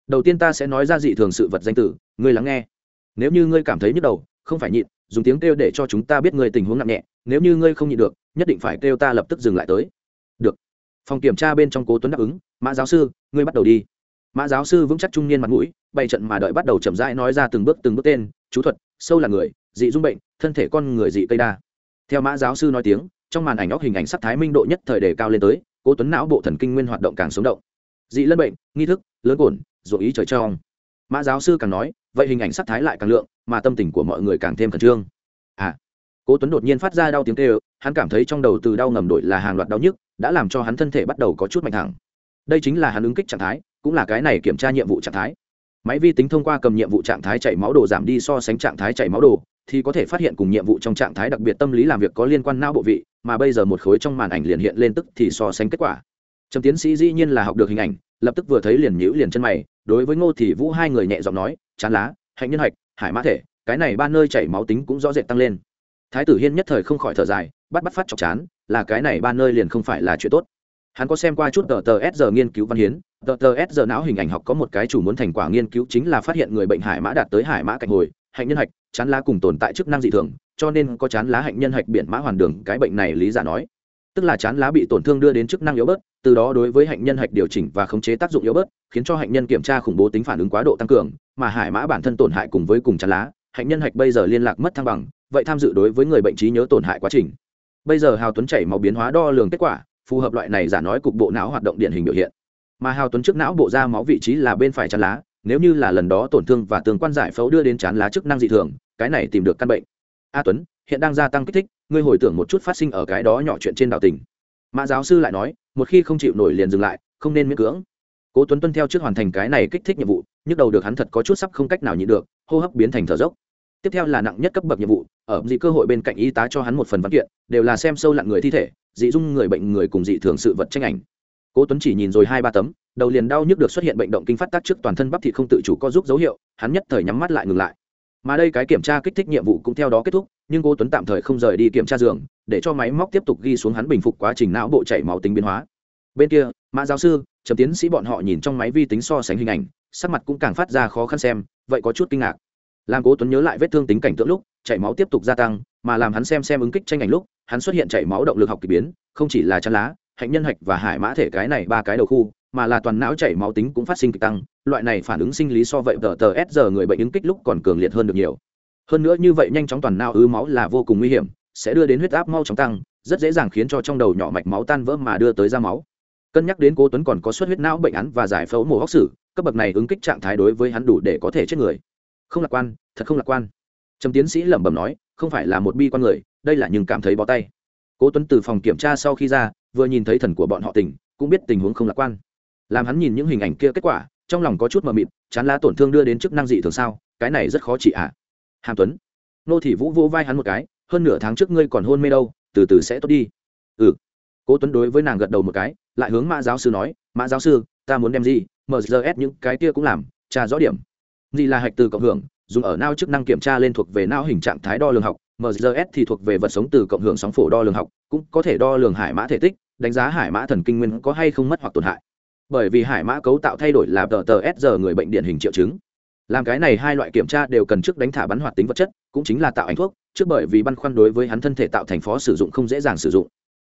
Đầu tiên ta sẽ nói ra dị thường sự vật danh tử ngươi lắng nghe nếu như ngươi cảm thấy nhức đầu, không phải nhịn, dùng tiếng kêu để cho chúng ta biết ngươi tình huống nặng nhẹ. Nếu như ngươi không nhịn được, nhất định phải kêu ta lập tức dừng lại tới. Được. Phòng kiểm tra bên trong cố tuấn đáp ứng, mã giáo sư, ngươi bắt đầu đi. Mã giáo sư vững chắc trung niên mặt mũi bày trận mà đợi bắt đầu chậm rãi nói ra từng bước từng bước tên, chú thuật, sâu là người, dị dung bệnh, thân thể con người dị cây đa. Theo mã giáo sư nói tiếng, trong màn ảnh óc hình ảnh sắc thái minh độ nhất thời đề cao lên tới, cố tuấn não bộ thần kinh nguyên hoạt động càng sống động. Dị lân bệnh, nghi thức lớn cổn rồi ý trời trong mã giáo sư càng nói vậy hình ảnh sắc thái lại càng lượng, mà tâm tình của mọi người càng thêm khẩn trương. À cố tuấn đột nhiên phát ra đau tiếng kêu, hắn cảm thấy trong đầu từ đau ngầm đổi là hàng loạt đau nhức, đã làm cho hắn thân thể bắt đầu có chút mạnh thẳng. Đây chính là hắn ứng kích trạng thái, cũng là cái này kiểm tra nhiệm vụ trạng thái. Máy vi tính thông qua cầm nhiệm vụ trạng thái chảy máu đồ giảm đi so sánh trạng thái chảy máu đồ, thì có thể phát hiện cùng nhiệm vụ trong trạng thái đặc biệt tâm lý làm việc có liên quan não bộ vị, mà bây giờ một khối trong màn ảnh liền hiện lên tức thì so sánh kết quả. Trầm tiến sĩ dĩ nhiên là học được hình ảnh lập tức vừa thấy liền nhữ liền chân mày, đối với ngô thì vũ hai người nhẹ giọng nói, chán lá, hạnh nhân hạch, hải mã thể, cái này ba nơi chảy máu tính cũng rõ rệt tăng lên. Thái tử hiên nhất thời không khỏi thở dài, bắt bắt phát chọc chán, là cái này ba nơi liền không phải là chuyện tốt. Hắn có xem qua chút tờ tờ s giờ nghiên cứu văn hiến, tờ tờ s giờ não hình ảnh học có một cái chủ muốn thành quả nghiên cứu chính là phát hiện người bệnh hải mã đạt tới hải mã cạnh hồi, hạnh nhân hạch, chán lá cùng tồn tại chức năng dị thường, cho nên có chán lá hạnh nhân hạch biển mã hoàn đường, cái bệnh này lý giả nói tức là chán lá bị tổn thương đưa đến chức năng yếu bớt, từ đó đối với hạnh nhân hạch điều chỉnh và khống chế tác dụng yếu bớt, khiến cho hạnh nhân kiểm tra khủng bố tính phản ứng quá độ tăng cường, mà hải mã bản thân tổn hại cùng với cùng chán lá, hạnh nhân hạch bây giờ liên lạc mất thăng bằng, vậy tham dự đối với người bệnh trí nhớ tổn hại quá trình. Bây giờ hào tuấn chảy máu biến hóa đo lường kết quả, phù hợp loại này giả nói cục bộ não hoạt động điển hình biểu hiện. Mà hào tuấn trước não bộ ra máu vị trí là bên phải chán lá, nếu như là lần đó tổn thương và tương quan giải phẫu đưa đến chán lá chức năng dị thường, cái này tìm được căn bệnh. A tuấn, hiện đang gia tăng kích thích ngươi hồi tưởng một chút phát sinh ở cái đó nhỏ chuyện trên đảo tỉnh mã giáo sư lại nói, một khi không chịu nổi liền dừng lại, không nên miễn cưỡng. Cố tuấn tuân theo trước hoàn thành cái này kích thích nhiệm vụ, nhức đầu được hắn thật có chút sắp không cách nào nhịn được, hô hấp biến thành thở dốc. Tiếp theo là nặng nhất cấp bậc nhiệm vụ, ở dị cơ hội bên cạnh y tá cho hắn một phần văn kiện, đều là xem sâu lặn người thi thể, dị dung người bệnh người cùng dị thường sự vật tranh ảnh. Cố tuấn chỉ nhìn rồi hai ba tấm, đầu liền đau nhức được xuất hiện bệnh động kinh phát tác trước toàn thân bắp thịt không tự chủ có giúp dấu hiệu, hắn nhất thời nhắm mắt lại ngừng lại. Mà đây cái kiểm tra kích thích nhiệm vụ cũng theo đó kết thúc nhưng cố tuấn tạm thời không rời đi kiểm tra giường, để cho máy móc tiếp tục ghi xuống hắn bình phục quá trình não bộ chảy máu tính biến hóa. Bên kia, mã giáo sư, trầm tiến sĩ bọn họ nhìn trong máy vi tính so sánh hình ảnh, sắc mặt cũng càng phát ra khó khăn xem, vậy có chút kinh ngạc. Làm cố tuấn nhớ lại vết thương tính cảnh tượng lúc, chảy máu tiếp tục gia tăng, mà làm hắn xem xem ứng kích tranh ảnh lúc, hắn xuất hiện chảy máu động lực học kỳ biến, không chỉ là chăn lá, hạnh nhân hạch và hải mã thể cái này ba cái đầu khu, mà là toàn não chảy máu tính cũng phát sinh kịch tăng, loại này phản ứng sinh lý so vậy tờ tờ s giờ người bệnh ứng kích lúc còn cường liệt hơn được nhiều hơn nữa như vậy nhanh chóng toàn não ứ máu là vô cùng nguy hiểm, sẽ đưa đến huyết áp mau chóng tăng, rất dễ dàng khiến cho trong đầu nhỏ mạch máu tan vỡ mà đưa tới ra máu. Cân nhắc đến cố tuấn còn có suất huyết não bệnh án và giải phẫu mổ hóc sử, cấp bậc này ứng kích trạng thái đối với hắn đủ để có thể chết người. Không lạc quan, thật không lạc quan. Trầm tiến sĩ lẩm bẩm nói, không phải là một bi con người, đây là nhưng cảm thấy bó tay. Cố tuấn từ phòng kiểm tra sau khi ra, vừa nhìn thấy thần của bọn họ tỉnh, cũng biết tình huống không lạc quan. Làm hắn nhìn những hình ảnh kia kết quả, trong lòng có chút mờ mịt, chán lá tổn thương đưa đến chức năng dị thường sao, cái này rất khó trị ạ. à hàm tuấn. Nô thị vũ vỗ vai hắn một cái, hơn nửa tháng trước ngươi còn hôn mê đâu, từ từ sẽ tốt đi. Ừ. Cố tuấn đối với nàng gật đầu một cái, lại hướng mã giáo sư nói, mã giáo sư, ta muốn đem gì mrs những cái kia cũng làm, tra rõ điểm. Gì là hạch từ cộng hưởng, dùng ở não chức năng kiểm tra lên thuộc về não hình trạng thái đo lường học mrs thì thuộc về vật sống từ cộng hưởng sóng phổ đo lường học, cũng có thể đo lường hải mã thể tích, đánh giá hải mã thần kinh nguyên có hay không mất hoặc tổn hại. Bởi vì hải mã cấu tạo thay đổi là tờ tờ s giờ người bệnh điển hình triệu chứng làm cái này hai loại kiểm tra đều cần trước đánh thả bắn hoạt tính vật chất, cũng chính là tạo ảnh thuốc, trước bởi vì băn khoăn đối với hắn thân thể tạo thành phó sử dụng không dễ dàng sử dụng.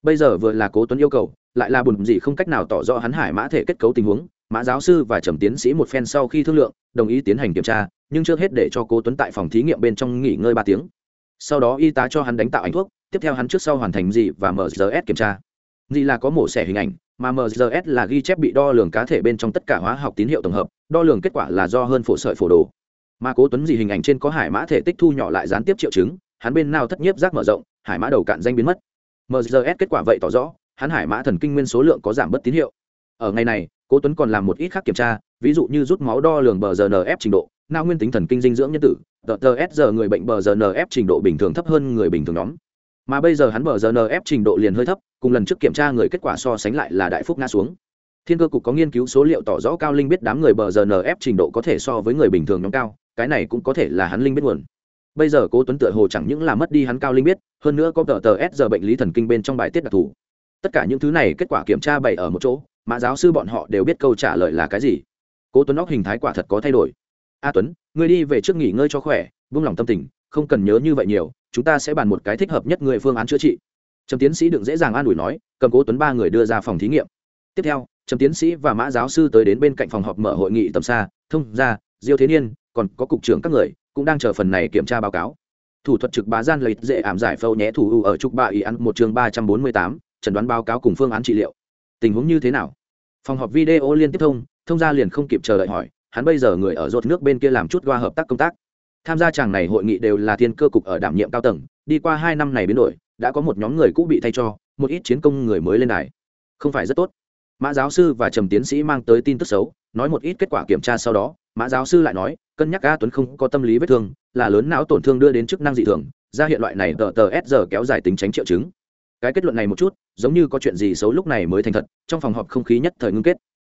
Bây giờ vừa là cố tuấn yêu cầu, lại là buồn gì không cách nào tỏ rõ hắn hải mã thể kết cấu tình huống, mã giáo sư và trầm tiến sĩ một phen sau khi thương lượng, đồng ý tiến hành kiểm tra, nhưng trước hết để cho cố tuấn tại phòng thí nghiệm bên trong nghỉ ngơi ba tiếng. Sau đó y tá cho hắn đánh tạo ảnh thuốc, tiếp theo hắn trước sau hoàn thành gì và mở giờ s kiểm tra. Gì là có mổ xẻ hình ảnh mà mrs là ghi chép bị đo lường cá thể bên trong tất cả hóa học tín hiệu tổng hợp, đo lường kết quả là do hơn phổ sợi phổ đồ. Mà cố tuấn gì hình ảnh trên có hải mã thể tích thu nhỏ lại gián tiếp triệu chứng, hắn bên nào thất nhiếp giác mở rộng, hải mã đầu cạn danh biến mất. Mrs kết quả vậy tỏ rõ, hắn hải mã thần kinh nguyên số lượng có giảm bất tín hiệu. Ở ngày này, cố tuấn còn làm một ít khác kiểm tra, ví dụ như rút máu đo lường bờ rnf trình độ não nguyên tính thần kinh dinh dưỡng nhân tử tts người bệnh bờ rnf trình độ bình thường thấp hơn người bình thường nhóm mà bây giờ hắn bờ nf trình độ liền hơi thấp, cùng lần trước kiểm tra người kết quả so sánh lại là đại phúc ngã xuống. Thiên cơ cục có nghiên cứu số liệu tỏ rõ cao linh biết đám người bờ rnf trình độ có thể so với người bình thường nhóm cao, cái này cũng có thể là hắn linh biết nguồn. Bây giờ cố tuấn tựa hồ chẳng những là mất đi hắn cao linh biết, hơn nữa có tờ tờ s giờ bệnh lý thần kinh bên trong bài tiết đặc thù. Tất cả những thứ này kết quả kiểm tra bày ở một chỗ, mà giáo sư bọn họ đều biết câu trả lời là cái gì. Cố tuấn óc hình thái quả thật có thay đổi. A tuấn, ngươi đi về trước nghỉ ngơi cho khỏe buông lòng tâm tình, không cần nhớ như vậy nhiều chúng ta sẽ bàn một cái thích hợp nhất người phương án chữa trị. Trầm tiến sĩ đừng dễ dàng an ủi nói, cầm cố tuấn ba người đưa ra phòng thí nghiệm. Tiếp theo, trầm tiến sĩ và mã giáo sư tới đến bên cạnh phòng họp mở hội nghị tầm xa, thông ra, diêu thế niên, còn có cục trưởng các người, cũng đang chờ phần này kiểm tra báo cáo. Thủ thuật trực bá gian lợi dễ ảm giải phâu nhé thủ ở trục bạ ý ăn một chương ba trăm bốn mươi tám, chẩn đoán báo cáo cùng phương án trị liệu. Tình huống như thế nào? Phòng họp video liên tiếp thông thông gia liền không kịp chờ đợi hỏi, hắn bây giờ người ở rột nước bên kia làm chút qua hợp tác công tác tham gia chàng này hội nghị đều là thiên cơ cục ở đảm nhiệm cao tầng, đi qua hai năm này biến đổi, đã có một nhóm người cũ bị thay cho, một ít chiến công người mới lên đài. Không phải rất tốt. Mã giáo sư và trầm tiến sĩ mang tới tin tức xấu, nói một ít kết quả kiểm tra sau đó, mã giáo sư lại nói, cân nhắc a tuấn không có tâm lý vết thương, là lớn não tổn thương đưa đến chức năng dị thường, ra hiện loại này tờ tờ s giờ kéo dài tính tránh triệu chứng. Cái kết luận này một chút, giống như có chuyện gì xấu lúc này mới thành thật, trong phòng họp không khí nhất thời ngưng kết.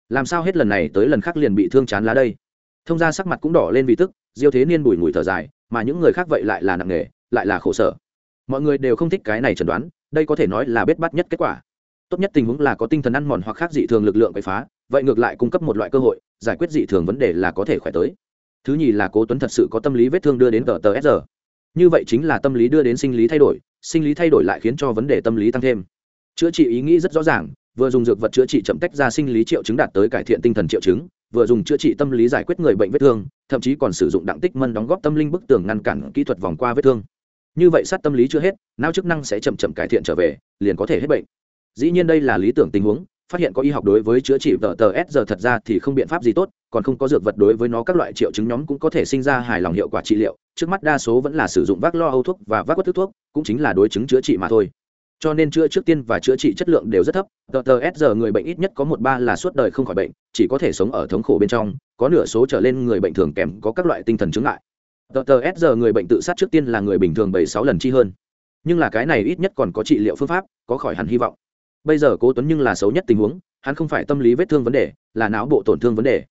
Làm sao hết lần này tới lần khác liền bị thương chán lá đây? Thông ra sắc mặt cũng đỏ lên vì tức diêu thế niên bùi ngùi thở dài, mà những người khác vậy lại là nặng nề, lại là khổ sở. Mọi người đều không thích cái này chẩn đoán, đây có thể nói là bết bắt nhất kết quả. Tốt nhất tình huống là có tinh thần ăn mòn hoặc khác dị thường lực lượng quậy phá, vậy ngược lại cung cấp một loại cơ hội, giải quyết dị thường vấn đề là có thể khỏe tới. Thứ nhì là cố tuấn thật sự có tâm lý vết thương đưa đến tờ tờ s như vậy chính là tâm lý đưa đến sinh lý thay đổi, sinh lý thay đổi lại khiến cho vấn đề tâm lý tăng thêm. Chữa trị ý nghĩ rất rõ ràng vừa dùng dược vật chữa trị chậm tách ra sinh lý triệu chứng đạt tới cải thiện tinh thần triệu chứng, vừa dùng chữa trị tâm lý giải quyết người bệnh vết thương, thậm chí còn sử dụng đặng tích mân đóng góp tâm linh bức tường ngăn cản kỹ thuật vòng qua vết thương. Như vậy sát tâm lý chưa hết, não chức năng sẽ chậm chậm cải thiện trở về, liền có thể hết bệnh. Dĩ nhiên đây là lý tưởng tình huống, phát hiện có y học đối với chữa trị tờ tờ s giờ thật ra thì không biện pháp gì tốt, còn không có dược vật đối với nó các loại triệu chứng nhóm cũng có thể sinh ra hài lòng hiệu quả trị liệu, trước mắt đa số vẫn là sử dụng vác lo âu thuốc và vác quất thức thuốc, cũng chính là đối chứng chữa trị mà thôi cho nên chữa trước tiên và chữa trị chất lượng đều rất thấp. Tờ tờ s giờ người bệnh ít nhất có một ba là suốt đời không khỏi bệnh, chỉ có thể sống ở thống khổ bên trong, có nửa số trở lên người bệnh thường kèm có các loại tinh thần chứng ngại. Tờ tờ s giờ người bệnh tự sát trước tiên là người bình thường bảy sáu lần chi hơn. Nhưng là cái này ít nhất còn có trị liệu phương pháp, có khỏi hẳn hy vọng. Bây giờ cố tuấn nhưng là xấu nhất tình huống, hắn không phải tâm lý vết thương vấn đề, là não bộ tổn thương vấn đề.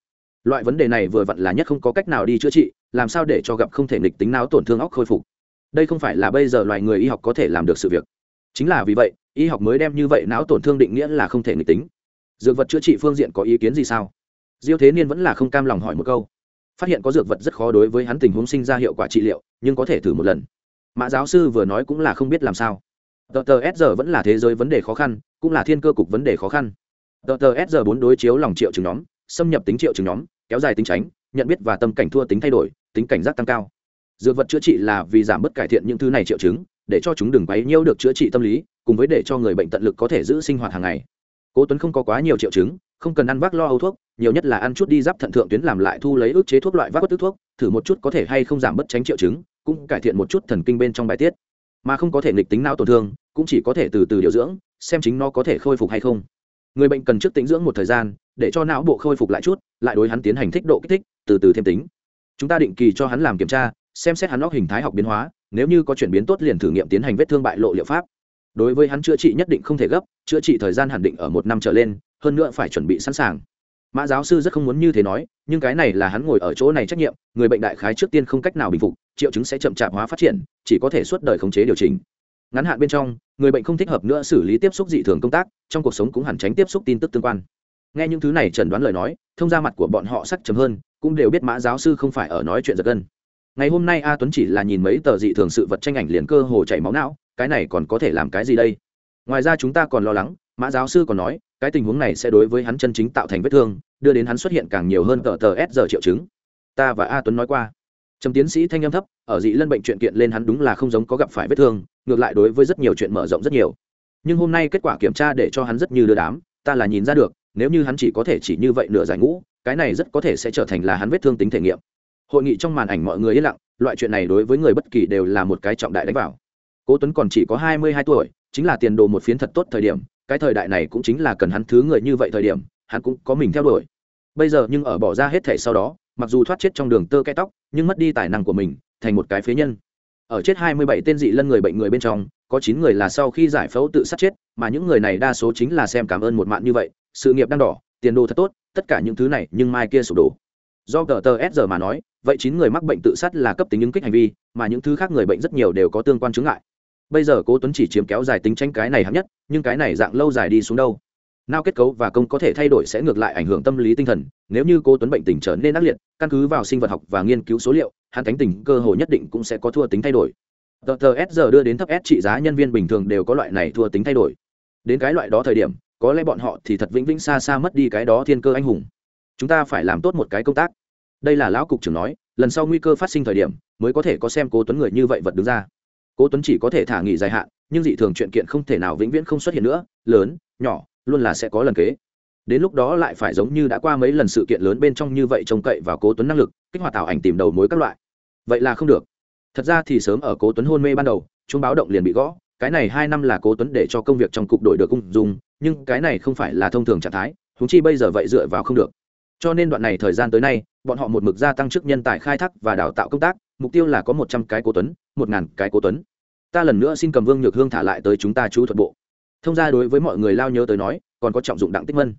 Loại vấn đề này vừa vặn là nhất không có cách nào đi chữa trị, làm sao để cho gặp không thể nghịch tính não tổn thương óc khôi phục. Đây không phải là bây giờ loài người y học có thể làm được sự việc chính là vì vậy, y học mới đem như vậy não tổn thương định nghĩa là không thể nghịch tính. Dược vật chữa trị phương diện có ý kiến gì sao? Diêu thế niên vẫn là không cam lòng hỏi một câu. Phát hiện có dược vật rất khó đối với hắn tình huống sinh ra hiệu quả trị liệu, nhưng có thể thử một lần. Mã giáo sư vừa nói cũng là không biết làm sao. Tờ tờ s giờ vẫn là thế giới vấn đề khó khăn, cũng là thiên cơ cục vấn đề khó khăn. Tờ tờ s giờ bốn đối chiếu lòng triệu chứng nhóm, xâm nhập tính triệu chứng nhóm, kéo dài tính tránh, nhận biết và tâm cảnh thua tính thay đổi, tính cảnh giác tăng cao. Dược vật chữa trị là vì giảm bớt cải thiện những thứ này triệu chứng để cho chúng đừng quấy nhiễu được chữa trị tâm lý, cùng với để cho người bệnh tận lực có thể giữ sinh hoạt hàng ngày. Cố tuấn không có quá nhiều triệu chứng, không cần ăn vác lo âu thuốc, nhiều nhất là ăn chút đi giáp thận thượng tuyến làm lại thu lấy ức chế thuốc loại vác bất thuốc, thử một chút có thể hay không giảm bất tránh triệu chứng, cũng cải thiện một chút thần kinh bên trong bài tiết. Mà không có thể nghịch tính não tổn thương, cũng chỉ có thể từ từ điều dưỡng, xem chính nó có thể khôi phục hay không. Người bệnh cần trước tĩnh dưỡng một thời gian, để cho não bộ khôi phục lại chút, lại đối hắn tiến hành thích độ kích thích, từ từ thêm tính. Chúng ta định kỳ cho hắn làm kiểm tra xem xét hắn óc hình thái học biến hóa, nếu như có chuyển biến tốt liền thử nghiệm tiến hành vết thương bại lộ liệu pháp. Đối với hắn chữa trị nhất định không thể gấp, chữa trị thời gian hẳn định ở một năm trở lên, hơn nữa phải chuẩn bị sẵn sàng. Mã giáo sư rất không muốn như thế nói, nhưng cái này là hắn ngồi ở chỗ này trách nhiệm, người bệnh đại khái trước tiên không cách nào bình phục, triệu chứng sẽ chậm chạp hóa phát triển, chỉ có thể suốt đời khống chế điều chỉnh. Ngắn hạn bên trong, người bệnh không thích hợp nữa xử lý tiếp xúc dị thường công tác, trong cuộc sống cũng hẳn tránh tiếp xúc tin tức tương quan. Nghe những thứ này trần đoán lời nói, thông ra mặt của bọn họ sắc chấm hơn, cũng đều biết mã giáo sư không phải ở nói chuyện giật gân ngày hôm nay a tuấn chỉ là nhìn mấy tờ dị thường sự vật tranh ảnh liền cơ hồ chảy máu não, cái này còn có thể làm cái gì đây? Ngoài ra chúng ta còn lo lắng, mã giáo sư còn nói, cái tình huống này sẽ đối với hắn chân chính tạo thành vết thương, đưa đến hắn xuất hiện càng nhiều hơn tờ tờ s giờ triệu chứng. Ta và a tuấn nói qua. Trầm tiến sĩ thanh âm thấp, ở dị lân bệnh chuyện kiện lên hắn đúng là không giống có gặp phải vết thương, ngược lại đối với rất nhiều chuyện mở rộng rất nhiều. Nhưng hôm nay kết quả kiểm tra để cho hắn rất như đưa đám, ta là nhìn ra được, nếu như hắn chỉ có thể chỉ như vậy nửa giải ngũ, cái này rất có thể sẽ trở thành là hắn vết thương tính thể nghiệm hội nghị trong màn ảnh mọi người yên lặng, loại chuyện này đối với người bất kỳ đều là một cái trọng đại đánh vào. Cố tuấn còn chỉ có hai mươi hai tuổi, chính là tiền đồ một phiến thật tốt thời điểm, cái thời đại này cũng chính là cần hắn thứ người như vậy thời điểm, hắn cũng có mình theo đuổi. Bây giờ nhưng ở bỏ ra hết thể sau đó, mặc dù thoát chết trong đường tơ cái tóc, nhưng mất đi tài năng của mình, thành một cái phế nhân. Ở chết hai mươi bảy tên dị lân người bệnh người bên trong, có chín người là sau khi giải phẫu tự sát chết, mà những người này đa số chính là xem cảm ơn một mạng như vậy, sự nghiệp đang đỏ, tiền đồ thật tốt, tất cả những thứ này nhưng mai kia sụp đổ do tờ tờ s giờ mà nói, vậy chín người mắc bệnh tự sát là cấp tính những kích hành vi, mà những thứ khác người bệnh rất nhiều đều có tương quan chứng ngại. Bây giờ cố tuấn chỉ chiếm kéo dài tính tranh cái này hạng nhất, nhưng cái này dạng lâu dài đi xuống đâu. Nao kết cấu và công có thể thay đổi sẽ ngược lại ảnh hưởng tâm lý tinh thần, nếu như cố tuấn bệnh tình trở nên ác liệt, căn cứ vào sinh vật học và nghiên cứu số liệu, hắn cánh tình cơ hội nhất định cũng sẽ có thua tính thay đổi. Tờ tờ s giờ đưa đến thấp s trị giá nhân viên bình thường đều có loại này thua tính thay đổi. Đến cái loại đó thời điểm, có lẽ bọn họ thì thật vĩnh vĩnh xa xa mất đi cái đó thiên cơ anh hùng chúng ta phải làm tốt một cái công tác. Đây là lão cục trưởng nói, lần sau nguy cơ phát sinh thời điểm, mới có thể có xem cố tuấn người như vậy vật đứng ra. Cố tuấn chỉ có thể thả nghỉ dài hạn, nhưng dị thường chuyện kiện không thể nào vĩnh viễn không xuất hiện nữa, lớn, nhỏ, luôn là sẽ có lần kế. Đến lúc đó lại phải giống như đã qua mấy lần sự kiện lớn bên trong như vậy trông cậy vào cố tuấn năng lực, kích hoạt tạo ảnh tìm đầu mối các loại. Vậy là không được. Thật ra thì sớm ở cố tuấn hôn mê ban đầu chúng báo động liền bị gõ, cái này hai năm là cố tuấn để cho công việc trong cục đội được cung dùng nhưng cái này không phải là thông thường trạng thái húng chi bây giờ vậy dựa vào không được cho nên đoạn này thời gian tới nay, bọn họ một mực gia tăng chức nhân tài khai thác và đào tạo công tác, mục tiêu là có một trăm cái cố tuấn, một ngàn cái cố tuấn. Ta lần nữa xin cầm vương nhược hương thả lại tới chúng ta chú thuật bộ. Thông ra đối với mọi người lao nhớ tới nói, còn có trọng dụng đặng tích mân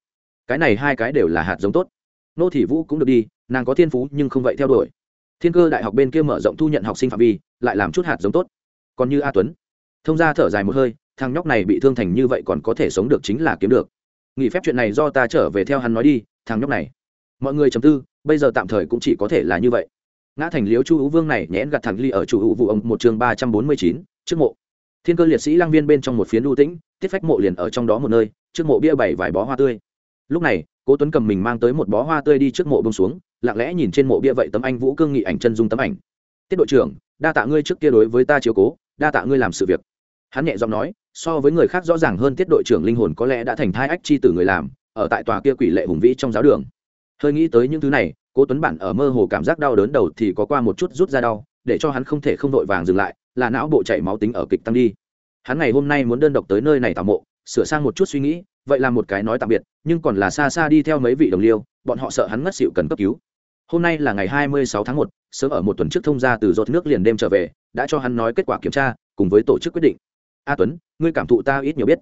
cái này hai cái đều là hạt giống tốt. Nô thị vũ cũng được đi, nàng có thiên phú nhưng không vậy theo đuổi. Thiên cơ đại học bên kia mở rộng thu nhận học sinh phạm vi, lại làm chút hạt giống tốt. Còn như a tuấn. Thông ra thở dài một hơi, thằng nhóc này bị thương thành như vậy còn có thể sống được chính là kiếm được. Nghỉ phép chuyện này do ta trở về theo hắn nói đi, thằng nhóc này mọi người chấm tư, bây giờ tạm thời cũng chỉ có thể là như vậy. Ngã thành liếu chu hữu vương này nhẽn gặt thẳng ly ở chủ hữu vụ ông một chương ba trăm bốn mươi chín, trước mộ. Thiên cơ liệt sĩ lang viên bên trong một phiến đu tĩnh, tiết phách mộ liền ở trong đó một nơi, trước mộ bia bảy vài bó hoa tươi. Lúc này, cố tuấn cầm mình mang tới một bó hoa tươi đi trước mộ bông xuống, lặng lẽ nhìn trên mộ bia vậy tấm anh vũ cương nghị ảnh chân dung tấm ảnh. Tiết đội trưởng, đa tạ ngươi trước kia đối với ta chiếu cố, đa tạ ngươi làm sự việc. Hắn nhẹ giọng nói, so với người khác rõ ràng hơn tiết đội trưởng linh hồn có lẽ đã thành thai ách chi từ người làm, ở tại tòa kia quỷ lệ hùng vĩ trong giáo đường hơi nghĩ tới những thứ này, cố tuấn bản ở mơ hồ cảm giác đau đớn đầu thì có qua một chút rút ra đau, để cho hắn không thể không vội vàng dừng lại, là não bộ chảy máu tính ở kịch tăng đi. Hắn ngày hôm nay muốn đơn độc tới nơi này tạm mộ, sửa sang một chút suy nghĩ, vậy là một cái nói tạm biệt, nhưng còn là xa xa đi theo mấy vị đồng liêu, bọn họ sợ hắn ngất xỉu cần cấp cứu. Hôm nay là ngày hai mươi sáu tháng một, sớm ở một tuần trước thông ra từ giọt nước liền đêm trở về, đã cho hắn nói kết quả kiểm tra, cùng với tổ chức quyết định. A tuấn, ngươi cảm thụ ta ít nhiều biết.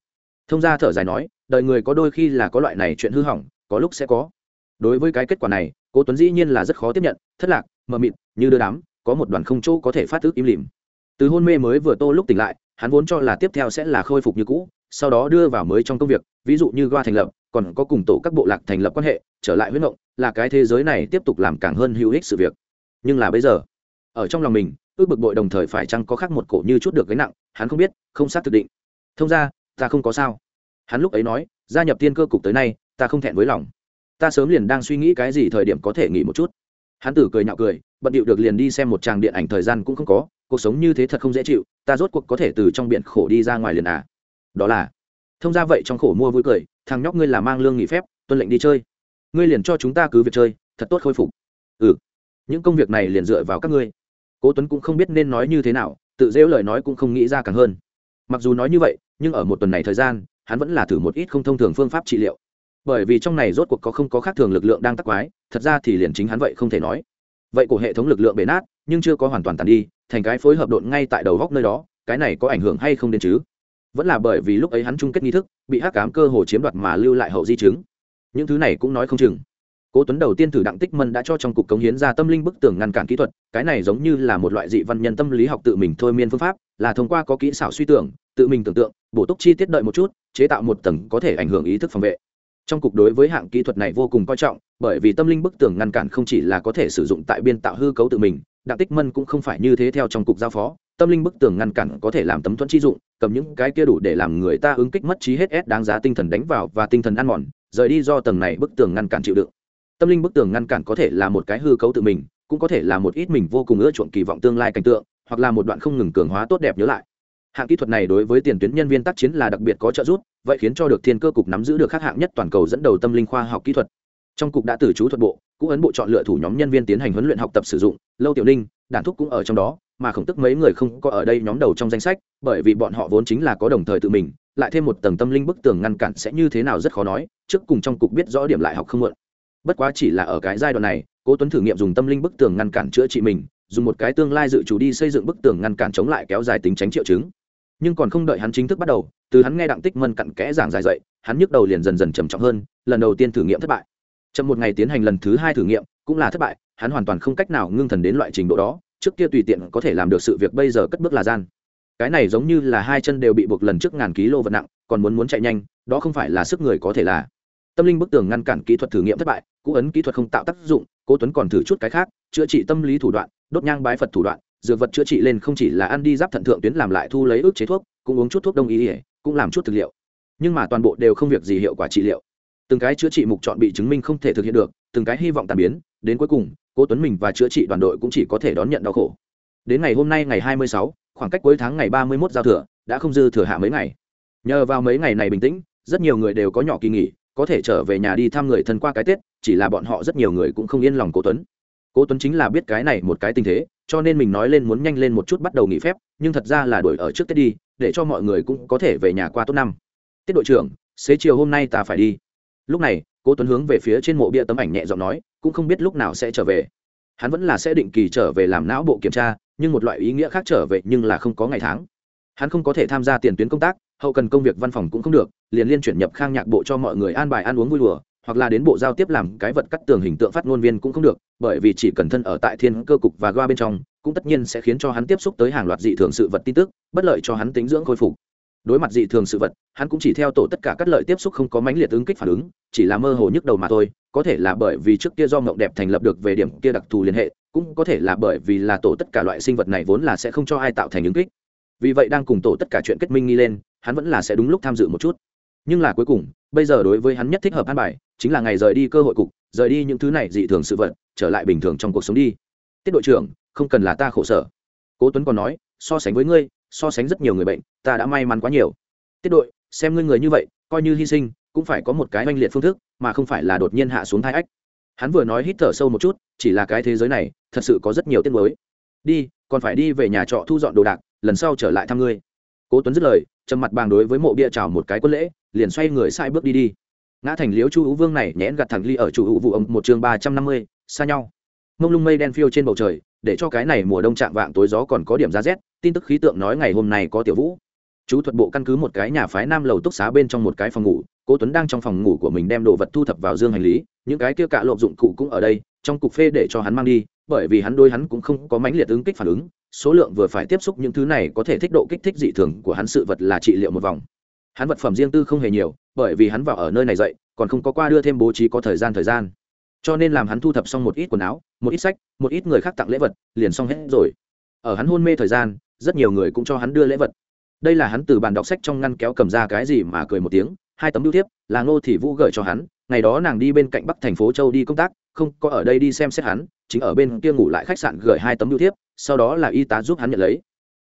Thông gia thở dài nói, đời người có đôi khi là có loại này chuyện hư hỏng, có lúc sẽ có đối với cái kết quả này, cố tuấn dĩ nhiên là rất khó tiếp nhận, thất lạc, mờ mịt, như đưa đám, có một đoàn không chỗ có thể phát thức im lìm. Từ hôn mê mới vừa tô lúc tỉnh lại, hắn vốn cho là tiếp theo sẽ là khôi phục như cũ, sau đó đưa vào mới trong công việc, ví dụ như goa thành lập, còn có cùng tổ các bộ lạc thành lập quan hệ, trở lại huyết động là cái thế giới này tiếp tục làm càng hơn hữu ích sự việc. Nhưng là bây giờ, ở trong lòng mình, ước bực bội đồng thời phải chăng có khác một cổ như chút được gánh nặng, hắn không biết, không xác thực định. Thông ra ta không có sao. Hắn lúc ấy nói, gia nhập tiên cơ cục tới nay, ta không thẹn với lòng ta sớm liền đang suy nghĩ cái gì thời điểm có thể nghỉ một chút. Hắn tử cười nhạo cười, bận điệu được liền đi xem một tràng điện ảnh thời gian cũng không có, cuộc sống như thế thật không dễ chịu, ta rốt cuộc có thể từ trong biển khổ đi ra ngoài liền à. Đó là, thông ra vậy trong khổ mua vui cười, thằng nhóc ngươi là mang lương nghỉ phép, tuân lệnh đi chơi. Ngươi liền cho chúng ta cứ việc chơi, thật tốt khôi phục. Ừ những công việc này liền dựa vào các ngươi. Cố tuấn cũng không biết nên nói như thế nào, tự dễu lời nói cũng không nghĩ ra càng hơn. Mặc dù nói như vậy, nhưng ở một tuần này thời gian, hắn vẫn là thử một ít không thông thường phương pháp trị liệu bởi vì trong này rốt cuộc có không có khác thường lực lượng đang tắc quái, thật ra thì liền chính hắn vậy không thể nói. Vậy của hệ thống lực lượng bể nát, nhưng chưa có hoàn toàn tàn đi, thành cái phối hợp độn ngay tại đầu góc nơi đó, cái này có ảnh hưởng hay không đến chứ? Vẫn là bởi vì lúc ấy hắn chung kết nghi thức, bị hắc cám cơ hồ chiếm đoạt mà lưu lại hậu di chứng. Những thứ này cũng nói không chừng. Cố tuấn đầu tiên thử đặng tích mân đã cho trong cục cống hiến ra tâm linh bức tường ngăn cản kỹ thuật, cái này giống như là một loại dị văn nhân tâm lý học tự mình thôi miên phương pháp, là thông qua có kỹ xảo suy tưởng, tự mình tưởng tượng, bổ túc chi tiết đợi một chút, chế tạo một tầng có thể ảnh hưởng ý thức phòng vệ trong cục đối với hạng kỹ thuật này vô cùng coi trọng, bởi vì tâm linh bức tường ngăn cản không chỉ là có thể sử dụng tại biên tạo hư cấu tự mình, đặng tích mân cũng không phải như thế theo trong cục giao phó, tâm linh bức tường ngăn cản có thể làm tấm thuẫn chi dụng, cầm những cái kia đủ để làm người ta ứng kích mất trí hết ép đáng giá tinh thần đánh vào và tinh thần ăn mòn, rời đi do tầng này bức tường ngăn cản chịu đựng. Tâm linh bức tường ngăn cản có thể là một cái hư cấu tự mình, cũng có thể là một ít mình vô cùng ưa chuộng kỳ vọng tương lai cảnh tượng, hoặc là một đoạn không ngừng cường hóa tốt đẹp nhớ lại. Hạng kỹ thuật này đối với tiền tuyến nhân viên tác chiến là đặc biệt có trợ giúp vậy khiến cho được thiên cơ cục nắm giữ được các hạng nhất toàn cầu dẫn đầu tâm linh khoa học kỹ thuật. Trong cục đã từ chú thuật bộ, cũng ấn bộ chọn lựa thủ nhóm nhân viên tiến hành huấn luyện học tập sử dụng, lâu tiểu ninh, đản thúc cũng ở trong đó, mà khổng tức mấy người không có ở đây nhóm đầu trong danh sách, bởi vì bọn họ vốn chính là có đồng thời tự mình, lại thêm một tầng tâm linh bức tường ngăn cản sẽ như thế nào rất khó nói, trước cùng trong cục biết rõ điểm lại học không mượn. Bất quá chỉ là ở cái giai đoạn này, cố tuấn thử nghiệm dùng tâm linh bức tường ngăn cản chữa trị mình, dùng một cái tương lai dự chủ đi xây dựng bức tường ngăn cản chống lại kéo dài tính tránh triệu chứng nhưng còn không đợi hắn chính thức bắt đầu, từ hắn nghe đặng tích mân cặn kẽ giảng dài dậy, hắn nhức đầu liền dần dần trầm trọng hơn, lần đầu tiên thử nghiệm thất bại. Chậm một ngày tiến hành lần thứ hai thử nghiệm, cũng là thất bại, hắn hoàn toàn không cách nào ngưng thần đến loại trình độ đó, trước kia tùy tiện có thể làm được sự việc bây giờ cất bước là gian. Cái này giống như là hai chân đều bị buộc lần trước ngàn ký lô vật nặng, còn muốn muốn chạy nhanh, đó không phải là sức người có thể là. Tâm linh bức tường ngăn cản kỹ thuật thử nghiệm thất bại, cũ ấn kỹ thuật không tạo tác dụng, cố tuấn còn thử chút cái khác, chữa trị tâm lý thủ đoạn, đốt nhang bái phật thủ đoạn dược vật chữa trị lên không chỉ là ăn đi giáp thận thượng tuyến làm lại thu lấy ước chế thuốc cũng uống chút thuốc đông y ỉa cũng làm chút thực liệu. Nhưng mà toàn bộ đều không việc gì hiệu quả trị liệu. Từng cái chữa trị mục chọn bị chứng minh không thể thực hiện được từng cái hy vọng tàn biến đến cuối cùng cố tuấn mình và chữa trị đoàn đội cũng chỉ có thể đón nhận đau khổ. Đến ngày hôm nay ngày 26, khoảng cách cuối tháng ngày 31 giao thừa đã không dư thừa hạ mấy ngày. Nhờ vào mấy ngày này bình tĩnh rất nhiều người đều có nhỏ kỳ nghỉ có thể trở về nhà đi thăm người thân qua cái tết chỉ là bọn họ rất nhiều người cũng không yên lòng cố tuấn cố tuấn chính là biết cái này một cái tình thế, cho nên mình nói lên muốn nhanh lên một chút bắt đầu nghỉ phép, nhưng thật ra là đổi ở trước tết đi, để cho mọi người cũng có thể về nhà qua tốt năm. Tiết đội trưởng, xế chiều hôm nay ta phải đi. Lúc này, cố tuấn hướng về phía trên mộ bia tấm ảnh nhẹ giọng nói, cũng không biết lúc nào sẽ trở về. Hắn vẫn là sẽ định kỳ trở về làm não bộ kiểm tra, nhưng một loại ý nghĩa khác trở về nhưng là không có ngày tháng. Hắn không có thể tham gia tiền tuyến công tác, hậu cần công việc văn phòng cũng không được, liền liên chuyển nhập khang nhạc bộ cho mọi người an bài ăn uống vui đùa hoặc là đến bộ giao tiếp làm cái vật cắt tường hình tượng phát ngôn viên cũng không được, bởi vì chỉ cần thân ở tại thiên cơ cục và goa bên trong, cũng tất nhiên sẽ khiến cho hắn tiếp xúc tới hàng loạt dị thường sự vật tin tức, bất lợi cho hắn tính dưỡng khôi phục. Đối mặt dị thường sự vật, hắn cũng chỉ theo tổ tất cả các lợi tiếp xúc không có mãnh liệt ứng kích phản ứng, chỉ là mơ hồ nhức đầu mà thôi, có thể là bởi vì trước kia do mộng đẹp thành lập được về điểm kia đặc thù liên hệ, cũng có thể là bởi vì là tổ tất cả loại sinh vật này vốn là sẽ không cho ai tạo thành ứng kích. Vì vậy đang cùng tổ tất cả chuyện kết minh nghi lên, hắn vẫn là sẽ đúng lúc tham dự một chút. Nhưng là cuối cùng, bây giờ đối với hắn nhất thích hợp an bài chính là ngày rời đi cơ hội cục, rời đi những thứ này dị thường sự vật, trở lại bình thường trong cuộc sống đi. Tiết đội trưởng, không cần là ta khổ sở. Cố tuấn còn nói, so sánh với ngươi, so sánh rất nhiều người bệnh, ta đã may mắn quá nhiều. Tiết đội, xem ngươi người như vậy, coi như hy sinh, cũng phải có một cái oanh liệt phương thức, mà không phải là đột nhiên hạ xuống thai ách. Hắn vừa nói hít thở sâu một chút, chỉ là cái thế giới này, thật sự có rất nhiều tiết mới đi, còn phải đi về nhà trọ thu dọn đồ đạc, lần sau trở lại thăm ngươi. Cố tuấn dứt lời, trầm mặt bàng đối với mộ bia chào một cái quân lễ, liền xoay người sai bước đi đi ngã thành liếu chu hữu vương này nhẽn gặt thẳng ly ở chủ hữu vụ ông một chương ba trăm năm mươi, xa nhau. Mông lung mây đen phiêu trên bầu trời, để cho cái này mùa đông chạm vạng tối gió còn có điểm giá rét, tin tức khí tượng nói ngày hôm nay có tiểu vũ. Chú thuật bộ căn cứ một cái nhà phái nam lầu túc xá bên trong một cái phòng ngủ, cố tuấn đang trong phòng ngủ của mình đem đồ vật thu thập vào dương hành lý, những cái kia cạ lộp dụng cụ cũng ở đây, trong cục phê để cho hắn mang đi, bởi vì hắn đôi hắn cũng không có mãnh liệt ứng kích phản ứng, số lượng vừa phải tiếp xúc những thứ này có thể thích độ kích thích dị thường của hắn sự vật là trị liệu một vòng. Hắn vật phẩm riêng tư không hề nhiều bởi vì hắn vào ở nơi này dậy, còn không có qua đưa thêm bố trí có thời gian thời gian. Cho nên làm hắn thu thập xong một ít quần áo, một ít sách, một ít người khác tặng lễ vật, liền xong hết rồi. Ở hắn hôn mê thời gian, rất nhiều người cũng cho hắn đưa lễ vật. Đây là hắn từ bàn đọc sách trong ngăn kéo cầm ra cái gì mà cười một tiếng, hai tấm bưu thiếp, là ngô thị vũ gửi cho hắn, ngày đó nàng đi bên cạnh bắc thành phố châu đi công tác, không có ở đây đi xem xét hắn, chính ở bên kia ngủ lại khách sạn gửi hai tấm bưu thiếp, sau đó là y tá giúp hắn nhận lấy.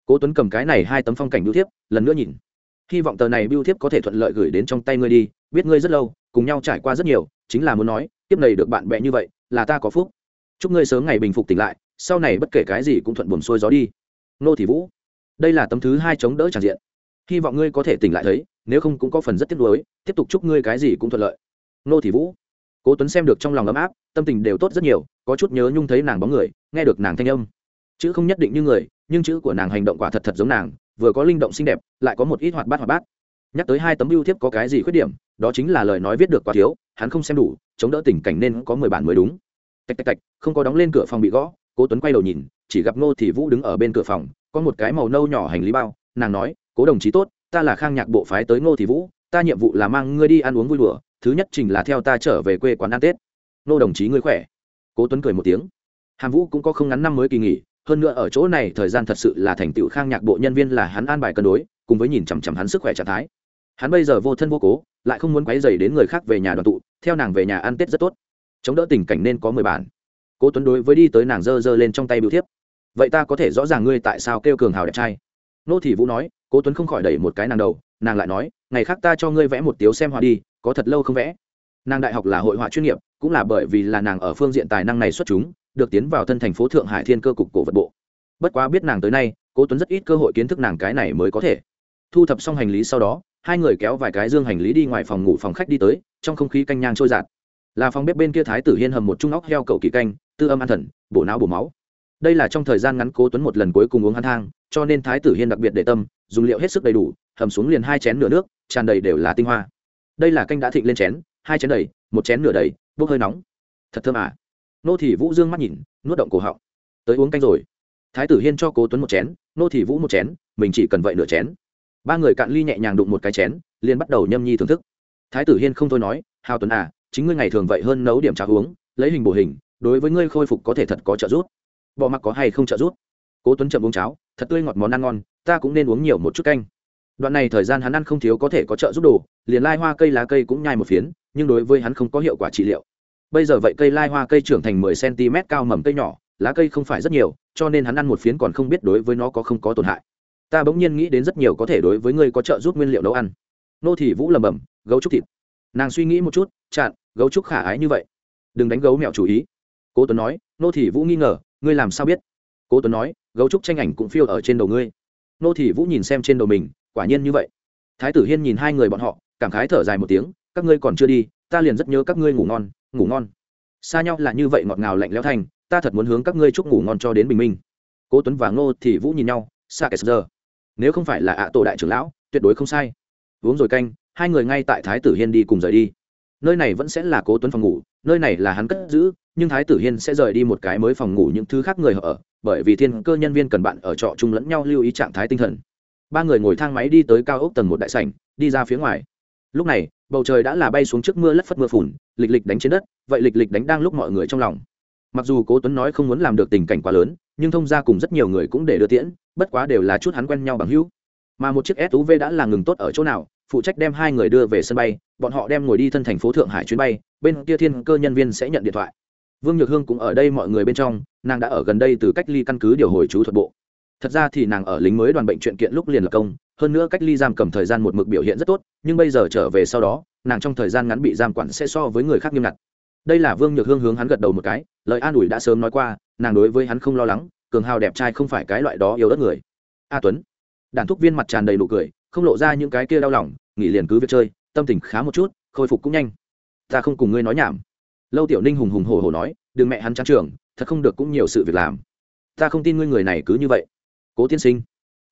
Cố tuấn cầm cái này hai tấm phong cảnh bưu thiếp, lần nữa nhìn hy vọng tờ này bưu thiếp có thể thuận lợi gửi đến trong tay ngươi đi, biết ngươi rất lâu, cùng nhau trải qua rất nhiều, chính là muốn nói tiếp này được bạn bè như vậy, là ta có phúc. Chúc ngươi sớm ngày bình phục tỉnh lại, sau này bất kể cái gì cũng thuận buồm xuôi gió đi. Nô thị vũ, đây là tấm thứ hai chống đỡ tràn diện. Hy vọng ngươi có thể tỉnh lại thấy, nếu không cũng có phần rất tiếc nuối, tiếp tục chúc ngươi cái gì cũng thuận lợi. Nô thị vũ, cố tuấn xem được trong lòng ấm áp, tâm tình đều tốt rất nhiều, có chút nhớ nhung thấy nàng bóng người, nghe được nàng thanh âm. Chữ không nhất định như người, nhưng chữ của nàng hành động quả thật thật giống nàng vừa có linh động xinh đẹp, lại có một ít hoạt bát hoạt bát. Nhắc tới hai tấm ưu thiếp có cái gì khuyết điểm, đó chính là lời nói viết được quá thiếu, hắn không xem đủ, chống đỡ tình cảnh nên có mười bản mới đúng. Tạch tạch tạch, không có đóng lên cửa phòng bị gõ, cố tuấn quay đầu nhìn, chỉ gặp ngô thị vũ đứng ở bên cửa phòng, có một cái màu nâu nhỏ hành lý bao, nàng nói, cố đồng chí tốt, ta là khang nhạc bộ phái tới ngô thị vũ, ta nhiệm vụ là mang ngươi đi ăn uống vui đùa, thứ nhất trình là theo ta trở về quê quán ăn tết. Ngô đồng chí ngươi khỏe? Cố tuấn cười một tiếng. Hàm vũ cũng có không ngắn năm mới kỳ nghỉ hơn nữa ở chỗ này thời gian thật sự là thành tựu khang nhạc bộ nhân viên là hắn an bài cân đối, cùng với nhìn chằm chằm hắn sức khỏe trạng thái. Hắn bây giờ vô thân vô cố, lại không muốn quấy dày đến người khác về nhà đoàn tụ, theo nàng về nhà ăn tết rất tốt. Chống đỡ tình cảnh nên có mười bản. Cố tuấn đối với đi tới nàng giơ giơ lên trong tay biểu thiếp. Vậy ta có thể rõ ràng ngươi tại sao kêu cường hào đẹp trai? Nô thị vũ nói, cố tuấn không khỏi đẩy một cái nàng đầu, nàng lại nói, ngày khác ta cho ngươi vẽ một tiếu xem họa đi, có thật lâu không vẽ. Nàng đại học là hội họa chuyên nghiệp, cũng là bởi vì là nàng ở phương diện tài năng này xuất chúng được tiến vào thân thành phố thượng hải thiên cơ cục cổ vật bộ. Bất quá biết nàng tới nay, cố tuấn rất ít cơ hội kiến thức nàng cái này mới có thể. Thu thập xong hành lý sau đó, hai người kéo vài cái dương hành lý đi ngoài phòng ngủ phòng khách đi tới, trong không khí canh nhang trôi giạt là phòng bếp bên kia thái tử hiên hầm một trung óc heo cầu kỳ canh, tư âm an thần, bổ não bổ máu. Đây là trong thời gian ngắn cố tuấn một lần cuối cùng uống hắn thang, cho nên thái tử hiên đặc biệt để tâm, dùng liệu hết sức đầy đủ, hầm xuống liền hai chén nửa nước, tràn đầy đều là tinh hoa. Đây là canh đã thịnh lên chén, hai chén đầy, một chén nửa đầy, bốc hơi nóng. Thật thơm à? Nô thị vũ dương mắt nhìn, nuốt động cổ họng. Tới uống canh rồi. Thái tử hiên cho cố tuấn một chén, nô thị vũ một chén, mình chỉ cần vậy nửa chén. Ba người cạn ly nhẹ nhàng đụng một cái chén, liền bắt đầu nhâm nhi thưởng thức. Thái tử hiên không thôi nói, hào tuấn à chính ngươi ngày thường vậy hơn nấu điểm trà uống, lấy hình bổ hình, đối với ngươi khôi phục có thể thật có trợ giúp. Bỏ mặc có hay không trợ giúp? Cố tuấn chậm uống cháo, thật tươi ngọt món ăn ngon, ta cũng nên uống nhiều một chút canh. Đoạn này thời gian hắn ăn không thiếu có thể có trợ giúp đồ, liền lai hoa cây lá cây cũng nhai một phiến, nhưng đối với hắn không có hiệu quả trị liệu bây giờ vậy cây lai hoa cây trưởng thành 10 cm cao mầm cây nhỏ, lá cây không phải rất nhiều, cho nên hắn ăn một phiến còn không biết đối với nó có không có tổn hại. Ta bỗng nhiên nghĩ đến rất nhiều có thể đối với ngươi có trợ giúp nguyên liệu nấu ăn. Nô thị vũ lầm bầm gấu trúc thịt. Nàng suy nghĩ một chút, chặn, gấu trúc khả ái như vậy. Đừng đánh gấu mẹo chủ ý. Cố tuấn nói, nô thị vũ nghi ngờ, ngươi làm sao biết? Cố tuấn nói, gấu trúc tranh ảnh cũng phiêu ở trên đầu ngươi. Nô thị vũ nhìn xem trên đầu mình, quả nhiên như vậy. Thái tử hiên nhìn hai người bọn họ, cảm khái thở dài một tiếng, các ngươi còn chưa đi, ta liền rất nhớ các ngươi ngủ ngon ngủ ngon. Xa nhau là như vậy ngọt ngào lạnh lẽo thành ta thật muốn hướng các ngươi chúc ngủ ngon cho đến bình minh. Cố tuấn và ngô thì vũ nhìn nhau xa kẻ giờ. Nếu không phải là ạ tổ đại trưởng lão, tuyệt đối không sai. Uống rồi canh, hai người ngay tại thái tử hiên đi cùng rời đi. Nơi này vẫn sẽ là cố tuấn phòng ngủ, nơi này là hắn cất giữ, nhưng thái tử hiên sẽ rời đi một cái mới phòng ngủ những thứ khác người ở, bởi vì thiên cơ nhân viên cần bạn ở trọ chung lẫn nhau lưu ý trạng thái tinh thần. Ba người ngồi thang máy đi tới cao ốc tầng một đại sảnh, đi ra phía ngoài lúc này, bầu trời đã là bay xuống trước mưa lất phất mưa phùn, lịch lịch đánh trên đất, vậy lịch lịch đánh đang lúc mọi người trong lòng. Mặc dù cố tuấn nói không muốn làm được tình cảnh quá lớn, nhưng thông ra cùng rất nhiều người cũng để đưa tiễn, bất quá đều là chút hắn quen nhau bằng hữu. Mà một chiếc suv đã là ngừng tốt ở chỗ nào, phụ trách đem hai người đưa về sân bay, bọn họ đem ngồi đi thân thành phố thượng hải chuyến bay, bên kia thiên cơ nhân viên sẽ nhận điện thoại. Vương nhược hương cũng ở đây mọi người bên trong, nàng đã ở gần đây từ cách ly căn cứ điều hồi chú thuật bộ. Thật ra thì nàng ở lính mới đoàn bệnh chuyện kiện lúc liền lập công hơn nữa cách ly giam cầm thời gian một mực biểu hiện rất tốt, nhưng bây giờ trở về sau đó, nàng trong thời gian ngắn bị giam quản sẽ so với người khác nghiêm ngặt. Đây là vương nhược hương hướng hắn gật đầu một cái, lời an ủi đã sớm nói qua, nàng đối với hắn không lo lắng, cường hào đẹp trai không phải cái loại đó yêu đất người. A tuấn. Đàn thúc viên mặt tràn đầy nụ cười, không lộ ra những cái kia đau lòng, nghỉ liền cứ việc chơi, tâm tình khá một chút, khôi phục cũng nhanh. Ta không cùng ngươi nói nhảm. Lâu tiểu ninh hùng hùng hổ hổ nói, đừng mẹ hắn trang trường, thật không được cũng nhiều sự việc làm. Ta không tin ngươi người này cứ như vậy. Cố tiên sinh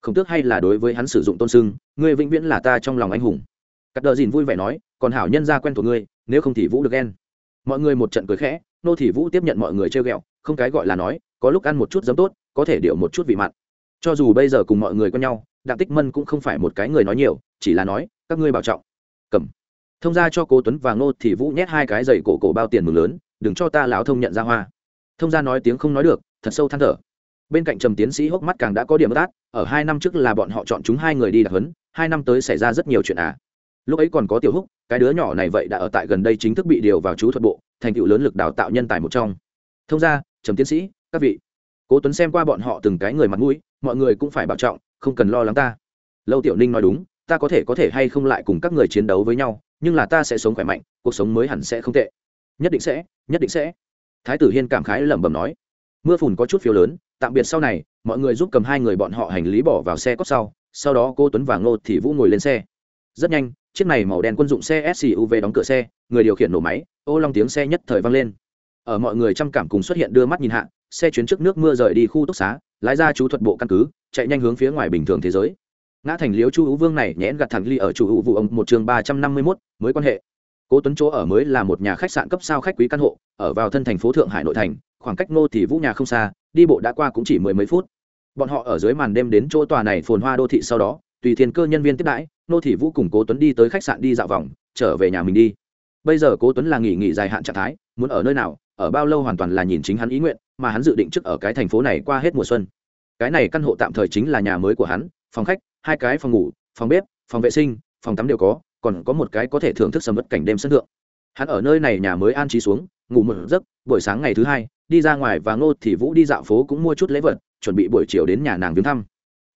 không tước hay là đối với hắn sử dụng tôn sưng, ngươi vĩnh viễn là ta trong lòng anh hùng. Cắt đờ dìn vui vẻ nói, còn hảo nhân ra quen thuộc ngươi, nếu không thì vũ được ghen. Mọi người một trận cười khẽ, nô thị vũ tiếp nhận mọi người trêu ghẹo, không cái gọi là nói, có lúc ăn một chút giấm tốt, có thể điệu một chút vị mặn. Cho dù bây giờ cùng mọi người quen nhau, đặng tích mân cũng không phải một cái người nói nhiều, chỉ là nói, các ngươi bảo trọng. Cầm. Thông ra cho cố tuấn và ngô thì vũ nhét hai cái giày cổ cổ bao tiền mừng lớn, đừng cho ta lão thông nhận ra hoa. Thông ra nói tiếng không nói được, thật sâu than thở bên cạnh trầm tiến sĩ hốc mắt càng đã có điểm bất át, ở hai năm trước là bọn họ chọn chúng hai người đi đặc huấn, hai năm tới xảy ra rất nhiều chuyện à. Lúc ấy còn có tiểu húc, cái đứa nhỏ này vậy đã ở tại gần đây chính thức bị điều vào chú thuật bộ, thành tựu lớn lực đào tạo nhân tài một trong. Thông ra, trầm tiến sĩ, các vị, cố tuấn xem qua bọn họ từng cái người mặt mũi, mọi người cũng phải bảo trọng, không cần lo lắng ta. Lâu tiểu ninh nói đúng, ta có thể có thể hay không lại cùng các người chiến đấu với nhau, nhưng là ta sẽ sống khỏe mạnh, cuộc sống mới hẳn sẽ không tệ. Nhất định sẽ, nhất định sẽ. Thái tử hiên cảm khái lẩm bẩm nói mưa phùn có chút phiếu lớn, tạm biệt sau này, mọi người giúp cầm hai người bọn họ hành lý bỏ vào xe cốt sau sau đó cô tuấn và ngô thì vũ ngồi lên xe. Rất nhanh, chiếc này màu đen quân dụng xe suv đóng cửa xe, người điều khiển nổ máy, ô long tiếng xe nhất thời vang lên. Ở mọi người trăm cảm cùng xuất hiện đưa mắt nhìn hạ, xe chuyến trước nước mưa rời đi khu túc xá, lái ra chú thuật bộ căn cứ, chạy nhanh hướng phía ngoài bình thường thế giới. Ngã thành liếu chu hữu vương này nhẽn gặt thẳng ly ở chủ hữu vụ ông một trường ba trăm năm mươi mốt, mới quan hệ. Cố tuấn chỗ ở mới là một nhà khách sạn cấp sao khách quý căn hộ, ở vào thân thành phố thượng hải nội thành khoảng cách ngô thì vũ nhà không xa, đi bộ đã qua cũng chỉ mười mấy phút. Bọn họ ở dưới màn đêm đến chỗ tòa này phồn hoa đô thị sau đó, tùy thiên cơ nhân viên tiếp đãi, Ngô thị vũ cùng cố tuấn đi tới khách sạn đi dạo vòng, trở về nhà mình đi. Bây giờ cố tuấn là nghỉ nghỉ dài hạn trạng thái, muốn ở nơi nào, ở bao lâu hoàn toàn là nhìn chính hắn ý nguyện, mà hắn dự định trước ở cái thành phố này qua hết mùa xuân. Cái này căn hộ tạm thời chính là nhà mới của hắn, phòng khách, hai cái phòng ngủ, phòng bếp, phòng vệ sinh, phòng tắm đều có, còn có một cái có thể thưởng thức sầm mất cảnh đêm sân thượng. Hắn ở nơi này nhà mới an trí xuống ngủ một giấc, buổi sáng ngày thứ hai, đi ra ngoài và ngô thì vũ đi dạo phố cũng mua chút lễ vật, chuẩn bị buổi chiều đến nhà nàng viếng thăm.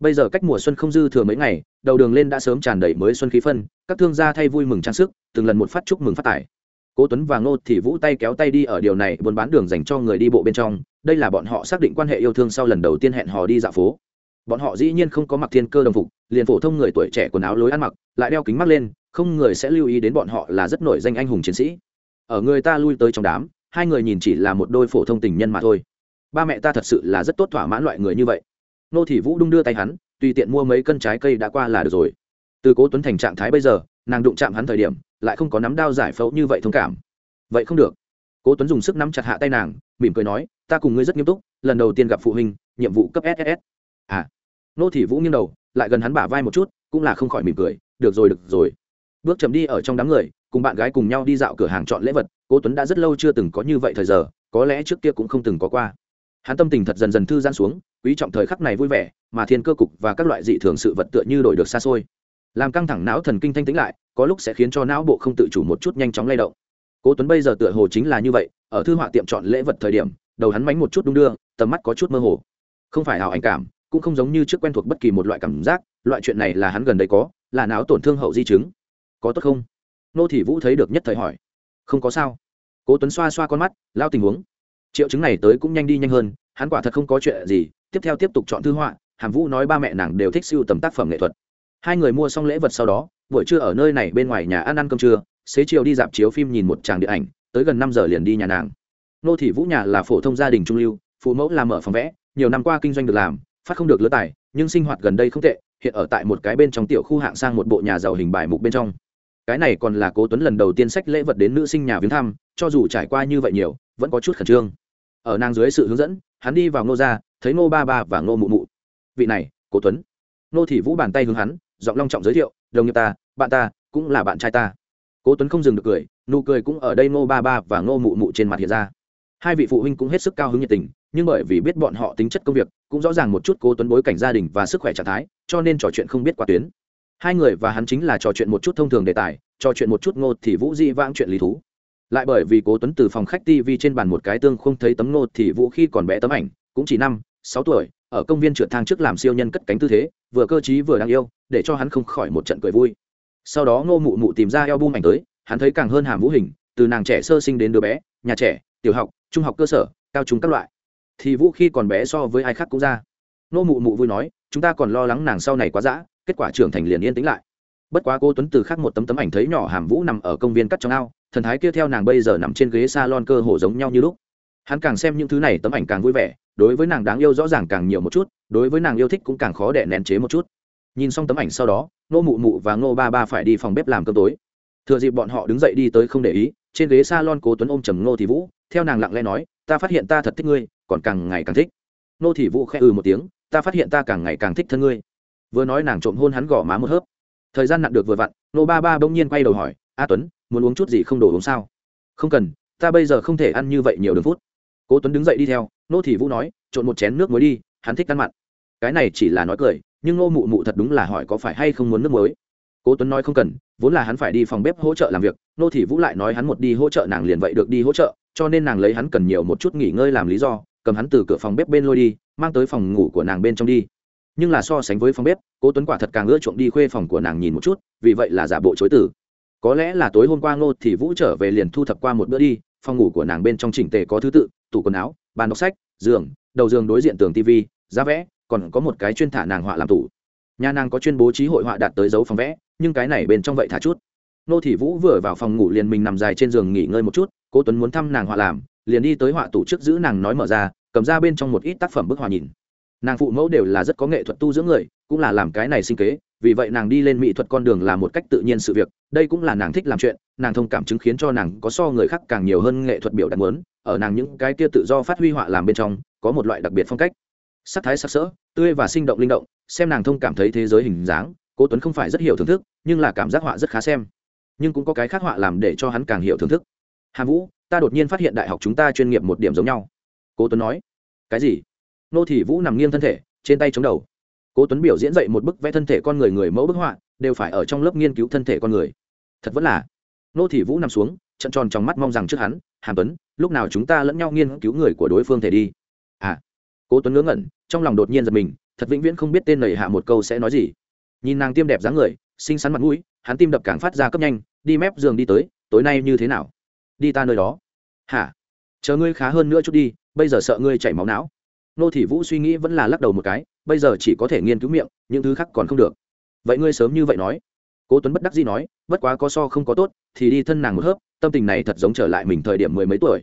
Bây giờ cách mùa xuân không dư thừa mấy ngày, đầu đường lên đã sớm tràn đầy mới xuân khí phân, các thương gia thay vui mừng trang sức, từng lần một phát chúc mừng phát tải. Cố tuấn và ngô thì vũ tay kéo tay đi ở điều này, buôn bán đường dành cho người đi bộ bên trong, đây là bọn họ xác định quan hệ yêu thương sau lần đầu tiên hẹn hò đi dạo phố. Bọn họ dĩ nhiên không có mặc thiên cơ đồng phục, liền phổ thông người tuổi trẻ quần áo lối ăn mặc, lại đeo kính mắt lên, không người sẽ lưu ý đến bọn họ là rất nổi danh anh hùng chiến sĩ ở người ta lui tới trong đám, hai người nhìn chỉ là một đôi phổ thông tình nhân mà thôi. Ba mẹ ta thật sự là rất tốt thỏa mãn loại người như vậy. Nô thị vũ đung đưa tay hắn, tùy tiện mua mấy cân trái cây đã qua là được rồi. Từ cố tuấn thành trạng thái bây giờ, nàng đụng chạm hắn thời điểm, lại không có nắm đao giải phẫu như vậy thông cảm. Vậy không được. Cố tuấn dùng sức nắm chặt hạ tay nàng, mỉm cười nói, ta cùng ngươi rất nghiêm túc, lần đầu tiên gặp phụ huynh, nhiệm vụ cấp ss à. Nô thị vũ nghiêng đầu, lại gần hắn bả vai một chút, cũng là không khỏi mỉm cười, được rồi được rồi. Bước chậm đi ở trong đám người cùng bạn gái cùng nhau đi dạo cửa hàng chọn lễ vật, cố tuấn đã rất lâu chưa từng có như vậy thời giờ, có lẽ trước kia cũng không từng có qua. Hắn tâm tình thật dần dần thư giãn xuống, quý trọng thời khắc này vui vẻ, mà thiên cơ cục và các loại dị thường sự vật tựa như đổi được xa xôi. Làm căng thẳng não thần kinh thanh tĩnh lại, có lúc sẽ khiến cho não bộ không tự chủ một chút nhanh chóng lay động. Cố tuấn bây giờ tựa hồ chính là như vậy, ở thư họa tiệm chọn lễ vật thời điểm, đầu hắn mánh một chút đung đưa, tầm mắt có chút mơ hồ. Không phải hào ảnh cảm, cũng không giống như trước quen thuộc bất kỳ một loại cảm giác, loại chuyện này là hắn gần đây có, là não tổn thương hậu di chứng. Có tốt không? Nô thị vũ thấy được nhất thời hỏi, không có sao. Cố tuấn xoa xoa con mắt, lao tình huống. Triệu chứng này tới cũng nhanh đi nhanh hơn, hắn quả thật không có chuyện gì, tiếp theo tiếp tục chọn thư họa, hàm vũ nói ba mẹ nàng đều thích siêu tầm tác phẩm nghệ thuật. Hai người mua xong lễ vật sau đó, buổi trưa ở nơi này bên ngoài nhà ăn ăn cơm trưa, xế chiều đi dạp chiếu phim nhìn một tràng điện ảnh, tới gần năm giờ liền đi nhà nàng. Nô thị vũ nhà là phổ thông gia đình trung lưu, phụ mẫu làm ở phòng vẽ, nhiều năm qua kinh doanh được làm, phát không được lứa tài, nhưng sinh hoạt gần đây không tệ, hiện ở tại một cái bên trong tiểu khu hạng sang một bộ nhà giàu hình bài mục bên trong cái này còn là cố tuấn lần đầu tiên sách lễ vật đến nữ sinh nhà viếng thăm, cho dù trải qua như vậy nhiều, vẫn có chút khẩn trương. Ở nàng dưới sự hướng dẫn, hắn đi vào ngô gia, thấy ngô ba ba và ngô mụ mụ. Vị này, cố tuấn. Ngô thị vũ bàn tay hướng hắn, giọng long trọng giới thiệu, đồng nghiệp ta, bạn ta, cũng là bạn trai ta. Cố tuấn không dừng được cười, nụ cười cũng ở đây ngô ba ba và ngô mụ mụ trên mặt hiện ra. Hai vị phụ huynh cũng hết sức cao hứng nhiệt tình, nhưng bởi vì biết bọn họ tính chất công việc, cũng rõ ràng một chút cố tuấn bối cảnh gia đình và sức khỏe trạng thái, cho nên trò chuyện không biết qua tuyến hai người và hắn chính là trò chuyện một chút thông thường đề tài, trò chuyện một chút ngô thì vũ di vãng chuyện lý thú. Lại bởi vì cố tuấn từ phòng khách tv trên bàn một cái tương không thấy tấm ngô thì vũ khi còn bé tấm ảnh, cũng chỉ năm, sáu tuổi, ở công viên trượt thang trước làm siêu nhân cất cánh tư thế, vừa cơ trí vừa đáng yêu, để cho hắn không khỏi một trận cười vui. Sau đó ngô mụ mụ tìm ra eo bung ảnh tới, hắn thấy càng hơn hàm vũ hình, từ nàng trẻ sơ sinh đến đứa bé, nhà trẻ, tiểu học, trung học cơ sở, cao trung các loại. Thì vũ khi còn bé so với ai khác cũng ra. Ngô mụ mụ vui nói, chúng ta còn lo lắng nàng sau này quá dã kết quả trưởng thành liền yên tĩnh lại. Bất quá cô tuấn từ khác một tấm tấm ảnh thấy nhỏ hàm vũ nằm ở công viên cắt trong ao, thần thái kia theo nàng bây giờ nằm trên ghế salon cơ hồ giống nhau như lúc. Hắn càng xem những thứ này tấm ảnh càng vui vẻ, đối với nàng đáng yêu rõ ràng càng nhiều một chút, đối với nàng yêu thích cũng càng khó để nén chế một chút. Nhìn xong tấm ảnh sau đó, ngô mụ mụ và ngô ba ba phải đi phòng bếp làm cơm tối. Thừa dịp bọn họ đứng dậy đi tới không để ý, trên ghế s a lon cố tuấn ôm trầm ngô thị vũ, theo nàng lặng lẽ nói, ta phát hiện ta thật thích ngươi, còn càng ngày càng thích. Ngô thị vũ khẽ ừ một tiếng, ta phát hiện ta càng ngày càng thích thân ngươi vừa nói nàng trộm hôn hắn gõ má một hớp. Thời gian nặng được vừa vặn, nô ba ba bỗng nhiên quay đầu hỏi, a tuấn, muốn uống chút gì không đổ uống sao? Không cần, ta bây giờ không thể ăn như vậy nhiều đường phút. Cố tuấn đứng dậy đi theo, nô thị vũ nói, trộn một chén nước muối đi, hắn thích ăn mặn. Cái này chỉ là nói cười, nhưng nô mụ mụ thật đúng là hỏi có phải hay không muốn nước muối. Cố tuấn nói không cần, vốn là hắn phải đi phòng bếp hỗ trợ làm việc, nô thị vũ lại nói hắn một đi hỗ trợ nàng liền vậy được đi hỗ trợ, cho nên nàng lấy hắn cần nhiều một chút nghỉ ngơi làm lý do, cầm hắn từ cửa phòng bếp bên lôi đi, mang tới phòng ngủ của nàng bên trong đi nhưng là so sánh với phòng bếp, cố tuấn quả thật càng ưa chuộng đi khuê phòng của nàng nhìn một chút, vì vậy là giả bộ chối từ. Có lẽ là tối hôm qua ngô thị vũ trở về liền thu thập qua một bữa đi, phòng ngủ của nàng bên trong chỉnh tề có thứ tự, tủ quần áo, bàn đọc sách, giường, đầu giường đối diện tường tv giá vẽ, còn có một cái chuyên thả nàng họa làm tủ. Nhà nàng có chuyên bố trí hội họa đạt tới dấu phòng vẽ, nhưng cái này bên trong vậy thả chút. Nô thị vũ vừa vào phòng ngủ liền mình nằm dài trên giường nghỉ ngơi một chút, cố tuấn muốn thăm nàng họa làm, liền đi tới họa tủ trước giữ nàng nói mở ra, cầm ra bên trong một ít tác phẩm bức họa nhìn nàng phụ mẫu đều là rất có nghệ thuật tu dưỡng người, cũng là làm cái này sinh kế, vì vậy nàng đi lên mỹ thuật con đường là một cách tự nhiên sự việc, đây cũng là nàng thích làm chuyện, nàng thông cảm chứng khiến cho nàng có so người khác càng nhiều hơn nghệ thuật biểu đạt muốn, ở nàng những cái kia tự do phát huy họa làm bên trong, có một loại đặc biệt phong cách. Sắc thái sắc sỡ, tươi và sinh động linh động, xem nàng thông cảm thấy thế giới hình dáng, cố tuấn không phải rất hiểu thưởng thức, nhưng là cảm giác họa rất khá xem. Nhưng cũng có cái khác họa làm để cho hắn càng hiểu thưởng thức. Hà vũ, ta đột nhiên phát hiện đại học chúng ta chuyên nghiệp một điểm giống nhau. Cố tuấn nói. Cái gì? Nô thị vũ nằm nghiêng thân thể, trên tay chống đầu. Cố tuấn biểu diễn dậy một bức vẽ thân thể con người người mẫu bức họa, đều phải ở trong lớp nghiên cứu thân thể con người. Thật vẫn là, nô thị vũ nằm xuống, trận tròn trong mắt mong rằng trước hắn, hàn tuấn, lúc nào chúng ta lẫn nhau nghiên cứu người của đối phương thể đi. À cố tuấn ngớ ngẩn, trong lòng đột nhiên giật mình, thật vĩnh viễn không biết tên nầy hạ một câu sẽ nói gì. Nhìn nàng tiêm đẹp dáng người, xinh xắn mặt mũi, hắn tim đập càng phát ra cấp nhanh, đi mép giường đi tới, tối nay như thế nào? Đi ta nơi đó. Hả? Chờ ngươi khá hơn nữa chút đi, bây giờ sợ ngươi chảy máu não nô thị vũ suy nghĩ vẫn là lắc đầu một cái, bây giờ chỉ có thể nghiên cứu miệng, những thứ khác còn không được. Vậy ngươi sớm như vậy nói. Cố tuấn bất đắc dĩ nói, bất quá có so không có tốt, thì đi thân nàng một hớp, tâm tình này thật giống trở lại mình thời điểm mười mấy tuổi.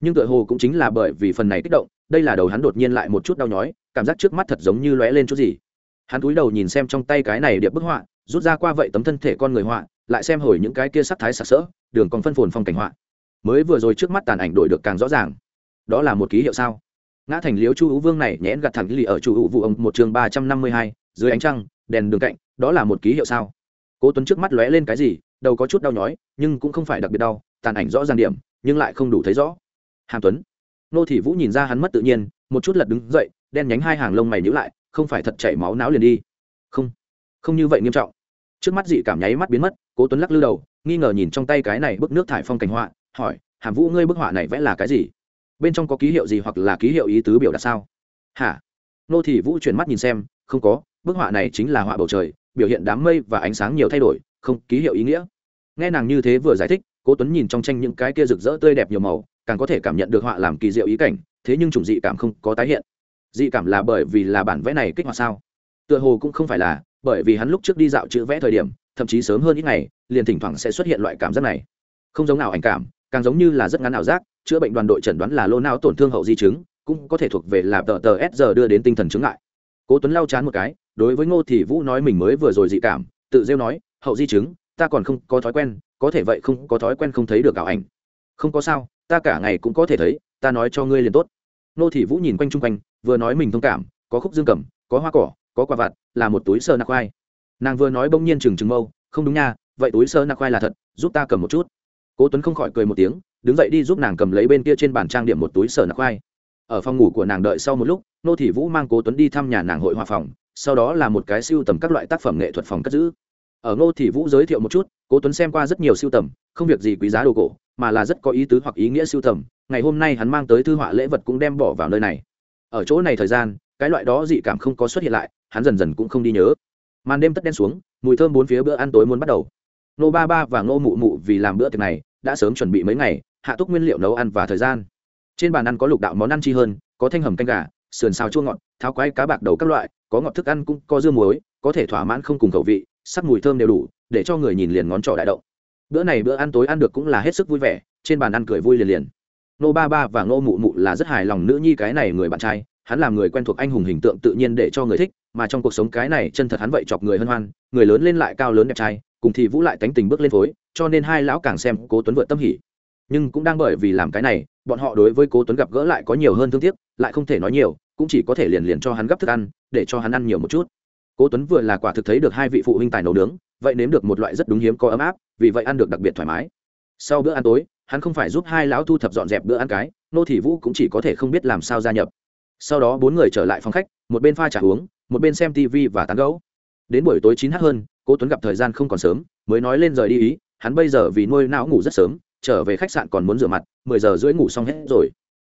Nhưng tựa hồ cũng chính là bởi vì phần này kích động, đây là đầu hắn đột nhiên lại một chút đau nhói, cảm giác trước mắt thật giống như lóe lên chút gì. Hắn cúi đầu nhìn xem trong tay cái này điệp bức họa, rút ra qua vậy tấm thân thể con người họa, lại xem hồi những cái kia sắc thái sặc sỡ, đường còn phân phồn phong cảnh họa. Mới vừa rồi trước mắt tàn ảnh đổi được càng rõ ràng. Đó là một ký hiệu sao? Ngã thành liếu chu hữu vương này nhẽn gặt thẳng lì ở chủ hữu vụ ông một chương ba trăm năm mươi hai, dưới ánh trăng, đèn đường cạnh, đó là một ký hiệu sao? Cố tuấn trước mắt lóe lên cái gì, đầu có chút đau nhói, nhưng cũng không phải đặc biệt đau, tàn ảnh rõ ràng điểm, nhưng lại không đủ thấy rõ. Hàm tuấn. Nô thị vũ nhìn ra hắn mất tự nhiên, một chút lật đứng dậy, đen nhánh hai hàng lông mày nhữ lại, không phải thật chảy máu não liền đi. Không. Không như vậy nghiêm trọng. Trước mắt dị cảm nháy mắt biến mất, cố tuấn lắc lư đầu, nghi ngờ nhìn trong tay cái này bức nước thải phong cảnh họa, hỏi, hàm vũ, ngươi bức họa này vẽ là cái gì? Bên trong có ký hiệu gì hoặc là ký hiệu ý tứ biểu đạt sao? Hả? Nô thị vũ chuyển mắt nhìn xem, không có, bức họa này chính là họa bầu trời, biểu hiện đám mây và ánh sáng nhiều thay đổi, không, ký hiệu ý nghĩa. Nghe nàng như thế vừa giải thích, cố tuấn nhìn trong tranh những cái kia rực rỡ tươi đẹp nhiều màu, càng có thể cảm nhận được họa làm kỳ diệu ý cảnh, thế nhưng chủng dị cảm không có tái hiện. Dị cảm là bởi vì là bản vẽ này kích hoạt sao? Tựa hồ cũng không phải là, bởi vì hắn lúc trước đi dạo chữ vẽ thời điểm, thậm chí sớm hơn ít ngày, liền thỉnh thoảng sẽ xuất hiện loại cảm giác này. Không giống nào ảnh cảm, càng giống như là rất ngắn ảo giác chữa bệnh đoàn đội chẩn đoán là lô não tổn thương hậu di chứng, cũng có thể thuộc về là tờ tờ s giờ đưa đến tinh thần chứng ngại. Cố tuấn lau chán một cái, đối với ngô thì vũ nói mình mới vừa rồi dị cảm, tự rêu nói, hậu di chứng, ta còn không có thói quen, có thể vậy không có thói quen không thấy được ảo ảnh. Không có sao, ta cả ngày cũng có thể thấy, ta nói cho ngươi liền tốt. Ngô thị vũ nhìn quanh chung quanh, vừa nói mình thông cảm, có khúc dương cầm, có hoa cỏ, có quả vặt, là một túi sơ nạc khoai. Nàng vừa nói bỗng nhiên trừng trừng mâu, không đúng nha, vậy túi sơ nạc khoai là thật, giúp ta cầm một chút. Cố tuấn không khỏi cười một tiếng đứng dậy đi giúp nàng cầm lấy bên kia trên bàn trang điểm một túi sơ nạc khoai. Ở phòng ngủ của nàng đợi sau một lúc, nô thị vũ mang cố tuấn đi thăm nhà nàng hội hòa phòng, sau đó là một cái siêu tầm các loại tác phẩm nghệ thuật phòng cất giữ. Ở ngô thị vũ giới thiệu một chút, cố tuấn xem qua rất nhiều siêu tầm, không việc gì quý giá đồ cổ, mà là rất có ý tứ hoặc ý nghĩa siêu tầm. Ngày hôm nay hắn mang tới thư họa lễ vật cũng đem bỏ vào nơi này. Ở chỗ này thời gian, cái loại đó dị cảm không có xuất hiện lại, hắn dần dần cũng không đi nhớ. Màn đêm tất đen xuống, mùi thơm bốn phía bữa ăn tối muốn bắt đầu. Nô ba ba và ngô mụ mụ vì làm bữa tiệc này, đã sớm chuẩn bị mấy ngày hạ túc nguyên liệu nấu ăn và thời gian. Trên bàn ăn có lục đạo món ăn chi hơn, có thanh hầm canh gà, sườn xào chua ngọt, tháo quái cá bạc đầu các loại, có ngọt thức ăn cũng có dưa muối, có thể thỏa mãn không cùng khẩu vị, sắc mùi thơm đều đủ, để cho người nhìn liền ngón trỏ đại động. Bữa này bữa ăn tối ăn được cũng là hết sức vui vẻ, trên bàn ăn cười vui liền liền. Nô ba ba và nô mụ mụ là rất hài lòng nữ nhi cái này người bạn trai, hắn làm người quen thuộc anh hùng hình tượng tự nhiên để cho người thích, mà trong cuộc sống cái này chân thật hắn vậy chọc người hân hoan, người lớn lên lại cao lớn đẹp trai, cùng thì vũ lại tánh tình bước lên phối, cho nên hai lão càng xem cố tuấn vượt tâm hỉ nhưng cũng đang bởi vì làm cái này, bọn họ đối với cố tuấn gặp gỡ lại có nhiều hơn thương tiếc, lại không thể nói nhiều, cũng chỉ có thể liền liền cho hắn gấp thức ăn, để cho hắn ăn nhiều một chút. Cố tuấn vừa là quả thực thấy được hai vị phụ huynh tài nấu nướng, vậy nếm được một loại rất đúng hiếm có ấm áp, vì vậy ăn được đặc biệt thoải mái. Sau bữa ăn tối, hắn không phải giúp hai lão thu thập dọn dẹp bữa ăn cái, nô thị vũ cũng chỉ có thể không biết làm sao gia nhập. Sau đó bốn người trở lại phòng khách, một bên pha trà uống, một bên xem tv và tán gẫu. Đến buổi tối chín h hơn, cố tuấn gặp thời gian không còn sớm, mới nói lên rời đi ý, hắn bây giờ vì nuôi não ngủ rất sớm trở về khách sạn còn muốn rửa mặt, mười giờ rưỡi ngủ xong hết rồi.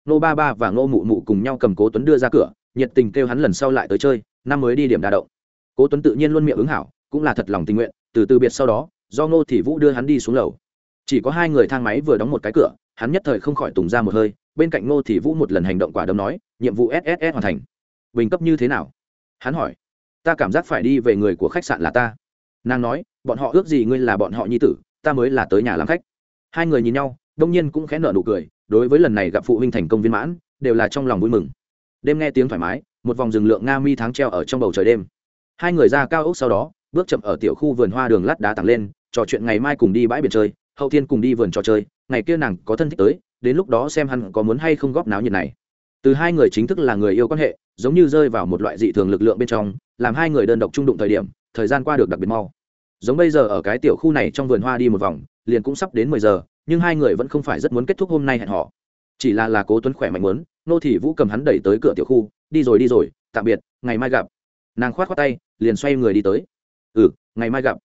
Nô ba ba và ngô mụ mụ cùng nhau cầm cố tuấn đưa ra cửa, nhiệt tình kêu hắn lần sau lại tới chơi, năm mới đi điểm đa động. Cố tuấn tự nhiên luôn miệng ứng hảo, cũng là thật lòng tình nguyện, từ từ biệt sau đó, do ngô thị vũ đưa hắn đi xuống lầu. Chỉ có hai người thang máy vừa đóng một cái cửa, hắn nhất thời không khỏi tùng ra một hơi, bên cạnh ngô thị vũ một lần hành động quả đấm nói, nhiệm vụ sss hoàn thành. Bình cấp như thế nào? Hắn hỏi. Ta cảm giác phải đi về người của khách sạn là ta. Nàng nói, bọn họ ước gì ngươi là bọn họ nhi tử, ta mới là tới nhà làm khách hai người nhìn nhau, đông nhiên cũng khẽ nợ nụ cười, đối với lần này gặp phụ huynh thành công viên mãn, đều là trong lòng vui mừng. Đêm nghe tiếng thoải mái, một vòng rừng lượng nga mi tháng treo ở trong bầu trời đêm. Hai người ra cao ốc sau đó, bước chậm ở tiểu khu vườn hoa đường lát đá tặng lên, trò chuyện ngày mai cùng đi bãi biển chơi, hậu thiên cùng đi vườn trò chơi, ngày kia nàng có thân thích tới, đến lúc đó xem hắn có muốn hay không góp náo nhiệt này. Từ hai người chính thức là người yêu quan hệ, giống như rơi vào một loại dị thường lực lượng bên trong, làm hai người đơn độc trung đụng thời điểm, thời gian qua được đặc biệt mau giống bây giờ ở cái tiểu khu này trong vườn hoa đi một vòng, liền cũng sắp đến mười giờ, nhưng hai người vẫn không phải rất muốn kết thúc hôm nay hẹn họ chỉ là là cố tuấn khỏe mạnh muốn, nô thị vũ cầm hắn đẩy tới cửa tiểu khu, đi rồi đi rồi, tạm biệt, ngày mai gặp. Nàng khoát khoát tay, liền xoay người đi tới. Ừ ngày mai gặp.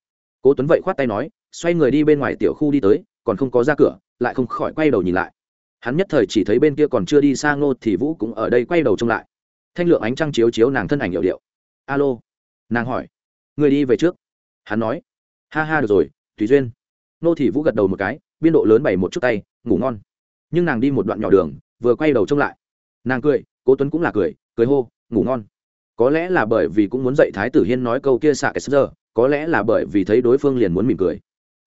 Cố tuấn vậy khoát tay nói, xoay người đi bên ngoài tiểu khu đi tới, còn không có ra cửa, lại không khỏi quay đầu nhìn lại. Hắn nhất thời chỉ thấy bên kia còn chưa đi xa ngô thì vũ cũng ở đây quay đầu trông lại. Thanh lượng ánh trăng chiếu chiếu nàng thân ảnh hiệu điệu. Alo. Nàng hỏi. Người đi về trước hắn nói, ha ha, được rồi, tùy duyên. Nô thị vũ gật đầu một cái, biên độ lớn bày một chút tay, ngủ ngon. Nhưng nàng đi một đoạn nhỏ đường, vừa quay đầu trông lại. Nàng cười, cố tuấn cũng là cười cười hô, ngủ ngon. Có lẽ là bởi vì cũng muốn dạy thái tử hiên nói câu kia xạ cái giờ, có lẽ là bởi vì thấy đối phương liền muốn mỉm cười.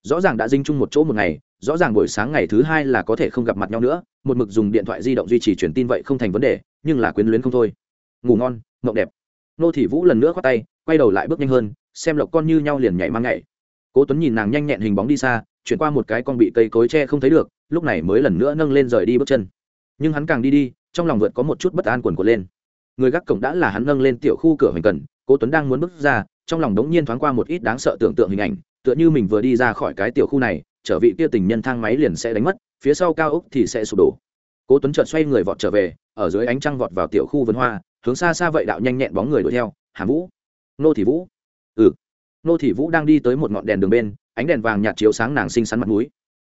Rõ ràng đã dinh chung một chỗ một ngày, rõ ràng buổi sáng ngày thứ hai là có thể không gặp mặt nhau nữa, một mực dùng điện thoại di động duy trì truyền tin vậy không thành vấn đề, nhưng là quyến luyến không thôi. Ngủ ngon, mộng đẹp. Nô thị vũ lần nữa khoát tay, quay đầu lại bước nhanh hơn xem lộc con như nhau liền nhảy mang nhảy. Cố tuấn nhìn nàng nhanh nhẹn hình bóng đi xa, chuyển qua một cái con bị cây cối che không thấy được, lúc này mới lần nữa nâng lên rời đi bước chân. Nhưng hắn càng đi đi, trong lòng vượt có một chút bất an quần của lên. Người gác cổng đã là hắn nâng lên tiểu khu cửa hoành cần, cố tuấn đang muốn bước ra, trong lòng đống nhiên thoáng qua một ít đáng sợ tưởng tượng hình ảnh, tựa như mình vừa đi ra khỏi cái tiểu khu này, trở vị kia tình nhân thang máy liền sẽ đánh mất, phía sau cao ốc thì sẽ sụp đổ. Cố tuấn chợt xoay người vọt trở về, ở dưới ánh trăng vọt vào tiểu khu vườn hoa, hướng xa xa vậy đạo nhanh nhẹn bóng người đuổi theo hà vũ. Nô thị vũ ừ. Nô thị vũ đang đi tới một ngọn đèn đường bên, ánh đèn vàng nhạt chiếu sáng nàng xinh xắn mặt mũi.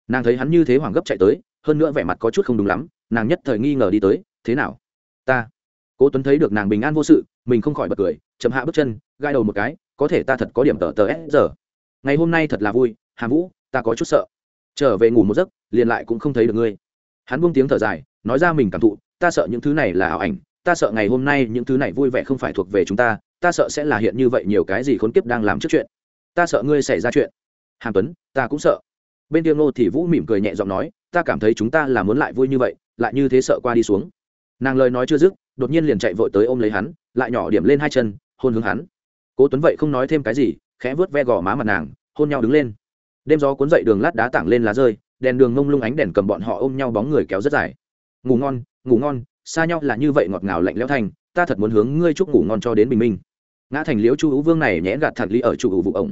Nàng thấy hắn như thế hoảng gấp chạy tới, hơn nữa vẻ mặt có chút không đúng lắm, nàng nhất thời nghi ngờ đi tới, thế nào? Ta. Cố tuấn thấy được nàng bình an vô sự, mình không khỏi bật cười, chậm hạ bước chân gai đầu một cái, có thể ta thật có điểm tờ tờ s giờ. Ngày hôm nay thật là vui, Hà vũ, ta có chút sợ. Trở về ngủ một giấc, liền lại cũng không thấy được ngươi. Hắn buông tiếng thở dài, nói ra mình cảm thụ, ta sợ những thứ này là ảo ảnh, ta sợ ngày hôm nay những thứ này vui vẻ không phải thuộc về chúng ta ta sợ sẽ là hiện như vậy nhiều cái gì khốn kiếp đang làm trước chuyện. Ta sợ ngươi xảy ra chuyện. Hàm tuấn, ta cũng sợ. Bên kia ngô thì vũ mỉm cười nhẹ giọng nói, ta cảm thấy chúng ta là muốn lại vui như vậy, lại như thế sợ qua đi xuống. Nàng lời nói chưa dứt, đột nhiên liền chạy vội tới ôm lấy hắn, lại nhỏ điểm lên hai chân, hôn hướng hắn. Cố tuấn vậy không nói thêm cái gì, khẽ vớt ve gò má mặt nàng, hôn nhau đứng lên. Đêm gió cuốn dậy đường lát đá tảng lên lá rơi, đèn đường ngông lung ánh đèn cầm bọn họ ôm nhau bóng người kéo rất dài. Ngủ ngon ngủ ngon, xa nhau là như vậy ngọt ngào lạnh lẽo thành ta thật muốn hướng ngươi chúc ngủ ngon cho đến bình minh ngã thành liễu chu hữu vương này nhẽ gạt thật lý ở chủ hữu vụ ổng